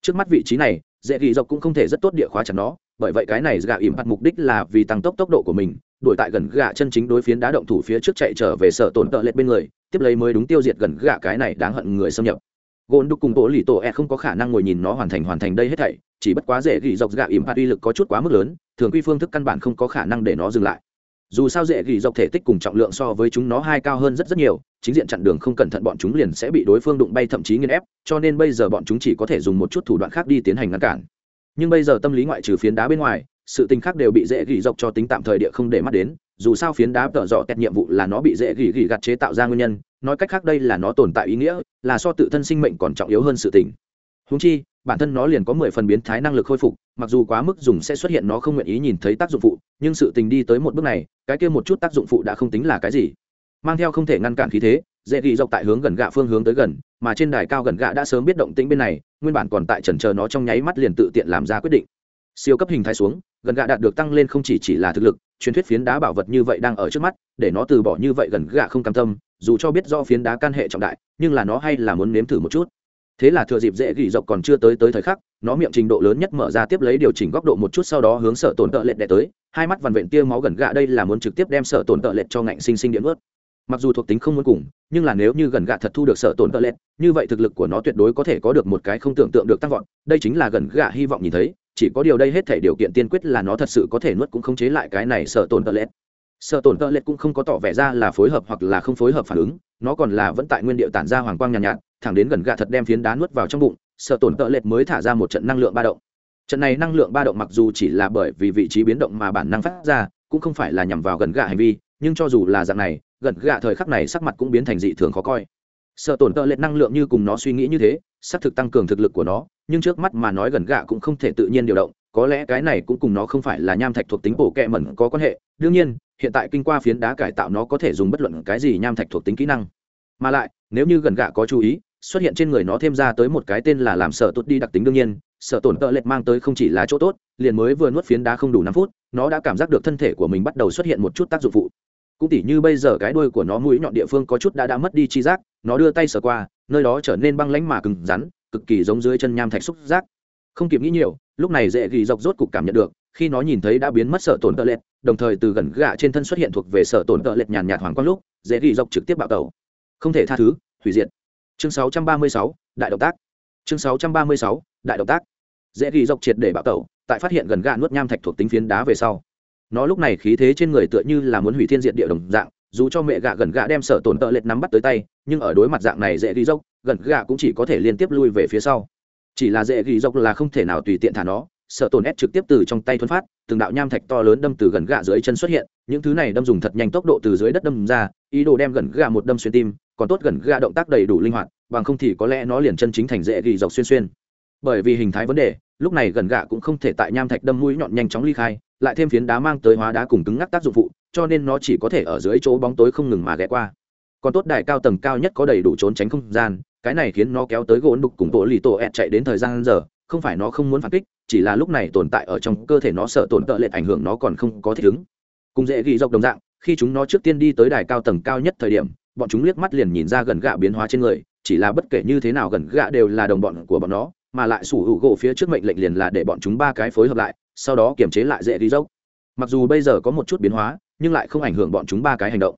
trước mắt vị trí này, dễ ghi dọc cũng không thể rất tốt địa khóa chặt nó, bởi vậy cái này gạ impact mục đích là vì tăng tốc tốc độ của mình, đuổi tại gần gạ chân chính đối phiến đá động thủ phía trước chạy trở về sở tổn tợ lệch bên người, tiếp lấy mới đúng tiêu diệt gần gạ cái này đáng hận người xâm nhập. Gôn đục cùng tổ lì tổ e không có khả năng ngồi nhìn nó hoàn thành hoàn thành đây hết thảy, chỉ bất quá dễ gỉ dọc gạ ỉm phạt uy lực có chút quá mức lớn, thường quy phương thức căn bản không có khả năng để nó dừng lại dù sao dễ gỉ dọc thể tích cùng trọng lượng so với chúng nó hai cao hơn rất rất nhiều, chính diện chặn đường không cẩn thận bọn chúng liền sẽ bị đối phương đụng bay thậm chí nghiên ép, cho nên bây giờ bọn chúng chỉ có thể dùng một chút thủ đoạn khác đi tiến hành ngăn cản. Nhưng bây giờ tâm lý ngoại trừ phiến đá bên ngoài, sự tình khác đều bị dễ gỉ dọc cho tính tạm thời địa không để mắt đến, dù sao phiến đá tợ dọ tẹt nhiệm vụ là nó bị dễ gỉ gỉ gặt chế tạo ra nguyên nhân, nói cách khác đây là nó tồn tại ý nghĩa, là so tự thân sinh mệnh còn trọng yếu hơn sự tình. Húng chi bản thân nó liền có mười phần biến thái năng lực khôi phục, mặc dù quá mức dùng sẽ xuất hiện nó không nguyện ý nhìn thấy tác dụng phụ, nhưng sự tình đi tới một bước này, cái kia một chút tác dụng phụ đã không tính là cái gì. Mang theo không thể ngăn cản khí thế, dễ ghi dọc tại hướng gần gạ phương hướng tới gần, mà trên đài cao gần gạ đã sớm biết động tĩnh bên này, nguyên bản còn tại trần chờ nó trong nháy mắt liền tự tiện làm ra quyết định. Siêu cấp hình thái xuống, gần gạ đạt được tăng lên không chỉ chỉ là thực lực, truyền thuyết phiến đá bảo vật như vậy đang ở trước mắt, để nó từ bỏ như vậy gần gạ không cam tâm, dù cho biết do phiến đá can hệ trọng đại, nhưng là nó hay là muốn nếm thử một chút thế là thừa dịp dễ gỉ dọc còn chưa tới tới thời khắc nó miệng trình độ lớn nhất mở ra tiếp lấy điều chỉnh góc độ một chút sau đó hướng sợ tổn tợ lệ đẻ tới hai mắt vằn vện tia máu gần gạ đây là muốn trực tiếp đem sợ tổn tợ lệ cho ngạnh sinh sinh điện ướt mặc dù thuộc tính không muốn cùng nhưng là nếu như gần gạ thật thu được sợ tổn tợ lệ như vậy thực lực của nó tuyệt đối có thể có được một cái không tưởng tượng được tăng vọt đây chính là gần gạ hy vọng nhìn thấy chỉ có điều đây hết thể điều kiện tiên quyết là nó thật sự có thể nuốt cũng không chế lại cái này sợ tổn tợ lệ sợ tổn tợ lệ cũng không có tỏ vẻ ra là phối hợp hoặc là không phối hợp phản ứng nó còn là vẫn tại nguyên điệu tản ra hoàng quang nhàn nhạt, nhạt thẳng đến gần gạ thật đem phiến đá nuốt vào trong bụng, sợ tổn tợ lệch mới thả ra một trận năng lượng ba động. Trận này năng lượng ba động mặc dù chỉ là bởi vì vị trí biến động mà bản năng phát ra, cũng không phải là nhằm vào gần gạ hành vi, nhưng cho dù là dạng này, gần gạ thời khắc này sắc mặt cũng biến thành dị thường khó coi. Sợ tổn tợ lệch năng lượng như cùng nó suy nghĩ như thế, xác thực tăng cường thực lực của nó, nhưng trước mắt mà nói gần gạ cũng không thể tự nhiên điều động, có lẽ cái này cũng cùng nó không phải là nham thạch thuộc tính bổ kẹ mẩn có quan hệ. Đương nhiên, hiện tại kinh qua phiến đá cải tạo nó có thể dùng bất luận cái gì nham thạch thuộc tính kỹ năng. Mà lại, nếu như gần gạ có chú ý xuất hiện trên người nó thêm ra tới một cái tên là làm sợ tốt đi đặc tính đương nhiên sợ tổn tợ lệch mang tới không chỉ là chỗ tốt, liền mới vừa nuốt phiến đá không đủ năm phút, nó đã cảm giác được thân thể của mình bắt đầu xuất hiện một chút tác dụng phụ. Cũng tỉ như bây giờ cái đuôi của nó mũi nhọn địa phương có chút đã đã mất đi chi giác, nó đưa tay sờ qua, nơi đó trở nên băng lánh mà cứng rắn, cực kỳ giống dưới chân nham thạch xúc giác. Không kịp nghĩ nhiều, lúc này dễ ghi dọc rốt cục cảm nhận được, khi nó nhìn thấy đã biến mất sợ tổn tợ lệch, đồng thời từ gần gạ trên thân xuất hiện thuộc về sợ tổn tợ lệch nhàn nhạt hoàng quang lúc, dễ ghi dọc trực tiếp bạo tẩu. Không thể tha thứ, hủy diệt chương 636, đại động tác. Chương 636, đại động tác. Dễ ghi dọc triệt để bạo tẩu tại phát hiện gần gạ nuốt nham thạch thuộc tính phiến đá về sau. Nó lúc này khí thế trên người tựa như là muốn hủy thiên diện địa đồng dạng dù cho mẹ gạ gần gạ đem sở tổn tợ lệch nắm bắt tới tay nhưng ở đối mặt dạng này dễ ghi dốc gần gạ cũng chỉ có thể liên tiếp lui về phía sau. Chỉ là dễ ghi dốc là không thể nào tùy tiện thả nó sở tổn ép trực tiếp từ trong tay thuấn phát từng đạo nham thạch to lớn đâm từ gần gạ dưới chân xuất hiện những thứ này đâm dùng thật nhanh tốc độ từ dưới đất đâm ra ý đồ đem gần gạ một đâm xuyên tim còn tốt gần gạ động tác đầy đủ linh hoạt, bằng không thì có lẽ nó liền chân chính thành dễ ghi dọc xuyên xuyên. Bởi vì hình thái vấn đề, lúc này gần gạ cũng không thể tại nham thạch đâm mũi nhọn nhanh chóng ly khai, lại thêm phiến đá mang tới hóa đá cùng cứng ngắc tác dụng phụ, cho nên nó chỉ có thể ở dưới chỗ bóng tối không ngừng mà ghé qua. Còn tốt đài cao tầng cao nhất có đầy đủ trốn tránh không gian, cái này khiến nó kéo tới gỗ đục cùng tổ lì tổ ẹt chạy đến thời gian giờ, không phải nó không muốn phản kích, chỉ là lúc này tồn tại ở trong cơ thể nó sợ tổn tợ lệch ảnh hưởng nó còn không có thích ứng. Cùng dễ ghi dọc đồng dạng, khi chúng nó trước tiên đi tới đài cao tầng cao nhất thời điểm bọn chúng liếc mắt liền nhìn ra gần gạ biến hóa trên người, chỉ là bất kể như thế nào gần gạ đều là đồng bọn của bọn nó, mà lại sủ hữu gỗ phía trước mệnh lệnh liền là để bọn chúng ba cái phối hợp lại, sau đó kiềm chế lại dễ ghi dốc. Mặc dù bây giờ có một chút biến hóa, nhưng lại không ảnh hưởng bọn chúng ba cái hành động.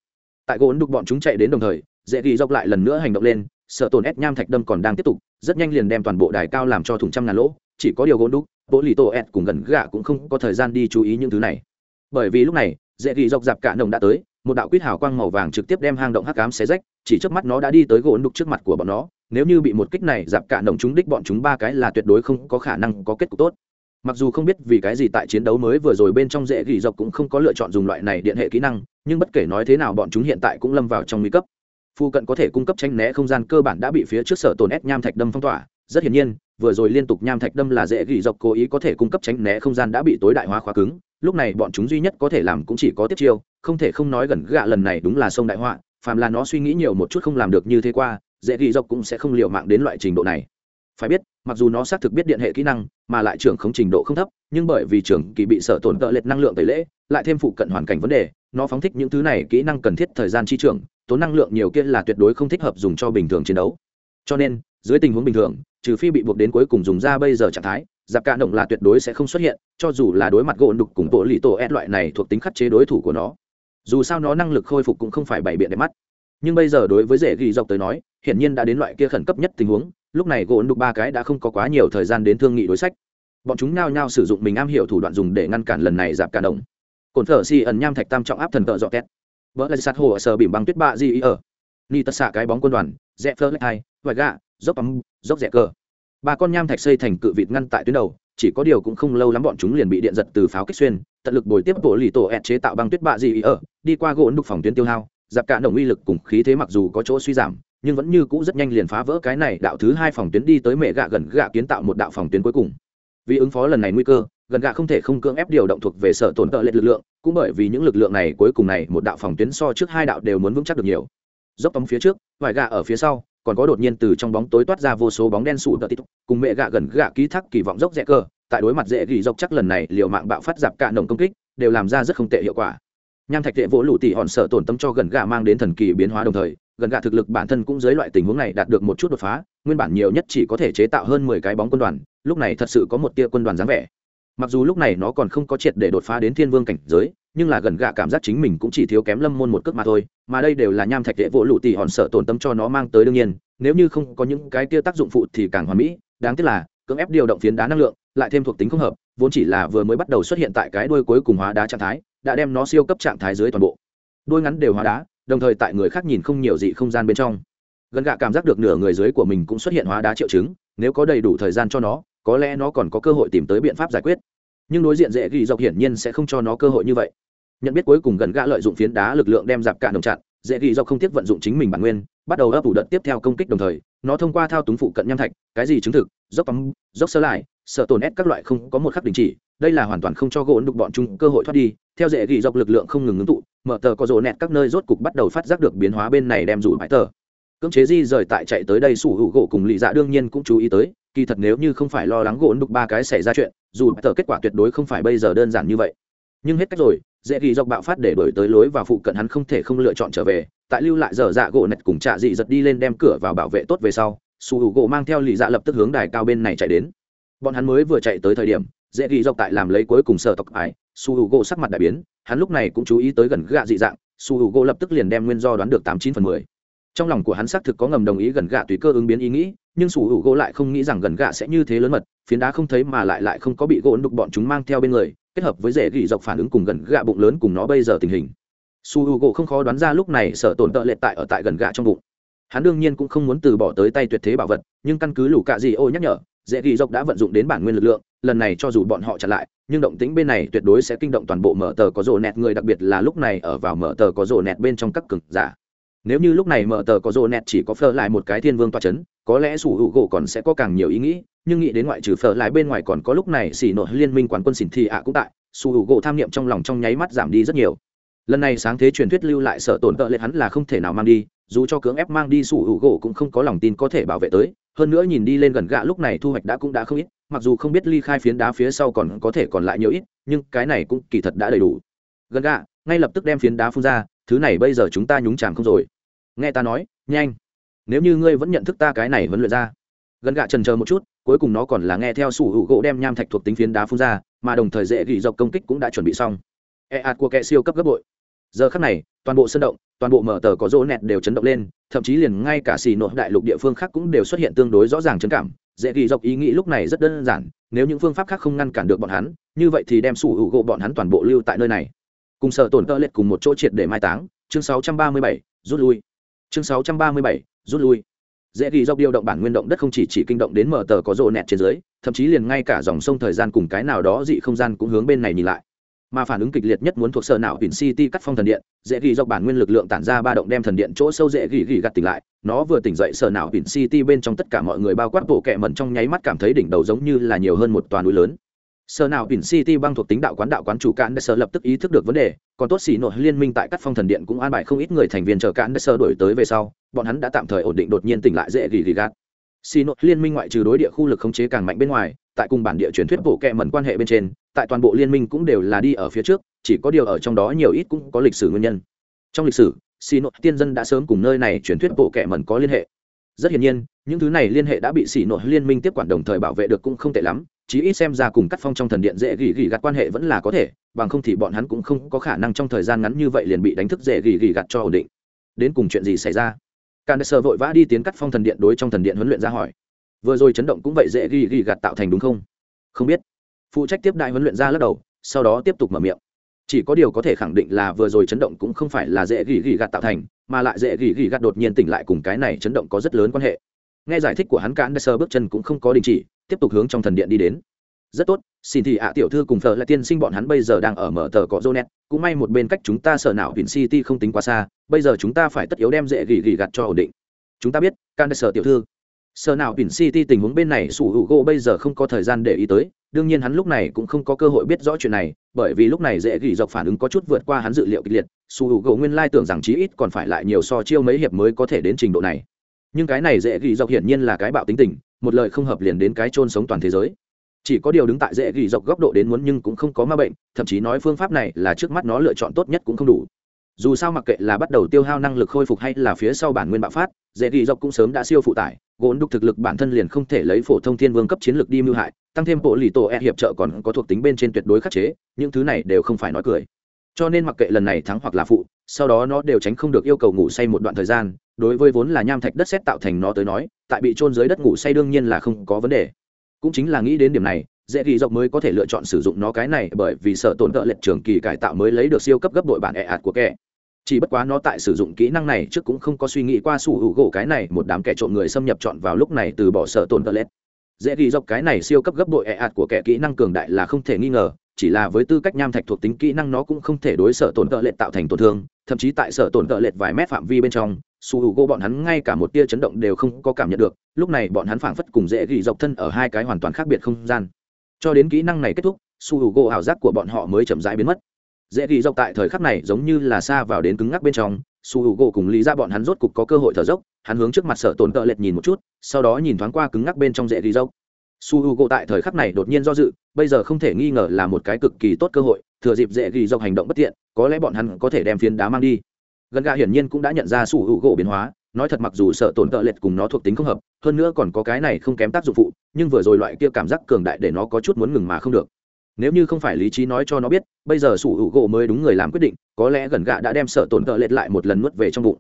Tại gỗ đục bọn chúng chạy đến đồng thời, dễ ghi dốc lại lần nữa hành động lên, sợ tổn ép nham thạch đâm còn đang tiếp tục, rất nhanh liền đem toàn bộ đài cao làm cho thùng trăm ngàn lỗ, chỉ có điều gỗ đục bộ lì tổ ép cùng gần gạ cũng không có thời gian đi chú ý những thứ này. Bởi vì lúc này, dễ ghi dốc dạp cả nồng đã tới một đạo quýt hào quang màu vàng trực tiếp đem hang động hắc cám xé rách, chỉ trước mắt nó đã đi tới gỗ đục trước mặt của bọn nó, nếu như bị một kích này dạp cả nồng chúng đích bọn chúng ba cái là tuyệt đối không có khả năng có kết cục tốt. Mặc dù không biết vì cái gì tại chiến đấu mới vừa rồi bên trong dễ gỉ dọc cũng không có lựa chọn dùng loại này điện hệ kỹ năng, nhưng bất kể nói thế nào bọn chúng hiện tại cũng lâm vào trong nguy cấp. Phu cận có thể cung cấp tranh né không gian cơ bản đã bị phía trước sở tồn ép nham thạch đâm phong tỏa, rất hiển nhiên, vừa rồi liên tục nham thạch đâm là dễ gỉ dọc cố ý có thể cung cấp tránh né không gian đã bị tối đại hóa khóa cứng, lúc này bọn chúng duy nhất có thể làm cũng chỉ có tiếp chiêu không thể không nói gần gạ lần này đúng là sông đại họa, phàm là nó suy nghĩ nhiều một chút không làm được như thế qua, dễ ghi dọc cũng sẽ không liều mạng đến loại trình độ này. Phải biết, mặc dù nó xác thực biết điện hệ kỹ năng, mà lại trưởng không trình độ không thấp, nhưng bởi vì trưởng kỳ bị sở tổn tợ lệch năng lượng tẩy lễ, lại thêm phụ cận hoàn cảnh vấn đề, nó phóng thích những thứ này kỹ năng cần thiết thời gian chi trưởng, tốn năng lượng nhiều kia là tuyệt đối không thích hợp dùng cho bình thường chiến đấu. Cho nên, dưới tình huống bình thường, trừ phi bị buộc đến cuối cùng dùng ra bây giờ trạng thái, giặc cạn động là tuyệt đối sẽ không xuất hiện, cho dù là đối mặt gỗ đục cùng bộ lì tổ ép loại này thuộc tính khắc chế đối thủ của nó dù sao nó năng lực khôi phục cũng không phải bày biện để mắt. Nhưng bây giờ đối với dễ ghi dọc tới nói, hiển nhiên đã đến loại kia khẩn cấp nhất tình huống, lúc này gỗ đục ba cái đã không có quá nhiều thời gian đến thương nghị đối sách. Bọn chúng nao nhao sử dụng mình am hiểu thủ đoạn dùng để ngăn cản lần này dạp cả đồng cồn thở xì ẩn nham thạch tam trọng áp thần tợ dọ két vỡ là sát hồ ở sờ bìm băng tuyết bạ di ở. Ni tất xạ cái bóng quân đoàn dẹp phơ lách hai, vài gạ, dốc ấm, dốc rẻ cờ. Ba con nham thạch xây thành cự vịt ngăn tại tuyến đầu chỉ có điều cũng không lâu lắm bọn chúng liền bị điện giật từ pháo kích xuyên, tận lực bồi tiếp bộ lì tổ ẹt chế tạo băng tuyết bạ gì ở, đi qua gỗ đục phòng tuyến tiêu hao dạp cả đồng uy lực cùng khí thế mặc dù có chỗ suy giảm, nhưng vẫn như cũ rất nhanh liền phá vỡ cái này đạo thứ hai phòng tuyến đi tới mẹ gạ gần gạ kiến tạo một đạo phòng tuyến cuối cùng. Vì ứng phó lần này nguy cơ, gần gạ không thể không cưỡng ép điều động thuộc về sở tổn tợ lệ lực lượng, cũng bởi vì những lực lượng này cuối cùng này một đạo phòng tuyến so trước hai đạo đều muốn vững chắc được nhiều. Dốc tấm phía trước, vài gạ ở phía sau còn có đột nhiên từ trong bóng tối toát ra vô số bóng đen sụ đợt tít, cùng mẹ gạ gần gạ ký thác kỳ vọng dốc rẽ cơ, tại đối mặt dễ gỉ dốc chắc lần này, liều mạng bạo phát dạp cạn nồng công kích, đều làm ra rất không tệ hiệu quả. Nham thạch tệ vỗ lụ tỉ hòn sợ tổn tâm cho gần gạ mang đến thần kỳ biến hóa đồng thời, gần gạ thực lực bản thân cũng dưới loại tình huống này đạt được một chút đột phá, nguyên bản nhiều nhất chỉ có thể chế tạo hơn mười cái bóng quân đoàn, lúc này thật sự có một tia quân đoàn dáng vẻ. Mặc dù lúc này nó còn không có triệt để đột phá đến thiên vương cảnh giới nhưng là gần gạ cảm giác chính mình cũng chỉ thiếu kém lâm môn một cước mà thôi, mà đây đều là nham thạch tệ vỗ lụ tỉ hòn sợ tổn tâm cho nó mang tới đương nhiên, nếu như không có những cái tia tác dụng phụ thì càng hoàn mỹ, đáng tiếc là, cưỡng ép điều động phiến đá năng lượng, lại thêm thuộc tính không hợp, vốn chỉ là vừa mới bắt đầu xuất hiện tại cái đuôi cuối cùng hóa đá trạng thái, đã đem nó siêu cấp trạng thái dưới toàn bộ. Đuôi ngắn đều hóa đá, đồng thời tại người khác nhìn không nhiều dị không gian bên trong. Gần gạ cảm giác được nửa người dưới của mình cũng xuất hiện hóa đá triệu chứng, nếu có đầy đủ thời gian cho nó, có lẽ nó còn có cơ hội tìm tới biện pháp giải quyết nhưng đối diện dễ ghi dọc hiển nhiên sẽ không cho nó cơ hội như vậy. Nhận biết cuối cùng gần gạ lợi dụng phiến đá lực lượng đem dạp cạn đồng chặn, dễ ghi dọc không tiếc vận dụng chính mình bản nguyên, bắt đầu ấp ủ đợt tiếp theo công kích đồng thời, nó thông qua thao túng phụ cận nham thạch, cái gì chứng thực, dốc tắm dốc sơ lại, sợ tổn ép các loại không có một khắc đình chỉ, đây là hoàn toàn không cho gỗ đục bọn chúng cơ hội thoát đi. Theo dễ ghi dọc lực lượng không ngừng ứng tụ, mở tờ có rộ nẹt các nơi rốt cục bắt đầu phát giác được biến hóa bên này đem rủ bãi tờ. Cưỡng chế di rời tại chạy tới đây sủ hữu gỗ cùng lì dạ đương nhiên cũng chú ý tới kỳ thật nếu như không phải lo lắng gỗ đục ba cái xảy ra chuyện, dù bãi tờ kết quả tuyệt đối không phải bây giờ đơn giản như vậy. Nhưng hết cách rồi, dễ ghi dọc bạo phát để đổi tới lối và phụ cận hắn không thể không lựa chọn trở về. Tại lưu lại dở dạ gỗ nạch cùng trạ dị giật đi lên đem cửa vào bảo vệ tốt về sau, su hữu gỗ mang theo lì dạ lập tức hướng đài cao bên này chạy đến. Bọn hắn mới vừa chạy tới thời điểm, dễ ghi dọc tại làm lấy cuối cùng sợ tộc ải, su hữu gỗ sắc mặt đại biến, hắn lúc này cũng chú ý tới gần gạ dị dạng, su hữu gỗ lập tức liền đem nguyên do đoán được tám chín phần mười trong lòng của hắn xác thực có ngầm đồng ý gần gạ tùy cơ ứng biến ý nghĩ, nhưng sủ hữu gỗ lại không nghĩ rằng gần gạ sẽ như thế lớn mật, phiến đá không thấy mà lại lại không có bị gỗ đục bọn chúng mang theo bên người, kết hợp với dễ gỉ dọc phản ứng cùng gần gạ bụng lớn cùng nó bây giờ tình hình. Su hữu gỗ không khó đoán ra lúc này sợ tổn tợ lệ tại ở tại gần gạ trong bụng. Hắn đương nhiên cũng không muốn từ bỏ tới tay tuyệt thế bảo vật, nhưng căn cứ lũ cạ gì ô nhắc nhở dễ ghi dốc đã vận dụng đến bản nguyên lực lượng, lần này cho dù bọn họ chặn lại, nhưng động tính bên này tuyệt đối sẽ kinh động toàn bộ mở tờ có rổ nẹt, người đặc biệt là lúc này ở vào mở tờ có rổ nẹt bên trong các cực giả nếu như lúc này mở tờ có rô nẹt chỉ có phở lại một cái thiên vương toa c h ấ n có lẽ sủ hữu gỗ còn sẽ có càng nhiều ý nghĩ, nhưng nghĩ đến ngoại trừ phở lại bên ngoài còn có lúc này xỉ nội liên minh quán quân xỉn thì ạ cũng tại, sủ hữu gỗ tham niệm trong lòng trong nháy mắt giảm đi rất nhiều. Lần này sáng thế truyền thuyết lưu lại sợ tổn tợ lệ hắn là không thể nào mang đi, dù cho cưỡng ép mang đi sủ hữu gỗ cũng không có lòng tin có thể bảo vệ tới, hơn nữa nhìn đi lên gần gạ lúc này thu hoạch đã cũng đã không ít, mặc dù không biết ly khai phiến đá phía sau còn có thể còn lại nhiều ít, nhưng cái này cũng kỳ thật đã đầy đủ. Gần gạ, ngay lập tức đem phiến đá phun ra thứ này bây giờ chúng ta nhúng chàng không rồi. Nghe ta nói, nhanh. Nếu như ngươi vẫn nhận thức ta cái này vẫn luyện ra, gần gạ trần chờ một chút, cuối cùng nó còn là nghe theo sủ hữu gỗ đem nham thạch thuộc tính phiến đá phun ra, mà đồng thời dễ gỉ dọc công kích cũng đã chuẩn bị xong. E ạt của kẻ siêu cấp gấp bội. Giờ khắc này, toàn bộ sân động, toàn bộ mở tờ có rỗ nẹt đều chấn động lên, thậm chí liền ngay cả xì nội đại lục địa phương khác cũng đều xuất hiện tương đối rõ ràng chấn cảm. Dễ ghi dọc ý nghĩ lúc này rất đơn giản, nếu những phương pháp khác không ngăn cản được bọn hắn, như vậy thì đem sủ hữu gỗ bọn hắn toàn bộ lưu tại nơi này cùng sở tổn tơ liệt cùng một chỗ triệt để mai táng chương 637, rút lui. Chương 637, rút lui. Dễ ghi dọc điều động bản nguyên động đất không chỉ chỉ kinh động đến mở tờ có rộ nẹt trên dưới thậm chí liền ngay cả dòng sông thời gian cùng cái nào đó dị không gian cũng hướng bên này nhìn lại. Mà phản ứng kịch liệt nhất muốn thuộc sở não biển city cắt phong thần điện dễ ghi dọc bản nguyên lực lượng tản ra ba động đem thần điện chỗ sâu dễ ghi ghi gặt tỉnh lại nó vừa tỉnh dậy sở não biển city bên trong tất cả mọi người bao quát bộ kẹ mẩn trong nháy mắt cảm thấy đỉnh đầu giống như là nhiều hơn một toàn núi lớn sở nào biển city băng thuộc tính đạo quán đạo quán chủ cản đã sở lập tức ý thức được vấn đề, còn tốt xỉ nội liên minh tại các phong thần điện cũng an bài không ít người thành viên chờ cản đã sở đổi tới về sau, bọn hắn đã tạm thời ổn định đột nhiên tỉnh lại dễ gì gì gạt. Xỉ nội liên minh ngoại trừ đối địa khu lực khống chế càng mạnh bên ngoài, tại cùng bản địa truyền thuyết bộ kệ mẩn quan hệ bên trên, tại toàn bộ liên minh cũng đều là đi ở phía trước, chỉ có điều ở trong đó nhiều ít cũng có lịch sử nguyên nhân. Trong lịch sử, xỉ nội tiên dân đã sớm cùng nơi này truyền thuyết bộ kệ mẩn có liên hệ. Rất hiển nhiên, những thứ này liên hệ đã bị xỉ nội liên minh tiếp quản đồng thời bảo vệ được cũng không tệ lắm chí ít xem ra cùng cắt phong trong thần điện dễ gỉ gỉ gặt quan hệ vẫn là có thể, bằng không thì bọn hắn cũng không có khả năng trong thời gian ngắn như vậy liền bị đánh thức dễ gỉ gỉ gặt cho ổn định. Đến cùng chuyện gì xảy ra? Can sơ vội vã đi tiến cắt phong thần điện đối trong thần điện huấn luyện ra hỏi. Vừa rồi chấn động cũng vậy dễ gỉ gỉ gạt tạo thành đúng không? Không biết. Phụ trách tiếp đại huấn luyện ra lắc đầu, sau đó tiếp tục mở miệng. Chỉ có điều có thể khẳng định là vừa rồi chấn động cũng không phải là dễ gỉ gỉ gạt tạo thành, mà lại dễ gỉ gỉ gạt đột nhiên tỉnh lại cùng cái này chấn động có rất lớn quan hệ nghe giải thích của hắn cán sơ bước chân cũng không có đình chỉ tiếp tục hướng trong thần điện đi đến. Rất tốt xin thì ạ tiểu thư cùng thờ lại tiên sinh bọn hắn bây giờ đang ở mở tờ có jonet cũng may một bên cách chúng ta sợ nào vin city không tính quá xa bây giờ chúng ta phải tất yếu đem dễ gỉ gỉ gạt cho ổn định. Chúng ta biết can sở tiểu thư. Sợ nào vin City tình huống bên này Sủ Hữu Gỗ bây giờ không có thời gian để ý tới, đương nhiên hắn lúc này cũng không có cơ hội biết rõ chuyện này, bởi vì lúc này dễ gỉ dọc phản ứng có chút vượt qua hắn dự liệu kịch liệt, Sủ Hữu Gỗ nguyên lai tưởng rằng chí ít còn phải lại nhiều so chiêu mấy hiệp mới có thể đến trình độ này nhưng cái này dễ ghi dọc hiển nhiên là cái bạo tính tình, một lời không hợp liền đến cái chôn sống toàn thế giới. Chỉ có điều đứng tại dễ ghi dọc góc độ đến muốn nhưng cũng không có ma bệnh, thậm chí nói phương pháp này là trước mắt nó lựa chọn tốt nhất cũng không đủ. Dù sao mặc kệ là bắt đầu tiêu hao năng lực khôi phục hay là phía sau bản nguyên bạo phát, dễ ghi dọc cũng sớm đã siêu phụ tải, gốn đục thực lực bản thân liền không thể lấy phổ thông thiên vương cấp chiến lược đi mưu hại, tăng thêm bộ lì tổ e hiệp trợ còn có thuộc tính bên trên tuyệt đối khắc chế, những thứ này đều không phải nói cười cho nên mặc kệ lần này thắng hoặc là phụ, sau đó nó đều tránh không được yêu cầu ngủ say một đoạn thời gian, đối với vốn là nham thạch đất xét tạo thành nó tới nói, tại bị trôn dưới đất ngủ say đương nhiên là không có vấn đề. Cũng chính là nghĩ đến điểm này, dễ ghi dọc mới có thể lựa chọn sử dụng nó cái này bởi vì sợ tổn tợ lệch trường kỳ cải tạo mới lấy được siêu cấp gấp đội bản ẹ ạt của kẻ. Chỉ bất quá nó tại sử dụng kỹ năng này trước cũng không có suy nghĩ qua sủ hữu gỗ cái này một đám kẻ trộm người xâm nhập chọn vào lúc này từ bỏ sợ tổn tợ lệch. Dễ ghi dọc cái này siêu cấp gấp đội ẹ ạt của kẻ kỹ năng cường đại là không thể nghi ngờ chỉ là với tư cách nham thạch thuộc tính kỹ năng nó cũng không thể đối sở tổn tợ lệch tạo thành tổn thương, thậm chí tại sở tổn tợ lệch vài mét phạm vi bên trong, su hữu gỗ bọn hắn ngay cả một tia chấn động đều không có cảm nhận được, lúc này bọn hắn phảng phất cùng dễ ghi dọc thân ở hai cái hoàn toàn khác biệt không gian. Cho đến kỹ năng này kết thúc, su hữu gỗ ảo giác của bọn họ mới chậm rãi biến mất. Dễ ghi dọc tại thời khắc này giống như là xa vào đến cứng ngắc bên trong, su hữu gỗ cùng lý ra bọn hắn rốt cục có cơ hội thở dốc, hắn hướng trước mặt sở tổn tợ lệch nhìn một chút, sau đó nhìn thoáng qua cứng ngắc bên trong dễ ghi dốc su hữu gỗ tại thời khắc này đột nhiên do dự, bây giờ không thể nghi ngờ là một cái cực kỳ tốt cơ hội, thừa dịp dễ ghi dọc hành động bất tiện, có lẽ bọn hắn có thể đem phiến đá mang đi. Gần gà hiển nhiên cũng đã nhận ra su hữu gỗ biến hóa, nói thật mặc dù sợ tổn tợ lệch cùng nó thuộc tính không hợp, hơn nữa còn có cái này không kém tác dụng phụ, nhưng vừa rồi loại kia cảm giác cường đại để nó có chút muốn ngừng mà không được. Nếu như không phải lý trí nói cho nó biết, bây giờ sủ hữu gỗ mới đúng người làm quyết định, có lẽ gần gạ đã đem sợ tổn tợ lệch lại một lần nuốt về trong bụng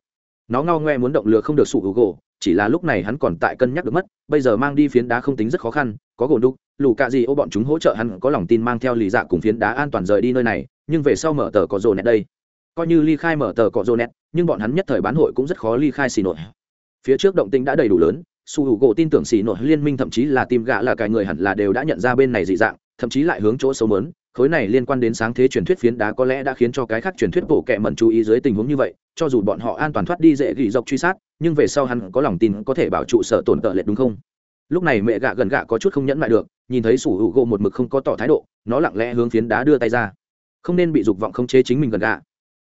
nó ngao ngoe muốn động lừa không được sụ hữu gỗ chỉ là lúc này hắn còn tại cân nhắc được mất, bây giờ mang đi phiến đá không tính rất khó khăn, có gồn đúc lù cạ gì ô bọn chúng hỗ trợ hắn có lòng tin mang theo lì dạ cùng phiến đá an toàn rời đi nơi này, nhưng về sau mở tờ có rồ nẹt đây. Coi như ly khai mở tờ có rồ nẹt, nhưng bọn hắn nhất thời bán hội cũng rất khó ly khai xì nội phía trước động tĩnh đã đầy đủ lớn su hữu gỗ tin tưởng xì nội liên minh thậm chí là tim gạ là cái người hẳn là đều đã nhận ra bên này dị dạng, thậm chí lại hướng chỗ xấu mớn khối này liên quan đến sáng thế truyền thuyết phiến đá có lẽ đã khiến cho cái khác truyền thuyết bộ kệ mẩn chú ý dưới tình huống như vậy, cho dù bọn họ an toàn thoát đi dễ gỉ dọc truy sát, nhưng về sau hắn có lòng tin có thể bảo trụ sở tổn tợ lệ đúng không? Lúc này mẹ gạ gần gạ có chút không nhẫn lại được, nhìn thấy sủ hữu gỗ một mực không có tỏ thái độ, nó lặng lẽ hướng phiến đá đưa tay ra. Không nên bị dục vọng khống chế chính mình gần gạ.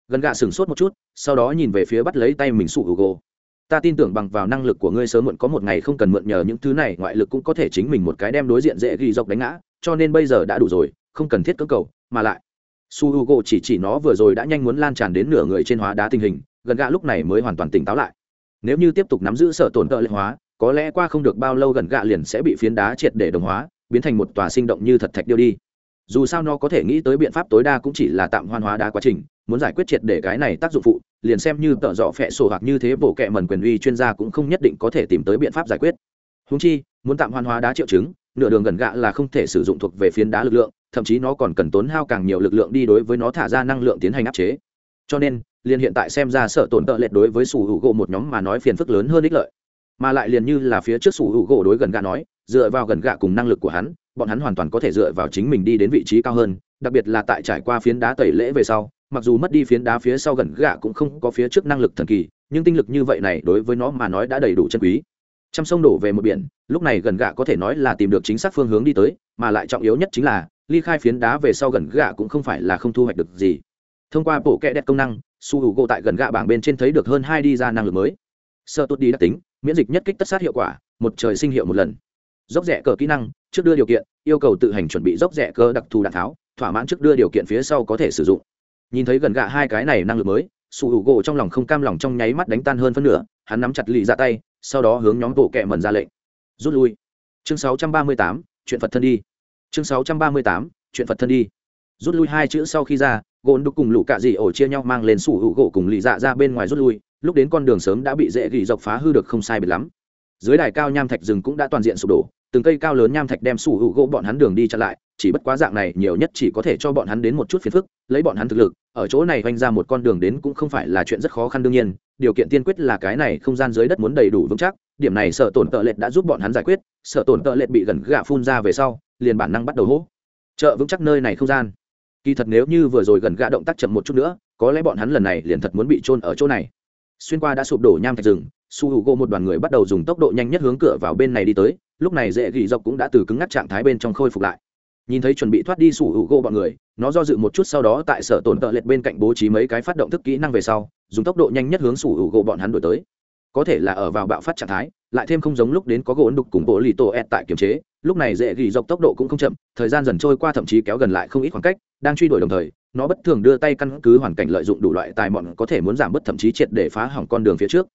Gần gạ sửng sốt một chút, sau đó nhìn về phía bắt lấy tay mình sủ hữu gỗ. Ta tin tưởng bằng vào năng lực của ngươi sớm muộn có một ngày không cần mượn nhờ những thứ này, ngoại lực cũng có thể chính mình một cái đem đối diện dễ gỉ dọc đánh ngã, cho nên bây giờ đã đủ rồi không cần thiết cưỡng cầu, mà lại. Su h u g o chỉ chỉ nó vừa rồi đã nhanh muốn lan tràn đến nửa người trên hóa đá tình hình, gần gạ lúc này mới hoàn toàn tỉnh táo lại. Nếu như tiếp tục nắm giữ sở tổn tợ lệ hóa, có lẽ qua không được bao lâu gần gạ liền sẽ bị phiến đá triệt để đồng hóa, biến thành một tòa sinh động như thật thạch điêu đi. Dù sao nó có thể nghĩ tới biện pháp tối đa cũng chỉ là tạm hoan hóa đá quá trình, muốn giải quyết triệt để cái này tác dụng phụ, liền xem như tợ dọ phẹ sổ hoặc như thế bộ kệ mần quyền uy chuyên gia cũng không nhất định có thể tìm tới biện pháp giải quyết. Húng chi, muốn tạm hoan hóa đá triệu chứng, nửa đường gần gạ là không thể sử dụng thuộc về phiến đá lực lượng thậm chí nó còn cần tốn hao càng nhiều lực lượng đi đối với nó thả ra năng lượng tiến hành áp chế. Cho nên, liền hiện tại xem ra sợ tổn tợ lệch đối với sủ hữu gỗ một nhóm mà nói phiền phức lớn hơn ích lợi. Mà lại liền như là phía trước sủ hữu gỗ đối gần gạ nói, dựa vào gần gạ cùng năng lực của hắn, bọn hắn hoàn toàn có thể dựa vào chính mình đi đến vị trí cao hơn, đặc biệt là tại trải qua phiến đá tẩy lễ về sau, mặc dù mất đi phiến đá phía sau gần gạ cũng không có phía trước năng lực thần kỳ, nhưng tinh lực như vậy này đối với nó mà nói đã đầy đủ chân quý. Trăm sông đổ về một biển, lúc này gần gạ có thể nói là tìm được chính xác phương hướng đi tới, mà lại trọng yếu nhất chính là ly khai phiến đá về sau gần gạ cũng không phải là không thu hoạch được gì. Thông qua bộ kẽ đẹp công năng su hữu gỗ tại gần gạ bảng bên trên thấy được hơn hai đi ra năng lực mới. Sơ tốt đi đặc tính miễn dịch nhất kích tất sát hiệu quả một trời sinh hiệu một lần. Dốc rẻ cờ kỹ năng trước đưa điều kiện yêu cầu tự hành chuẩn bị dốc rẻ cơ đặc thù đạn tháo thỏa mãn trước đưa điều kiện phía sau có thể sử dụng. Nhìn thấy gần gạ hai cái này năng lực mới su hữu gỗ trong lòng không cam lòng trong nháy mắt đánh tan hơn phân nửa hắn nắm chặt lì ra tay sau đó hướng nhóm bộ kẹ mần ra lệnh. Rút lui. Chương 638, chuyện phật thân đi chương 638, chuyện phật thân đi. Rút lui hai chữ sau khi ra gôn đục cùng lũ cạ dị ổ chia nhau mang lên sủ hữu gỗ cùng lì dạ ra bên ngoài rút lui lúc đến con đường sớm đã bị dễ gỉ dọc phá hư được không sai biệt lắm. Dưới đài cao nham thạch rừng cũng đã toàn diện sụp đổ từng cây cao lớn nham thạch đem sủ hữu gỗ bọn hắn đường đi chặn lại chỉ bất quá dạng này nhiều nhất chỉ có thể cho bọn hắn đến một chút phiền phức lấy bọn hắn thực lực ở chỗ này vanh ra một con đường đến cũng không phải là chuyện rất khó khăn đương nhiên điều kiện tiên quyết là cái này không gian dưới đất muốn đầy đủ vững chắc điểm này sợ tổn tợ lệch đã giúp bọn hắn giải quyết sợ tổn tợ lệch bị gần gạ phun ra về sau liền bản năng bắt đầu hô. Chợ vững chắc nơi này không gian. Kỳ thật nếu như vừa rồi gần gạ động tác chậm một chút nữa, có lẽ bọn hắn lần này liền thật muốn bị trôn ở chỗ này. Xuyên qua đã sụp đổ nham thạch rừng, su hữu gỗ một đoàn người bắt đầu dùng tốc độ nhanh nhất hướng cửa vào bên này đi tới, lúc này dễ gỉ dọc cũng đã từ cứng ngắt trạng thái bên trong khôi phục lại. Nhìn thấy chuẩn bị thoát đi su hữu gỗ bọn người, nó do dự một chút sau đó tại sở tổn tợ lệch bên cạnh bố trí mấy cái phát động thức kỹ năng về sau, dùng tốc độ nhanh nhất hướng su hữu gỗ bọn hắn đổi tới. Có thể là ở vào bạo phát trạng thái, lại thêm không giống lúc đến có gỗ đục cùng bộ lì tổ ed tại kiềm chế lúc này dễ ghi dọc tốc độ cũng không chậm, thời gian dần trôi qua thậm chí kéo gần lại không ít khoảng cách, đang truy đuổi đồng thời, nó bất thường đưa tay căn cứ hoàn cảnh lợi dụng đủ loại tài mọn có thể muốn giảm bớt thậm chí triệt để phá hỏng con đường phía trước.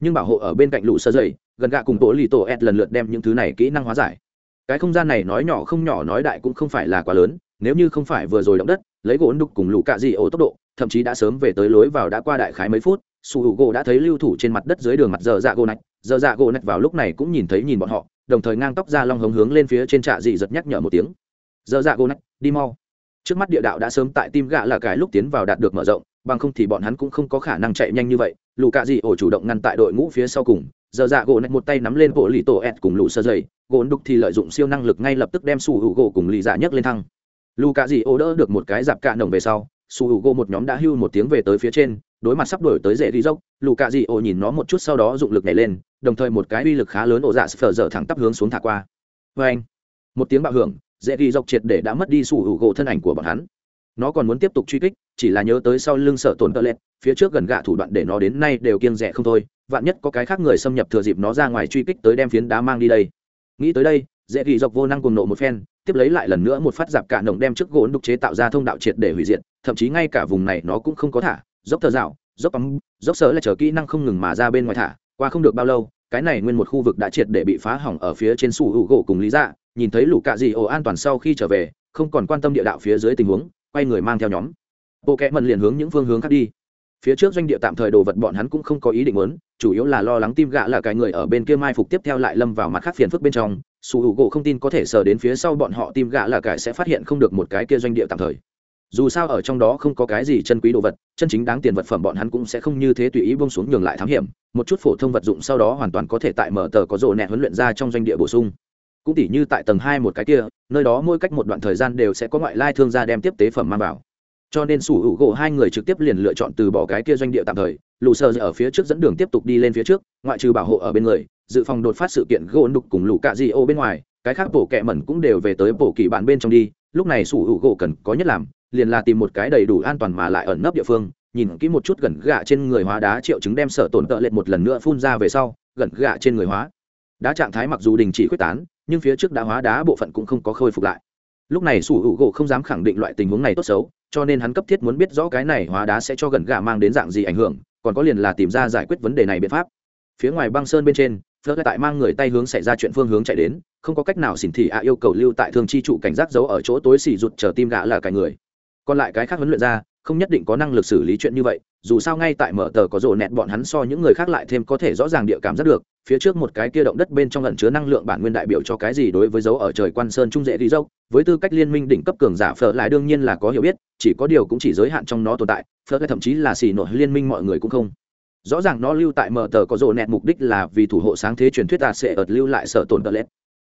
Nhưng bảo hộ ở bên cạnh lũ sơ dày, gần gạ cùng tổ lì tổ ed lần lượt đem những thứ này kỹ năng hóa giải. Cái không gian này nói nhỏ không nhỏ nói đại cũng không phải là quá lớn, nếu như không phải vừa rồi động đất, lấy gỗ đục cùng lũ cạ dị ổ tốc độ, thậm chí đã sớm về tới lối vào đã qua đại khái mấy phút, su hữu gỗ đã thấy lưu thủ trên mặt đất dưới đường mặt giờ dạ gỗ nạch, giờ dạ gỗ nạch vào lúc này cũng nhìn thấy nhìn bọn họ đồng thời ngang tóc ra long hống hướng lên phía trên trạ dị giật nhắc nhở một tiếng. Giờ dạ gỗ nách, đi mau. Trước mắt địa đạo đã sớm tại tim gạ là cái lúc tiến vào đạt được mở rộng, bằng không thì bọn hắn cũng không có khả năng chạy nhanh như vậy. Lù cạ dị ổ chủ động ngăn tại đội ngũ phía sau cùng. Giờ dạ gỗ nạch một tay nắm lên bộ lì tổ ẹt cùng lù sơ dày. Gỗ đục thì lợi dụng siêu năng lực ngay lập tức đem su hữu gỗ cùng lì dạ nhấc lên thăng. Lù cạ dị ổ đỡ được một cái dạp cạ nồng về sau su hữu gỗ một nhóm đã hưu một tiếng về tới phía trên, đối mặt sắp đổi tới dễ đi dốc. Lù cạ dị ổ nhìn nó một chút sau đó dụng lực nhảy lên đồng thời một cái uy lực khá lớn ổ dạ phở dở thẳng tắp hướng xuống thả qua. Vê anh, một tiếng bạo hưởng, dễ ghi dọc triệt để đã mất đi sủ hữu gỗ thân ảnh của bọn hắn. Nó còn muốn tiếp tục truy kích, chỉ là nhớ tới sau lưng sợ tổn tợ lẹt phía trước gần gạ thủ đoạn để nó đến nay đều kiêng rẻ không thôi, vạn nhất có cái khác người xâm nhập thừa dịp nó ra ngoài truy kích tới đem phiến đá mang đi đây. Nghĩ tới đây, dễ ghi dọc vô năng cùng nộ một phen, tiếp lấy lại lần nữa một phát dạp cả nồng đem trước gỗ đục chế tạo ra thông đạo triệt để hủy diệt, thậm chí ngay cả vùng này nó cũng không có thả, dốc thờ dạo, dốc ấm dốc sớ là chờ kỹ năng không ngừng mà ra bên ngoài thả qua không được bao lâu, cái này nguyên một khu vực đã triệt để bị phá hỏng ở phía trên sủ hữu gỗ cùng lý dạ nhìn thấy lũ cạ dị ổ an toàn sau khi trở về, không còn quan tâm địa đạo phía dưới tình huống, quay người mang theo nhóm. Bộ kẽ mần liền hướng những phương hướng khác đi. Phía trước doanh địa tạm thời đồ vật bọn hắn cũng không có ý định muốn, chủ yếu là lo lắng tim gạ là cái người ở bên kia mai phục tiếp theo lại lâm vào mặt khác phiền phức bên trong. Sủ hữu gỗ không tin có thể sờ đến phía sau bọn họ, tim gạ là cái sẽ phát hiện không được một cái kia doanh địa tạm thời dù sao ở trong đó không có cái gì chân quý đồ vật, chân chính đáng tiền vật phẩm bọn hắn cũng sẽ không như thế tùy ý bông xuống nhường lại thám hiểm. Một chút phổ thông vật dụng sau đó hoàn toàn có thể tại mở tờ có rộ nẹ huấn luyện ra trong doanh địa bổ sung. Cũng tỉ như tại tầng hai một cái kia, nơi đó mỗi cách một đoạn thời gian đều sẽ có ngoại lai thương gia đem tiếp tế phẩm mang vào. Cho nên sủ hữu gỗ hai người trực tiếp liền lựa chọn từ bỏ cái kia doanh địa tạm thời. Lù sơ ở phía trước dẫn đường tiếp tục đi lên phía trước, ngoại trừ bảo hộ ở bên người, dự phòng đột phát sự kiện gỗ đục cùng lù cạ di ô bên ngoài, cái khác bổ kẹ mẩn cũng đều về tới bổ kỳ bản bên trong đi. Lúc này sủ hữu gỗ cần có nhất làm liền là tìm một cái đầy đủ an toàn mà lại ẩn nấp địa phương, nhìn kỹ một chút gần gạ trên người hóa đá triệu chứng đem sở tổn tợ lệch một lần nữa phun ra về sau, gần gạ trên người hóa đá trạng thái mặc dù đình chỉ quyết tán, nhưng phía trước đã hóa đá bộ phận cũng không có khôi phục lại. Lúc này sủ hữu gỗ không dám khẳng định loại tình huống này tốt xấu, cho nên hắn cấp thiết muốn biết rõ cái này hóa đá sẽ cho gần gạ mang đến dạng gì ảnh hưởng, còn có liền là tìm ra giải quyết vấn đề này biện pháp. Phía ngoài băng sơn bên trên phớt tại mang người tay hướng xảy ra chuyện phương hướng chạy đến, không có cách nào xỉn thị ạ yêu cầu lưu tại thương chi trụ cảnh giác giấu ở chỗ tối xỉ rụt chờ tim gạ là cái người còn lại cái khác huấn luyện ra, không nhất định có năng lực xử lý chuyện như vậy, dù sao ngay tại mở tờ có rổ nẹt bọn hắn so những người khác lại thêm có thể rõ ràng địa cảm giác được, phía trước một cái kia động đất bên trong lẩn chứa năng lượng bản nguyên đại biểu cho cái gì đối với dấu ở trời quan sơn trung dễ đi dốc, với tư cách liên minh đỉnh cấp cường giả phở lại đương nhiên là có hiểu biết, chỉ có điều cũng chỉ giới hạn trong nó tồn tại, phở lại thậm chí là xì nội liên minh mọi người cũng không. Rõ ràng nó lưu tại mở tờ có rổ nẹt mục đích là vì thủ hộ sáng thế truyền thuyết ta sẽ ợt lưu lại sở tồn tờ lết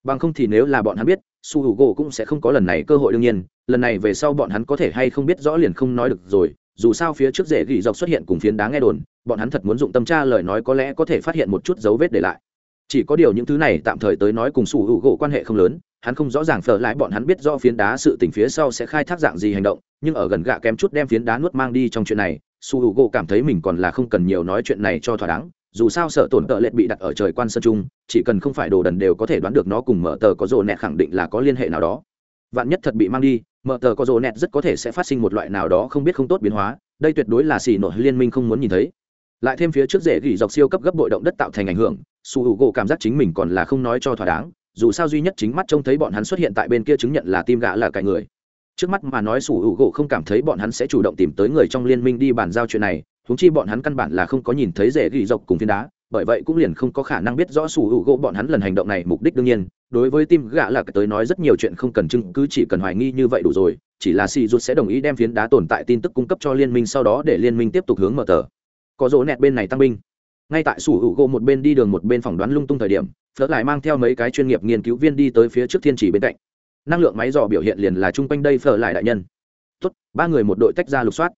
bằng không thì nếu là bọn hắn biết, su h u gỗ cũng sẽ không có lần này cơ hội đương nhiên, lần này về sau bọn hắn có thể hay không biết rõ liền không nói được rồi, dù sao phía trước rễ gỉ dọc xuất hiện cùng phiến đá nghe đồn, bọn hắn thật muốn dụng tâm tra lời nói có lẽ có thể phát hiện một chút dấu vết để lại. Chỉ có điều những thứ này tạm thời tới nói cùng sủ hữu gỗ quan hệ không lớn, hắn không rõ ràng phở lại bọn hắn biết do phiến đá sự tình phía sau sẽ khai thác dạng gì hành động, nhưng ở gần gạ kém chút đem phiến đá nuốt mang đi trong chuyện này, su hữu gỗ cảm thấy mình còn là không cần nhiều nói chuyện này cho thỏa đáng dù sao sợ tổn tợ lệ bị đặt ở trời quan sơn trung, chỉ cần không phải đồ đần đều có thể đoán được nó cùng mở tờ có rồ nẹt khẳng định là có liên hệ nào đó. Vạn nhất thật bị mang đi, mở tờ có rồ nẹt rất có thể sẽ phát sinh một loại nào đó không biết không tốt biến hóa, đây tuyệt đối là xì nội liên minh không muốn nhìn thấy. Lại thêm phía trước rễ gỉ dọc siêu cấp gấp bội động đất tạo thành ảnh hưởng, su hữu gỗ cảm giác chính mình còn là không nói cho thỏa đáng, dù sao duy nhất chính mắt trông thấy bọn hắn xuất hiện tại bên kia chứng nhận là tim gã là cải người. Trước mắt mà nói su hữu gỗ không cảm thấy bọn hắn sẽ chủ động tìm tới người trong liên minh đi bàn giao chuyện này húng chi bọn hắn căn bản là không có nhìn thấy rễ ghi dọc cùng phiến đá, bởi vậy cũng liền không có khả năng biết rõ sủ hữu gỗ bọn hắn lần hành động này mục đích đương nhiên. Đối với tim gã là tới nói rất nhiều chuyện không cần chứng cứ, chỉ cần hoài nghi như vậy đủ rồi, chỉ là si rút sẽ đồng ý đem phiến đá tồn tại tin tức cung cấp cho liên minh sau đó để liên minh tiếp tục hướng mở tờ. Có rỗ nẹt bên này tăng binh. Ngay tại sủ hữu gỗ một bên đi đường một bên phỏng đoán lung tung thời điểm, phớt lại mang theo mấy cái chuyên nghiệp nghiên cứu viên đi tới phía trước thiên chỉ bên cạnh. Năng lượng máy dò biểu hiện liền là chung quanh đây phở lại đại nhân. Tốt, ba người một đội tách ra lục soát.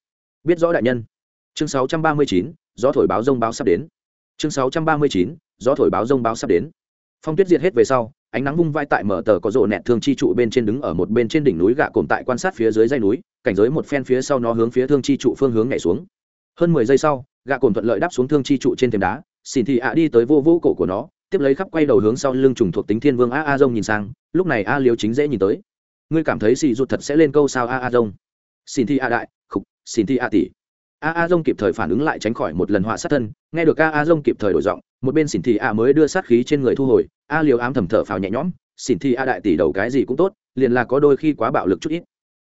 Biết rõ đại nhân chương 639, gió thổi báo rông báo sắp đến. Chương 639, gió thổi báo rông báo sắp đến. Phong tuyết diệt hết về sau ánh nắng vung vai tại mở tờ có rộ nẹt thương chi trụ bên trên đứng ở một bên trên đỉnh núi gạ cồn tại quan sát phía dưới dây núi cảnh giới một phen phía sau nó hướng phía thương chi trụ phương hướng nhảy xuống. Hơn mười giây sau gạ cồn thuận lợi đáp xuống thương chi trụ trên thềm đá xin thị ạ đi tới vô vô cổ của nó tiếp lấy khắp quay đầu hướng sau lưng trùng thuộc tính thiên vương a a dông nhìn sang lúc này a liếu chính dễ nhìn tới. Ngươi cảm thấy xì ruột thật sẽ lên câu sao a a dông xin thị a đại khục xin thị a tỷ a a dông kịp thời phản ứng lại tránh khỏi một lần họa sát thân, nghe được a a dông kịp thời đổi giọng, một bên xỉn thị a mới đưa sát khí trên người thu hồi, a liều ám thầm thở phào nhẹ nhõm xỉn thị a đại tỷ đầu cái gì cũng tốt, liền là có đôi khi quá bạo lực chút ít.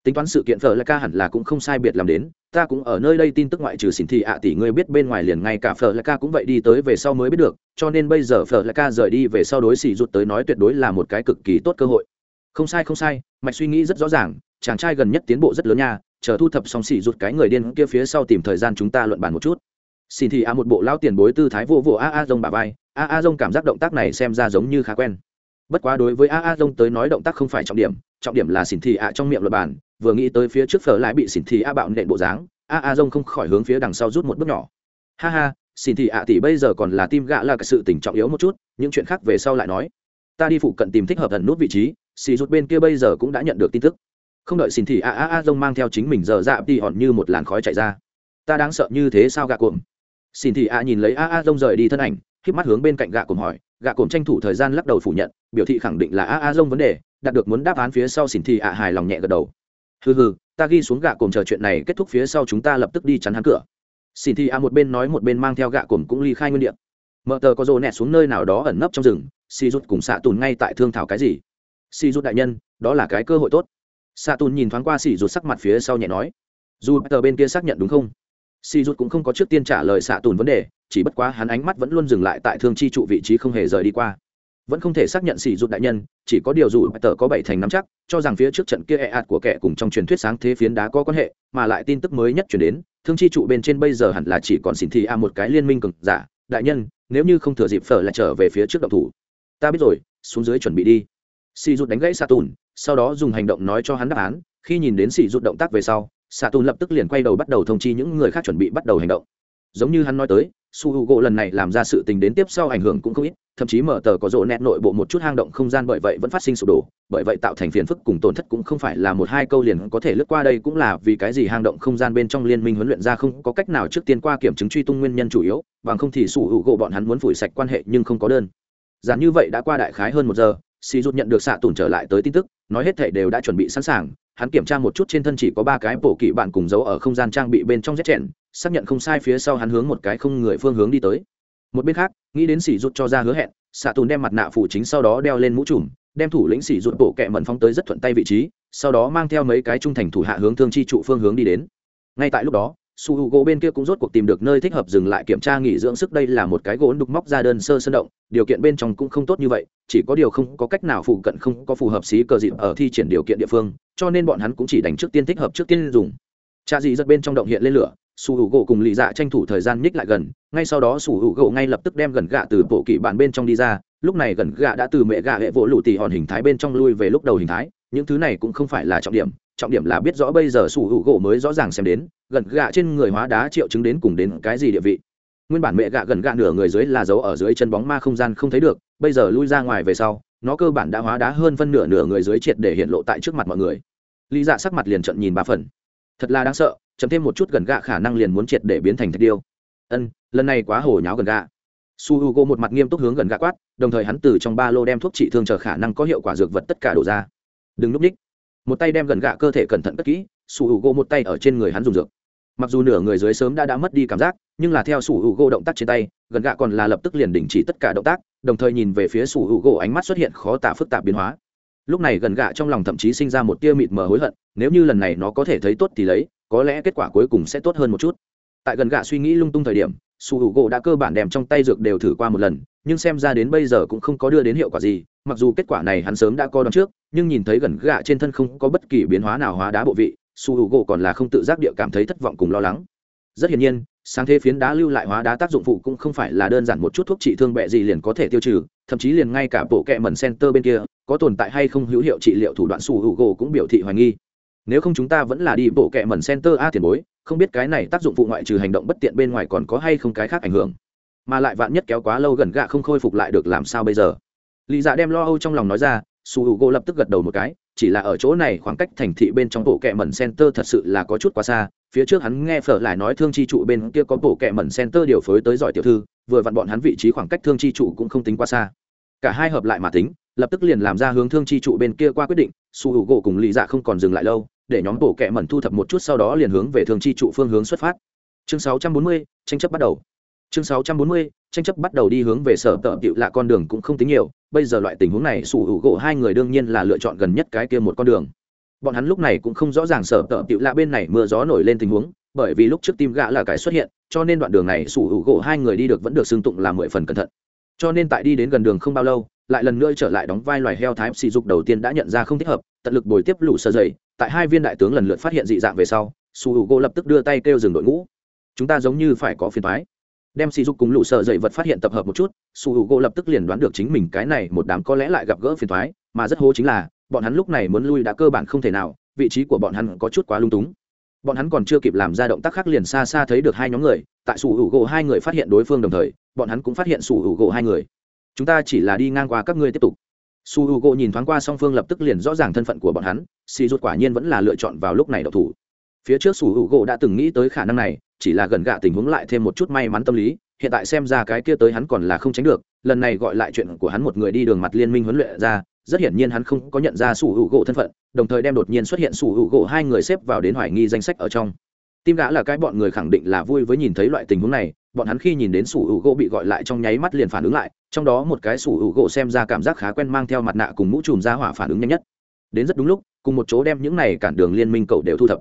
Tính toán sự kiện phở là ca hẳn là cũng không sai biệt làm đến, ta cũng ở nơi đây tin tức ngoại trừ xỉn thị ạ tỷ ngươi biết bên ngoài liền ngay cả phở là ca cũng vậy đi tới về sau mới biết được, cho nên bây giờ phở là ca rời đi về sau đối xỉ rụt tới nói tuyệt đối là một cái cực kỳ tốt cơ hội. Không sai không sai, mạch suy nghĩ rất rõ ràng, chàng trai gần nhất tiến bộ rất lớn nha chờ thu thập xong xỉ rụt cái người điên kia phía sau tìm thời gian chúng ta luận bàn một chút. Xin thì a một bộ lao tiền bối tư thái vô vô a a dông bà vai. A a dông cảm giác động tác này xem ra giống như khá quen. Bất quá đối với a a dông tới nói động tác không phải trọng điểm trọng điểm là xỉn thị a à trong miệng luật bàn, vừa nghĩ tới phía trước phở lại bị xỉn thị a à bạo nện bộ dáng, a a dông không khỏi hướng phía đằng sau rút một bước nhỏ. Ha ha xỉn thị a tỷ bây giờ còn là tim gạ là cái sự tình trọng yếu một chút, những chuyện khác về sau lại nói. Ta đi phụ cận tìm thích hợp thần nút vị trí xì rút bên kia bây giờ cũng đã nhận được tin tức không đợi xỉn thì a a a dông mang theo chính mình giờ dạ đi hòn như một làn khói chạy ra. Ta đáng sợ như thế sao gạ cuộm xin thì a nhìn lấy a a dông rời đi thân ảnh k mắt hướng bên cạnh gạ cuộm hỏi. Gạ cuộm tranh thủ thời gian lắc đầu phủ nhận, biểu thị khẳng định là a a dông vấn đề, đạt được muốn đáp án phía sau xin thì a hài lòng nhẹ gật đầu. Hừ hừ, ta ghi xuống gạ cuộm chờ chuyện này kết thúc phía sau chúng ta lập tức đi chắn hắn cửa. Xin thì a một bên nói một bên mang theo gạ cuộm cũng ly khai nguyên đ ị a mợ tờ có rồ nẹt xuống nơi nào đó ẩn nấp trong rừng Si rút cùng xạ tùn ngay tại thương thảo cái gì? Si rút đại nhân, đó là cái cơ hội tốt xạ tùn nhìn thoáng qua xì rụt sắc mặt phía sau nhẹ nói, dù tờ bên kia xác nhận đúng không? Si rụt cũng không có trước tiên trả lời xạ tùn vấn đề, chỉ bất quá hắn ánh mắt vẫn luôn dừng lại tại thương chi trụ vị trí không hề rời đi qua. Vẫn không thể xác nhận xì rụt đại nhân, chỉ có điều dù tờ có bảy thành nắm chắc, cho rằng phía trước trận kia ẹ、e、ạt ạt của kẻ cùng trong truyền thuyết sáng thế phiến đá có quan hệ, mà lại tin tức mới nhất chuyển đến, thương chi trụ bên trên bây giờ hẳn là chỉ còn xin thi a một cái liên minh cực giả. Đại nhân, nếu như không thừa dịp phở lại trở về phía trước động thủ, ta biết rồi, xuống dưới chuẩn bị đi. Xì rút đánh gãy xạ tùn sau đó dùng hành động nói cho hắn đáp án, khi nhìn đến sỉ rút động tác về sau xạ tùn lập tức liền quay đầu bắt đầu thông chi những người khác chuẩn bị bắt đầu hành động. Giống như hắn nói tới, su h u gỗ lần này làm ra sự tình đến tiếp sau ảnh hưởng cũng không ít, thậm chí mở tờ có rộ nét nội bộ một chút hang động không gian bởi vậy vẫn phát sinh sụp đổ, bởi vậy tạo thành phiền phức cùng tổn thất cũng không phải là một hai câu liền có thể lướt qua đây cũng là vì cái gì hang động không gian bên trong liên minh huấn luyện ra không có cách nào trước tiên qua kiểm chứng truy tung nguyên nhân chủ yếu, bằng không thì su h u gỗ bọn hắn muốn phủi sạch quan hệ nhưng không có đơn. Giản như vậy đã qua đại khái hơn một giờ si rút nhận được xạ tùn trở lại tới tin tức nói hết thể đều đã chuẩn bị sẵn sàng, hắn kiểm tra một chút trên thân chỉ có ba cái bổ kỵ bạn cùng giấu ở không gian trang bị bên trong rét chèn xác nhận không sai phía sau hắn hướng một cái không người phương hướng đi tới. Một bên khác, nghĩ đến sỉ rút cho ra hứa hẹn xạ tùn đem mặt nạ phủ chính sau đó đeo lên mũ trùm, đem thủ lĩnh sỉ rút bổ kẹ mẩn phóng tới rất thuận tay vị trí, sau đó mang theo mấy cái trung thành thủ hạ hướng thương chi trụ phương hướng đi đến. Ngay tại lúc đó su h u gỗ bên kia cũng rốt cuộc tìm được nơi thích hợp dừng lại kiểm tra nghỉ dưỡng sức. Đây là một cái gỗ đục móc ra đơn sơ sơn động, điều kiện bên trong cũng không tốt như vậy, chỉ có điều không có cách nào phụ cận, không có phù hợp xí cờ dịp ở thi triển điều kiện địa phương, cho nên bọn hắn cũng chỉ đánh trước tiên thích hợp trước tiên dùng. Cha dị giật bên trong động hiện lên lửa, su hữu gỗ cùng lì dạ tranh thủ thời gian nhích lại gần, ngay sau đó su hữu gỗ ngay lập tức đem gần gạ từ bộ kỷ bản bên trong đi ra, lúc này gần gạ đã từ mẹ gạ hệ vỗ lụ tỉ hòn hình thái bên trong lui về lúc đầu hình thái, những thứ này cũng không phải là trọng điểm trọng điểm là biết rõ bây giờ sủ hữu gỗ mới rõ ràng xem đến, gần gạ trên người hóa đá triệu chứng đến cùng đến cái gì địa vị. Nguyên bản mẹ gạ gần gạ nửa người dưới là giấu ở dưới chân bóng ma không gian không thấy được, bây giờ lui ra ngoài về sau, nó cơ bản đã hóa đá hơn phân nửa nửa người dưới triệt để hiện lộ tại trước mặt mọi người. Lý dạ sắc mặt liền trận nhìn ba phần. Thật là đáng sợ chấm thêm một chút gần gạ khả năng liền muốn triệt để biến thành thạch điêu. Ân, lần này quá hồ nháo gần gạ. Su h u g o một mặt nghiêm túc hướng gần gạ quát, đồng thời hắn từ trong ba lô đem thuốc trị thương chờ khả năng có hiệu quả dược vật tất cả đổ ra. Đừng núp ních một tay đem gần gạ cơ thể cẩn thận cất kỹ, sủ hữu gỗ một tay ở trên người hắn dùng dược. Mặc dù nửa người dưới sớm đã đã mất đi cảm giác, nhưng là theo sủ hữu gỗ động tác trên tay, gần gạ còn là lập tức liền đình chỉ tất cả động tác, đồng thời nhìn về phía sủ hữu gỗ ánh mắt xuất hiện khó tả phức tạp biến hóa. Lúc này gần gạ trong lòng thậm chí sinh ra một tia mịt mờ hối hận, nếu như lần này nó có thể thấy tốt thì lấy, có lẽ kết quả cuối cùng sẽ tốt hơn một chút. Tại gần gạ suy nghĩ lung tung thời điểm, sủ hữu gỗ đã cơ bản đem trong tay dược đều thử qua một lần, nhưng xem ra đến bây giờ cũng không có đưa đến hiệu quả gì mặc dù kết quả này hắn sớm đã coi đón trước, nhưng nhìn thấy gần gạ trên thân không có bất kỳ biến hóa nào hóa đá bộ vị, su h u gỗ còn là không tự giác địa cảm thấy thất vọng cùng lo lắng. Rất hiển nhiên, sáng thế phiến đá lưu lại hóa đá tác dụng phụ cũng không phải là đơn giản một chút thuốc trị thương bệ gì liền có thể tiêu trừ, thậm chí liền ngay cả bộ kẹ mẩn center bên kia, có tồn tại hay không hữu hiệu trị liệu thủ đoạn su hữu gỗ cũng biểu thị hoài nghi. Nếu không chúng ta vẫn là đi bộ kẹ mẩn center a tiền bối, không biết cái này tác dụng phụ ngoại trừ hành động bất tiện bên ngoài còn có hay không cái khác ảnh hưởng. Mà lại vạn nhất kéo quá lâu gần gạ không khôi phục lại được làm sao bây giờ? Lý dạ đem lo âu trong lòng nói ra su hữu o lập tức gật đầu một cái chỉ là ở chỗ này khoảng cách thành thị bên trong bộ kẹ mẩn center thật sự là có chút quá xa phía trước hắn nghe phở lại nói thương chi trụ bên kia có bộ kẹ mẩn center điều phối tới giỏi tiểu thư vừa vặn bọn hắn vị trí khoảng cách thương chi trụ cũng không tính quá xa. Cả hai hợp lại mà tính lập tức liền làm ra hướng thương chi trụ bên kia qua quyết định su hữu o cùng lý dạ không còn dừng lại lâu để nhóm bộ kẹ mẩn thu thập một chút sau đó liền hướng về thương chi trụ phương hướng xuất phát. Chương 640, tranh chấp bắt đầu chương 640, tranh chấp bắt đầu đi hướng về sở tợ tiệu lạ con đường cũng không tính nhiều bây giờ loại tình huống này sủ hữu gỗ hai người đương nhiên là lựa chọn gần nhất cái kia một con đường. Bọn hắn lúc này cũng không rõ ràng sở tợ tiệu lạ bên này mưa gió nổi lên tình huống bởi vì lúc trước tim gã là cái xuất hiện cho nên đoạn đường này sủ hữu gỗ hai người đi được vẫn được xưng tụng là mười phần cẩn thận. Cho nên tại đi đến gần đường không bao lâu lại lần nữa trở lại đóng vai loài heo thái sỉ dục đầu tiên đã nhận ra không thích hợp tận lực bồi tiếp lũ sơ dày tại hai viên đại tướng lần lượt phát hiện dị dạng về sau su hữu gỗ lập tức đưa tay kêu dừng đội ngũ. Chúng ta giống như phải có phiền thoái đem sỉ dục cùng lũ sợ dậy vật phát hiện tập hợp một chút, su hữu gỗ lập tức liền đoán được chính mình cái này một đám có lẽ lại gặp gỡ phiền thoái mà rất hô chính là, bọn hắn lúc này muốn lui đã cơ bản không thể nào, vị trí của bọn hắn có chút quá lung túng. Bọn hắn còn chưa kịp làm ra động tác khác liền xa xa thấy được hai nhóm người, tại sủ hữu gỗ hai người phát hiện đối phương đồng thời, bọn hắn cũng phát hiện sủ hữu gỗ hai người. Chúng ta chỉ là đi ngang qua các ngươi tiếp tục. Su h u gỗ nhìn thoáng qua song phương lập tức liền rõ ràng thân phận của bọn hắn sỉ dục quả nhiên vẫn là lựa chọn vào lúc này độc thủ phía trước sủ hữu gỗ đã từng nghĩ tới khả năng này, chỉ là gần gạ tình huống lại thêm một chút may mắn tâm lý, hiện tại xem ra cái kia tới hắn còn là không tránh được, lần này gọi lại chuyện của hắn một người đi đường mặt liên minh huấn luyện ra, rất hiển nhiên hắn không có nhận ra sủ hữu gỗ thân phận, đồng thời đem đột nhiên xuất hiện sủ hữu gỗ hai người xếp vào đến hoài nghi danh sách ở trong. Tim gã là cái bọn người khẳng định là vui với nhìn thấy loại tình huống này, bọn hắn khi nhìn đến sủ hữu gỗ bị gọi lại trong nháy mắt liền phản ứng lại, trong đó một cái sủ hữu gỗ xem ra cảm giác khá quen mang theo mặt nạ cùng mũ trùm ra hỏa phản ứng nhanh nhất. Đến rất đúng lúc, cùng một chỗ đem những này cản đường liên minh cậu đều thu thập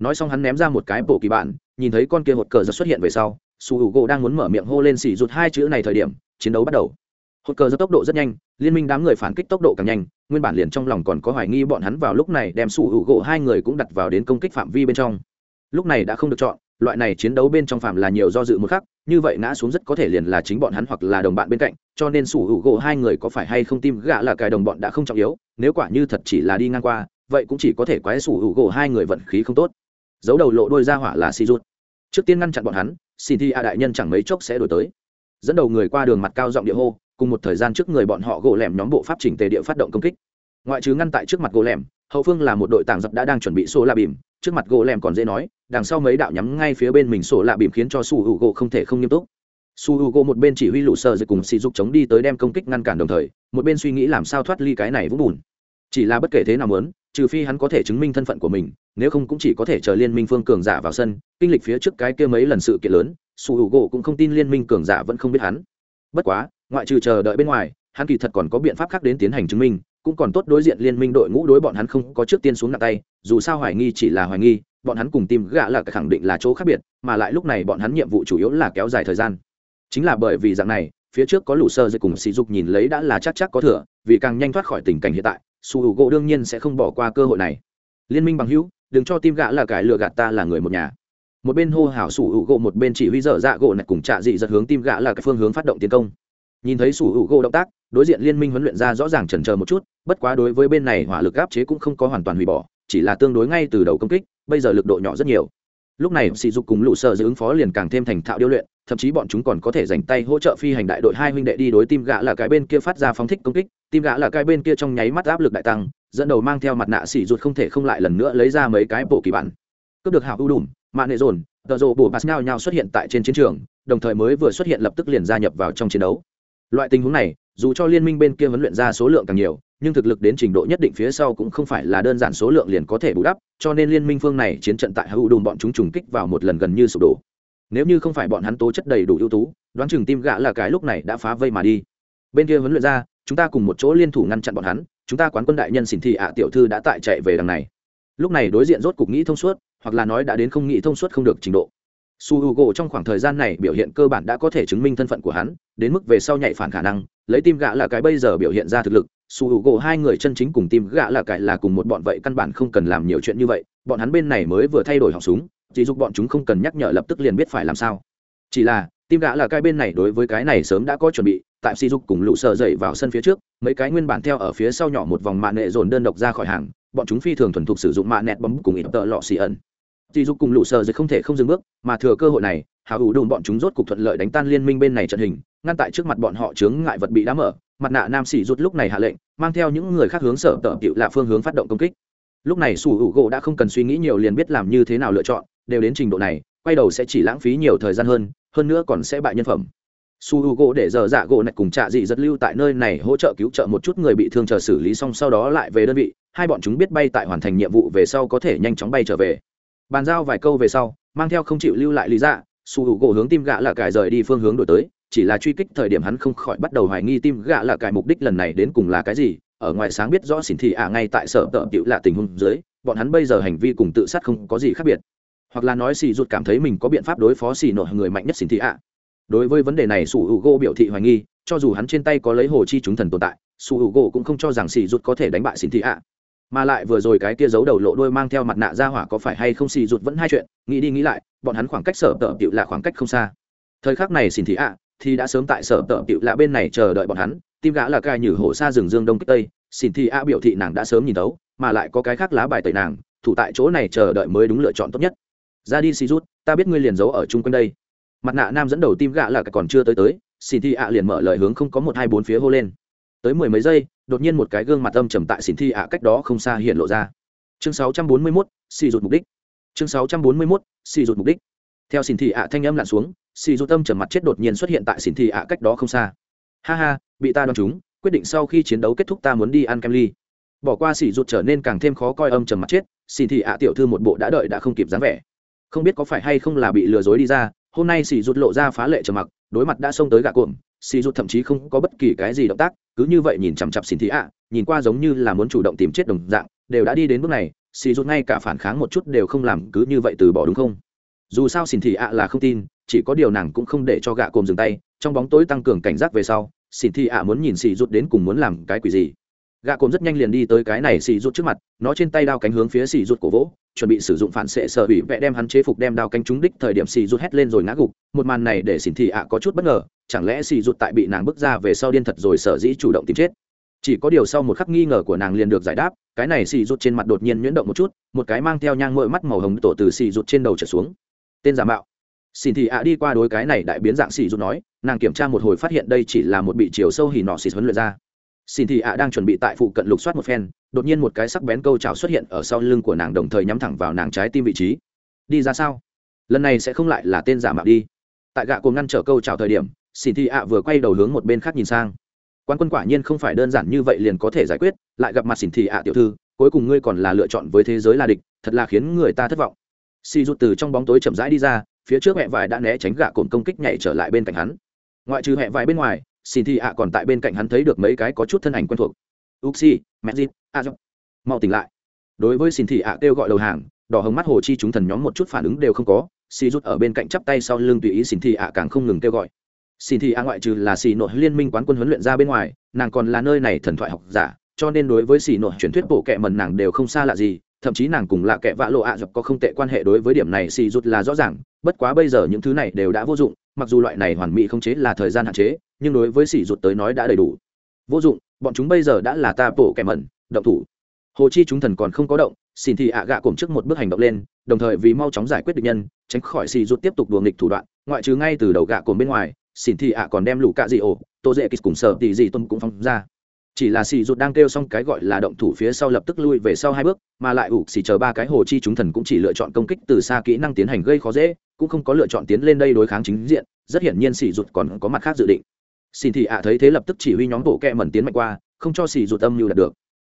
nói xong hắn ném ra một cái bộ kỳ bản, nhìn thấy con kia hột cờ giật xuất hiện về sau sủi u gỗ đang muốn mở miệng hô lên xỉ rụt hai chữ này thời điểm chiến đấu bắt đầu. Hột cờ giật tốc độ rất nhanh liên minh đám người phản kích tốc độ càng nhanh nguyên bản liền trong lòng còn có hoài nghi bọn hắn vào lúc này đem sủi u gỗ hai người cũng đặt vào đến công kích phạm vi bên trong. Lúc này đã không được chọn loại này chiến đấu bên trong phạm là nhiều do dự một khắc như vậy ngã xuống rất có thể liền là chính bọn hắn hoặc là đồng bạn bên cạnh cho nên sủ hữu gỗ hai người có phải hay không tim gạ là cái đồng bọn đã không trọng yếu nếu quả như thật chỉ là đi ngang qua vậy cũng chỉ có thể quái sủ hữu gỗ hai người vận khí không tốt giấu đầu lộ đôi ra hỏa là si rút. Trước tiên ngăn chặn bọn hắn xin thi a đại nhân chẳng mấy chốc sẽ đổi tới. Dẫn đầu người qua đường mặt cao giọng địa hô, cùng một thời gian trước người bọn họ gỗ lẻm nhóm bộ pháp chỉnh tề địa phát động công kích. Ngoại trừ ngăn tại trước mặt gỗ lẻm, hậu phương là một đội tàng dập đã đang chuẩn bị sổ la bìm. Trước mặt gỗ lẻm còn dễ nói, đằng sau mấy đạo nhắm ngay phía bên mình sổ la bìm khiến cho su hữu gỗ không thể không nghiêm túc. Su hữu gỗ một bên chỉ huy lũ sợ dịch cùng xì dục chống đi tới đem công kích ngăn cản đồng thời, một bên suy nghĩ làm sao thoát ly cái này vũng bùn. Chỉ là bất kể thế nào muốn trừ phi hắn có thể chứng minh thân phận của mình, nếu không cũng chỉ có thể chờ liên minh phương cường giả vào sân, kinh lịch phía trước cái kia mấy lần sự kiện lớn su hữu gỗ cũng không tin liên minh cường giả vẫn không biết hắn. Bất quá, ngoại trừ chờ đợi bên ngoài, hắn kỳ thật còn có biện pháp khác đến tiến hành chứng minh, cũng còn tốt đối diện liên minh đội ngũ đối bọn hắn không có trước tiên xuống nặng tay, dù sao hoài nghi chỉ là hoài nghi, bọn hắn cùng tìm gã là khẳng định là chỗ khác biệt, mà lại lúc này bọn hắn nhiệm vụ chủ yếu là kéo dài thời gian. Chính là bởi vì dạng này, phía trước có lũ sơ dây cùng sỉ dục nhìn lấy đã là chắc chắc có thừa, vì càng nhanh thoát khỏi tình cảnh hiện tại su u gỗ đương nhiên sẽ không bỏ qua cơ hội này. Liên minh bằng hữu, đừng cho tim gạ là cải lừa gạt ta là người một nhà. Một bên hô hào sủ hữu gỗ, một bên chỉ huy dở dạ gỗ này cùng trạ dị giật hướng tim gạ là cái phương hướng phát động tiến công. Nhìn thấy sủ hữu gỗ động tác, đối diện liên minh huấn luyện ra rõ ràng chần chờ một chút, bất quá đối với bên này hỏa lực áp chế cũng không có hoàn toàn hủy bỏ, chỉ là tương đối ngay từ đầu công kích, bây giờ lực độ nhỏ rất nhiều. Lúc này sỉ dục cùng lũ sợ giữ ứng phó liền càng thêm thành thạo điêu luyện thậm chí bọn chúng còn có thể dành tay hỗ trợ phi hành đại đội hai huynh đệ đi đối tim gã là cái bên kia phát ra phóng thích công kích, tim gã là cái bên kia trong nháy mắt áp lực đại tăng, dẫn đầu mang theo mặt nạ xỉ ruột không thể không lại lần nữa lấy ra mấy cái bộ kỳ bản. Cướp được hào ưu đùm, mạ nệ dồn, tờ rộ bổ bạt nhau nhau xuất hiện tại trên chiến trường, đồng thời mới vừa xuất hiện lập tức liền gia nhập vào trong chiến đấu. Loại tình huống này, dù cho liên minh bên kia huấn luyện ra số lượng càng nhiều, nhưng thực lực đến trình độ nhất định phía sau cũng không phải là đơn giản số lượng liền có thể bù đắp, cho nên liên minh phương này chiến trận tại hữu đùm bọn chúng trùng kích vào một lần gần như sụp đổ nếu như không phải bọn hắn tố chất đầy đủ ưu tú, đoán chừng tim gã là cái lúc này đã phá vây mà đi. Bên kia huấn luyện ra, chúng ta cùng một chỗ liên thủ ngăn chặn bọn hắn, chúng ta quán quân đại nhân xỉn thị ạ tiểu thư đã tại chạy về đằng này. Lúc này đối diện rốt cục nghĩ thông suốt, hoặc là nói đã đến không nghĩ thông suốt không được trình độ. Su h u gỗ trong khoảng thời gian này biểu hiện cơ bản đã có thể chứng minh thân phận của hắn, đến mức về sau nhạy phản khả năng, lấy tim gã là cái bây giờ biểu hiện ra thực lực, su h u gỗ hai người chân chính cùng tim gã là cái là cùng một bọn vậy căn bản không cần làm nhiều chuyện như vậy, bọn hắn bên này mới vừa thay đổi họng súng chỉ dục bọn chúng không cần nhắc nhở lập tức liền biết phải làm sao. Chỉ là, tim gã là cái bên này đối với cái này sớm đã có chuẩn bị, tại si dục cùng lũ sợ dậy vào sân phía trước, mấy cái nguyên bản theo ở phía sau nhỏ một vòng mạng nệ dồn đơn độc ra khỏi hàng, bọn chúng phi thường thuần thục sử dụng mạng nẹt bấm cùng ít tợ lọ xì ẩn. Si dục cùng lũ sợ dậy không thể không dừng bước, mà thừa cơ hội này hào hữu đồn bọn chúng rốt cục thuận lợi đánh tan liên minh bên này trận hình, ngăn tại trước mặt bọn họ chướng ngại vật bị đá mở, mặt nạ nam sĩ rút lúc này hạ lệnh, mang theo những người khác hướng sở tợ cựu là phương hướng phát động công kích. Lúc này sủ hữu gỗ đã không cần suy nghĩ nhiều liền biết làm như thế nào lựa chọn đều đến trình độ này, quay đầu sẽ chỉ lãng phí nhiều thời gian hơn hơn nữa còn sẽ bại nhân phẩm. Su h u gỗ để giờ dạ gỗ này cùng trạ dị rất lưu tại nơi này hỗ trợ cứu trợ một chút người bị thương chờ xử lý xong sau đó lại về đơn vị, hai bọn chúng biết bay tại hoàn thành nhiệm vụ về sau có thể nhanh chóng bay trở về. Bàn giao vài câu về sau, mang theo không chịu lưu lại lý dạ su h u gỗ hướng tim gạ là cải rời đi phương hướng đổi tới, chỉ là truy kích thời điểm hắn không khỏi bắt đầu hoài nghi tim gạ là cải mục đích lần này đến cùng là cái gì, ở ngoài sáng biết rõ xỉn thị ạ à, ngay tại sở tợ cựu là tình huống dưới, bọn hắn bây giờ hành vi cùng tự sát không có gì khác biệt hoặc là nói xì rụt cảm thấy mình có biện pháp đối phó xì nội người mạnh nhất xin thị ạ. Đối với vấn đề này sủ hữu u gỗ biểu thị hoài nghi, cho dù hắn trên tay có lấy hồ chi chúng thần tồn tại sủ hữu u gỗ cũng không cho rằng xì rụt có thể đánh bại xin thị ạ. Mà lại vừa rồi cái kia giấu đầu lộ đôi mang theo mặt nạ ra hỏa có phải hay không xì rụt vẫn hai chuyện, nghĩ đi nghĩ lại, bọn hắn khoảng cách sở tợ cựu là khoảng cách không xa. Thời khắc này xin thị ạ thì đã sớm tại sở tợ cựu lạ bên này chờ đợi bọn hắn, tim gã là cai nhử hổ xa rừng dương đông kích tây xin thị ạ biểu thị nàng đã sớm nhìn tấu mà lại có cái khác lá bài tẩy nàng, thủ tại chỗ này chờ đợi mới đúng lựa chọn tốt nhất ra đi xì rút ta biết ngươi liền giấu ở chung quanh đây. Mặt nạ nam dẫn đầu tim gạ là còn chưa tới tới xin thi ạ liền mở lời hướng không có một hai bốn phía hô lên. Tới mười mấy giây đột nhiên một cái gương mặt âm trầm tại xin thi ạ cách đó không xa hiện lộ ra. Chương 641, xì rụt mục đích. Chương 641, xì rụt mục đích. Theo xin thị ạ thanh âm lặn xuống xì rụt âm trầm mặt chết đột nhiên xuất hiện tại xin thị ạ cách đó không xa. Ha ha bị ta đoán chúng quyết định sau khi chiến đấu kết thúc ta muốn đi ăn kem ly. Bỏ qua xì rụt trở nên càng thêm khó coi âm trầm mặt chết xin thị ạ tiểu thư một bộ đã đợi đã không kịp dáng vẻ không biết có phải hay không là bị lừa dối đi ra, hôm nay xì rụt lộ ra phá lệ trầm mặc, đối mặt đã xông tới gạ cuộn xì rụt thậm chí không có bất kỳ cái gì động tác, cứ như vậy nhìn chằm chặp xin thị ạ, nhìn qua giống như là muốn chủ động tìm chết đồng dạng, đều đã đi đến bước này, xì rụt ngay cả phản kháng một chút đều không làm, cứ như vậy từ bỏ đúng không? Dù sao xin thị ạ là không tin, chỉ có điều nàng cũng không để cho gạ cồm dừng tay, trong bóng tối tăng cường cảnh giác về sau xin thị ạ muốn nhìn xì rụt đến cùng muốn làm cái quỷ gì gạ cồn rất nhanh liền đi tới cái này xì rút trước mặt, nó trên tay đao cánh hướng phía xì rút cổ vỗ, chuẩn bị sử dụng phản xệ sở bị vẽ đem hắn chế phục đem đao cánh trúng đích thời điểm xì rút hét lên rồi ngã gục, một màn này để xỉn thị ạ có chút bất ngờ, chẳng lẽ xì rút tại bị nàng bước ra về sau điên thật rồi sở dĩ chủ động tìm chết? Chỉ có điều sau một khắc nghi ngờ của nàng liền được giải đáp, cái này xì rút trên mặt đột nhiên nhuyễn động một chút, một cái mang theo nhang mội mắt màu hồng tổ từ xì rút trên đầu trở xuống. Tên giả mạo. Xin thị ạ đi qua đối cái này đại biến dạng xì rút nói, nàng kiểm tra một hồi phát hiện đây chỉ là một bị chiều sâu hỉ nọ xì huấn luyện ra xin thị ạ đang chuẩn bị tại phụ cận lục soát một phen, đột nhiên một cái sắc bén câu trào xuất hiện ở sau lưng của nàng đồng thời nhắm thẳng vào nàng trái tim vị trí. Đi ra sao? Lần này sẽ không lại là tên giả mạo đi. Tại gạ cùng ngăn trở câu trào thời điểm, xin thị ạ vừa quay đầu hướng một bên khác nhìn sang. Quan quân quả nhiên không phải đơn giản như vậy liền có thể giải quyết, lại gặp mặt xin thị ạ tiểu thư, cuối cùng ngươi còn là lựa chọn với thế giới là địch, thật là khiến người ta thất vọng. Xì rụt từ trong bóng tối chậm rãi đi ra, phía trước hẹ vải đã né tránh gạ cồn công kích nhảy trở lại bên cạnh hắn. Ngoại trừ hẹ vải bên ngoài xin thị ạ, còn tại bên cạnh hắn thấy được mấy cái có chút thân ảnh quen thuộc. Uxi mezit a dọc mau tỉnh lại. Đối với xin thị ạ, kêu gọi đầu hàng, đỏ hồng mắt hồ chi chúng thần nhóm một chút phản ứng đều không có. Xì rút ở bên cạnh chắp tay sau lưng tùy ý xin thị ạ càng không ngừng kêu gọi. Xin thị ạ ngoại trừ là xì nội liên minh quán quân huấn luyện ra bên ngoài, nàng còn là nơi này thần thoại học giả, cho nên đối với xì nội truyền thuyết bộ kệ mần nàng đều không xa lạ gì, thậm chí nàng cùng là kẻ vạ lộ ạ dọc có không tệ quan hệ đối với điểm này xì rút là rõ ràng, bất quá bây giờ những thứ này đều đã vô dụng, mặc dù loại này hoàn mỹ không chế là thời gian hạn chế nhưng đối với sỉ ruột tới nói đã đầy đủ. Vô dụng, bọn chúng bây giờ đã là ta bổ kẻ mẩn, động thủ. Hồ chi chúng thần còn không có động, xin thì ạ gạ cổm trước một bước hành động lên, đồng thời vì mau chóng giải quyết địch nhân, tránh khỏi xì rút tiếp tục đùa nghịch thủ đoạn, ngoại trừ ngay từ đầu gạ cổm bên ngoài, xin thì ạ còn đem lũ cạ dị ổ, tô dễ kịch cùng sợ tỷ dị tôn cũng phóng ra. Chỉ là xì rút đang kêu xong cái gọi là động thủ phía sau lập tức lui về sau hai bước, mà lại ủ xì chờ ba cái hồ chi chúng thần cũng chỉ lựa chọn công kích từ xa kỹ năng tiến hành gây khó dễ, cũng không có lựa chọn tiến lên đây đối kháng chính diện, rất hiển nhiên xì rút còn có mặt khác dự định xin thì ạ thấy thế lập tức chỉ huy nhóm bộ kẹ mẩn tiến mạnh qua, không cho xỉ rụt âm mưu đạt được.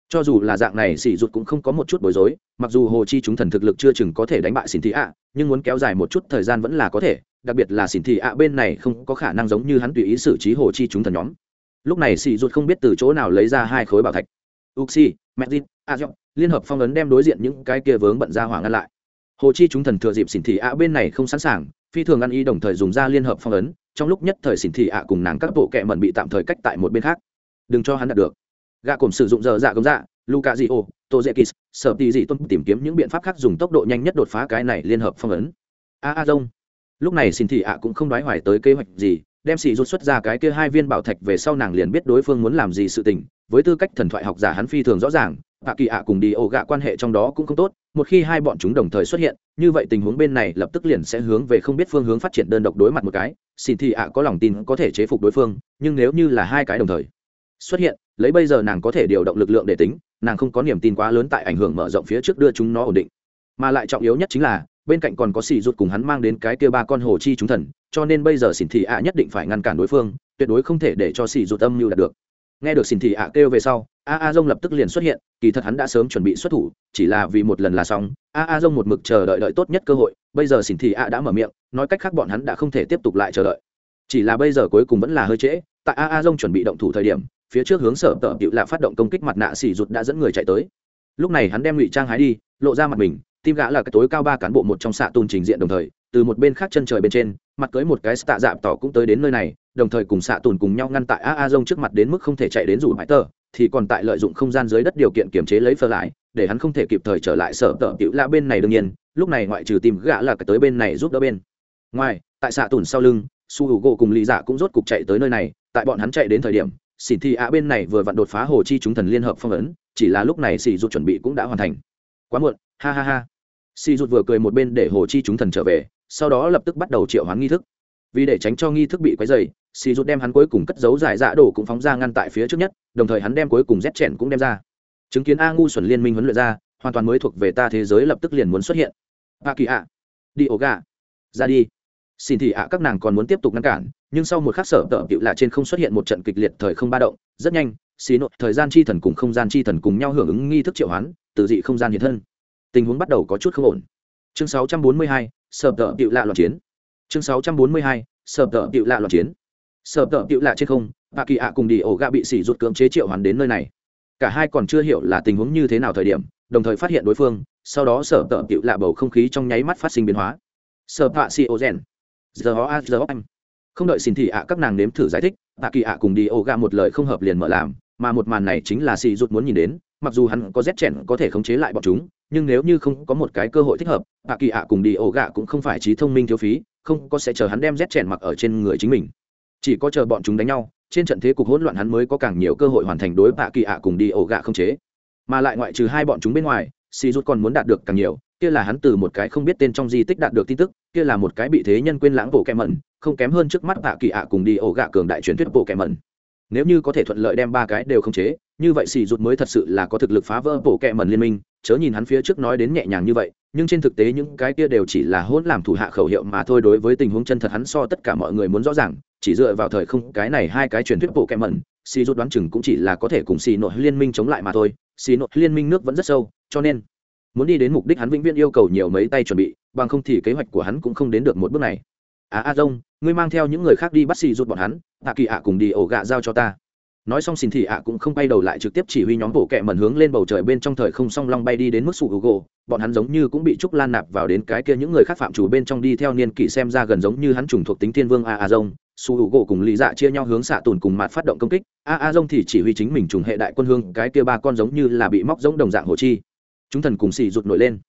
Cho dù là dạng này xỉ rụt cũng không có một chút bối rối, mặc dù hồ chi chúng thần thực lực chưa chừng có thể đánh bại xin thị ạ, nhưng muốn kéo dài một chút thời gian vẫn là có thể, đặc biệt là xin thị ạ bên này không có khả năng giống như hắn tùy ý xử trí hồ chi chúng thần nhóm. Lúc này xỉ rụt không biết từ chỗ nào lấy ra hai khối bảo thạch. Uxi medzin azion liên hợp phong ấn đem đối diện những cái kia vướng bận ra hỏa ngăn lại. Hồ chi chúng thần thừa dịp xỉn thị ạ bên này không sẵn sàng phi thường ăn y đồng thời dùng ra liên hợp phong ấn, trong lúc nhất thời xỉn thị ạ cùng nàng các bộ kẹ mẩn bị tạm thời cách tại một bên khác. Đừng cho hắn đạt được. Gạ cổm sử dụng giờ dạ công dạ luka di ô tô dễ kis sợ tì dị tôn tìm kiếm những biện pháp khác dùng tốc độ nhanh nhất đột phá cái này liên hợp phong ấn. A a dông lúc này xin thị ạ cũng không đoái hoài tới kế hoạch gì, đem xì rút xuất ra cái kia hai viên bảo thạch về sau nàng liền biết đối phương muốn làm gì sự tình. Với tư cách thần thoại học giả hắn phi thường rõ ràng hạ kỳ ạ cùng đi ô gạ quan hệ trong đó cũng không tốt một khi hai bọn chúng đồng thời xuất hiện, như vậy tình huống bên này lập tức liền sẽ hướng về không biết phương hướng phát triển đơn độc đối mặt một cái. Xin thì ạ có lòng tin có thể chế phục đối phương, nhưng nếu như là hai cái đồng thời xuất hiện, lấy bây giờ nàng có thể điều động lực lượng để tính, nàng không có niềm tin quá lớn tại ảnh hưởng mở rộng phía trước đưa chúng nó ổn định. Mà lại trọng yếu nhất chính là, bên cạnh còn có xì rụt cùng hắn mang đến cái kia ba con hồ chi chúng thần, cho nên bây giờ xỉn thị ạ nhất định phải ngăn cản đối phương, tuyệt đối không thể để cho xì rụt âm mưu đạt được nghe được xin thị ạ kêu về sau, a a dông lập tức liền xuất hiện, kỳ thật hắn đã sớm chuẩn bị xuất thủ, chỉ là vì một lần là xong. A a dông một mực chờ đợi đợi tốt nhất cơ hội, bây giờ xin thị ạ đã mở miệng, nói cách khác bọn hắn đã không thể tiếp tục lại chờ đợi. Chỉ là bây giờ cuối cùng vẫn là hơi trễ, tại a a dông chuẩn bị động thủ thời điểm, phía trước hướng sở tợ cựu lạ phát động công kích mặt nạ xỉ rụt đã dẫn người chạy tới. Lúc này hắn đem ngụy trang hái đi, lộ ra mặt mình, tim gã là cái tối cao ba cán bộ một trong xạ tôn trình diện đồng thời, từ một bên khác chân trời bên trên, mặt cưới một cái tạ dạp tỏ cũng tới đến nơi này đồng thời cùng xạ tùn cùng nhau ngăn tại a a dông trước mặt đến mức không thể chạy đến rủ mãi tờ, thì còn tại lợi dụng không gian dưới đất điều kiện kiểm chế lấy phơ lại, để hắn không thể kịp thời trở lại sở tợ cựu lạ bên này đương nhiên, lúc này ngoại trừ tìm gã là cái tới bên này giúp đỡ bên. Ngoài, tại xạ tùn sau lưng, su hữu gỗ cùng lý dạ cũng rốt cục chạy tới nơi này, tại bọn hắn chạy đến thời điểm xỉn thị ạ bên này vừa vặn đột phá hồ chi chúng thần liên hợp phong ấn, chỉ là lúc này xỉ rụt chuẩn bị cũng đã hoàn thành. Quá muộn, ha ha ha. Xỉ rụt vừa cười một bên để hồ chi chúng thần trở về, sau đó lập tức bắt đầu triệu hoán nghi thức vì để tránh cho nghi thức bị quấy dày xì rụt đem hắn cuối cùng cất giấu giải dạ đổ cũng phóng ra ngăn tại phía trước nhất đồng thời hắn đem cuối cùng rét chèn cũng đem ra. Chứng kiến a ngu xuẩn liên minh huấn luyện ra hoàn toàn mới thuộc về ta thế giới lập tức liền muốn xuất hiện. A kỳ ạ đi ổ gà ra đi. Xin thị ạ các nàng còn muốn tiếp tục ngăn cản nhưng sau một khắc sở tợ cựu lạ trên không xuất hiện một trận kịch liệt thời không ba động rất nhanh xì nội thời gian chi thần cùng không gian chi thần cùng nhau hưởng ứng nghi thức triệu hoán từ dị không gian hiện thân. Tình huống bắt đầu có chút không ổn. Chương 642, sở tợ cựu lạ loạn chiến chương 642, sở tợ tiệu lạ loạn chiến. Sở tợ tiệu lạ trên không bà kỳ ạ cùng đi ổ gạ bị xỉ rụt cưỡng chế triệu hoàn đến nơi này. Cả hai còn chưa hiểu là tình huống như thế nào thời điểm đồng thời phát hiện đối phương sau đó sở tợ tiệu lạ bầu không khí trong nháy mắt phát sinh biến hóa. Sở tạ si ô rèn. Giờ ho a giờ anh. Không đợi xin thị ạ các nàng nếm thử giải thích tạ kỳ ạ cùng đi ô ga một lời không hợp liền mở làm mà một màn này chính là xì rút muốn nhìn đến mặc dù hắn có rét chèn có thể khống chế lại bọn chúng nhưng nếu như không có một cái cơ hội thích hợp tạ kỳ ạ cùng đi ô gạ cũng không phải trí thông minh thiếu phí không có sẽ chờ hắn đem rét chèn mặc ở trên người chính mình. Chỉ có chờ bọn chúng đánh nhau, trên trận thế cục hỗn loạn hắn mới có càng nhiều cơ hội hoàn thành đối bạ kỳ ạ cùng đi ổ gạ không chế. Mà lại ngoại trừ hai bọn chúng bên ngoài si rút còn muốn đạt được càng nhiều, kia là hắn từ một cái không biết tên trong di tích đạt được tin tức, kia là một cái bị thế nhân quên lãng bộ kẹ mẩn, không kém hơn trước mắt bạ kỳ ạ cùng đi ổ gạ cường đại truyền thuyết bộ kẹ mẩn. Nếu như có thể thuận lợi đem ba cái đều không chế như vậy xì rụt mới thật sự là có thực lực phá vỡ bộ kệ mẩn liên minh, chớ nhìn hắn phía trước nói đến nhẹ nhàng như vậy, nhưng trên thực tế những cái kia đều chỉ là hỗn làm thủ hạ khẩu hiệu mà thôi đối với tình huống chân thật hắn so tất cả mọi người muốn rõ ràng, chỉ dựa vào thời không, cái này hai cái truyền thuyết bộ kệ mẩn xì rụt đoán chừng cũng chỉ là có thể cùng xì nội liên minh chống lại mà thôi xì nội liên minh nước vẫn rất sâu, cho nên muốn đi đến mục đích hắn vĩnh viễn yêu cầu nhiều mấy tay chuẩn bị, bằng không thì kế hoạch của hắn cũng không đến được một bước này. À, à a dông ngươi mang theo những người khác đi bắt xì rút bọn hắn, tạ kỳ ạ cùng đi ổ gạ giao cho ta nói xong xin thì ạ cũng không bay đầu lại trực tiếp chỉ huy nhóm bộ kẹ mẩn hướng lên bầu trời bên trong thời không song long bay đi đến mức sụ gỗ bọn hắn giống như cũng bị trúc lan nạp vào đến cái kia những người khác phạm chủ bên trong đi theo niên kỷ xem ra gần giống như hắn trùng thuộc tính thiên vương a a dông su hữu gỗ cùng lý dạ chia nhau hướng xạ tùn cùng mặt phát động công kích. A a dông thì chỉ huy chính mình trùng hệ đại quân hương, cái kia ba con giống như là bị móc giống đồng dạng hồ chi. Chúng thần cùng xì rụt nổi lên.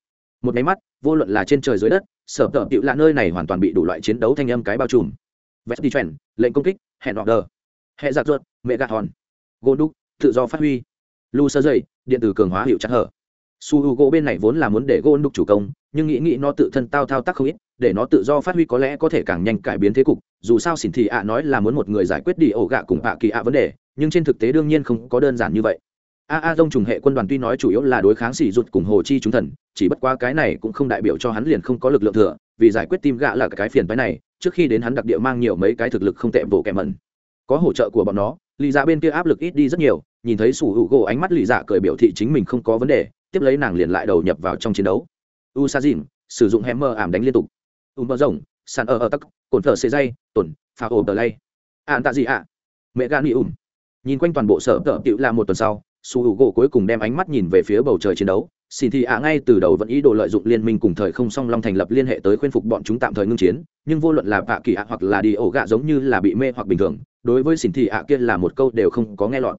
Một máy mắt, vô luận là trên trời dưới đất, sở tợ cựu lạ nơi này hoàn toàn bị đủ loại chiến đấu thanh âm cái bao trùm. Vest đi chuẩn lệnh công kích, hẹn order. Đờ hệ giặc ruột mẹ gạt hòn. Gôn đúc, tự do phát huy. Lu sơ dây điện tử cường hóa hiệu chắc hở. Su h u gỗ bên này vốn là muốn để gôn đúc chủ công, nhưng nghĩ nghĩ nó tự thân tao thao tác không ít, để nó tự do phát huy có lẽ có thể càng nhanh cải biến thế cục. Dù sao xỉn thị ạ nói là muốn một người giải quyết đi ổ gạ cùng ạ kỳ ạ vấn đề, nhưng trên thực tế đương nhiên không có đơn giản như vậy. A a dông trùng hệ quân đoàn tuy nói chủ yếu là đối kháng xỉ rụt cùng hồ chi chúng thần, chỉ bất quá cái này cũng không đại biểu cho hắn liền không có lực lượng thừa, vì giải quyết tim gạ là cái phiền phái này, trước khi đến hắn đặc địa mang nhiều mấy cái thực lực không tệ bộ kẻ mẩn có hỗ trợ của bọn nó, lì dạ bên kia áp lực ít đi rất nhiều, nhìn thấy sủ hữu gỗ ánh mắt lì dạ cười biểu thị chính mình không có vấn đề, tiếp lấy nàng liền lại đầu nhập vào trong chiến đấu. U sa dìn sử dụng hammer ảm đánh liên tục. U mơ rồng sàn ở ở tắc cồn thở xê dây, tổn, phà ổ tờ lay ạn tạ gì ạ. Mẹ gan bị ùm nhìn quanh toàn bộ sở tờ tựu là một tuần sau, sủ hữu gỗ cuối cùng đem ánh mắt nhìn về phía bầu trời chiến đấu. Xin thì ạ ngay từ đầu vẫn ý đồ lợi dụng liên minh cùng thời không song long thành lập liên hệ tới khuyên phục bọn chúng tạm thời ngưng chiến, nhưng vô luận là bạ kỳ ạ hoặc là đi ổ gạ giống như là bị mê hoặc bình thường đối với xỉn thị ạ kia là một câu đều không có nghe lọt.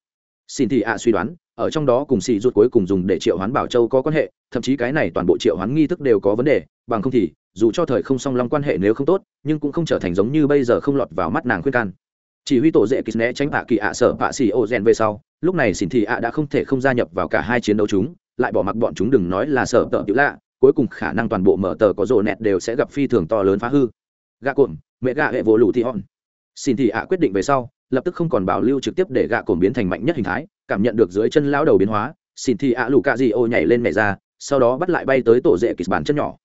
Xỉn thị ạ suy đoán, ở trong đó cùng xì rút cuối cùng dùng để triệu hoán bảo châu có quan hệ, thậm chí cái này toàn bộ triệu hoán nghi thức đều có vấn đề, bằng không thì, dù cho thời không song long quan hệ nếu không tốt, nhưng cũng không trở thành giống như bây giờ không lọt vào mắt nàng khuyên can. Chỉ huy tổ dễ kýt né tránh bạ kỳ ạ sợ bạ xì ô rèn về sau, lúc này xỉn thị ạ đã không thể không gia nhập vào cả hai chiến đấu chúng, lại bỏ mặc bọn chúng đừng nói là sợ tợ tiểu lạ, cuối cùng khả năng toàn bộ mở tờ có rộ nẹt đều sẽ gặp phi thường to lớn phá hư. Gạ cuộn, mẹ gạ hệ vỗ lụ thị hòn xin thị ạ quyết định về sau, lập tức không còn bảo lưu trực tiếp để gạ cồn biến thành mạnh nhất hình thái, cảm nhận được dưới chân lão đầu biến hóa, xin thị ạ lù cạ di ô nhảy lên mẹ ra, sau đó bắt lại bay tới tổ dễ kịch bản chân nhỏ.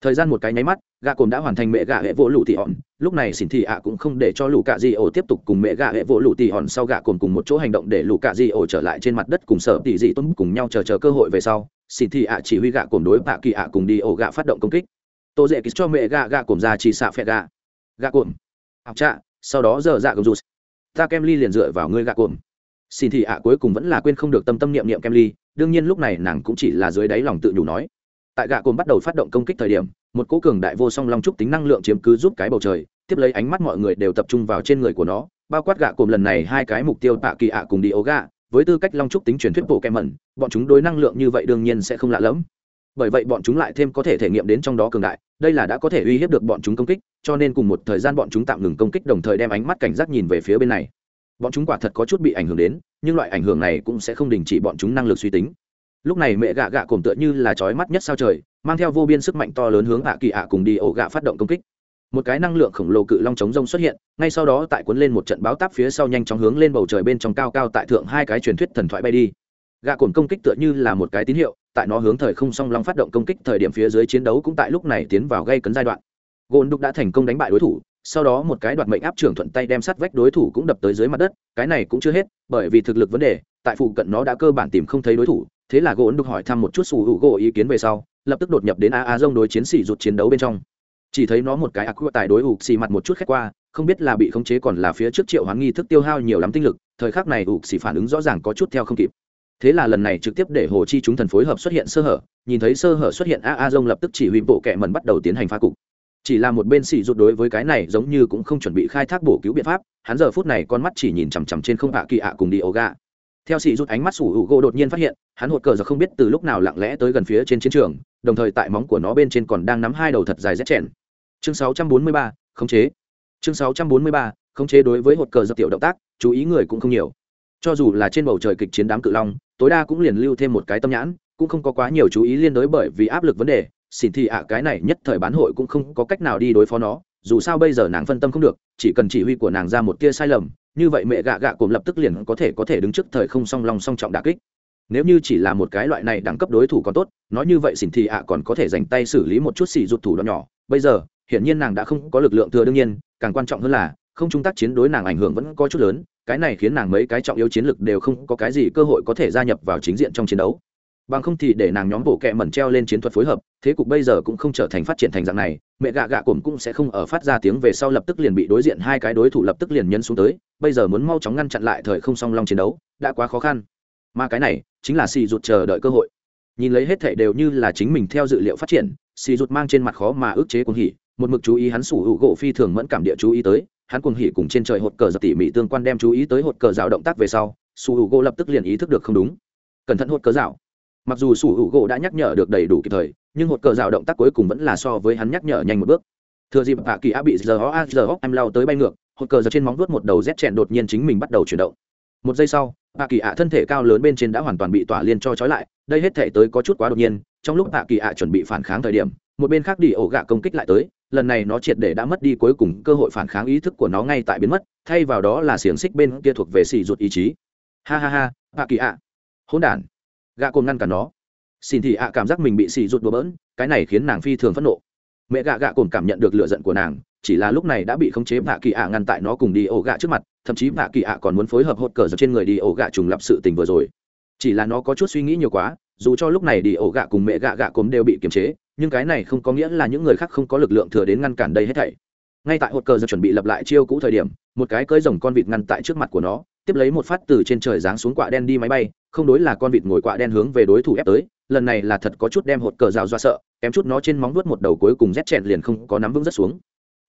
Thời gian một cái nháy mắt, gạ cồn đã hoàn thành mẹ gạ hệ vỗ lụ tỉ hòn, lúc này xin thị ạ cũng không để cho lũ cạ di ổ tiếp tục cùng mẹ gạ hệ vỗ lụ tỉ hòn sau gạ cồn cùng một chỗ hành động để lũ cạ di ổ trở lại trên mặt đất cùng sở tỉ dị tôn cùng nhau chờ chờ cơ hội về sau, Xin thị ạ chỉ huy gạ cồn đối bạ kỳ ạ cùng đi ổ gạ phát động công kích. Tô dễ kịch cho mẹ gạ gạ cồn ra chỉ xạ phẹ gạ. Gạ cồn học trạ sau đó giờ dạ gầm rụt. Ta kem ly liền dựa vào ngươi gạ cuồng xin thị ạ à, cuối cùng vẫn là quên không được tâm tâm niệm niệm kem ly, đương nhiên lúc này nàng cũng chỉ là dưới đáy lòng tự nhủ nói. Tại gạ cồn bắt đầu phát động công kích thời điểm, một cố cường đại vô song long trúc tính năng lượng chiếm cứ giúp cái bầu trời, tiếp lấy ánh mắt mọi người đều tập trung vào trên người của nó, bao quát gạ cồn lần này hai cái mục tiêu tạ kỳ ạ cùng đi ấu gạ với tư cách long trúc tính truyền thuyết bộ kem mẩn bọn chúng đối năng lượng như vậy đương nhiên sẽ không lạ lẫm bởi vậy bọn chúng lại thêm có thể thể nghiệm đến trong đó cường đại, đây là đã có thể uy hiếp được bọn chúng công kích, cho nên cùng một thời gian bọn chúng tạm ngừng công kích đồng thời đem ánh mắt cảnh giác nhìn về phía bên này. Bọn chúng quả thật có chút bị ảnh hưởng đến, nhưng loại ảnh hưởng này cũng sẽ không đình chỉ bọn chúng năng lực suy tính. Lúc này mẹ gạ gạ cồm tựa như là trói mắt nhất sao trời, mang theo vô biên sức mạnh to lớn hướng hạ kỳ ạ cùng đi ổ gạ phát động công kích. Một cái năng lượng khổng lồ cự long chống rông xuất hiện, ngay sau đó tại cuốn lên một trận báo táp phía sau nhanh chóng hướng lên bầu trời bên trong cao cao tại thượng hai cái truyền thuyết thần thoại bay đi gạ cồn công kích tựa như là một cái tín hiệu, tại nó hướng thời không song long phát động công kích thời điểm phía dưới chiến đấu cũng tại lúc này tiến vào gây cấn giai đoạn. Gôn đục đã thành công đánh bại đối thủ, sau đó một cái đoạt mệnh áp trưởng thuận tay đem sát vách đối thủ cũng đập tới dưới mặt đất, cái này cũng chưa hết, bởi vì thực lực vấn đề, tại phụ cận nó đã cơ bản tìm không thấy đối thủ, thế là Gôn đục hỏi thăm một chút sủ hữu gỗ ý kiến về sau, lập tức đột nhập đến a a dông đối chiến sĩ rụt chiến đấu bên trong. Chỉ thấy nó một cái ác tài đối ục xì mặt một chút khách qua, không biết là bị khống chế còn là phía trước triệu hoán nghi thức tiêu hao nhiều lắm tinh lực, thời khắc này ục xì phản ứng rõ ràng có chút theo không kịp thế là lần này trực tiếp để hồ chi chúng thần phối hợp xuất hiện sơ hở nhìn thấy sơ hở xuất hiện a a dông lập tức chỉ huy bộ kệ mần bắt đầu tiến hành phá cục. Chỉ là một bên xì rụt đối với cái này giống như cũng không chuẩn bị khai thác bổ cứu biện pháp hắn giờ phút này con mắt chỉ nhìn chằm chằm trên không hạ kỳ ạ cùng đi ô gà. Theo xì rút ánh mắt sủ hữu gỗ đột nhiên phát hiện hắn hột cờ giờ không biết từ lúc nào lặng lẽ tới gần phía trên chiến trường đồng thời tại móng của nó bên trên còn đang nắm hai đầu thật dài rét chèn. Chương 643, khống chế. Chương 643, khống chế đối với hột cờ dập tiểu động tác chú ý người cũng không nhiều. Cho dù là trên bầu trời kịch chiến đám cự long tối đa cũng liền lưu thêm một cái tâm nhãn, cũng không có quá nhiều chú ý liên đối bởi vì áp lực vấn đề xin thì ạ, cái này nhất thời bán hội cũng không có cách nào đi đối phó nó, dù sao bây giờ nàng phân tâm không được, chỉ cần chỉ huy của nàng ra một tia sai lầm, như vậy mẹ gạ gạ cồm lập tức liền có thể có thể đứng trước thời không song lòng song trọng đà kích. Nếu như chỉ là một cái loại này đẳng cấp đối thủ còn tốt, nói như vậy xin thì ạ còn có thể dành tay xử lý một chút xì rụt thủ đoạn nhỏ. Bây giờ, hiển nhiên nàng đã không có lực lượng thừa đương nhiên, càng quan trọng hơn là, không trung tác chiến đối nàng ảnh hưởng vẫn có chút lớn cái này khiến nàng mấy cái trọng yếu chiến lực đều không có cái gì cơ hội có thể gia nhập vào chính diện trong chiến đấu. Bằng không thì để nàng nhóm bộ kẹ mẩn treo lên chiến thuật phối hợp, thế cục bây giờ cũng không trở thành phát triển thành dạng này, mẹ gạ gạ cồm cũng sẽ không ở phát ra tiếng về sau lập tức liền bị đối diện hai cái đối thủ lập tức liền nhân xuống tới, bây giờ muốn mau chóng ngăn chặn lại thời không song long chiến đấu, đã quá khó khăn. Mà cái này, chính là xì rụt chờ đợi cơ hội. Nhìn lấy hết thể đều như là chính mình theo dự liệu phát triển, xì rụt mang trên mặt khó mà ức chế cuồng hỉ, một mực chú ý hắn sủ hữu gỗ phi thường mẫn cảm địa chú ý tới hắn cuồng hỉ cùng trên trời hột cờ giật tỉ mỉ tương quan đem chú ý tới hột cờ rào động tác về sau Su hữu gỗ lập tức liền ý thức được không đúng. Cẩn thận hột cờ rào. Mặc dù Su hữu gỗ đã nhắc nhở được đầy đủ kịp thời, nhưng hột cờ rào động tác cuối cùng vẫn là so với hắn nhắc nhở nhanh một bước. Thừa dịp hạ kỳ á bị giờ a, giờ em lao tới bay ngược, hột cờ giật trên móng vuốt một đầu rét chèn đột nhiên chính mình bắt đầu chuyển động. Một giây sau, hạ kỳ ạ thân thể cao lớn bên trên đã hoàn toàn bị tỏa liên cho trói lại, đây hết thể tới có chút quá đột nhiên, trong lúc hạ kỳ ạ chuẩn bị phản kháng thời điểm, một bên khác đi ổ gạ công kích lại tới lần này nó triệt để đã mất đi cuối cùng cơ hội phản kháng ý thức của nó ngay tại biến mất, thay vào đó là xiềng xích bên kia thuộc về xì ruột ý chí. Ha ha ha, hạ kỳ ạ. Hỗn đản. Gạ cồn ngăn cả nó. Xin thì ạ cảm giác mình bị xì ruột đùa bỡn, cái này khiến nàng phi thường phẫn nộ. Mẹ gạ gạ cồn cảm nhận được lựa giận của nàng, chỉ là lúc này đã bị khống chế hạ kỳ ạ ngăn tại nó cùng đi ổ gạ trước mặt, thậm chí hạ kỳ ạ còn muốn phối hợp hốt cờ giật trên người đi ổ gạ trùng lập sự tình vừa rồi. Chỉ là nó có chút suy nghĩ nhiều quá, dù cho lúc này đi ổ gạ cùng mẹ gạ gạ cốm đều bị kiềm chế nhưng cái này không có nghĩa là những người khác không có lực lượng thừa đến ngăn cản đây hết thảy. Ngay tại hột cờ giờ chuẩn bị lập lại chiêu cũ thời điểm, một cái cơi rồng con vịt ngăn tại trước mặt của nó, tiếp lấy một phát từ trên trời giáng xuống quạ đen đi máy bay, không đối là con vịt ngồi quạ đen hướng về đối thủ ép tới, lần này là thật có chút đem hột cờ rào do sợ, kém chút nó trên móng vuốt một đầu cuối cùng rét chẹn liền không có nắm vững rất xuống.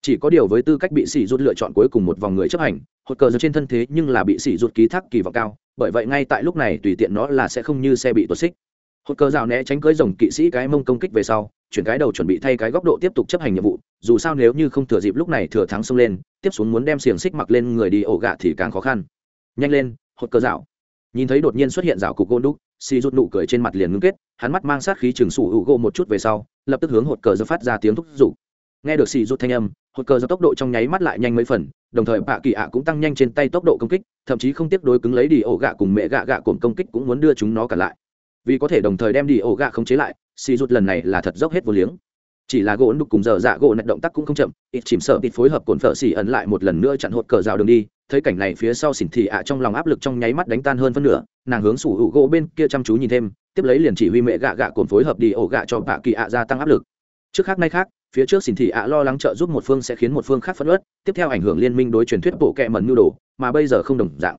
Chỉ có điều với tư cách bị sỉ rút lựa chọn cuối cùng một vòng người chấp hành, hột cờ giờ trên thân thế nhưng là bị sỉ rút ký thác kỳ vọng cao, bởi vậy ngay tại lúc này tùy tiện nó là sẽ không như xe bị tuột xích. Hột cờ rào né tránh cưới rồng kỵ sĩ cái mông công kích về sau chuyển cái đầu chuẩn bị thay cái góc độ tiếp tục chấp hành nhiệm vụ, dù sao nếu như không thừa dịp lúc này thừa thắng xông lên, tiếp xuống muốn đem xiềng xích mặc lên người đi ổ gạ thì càng khó khăn. Nhanh lên, hột cờ rào nhìn thấy đột nhiên xuất hiện rào cục gôn đúc xì rút nụ cười trên mặt liền ngưng kết, hắn mắt mang sát khí chừng sủ hữu gỗ một chút về sau, lập tức hướng hột cờ giơ phát ra tiếng thúc giục. Nghe được xì rút thanh âm, hột cờ giơ tốc độ trong nháy mắt lại nhanh mấy phần, đồng thời bạ kỳ ạ cũng tăng nhanh trên tay tốc độ công kích, thậm chí không tiếp đối cứng lấy đi ổ gạ cùng mẹ gạ gạ cồn công kích cũng muốn đưa chúng nó cả lại vì có thể đồng thời đem đi ổ gạ không chế lại, xì rút lần này là thật dốc hết vô liếng. Chỉ là gỗ đục cùng giờ dạ gỗ nạch động tác cũng không chậm, ít chìm sợ ít phối hợp cồn phở xỉ ẩn lại một lần nữa chặn hột cờ rào đường đi, thấy cảnh này phía sau xỉn thị ạ trong lòng áp lực trong nháy mắt đánh tan hơn phân nửa, nàng hướng sủ hữu gỗ bên kia chăm chú nhìn thêm, tiếp lấy liền chỉ huy mẹ gạ gạ cồn phối hợp đi ổ gạ cho bạ kỳ ạ gia tăng áp lực. Trước khác nay khác, phía trước xỉn thị ạ lo lắng trợ giúp một phương sẽ khiến một phương khác phân ớt tiếp theo ảnh hưởng liên minh đối truyền thuyết bộ kẹ mẩn nhu đồ, mà bây giờ không đồng dạng.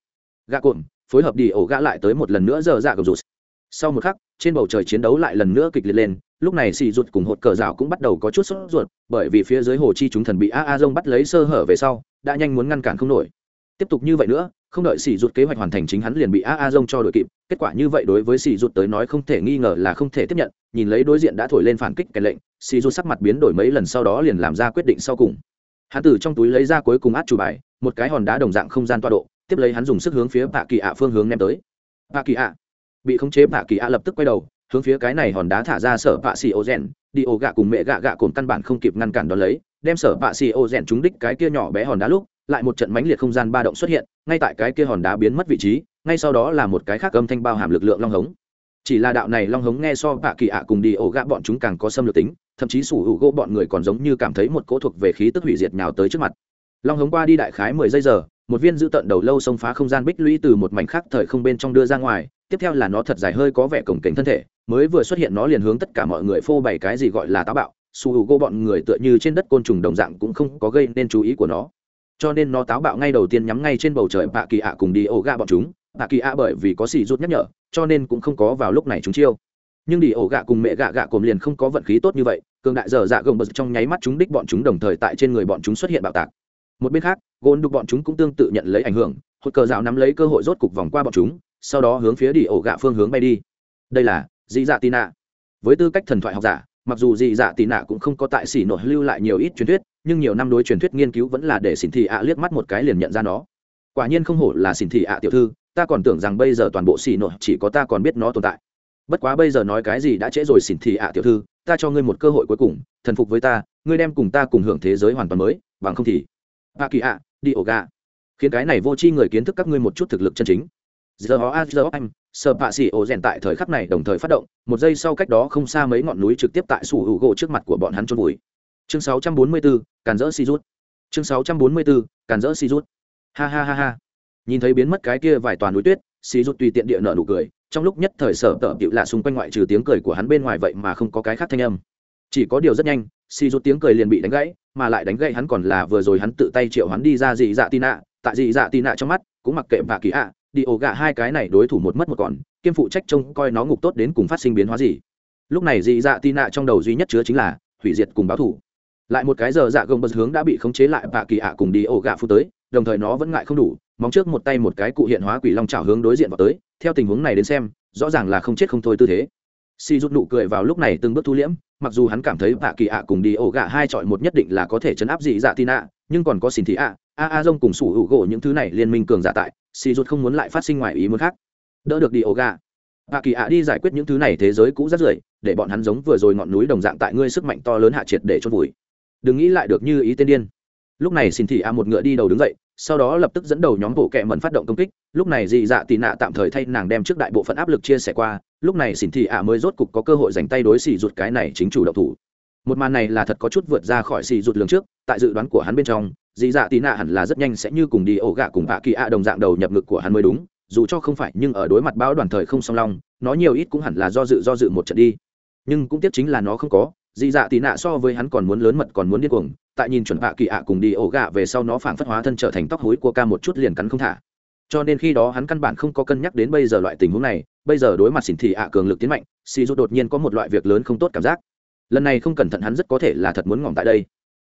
Gạ cồn, phối hợp đi ổ gạ lại tới một lần nữa giờ dạ gầm rụt sau một khắc, trên bầu trời chiến đấu lại lần nữa kịch liệt lên, lúc này xì ruột cùng hột cờ rào cũng bắt đầu có chút sốt ruột, bởi vì phía dưới hồ chi chúng thần bị a a dông bắt lấy sơ hở về sau, đã nhanh muốn ngăn cản không nổi. Tiếp tục như vậy nữa, không đợi xì ruột kế hoạch hoàn thành chính hắn liền bị a a dông cho đội kịp, kết quả như vậy đối với xì ruột tới nói không thể nghi ngờ là không thể tiếp nhận, nhìn lấy đối diện đã thổi lên phản kích kèn lệnh, xì ruột sắc mặt biến đổi mấy lần sau đó liền làm ra quyết định sau cùng. Hắn từ trong túi lấy ra cuối cùng át chủ bài, một cái hòn đá đồng dạng không gian toa độ, tiếp lấy hắn dùng sức hướng phía bạ kỳ ạ phương hướng ném tới. Bạ kỳ ạ bị khống chế bạ kỳ ạ lập tức quay đầu, hướng phía cái này hòn đá thả ra sở bạ xì ô rèn, đi ô gạ cùng mẹ gạ gạ cồn căn bản không kịp ngăn cản đón lấy, đem sở bạ xì ô rèn trúng đích cái kia nhỏ bé hòn đá lúc, lại một trận mãnh liệt không gian ba động xuất hiện, ngay tại cái kia hòn đá biến mất vị trí, ngay sau đó là một cái khác âm thanh bao hàm lực lượng long hống. Chỉ là đạo này long hống nghe so bạ kỳ ạ cùng đi ổ gạ bọn chúng càng có xâm lược tính, thậm chí sủ hữu gỗ bọn người còn giống như cảm thấy một cỗ thuộc về khí tức hủy diệt nhào tới trước mặt. Long hống qua đi đại khái mười giây giờ, một viên giữ tận đầu lâu xông phá không gian bích lũy từ một mảnh khác thời không bên trong đưa ra ngoài tiếp theo là nó thật dài hơi có vẻ cổng cảnh thân thể, mới vừa xuất hiện nó liền hướng tất cả mọi người phô bày cái gì gọi là táo bạo. Su hữu gô bọn người tựa như trên đất côn trùng đồng dạng cũng không có gây nên chú ý của nó. Cho nên nó táo bạo ngay đầu tiên nhắm ngay trên bầu trời bạ kỳ ạ cùng đi ổ gạ bọn chúng. Bạ kỳ ạ bởi vì có xì rút nhắc nhở, cho nên cũng không có vào lúc này chúng chiêu. Nhưng đi ổ gạ cùng mẹ gạ gạ cồm liền không có vận khí tốt như vậy, cường đại dở dạ gồng bật trong nháy mắt chúng đích bọn chúng đồng thời tại trên người bọn chúng xuất hiện bạo tạc. Một bên khác, gôn đục bọn chúng cũng tương tự nhận lấy ảnh hưởng hột cờ rào nắm lấy cơ hội rốt cục vòng qua bọn chúng sau đó hướng phía đi ổ gạ phương hướng bay đi. Đây là dị dạ tị nạ. Với tư cách thần thoại học giả, mặc dù dị dạ tị nạ cũng không có tại xỉ nội lưu lại nhiều ít truyền thuyết, nhưng nhiều năm đối truyền thuyết nghiên cứu vẫn là để xỉn thị ạ liếc mắt một cái liền nhận ra nó. Quả nhiên không hổ là xỉn thị ạ tiểu thư, ta còn tưởng rằng bây giờ toàn bộ xỉ nội chỉ có ta còn biết nó tồn tại. Bất quá bây giờ nói cái gì đã trễ rồi xỉn thị ạ tiểu thư, ta cho ngươi một cơ hội cuối cùng, thần phục với ta, ngươi đem cùng ta cùng hưởng thế giới hoàn toàn mới, bằng không thì. A kỳ ạ, đi ổ gà khiến cái này vô tri người kiến thức các ngươi một chút thực lực chân chính giờ họ a giờ anh sợ pạ xì ổ rèn tại thời khắc này đồng thời phát động một giây sau cách đó không xa mấy ngọn núi trực tiếp tại sủ hữu gỗ trước mặt của bọn hắn trôn vùi. Chương 644, càn rỡ si rút. Chương 644, càn rỡ si rút. Ha ha ha ha. Nhìn thấy biến mất cái kia vài toàn núi tuyết si rút tùy tiện địa nợ nụ cười trong lúc nhất thời sở tợ bịu lạ xung quanh ngoại trừ tiếng cười của hắn bên ngoài vậy mà không có cái khác thanh âm. Chỉ có điều rất nhanh si rút tiếng cười liền bị đánh gãy mà lại đánh gãy hắn còn là vừa rồi hắn tự tay triệu hắn đi ra dị dạ tì nạ tại dị dạ tì nạ trong mắt cũng mặc kệ vạ kỳ ạ đi ổ gạ hai cái này đối thủ một mất một còn, kiêm phụ trách trông coi nó ngục tốt đến cùng phát sinh biến hóa gì. Lúc này dị dạ tị nạ trong đầu duy nhất chứa chính là hủy diệt cùng báo thủ lại một cái giờ dạ gồng bật hướng đã bị khống chế lại và kỳ ạ cùng đi ổ gạ phu tới, đồng thời nó vẫn ngại không đủ, móng trước một tay một cái cụ hiện hóa quỷ long trào hướng đối diện vào tới, theo tình huống này đến xem, rõ ràng là không chết không thôi tư thế. Si rút nụ cười vào lúc này từng bước thu liễm, mặc dù hắn cảm thấy vạ kỳ ạ cùng đi ổ gạ hai chọi một nhất định là có thể chấn áp dị dạ tị nạ nhưng còn có xin thị ạ a a dông cùng sủ hữu gỗ những thứ này liên minh cường giả tại, xì rút không muốn lại phát sinh ngoài ý muốn khác. Đỡ được đi ổ gà. Ạ kỳ ạ đi giải quyết những thứ này thế giới cũ rất rưởi, để bọn hắn giống vừa rồi ngọn núi đồng dạng tại ngươi sức mạnh to lớn hạ triệt để chôn vùi. Đừng nghĩ lại được như ý tên điên. Lúc này xin thị ạ một ngựa đi đầu đứng dậy, sau đó lập tức dẫn đầu nhóm bộ kẹ mẩn phát động công kích. Lúc này dị dạ tị nạ tạm thời thay nàng đem trước đại bộ phận áp lực chia sẻ qua. Lúc này xin thị ạ mới rốt cục có cơ hội dành tay đối xì rụt cái này chính chủ động thủ một màn này là thật có chút vượt ra khỏi xì rụt lường trước, tại dự đoán của hắn bên trong dị dạ tì nạ hẳn là rất nhanh sẽ như cùng đi ổ gạ cùng ạ kỳ ạ đồng dạng đầu nhập ngực của hắn mới đúng, dù cho không phải nhưng ở đối mặt bão đoàn thời không song long, nó nhiều ít cũng hẳn là do dự do dự một trận đi. Nhưng cũng tiếc chính là nó không có dị dạ tì nạ so với hắn còn muốn lớn mật còn muốn điên cuồng, tại nhìn chuẩn ạ kỳ ạ cùng đi ổ gạ về sau nó phảng phất hóa thân trở thành tóc hối của ca một chút liền cắn không thả. Cho nên khi đó hắn căn bản không có cân nhắc đến bây giờ loại tình huống này, bây giờ đối mặt xỉn thị ạ cường lực tiến mạnh, xì rút đột nhiên có một loại việc lớn không tốt cảm giác lần này không cẩn thận hắn rất có thể là thật muốn ngỏm tại đây.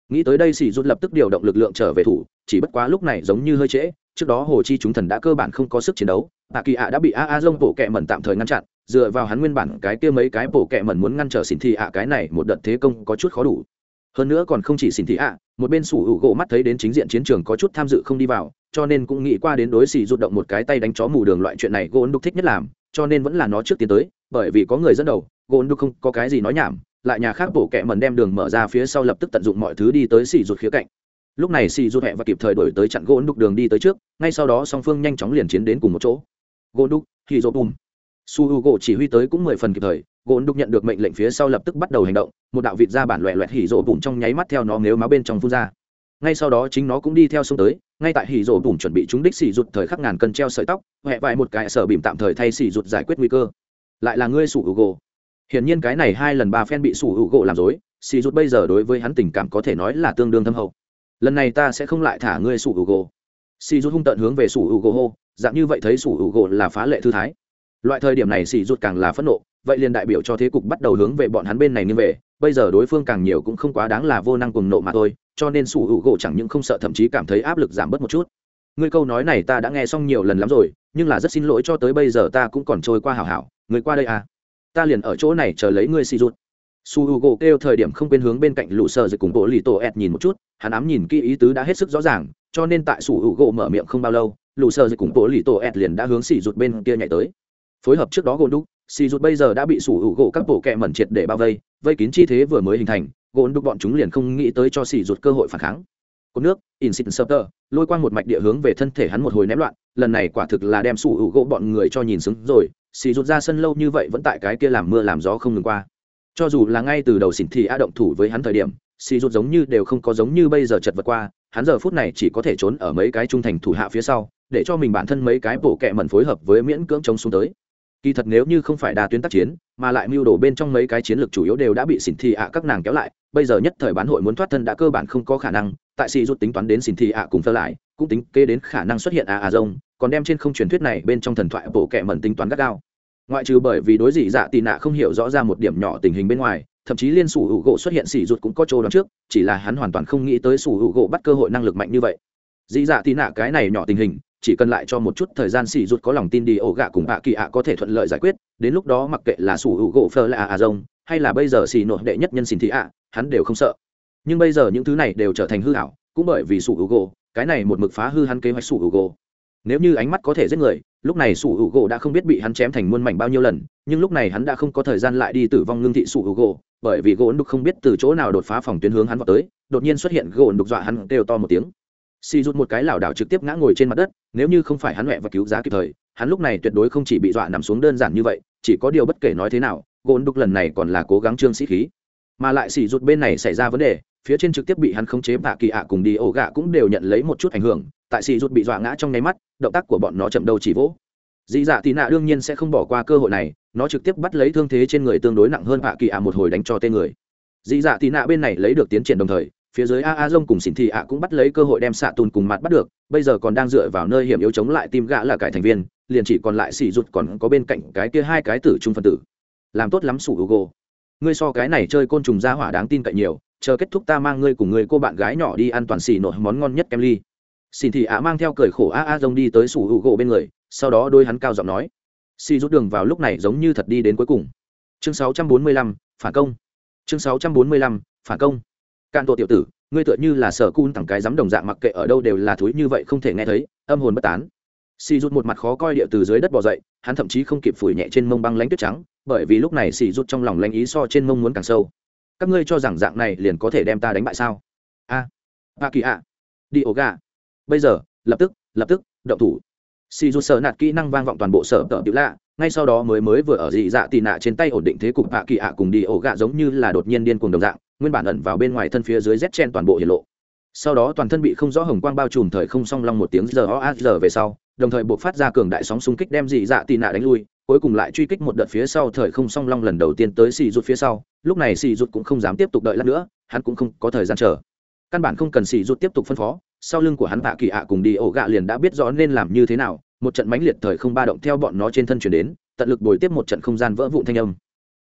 Nghĩ tới đây xì rút lập tức điều động lực lượng trở về thủ, chỉ bất quá lúc này giống như hơi trễ, trước đó hồ chi chúng thần đã cơ bản không có sức chiến đấu, tạ kỳ ạ đã bị a a dông bộ kẹ mẩn tạm thời ngăn chặn, dựa vào hắn nguyên bản cái kia mấy cái bộ kẹ mẩn muốn ngăn trở xỉn thị ạ, cái này một đợt thế công có chút khó đủ. Hơn nữa còn không chỉ xin thị ạ, một bên sủ hữu gỗ mắt thấy đến chính diện chiến trường có chút tham dự không đi vào, cho nên cũng nghĩ qua đến đối xì rút động một cái tay đánh chó mù đường loại chuyện này gỗ đục thích nhất làm, cho nên vẫn là nó trước tiến tới, bởi vì có người dẫn đầu, gỗ đục không có cái gì nói nhảm lại nhà khác bổ kẹ mần đem đường mở ra phía sau lập tức tận dụng mọi thứ đi tới xì rụt khía cạnh. Lúc này xì rụt hẹ và kịp thời đổi tới chặn gỗ đục đường đi tới trước, ngay sau đó song phương nhanh chóng liền chiến đến cùng một chỗ. Gỗ đục thì rộp bùm. Su h u gỗ chỉ huy tới cũng mười phần kịp thời gỗ đục nhận được mệnh lệnh phía sau lập tức bắt đầu hành động, một đạo vịt ra bản loẹ loẹt hỉ rộ bùm trong nháy mắt theo nó nếu máu bên trong phun ra. Ngay sau đó chính nó cũng đi theo sông tới, ngay tại hỉ rộ bùm chuẩn bị chúng đích xì rụt thời khắc ngàn cân treo sợi tóc huệ vài một cái sở bìm tạm thời thay xì rụt giải quyết nguy cơ. Lại là ngươi sủ hữu gỗ hiển nhiên cái này hai lần ba phen bị sủ hữu gỗ làm dối xỉ rút bây giờ đối với hắn tình cảm có thể nói là tương đương thâm hậu. Lần này ta sẽ không lại thả ngươi sủ hữu gỗ. Xỉ rút hung tận hướng về sủ hữu gỗ hô, dạng như vậy thấy sủ hữu gỗ là phá lệ thư thái. Loại thời điểm này xỉ rút càng là phẫn nộ, vậy liền đại biểu cho thế cục bắt đầu hướng về bọn hắn bên này như về, bây giờ đối phương càng nhiều cũng không quá đáng là vô năng cùng nộ mà thôi, cho nên sủ hữu gỗ chẳng những không sợ thậm chí cảm thấy áp lực giảm bớt một chút. Ngươi câu nói này ta đã nghe xong nhiều lần lắm rồi, nhưng là rất xin lỗi cho tới bây giờ ta cũng còn trôi qua hảo hảo người qua đây à ta liền ở chỗ này chờ lấy ngươi xì rút. Su h u gỗ kêu thời điểm không quên hướng bên cạnh lũ sợ dịch cùng bộ lì tổ ẹt nhìn một chút, hắn ám nhìn kỹ ý tứ đã hết sức rõ ràng, cho nên tại su h u gỗ mở miệng không bao lâu, lũ sợ dịch cùng bộ lì tổ ẹt liền đã hướng xì rút bên kia nhảy tới. Phối hợp trước đó gôn đúc xì rút bây giờ đã bị su h u gỗ các bộ kẹ mẩn triệt để bao vây vây kín chi thế vừa mới hình thành, gôn đúc bọn chúng liền không nghĩ tới cho xì rút cơ hội phản kháng. Cột nước, in xịt sơ tơ, lôi quang một mạch địa hướng về thân thể hắn một hồi ném loạn, lần này quả thực là đem sủ hữu gỗ bọn người cho nhìn xứng rồi xì rút ra sân lâu như vậy vẫn tại cái kia làm mưa làm gió không ngừng qua. Cho dù là ngay từ đầu xỉn thì a động thủ với hắn thời điểm, xì rút giống như đều không có giống như bây giờ chật vật qua, hắn giờ phút này chỉ có thể trốn ở mấy cái trung thành thủ hạ phía sau, để cho mình bản thân mấy cái bộ kẹ mẩn phối hợp với miễn cưỡng chống xuống tới. Kỳ thật nếu như không phải đa tuyến tác chiến, mà lại mưu đồ bên trong mấy cái chiến lược chủ yếu đều đã bị xỉn thị ạ các nàng kéo lại, bây giờ nhất thời bán hội muốn thoát thân đã cơ bản không có khả năng, tại xì rút tính toán đến xỉn thị ạ cùng phơ lại, cũng tính kê đến khả năng xuất hiện a a rông còn đem trên không truyền thuyết này bên trong thần thoại bộ kệ mẩn tính toán gắt gao. Ngoại trừ bởi vì đối dị dạ tì nạ không hiểu rõ ra một điểm nhỏ tình hình bên ngoài, thậm chí liên sủ hữu gỗ xuất hiện xì rụt cũng có chỗ đón trước, chỉ là hắn hoàn toàn không nghĩ tới sủ hữu gỗ bắt cơ hội năng lực mạnh như vậy. Dị dạ tì nạ cái này nhỏ tình hình, chỉ cần lại cho một chút thời gian xì rụt có lòng tin đi ổ gạ cùng bạ kỳ ạ có thể thuận lợi giải quyết, đến lúc đó mặc kệ là sủ hữu gỗ phơ là a rông hay là bây giờ xì nội đệ nhất nhân xin thị ạ, hắn đều không sợ. Nhưng bây giờ những thứ này đều trở thành hư hảo cũng bởi vì sủ hữu gỗ, cái này một mực phá hư hắn kế hoạch sủ hữu gỗ nếu như ánh mắt có thể giết người, lúc này sủ hữu gỗ đã không biết bị hắn chém thành muôn mảnh bao nhiêu lần, nhưng lúc này hắn đã không có thời gian lại đi tử vong ngưng thị sủ hữu gỗ, bởi vì gỗ đục không biết từ chỗ nào đột phá phòng tuyến hướng hắn vào tới, đột nhiên xuất hiện gỗ đục dọa hắn kêu to một tiếng. Xì rút một cái lảo đảo trực tiếp ngã ngồi trên mặt đất, nếu như không phải hắn mẹ và cứu giá kịp thời, hắn lúc này tuyệt đối không chỉ bị dọa nằm xuống đơn giản như vậy, chỉ có điều bất kể nói thế nào, gỗ đục lần này còn là cố gắng trương sĩ khí. Mà lại xì rút bên này xảy ra vấn đề, phía trên trực tiếp bị hắn khống chế bạ kỳ ạ cùng đi ổ gạ cũng đều nhận lấy một chút ảnh hưởng tại xì rút bị dọa ngã trong nháy mắt, động tác của bọn nó chậm đầu chỉ vỗ. Dị dạ tị nạ đương nhiên sẽ không bỏ qua cơ hội này, nó trực tiếp bắt lấy thương thế trên người tương đối nặng hơn hạ kỳ ạ một hồi đánh cho tên người. Dị dạ tị nạ bên này lấy được tiến triển đồng thời, phía dưới a a dông cùng xỉn thị ạ cũng bắt lấy cơ hội đem xạ tùn cùng mặt bắt được, bây giờ còn đang dựa vào nơi hiểm yếu chống lại tim gã là cải thành viên, liền chỉ còn lại xỉ rụt còn có bên cạnh cái kia hai cái tử trung phân tử. Làm tốt lắm sủ hugo. Ngươi so cái này chơi côn trùng ra hỏa đáng tin cậy nhiều, chờ kết thúc ta mang ngươi cùng người cô bạn gái nhỏ đi ăn toàn xỉ nổi món ngon nhất kem ly xin thị ạ mang theo cười khổ a a rông đi tới sủ hữu gỗ bên người sau đó đôi hắn cao giọng nói. Xì rút đường vào lúc này giống như thật đi đến cuối cùng. Chương 645, phản công. Chương 645, phản công. Cạn tổ tiểu tử ngươi tựa như là sở cun thẳng cái dám đồng dạng mặc kệ ở đâu đều là thúi như vậy không thể nghe thấy âm hồn bất tán. Xì rút một mặt khó coi địa từ dưới đất bò dậy hắn thậm chí không kịp phủi nhẹ trên mông băng lánh tuyết trắng bởi vì lúc này xì rút trong lòng lanh ý so trên mông muốn càng sâu. Các ngươi cho rằng dạng này liền có thể đem ta đánh bại sao? A. A kỳ a đi ổ gà bây giờ, lập tức lập tức, động thủ. Xì rút sợ nạt kỹ năng vang vọng toàn bộ sở tợ tiểu lạ, ngay sau đó mới mới vừa ở dị dạ tì nạ trên tay ổn định thế cục hạ kỳ ạ cùng đi ổ gạ giống như là đột nhiên điên cuồng đồng dạng, nguyên bản ẩn vào bên ngoài thân phía dưới rét chen toàn bộ hiện lộ. Sau đó toàn thân bị không rõ hồng quang bao trùm thời không song long một tiếng giờ o a giờ về sau, đồng thời buộc phát ra cường đại sóng xung kích đem dị dạ tì nạ đánh lui, cuối cùng lại truy kích một đợt phía sau thời không song long lần đầu tiên tới xì rút phía sau, lúc này xì rút cũng không dám tiếp tục đợi lát nữa, hắn cũng không có thời gian chờ. Căn bản không cần xì rút tiếp tục phân phó sau lưng của hắn bạ kỳ ạ cùng đi ổ gạ liền đã biết rõ nên làm như thế nào, một trận mãnh liệt thời không ba động theo bọn nó trên thân chuyển đến, tận lực bồi tiếp một trận không gian vỡ vụn thanh âm.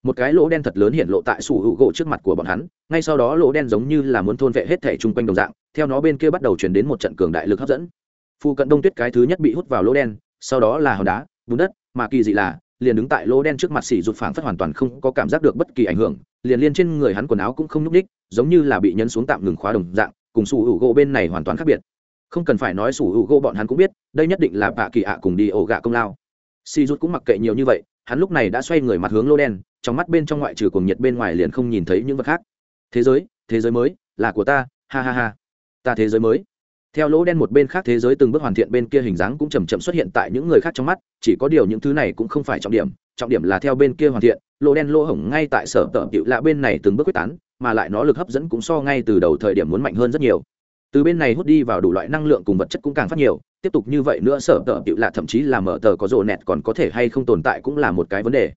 Một cái lỗ đen thật lớn hiện lộ tại sủ hữu gỗ trước mặt của bọn hắn, ngay sau đó lỗ đen giống như là muốn thôn vệ hết thể chung quanh đồng dạng, theo nó bên kia bắt đầu chuyển đến một trận cường đại lực hấp dẫn. Phu cận đông tuyết cái thứ nhất bị hút vào lỗ đen, sau đó là hòn đá, bùn đất, mà kỳ dị là, liền đứng tại lỗ đen trước mặt xỉ rụt phảng phất hoàn toàn không có cảm giác được bất kỳ ảnh hưởng, liền liên trên người hắn quần áo cũng không nhúc ních giống như là bị nhấn xuống tạm ngừng khóa đồng dạng cùng sủ hữu gỗ bên này hoàn toàn khác biệt. Không cần phải nói sủ hữu gỗ bọn hắn cũng biết, đây nhất định là bạ kỳ ạ cùng đi ổ gạ công lao. Si rút cũng mặc kệ nhiều như vậy, hắn lúc này đã xoay người mặt hướng lô đen, trong mắt bên trong ngoại trừ cuồng nhiệt bên ngoài liền không nhìn thấy những vật khác. Thế giới thế giới mới, là của ta, ha ha ha. Ta thế giới mới. Theo lỗ đen một bên khác thế giới từng bước hoàn thiện bên kia hình dáng cũng chầm chậm xuất hiện tại những người khác trong mắt, chỉ có điều những thứ này cũng không phải trọng điểm trọng điểm là theo bên kia hoàn thiện, lỗ đen lỗ hổng ngay tại sở tợ cựu lạ bên này từng bước quyết tán mà lại nó lực hấp dẫn cũng so ngay từ đầu thời điểm muốn mạnh hơn rất nhiều. Từ bên này hút đi vào đủ loại năng lượng cùng vật chất cũng càng phát nhiều, tiếp tục như vậy nữa sở tờ tiểu lạ thậm chí là mở tờ có rộ nẹt còn có thể hay không tồn tại cũng là một cái vấn đề.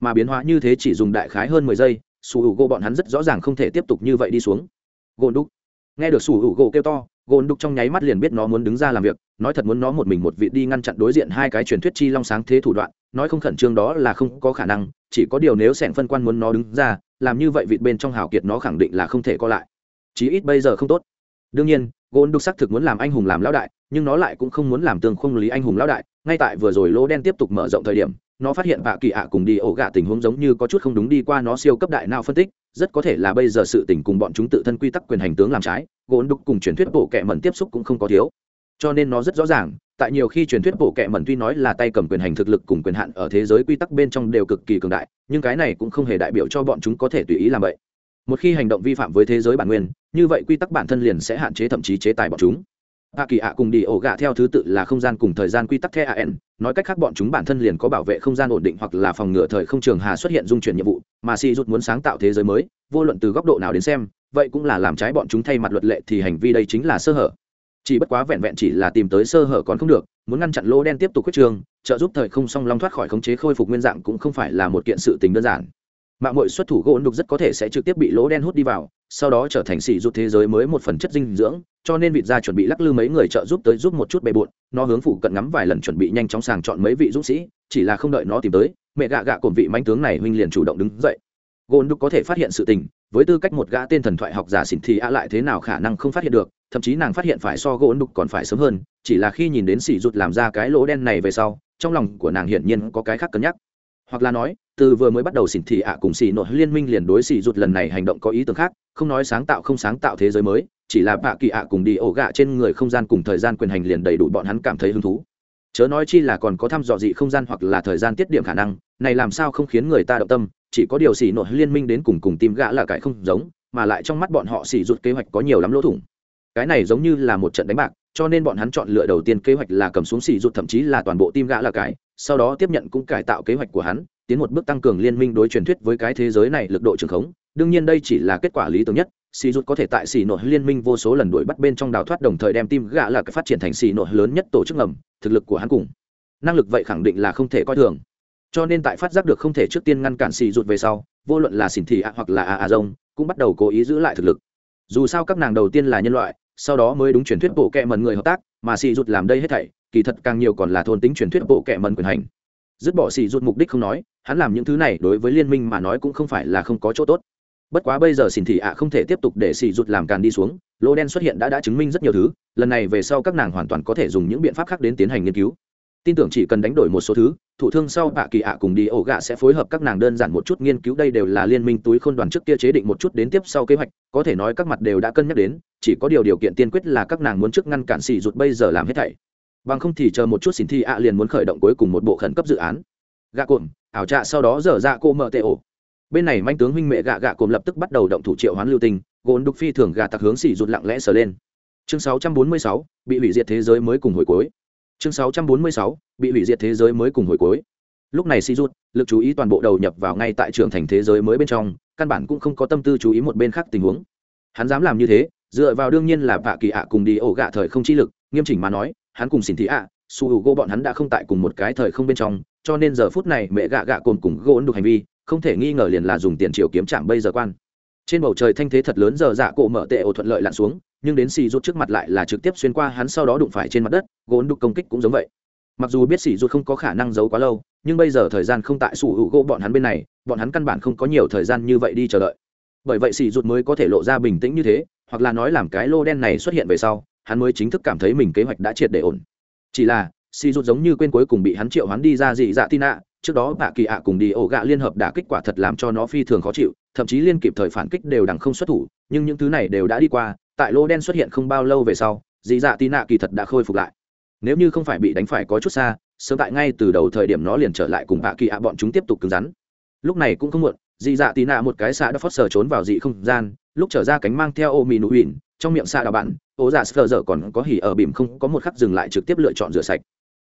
Mà biến hóa như thế chỉ dùng đại khái hơn mười giây su h u gỗ bọn hắn rất rõ ràng không thể tiếp tục như vậy đi xuống. Gôn đúc. Nghe được su h u gỗ kêu to, gôn đúc trong nháy mắt liền biết nó muốn đứng ra làm việc, nói thật muốn nó một mình một vị đi ngăn chặn đối diện hai cái truyền thuyết chi long sáng thế thủ đoạn, nói không khẩn trương đó là không có khả năng, chỉ có điều nếu sẻn phân quan muốn nó đứng ra làm như vậy vịt bên trong hào kiệt nó khẳng định là không thể co lại. Chí ít bây giờ không tốt. Đương nhiên, gôn đúc xác thực muốn làm anh hùng làm lão đại, nhưng nó lại cũng không muốn làm tương không lý anh hùng lão đại. Ngay tại vừa rồi lỗ đen tiếp tục mở rộng thời điểm, nó phát hiện bạ kỳ ạ cùng đi ổ gạ tình huống giống như có chút không đúng đi qua nó siêu cấp đại nào phân tích, rất có thể là bây giờ sự tình cùng bọn chúng tự thân quy tắc quyền hành tướng làm trái, gôn đúc cùng truyền thuyết bộ kệ mẩn tiếp xúc cũng không có thiếu. Cho nên nó rất rõ ràng tại nhiều khi truyền thuyết bộ kệ mẩn tuy nói là tay cầm quyền hành thực lực cùng quyền hạn ở thế giới quy tắc bên trong đều cực kỳ cường đại, nhưng cái này cũng không hề đại biểu cho bọn chúng có thể tùy ý làm vậy. Một khi hành động vi phạm với thế giới bản nguyên, như vậy quy tắc bản thân liền sẽ hạn chế thậm chí chế tài bọn chúng. Hạ kỳ ạ cùng đi ổ gạ theo thứ tự là không gian cùng thời gian quy tắc the an nói cách khác bọn chúng bản thân liền có bảo vệ không gian ổn định hoặc là phòng ngừa thời không trường hà xuất hiện dung chuyển nhiệm vụ, mà si rút muốn sáng tạo thế giới mới, vô luận từ góc độ nào đến xem, vậy cũng là làm trái bọn chúng thay mặt luật lệ thì hành vi đây chính là sơ hở chỉ bất quá vẹn vẹn chỉ là tìm tới sơ hở còn không được, muốn ngăn chặn lỗ đen tiếp tục quyết trường trợ giúp thời không song long thoát khỏi khống chế khôi phục nguyên dạng cũng không phải là một kiện sự tình đơn giản. Mạng mội xuất thủ gỗ đục rất có thể sẽ trực tiếp bị lỗ đen hút đi vào, sau đó trở thành xỉ rút thế giới mới một phần chất dinh dưỡng, cho nên vịt ra chuẩn bị lắc lư mấy người trợ giúp tới giúp một chút bề bộn, nó hướng phủ cận ngắm vài lần chuẩn bị nhanh chóng sàng chọn mấy vị dũng sĩ, chỉ là không đợi nó tìm tới, mẹ gạ gạ cồn vị manh tướng này huynh liền chủ động đứng dậy. Gôn đục có thể phát hiện sự tình, với tư cách một gã tên thần thoại học giả xỉn thì a lại thế nào khả năng không phát hiện được thậm chí nàng phát hiện phải so gỗ đục còn phải sớm hơn, chỉ là khi nhìn đến xỉ rụt làm ra cái lỗ đen này về sau, trong lòng của nàng hiển nhiên có cái khác cân nhắc. Hoặc là nói, từ vừa mới bắt đầu xỉn thị ạ cùng xỉ nội liên minh liền đối xỉ rụt lần này hành động có ý tưởng khác, không nói sáng tạo không sáng tạo thế giới mới, chỉ là bạ kỳ ạ cùng đi ổ gạ trên người không gian cùng thời gian quyền hành liền đầy đủ bọn hắn cảm thấy hứng thú. Chớ nói chi là còn có thăm dò dị không gian hoặc là thời gian tiết điểm khả năng, này làm sao không khiến người ta động tâm, chỉ có điều xỉ nội liên minh đến cùng cùng tìm gã là cái không giống, mà lại trong mắt bọn họ xỉ rụt kế hoạch có nhiều lắm lỗ thủng cái này giống như là một trận đánh bạc, cho nên bọn hắn chọn lựa đầu tiên kế hoạch là cầm xuống xì rụt, thậm chí là toàn bộ tim gã là cái, sau đó tiếp nhận cũng cải tạo kế hoạch của hắn, tiến một bước tăng cường liên minh đối truyền thuyết với cái thế giới này lực độ trường khống. Đương nhiên đây chỉ là kết quả lý tưởng nhất, xì rụt có thể tại xì nội liên minh vô số lần đuổi bắt bên trong đào thoát đồng thời đem tim gã là cái phát triển thành xì nội lớn nhất tổ chức ngầm, thực lực của hắn cùng năng lực vậy khẳng định là không thể coi thường. Cho nên tại phát giác được không thể trước tiên ngăn cản xì rụt về sau, vô luận là xỉn thị ạ hoặc là a a rông, cũng bắt đầu cố ý giữ lại thực lực. Dù sao các nàng đầu tiên là nhân loại sau đó mới đúng truyền thuyết bộ kệ mần người hợp tác, mà xì rụt làm đây hết thảy, kỳ thật càng nhiều còn là thôn tính truyền thuyết bộ kệ mần quyền hành. Dứt bỏ xì rụt mục đích không nói, hắn làm những thứ này đối với liên minh mà nói cũng không phải là không có chỗ tốt. Bất quá bây giờ xỉn thị ạ không thể tiếp tục để xì rụt làm càn đi xuống, lô đen xuất hiện đã đã chứng minh rất nhiều thứ, lần này về sau các nàng hoàn toàn có thể dùng những biện pháp khác đến tiến hành nghiên cứu tin tưởng chỉ cần đánh đổi một số thứ thủ thương sau bạ kỳ ạ cùng đi ổ gạ sẽ phối hợp các nàng đơn giản một chút nghiên cứu đây đều là liên minh túi khôn đoàn trước kia chế định một chút đến tiếp sau kế hoạch có thể nói các mặt đều đã cân nhắc đến chỉ có điều điều kiện tiên quyết là các nàng muốn trước ngăn cản xì rụt bây giờ làm hết thảy. Bằng không thì chờ một chút xin thi ạ liền muốn khởi động cuối cùng một bộ khẩn cấp dự án. Gạ cộm ảo trạ sau đó dở ra cô mở tệ ổ. Bên này manh tướng huynh mẹ gạ gạ cộm lập tức bắt đầu động thủ triệu hoán lưu tình gồn đục phi thường gà tặc hướng xì rụt lặng lẽ sờ lên. Chương 646, bị hủy diệt thế giới mới cùng hồi cuối chương 646, bị hủy diệt thế giới mới cùng hồi cuối. Lúc này si rút lực chú ý toàn bộ đầu nhập vào ngay tại trường thành thế giới mới bên trong căn bản cũng không có tâm tư chú ý một bên khác tình huống. Hắn dám làm như thế dựa vào đương nhiên là vạ kỳ ạ cùng đi ổ gạ thời không chi lực nghiêm chỉnh mà nói hắn cùng xin thị ạ su hữu gỗ bọn hắn đã không tại cùng một cái thời không bên trong cho nên giờ phút này mẹ gạ gạ cồn cùng gỗ đục hành vi không thể nghi ngờ liền là dùng tiền triều kiếm chạm bây giờ quan. Trên bầu trời thanh thế thật lớn giờ dạ cổ mở tệ ổ thuận lợi lặn xuống nhưng đến xì rút trước mặt lại là trực tiếp xuyên qua hắn sau đó đụng phải trên mặt đất gỗ đục công kích cũng giống vậy. Mặc dù biết sỉ ruột không có khả năng giấu quá lâu, nhưng bây giờ thời gian không tại sủ hữu gỗ bọn hắn bên này, bọn hắn căn bản không có nhiều thời gian như vậy đi chờ đợi. Bởi vậy sỉ ruột mới có thể lộ ra bình tĩnh như thế, hoặc là nói làm cái lô đen này xuất hiện về sau, hắn mới chính thức cảm thấy mình kế hoạch đã triệt để ổn. Chỉ là, sỉ ruột giống như quên cuối cùng bị hắn triệu hắn đi ra dị dạ tin ạ trước đó bà kỳ ạ cùng đi ổ gạ liên hợp đã kết quả thật làm cho nó phi thường khó chịu, thậm chí liên kịp thời phản kích đều đằng không xuất thủ, nhưng những thứ này đều đã đi qua, tại lô đen xuất hiện không bao lâu về sau, dị dạ tin ạ kỳ thật đã khôi phục lại nếu như không phải bị đánh phải có chút xa, sớm tại ngay từ đầu thời điểm nó liền trở lại cùng bạ kỳ ạ bọn chúng tiếp tục cứng rắn. Lúc này cũng không muộn, dị dạ tì nạ một cái xạ đã phót sờ trốn vào dị không gian, lúc trở ra cánh mang theo ô mì nụ huỳnh trong miệng xạ đào bạn, ô dạ sờ dở còn có hỉ ở bìm không có một khắc dừng lại trực tiếp lựa chọn rửa sạch.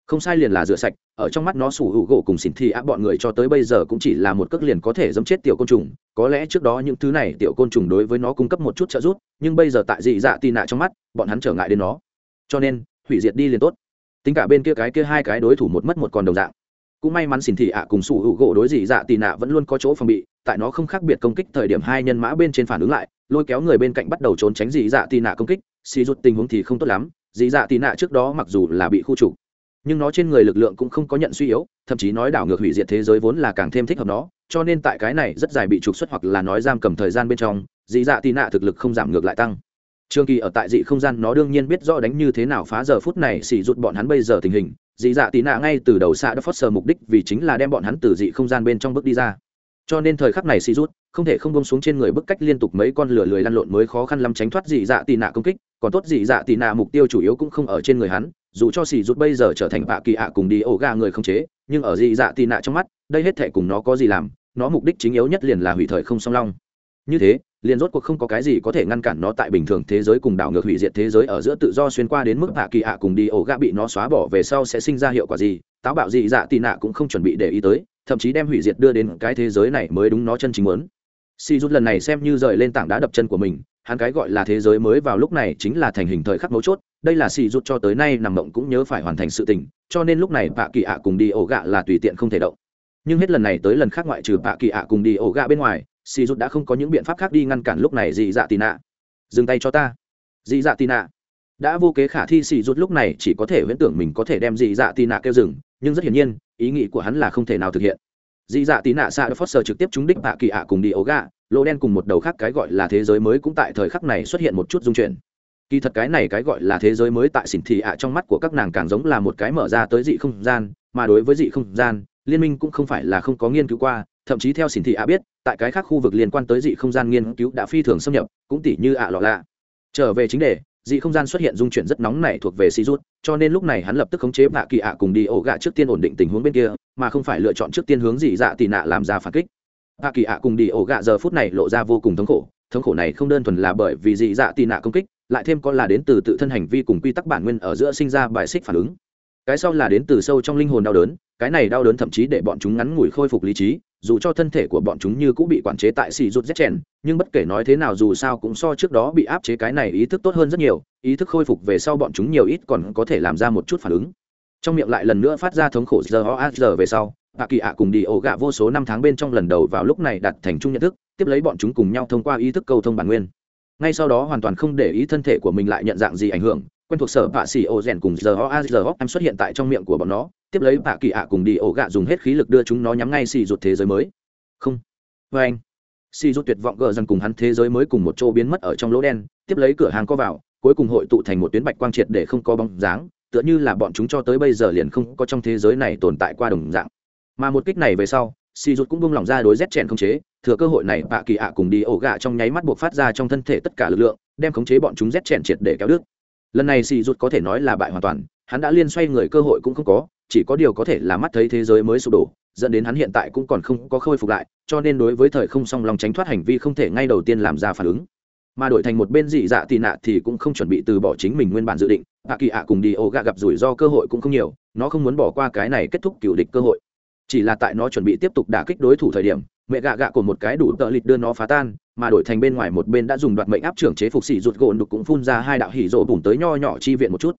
Không sai liền là rửa sạch, ở trong mắt nó sủ hữu gỗ cùng xỉn thị ạ bọn người cho tới bây giờ cũng chỉ là một cước liền có thể dẫm chết tiểu côn trùng, có lẽ trước đó những thứ này tiểu côn trùng đối với nó cung cấp một chút trợ giúp, nhưng bây giờ tại dị dạ tì nạ trong mắt, bọn hắn trở ngại đến nó. Cho nên, hủy diệt đi liền tốt tính cả bên kia cái kia hai cái đối thủ một mất một còn đồng dạng. Cũng may mắn xỉn thị ạ cùng sủ hữu gỗ đối dị dạ tì nạ vẫn luôn có chỗ phòng bị, tại nó không khác biệt công kích thời điểm hai nhân mã bên trên phản ứng lại, lôi kéo người bên cạnh bắt đầu trốn tránh dị dạ tì nạ công kích, xì rút tình huống thì không tốt lắm, dị dạ tì nạ trước đó mặc dù là bị khu trục, nhưng nó trên người lực lượng cũng không có nhận suy yếu, thậm chí nói đảo ngược hủy diệt thế giới vốn là càng thêm thích hợp nó, cho nên tại cái này rất dài bị trục xuất hoặc là nói giam cầm thời gian bên trong, dị dạ tì nạ thực lực không giảm ngược lại tăng trường kỳ ở tại dị không gian nó đương nhiên biết rõ đánh như thế nào phá giờ phút này xỉ rụt bọn hắn bây giờ tình hình, dị dạ tì nạ ngay từ đầu xạ đã phớt sờ mục đích vì chính là đem bọn hắn từ dị không gian bên trong bước đi ra. Cho nên thời khắc này xỉ rút không thể không bông xuống trên người bức cách liên tục mấy con lửa lười lăn lộn mới khó khăn lắm tránh thoát dị dạ tì nạ công kích, còn tốt dị dạ tì nạ mục tiêu chủ yếu cũng không ở trên người hắn, dù cho xỉ rút bây giờ trở thành bạ kỳ ạ cùng đi ổ gà người không chế, nhưng ở dị dạ tì nạ trong mắt, đây hết thể cùng nó có gì làm, nó mục đích chính yếu nhất liền là hủy thời không song long. Như thế liền rốt cuộc không có cái gì có thể ngăn cản nó tại bình thường thế giới cùng đảo ngược hủy diệt thế giới ở giữa tự do xuyên qua đến mức bạ kỳ ạ cùng đi ổ gạ bị nó xóa bỏ về sau sẽ sinh ra hiệu quả gì, táo bạo dị dạ tị nạ cũng không chuẩn bị để ý tới, thậm chí đem hủy diệt đưa đến cái thế giới này mới đúng nó chân chính muốn. Si rút lần này xem như rời lên tảng đá đập chân của mình, hắn cái gọi là thế giới mới vào lúc này chính là thành hình thời khắc mấu chốt, đây là si rút cho tới nay nằm mộng cũng nhớ phải hoàn thành sự tình, cho nên lúc này bạ kỳ ạ cùng đi ổ gạ là tùy tiện không thể động. Nhưng hết lần này tới lần khác ngoại trừ bạ kỳ ạ cùng đi ổ gạ bên ngoài xì rút đã không có những biện pháp khác đi ngăn cản lúc này dị dạ tì nạ. Dừng tay cho ta. Dị dạ tì nạ. Đã vô kế khả thi xì rút lúc này chỉ có thể huyễn tưởng mình có thể đem dị dạ tì nạ kêu rừng nhưng rất hiển nhiên, ý nghĩ của hắn là không thể nào thực hiện. Dị dạ tì nạ xa foster trực tiếp trúng đích bạ kỳ ạ cùng đi ấu gà lỗ đen cùng một đầu khác cái gọi là thế giới mới cũng tại thời khắc này xuất hiện một chút dung chuyển. Kỳ thật cái này cái gọi là thế giới mới tại xỉn thị ạ trong mắt của các nàng càng giống là một cái mở ra tới dị không gian, mà đối với dị không gian, liên minh cũng không phải là không có nghiên cứu qua, thậm chí theo xỉn thị ạ biết tại cái khác khu vực liên quan tới dị không gian nghiên cứu đã phi thường xâm nhập, cũng tỷ như ạ lọ lạ. Trở về chính đề, dị không gian xuất hiện dung chuyển rất nóng này thuộc về si rút, cho nên lúc này hắn lập tức khống chế bạ kỳ ạ cùng đi ổ gạ trước tiên ổn định tình huống bên kia, mà không phải lựa chọn trước tiên hướng dị dạ tị nạ làm ra phản kích. Bạ kỳ ạ cùng đi ổ gạ giờ phút này lộ ra vô cùng thống khổ thống khổ này không đơn thuần là bởi vì dị dạ tị nạ công kích, lại thêm có là đến từ tự thân hành vi cùng quy tắc bản nguyên ở giữa sinh ra bài xích phản ứng. Cái sau là đến từ sâu trong linh hồn đau đớn, cái này đau đớn thậm chí để bọn chúng ngắn ngủi khôi phục lý trí dù cho thân thể của bọn chúng như cũng bị quản chế tại xì rút rét chèn, nhưng bất kể nói thế nào dù sao cũng so trước đó bị áp chế cái này ý thức tốt hơn rất nhiều, ý thức khôi phục về sau bọn chúng nhiều ít còn có thể làm ra một chút phản ứng. Trong miệng lại lần nữa phát ra thống khổ giờ ho giờ về sau, hạ kỳ ạ cùng đi ổ gạ vô số năm tháng bên trong lần đầu vào lúc này đặt thành chung nhận thức, tiếp lấy bọn chúng cùng nhau thông qua ý thức cầu thông bản nguyên. Ngay sau đó hoàn toàn không để ý thân thể của mình lại nhận dạng gì ảnh hưởng quen thuộc sở bạ xì ô rèn cùng giờ ho a, giờ ho em xuất hiện tại trong miệng của bọn nó, tiếp lấy bạ kỳ ạ cùng đi ổ gạ dùng hết khí lực đưa chúng nó nhắm ngay xì ruột thế giới mới. Không. Vê anh, xì ruột tuyệt vọng gờ dần cùng hắn thế giới mới cùng một chỗ biến mất ở trong lỗ đen, tiếp lấy cửa hàng có vào, cuối cùng hội tụ thành một tuyến bạch quang triệt để không có bóng dáng, tựa như là bọn chúng cho tới bây giờ liền không có trong thế giới này tồn tại qua đồng dạng. Mà một kích này về sau, xì ruột cũng bung lỏng ra đối rét chèn không chế, thừa cơ hội này bạ kỳ ạ cùng đi ổ gạ trong nháy mắt buộc phát ra trong thân thể tất cả lực lượng, đem khống chế bọn chúng rét chèn triệt để kéo đứt lần này xì ruột có thể nói là bại hoàn toàn, hắn đã liên xoay người cơ hội cũng không có, chỉ có điều có thể là mắt thấy thế giới mới sụp đổ, dẫn đến hắn hiện tại cũng còn không có khôi phục lại, cho nên đối với thời không song lòng tránh thoát hành vi không thể ngay đầu tiên làm ra phản ứng. Mà đổi thành một bên dị dạ tị nạ thì cũng không chuẩn bị từ bỏ chính mình nguyên bản dự định hạ kỳ ạ cùng đi ô gạ gặp rủi ro cơ hội cũng không nhiều, nó không muốn bỏ qua cái này kết thúc cựu địch cơ hội. Chỉ là tại nó chuẩn bị tiếp tục đả kích đối thủ thời điểm, mẹ gạ gạ của một cái đủ tợ lịch đưa nó phá tan mà đổi thành bên ngoài một bên đã dùng đoạt mệnh áp trưởng chế phục sĩ rụt gộn đục cũng phun ra hai đạo hỉ rộ bùn tới nho nhỏ chi viện một chút.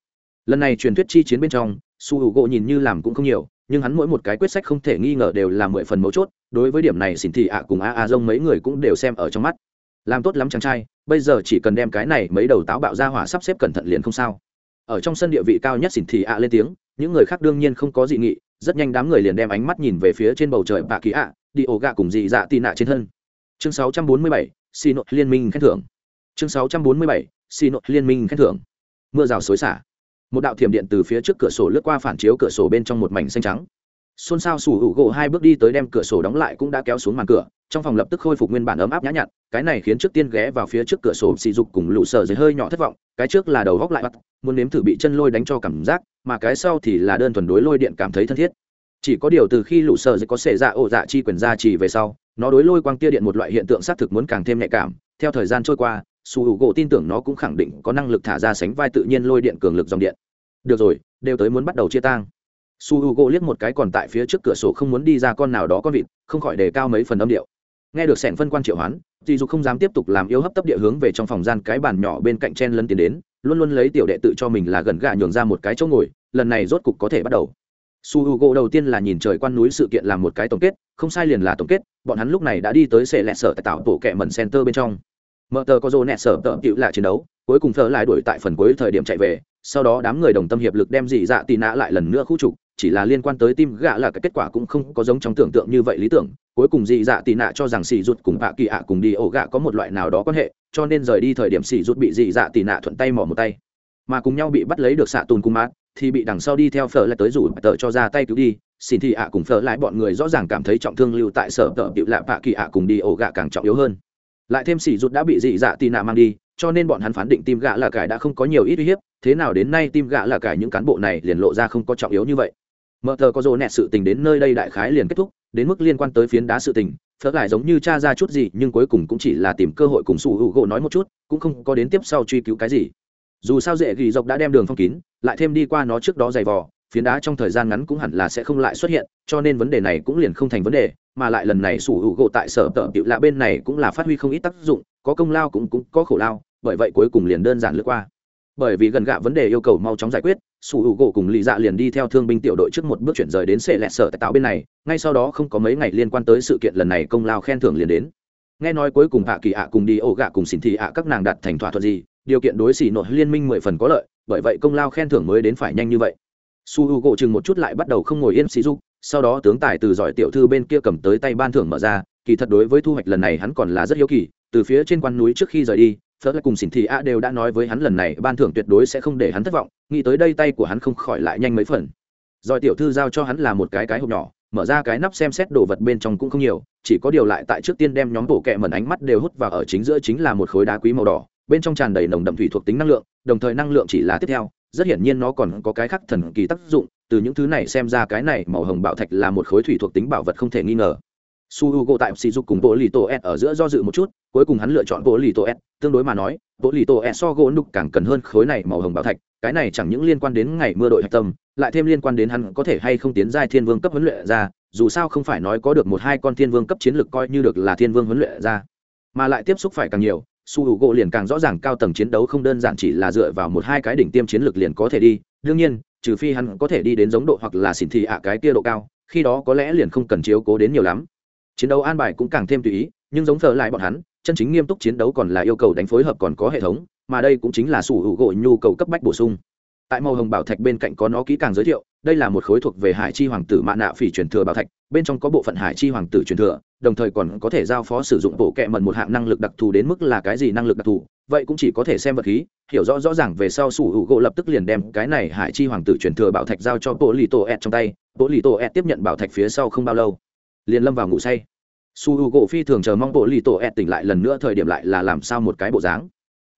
Lần này truyền thuyết chi chiến bên trong, su h u gỗ nhìn như làm cũng không nhiều, nhưng hắn mỗi một cái quyết sách không thể nghi ngờ đều là mười phần mấu chốt, đối với điểm này xỉn thị ạ cùng a a dông mấy người cũng đều xem ở trong mắt. Làm tốt lắm chàng trai, bây giờ chỉ cần đem cái này mấy đầu táo bạo ra hỏa sắp xếp cẩn thận liền không sao. Ở trong sân địa vị cao nhất xỉn thị ạ lên tiếng, những người khác đương nhiên không có dị nghị, rất nhanh đám người liền đem ánh mắt nhìn về phía trên bầu trời bạ kỳ ạ, đi ổ gạ cùng dị dạ tị nạ trên thân chương 647, xin nội liên minh khen thưởng. Chương 647, xin nội liên minh khen thưởng. Mưa rào xối xả. Một đạo thiểm điện từ phía trước cửa sổ lướt qua phản chiếu cửa sổ bên trong một mảnh xanh trắng. Xôn xao sủ hữu gỗ hai bước đi tới đem cửa sổ đóng lại cũng đã kéo xuống màn cửa trong phòng lập tức khôi phục nguyên bản ấm áp nhã nhặn cái này khiến trước tiên ghé vào phía trước cửa sổ xì dục cùng lũ sợ dưới hơi nhỏ thất vọng cái trước là đầu góc lại bắt muốn nếm thử bị chân lôi đánh cho cảm giác mà cái sau thì là đơn thuần đối lôi điện cảm thấy thân thiết chỉ có điều từ khi lũ sợ có xảy ra ổ dạ chi quyền ra chỉ về sau, nó đối lôi quang tia điện một loại hiện tượng xác thực muốn càng thêm nhạy cảm. Theo thời gian trôi qua, su hữu gỗ tin tưởng nó cũng khẳng định có năng lực thả ra sánh vai tự nhiên lôi điện cường lực dòng điện. Được rồi, đều tới muốn bắt đầu chia tang. Su hữu u gỗ liếc một cái còn tại phía trước cửa sổ không muốn đi ra con nào đó con vịt, không khỏi đề cao mấy phần âm điệu. Nghe được sẻn phân quan triệu hoán dì dục không dám tiếp tục làm yêu hấp tấp địa hướng về trong phòng gian cái bàn nhỏ bên cạnh chen lân tiến đến, luôn luôn lấy tiểu đệ tự cho mình là gần gà nhường ra một cái chỗ ngồi, lần này rốt cục có thể bắt đầu su h u gỗ đầu tiên là nhìn trời quan núi sự kiện làm một cái tổng kết, không sai liền là tổng kết, bọn hắn lúc này đã đi tới sệ lẹ sở tại tạo tổ kẹ mần center bên trong. Mở tờ có dồ nẹ sở tợ cựu là chiến đấu, cuối cùng thờ lại đuổi tại phần cuối thời điểm chạy về, sau đó đám người đồng tâm hiệp lực đem dị dạ tị nã lại lần nữa khu trục, chỉ là liên quan tới tim gạ là cái kết quả cũng không có giống trong tưởng tượng như vậy lý tưởng, cuối cùng dị dạ tị nạ cho rằng xì rụt cùng bạ kỳ ạ cùng đi ổ gạ có một loại nào đó quan hệ, cho nên rời đi thời điểm xì rụt bị dị dạ tị nạ thuận tay mỏ một tay. Mà cùng nhau bị bắt lấy được xạ tùn cung mát thì bị đằng sau đi theo phở lại tới rủ tờ cho ra tay cứu đi. Xin thì ạ cùng phở lại bọn người rõ ràng cảm thấy trọng thương lưu tại sở tờ bịu lạ bạ kỳ ạ cùng đi ổ gạ càng trọng yếu hơn. Lại thêm xỉ rụt đã bị dị dạ tì nạ mang đi, cho nên bọn hắn phán định tim gạ là cải đã không có nhiều ít uy hiếp. Thế nào đến nay tim gạ là cải những cán bộ này liền lộ ra không có trọng yếu như vậy. Mở tờ có rồ nẹt sự tình đến nơi đây đại khái liền kết thúc, đến mức liên quan tới phiến đá sự tình phớt lại giống như cha ra chút gì, nhưng cuối cùng cũng chỉ là tìm cơ hội cùng sủ hữu gỗ nói một chút, cũng không có đến tiếp sau truy cứu cái gì dù sao dễ ghi dọc đã đem đường phong kín, lại thêm đi qua nó trước đó dày vò, phiến đá trong thời gian ngắn cũng hẳn là sẽ không lại xuất hiện, cho nên vấn đề này cũng liền không thành vấn đề, mà lại lần này sủ hữu gỗ tại sở tợ tiểu lạ bên này cũng là phát huy không ít tác dụng, có công lao cũng cũng có khổ lao, bởi vậy cuối cùng liền đơn giản lướt qua. Bởi vì gần gạ vấn đề yêu cầu mau chóng giải quyết, sủ hữu gỗ cùng lì dạ liền đi theo thương binh tiểu đội trước một bước chuyển rời đến sệ lẹ sở tại tạo bên này, ngay sau đó không có mấy ngày liên quan tới sự kiện lần này công lao khen thưởng liền đến. Nghe nói cuối cùng hạ kỳ ạ cùng đi ổ gạ cùng xin thị ạ các nàng đặt thành thỏa thuận gì điều kiện đối xỉ nội liên minh mười phần có lợi, bởi vậy công lao khen thưởng mới đến phải nhanh như vậy. Su h u gộ chừng một chút lại bắt đầu không ngồi yên xì dục sau đó tướng tài từ giỏi tiểu thư bên kia cầm tới tay ban thưởng mở ra, kỳ thật đối với thu hoạch lần này hắn còn là rất hiếu kỳ, từ phía trên quan núi trước khi rời đi, phớt lại cùng xỉn thị a đều đã nói với hắn lần này ban thưởng tuyệt đối sẽ không để hắn thất vọng, nghĩ tới đây tay của hắn không khỏi lại nhanh mấy phần. Rồi tiểu thư giao cho hắn là một cái cái hộp nhỏ, mở ra cái nắp xem xét đồ vật bên trong cũng không nhiều, chỉ có điều lại tại trước tiên đem nhóm bộ kẹ mẩn ánh mắt đều hút vào ở chính giữa chính là một khối đá quý màu đỏ bên trong tràn đầy nồng đậm thủy thuộc tính năng lượng, đồng thời năng lượng chỉ là tiếp theo, rất hiển nhiên nó còn có cái khác thần kỳ tác dụng, từ những thứ này xem ra cái này màu hồng bảo thạch là một khối thủy thuộc tính bảo vật không thể nghi ngờ. Su h u g o tại sỉ dục cùng bộ lì tổ s ở giữa do dự một chút, cuối cùng hắn lựa chọn bộ lì tổ s, tương đối mà nói bộ lì tổ s so gỗ đục càng cần hơn khối này màu hồng bảo thạch, cái này chẳng những liên quan đến ngày mưa đội hạch tâm, lại thêm liên quan đến hắn có thể hay không tiến giai thiên vương cấp huấn luyện ra, dù sao không phải nói có được một hai con thiên vương cấp chiến lược coi như được là thiên vương huấn luyện ra. Mà lại tiếp xúc phải càng nhiều su hữu gỗ liền càng rõ ràng cao tầng chiến đấu không đơn giản chỉ là dựa vào một hai cái đỉnh tiêm chiến lược liền có thể đi. Đương nhiên, trừ phi hắn có thể đi đến giống độ hoặc là xỉn thị ạ cái kia độ cao, khi đó có lẽ liền không cần chiếu cố đến nhiều lắm. Chiến đấu an bài cũng càng thêm tùy ý, nhưng giống thờ lại bọn hắn, chân chính nghiêm túc chiến đấu còn là yêu cầu đánh phối hợp còn có hệ thống, mà đây cũng chính là sủ hữu gỗ nhu cầu cấp bách bổ sung tại màu hồng bảo thạch bên cạnh có nó kỹ càng giới thiệu, đây là một khối thuộc về hải chi hoàng tử mạ nạ phỉ truyền thừa bảo thạch, bên trong có bộ phận hải chi hoàng tử truyền thừa, đồng thời còn có thể giao phó sử dụng bộ kệ mần một hạng năng lực đặc thù đến mức là cái gì năng lực đặc thù, vậy cũng chỉ có thể xem vật khí, hiểu rõ rõ ràng về sau sủ hữu gỗ lập tức liền đem cái này hải chi hoàng tử truyền thừa bảo thạch giao cho bộ lì tổ ed trong tay bộ lì tổ ed tiếp nhận bảo thạch phía sau không bao lâu, liền lâm vào ngủ say. Su hữu u gỗ phi thường chờ mong bộ lì tổ ed tỉnh lại lần nữa thời điểm lại là làm sao một cái bộ dáng.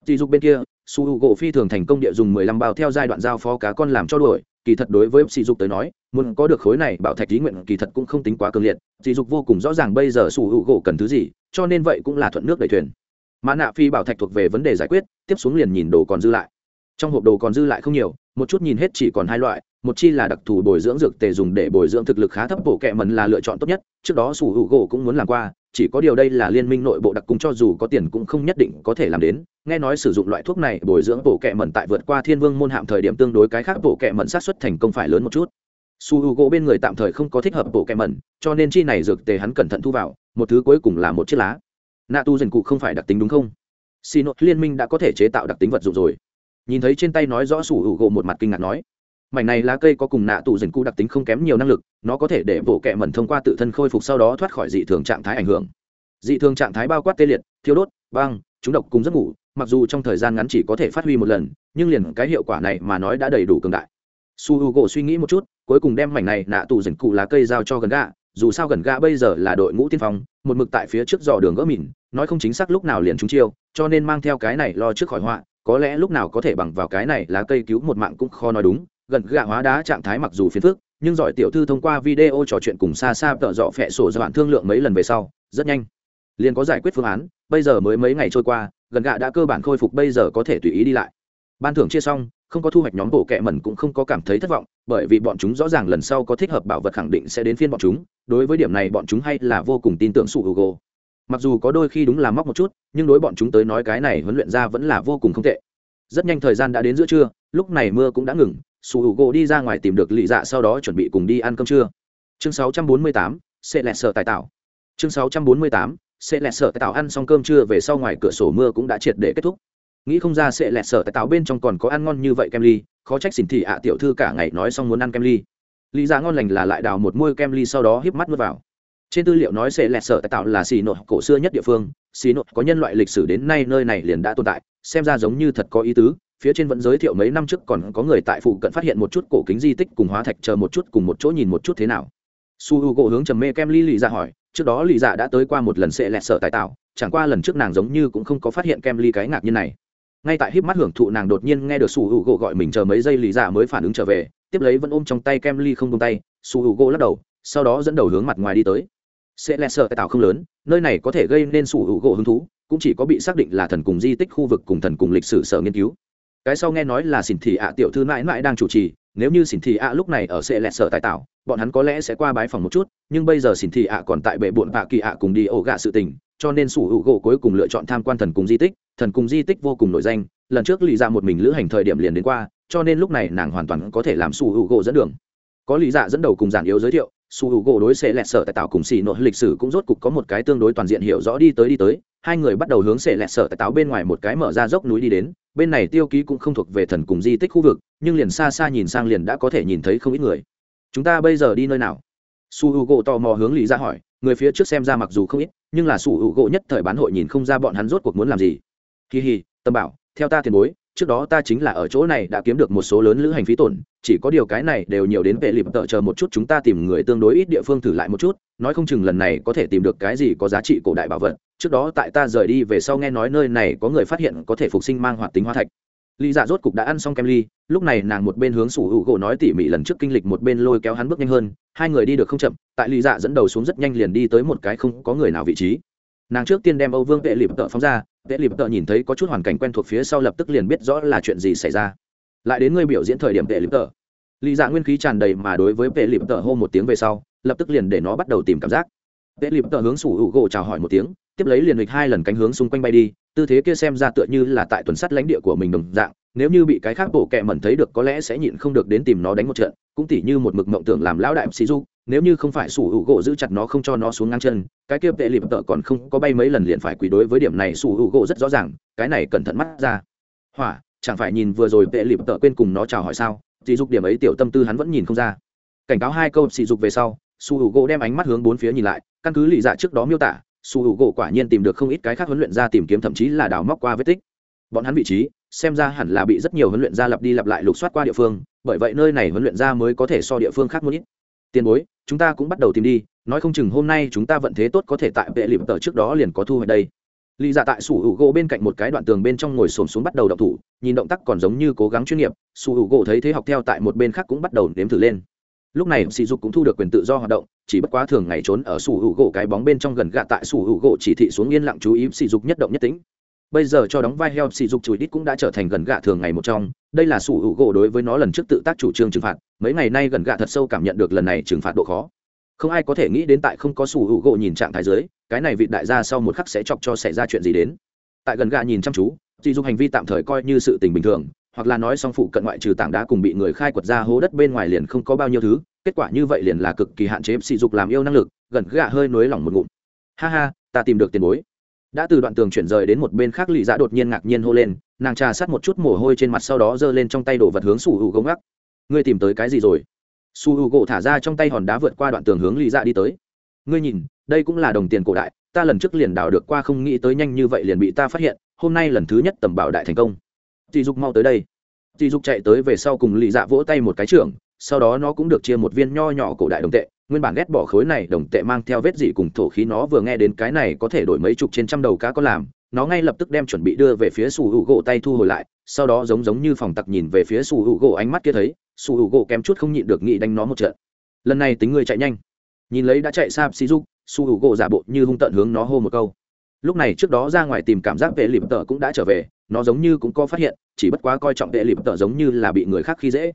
Dì dục bên kia su h u gỗ phi thường thành công địa dùng mười lăm bao theo giai đoạn giao phó cá con làm cho đuổi. Kỳ thật đối với sỉ dục tới nói, muốn có được khối này bảo thạch lý nguyện kỳ thật cũng không tính quá cường liệt. Sỉ dục vô cùng rõ ràng bây giờ su h u gỗ cần thứ gì, cho nên vậy cũng là thuận nước đẩy thuyền. Mã nạ phi bảo thạch thuộc về vấn đề giải quyết, tiếp xuống liền nhìn đồ còn dư lại. Trong hộp đồ còn dư lại không nhiều, một chút nhìn hết chỉ còn hai loại, một chi là đặc thù bồi dưỡng dược tề dùng để bồi dưỡng thực lực khá thấp, bộ kệ mần là lựa chọn tốt nhất, trước đó sủ hữu gỗ cũng muốn làm qua chỉ có điều đây là liên minh nội bộ đặc cung cho dù có tiền cũng không nhất định có thể làm đến. Nghe nói sử dụng loại thuốc này bồi dưỡng bộ kệ mẩn tại vượt qua thiên vương môn hạm thời điểm tương đối cái khác bộ kệ mẩn sát xuất thành công phải lớn một chút. Su h u gỗ bên người tạm thời không có thích hợp bộ kệ mẩn, cho nên chi này dược tề hắn cẩn thận thu vào, một thứ cuối cùng là một chiếc lá. Nạ tu dần cụ không phải đặc tính đúng không? Xin liên minh đã có thể chế tạo đặc tính vật dụng rồi. Nhìn thấy trên tay nói rõ su h u gỗ một mặt kinh ngạc nói mảnh này lá cây có cùng nạ tù dần cụ đặc tính không kém nhiều năng lực, nó có thể để bộ kẹ mẩn thông qua tự thân khôi phục sau đó thoát khỏi dị thường trạng thái ảnh hưởng. Dị thường trạng thái bao quát tê liệt thiếu đốt băng chúng độc cùng giấc ngủ, mặc dù trong thời gian ngắn chỉ có thể phát huy một lần, nhưng liền cái hiệu quả này mà nói đã đầy đủ cường đại. Su h u gỗ suy nghĩ một chút, cuối cùng đem mảnh này nạ tù dần cụ lá cây giao cho gần gạ, dù sao gần gạ bây giờ là đội ngũ tiên phong, một mực tại phía trước dò đường gỡ mìn, nói không chính xác lúc nào liền trúng chiêu, cho nên mang theo cái này lo trước khỏi họa, có lẽ lúc nào có thể bằng vào cái này lá cây cứu một mạng cũng khó nói đúng gần gạ hóa đá trạng thái mặc dù phiền phức, nhưng giỏi tiểu thư thông qua video trò chuyện cùng xa xa tợ dọ phẹ sổ ra bạn thương lượng mấy lần về sau, rất nhanh. Liền có giải quyết phương án, bây giờ mới mấy ngày trôi qua, gần gạ đã cơ bản khôi phục, bây giờ có thể tùy ý đi lại. Ban thưởng chia xong, không có thu hoạch nhóm bộ kẹ mẩn cũng không có cảm thấy thất vọng, bởi vì bọn chúng rõ ràng lần sau có thích hợp bảo vật khẳng định sẽ đến phiên bọn chúng, đối với điểm này bọn chúng hay là vô cùng tin tưởng sụ hữu mặc dù có đôi khi đúng là móc một chút, nhưng đối bọn chúng tới nói cái này huấn luyện ra vẫn là vô cùng không tệ rất nhanh thời gian đã đến giữa trưa lúc này mưa cũng đã ngừng su hữu gỗ đi ra ngoài tìm được lì dạ sau đó chuẩn bị cùng đi ăn cơm trưa. Chương 648, sẽ lẹt sợ tài tạo. Chương 648, sẽ lẹt sợ tài tạo ăn xong cơm trưa về sau ngoài cửa sổ mưa cũng đã triệt để kết thúc. Nghĩ không ra sẽ lẹt sợ tài tạo bên trong còn có ăn ngon như vậy kem ly khó trách xỉn thị ạ tiểu thư cả ngày nói xong muốn ăn kem ly. Lý Dạ ngon lành là lại đào một môi kem ly sau đó híp mắt nuốt vào. Trên tư liệu nói sẽ lẹt sợ tài tạo là xì nội cổ xưa nhất địa phương Xí nội có nhân loại lịch sử đến nay nơi này liền đã tồn tại, xem ra giống như thật có ý tứ, phía trên vẫn giới thiệu mấy năm trước còn có người tại phụ cận phát hiện một chút cổ kính di tích cùng hóa thạch chờ một chút cùng một chỗ nhìn một chút thế nào. Su h u gỗ hướng trầm mê kem ly lì ra hỏi, trước đó lì dạ đã tới qua một lần sệ lẹt sợ tài tạo, chẳng qua lần trước nàng giống như cũng không có phát hiện kem ly cái ngạc như này. Ngay tại híp mắt hưởng thụ nàng đột nhiên nghe được su h u gỗ gọi mình chờ mấy giây lì dạ mới phản ứng trở về, tiếp lấy vẫn ôm trong tay kem ly không tung tay, su h u gỗ lắc đầu, sau đó dẫn đầu hướng mặt ngoài đi tới sẽ lẹ sợ tài tạo không lớn, nơi này có thể gây nên sủ hữu gỗ hứng thú, cũng chỉ có bị xác định là thần cùng di tích khu vực cùng thần cùng lịch sử sở nghiên cứu. Cái sau nghe nói là xỉn thị ạ tiểu thư mãi mãi đang chủ trì, nếu như xỉn thị ạ lúc này ở sẽ lẹt sợ tài tạo, bọn hắn có lẽ sẽ qua bái phòng một chút, nhưng bây giờ xỉn thị ạ còn tại bệ bụn bạ kỳ ạ cùng đi ổ gạ sự tình, cho nên sủ hữu gỗ cuối cùng lựa chọn tham quan thần cùng di tích, thần cùng di tích vô cùng nổi danh, lần trước lì dạ một mình lữ hành thời điểm liền đến qua, cho nên lúc này nàng hoàn toàn có thể làm sủ hữu gỗ dẫn đường. Có lì dạ dẫn đầu cùng giản yếu giới thiệu su U gỗ đối xệ lẹt sở tại tạo cùng xì nội lịch sử cũng rốt cục có một cái tương đối toàn diện hiểu rõ đi tới đi tới. Hai người bắt đầu hướng xệ lẹt sở tại táo bên ngoài một cái mở ra dốc núi đi đến. Bên này tiêu ký cũng không thuộc về thần cùng di tích khu vực, nhưng liền xa xa nhìn sang liền đã có thể nhìn thấy không ít người. Chúng ta bây giờ đi nơi nào? Su h u gỗ tò mò hướng lý ra hỏi. Người phía trước xem ra mặc dù không ít, nhưng là su h u gỗ nhất thời bán hội nhìn không ra bọn hắn rốt cuộc muốn làm gì. Kỳ hì, tâm bảo, theo ta tiền bối trước đó ta chính là ở chỗ này đã kiếm được một số lớn lữ hành phí tổn, chỉ có điều cái này đều nhiều đến vệ lịp tợ chờ một chút chúng ta tìm người tương đối ít địa phương thử lại một chút, nói không chừng lần này có thể tìm được cái gì có giá trị cổ đại bảo vật. Trước đó tại ta rời đi về sau nghe nói nơi này có người phát hiện có thể phục sinh mang hoạt tính hóa thạch. Lý dạ rốt cục đã ăn xong kem ly, lúc này nàng một bên hướng sủ hữu gỗ nói tỉ mỉ lần trước kinh lịch một bên lôi kéo hắn bước nhanh hơn, hai người đi được không chậm, tại lý dạ dẫn đầu xuống rất nhanh liền đi tới một cái không có người nào vị trí. Nàng trước tiên đem âu vương vệ lịp tợ phóng ra vệ lịp tợ nhìn thấy có chút hoàn cảnh quen thuộc phía sau lập tức liền biết rõ là chuyện gì xảy ra. Lại đến người biểu diễn thời điểm vệ lịp tợ. Lý dạ nguyên khí tràn đầy mà đối với vệ lịp tợ hô một tiếng về sau, lập tức liền để nó bắt đầu tìm cảm giác. Vệ lịp tợ hướng sủ hữu gỗ chào hỏi một tiếng, tiếp lấy liền lịch hai lần cánh hướng xung quanh bay đi, tư thế kia xem ra tựa như là tại tuần sắt lãnh địa của mình đồng dạng, nếu như bị cái khác bổ kẹ mẩn thấy được có lẽ sẽ nhịn không được đến tìm nó đánh một trận, cũng tỉ như một mực mộng tưởng làm lão đại sĩ du nếu như không phải sủ hữu gỗ giữ chặt nó không cho nó xuống ngang chân, cái kia vệ lịp tợ còn không có bay mấy lần liền phải quỳ đối với điểm này sủ hữu gỗ rất rõ ràng, cái này cẩn thận mắt ra. Hỏa, chẳng phải nhìn vừa rồi vệ lịp tợ quên cùng nó chào hỏi sao? Dị dục điểm ấy tiểu tâm tư hắn vẫn nhìn không ra. Cảnh cáo hai câu, sỉ dục về sau su hữu gỗ đem ánh mắt hướng bốn phía nhìn lại, căn cứ lì dạ trước đó miêu tả su hữu gỗ quả nhiên tìm được không ít cái khác huấn luyện ra tìm kiếm thậm chí là đào móc qua vết tích. Bọn hắn vị trí, xem ra hẳn là bị rất nhiều huấn luyện gia lặp đi lặp lại lục soát qua địa phương, bởi vậy nơi này huấn luyện gia mới có thể so địa phương khác một ít tiền bối, chúng ta cũng bắt đầu tìm đi, nói không chừng hôm nay chúng ta vận thế tốt có thể tại vệ lịp tờ trước đó liền có thu hoạch đây. Lý dạ tại sủ hữu gỗ bên cạnh một cái đoạn tường bên trong ngồi xổm xuống bắt đầu động thủ, nhìn động tác còn giống như cố gắng chuyên nghiệp, sủ hữu gỗ thấy thế học theo tại một bên khác cũng bắt đầu nếm thử lên. Lúc này, sỉ dục cũng thu được quyền tự do hoạt động, chỉ bất quá thường ngày trốn ở sủ hữu gỗ cái bóng bên trong gần gạ tại sủ hữu gỗ chỉ thị xuống yên lặng chú ý sỉ dục nhất động nhất tính bây giờ cho đóng vai heo sỉ dục chùi đít cũng đã trở thành gần gạ thường ngày một trong. Đây là sủ hữu gỗ đối với nó lần trước tự tác chủ trương trừng phạt. Mấy ngày nay gần gạ thật sâu cảm nhận được lần này trừng phạt độ khó. Không ai có thể nghĩ đến tại không có sủ hữu gỗ nhìn trạng thái dưới, cái này vị đại gia sau một khắc sẽ chọc cho xảy ra chuyện gì đến. Tại gần gạ nhìn chăm chú sỉ dục hành vi tạm thời coi như sự tình bình thường, hoặc là nói song phụ cận ngoại trừ tảng đá cùng bị người khai quật ra hố đất bên ngoài liền không có bao nhiêu thứ, kết quả như vậy liền là cực kỳ hạn chế sỉ dục làm yêu năng lực, gần gạ hơi nối lỏng một ngụm. Ha ha, ta tìm được tiền bối đã từ đoạn tường chuyển rời đến một bên khác lì dạ đột nhiên ngạc nhiên hô lên, nàng trà sát một chút mồ hôi trên mặt sau đó giơ lên trong tay đổ vật hướng su hữu gấu gác ngươi tìm tới cái gì rồi? Su hữu gỗ thả ra trong tay hòn đá vượt qua đoạn tường hướng lì dạ đi tới. Ngươi nhìn, đây cũng là đồng tiền cổ đại, ta lần trước liền đào được qua, không nghĩ tới nhanh như vậy liền bị ta phát hiện, hôm nay lần thứ nhất tầm bảo đại thành công. Chị dục mau tới đây. Chị dục chạy tới về sau cùng lì dạ vỗ tay một cái trưởng, sau đó nó cũng được chia một viên nho nhỏ cổ đại đồng tệ nguyên bản ghét bỏ khối này đồng tệ mang theo vết dị cùng thổ khí nó vừa nghe đến cái này có thể đổi mấy chục trên trăm đầu cá có làm, nó ngay lập tức đem chuẩn bị đưa về phía sủ hữu gỗ tay thu hồi lại, sau đó giống giống như phòng tặc nhìn về phía sủ hữu gỗ ánh mắt kia thấy, sủ hữu gỗ kém chút không nhịn được nghĩ đánh nó một trận. Lần này tính người chạy nhanh. Nhìn lấy đã chạy xa xì dục, sủ hữu gỗ giả bộ như hung tận hướng nó hô một câu. Lúc này trước đó ra ngoài tìm cảm giác vệ lịp tợ cũng đã trở về, nó giống như cũng có phát hiện, chỉ bất quá coi trọng vệ lịp tợ giống như là bị người khác khi dễ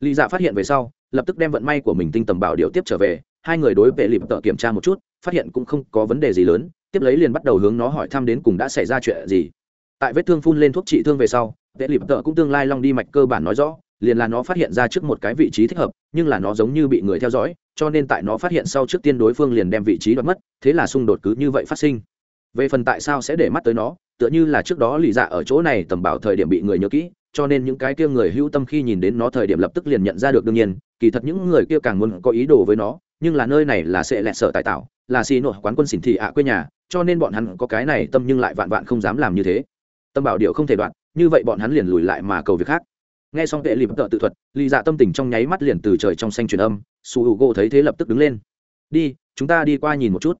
lý dạ phát hiện về sau, lập tức đem vận may của mình tinh tầm bảo điều tiếp trở về, hai người đối vệ lịp tợ kiểm tra một chút, phát hiện cũng không có vấn đề gì lớn, tiếp lấy liền bắt đầu hướng nó hỏi thăm đến cùng đã xảy ra chuyện gì. Tại vết thương phun lên thuốc trị thương về sau, vệ lịp tợ cũng tương lai long đi mạch cơ bản nói rõ, liền là nó phát hiện ra trước một cái vị trí thích hợp, nhưng là nó giống như bị người theo dõi, cho nên tại nó phát hiện sau trước tiên đối phương liền đem vị trí đoạt mất, thế là xung đột cứ như vậy phát sinh. Về phần tại sao sẽ để mắt tới nó, tựa như là trước đó lì dạ ở chỗ này tầm bảo thời điểm bị người nhớ kỹ cho nên những cái kia người hữu tâm khi nhìn đến nó thời điểm lập tức liền nhận ra được đương nhiên kỳ thật những người kia càng muốn có ý đồ với nó nhưng là nơi này là sẽ lẹt sợ tại tạo là xì nội quán quân xỉn thị ạ quê nhà cho nên bọn hắn có cái này tâm nhưng lại vạn vạn không dám làm như thế. Tâm bảo điệu không thể đoạn như vậy bọn hắn liền lùi lại mà cầu việc khác. Nghe xong vệ lìm tợ tự thuật lì dạ tâm tình trong nháy mắt liền từ trời trong xanh truyền âm su hữu gỗ thấy thế lập tức đứng lên. Đi chúng ta đi qua nhìn một chút.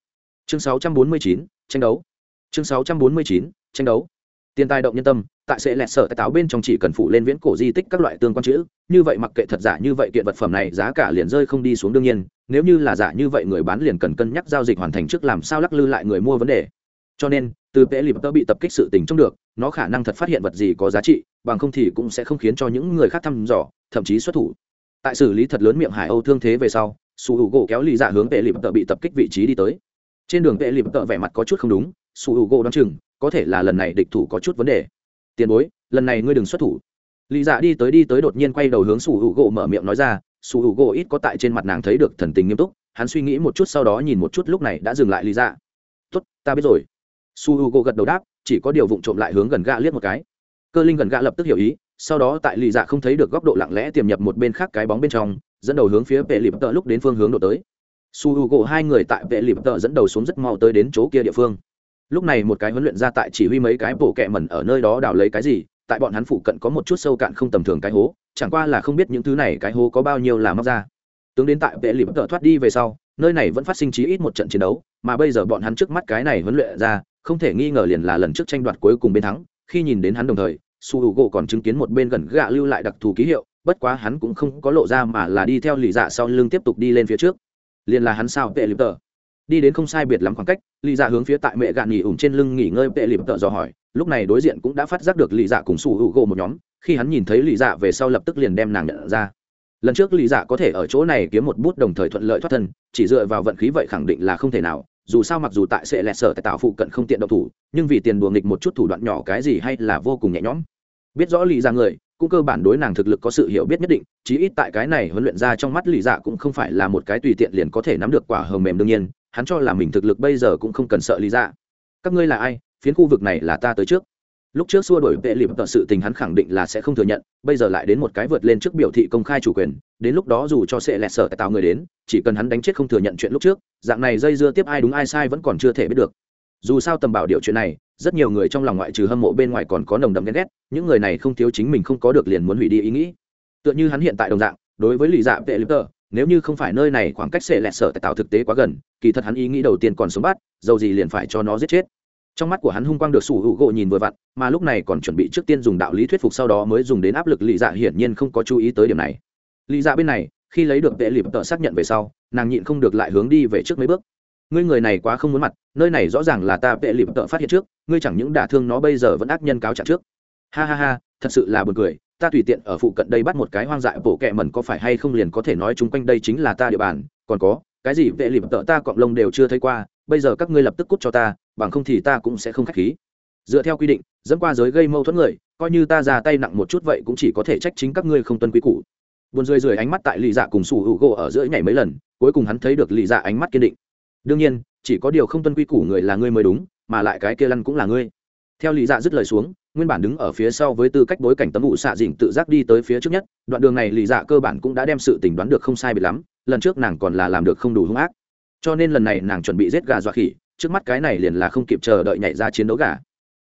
Chương 649, tranh đấu. Chương 649, tranh đấu tiền tài động nhân tâm, tại sẽ lẹt sở tại táo bên trong chỉ cần phụ lên viễn cổ di tích các loại tương quan chữ, như vậy mặc kệ thật giả như vậy kiện vật phẩm này giá cả liền rơi không đi xuống đương nhiên, nếu như là giả như vậy người bán liền cần cân nhắc giao dịch hoàn thành trước làm sao lắc lư lại người mua vấn đề. Cho nên, từ pễ lip tơ bị tập kích sự tình trong được, nó khả năng thật phát hiện vật gì có giá trị, bằng không thì cũng sẽ không khiến cho những người khác thăm dò, thậm chí xuất thủ. Tại xử lý thật lớn miệng hải âu thương thế về sau, su hữu gỗ kéo lì dạ hướng pễ lip tơ bị tập kích vị trí đi tới. Trên đường pễ lip tơ vẻ mặt có chút không đúng, su hữu gỗ đ o chừng có thể là lần này địch thủ có chút vấn đề. Tiền bối, lần này ngươi đừng xuất thủ. Lì dạ đi tới đi tới đột nhiên quay đầu hướng sủ hữu gỗ mở miệng nói ra, sủ hữu gỗ ít có tại trên mặt nàng thấy được thần tình nghiêm túc, hắn suy nghĩ một chút sau đó nhìn một chút lúc này đã dừng lại lì dạ. Tốt, ta biết rồi. Su h u g o gật đầu đáp, chỉ có điều vụng trộm lại hướng gần gạ liếc một cái. Cơ linh gần gạ lập tức hiểu ý, sau đó tại lì dạ không thấy được góc độ lặng lẽ tiềm nhập một bên khác cái bóng bên trong, dẫn đầu hướng phía vệ lịp tợ lúc đến phương hướng đổ tới. Su h u g o hai người tại vệ lịp tợ dẫn đầu xuống rất mau tới đến chỗ kia địa phương lúc này một cái huấn luyện ra tại chỉ huy mấy cái bổ kẹ mẩn ở nơi đó đào lấy cái gì, tại bọn hắn phụ cận có một chút sâu cạn không tầm thường cái hố, chẳng qua là không biết những thứ này cái hố có bao nhiêu là móc ra. Tướng đến tại vệ lịp tợ thoát đi về sau, nơi này vẫn phát sinh chí ít một trận chiến đấu, mà bây giờ bọn hắn trước mắt cái này huấn luyện ra không thể nghi ngờ liền là lần trước tranh đoạt cuối cùng bên thắng, khi nhìn đến hắn đồng thời, su h u gỗ còn chứng kiến một bên gần gạ lưu lại đặc thù ký hiệu, bất quá hắn cũng không có lộ ra mà là đi theo lì dạ sau lưng tiếp tục đi lên phía trước. Liền là hắn sao vệ lịp tờ đi đến không sai biệt lắm khoảng cách lì dạ hướng phía tại mẹ gạn nghỉ ủng trên lưng nghỉ ngơi vệ lịp tợ dò hỏi. Lúc này đối diện cũng đã phát giác được lì dạ cùng sủ hữu gỗ một nhóm. Khi hắn nhìn thấy lì dạ về sau lập tức liền đem nàng nhận ra. Lần trước lì dạ có thể ở chỗ này kiếm một bút đồng thời thuận lợi thoát thân, chỉ dựa vào vận khí vậy khẳng định là không thể nào. Dù sao mặc dù tại sẽ lẹt sở tại tạo phụ cận không tiện độc thủ, nhưng vì tiền đùa nghịch một chút thủ đoạn nhỏ cái gì hay là vô cùng nhẹ nhõm. Biết rõ lì dạ người, cũng cơ bản đối nàng thực lực có sự hiểu biết nhất định, chí ít tại cái này huấn luyện ra trong mắt lì dạ cũng không phải là một cái tùy tiện liền có thể nắm được quả hờ mềm đương nhiên hắn cho là mình thực lực bây giờ cũng không cần sợ lý dạ. Các ngươi là ai? Phiến khu vực này là ta tới trước. Lúc trước xua đổi vệ lịp tận sự tình hắn khẳng định là sẽ không thừa nhận, bây giờ lại đến một cái vượt lên trước biểu thị công khai chủ quyền, đến lúc đó dù cho sẽ lẹt sở tạo người đến, chỉ cần hắn đánh chết không thừa nhận chuyện lúc trước, dạng này dây dưa tiếp ai đúng ai sai vẫn còn chưa thể biết được. Dù sao tầm bảo điều chuyện này, rất nhiều người trong lòng ngoại trừ hâm mộ bên ngoài còn có nồng đậm ghen ghét, những người này không thiếu chính mình không có được liền muốn hủy đi ý nghĩ. Tựa như hắn hiện tại đồng dạng, đối với lì dạ vệ lịp tờ nếu như không phải nơi này khoảng cách xệ lẹt sở tại tạo thực tế quá gần, kỳ thật hắn ý nghĩ đầu tiên còn sống bắt, dầu gì liền phải cho nó giết chết. Trong mắt của hắn hung quang được sủ hữu gỗ nhìn vừa vặn, mà lúc này còn chuẩn bị trước tiên dùng đạo lý thuyết phục sau đó mới dùng đến áp lực lì dạ hiển nhiên không có chú ý tới điểm này. Lì dạ bên này, khi lấy được vệ lịp tợ xác nhận về sau, nàng nhịn không được lại hướng đi về trước mấy bước. Ngươi người này quá không muốn mặt, nơi này rõ ràng là ta vệ lịp tợ phát hiện trước, ngươi chẳng những đả thương nó bây giờ vẫn ác nhân cáo trạng trước. Ha ha ha, thật sự là buồn cười ta tùy tiện ở phụ cận đây bắt một cái hoang dại bổ kẹ mẩn có phải hay không liền có thể nói chung quanh đây chính là ta địa bàn, còn có, cái gì vệ lịp tợ ta cọng lông đều chưa thấy qua, bây giờ các ngươi lập tức cút cho ta, bằng không thì ta cũng sẽ không k h á c h khí. Dựa theo quy định, dẫn qua giới gây mâu thuẫn người, coi như ta ra tay nặng một chút vậy cũng chỉ có thể trách chính các ngươi không tuân quy củ. buồn rười rười ánh mắt tại lì dạ cùng sủ hữu gỗ ở giữa nhảy mấy lần, cuối cùng hắn thấy được lì dạ ánh mắt kiên định. Đương nhiên, chỉ có điều không tuân quy củ người là ngươi mới đúng, mà lại cái kia lăn cũng là ngươi. Theo lì dạ dứt lời xuống nguyên bản đứng ở phía sau với tư cách bối cảnh tấm ủ xạ dình tự giác đi tới phía trước nhất, đoạn đường này lì dạ cơ bản cũng đã đem sự tình đoán được không sai bị lắm, lần trước nàng còn là làm được không đủ hung ác. Cho nên lần này nàng chuẩn bị giết gà dọa khỉ, trước mắt cái này liền là không kịp chờ đợi nhảy ra chiến đấu gà.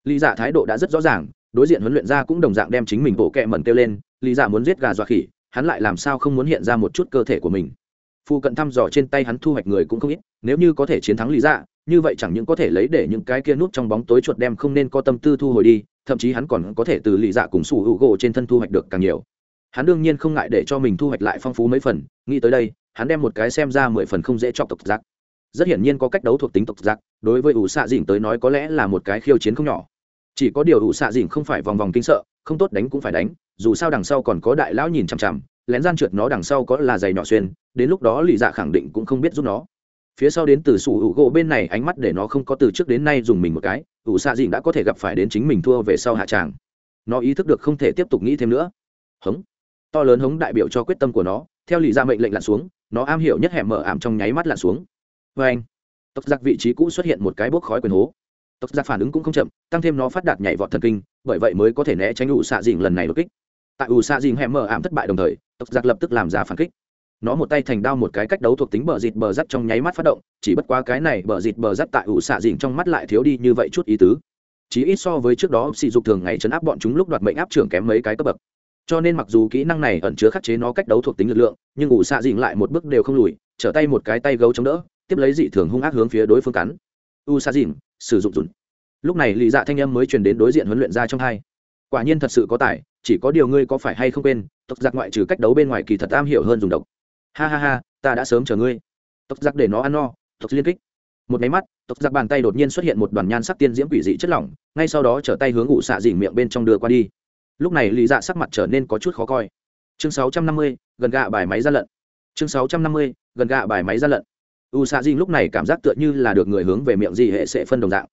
Lý dạ thái độ đã rất rõ ràng, đối diện huấn luyện ra cũng đồng dạng đem chính mình bộ kẹ mẩn kêu lên lý dạ muốn giết gà dọa khỉ, hắn lại làm sao không muốn hiện ra một chút cơ thể của mình. Phu cận thăm dò trên tay hắn thu hoạch người cũng không ít, nếu như có thể chiến thắng lý dạ như vậy chẳng những có thể lấy để những cái kia nút trong bóng tối chuột đem không nên có tâm tư thu hồi đi thậm chí hắn còn có thể từ lì dạ cùng sủ hữu gỗ trên thân thu hoạch được càng nhiều. Hắn đương nhiên không ngại để cho mình thu hoạch lại phong phú mấy phần, nghĩ tới đây, hắn đem một cái xem ra mười phần không dễ chọc tộc giặc. Rất hiển nhiên có cách đấu thuộc tính tộc giặc, đối với ủ xạ dịnh tới nói có lẽ là một cái khiêu chiến không nhỏ. Chỉ có điều ủ xạ dìn không phải vòng vòng kinh sợ, không tốt đánh cũng phải đánh, dù sao đằng sau còn có đại lão nhìn chằm chằm, lén gian trượt nó đằng sau có là giày nhỏ xuyên, đến lúc đó lì dạ khẳng định cũng không biết giúp nó phía sau đến từ sủ hữu gỗ bên này, ánh mắt để nó không có từ trước đến nay dùng mình một cái, ủ xạ dịn đã có thể gặp phải đến chính mình thua về sau hạ tràng. Nó ý thức được không thể tiếp tục nghĩ thêm nữa. Hống. To lớn hống đại biểu cho quyết tâm của nó, theo lì ra mệnh lệnh lặn xuống, nó am hiểu nhất hẻm mở ảm trong nháy mắt lặn xuống. Vê anh tộc giặc vị trí cũ xuất hiện một cái bốc khói quyền hố. Tộc giặc phản ứng cũng không chậm, tăng thêm nó phát đạt nhảy vọt thần kinh, bởi vậy mới có thể né tránh ủ xạ dịn lần này đột kích. Tại ủ xạ dịn hẻm mở ảm thất bại đồng thời, tộc giặc lập tức làm ra phản kích nó một tay thành đao một cái cách đấu thuộc tính bờ dịt bờ rắt trong nháy mắt phát động, chỉ bất quá cái này bờ dịt bờ rắt tại ủ xạ dịn trong mắt lại thiếu đi như vậy chút ý tứ. Chỉ ít so với trước đó, sỉ dục thường ngày chấn áp bọn chúng lúc đoạt mệnh áp trưởng kém mấy cái cấp bậc. Cho nên mặc dù kỹ năng này ẩn chứa khắc chế nó cách đấu thuộc tính lực lượng, nhưng ủ xạ dịn lại một bước đều không lùi, trở tay một cái tay gấu chống đỡ, tiếp lấy dị thường hung ác hướng phía đối phương cắn. U xạ dịn sử dụng dùn. Lúc này lì dạ thanh âm mới truyền đến đối diện huấn luyện ra trong hai. Quả nhiên thật sự có tài, chỉ có điều ngươi có phải hay không quên, tộc giặc ngoại trừ cách đấu bên ngoài kỳ thật am hiểu hơn dùng độc ha ha ha ta đã sớm chờ ngươi. Tộc giặc để nó ăn no tộc liên kích. Một máy mắt tộc giặc bàn tay đột nhiên xuất hiện một đoàn nhan sắc tiên diễm quỷ dị chất lỏng ngay sau đó trở tay hướng ủ xạ dỉ miệng bên trong đưa qua đi. Lúc này lý dạ sắc mặt trở nên có chút khó coi. Chương 650, gần gạ bài máy ra lận. Chương 650, gần gạ bài máy ra lận. U xạ dinh lúc này cảm giác tựa như là được người hướng về miệng gì hệ sẽ phân đồng dạng.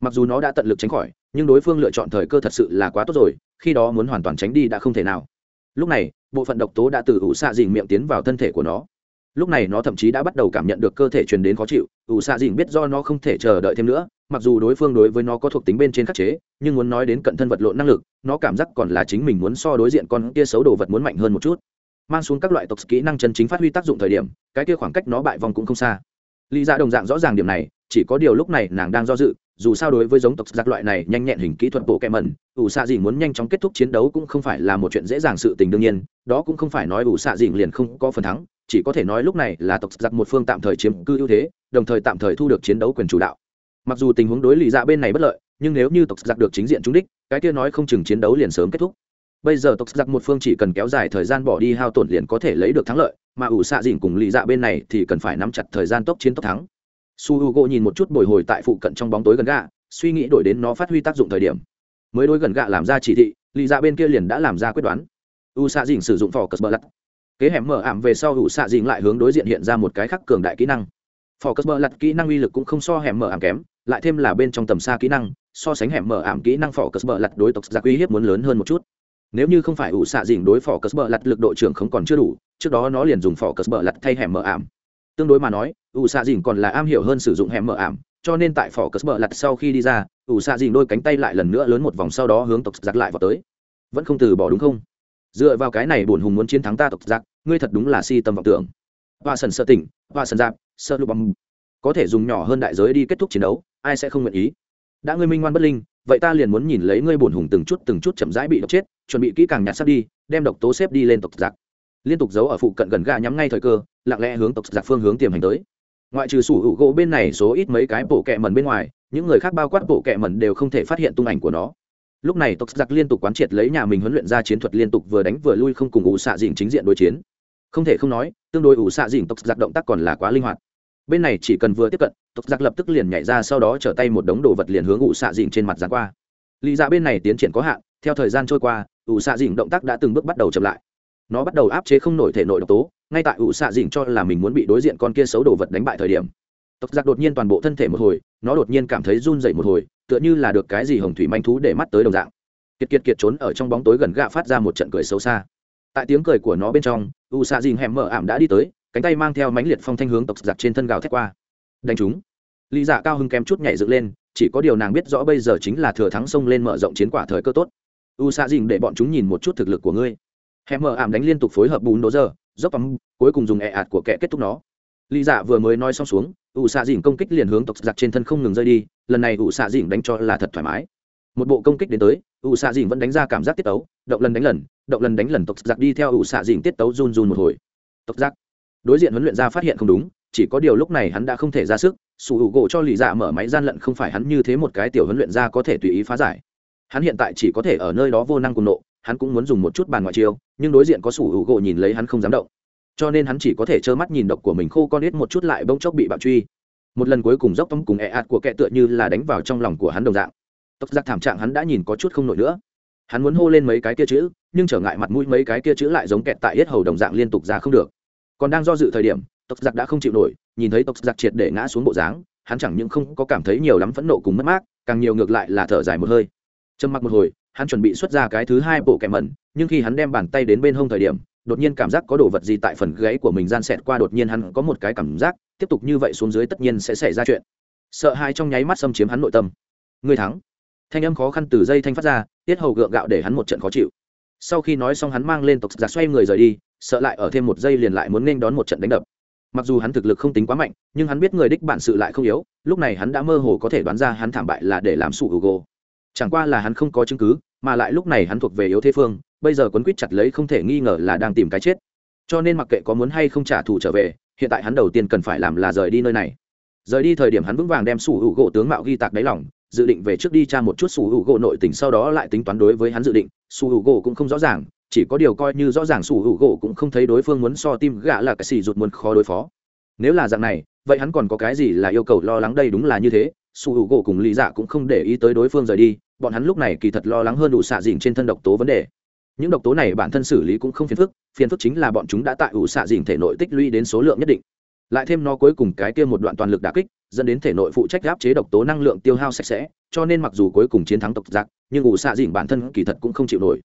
Mặc dù nó đã tận lực tránh khỏi nhưng đối phương lựa chọn thời cơ thật sự là quá tốt rồi khi đó muốn hoàn toàn tránh đi đã không thể nào. Lúc này bộ phận độc tố đã từ ủ xạ dìn miệng tiến vào thân thể của nó. Lúc này nó thậm chí đã bắt đầu cảm nhận được cơ thể truyền đến khó chịu, ủ xạ dìn biết do nó không thể chờ đợi thêm nữa, mặc dù đối phương đối với nó có thuộc tính bên trên khắc chế, nhưng muốn nói đến cận thân vật lộn năng lực, nó cảm giác còn là chính mình muốn so đối diện con kia xấu đồ vật muốn mạnh hơn một chút. Mang xuống các loại tộc kỹ năng chân chính phát huy tác dụng thời điểm, cái kia khoảng cách nó bại vòng cũng không xa. Lý ra dạ đồng dạng rõ ràng điểm này chỉ có điều lúc này nàng đang do dự, dù sao đối với giống tộc giặc loại này nhanh nhẹn hình kỹ thuật bộ kẹ mẩn, ủ xạ dìn muốn nhanh chóng kết thúc chiến đấu cũng không phải là một chuyện dễ dàng sự tình đương nhiên, đó cũng không phải nói ủ xạ dìn liền không có phần thắng, chỉ có thể nói lúc này là tộc giặc một phương tạm thời chiếm cư ưu thế, đồng thời tạm thời thu được chiến đấu quyền chủ đạo. Mặc dù tình huống đối lì dạ bên này bất lợi, nhưng nếu như tộc giặc được chính diện trúng đích, cái kia nói không chừng chiến đấu liền sớm kết thúc. Bây giờ tộc giặc một phương chỉ cần kéo dài thời gian bỏ đi hao tổn liền có thể lấy được thắng lợi, mà ủ xạ dìn cùng lì dạ bên này thì cần phải nắm chặt thời gian tốc chiến tốc thắng su h u g o nhìn một chút bồi hồi tại phụ cận trong bóng tối gần gạ, suy nghĩ đổi đến nó phát huy tác dụng thời điểm. Mới đối gần gạ làm ra chỉ thị, lì dạ bên kia liền đã làm ra quyết đoán. U xạ dình sử dụng phò cờ bờ lặt kế hẻm mở ảm về sau u xạ dình lại hướng đối diện hiện ra một cái khắc cường đại kỹ năng. Phò cờ bờ lặt kỹ năng uy lực cũng không so hẻm mở ảm kém, lại thêm là bên trong tầm xa kỹ năng, so sánh hẻm mở ảm kỹ năng phò cờ bờ lặt đối tộc giặc uy hiếp muốn lớn hơn một chút. Nếu như không phải ủ xạ dình đối phò cờ bờ lặt lực độ trưởng không còn chưa đủ, trước đó nó liền dùng phò cờ bờ lặt thay hẻm mở ảm. Tương đối mà nói ủ xạ dìn còn là am hiểu hơn sử dụng hẻm mở ảm, cho nên tại phỏ cất bờ lặt sau khi đi ra ủ xạ dìn đôi cánh tay lại lần nữa lớn một vòng sau đó hướng tộc giặc lại vào tới. Vẫn không từ bỏ đúng không? Dựa vào cái này bổn hùng muốn chiến thắng ta tộc giặc, ngươi thật đúng là si tâm vọng tưởng. Hoa sần sợ tỉnh hoa sần giáp sợ lục bằng. có thể dùng nhỏ hơn đại giới đi kết thúc chiến đấu, ai sẽ không nguyện ý? Đã ngươi minh ngoan bất linh, vậy ta liền muốn nhìn lấy ngươi bổn hùng từng chút từng chút chậm rãi bị độc chết, chuẩn bị kỹ càng nhặt sắp đi, đem độc tố xếp đi lên tộc giặc. Liên tục giấu ở phụ cận gần ga nhắm ngay thời cơ, lặng lẽ hướng tộc giặc phương hướng tiềm hành tới ngoại trừ sủ hữu gỗ bên này số ít mấy cái bộ kẹ mẩn bên ngoài, những người khác bao quát bộ kẹ mẩn đều không thể phát hiện tung ảnh của nó. Lúc này tộc giặc liên tục quán triệt lấy nhà mình huấn luyện ra chiến thuật liên tục vừa đánh vừa lui không cùng ủ xạ dìn chính diện đối chiến. Không thể không nói, tương đối ủ xạ dìn tộc giặc động tác còn là quá linh hoạt. Bên này chỉ cần vừa tiếp cận, tộc giặc lập tức liền nhảy ra sau đó trở tay một đống đồ vật liền hướng ủ xạ dìn trên mặt giàn qua. Lý ra bên này tiến triển có hạn, theo thời gian trôi qua, ủ xạ dìn động tác đã từng bước bắt đầu chậm lại. Nó bắt đầu áp chế không nổi thể nội độc tố ngay tại ủ xạ dịnh cho là mình muốn bị đối diện con kia xấu đồ vật đánh bại thời điểm. Tộc giặc đột nhiên toàn bộ thân thể một hồi, nó đột nhiên cảm thấy run dậy một hồi, tựa như là được cái gì hồng thủy manh thú để mắt tới đồng dạng. Kiệt kiệt kiệt trốn ở trong bóng tối gần gạ phát ra một trận cười xấu xa. Tại tiếng cười của nó bên trong u xạ dìn hẻm mở ảm đã đi tới, cánh tay mang theo mánh liệt phong thanh hướng tộc giặc trên thân gào thét qua. Đánh chúng. Lý dạ cao hưng kém chút nhảy dựng lên, chỉ có điều nàng biết rõ bây giờ chính là thừa thắng xông lên mở rộng chiến quả thời cơ tốt. U xạ dìn để bọn chúng nhìn một chút thực lực của ngươi. Hẻm mở ảm đánh liên tục phối hợp bùn đố giờ dốc tắm cuối cùng dùng ẹ ạt của kẻ kết thúc nó. Lý dạ vừa mới nói xong xuống, ủ xạ dìn công kích liền hướng tộc giặc trên thân không ngừng rơi đi, lần này ủ xạ dìn đánh cho là thật thoải mái. Một bộ công kích đến tới, ủ xạ dìn vẫn đánh ra cảm giác tiết tấu, động lần đánh lần, động lần đánh lần tộc giặc đi theo ủ xạ dìn tiết tấu run run một hồi. Tộc giặc. Đối diện huấn luyện ra phát hiện không đúng, chỉ có điều lúc này hắn đã không thể ra sức, sủ hữu gỗ cho lì dạ mở máy gian lận không phải hắn như thế một cái tiểu huấn luyện ra có thể tùy ý phá giải. Hắn hiện tại chỉ có thể ở nơi đó vô năng cùng nộ hắn cũng muốn dùng một chút bàn ngoại chiêu, nhưng đối diện có sủ hữu gỗ nhìn lấy hắn không dám động. Cho nên hắn chỉ có thể trơ mắt nhìn độc của mình khô con ít một chút lại bỗng chốc bị bạo truy. Một lần cuối cùng dốc tông cùng ẹ ạt của kẹ tựa như là đánh vào trong lòng của hắn đồng dạng. Tóc giặc thảm trạng hắn đã nhìn có chút không nổi nữa. Hắn muốn hô lên mấy cái kia chữ, nhưng trở ngại mặt mũi mấy cái kia chữ lại giống kẹt tại yết hầu đồng dạng liên tục ra không được. Còn đang do dự thời điểm tộc giặc đã không chịu nổi, nhìn thấy tộc giặc triệt để ngã xuống bộ dáng, hắn chẳng những không có cảm thấy nhiều lắm phẫn nộ cùng mất mát, càng nhiều ngược lại là thở dài một hơi. Trầm mặc một hồi hắn chuẩn bị xuất ra cái thứ hai bộ kẻ mẩn, nhưng khi hắn đem bàn tay đến bên hông thời điểm, đột nhiên cảm giác có đồ vật gì tại phần gáy của mình gian xẹt qua, đột nhiên hắn có một cái cảm giác, tiếp tục như vậy xuống dưới tất nhiên sẽ xảy ra chuyện. Sợ hai trong nháy mắt xâm chiếm hắn nội tâm. Người thắng. Thanh âm khó khăn từ dây thanh phát ra, tiết hầu gượng gạo để hắn một trận khó chịu. Sau khi nói xong hắn mang lên tộc giặc xoay người rời đi, sợ lại ở thêm một giây liền lại muốn nên đón một trận đánh đập. Mặc dù hắn thực lực không tính quá mạnh, nhưng hắn biết người đích bản sự lại không yếu, lúc này hắn đã mơ hồ có thể đoán ra hắn thảm bại là để làm sủ hữu gỗ chẳng qua là hắn không có chứng cứ, mà lại lúc này hắn thuộc về yếu thế phương, bây giờ quấn quýt chặt lấy không thể nghi ngờ là đang tìm cái chết. Cho nên mặc kệ có muốn hay không trả thù trở về, hiện tại hắn đầu tiên cần phải làm là rời đi nơi này. Rời đi thời điểm hắn vững vàng đem sủ hữu gỗ tướng mạo ghi tạc đáy lòng, dự định về trước đi tra một chút sủ hữu gỗ nội tình sau đó lại tính toán đối với hắn dự định. Sủ hữu gỗ cũng không rõ ràng, chỉ có điều coi như rõ ràng sủ hữu gỗ cũng không thấy đối phương muốn so tim gã là cái xì rụt muốn khó đối phó. Nếu là dạng này, vậy hắn còn có cái gì là yêu cầu lo lắng đây đúng là như thế? Sủ hữu gỗ cùng lý dạ cũng không để ý tới đối phương rời đi bọn hắn lúc này kỳ thật lo lắng hơn đủ xạ dìn trên thân độc tố vấn đề. Những độc tố này bản thân xử lý cũng không phiền phức phiền phức chính là bọn chúng đã tại ủ xạ dìn thể nội tích lũy đến số lượng nhất định. Lại thêm nó cuối cùng cái kia một đoạn toàn lực đà kích, dẫn đến thể nội phụ trách áp chế độc tố năng lượng tiêu hao sạch sẽ, cho nên mặc dù cuối cùng chiến thắng tộc giặc, nhưng ủ xạ dìn bản thân kỳ thật cũng không chịu nổi.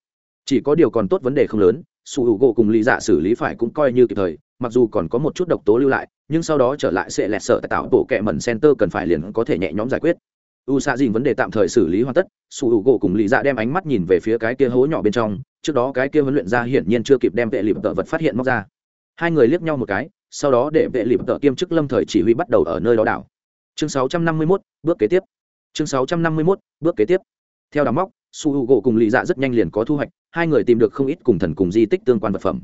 Chỉ có điều còn tốt vấn đề không lớn, su hữu gỗ cùng lý dạ xử lý phải cũng coi như kịp thời, mặc dù còn có một chút độc tố lưu lại, nhưng sau đó trở lại sẽ lẹt sợ tại tạo bộ kẹ mẩn center cần phải liền có thể nhẹ nhõm giải quyết u xạ dìn vấn đề tạm thời xử lý hoàn tất sủ hữu gỗ cùng lý dạ đem ánh mắt nhìn về phía cái kia hố nhỏ bên trong trước đó cái kia huấn luyện ra hiển nhiên chưa kịp đem vệ lịp tợ vật phát hiện móc ra. Hai người liếc nhau một cái sau đó để vệ lịp tợ kiêm chức lâm thời chỉ huy bắt đầu ở nơi đó đảo. Chương 651, bước kế tiếp. Chương 651, bước kế tiếp. Theo đám móc su h u gỗ cùng lì dạ rất nhanh liền có thu hoạch hai người tìm được không ít cùng thần cùng di tích tương quan vật phẩm.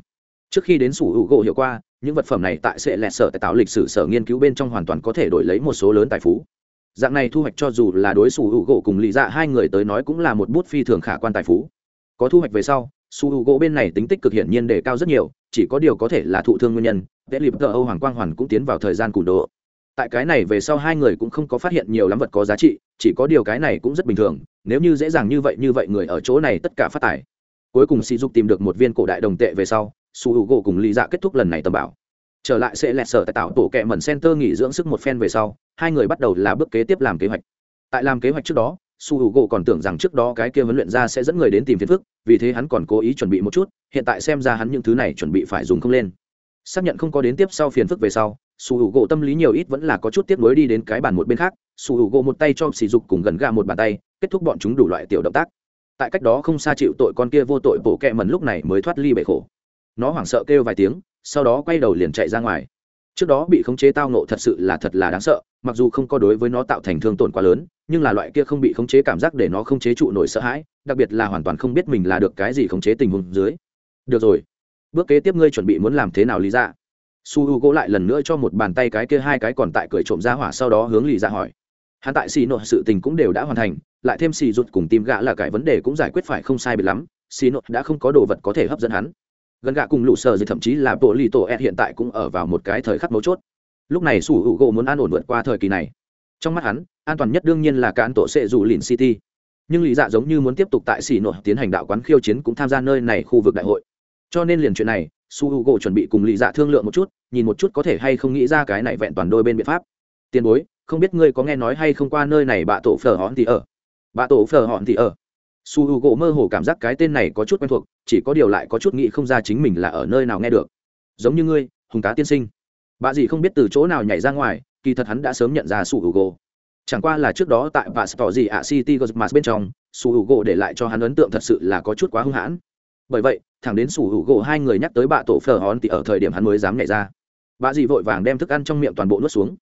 Trước khi đến su h u gỗ hiểu qua những vật phẩm này tại sẽ lẹt sở tại tạo lịch sử sở nghiên cứu bên trong hoàn toàn có thể đổi lấy một số lớn tài phú dạng này thu hoạch cho dù là đối xù hữu gỗ cùng lì dạ hai người tới nói cũng là một bút phi thường khả quan tài phú. Có thu hoạch về sau, su hữu gỗ bên này tính tích cực hiển nhiên đề cao rất nhiều, chỉ có điều có thể là thụ thương nguyên nhân vẽ lịp tờ âu hoàng quang hoàn cũng tiến vào thời gian củng độ tại cái này về sau hai người cũng không có phát hiện nhiều lắm vật có giá trị, chỉ có điều cái này cũng rất bình thường, nếu như dễ dàng như vậy như vậy người ở chỗ này tất cả phát tài. Cuối cùng sỉ dục tìm được một viên cổ đại đồng tệ về sau, su hữu gỗ cùng lý dạ kết thúc lần này tầm bảo trở lại sẽ lẹt sở tại tạo tổ kẹ mẩn center nghỉ dưỡng sức một phen về sau, hai người bắt đầu là bước kế tiếp làm kế hoạch. Tại làm kế hoạch trước đó, su hữu gỗ còn tưởng rằng trước đó cái kia huấn luyện ra sẽ dẫn người đến tìm phiền phức, vì thế hắn còn cố ý chuẩn bị một chút, hiện tại xem ra hắn những thứ này chuẩn bị phải dùng không lên. Xác nhận không có đến tiếp sau phiền phức về sau, su h u gỗ tâm lý nhiều ít vẫn là có chút tiếp nối đi đến cái bàn một bên khác, su h u gỗ một tay cho sỉ dục cùng gần gà một bàn tay, kết thúc bọn chúng đủ loại tiểu động tác. Tại cách đó không xa chịu tội con kia vô tội bổ kẹ mần lúc này mới thoát ly bể khổ. Nó hoảng sợ kêu vài tiếng sau đó quay đầu liền chạy ra ngoài. Trước đó bị khống chế tao nộ thật sự là thật là đáng sợ, mặc dù không có đối với nó tạo thành thương tổn quá lớn, nhưng là loại kia không bị khống chế cảm giác để nó không chế trụ nổi sợ hãi, đặc biệt là hoàn toàn không biết mình là được cái gì khống chế tình huống dưới. Được rồi, bước kế tiếp ngươi chuẩn bị muốn làm thế nào lý ra dạ? su h u gỗ lại lần nữa cho một bàn tay cái kia hai cái còn tại cười trộm ra hỏa sau đó hướng lì ra dạ hỏi. Hắn tại xì nội sự tình cũng đều đã hoàn thành, lại thêm xì rụt cùng tim gã là cái vấn đề cũng giải quyết phải không sai biệt lắm xì nội đã không có đồ vật có thể hấp dẫn hắn gần gạ cùng lũ sờ gì thậm chí là bộ lì tổ ed hiện tại cũng ở vào một cái thời khắc mấu chốt. Lúc này sủ hữu u gỗ muốn an ổn vượt qua thời kỳ này. Trong mắt hắn, an toàn nhất đương nhiên là cán tổ sệ dù lìn city. Nhưng lý dạ giống như muốn tiếp tục tại xỉ nội tiến hành đạo quán khiêu chiến cũng tham gia nơi này khu vực đại hội. Cho nên liền chuyện này su h u gỗ chuẩn bị cùng lý dạ thương lượng một chút, nhìn một chút có thể hay không nghĩ ra cái này vẹn toàn đôi bên biện pháp. Tiền bối, không biết ngươi có nghe nói hay không qua nơi này bạ tổ phở hòn thì ở? Bạ tổ phở hòn thì ở? Su h u gỗ mơ hồ cảm giác cái tên này có chút quen thuộc, chỉ có điều lại có chút nghĩ không ra chính mình là ở nơi nào nghe được. Giống như ngươi, hùng cá tiên sinh. Bà dì không biết từ chỗ nào nhảy ra ngoài, kỳ thật hắn đã sớm nhận ra su h u gỗ chẳng qua là trước đó tại bà tỏ gì ạ city gosmas bên trong, su h u gỗ để lại cho hắn ấn tượng thật sự là có chút quá hung hãn. Bởi vậy, thẳng đến su h u gỗ hai người nhắc tới bà tổ phở hòn thì ở thời điểm hắn mới dám nhảy ra. Bà dì vội vàng đem thức ăn trong miệng toàn bộ nuốt xuống.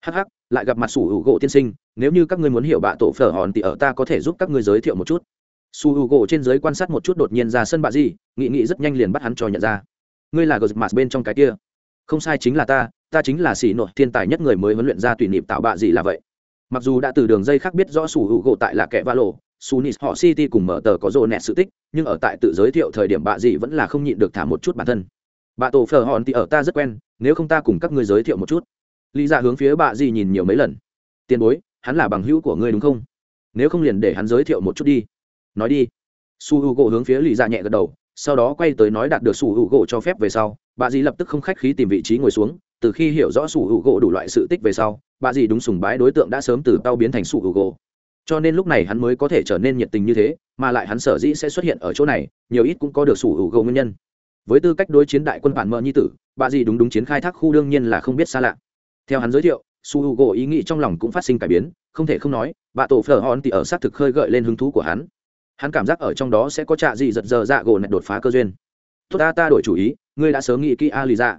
Hắc hắc, lại gặp mặt sủ hữu gỗ tiên sinh, nếu như các ngươi muốn hiểu bạ tổ phở hòn thì ở ta có thể giúp các ngươi giới thiệu một chút su hữu gỗ trên giới quan sát một chút đột nhiên ra sân bạ dì nghị nghị rất nhanh liền bắt hắn cho nhận ra ngươi là gờ mạt bên trong cái kia không sai chính là ta ta chính là xỉ nội thiên tài nhất người mới huấn luyện ra tùy niệm tạo bạ gì là vậy mặc dù đã từ đường dây khác biết rõ sủ hữu gỗ tại là kẻ va lộ Sunis họ City cùng mở tờ có rồ nẹt sự tích, nhưng ở tại tự giới thiệu thời điểm bạ gì vẫn là không nhịn được thả một chút bản thân. Bạ tổ phờ hòn thì ở ta rất quen, nếu không ta cùng các ngươi giới thiệu một chút. Lý Dạ hướng phía bạ gì nhìn nhiều mấy lần. Tiền bối, hắn là bằng hữu của ngươi đúng không? nếu không liền để hắn giới thiệu một chút đi nói đi. Su h u gỗ hướng phía lì dạ nhẹ gật đầu, sau đó quay tới nói đạt được su h u gỗ cho phép về sau, bà dì lập tức không khách khí tìm vị trí ngồi xuống, từ khi hiểu rõ su h u gỗ đủ loại sự tích về sau, bà dì đúng sùng bái đối tượng đã sớm từ tao biến thành su h u gỗ cho nên lúc này hắn mới có thể trở nên nhiệt tình như thế, mà lại hắn sở dĩ sẽ xuất hiện ở chỗ này, nhiều ít cũng có được su h u gỗ nguyên nhân. Với tư cách đối chiến đại quân bản mợ nhi tử, bà dì đúng đúng chiến khai thác khu đương nhiên là không biết xa lạ. Theo hắn giới thiệu, su h u gỗ ý nghĩ trong lòng cũng phát sinh cải biến, không thể không nói, bà tổ phở hòn thì ở xác thực khơi gợi lên hứng thú của hắn hắn cảm giác ở trong đó sẽ có trạ gì giật giờ dạ gỗ nẹt đột phá cơ duyên. Tốt ta ta đổi chủ ý, ngươi đã sớm nghĩ kỹ a lì dạ.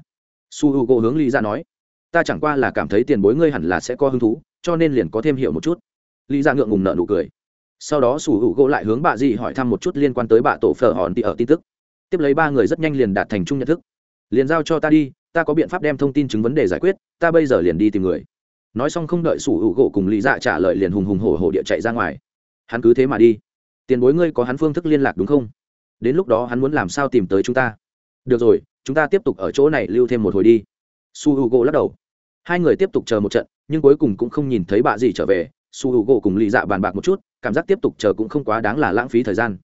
Su h u gỗ hướng lì dạ nói, ta chẳng qua là cảm thấy tiền bối ngươi hẳn là sẽ có hứng thú, cho nên liền có thêm hiểu một chút. Lì dạ ngượng ngùng nợ nụ cười. Sau đó su h u gỗ lại hướng bà dì hỏi thăm một chút liên quan tới bà tổ phở hòn tị ở tin tức. Tiếp lấy ba người rất nhanh liền đạt thành chung nhận thức. Liền giao cho ta đi, ta có biện pháp đem thông tin chứng vấn đề giải quyết, ta bây giờ liền đi tìm người. Nói xong không đợi sủ hữu gỗ cùng lý dạ trả lời liền hùng hùng hổ hổ địa chạy ra ngoài. Hắn cứ thế mà đi tiền bối ngươi có hắn phương thức liên lạc đúng không? Đến lúc đó hắn muốn làm sao tìm tới chúng ta? Được rồi, chúng ta tiếp tục ở chỗ này lưu thêm một hồi đi. Su h u gỗ lắc đầu. Hai người tiếp tục chờ một trận, nhưng cuối cùng cũng không nhìn thấy bà gì trở về. Su h u gỗ cùng lì dạ bàn bạc một chút, cảm giác tiếp tục chờ cũng không quá đáng là lãng phí thời gian.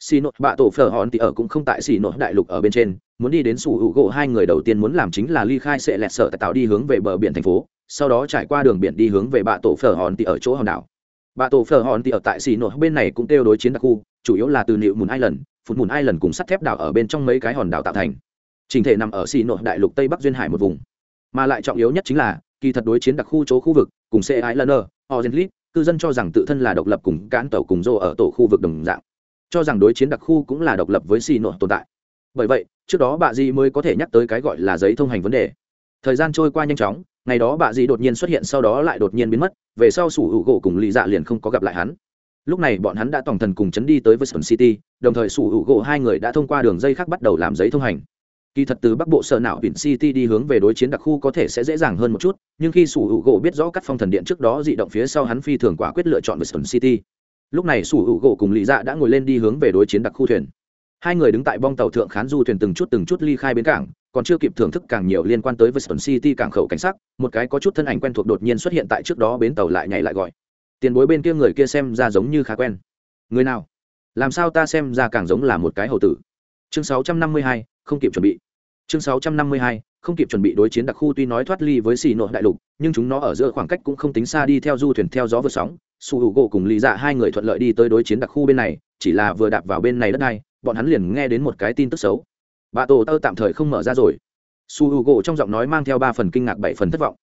Xì nội bạ tổ phở hòn thì ở cũng không tại xì nội đại lục ở bên trên, muốn đi đến su h u gỗ hai người đầu tiên muốn làm chính là ly khai sẽ lẹt sở tại tạo đi hướng về bờ biển thành phố, sau đó trải qua đường biển đi hướng về bạ tổ phở hòn thì ở chỗ hòn đảo bà tổ phở hòn thì ở tại xì nội bên này cũng kêu đối chiến đặc khu, chủ yếu là từ nịu mùn island, phụt mùn island cùng sắt thép đảo ở bên trong mấy cái hòn đảo tạo thành. Trình thể nằm ở xì nội đại lục tây bắc duyên hải một vùng. Mà lại trọng yếu nhất chính là, kỳ thật đối chiến đặc khu chỗ khu vực, cùng c islander orgenlit cư dân cho rằng tự thân là độc lập cùng cán tàu cùng rô ở tổ khu vực đồng dạng. Cho rằng đối chiến đặc khu cũng là độc lập với xì nội tồn tại. Bởi vậy, trước đó bà di mới có thể nhắc tới cái gọi là giấy thông hành vấn đề. Thời gian trôi qua nhanh chóng, ngày đó bà dì đột nhiên xuất hiện, sau đó lại đột nhiên biến mất về sau sủ hữu gỗ cùng Lý dạ liền không có gặp lại hắn lúc này bọn hắn đã toàn thần cùng chấn đi tới Western City, đồng thời sủ hữu gỗ hai người đã thông qua đường dây khác bắt đầu làm giấy thông hành. Kỳ thật từ Bắc Bộ sở não biển City đi hướng về đối chiến đặc khu có thể sẽ dễ dàng hơn một chút, nhưng khi sủ hữu gỗ biết rõ các phong thần điện trước đó dị động phía sau hắn phi thường quả quyết lựa chọn Western City. Lúc này sủ hữu gỗ cùng Lý Dạ đã ngồi lên đi hướng về đối chiến đặc khu thuyền. Hai người đứng tại bong tàu thượng khán du thuyền từng chút từng chút ly khai bến cảng, còn chưa kịp thưởng thức càng nhiều liên quan tới Western City cảng khẩu cảnh sát, một cái có chút thân ảnh quen thuộc đột nhiên xuất hiện tại trước đó bến tàu lại nhảy lại gọi. Tiền bối bên kia người kia xem ra giống như khá quen. Người nào? Làm sao ta xem ra càng giống là một cái hầu tử. Chương 652, không kịp chuẩn bị. Chương 652, không kịp chuẩn bị đối chiến đặc khu tuy nói thoát ly với xì nội đại lục, nhưng chúng nó ở giữa khoảng cách cũng không tính xa đi theo du thuyền theo gió vượt sóng. Su Hugo cùng Lý Dạ hai người thuận lợi đi tới đối chiến đặc khu bên này, chỉ là vừa đạp vào bên này đất này, bọn hắn liền nghe đến một cái tin tức xấu. Bà tổ tơ tạm thời không mở ra rồi. Su h u gỗ trong giọng nói mang theo ba phần kinh ngạc bảy phần thất vọng.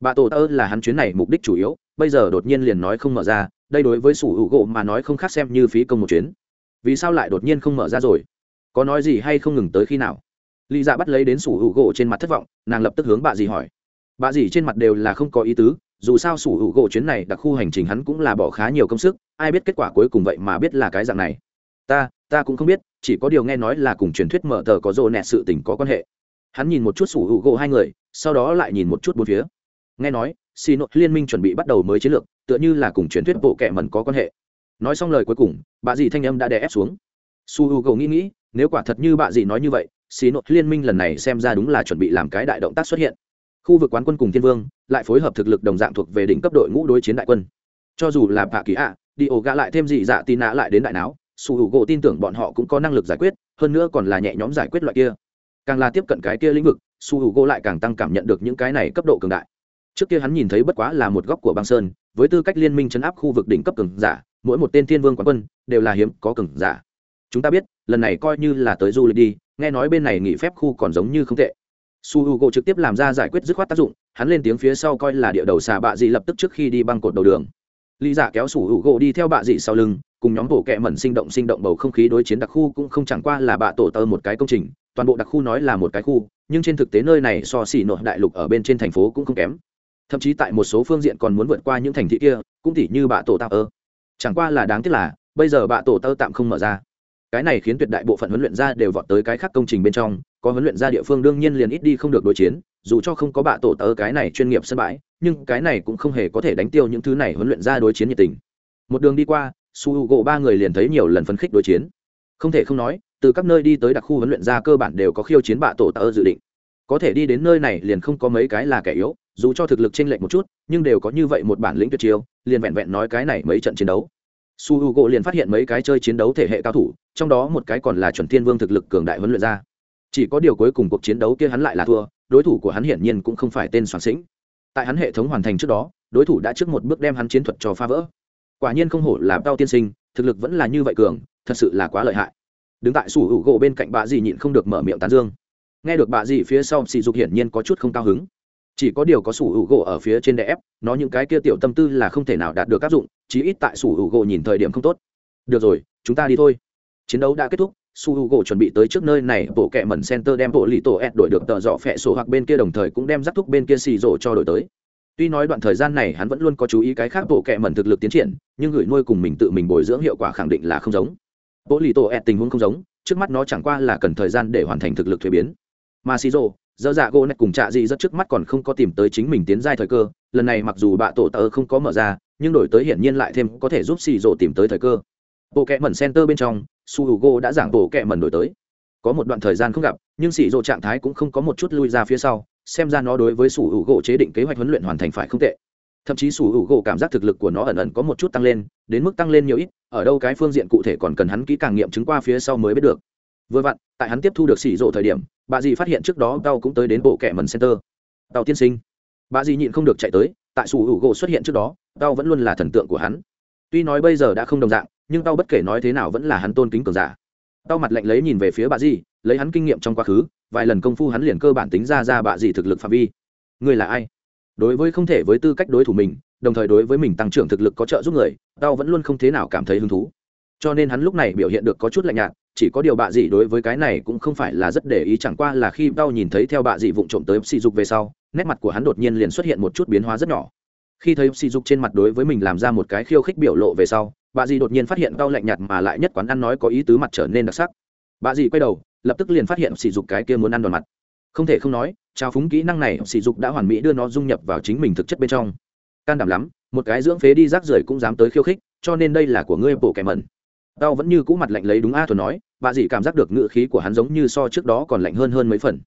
Bà tổ tơ là hắn chuyến này mục đích chủ yếu, bây giờ đột nhiên liền nói không mở ra, đây đối với su h u gỗ mà nói không khác xem như phí công một chuyến. Vì sao lại đột nhiên không mở ra rồi? Có nói gì hay không ngừng tới khi nào? Lý dạ bắt lấy đến su h u gỗ trên mặt thất vọng, nàng lập tức hướng bà dì hỏi. Bà dì trên mặt đều là không có ý tứ, dù sao sủ hữu gỗ chuyến này đặc khu hành trình hắn cũng là bỏ khá nhiều công sức, ai biết kết quả cuối cùng vậy mà biết là cái dạng này. Ta ta cũng không biết, chỉ có điều nghe nói là cùng truyền thuyết mở tờ có rô nẹt sự tình có quan hệ. Hắn nhìn một chút sủ hữu gỗ hai người, sau đó lại nhìn một chút bốn phía. Nghe nói xì nội liên minh chuẩn bị bắt đầu mới chiến lược, tựa như là cùng truyền thuyết bộ kệ mẩn có quan hệ. Nói xong lời cuối cùng, bà dì thanh âm đã đè ép xuống. Su h u gỗ nghĩ nghĩ, nếu quả thật như bà dì nói như vậy xì nội liên minh lần này xem ra đúng là chuẩn bị làm cái đại động tác xuất hiện. Khu vực quán quân cùng thiên vương, lại phối hợp thực lực đồng dạng thuộc về đỉnh cấp đội ngũ đối chiến đại quân. Cho dù là bà kỳ ạ, đi ổ gã lại thêm dị dạ tì nạ lại đến đại não sủ hữu gỗ tin tưởng bọn họ cũng có năng lực giải quyết, hơn nữa còn là nhẹ nhõm giải quyết loại kia. Càng là tiếp cận cái kia lĩnh vực su h u gỗ lại càng tăng cảm nhận được những cái này cấp độ cường đại. Trước kia hắn nhìn thấy bất quá là một góc của băng sơn, với tư cách liên minh chấn áp khu vực đỉnh cấp cường giả, mỗi một tên thiên vương quán quân đều là hiếm có cường giả. Chúng ta biết, lần này coi như là tới du lịch đi, nghe nói bên này nghỉ phép khu còn giống như không tệ. Su h u gỗ trực tiếp làm ra giải quyết dứt khoát tác dụng, hắn lên tiếng phía sau coi là địa đầu xà bạ gì lập tức trước khi đi băng cột đầu đường lý giả kéo sủ hữu gỗ đi theo bạ dị sau lưng, cùng nhóm bộ kệ mẩn sinh động sinh động bầu không khí đối chiến đặc khu cũng không chẳng qua là bạ tổ tơ một cái công trình, toàn bộ đặc khu nói là một cái khu, nhưng trên thực tế nơi này so xỉ nội đại lục ở bên trên thành phố cũng không kém. Thậm chí tại một số phương diện còn muốn vượt qua những thành thị kia, cũng tỉ như bạ tổ tơ. ơ. Chẳng qua là đáng tiếc là, bây giờ bạ tổ tơ tạm không mở ra. Cái này khiến tuyệt đại bộ phận huấn luyện ra đều vọt tới cái khác công trình bên trong, có huấn luyện ra địa phương đương nhiên liền ít đi không được đối chiến dù cho không có bạ tổ tơ cái này chuyên nghiệp sân bãi, nhưng cái này cũng không hề có thể đánh tiêu những thứ này huấn luyện ra đối chiến nhiệt tình. Một đường đi qua, su h u gỗ ba người liền thấy nhiều lần phấn khích đối chiến. Không thể không nói, từ các nơi đi tới đặc khu huấn luyện ra cơ bản đều có khiêu chiến bạ tổ tơ dự định. Có thể đi đến nơi này liền không có mấy cái là kẻ yếu, dù cho thực lực chênh lệch một chút, nhưng đều có như vậy một bản lĩnh tuyệt chiêu, liền vẹn vẹn nói cái này mấy trận chiến đấu. Su h u gỗ liền phát hiện mấy cái chơi chiến đấu thể hệ cao thủ, trong đó một cái còn là chuẩn thiên vương thực lực cường đại huấn luyện ra. Chỉ có điều cuối cùng cuộc chiến đấu kia hắn lại là thua đối thủ của hắn hiển nhiên cũng không phải tên soạn sĩnh. Tại hắn hệ thống hoàn thành trước đó, đối thủ đã trước một bước đem hắn chiến thuật cho phá vỡ. Quả nhiên không hổ là tao tiên sinh, thực lực vẫn là như vậy cường, thật sự là quá lợi hại. Đứng tại sủ hữu gỗ bên cạnh bà dì nhịn không được mở miệng tán dương. Nghe được bà dì phía sau, sỉ dục hiển nhiên có chút không cao hứng. Chỉ có điều có sủ hữu gỗ ở phía trên đè ép, nó những cái kia tiểu tâm tư là không thể nào đạt được áp dụng, chí ít tại sủ hữu gỗ nhìn thời điểm không tốt. Được rồi, chúng ta đi thôi. Chiến đấu đã kết thúc su h u gỗ chuẩn bị tới trước nơi này, bộ kẹ mẩn center đem bộ lì tổ ed đổi được tờ dọ phẹ sổ hoặc bên kia đồng thời cũng đem rắc thúc bên kia xì rổ cho đổi tới. Tuy nói đoạn thời gian này hắn vẫn luôn có chú ý cái khác bộ kẹ mẩn thực lực tiến triển, nhưng gửi nuôi cùng mình tự mình bồi dưỡng hiệu quả khẳng định là không giống. Bộ lì tổ ed tình huống không giống, trước mắt nó chẳng qua là cần thời gian để hoàn thành thực lực thuế biến. Mà xì rổ, dơ dạ gỗ này cùng trạ gì rất trước mắt còn không có tìm tới chính mình tiến giai thời cơ, lần này mặc dù bạ tổ tờ không có mở ra, nhưng đổi tới hiển nhiên lại thêm có thể giúp xì rổ tìm tới thời cơ. Bộ kẹ mẩn center bên trong su h u g o đã giảng bộ kẹ mần đổi tới. Có một đoạn thời gian không gặp, nhưng xì rộ trạng thái cũng không có một chút lui ra phía sau, xem ra nó đối với sủ hữu gỗ chế định kế hoạch huấn luyện hoàn thành phải không tệ. Thậm chí sủ hữu gỗ cảm giác thực lực của nó ẩn ẩn có một chút tăng lên, đến mức tăng lên nhiều ít, ở đâu cái phương diện cụ thể còn cần hắn kỹ càng nghiệm chứng qua phía sau mới biết được. Vừa vặn, tại hắn tiếp thu được xì rộ thời điểm, bà dì phát hiện trước đó tàu cũng tới đến bộ kẻ mần center. Tàu tiên sinh. Bà dì nhịn không được chạy tới, tại sủ hữu gỗ xuất hiện trước đó tàu vẫn luôn là thần tượng của hắn. Tuy nói bây giờ đã không đồng dạng nhưng tao bất kể nói thế nào vẫn là hắn tôn kính cường giả. Tao mặt lạnh lấy nhìn về phía bà dì lấy hắn kinh nghiệm trong quá khứ, vài lần công phu hắn liền cơ bản tính ra ra bà dì thực lực phạm vi. Người là ai? Đối với không thể với tư cách đối thủ mình, đồng thời đối với mình tăng trưởng thực lực có trợ giúp người, tao vẫn luôn không thế nào cảm thấy hứng thú. Cho nên hắn lúc này biểu hiện được có chút lạnh nhạt, chỉ có điều bà dì đối với cái này cũng không phải là rất để ý, chẳng qua là khi tao nhìn thấy theo bà dì vụng trộm tới sỉ dục về sau, nét mặt của hắn đột nhiên liền xuất hiện một chút biến hóa rất nhỏ. Khi thấy sỉ dục trên mặt đối với mình làm ra một cái khiêu khích biểu lộ về sau bà dì đột nhiên phát hiện đau lạnh nhạt mà lại nhất quán ăn nói có ý tứ mặt trở nên đặc sắc. Bà dì quay đầu, lập tức liền phát hiện sỉ dục cái kia muốn ăn đòn mặt. Không thể không nói, trao phúng kỹ năng này, sỉ dục đã hoàn mỹ đưa nó dung nhập vào chính mình thực chất bên trong. Can đảm lắm, một cái dưỡng phế đi rác rưởi cũng dám tới khiêu khích, cho nên đây là của ngươi, bổ kẻ mẩn. Đau vẫn như cũ mặt lạnh lấy đúng a thuần nói, bà dì cảm giác được ngựa khí của hắn giống như so trước đó còn lạnh hơn hơn mấy phần.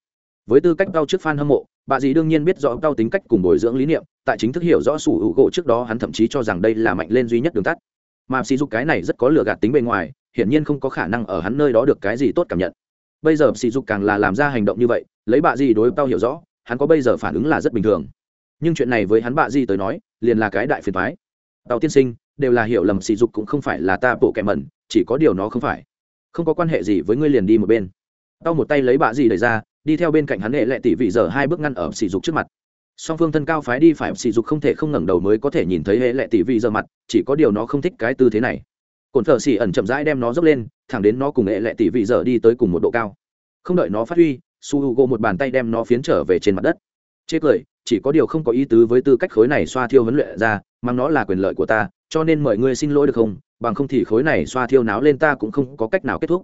Với tư cách đau trước fan hâm mộ, bà dì đương nhiên biết rõ đau tính cách cùng bồi dưỡng lý niệm, tại chính thức hiểu rõ sủ hữu gỗ trước đó hắn thậm chí cho rằng đây là mạnh lên duy nhất đường tắt mà sỉ dục cái này rất có lừa gạt tính bên ngoài, hiển nhiên không có khả năng ở hắn nơi đó được cái gì tốt cảm nhận. Bây giờ sỉ dục càng là làm ra hành động như vậy, lấy bạ gì đối tao hiểu rõ, hắn có bây giờ phản ứng là rất bình thường. Nhưng chuyện này với hắn bạ gì tới nói, liền là cái đại phiền thoái tàu tiên sinh, đều là hiểu lầm sỉ dục cũng không phải là ta bộ kẻ mẩn, chỉ có điều nó không phải. Không có quan hệ gì với ngươi liền đi một bên. Tao một tay lấy bạ gì đẩy ra, đi theo bên cạnh hắn hệ lệ tỷ vị giờ hai bước ngăn ở sỉ dục trước mặt song phương thân cao phái đi phải sỉ dục không thể không ngẩng đầu mới có thể nhìn thấy hệ lệ tỷ vị giờ mặt, chỉ có điều nó không thích cái tư thế này. Cồn thợ xỉ ẩn chậm rãi đem nó dốc lên, thẳng đến nó cùng hệ lệ tỷ vị giờ đi tới cùng một độ cao. Không đợi nó phát huy, su h u g o một bàn tay đem nó phiến trở về trên mặt đất. Chê cười, chỉ có điều không có ý tứ với tư cách khối này xoa thiêu huấn luyện ra, mang nó là quyền lợi của ta, cho nên mời ngươi xin lỗi được không? Bằng không thì khối này xoa thiêu náo lên ta cũng không có cách nào kết thúc.